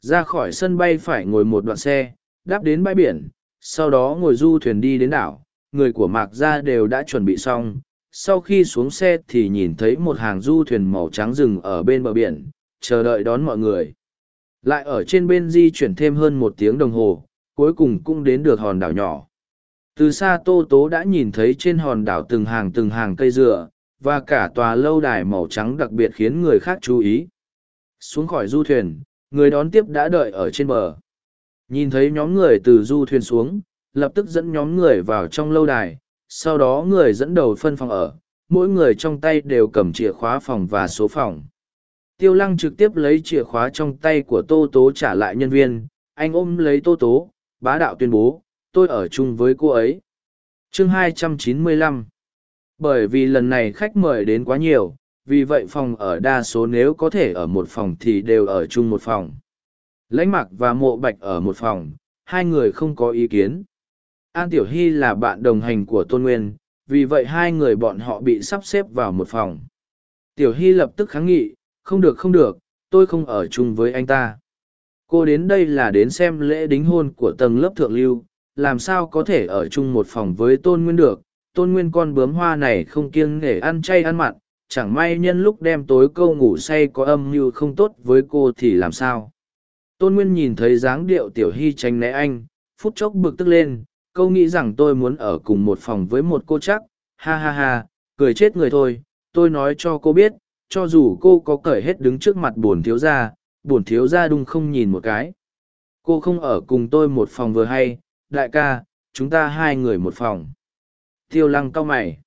ra khỏi sân bay phải ngồi một đoạn xe, đáp đến bãi biển, sau đó ngồi du thuyền đi đến đảo. Người của mạc gia đều đã chuẩn bị xong. Sau khi xuống xe thì nhìn thấy một hàng du thuyền màu trắng rừng ở bên bờ biển, chờ đợi đón mọi người. Lại ở trên bên di chuyển thêm hơn một tiếng đồng hồ, cuối cùng cũng đến được hòn đảo nhỏ. Từ xa tô tố đã nhìn thấy trên hòn đảo từng hàng từng hàng cây dừa, và cả tòa lâu đài màu trắng đặc biệt khiến người khác chú ý. Xuống khỏi du thuyền người đón tiếp đã đợi ở trên bờ. Nhìn thấy nhóm người từ du thuyền xuống, lập tức dẫn nhóm người vào trong lâu đài, sau đó người dẫn đầu phân phòng ở, mỗi người trong tay đều cầm chìa khóa phòng và số phòng. Tiêu lăng trực tiếp lấy chìa khóa trong tay của tô tố trả lại nhân viên, anh ôm lấy tô tố, bá đạo tuyên bố, tôi ở chung với cô ấy. Chương 295 bởi vì lần này khách mời đến quá nhiều vì vậy phòng ở đa số nếu có thể ở một phòng thì đều ở chung một phòng. Lãnh mặc và mộ bạch ở một phòng, hai người không có ý kiến. An tiểu hy là bạn đồng hành của tôn nguyên, vì vậy hai người bọn họ bị sắp xếp vào một phòng. Tiểu hy lập tức kháng nghị, không được không được, tôi không ở chung với anh ta. Cô đến đây là đến xem lễ đính hôn của tầng lớp thượng lưu, làm sao có thể ở chung một phòng với tôn nguyên được? Tôn nguyên con bướm hoa này không kiêng nể ăn chay ăn mặn chẳng may nhân lúc đem tối câu ngủ say có âm mưu không tốt với cô thì làm sao? Tôn nguyên nhìn thấy dáng điệu tiểu hy tránh né anh, phút chốc bực tức lên, câu nghĩ rằng tôi muốn ở cùng một phòng với một cô chắc, ha ha ha, cười chết người thôi, tôi nói cho cô biết, cho dù cô có cởi hết đứng trước mặt bổn thiếu gia bổn thiếu gia đung không nhìn một cái. Cô không ở cùng tôi một phòng vừa hay, đại ca, chúng ta hai người một phòng. Tiêu lăng cau mày.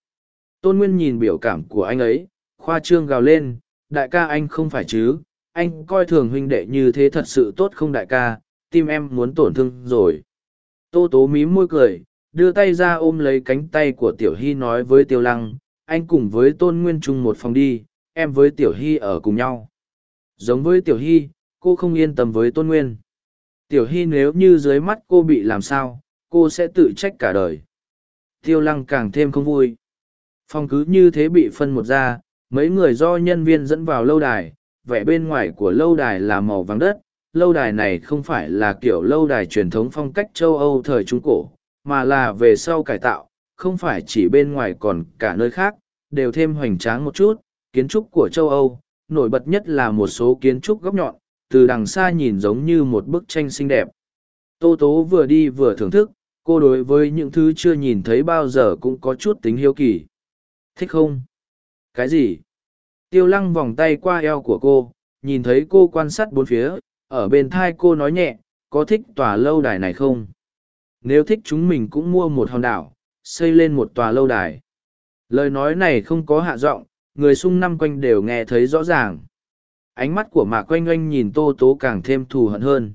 Tôn nguyên nhìn biểu cảm của anh ấy khoa trương gào lên đại ca anh không phải chứ, anh coi thường huynh đệ như thế thật sự tốt không đại ca, tim em muốn tổn thương rồi. Tô tố mím môi cười, đưa tay ra ôm lấy cánh tay của Tiểu Hy nói với Tiêu Lăng, anh cùng với Tôn Nguyên Trung một phòng đi, em với Tiểu Hy ở cùng nhau. Giống với Tiểu Hy, cô không yên tâm với Tôn Nguyên. Tiểu Hy nếu như dưới mắt cô bị làm sao, cô sẽ tự trách cả đời. Tiêu Lăng càng thêm không vui. Phòng cứ như thế bị phân một ra, mấy người do nhân viên dẫn vào lâu đài, vẻ bên ngoài của lâu đài là màu vàng đất. Lâu đài này không phải là kiểu lâu đài truyền thống phong cách châu Âu thời Trung Cổ, mà là về sau cải tạo, không phải chỉ bên ngoài còn cả nơi khác, đều thêm hoành tráng một chút, kiến trúc của châu Âu, nổi bật nhất là một số kiến trúc góc nhọn, từ đằng xa nhìn giống như một bức tranh xinh đẹp. Tô Tố vừa đi vừa thưởng thức, cô đối với những thứ chưa nhìn thấy bao giờ cũng có chút tính hiếu kỳ. Thích không? Cái gì? Tiêu lăng vòng tay qua eo của cô, nhìn thấy cô quan sát bốn phía, ở bên thai cô nói nhẹ, có thích tòa lâu đài này không? Nếu thích chúng mình cũng mua một hòn đảo, xây lên một tòa lâu đài. Lời nói này không có hạ giọng, người xung năm quanh đều nghe thấy rõ ràng. Ánh mắt của mạc quanh oanh nhìn tô tố càng thêm thù hận hơn.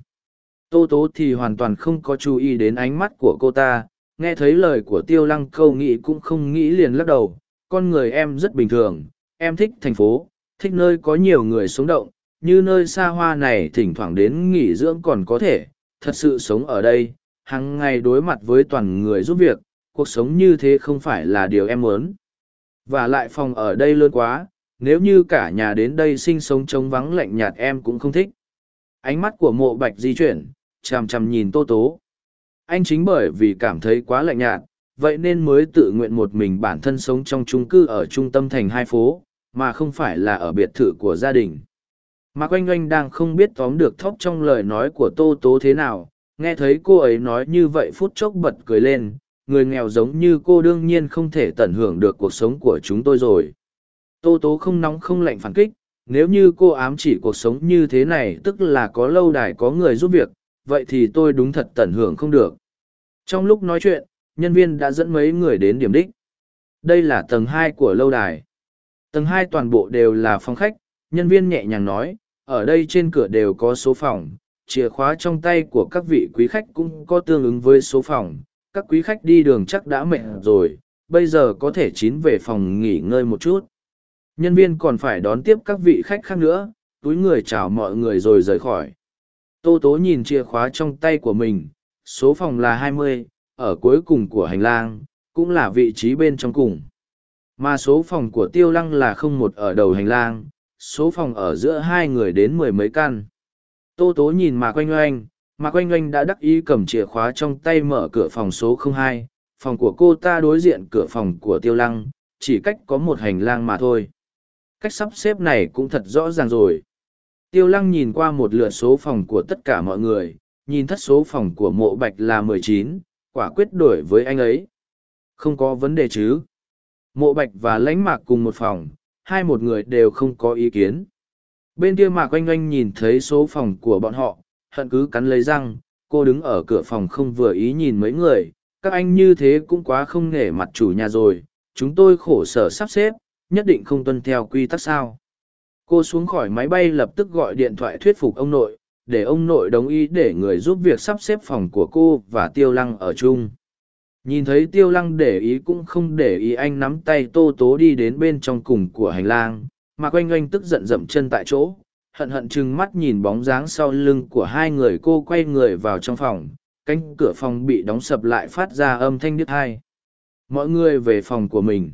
Tô tố thì hoàn toàn không có chú ý đến ánh mắt của cô ta, nghe thấy lời của tiêu lăng câu nghĩ cũng không nghĩ liền lắc đầu. Con người em rất bình thường, em thích thành phố, thích nơi có nhiều người sống động, như nơi xa hoa này thỉnh thoảng đến nghỉ dưỡng còn có thể, thật sự sống ở đây, hàng ngày đối mặt với toàn người giúp việc, cuộc sống như thế không phải là điều em muốn. Và lại phòng ở đây lớn quá, nếu như cả nhà đến đây sinh sống trống vắng lạnh nhạt em cũng không thích. Ánh mắt của mộ bạch di chuyển, chằm chằm nhìn tô tố. Anh chính bởi vì cảm thấy quá lạnh nhạt, vậy nên mới tự nguyện một mình bản thân sống trong chung cư ở trung tâm thành hai phố, mà không phải là ở biệt thự của gia đình. Mạc Oanh Oanh đang không biết tóm được thóc trong lời nói của Tô Tố thế nào, nghe thấy cô ấy nói như vậy phút chốc bật cười lên, người nghèo giống như cô đương nhiên không thể tận hưởng được cuộc sống của chúng tôi rồi. Tô Tố không nóng không lạnh phản kích, nếu như cô ám chỉ cuộc sống như thế này tức là có lâu đài có người giúp việc, vậy thì tôi đúng thật tận hưởng không được. Trong lúc nói chuyện, nhân viên đã dẫn mấy người đến điểm đích. Đây là tầng hai của lâu đài. Tầng hai toàn bộ đều là phòng khách, nhân viên nhẹ nhàng nói, ở đây trên cửa đều có số phòng, chìa khóa trong tay của các vị quý khách cũng có tương ứng với số phòng. Các quý khách đi đường chắc đã mệt rồi, bây giờ có thể chín về phòng nghỉ ngơi một chút. Nhân viên còn phải đón tiếp các vị khách khác nữa, túi người chào mọi người rồi rời khỏi. Tô Tố nhìn chìa khóa trong tay của mình, số phòng là hai mươi, ở cuối cùng của hành lang, cũng là vị trí bên trong cùng. Mà số phòng của Tiêu Lăng là không một ở đầu hành lang, số phòng ở giữa hai người đến mười mấy căn. Tô Tố nhìn Mạc quanh Oanh, Mạc quanh Oanh đã đắc ý cầm chìa khóa trong tay mở cửa phòng số hai. phòng của cô ta đối diện cửa phòng của Tiêu Lăng, chỉ cách có một hành lang mà thôi. Cách sắp xếp này cũng thật rõ ràng rồi. Tiêu Lăng nhìn qua một lượt số phòng của tất cả mọi người, nhìn thất số phòng của mộ bạch là mười chín, quả quyết đổi với anh ấy. Không có vấn đề chứ. Mộ bạch và lãnh mạc cùng một phòng, hai một người đều không có ý kiến. Bên kia mạc oanh oanh nhìn thấy số phòng của bọn họ, hận cứ cắn lấy răng, cô đứng ở cửa phòng không vừa ý nhìn mấy người, các anh như thế cũng quá không nể mặt chủ nhà rồi, chúng tôi khổ sở sắp xếp, nhất định không tuân theo quy tắc sao. Cô xuống khỏi máy bay lập tức gọi điện thoại thuyết phục ông nội, để ông nội đồng ý để người giúp việc sắp xếp phòng của cô và tiêu lăng ở chung. Nhìn thấy tiêu lăng để ý cũng không để ý anh nắm tay tô tố đi đến bên trong cùng của hành lang, mà quanh oanh tức giận dậm chân tại chỗ, hận hận chừng mắt nhìn bóng dáng sau lưng của hai người cô quay người vào trong phòng, cánh cửa phòng bị đóng sập lại phát ra âm thanh đứt hai. Mọi người về phòng của mình.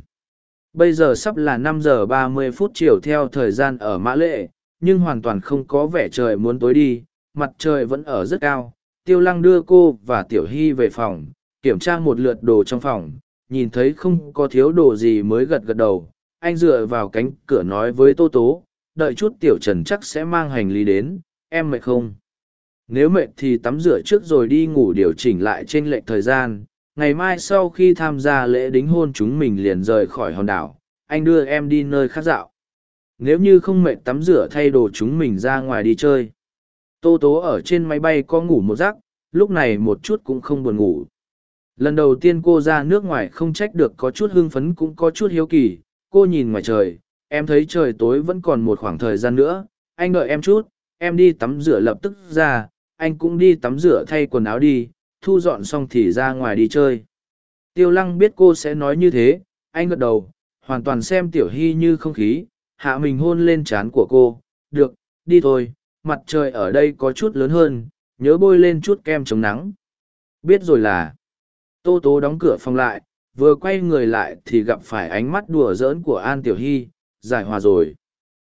Bây giờ sắp là năm giờ ba mươi phút chiều theo thời gian ở Mã Lệ, nhưng hoàn toàn không có vẻ trời muốn tối đi, mặt trời vẫn ở rất cao. Tiêu lăng đưa cô và Tiểu Hy về phòng, kiểm tra một lượt đồ trong phòng, nhìn thấy không có thiếu đồ gì mới gật gật đầu. Anh dựa vào cánh cửa nói với Tô Tố, đợi chút Tiểu Trần chắc sẽ mang hành lý đến, em mệt không? Nếu mệt thì tắm rửa trước rồi đi ngủ điều chỉnh lại trên lệch thời gian. Ngày mai sau khi tham gia lễ đính hôn chúng mình liền rời khỏi hòn đảo, anh đưa em đi nơi khác dạo. Nếu như không mệt tắm rửa thay đồ chúng mình ra ngoài đi chơi. Tô tố ở trên máy bay có ngủ một giấc, lúc này một chút cũng không buồn ngủ. Lần đầu tiên cô ra nước ngoài không trách được có chút hưng phấn cũng có chút hiếu kỳ, cô nhìn ngoài trời, em thấy trời tối vẫn còn một khoảng thời gian nữa anh đợi em chút em đi tắm rửa lập tức ra anh cũng đi tắm rửa thay quần áo đi thu dọn xong thì ra ngoài đi chơi tiêu lăng biết cô sẽ nói như thế anh gật đầu hoàn toàn xem tiểu hy như không khí hạ mình hôn lên trán của cô được đi thôi mặt trời ở đây có chút lớn hơn, nhớ bôi lên chút kem chống nắng. Biết rồi là, tô tố đóng cửa phòng lại, vừa quay người lại thì gặp phải ánh mắt đùa giỡn của an tiểu hy, giải hòa rồi.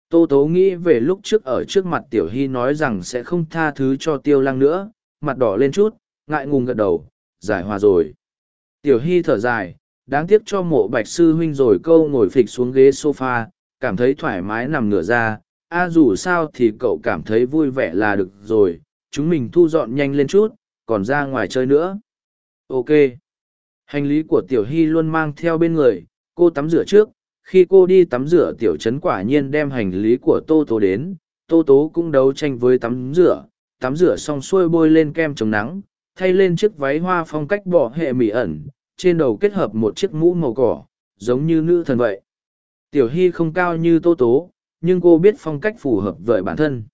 Tô tố nghĩ về lúc trước ở trước mặt tiểu hy nói rằng sẽ không tha thứ cho tiêu lăng nữa, mặt đỏ lên chút, ngại ngùng gật đầu, giải hòa rồi. Tiểu hy thở dài, đáng tiếc cho mộ bạch sư huynh rồi câu ngồi phịch xuống ghế sofa, cảm thấy thoải mái nằm ngửa ra a dù sao thì cậu cảm thấy vui vẻ là được rồi, chúng mình thu dọn nhanh lên chút, còn ra ngoài chơi nữa. Ok. Hành lý của tiểu hy luôn mang theo bên người, cô tắm rửa trước, khi cô đi tắm rửa tiểu trấn quả nhiên đem hành lý của tô tố đến, tô tố cũng đấu tranh với tắm rửa tắm rửa xong xuôi bôi lên kem chống nắng, thay lên chiếc váy hoa phong cách bỏ hệ mỉ ẩn, trên đầu kết hợp một chiếc mũ màu cỏ, giống như nữ thần vậy. Tiểu hy không cao như tô tố nhưng cô biết phong cách phù hợp với bản thân.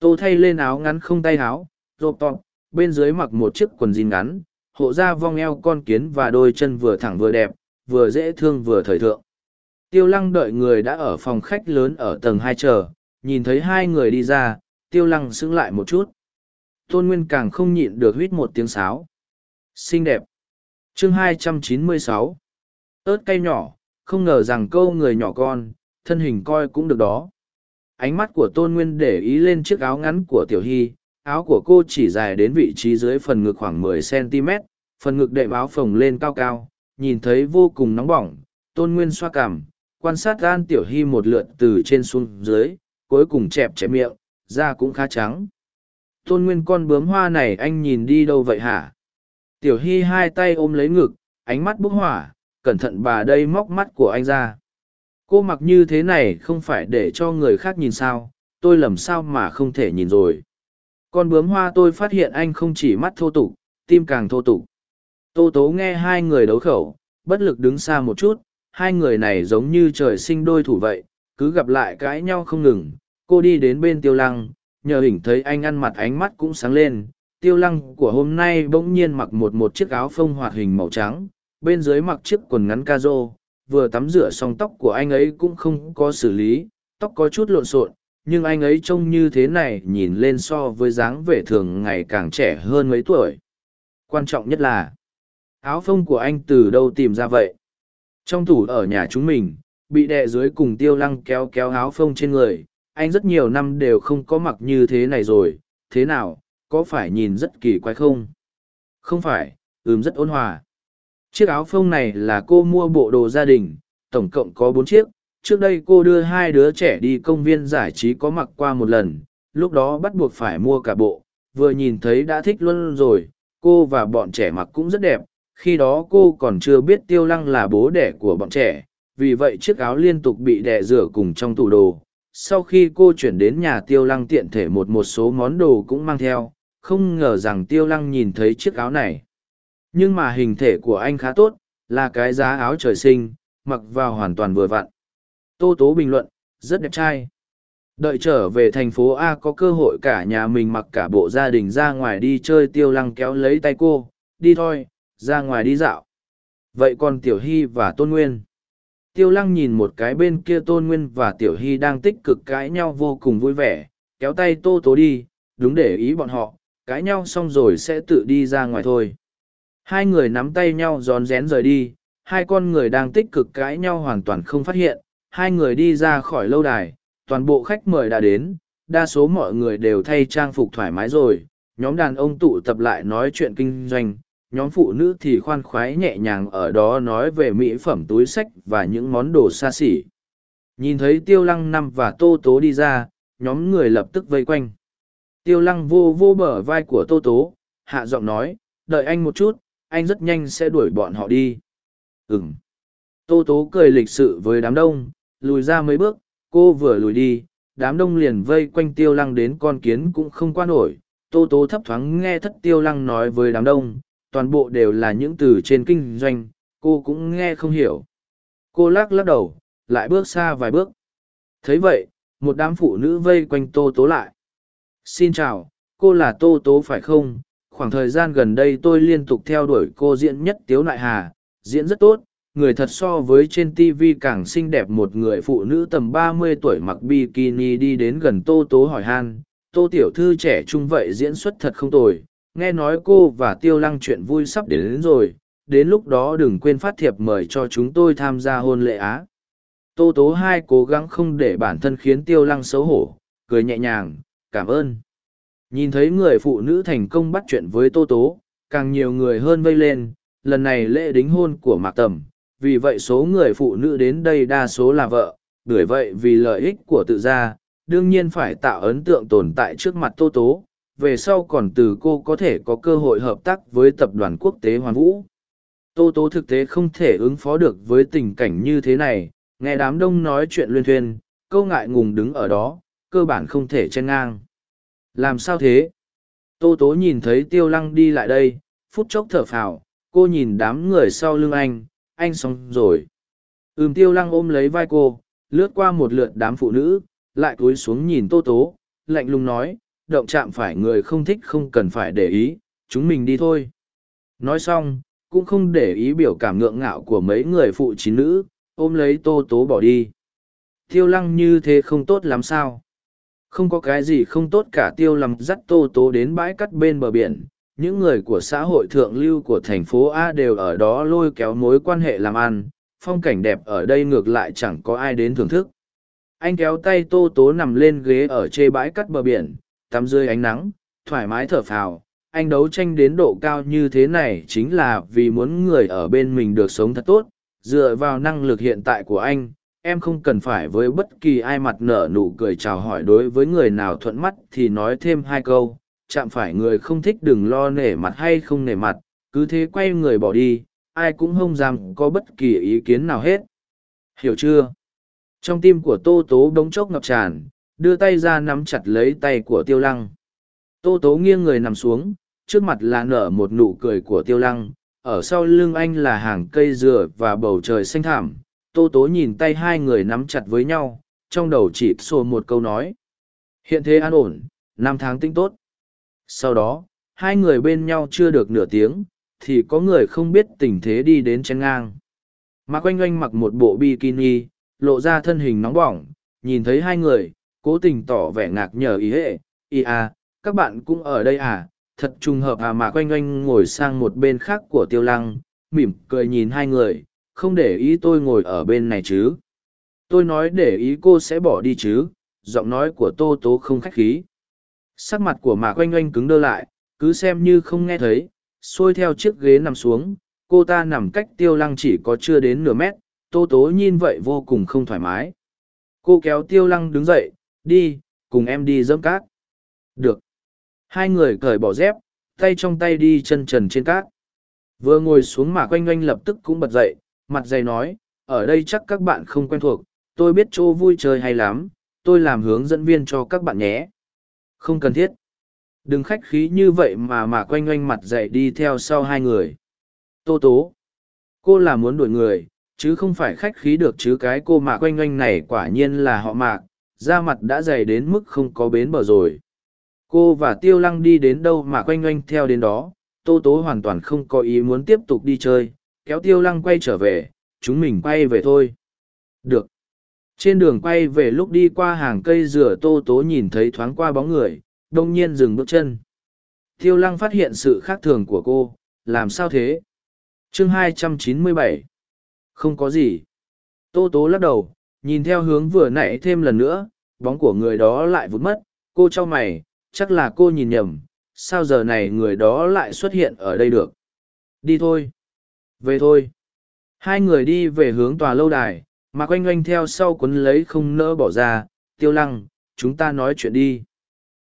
Tô thay lên áo ngắn không tay áo, rộp tọp bên dưới mặc một chiếc quần jean ngắn, hộ ra vong eo con kiến và đôi chân vừa thẳng vừa đẹp, vừa dễ thương vừa thời thượng. Tiêu lăng đợi người đã ở phòng khách lớn ở tầng hai chờ, nhìn thấy hai người đi ra, tiêu lăng sững lại một chút. Tôn nguyên càng không nhịn được huýt một tiếng sáo. Xinh đẹp. Chương 296 ớt cay nhỏ, không ngờ rằng câu người nhỏ con thân hình coi cũng được đó. Ánh mắt của tôn nguyên để ý lên chiếc áo ngắn của tiểu hy, áo của cô chỉ dài đến vị trí dưới phần ngực khoảng 10 cm phần ngực đệm áo phồng lên cao cao, nhìn thấy vô cùng nóng bỏng, tôn nguyên xoa cảm quan sát gan tiểu hy một lượt từ trên xuống dưới, cuối cùng chẹp chẹp miệng, da cũng khá trắng. Tôn nguyên con bướm hoa này anh nhìn đi đâu vậy hả? Tiểu hy hai tay ôm lấy ngực, ánh mắt bốc hỏa, cẩn thận bà đây móc mắt của anh ra cô mặc như thế này không phải để cho người khác nhìn sao, tôi lầm sao mà không thể nhìn rồi. Con bướm hoa tôi phát hiện anh không chỉ mắt thô tục, tim càng thô tục. Tô tố nghe hai người đấu khẩu, bất lực đứng xa một chút, hai người này giống như trời sinh đôi thủ vậy, cứ gặp lại cãi nhau không ngừng. Cô đi đến bên tiêu lăng, nhờ hình thấy anh ăn mặt ánh mắt cũng sáng lên. Tiêu lăng của hôm nay bỗng nhiên mặc một một chiếc áo phông hoạt hình màu trắng, bên dưới mặc chiếc quần ngắn ca rô vừa tắm rửa xong tóc của anh ấy cũng không có xử lý, tóc có chút lộn xộn, nhưng anh ấy trông như thế này nhìn lên so với dáng vẻ thường ngày càng trẻ hơn mấy tuổi. Quan trọng nhất là, áo phông của anh từ đâu tìm ra vậy? Trong tủ ở nhà chúng mình, bị đè dưới cùng tiêu lăng kéo kéo áo phông trên người, anh rất nhiều năm đều không có mặc như thế này rồi, thế nào, có phải nhìn rất kỳ quái không? Không phải, ừm rất ôn hòa chiếc áo phông này là cô mua bộ đồ gia đình, tổng cộng có bốn chiếc. Trước đây cô đưa hai đứa trẻ đi công viên giải trí có mặc qua một lần, lúc đó bắt buộc phải mua cả bộ. Vừa nhìn thấy đã thích luôn rồi, cô và bọn trẻ mặc cũng rất đẹp. Khi đó cô còn chưa biết tiêu lăng là bố đẻ của bọn trẻ, vì vậy chiếc áo liên tục bị đẻ rửa cùng trong tủ đồ. Sau khi cô chuyển đến nhà tiêu lăng tiện thể một một số món đồ cũng mang theo. Không ngờ rằng tiêu lăng nhìn thấy chiếc áo này nhưng mà hình thể của anh khá tốt, là cái giá áo trời sinh, mặc vào hoàn toàn vừa vặn. Tô tố bình luận, rất đẹp trai. Đợi trở về thành phố a có cơ hội cả nhà mình mặc cả bộ gia đình ra ngoài đi chơi tiêu lăng kéo lấy tay cô, đi thôi, ra ngoài đi dạo. Vậy còn tiểu hy và tôn nguyên? Tiêu lăng nhìn một cái bên kia tôn nguyên và tiểu hy đang tích cực cãi nhau vô cùng vui vẻ, kéo tay tô tố đi, đúng để ý bọn họ, cãi nhau xong rồi sẽ tự đi ra ngoài thôi hai người nắm tay nhau rón rén rời đi, hai con người đang tích cực cãi nhau hoàn toàn không phát hiện, hai người đi ra khỏi lâu đài, toàn bộ khách mời đã đến, đa số mọi người đều thay trang phục thoải mái rồi, nhóm đàn ông tụ tập lại nói chuyện kinh doanh, nhóm phụ nữ thì khoan khoái nhẹ nhàng ở đó nói về mỹ phẩm túi sách và những món đồ xa xỉ. Nhìn thấy tiêu lăng năm và tô tố đi ra, nhóm người lập tức vây quanh. Tiêu lăng vô vô bờ vai của tô tố, hạ giọng nói, đợi anh một chút anh rất nhanh sẽ đuổi bọn họ đi. Ừng tô tố cười lịch sự với đám đông, lùi ra mấy bước, cô vừa lùi đi, đám đông liền vây quanh tiêu lăng đến con kiến cũng không qua nổi. Tô tố thấp thoáng nghe thất tiêu lăng nói với đám đông, toàn bộ đều là những từ trên kinh doanh, cô cũng nghe không hiểu. Cô lắc lắc đầu, lại bước xa vài bước. Thấy vậy, một đám phụ nữ vây quanh tô tố lại. Xin chào, cô là tô tố phải không? Khoảng thời gian gần đây tôi liên tục theo đuổi cô diễn nhất tiếu nại hà diễn rất tốt người thật so với trên tv càng xinh đẹp một người phụ nữ tầm ba mươi tuổi mặc bikini đi đến gần tô tố hỏi han tô tiểu thư trẻ trung vậy diễn xuất thật không tồi nghe nói cô và tiêu lăng chuyện vui sắp đến, đến rồi đến lúc đó đừng quên phát thiệp mời cho chúng tôi tham gia hôn lễ á. Tô tố hai cố gắng không để bản thân khiến tiêu lăng xấu hổ cười nhẹ nhàng cảm ơn nhìn thấy người phụ nữ thành công bắt chuyện với tô tố, càng nhiều người hơn vây lên, lần này lễ đính hôn của mạc tầm, vì vậy số người phụ nữ đến đây đa số là vợ, bởi vậy vì lợi ích của tự gia, đương nhiên phải tạo ấn tượng tồn tại trước mặt tô tố, về sau còn từ cô có thể có cơ hội hợp tác với tập đoàn quốc tế hoàn vũ. Tô tố thực tế không thể ứng phó được với tình cảnh như thế này, nghe đám đông nói chuyện luyên thuyên, câu ngại ngùng đứng ở đó, cơ bản không thể chen ngang làm sao thế? Tô tố nhìn thấy tiêu lăng đi lại đây, phút chốc thở phào, cô nhìn đám người sau lưng anh anh xong rồi. Ừm, tiêu lăng ôm lấy vai cô, lướt qua một lượt đám phụ nữ, lại cúi xuống nhìn tô tố, lạnh lùng nói, động chạm phải người không thích không cần phải để ý, chúng mình đi thôi. Nói xong, cũng không để ý biểu cảm ngượng ngạo của mấy người phụ chín nữ, ôm lấy tô tố bỏ đi. Tiêu lăng như thế không tốt lắm sao? Không có cái gì không tốt cả tiêu lầm dắt tô tố đến bãi cắt bên bờ biển. Những người của xã hội thượng lưu của thành phố a đều ở đó lôi kéo mối quan hệ làm ăn. Phong cảnh đẹp ở đây ngược lại chẳng có ai đến thưởng thức. Anh kéo tay tô tố nằm lên ghế ở chê bãi cắt bờ biển, tắm dưới ánh nắng, thoải mái thở phào. Anh đấu tranh đến độ cao như thế này chính là vì muốn người ở bên mình được sống thật tốt. Dựa vào năng lực hiện tại của anh em không cần phải với bất kỳ ai mặt nở nụ cười chào hỏi đối với người nào thuận mắt thì nói thêm hai câu, chạm phải người không thích đừng lo nể mặt hay không nể mặt, cứ thế quay người bỏ đi, ai cũng không dám có bất kỳ ý kiến nào hết. Hiểu chưa? Trong tim của tô tố đống chốc ngập tràn, đưa tay ra nắm chặt lấy tay của tiêu lăng. Tô tố nghiêng người nằm xuống, trước mặt là nở một nụ cười của tiêu lăng, ở sau lưng anh là hàng cây dừa và bầu trời xanh thảm tô tố nhìn tay hai người nắm chặt với nhau, trong đầu chỉ xô một câu nói. Hiện thế an ổn, năm tháng tinh tốt. Sau đó, hai người bên nhau chưa được nửa tiếng, thì có người không biết tình thế đi đến chen ngang. Mạc oanh oanh mặc một bộ bikini, lộ ra thân hình nóng bỏng, nhìn thấy hai người, cố tình tỏ vẻ ngạc nhở ý hệ ý à các bạn cũng ở đây à? Thật trùng hợp à mà quanh quanh ngồi sang một bên khác của tiêu lăng, mỉm cười nhìn hai người không để ý tôi ngồi ở bên này chứ? Tôi nói để ý cô sẽ bỏ đi chứ? Giọng nói của tô tố không khách khí. Sắc mặt của mạc oanh oanh cứng đơ lại, cứ xem như không nghe thấy, xuôi theo chiếc ghế nằm xuống, cô ta nằm cách tiêu lăng chỉ có chưa đến nửa mét, tô tố nhìn vậy vô cùng không thoải mái. Cô kéo tiêu lăng đứng dậy, đi, cùng em đi dẫm cát. Được. Hai người cởi bỏ dép, tay trong tay đi chân trần trên cát. Vừa ngồi xuống mạc quanh oanh lập tức cũng bật dậy mặt dày nói, ở đây chắc các bạn không quen thuộc, tôi biết chỗ vui chơi hay lắm, tôi làm hướng dẫn viên cho các bạn nhé. Không cần thiết. Đừng khách khí như vậy mà mà quanh quanh mặt dậy đi theo sau hai người. Tô tố, cô là muốn đuổi người, chứ không phải khách khí được chứ cái cô mạc quanh quanh này quả nhiên là họ mạc da mặt đã dày đến mức không có bến bờ rồi. Cô và tiêu lăng đi đến đâu mà quanh quanh theo đến đó, tô tố hoàn toàn không có ý muốn tiếp tục đi chơi kéo tiêu lăng quay trở về, chúng mình quay về thôi. Được. Trên đường quay về lúc đi qua hàng cây dừa tô tố nhìn thấy thoáng qua bóng người, đông nhiên dừng bước chân. Tiêu lăng phát hiện sự khác thường của cô, làm sao thế? Chương 297 không có gì. Tô tố lắc đầu, nhìn theo hướng vừa nãy thêm lần nữa, bóng của người đó lại vụt mất. Cô cho mày, chắc là cô nhìn nhầm, sao giờ này người đó lại xuất hiện ở đây được? Đi thôi về thôi. Hai người đi về hướng tòa lâu đài mà quanh oanh theo sau quấn lấy không nỡ bỏ ra tiêu lăng chúng ta nói chuyện đi.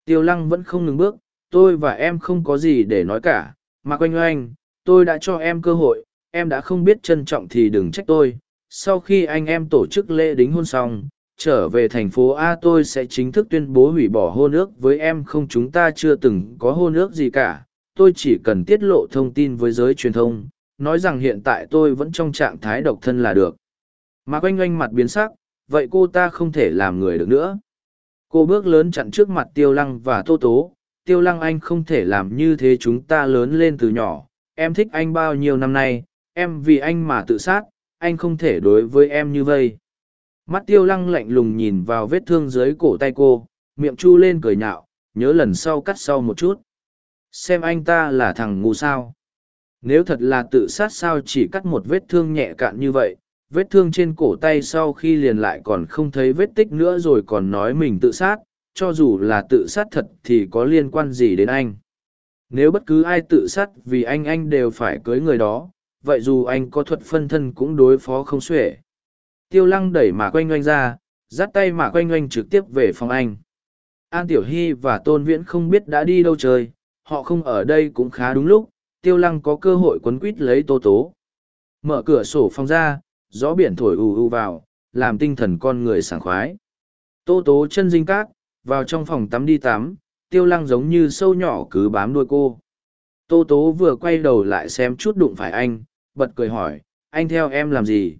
Tiêu lăng vẫn không ngừng bước tôi và em không có gì để nói cả mà quanh oanh tôi đã cho em cơ hội em đã không biết trân trọng thì đừng trách tôi. Sau khi anh em tổ chức lễ đính hôn xong trở về thành phố A tôi sẽ chính thức tuyên bố hủy bỏ hôn ước với em. Không chúng ta chưa từng có hôn ước gì cả. Tôi chỉ cần tiết lộ thông tin với giới truyền thông, nói rằng hiện tại tôi vẫn trong trạng thái độc thân là được. Mà quanh oanh mặt biến sắc, vậy cô ta không thể làm người được nữa. Cô bước lớn chặn trước mặt tiêu lăng và tô tố. Tiêu lăng anh không thể làm như thế chúng ta lớn lên từ nhỏ. Em thích anh bao nhiêu năm nay em vì anh mà tự sát anh không thể đối với em như vây. Mắt tiêu lăng lạnh lùng nhìn vào vết thương dưới cổ tay cô miệng chu lên cười nhạo nhớ lần sau cắt sau một chút. Xem anh ta là thằng ngu sao nếu thật là tự sát sao chỉ cắt một vết thương nhẹ cạn như vậy, vết thương trên cổ tay sau khi liền lại còn không thấy vết tích nữa rồi còn nói mình tự sát, cho dù là tự sát thật thì có liên quan gì đến anh? Nếu bất cứ ai tự sát vì anh anh đều phải cưới người đó, vậy dù anh có thuật phân thân cũng đối phó không xuể. Tiêu lăng đẩy mạc quanh oanh ra, dắt tay mạc quanh oanh trực tiếp về phòng anh. An tiểu hy và tôn viễn không biết đã đi đâu chơi, họ không ở đây cũng khá đúng lúc tiêu lăng có cơ hội quấn quít lấy tô tố. Mở cửa sổ phòng ra, gió biển thổi ù ù vào, làm tinh thần con người sảng khoái. Tô tố chân dinh cát vào trong phòng tắm đi tắm, tiêu lăng giống như sâu nhỏ cứ bám đuôi cô. Tô tố vừa quay đầu lại xem chút đụng phải anh, bật cười hỏi, anh theo em làm gì?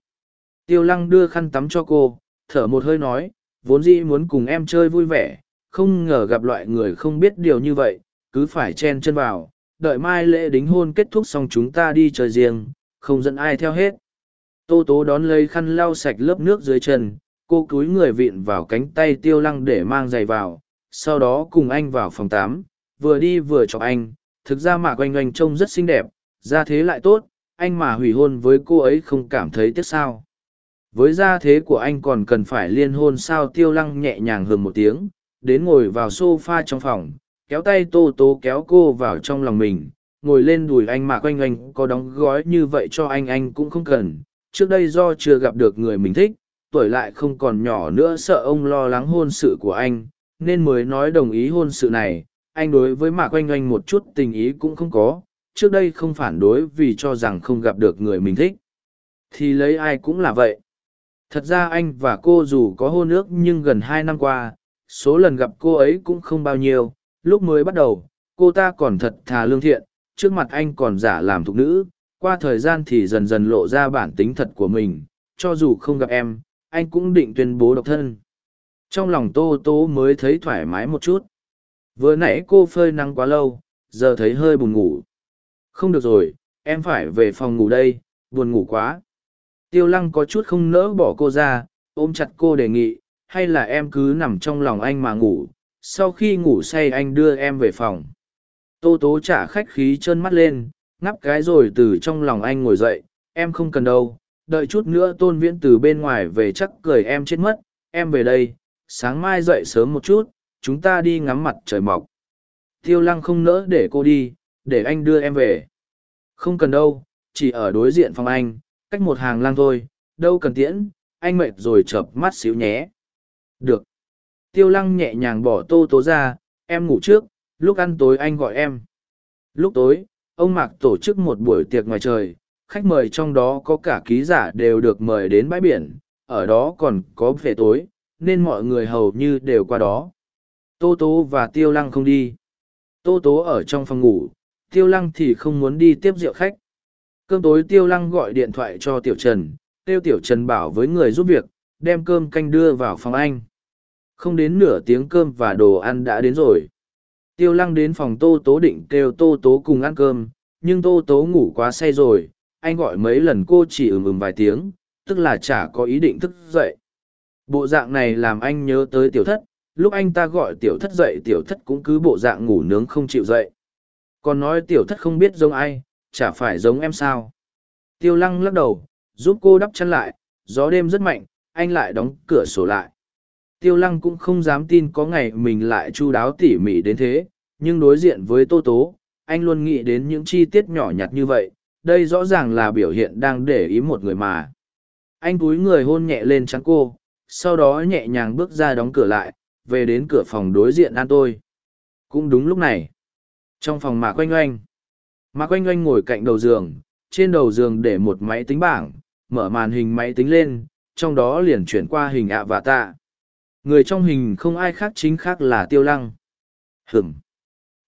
Tiêu lăng đưa khăn tắm cho cô, thở một hơi nói, vốn dĩ muốn cùng em chơi vui vẻ, không ngờ gặp loại người không biết điều như vậy, cứ phải chen chân vào đợi mai lễ đính hôn kết thúc xong chúng ta đi chơi riêng, không dẫn ai theo hết. Tô tố đón lấy khăn lau sạch lớp nước dưới chân, cô cúi người vịn vào cánh tay tiêu lăng để mang giày vào, sau đó cùng anh vào phòng tám vừa đi vừa chọc anh, thực ra mạc oanh oanh trông rất xinh đẹp ra thế lại tốt, anh mà hủy hôn với cô ấy không cảm thấy tiếc sao. Với gia thế của anh còn cần phải liên hôn sao tiêu lăng nhẹ nhàng hơn một tiếng, đến ngồi vào sofa trong phòng kéo tay tô tố kéo cô vào trong lòng mình, ngồi lên đùi anh mạc oanh oanh có đóng gói như vậy cho anh anh cũng không cần. Trước đây do chưa gặp được người mình thích, tuổi lại không còn nhỏ nữa sợ ông lo lắng hôn sự của anh, nên mới nói đồng ý hôn sự này. Anh đối với mạc oanh oanh một chút tình ý cũng không có, trước đây không phản đối vì cho rằng không gặp được người mình thích. Thì lấy ai cũng là vậy. Thật ra anh và cô dù có hôn ước nhưng gần hai năm qua, số lần gặp cô ấy cũng không bao nhiêu lúc mới bắt đầu, cô ta còn thật thà lương thiện, trước mặt anh còn giả làm thục nữ, qua thời gian thì dần dần lộ ra bản tính thật của mình, cho dù không gặp em, anh cũng định tuyên bố độc thân. Trong lòng tô tô mới thấy thoải mái một chút. Vừa nãy cô phơi nắng quá lâu, giờ thấy hơi buồn ngủ. Không được rồi, em phải về phòng ngủ đây, buồn ngủ quá. Tiêu lăng có chút không nỡ bỏ cô ra, ôm chặt cô đề nghị, hay là em cứ nằm trong lòng anh mà ngủ sau khi ngủ say anh đưa em về phòng. Tô tố trả khách khí trơn mắt lên, ngắp cái rồi từ trong lòng anh ngồi dậy. Em không cần đâu, đợi chút nữa tôn viễn từ bên ngoài về chắc cười em chết mất. Em về đây, sáng mai dậy sớm một chút, chúng ta đi ngắm mặt trời mọc. Tiêu lăng không nỡ để cô đi, để anh đưa em về. Không cần đâu, chỉ ở đối diện phòng anh, cách một hàng lang thôi, đâu cần tiễn, anh mệt rồi chợp mắt xíu nhé. Được tiêu lăng nhẹ nhàng bỏ tô tố ra, em ngủ trước, lúc ăn tối anh gọi em. Lúc tối, ông mạc tổ chức một buổi tiệc ngoài trời, khách mời trong đó có cả ký giả đều được mời đến bãi biển, ở đó còn có về tối, nên mọi người hầu như đều qua đó. Tô tố và tiêu lăng không đi. Tô tố ở trong phòng ngủ, tiêu lăng thì không muốn đi tiếp rượu khách. Cơm tối tiêu lăng gọi điện thoại cho tiểu trần, kêu tiểu trần bảo với người giúp việc, đem cơm canh đưa vào phòng anh không đến nửa tiếng cơm và đồ ăn đã đến rồi. Tiêu lăng đến phòng tô tố định kêu tô tố cùng ăn cơm, nhưng tô tố ngủ quá say rồi, anh gọi mấy lần cô chỉ ừm ừm vài tiếng, tức là chả có ý định thức dậy. Bộ dạng này làm anh nhớ tới tiểu thất, lúc anh ta gọi tiểu thất dậy tiểu thất cũng cứ bộ dạng ngủ nướng không chịu dậy. Còn nói tiểu thất không biết giống ai, chả phải giống em sao. Tiêu lăng lắc đầu, giúp cô đắp chăn lại, gió đêm rất mạnh, anh lại đóng cửa sổ lại tiêu lăng cũng không dám tin có ngày mình lại chu đáo tỉ mỉ đến thế, nhưng đối diện với tô tố, anh luôn nghĩ đến những chi tiết nhỏ nhặt như vậy, đây rõ ràng là biểu hiện đang để ý một người mà. Anh cúi người hôn nhẹ lên trắng cô, sau đó nhẹ nhàng bước ra đóng cửa lại, về đến cửa phòng đối diện an tôi. Cũng đúng lúc này, trong phòng mạc oanh oanh. Mạc oanh oanh ngồi cạnh đầu giường, trên đầu giường để một máy tính bảng, mở màn hình máy tính lên, trong đó liền chuyển qua hình ạ và tạ người trong hình không ai khác chính khác là tiêu lăng. Hừm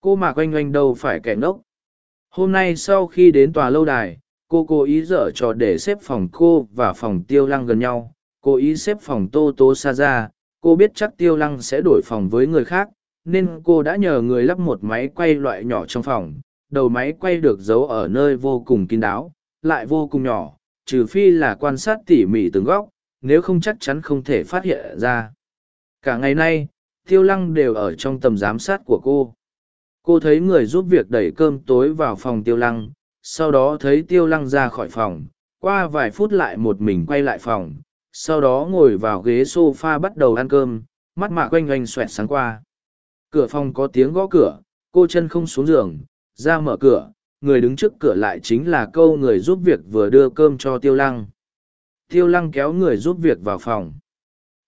cô mạc oanh oanh đâu phải kẻ ngốc. Hôm nay sau khi đến tòa lâu đài cô cố ý dở trò để xếp phòng cô và phòng tiêu lăng gần nhau. Cô ý xếp phòng tô tố xa ra, cô biết chắc tiêu lăng sẽ đổi phòng với người khác, nên cô đã nhờ người lắp một máy quay loại nhỏ trong phòng. Đầu máy quay được giấu ở nơi vô cùng kín đáo, lại vô cùng nhỏ, trừ phi là quan sát tỉ mỉ từng góc, nếu không chắc chắn không thể phát hiện ra. Cả ngày nay, tiêu lăng đều ở trong tầm giám sát của cô. Cô thấy người giúp việc đẩy cơm tối vào phòng tiêu lăng, sau đó thấy tiêu lăng ra khỏi phòng, qua vài phút lại một mình quay lại phòng, sau đó ngồi vào ghế sofa bắt đầu ăn cơm, mắt mạ quanh quanh xoẹt sáng qua. Cửa phòng có tiếng gõ cửa, cô chân không xuống giường, ra mở cửa, người đứng trước cửa lại chính là câu người giúp việc vừa đưa cơm cho tiêu lăng. Tiêu lăng kéo người giúp việc vào phòng.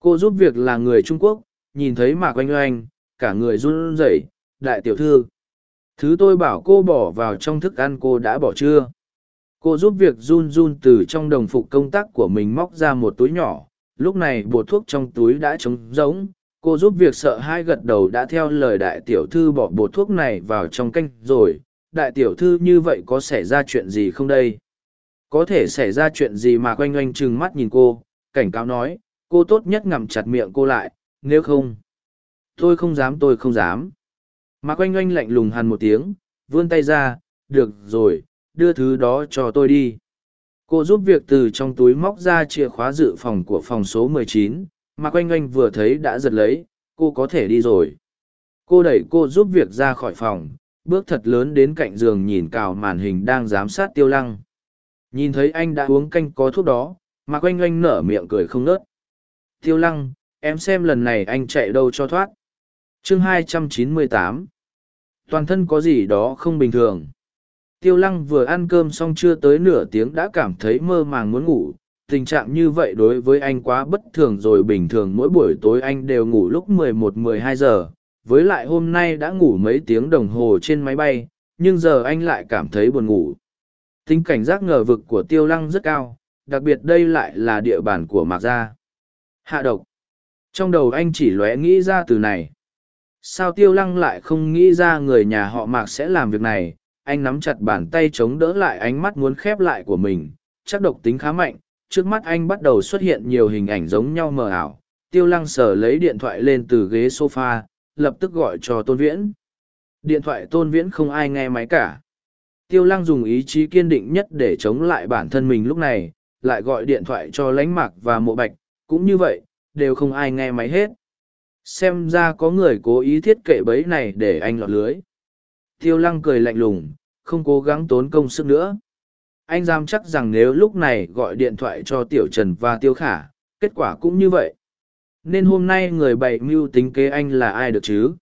Cô giúp việc là người Trung Quốc, nhìn thấy mạc oanh oanh, cả người run rẩy, đại tiểu thư. Thứ tôi bảo cô bỏ vào trong thức ăn cô đã bỏ chưa? Cô giúp việc run run từ trong đồng phục công tác của mình móc ra một túi nhỏ, lúc này bột thuốc trong túi đã trống rỗng. Cô giúp việc sợ hai gật đầu đã theo lời đại tiểu thư bỏ bột thuốc này vào trong canh rồi. Đại tiểu thư như vậy có xảy ra chuyện gì không đây? Có thể xảy ra chuyện gì mà quanh oanh trừng mắt nhìn cô, cảnh cáo nói, cô tốt nhất ngậm chặt miệng cô lại, nếu không. Tôi không dám tôi không dám. Mạc oanh oanh lạnh lùng hằn một tiếng, vươn tay ra, được rồi, đưa thứ đó cho tôi đi. Cô giúp việc từ trong túi móc ra chìa khóa dự phòng của phòng số 19, Mạc oanh oanh vừa thấy đã giật lấy, cô có thể đi rồi. Cô đẩy cô giúp việc ra khỏi phòng, bước thật lớn đến cạnh giường nhìn cào màn hình đang giám sát tiêu lăng. Nhìn thấy anh đã uống canh có thuốc đó, Mạc oanh oanh nở miệng cười không nớt. Tiêu lăng, em xem lần này anh chạy đâu cho thoát. chương 298 toàn thân có gì đó không bình thường. Tiêu lăng vừa ăn cơm xong chưa tới nửa tiếng đã cảm thấy mơ màng muốn ngủ. Tình trạng như vậy đối với anh quá bất thường rồi bình thường mỗi buổi tối anh đều ngủ lúc 11-12 giờ. Với lại hôm nay đã ngủ mấy tiếng đồng hồ trên máy bay nhưng giờ anh lại cảm thấy buồn ngủ. Tính cảnh giác ngờ vực của tiêu lăng rất cao đặc biệt đây lại là địa bàn của mạc gia hạ độc. Trong đầu anh chỉ lóe nghĩ ra từ này. Sao tiêu lăng lại không nghĩ ra người nhà họ mạc sẽ làm việc này? Anh nắm chặt bàn tay chống đỡ lại ánh mắt muốn khép lại của mình. Chắc độc tính khá mạnh. Trước mắt anh bắt đầu xuất hiện nhiều hình ảnh giống nhau mờ ảo. Tiêu lăng sờ lấy điện thoại lên từ ghế sofa, lập tức gọi cho tôn viễn. Điện thoại tôn viễn không ai nghe máy cả. Tiêu lăng dùng ý chí kiên định nhất để chống lại bản thân mình lúc này lại gọi điện thoại cho lánh mạc và mộ bạch cũng như vậy, đều không ai nghe máy hết. Xem ra có người cố ý thiết kệ bẫy này để anh lọt lưới. Tiêu lăng cười lạnh lùng, không cố gắng tốn công sức nữa. Anh dám chắc rằng nếu lúc này gọi điện thoại cho tiểu trần và tiêu khả, kết quả cũng như vậy. Nên hôm nay người bày mưu tính kế anh là ai được chứ?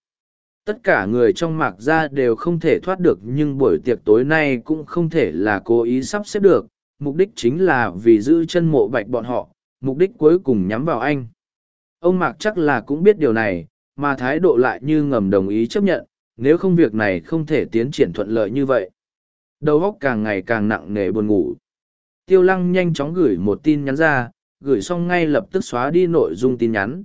Tất cả người trong mạc gia đều không thể thoát được, nhưng buổi tiệc tối nay cũng không thể là cố ý sắp xếp được. Mục đích chính là vì giữ chân mộ bạch bọn họ mục đích cuối cùng nhắm vào anh Ông Mạc chắc là cũng biết điều này, mà thái độ lại như ngầm đồng ý chấp nhận, nếu không việc này không thể tiến triển thuận lợi như vậy. Đầu óc càng ngày càng nặng nề buồn ngủ. Tiêu lăng nhanh chóng gửi một tin nhắn ra, gửi xong ngay lập tức xóa đi nội dung tin nhắn.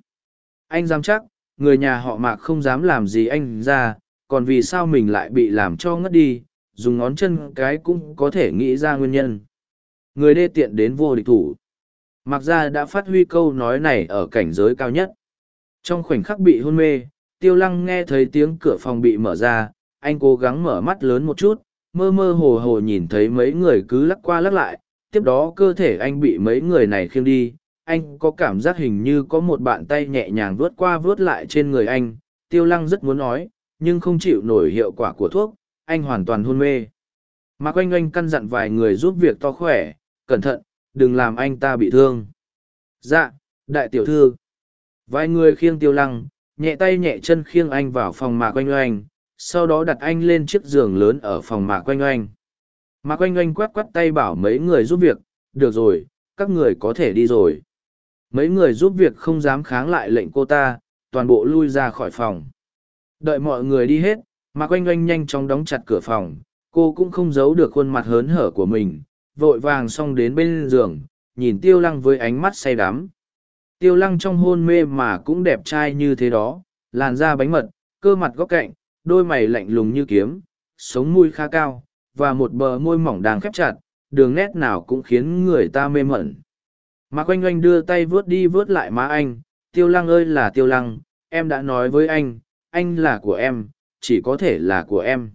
Anh dám chắc, người nhà họ Mạc không dám làm gì anh ra, còn vì sao mình lại bị làm cho ngất đi, dùng ngón chân cái cũng có thể nghĩ ra nguyên nhân. Người đê tiện đến vô địch thủ. Mạc Gia đã phát huy câu nói này ở cảnh giới cao nhất. Trong khoảnh khắc bị hôn mê, Tiêu Lăng nghe thấy tiếng cửa phòng bị mở ra, anh cố gắng mở mắt lớn một chút, mơ mơ hồ hồ nhìn thấy mấy người cứ lắc qua lắc lại, tiếp đó cơ thể anh bị mấy người này khiêng đi, anh có cảm giác hình như có một bàn tay nhẹ nhàng vuốt qua vuốt lại trên người anh, Tiêu Lăng rất muốn nói, nhưng không chịu nổi hiệu quả của thuốc, anh hoàn toàn hôn mê. Mạc Oanh Oanh căn dặn vài người giúp việc to khỏe, cẩn thận, đừng làm anh ta bị thương. Dạ, đại tiểu thư. Vài người khiêng tiêu lăng, nhẹ tay nhẹ chân khiêng anh vào phòng mạc quanh oanh, sau đó đặt anh lên chiếc giường lớn ở phòng mạc quanh oanh. Mạc quanh oanh quát quát tay bảo mấy người giúp việc, được rồi, các người có thể đi rồi. Mấy người giúp việc không dám kháng lại lệnh cô ta, toàn bộ lui ra khỏi phòng. Đợi mọi người đi hết, Mạc quanh oanh nhanh chóng đóng chặt cửa phòng, cô cũng không giấu được khuôn mặt hớn hở của mình, vội vàng xong đến bên giường, nhìn tiêu lăng với ánh mắt say đắm. Tiêu lăng trong hôn mê mà cũng đẹp trai như thế đó, làn da bánh mật, cơ mặt góc cạnh, đôi mày lạnh lùng như kiếm, sống mũi khá cao, và một bờ môi mỏng đang khép chặt, đường nét nào cũng khiến người ta mê mẩn. Mạc Oanh Oanh đưa tay vướt đi vướt lại má anh, tiêu lăng ơi là tiêu lăng, em đã nói với anh, anh là của em, chỉ có thể là của em.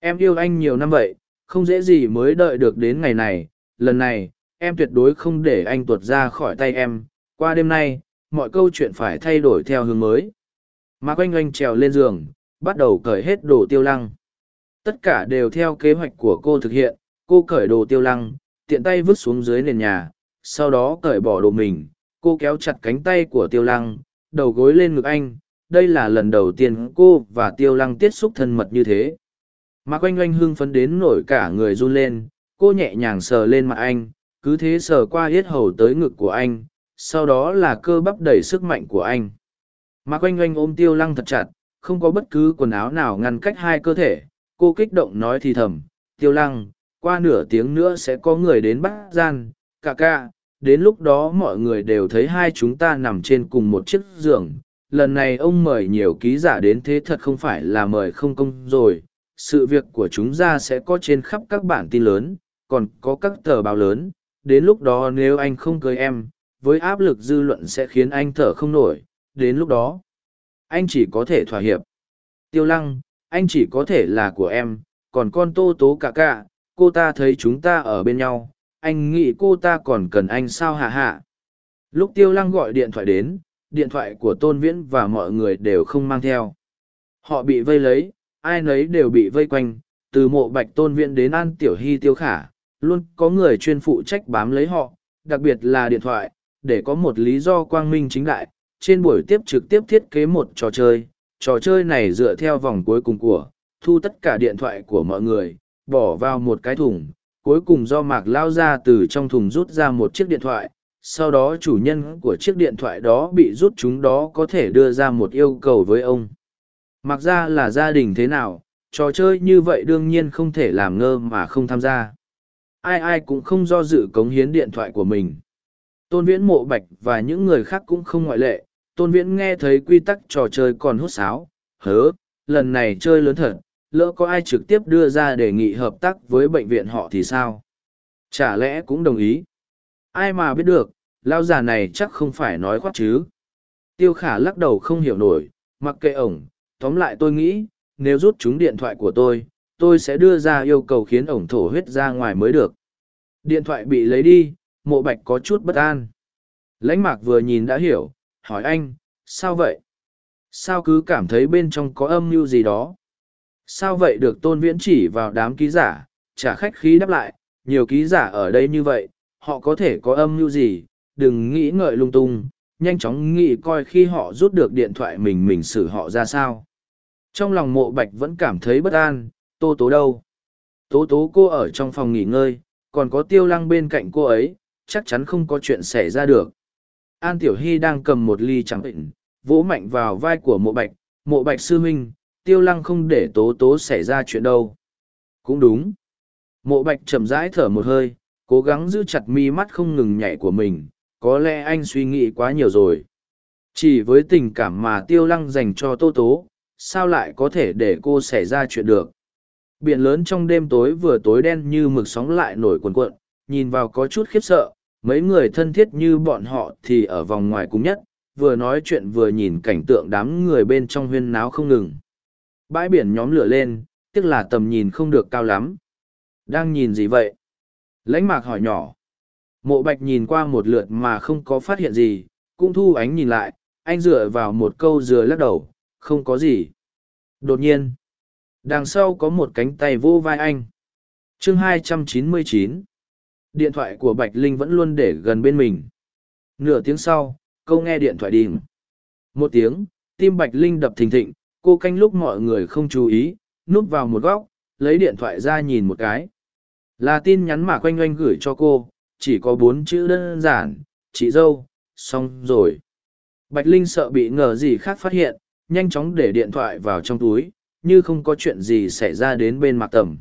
Em yêu anh nhiều năm vậy, không dễ gì mới đợi được đến ngày này, lần này, em tuyệt đối không để anh tuột ra khỏi tay em, qua đêm nay, mọi câu chuyện phải thay đổi theo hướng mới. Mạc Oanh Oanh trèo lên giường, bắt đầu cởi hết đồ tiêu lăng. Tất cả đều theo kế hoạch của cô thực hiện, cô cởi đồ tiêu lăng, tiện tay vứt xuống dưới nền nhà, sau đó cởi bỏ đồ mình, cô kéo chặt cánh tay của tiêu lăng, đầu gối lên ngực anh. Đây là lần đầu tiên cô và tiêu lăng tiếp xúc thân mật như thế. Mạc Oanh Oanh hưng phấn đến nổi cả người run lên, cô nhẹ nhàng sờ lên mặt anh, cứ thế sờ qua yết hầu tới ngực của anh, sau đó là cơ bắp đầy sức mạnh của anh. Mạc Oanh Oanh ôm tiêu lăng thật chặt, không có bất cứ quần áo nào ngăn cách hai cơ thể, cô kích động nói thì thầm, tiêu lăng, qua nửa tiếng nữa sẽ có người đến bắt gian, cả ca, đến lúc đó mọi người đều thấy hai chúng ta nằm trên cùng một chiếc giường. Lần này ông mời nhiều ký giả đến thế thật không phải là mời không công rồi, sự việc của chúng ra sẽ có trên khắp các bản tin lớn, còn có các tờ báo lớn, đến lúc đó nếu anh không cưới em, với áp lực dư luận sẽ khiến anh thở không nổi, đến lúc đó, anh chỉ có thể thỏa hiệp. Tiêu lăng, anh chỉ có thể là của em, còn con tô tố cả cả, cô ta thấy chúng ta ở bên nhau, anh nghĩ cô ta còn cần anh sao hạ hạ. Lúc tiêu lăng gọi điện thoại đến, điện thoại của tôn viễn và mọi người đều không mang theo. Họ bị vây lấy, ai nấy đều bị vây quanh, từ mộ bạch tôn viện đến an tiểu hy tiêu khả, luôn có người chuyên phụ trách bám lấy họ, đặc biệt là điện thoại, để có một lý do quang minh chính đại. Trên buổi tiếp trực tiếp thiết kế một trò chơi, trò chơi này dựa theo vòng cuối cùng của, thu tất cả điện thoại của mọi người, bỏ vào một cái thùng, cuối cùng do mạc lao ra từ trong thùng rút ra một chiếc điện thoại, sau đó chủ nhân của chiếc điện thoại đó bị rút chúng đó có thể đưa ra một yêu cầu với ông. Mặc ra là gia đình thế nào, trò chơi như vậy đương nhiên không thể làm ngơ mà không tham gia. Ai ai cũng không do dự cống hiến điện thoại của mình. Tôn Viễn mộ bạch và những người khác cũng không ngoại lệ. Tôn Viễn nghe thấy quy tắc trò chơi còn hút sáo, hớ, lần này chơi lớn thật, lỡ có ai trực tiếp đưa ra đề nghị hợp tác với bệnh viện họ thì sao? Chả lẽ cũng đồng ý? Ai mà biết được, lao già này chắc không phải nói khoác chứ. Tiêu khả lắc đầu không hiểu nổi, mặc kệ ổng, tóm lại tôi nghĩ, nếu rút chúng điện thoại của tôi, tôi sẽ đưa ra yêu cầu khiến ổng thổ huyết ra ngoài mới được. Điện thoại bị lấy đi, mộ bạch có chút bất an. Lãnh mạc vừa nhìn đã hiểu, hỏi anh, sao vậy? Sao cứ cảm thấy bên trong có âm mưu gì đó? Sao vậy được tôn viễn chỉ vào đám ký giả, trả khách khí đáp lại, nhiều ký giả ở đây như vậy, họ có thể có âm mưu gì, đừng nghĩ ngợi lung tung, nhanh chóng nghĩ coi khi họ rút được điện thoại mình mình xử họ ra sao. Trong lòng mộ bạch vẫn cảm thấy bất an, tô tố đâu? Tố tố cô ở trong phòng nghỉ ngơi, còn có tiêu lăng bên cạnh cô ấy, chắc chắn không có chuyện xảy ra được. An Tiểu Hy đang cầm một ly trắng bệnh, vỗ mạnh vào vai của mộ bạch, mộ bạch sư huynh, tiêu lăng không để tố tố xảy ra chuyện đâu. Cũng đúng. Mộ bạch chậm rãi thở một hơi, cố gắng giữ chặt mi mắt không ngừng nhảy của mình, có lẽ anh suy nghĩ quá nhiều rồi. Chỉ với tình cảm mà tiêu lăng dành cho tô tố, sao lại có thể để cô xảy ra chuyện được. Biển lớn trong đêm tối vừa tối đen như mực sóng lại nổi cuồn cuộn, nhìn vào có chút khiếp sợ, mấy người thân thiết như bọn họ thì ở vòng ngoài cùng nhất, vừa nói chuyện vừa nhìn cảnh tượng đám người bên trong huyên náo không ngừng. Bãi biển nhóm lửa lên, tiếc là tầm nhìn không được cao lắm. Đang nhìn gì vậy? Lãnh mạc hỏi nhỏ. Mộ bạch nhìn qua một lượt mà không có phát hiện gì, cũng thu ánh nhìn lại, anh dựa vào một câu dừa lắc đầu, không có gì. Đột nhiên, đằng sau có một cánh tay vô vai anh. chương 299 Điện thoại của Bạch Linh vẫn luôn để gần bên mình. Nửa tiếng sau, câu nghe điện thoại đi. Một tiếng, tim Bạch Linh đập thình thịnh, cô canh lúc mọi người không chú ý, núp vào một góc, lấy điện thoại ra nhìn một cái. Là tin nhắn mà quanh quanh gửi cho cô, chỉ có bốn chữ đơn giản, chị dâu, xong rồi. Bạch Linh sợ bị ngờ gì khác phát hiện, nhanh chóng để điện thoại vào trong túi, như không có chuyện gì xảy ra đến bên mạc tầm.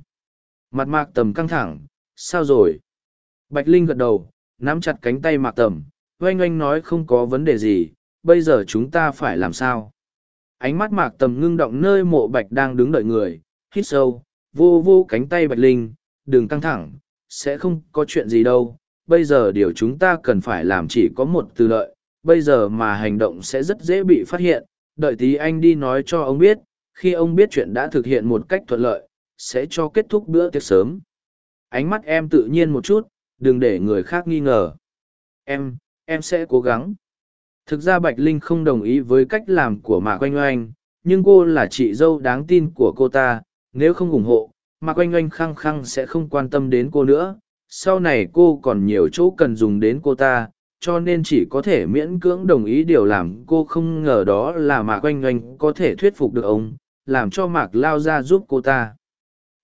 Mặt mạc tầm căng thẳng, sao rồi? Bạch Linh gật đầu, nắm chặt cánh tay mạc tầm, oanh oanh nói không có vấn đề gì, bây giờ chúng ta phải làm sao? Ánh mắt mạc tầm ngưng động nơi mộ bạch đang đứng đợi người, hít sâu, vô vô cánh tay Bạch Linh, đừng căng thẳng, sẽ không có chuyện gì đâu, bây giờ điều chúng ta cần phải làm chỉ có một từ lợi, bây giờ mà hành động sẽ rất dễ bị phát hiện, đợi tí anh đi nói cho ông biết, khi ông biết chuyện đã thực hiện một cách thuận lợi, sẽ cho kết thúc bữa tiệc sớm. Ánh mắt em tự nhiên một chút, đừng để người khác nghi ngờ. Em, em sẽ cố gắng. Thực ra Bạch Linh không đồng ý với cách làm của Mạc Oanh Oanh, nhưng cô là chị dâu đáng tin của cô ta, nếu không ủng hộ, Mạc Oanh Oanh khăng khăng sẽ không quan tâm đến cô nữa. Sau này cô còn nhiều chỗ cần dùng đến cô ta, cho nên chỉ có thể miễn cưỡng đồng ý điều làm cô không ngờ đó là Mạc Oanh Oanh có thể thuyết phục được ông, làm cho Mạc Lao ra giúp cô ta.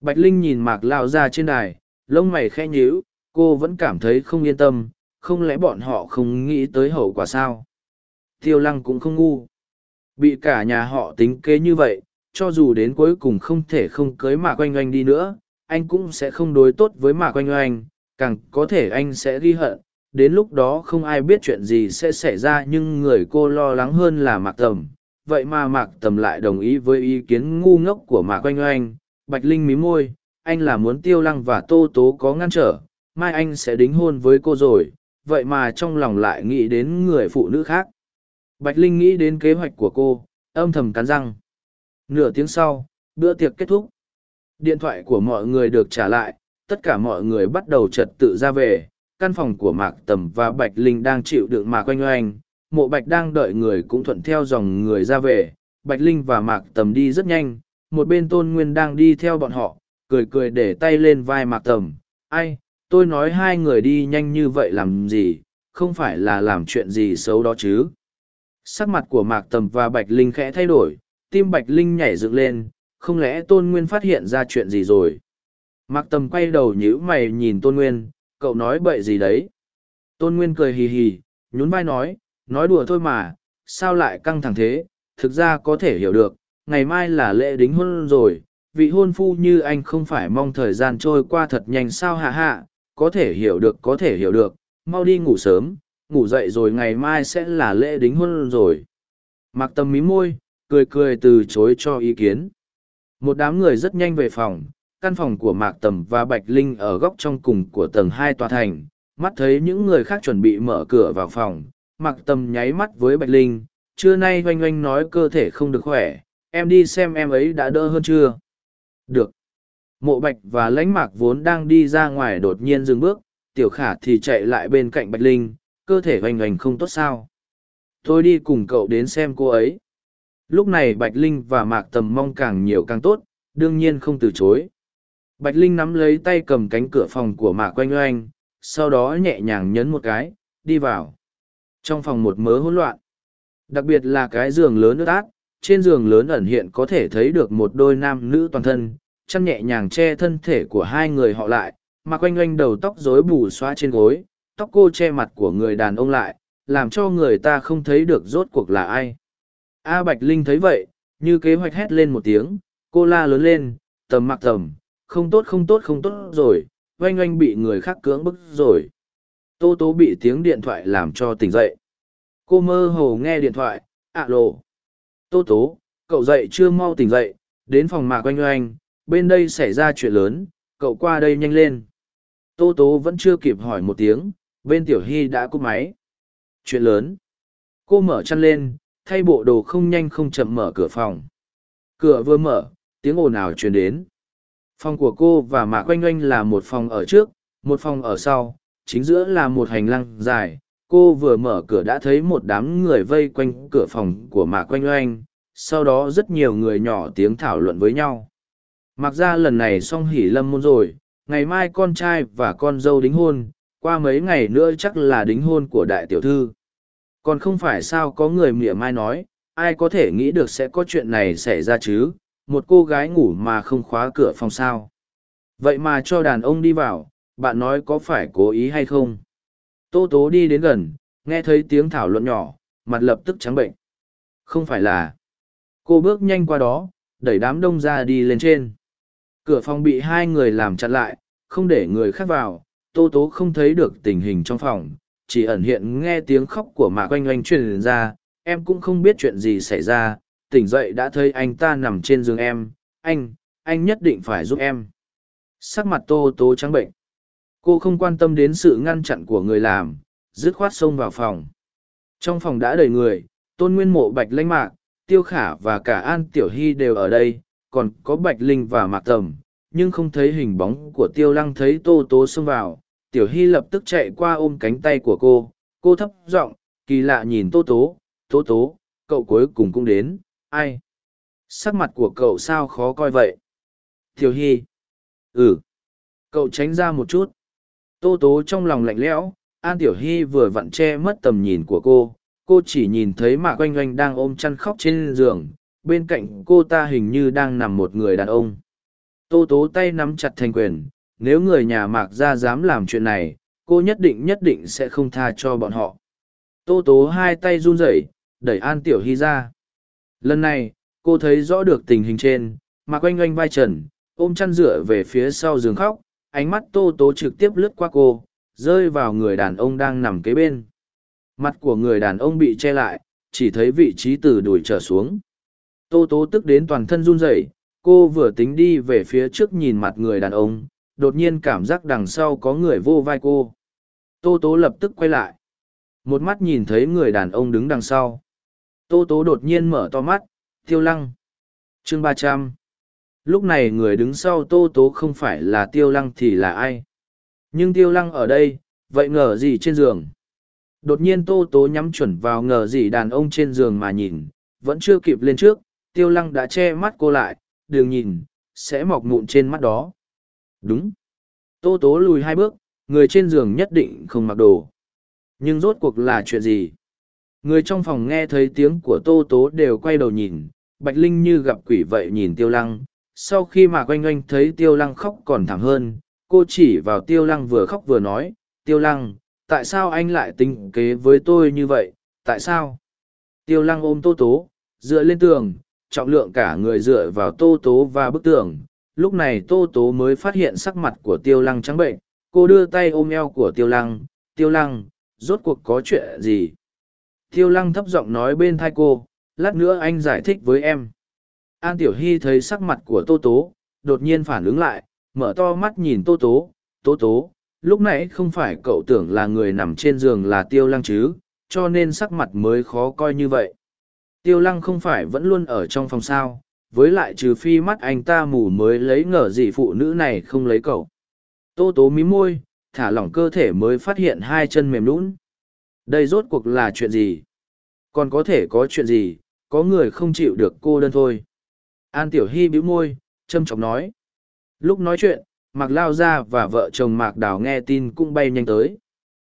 Bạch Linh nhìn Mạc Lao ra trên đài, lông mày khẽ nhíu, cô vẫn cảm thấy không yên tâm, không lẽ bọn họ không nghĩ tới hậu quả sao? Tiêu lăng cũng không ngu. Bị cả nhà họ tính kế như vậy, cho dù đến cuối cùng không thể không cưới Mạc Oanh Oanh đi nữa, anh cũng sẽ không đối tốt với Mạc Oanh Oanh, càng có thể anh sẽ ghi hận. Đến lúc đó không ai biết chuyện gì sẽ xảy ra nhưng người cô lo lắng hơn là Mạc Tầm. Vậy mà Mạc Tầm lại đồng ý với ý kiến ngu ngốc của Mạc Oanh Oanh. Bạch Linh mí môi, anh là muốn tiêu lăng và tô tố có ngăn trở, mai anh sẽ đính hôn với cô rồi, vậy mà trong lòng lại nghĩ đến người phụ nữ khác. Bạch Linh nghĩ đến kế hoạch của cô, âm thầm cắn răng. Nửa tiếng sau, bữa tiệc kết thúc. Điện thoại của mọi người được trả lại, tất cả mọi người bắt đầu trật tự ra về. Căn phòng của Mạc Tầm và Bạch Linh đang chịu đựng Mạc Oanh Oanh. Mộ Bạch đang đợi người cũng thuận theo dòng người ra về. Bạch Linh và Mạc Tầm đi rất nhanh. Một bên Tôn Nguyên đang đi theo bọn họ, cười cười để tay lên vai Mạc Tầm. Ai, tôi nói hai người đi nhanh như vậy làm gì, không phải là làm chuyện gì xấu đó chứ sắc mặt của mạc tầm và bạch linh khẽ thay đổi tim bạch linh nhảy dựng lên không lẽ tôn nguyên phát hiện ra chuyện gì rồi mạc tầm quay đầu nhíu mày nhìn tôn nguyên cậu nói bậy gì đấy tôn nguyên cười hì hì nhún vai nói nói đùa thôi mà sao lại căng thẳng thế thực ra có thể hiểu được ngày mai là lễ đính hôn rồi vị hôn phu như anh không phải mong thời gian trôi qua thật nhanh sao hạ hạ có thể hiểu được có thể hiểu được mau đi ngủ sớm ngủ dậy rồi ngày mai sẽ là lễ đính hôn rồi. Mạc Tâm mí môi, cười cười từ chối cho ý kiến. Một đám người rất nhanh về phòng, căn phòng của Mạc Tầm và Bạch Linh ở góc trong cùng của tầng hai tòa thành. Mắt thấy những người khác chuẩn bị mở cửa vào phòng, Mạc Tầm nháy mắt với Bạch Linh, trưa nay oanh oanh nói cơ thể không được khỏe, em đi xem em ấy đã đỡ hơn chưa? Được. Mộ Bạch và lãnh mạc vốn đang đi ra ngoài đột nhiên dừng bước, tiểu khả thì chạy lại bên cạnh Bạch Linh, cơ thể oanh oanh không tốt sao? Tôi đi cùng cậu đến xem cô ấy. Lúc này bạch linh và mạc tầm mong càng nhiều càng tốt đương nhiên không từ chối bạch linh nắm lấy tay cầm cánh cửa phòng của mạc oanh oanh sau đó nhẹ nhàng nhấn một cái đi vào. Trong phòng một mớ hỗn loạn. Đặc biệt là cái giường lớn ướt át trên giường lớn ẩn hiện có thể thấy được một đôi nam nữ toàn thân chăn nhẹ nhàng che thân thể của hai người họ lại. Mạc oanh oanh đầu tóc rối bù xóa trên gối tóc cô che mặt của người đàn ông lại, làm cho người ta không thấy được rốt cuộc là ai. A Bạch Linh thấy vậy, như kế hoạch hét lên một tiếng, cô la lớn lên, tầm mặc tầm, không tốt không tốt không tốt rồi, oanh oanh bị người khác cưỡng bức rồi. Tô Tố bị tiếng điện thoại làm cho tỉnh dậy. Cô mơ hồ nghe điện thoại, ạ lộ. Tô Tố, cậu dậy chưa mau tỉnh dậy, đến phòng mạc oanh oanh, bên đây xảy ra chuyện lớn, cậu qua đây nhanh lên. Tô Tố vẫn chưa kịp hỏi một tiếng, bên tiểu hy đã cúp máy chuyện lớn cô mở chăn lên thay bộ đồ không nhanh không chậm mở cửa phòng cửa vừa mở tiếng ồn ào truyền đến phòng của cô và mạc oanh oanh là một phòng ở trước một phòng ở sau chính giữa là một hành lang dài. Cô vừa mở cửa đã thấy một đám người vây quanh cửa phòng của mạc oanh oanh. Sau đó rất nhiều người nhỏ tiếng thảo luận với nhau. Mặc ra lần này xong hỉ lâm môn rồi ngày mai con trai và con dâu đính hôn qua mấy ngày nữa chắc là đính hôn của đại tiểu thư. Còn không phải sao có người mỉa mai nói, ai có thể nghĩ được sẽ có chuyện này xảy ra chứ, một cô gái ngủ mà không khóa cửa phòng sao. Vậy mà cho đàn ông đi vào, bạn nói có phải cố ý hay không? Tô tố đi đến gần, nghe thấy tiếng thảo luận nhỏ, mặt lập tức trắng bệnh. Không phải là. Cô bước nhanh qua đó, đẩy đám đông ra đi lên trên. Cửa phòng bị hai người làm chặn lại, không để người khác vào, tô tố không thấy được tình hình trong phòng chỉ ẩn hiện nghe tiếng khóc của mạc oanh oanh truyền ra em cũng không biết chuyện gì xảy ra tỉnh dậy đã thấy anh ta nằm trên giường em, anh anh nhất định phải giúp em. Sắc mặt tô tố trắng bệnh. Cô không quan tâm đến sự ngăn chặn của người làm, dứt khoát xông vào phòng. Trong phòng đã đầy người, tôn nguyên mộ, bạch lãnh mạc, tiêu khả và cả an tiểu hy đều ở đây, còn có bạch linh và mạc tầm, nhưng không thấy hình bóng của tiêu lăng thấy tô tố xông vào. Tiểu hy lập tức chạy qua ôm cánh tay của cô. Cô thấp giọng, kỳ lạ nhìn tô tố tố tố, cậu cuối cùng cũng đến ai? Sắc mặt của cậu sao khó coi vậy? Tiểu hy. Ừ. Cậu tránh ra một chút. Tô tố trong lòng lạnh lẽo, an tiểu hy vừa vặn che mất tầm nhìn của cô. Cô chỉ nhìn thấy mạc oanh oanh đang ôm chăn khóc trên giường. Bên cạnh cô ta hình như đang nằm một người đàn ông. Tô tố tay nắm chặt thành quyền. Nếu người nhà mạc ra dám làm chuyện này, cô nhất định nhất định sẽ không tha cho bọn họ. Tô tố hai tay run rẩy, đẩy an tiểu hy ra lần này, cô thấy rõ được tình hình trên, mà quanh oanh vai trần, ôm chăn dựa về phía sau giường khóc, ánh mắt tô tố trực tiếp lướt qua cô, rơi vào người đàn ông đang nằm kế bên. Mặt của người đàn ông bị che lại, chỉ thấy vị trí từ đùi trở xuống. Tô tố tức đến toàn thân run rẩy, cô vừa tính đi về phía trước nhìn mặt người đàn ông, đột nhiên cảm giác đằng sau có người vô vai cô. Tô tố lập tức quay lại. Một mắt nhìn thấy người đàn ông đứng đằng sau tô tố đột nhiên mở to mắt, tiêu lăng. Chương ba trăm. Lúc này người đứng sau tô tố không phải là tiêu lăng thì là ai? Nhưng tiêu lăng ở đây, vậy ngờ gì trên giường? Đột nhiên tô tố nhắm chuẩn vào ngờ gì đàn ông trên giường mà nhìn, vẫn chưa kịp lên trước, tiêu lăng đã che mắt cô lại, đừng nhìn, sẽ mọc mụn trên mắt đó. Đúng. Tô tố lùi hai bước, người trên giường nhất định không mặc đồ. Nhưng rốt cuộc là chuyện gì? Người trong phòng nghe thấy tiếng của tô tố đều quay đầu nhìn, bạch linh như gặp quỷ vậy nhìn tiêu lăng. Sau khi mà quanh oanh thấy tiêu lăng khóc còn thảm hơn, cô chỉ vào tiêu lăng vừa khóc vừa nói, tiêu lăng, tại sao anh lại tính kế với tôi như vậy? Tại sao? Tiêu lăng ôm tô tố, dựa lên tường, trọng lượng cả người dựa vào tô tố và bức tường. Lúc này tô tố mới phát hiện sắc mặt của tiêu lăng trắng bệnh cô đưa tay ôm eo của tiêu lăng tiêu lăng, rốt cuộc có chuyện gì? Tiêu lăng thấp giọng nói bên thai cô, lát nữa anh giải thích với em. An tiểu hy thấy sắc mặt của tô tố, đột nhiên phản ứng lại, mở to mắt nhìn tô tố tô tố, lúc nãy không phải cậu tưởng là người nằm trên giường là tiêu lăng chứ, cho nên sắc mặt mới khó coi như vậy. Tiêu lăng không phải vẫn luôn ở trong phòng sao, với lại trừ phi mắt anh ta mù mới lấy ngờ gì phụ nữ này không lấy cậu. Tô tố mí môi, thả lỏng cơ thể mới phát hiện hai chân mềm lún đây rốt cuộc là chuyện gì? Còn có thể có chuyện gì, có người không chịu được cô đơn thôi. An tiểu hy bĩu môi châm trọng nói. Lúc nói chuyện, mạc lao Gia và vợ chồng mạc đào nghe tin cũng bay nhanh tới.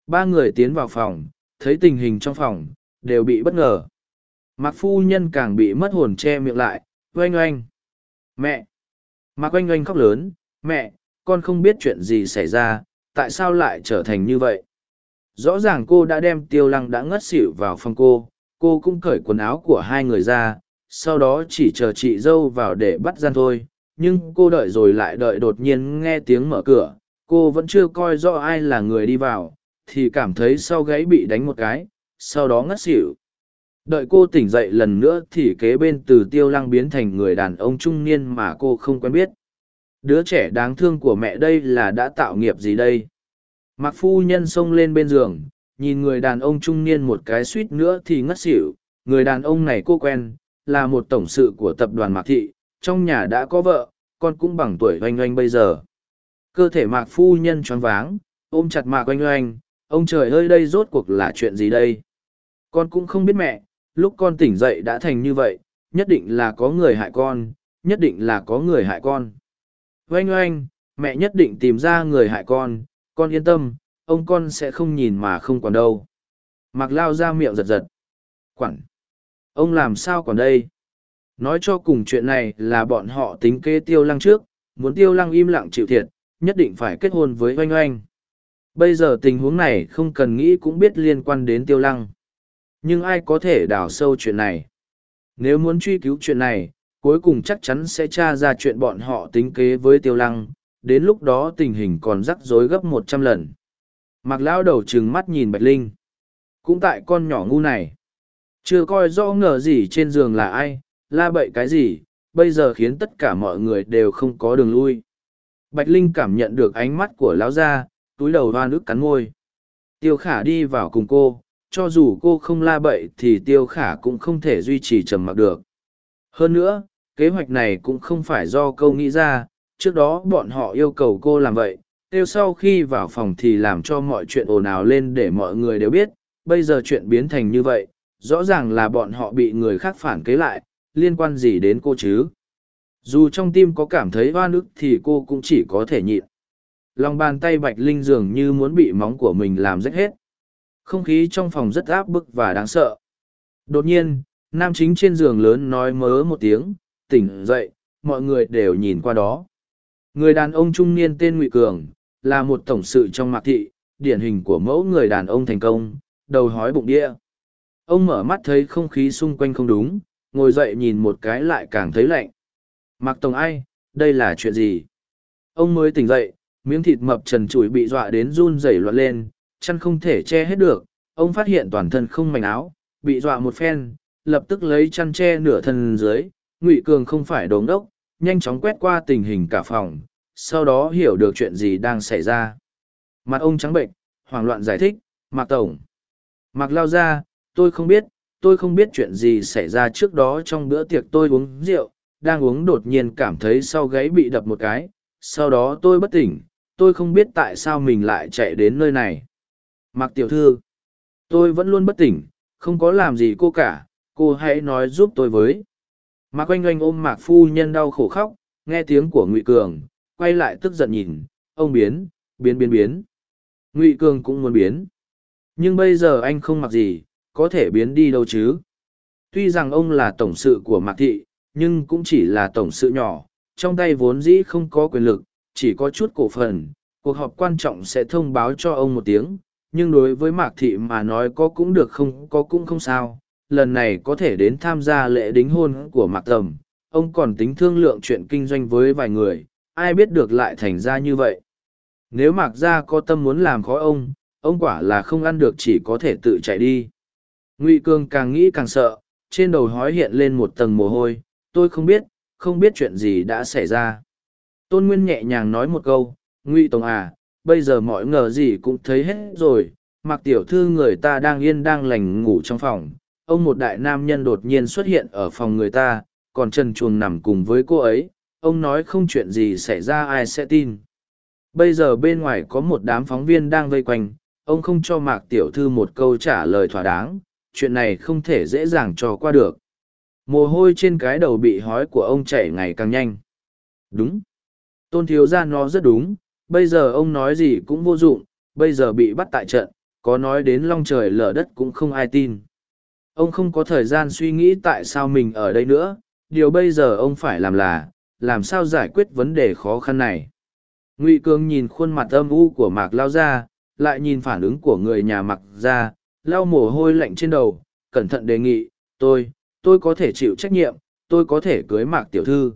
Ba người tiến vào phòng, thấy tình hình trong phòng, đều bị bất ngờ. Mạc phu nhân càng bị mất hồn che miệng lại, oanh oanh. Mẹ! Mạc oanh oanh khóc lớn. Mẹ, con không biết chuyện gì xảy ra, tại sao lại trở thành như vậy? Rõ ràng cô đã đem tiêu lăng đã ngất xỉu vào phòng cô cô cũng cởi quần áo của hai người ra, sau đó chỉ chờ chị dâu vào để bắt gian thôi. Nhưng cô đợi rồi lại đợi đột nhiên nghe tiếng mở cửa, cô vẫn chưa coi rõ ai là người đi vào, thì cảm thấy sau gáy bị đánh một cái, sau đó ngất xỉu. Đợi cô tỉnh dậy lần nữa thì kế bên từ tiêu lăng biến thành người đàn ông trung niên mà cô không quen biết. Đứa trẻ đáng thương của mẹ đây là đã tạo nghiệp gì đây? Mạc phu nhân xông lên bên giường, nhìn người đàn ông trung niên một cái suýt nữa thì ngất xỉu. Người đàn ông này cô quen, là một tổng sự của tập đoàn mạc thị, trong nhà đã có vợ, con cũng bằng tuổi oanh oanh bây giờ. Cơ thể mạc phu nhân choáng váng, ôm chặt mạc oanh oanh, ông trời ơi, đây rốt cuộc là chuyện gì đây? Con cũng không biết mẹ, lúc con tỉnh dậy đã thành như vậy, nhất định là có người hại con, nhất định là có người hại con. Oanh oanh, mẹ nhất định tìm ra người hại con con yên tâm, ông con sẽ không nhìn mà không còn đâu. Mặc lao ra miệng giật giật. Quản? Ông làm sao còn đây? Nói cho cùng chuyện này là bọn họ tính kế tiêu lăng trước, muốn tiêu lăng im lặng chịu thiệt, nhất định phải kết hôn với oanh oanh. Bây giờ tình huống này không cần nghĩ cũng biết liên quan đến tiêu lăng. Nhưng ai có thể đào sâu chuyện này? Nếu muốn truy cứu chuyện này, cuối cùng chắc chắn sẽ tra ra chuyện bọn họ tính kế với tiêu lăng đến lúc đó tình hình còn rắc rối gấp một trăm lần. Mặc lão đầu trừng mắt nhìn bạch linh. Cũng tại con nhỏ ngu này. Chưa coi rõ ngờ gì trên giường là ai, la bậy cái gì, bây giờ khiến tất cả mọi người đều không có đường lui. Bạch linh cảm nhận được ánh mắt của lão gia, túi đầu hoa nước cắn môi. Tiêu khả đi vào cùng cô, cho dù cô không la bậy thì tiêu khả cũng không thể duy trì trầm mặc được. Hơn nữa, kế hoạch này cũng không phải do câu nghĩ ra trước đó bọn họ yêu cầu cô làm vậy tiêu sau khi vào phòng thì làm cho mọi chuyện ồn ào lên để mọi người đều biết, bây giờ chuyện biến thành như vậy, rõ ràng là bọn họ bị người khác phản kế lại, liên quan gì đến cô chứ? Dù trong tim có cảm thấy oan ức thì cô cũng chỉ có thể nhịn. Lòng bàn tay bạch linh dường như muốn bị móng của mình làm rách hết. Không khí trong phòng rất áp bức và đáng sợ. Đột nhiên, nam chính trên giường lớn nói mớ một tiếng, tỉnh dậy, mọi người đều nhìn qua đó người đàn ông trung niên tên ngụy cường, là một tổng sự trong mạc thị, điển hình của mẫu người đàn ông thành công, đầu hói bụng đĩa. Ông mở mắt thấy không khí xung quanh không đúng, ngồi dậy nhìn một cái lại càng thấy lạnh. Mạc tổng ai, đây là chuyện gì? Ông mới tỉnh dậy, miếng thịt mập trần trụi bị dọa đến run rẩy loạn lên, chăn không thể che hết được. Ông phát hiện toàn thân không mảnh áo, bị dọa một phen, lập tức lấy chăn che nửa thân dưới. Ngụy cường không phải đống đốc nhanh chóng quét qua tình hình cả phòng, sau đó hiểu được chuyện gì đang xảy ra. Mặt ông trắng bệnh, hoảng loạn giải thích, mạc tổng, mạc lao ra, tôi không biết, tôi không biết chuyện gì xảy ra trước đó trong bữa tiệc tôi uống rượu, đang uống đột nhiên cảm thấy sau gáy bị đập một cái, sau đó tôi bất tỉnh, tôi không biết tại sao mình lại chạy đến nơi này. Mạc tiểu thư, tôi vẫn luôn bất tỉnh, không có làm gì cô cả, cô hãy nói giúp tôi với mạc oanh oanh ôm mạc phu nhân đau khổ khóc, nghe tiếng của ngụy cường, quay lại tức giận nhìn, ông biến biến biến biến. Ngụy cường cũng muốn biến. Nhưng bây giờ anh không mặc gì, có thể biến đi đâu chứ? Tuy rằng ông là tổng sự của mạc thị, nhưng cũng chỉ là tổng sự nhỏ, trong tay vốn dĩ không có quyền lực, chỉ có chút cổ phần, cuộc họp quan trọng sẽ thông báo cho ông một tiếng, nhưng đối với mạc thị mà nói có cũng được không, có cũng không sao lần này có thể đến tham gia lễ đính hôn của mạc tầm. Ông còn tính thương lượng chuyện kinh doanh với vài người. Ai biết được lại thành ra như vậy? Nếu mạc gia có tâm muốn làm khó ông ông quả là không ăn được chỉ có thể tự chạy đi. Ngụy cương càng nghĩ càng sợ, trên đầu hói hiện lên một tầng mồ hôi. Tôi không biết không biết chuyện gì đã xảy ra. Tôn nguyên nhẹ nhàng nói một câu, ngụy tổng à bây giờ mọi ngờ gì cũng thấy hết rồi. Mặc tiểu thư người ta đang yên đang lành ngủ trong phòng ông một đại nam nhân đột nhiên xuất hiện ở phòng người ta, còn trần chuồng nằm cùng với cô ấy, ông nói không chuyện gì xảy ra ai sẽ tin. Bây giờ bên ngoài có một đám phóng viên đang vây quanh, ông không cho mạc tiểu thư một câu trả lời thỏa đáng, chuyện này không thể dễ dàng cho qua được. Mồ hôi trên cái đầu bị hói của ông chảy ngày càng nhanh. Đúng. Tôn thiếu ra nó rất đúng, bây giờ ông nói gì cũng vô dụng, bây giờ bị bắt tại trận, có nói đến long trời lở đất cũng không ai tin ông không có thời gian suy nghĩ tại sao mình ở đây nữa, điều bây giờ ông phải làm là, làm sao giải quyết vấn đề khó khăn này. Ngụy cương nhìn khuôn mặt âm u của mạc lao ra lại nhìn phản ứng của người nhà mặc ra lau mồ hôi lạnh trên đầu, cẩn thận đề nghị, tôi tôi có thể chịu trách nhiệm, tôi có thể cưới mạc tiểu thư.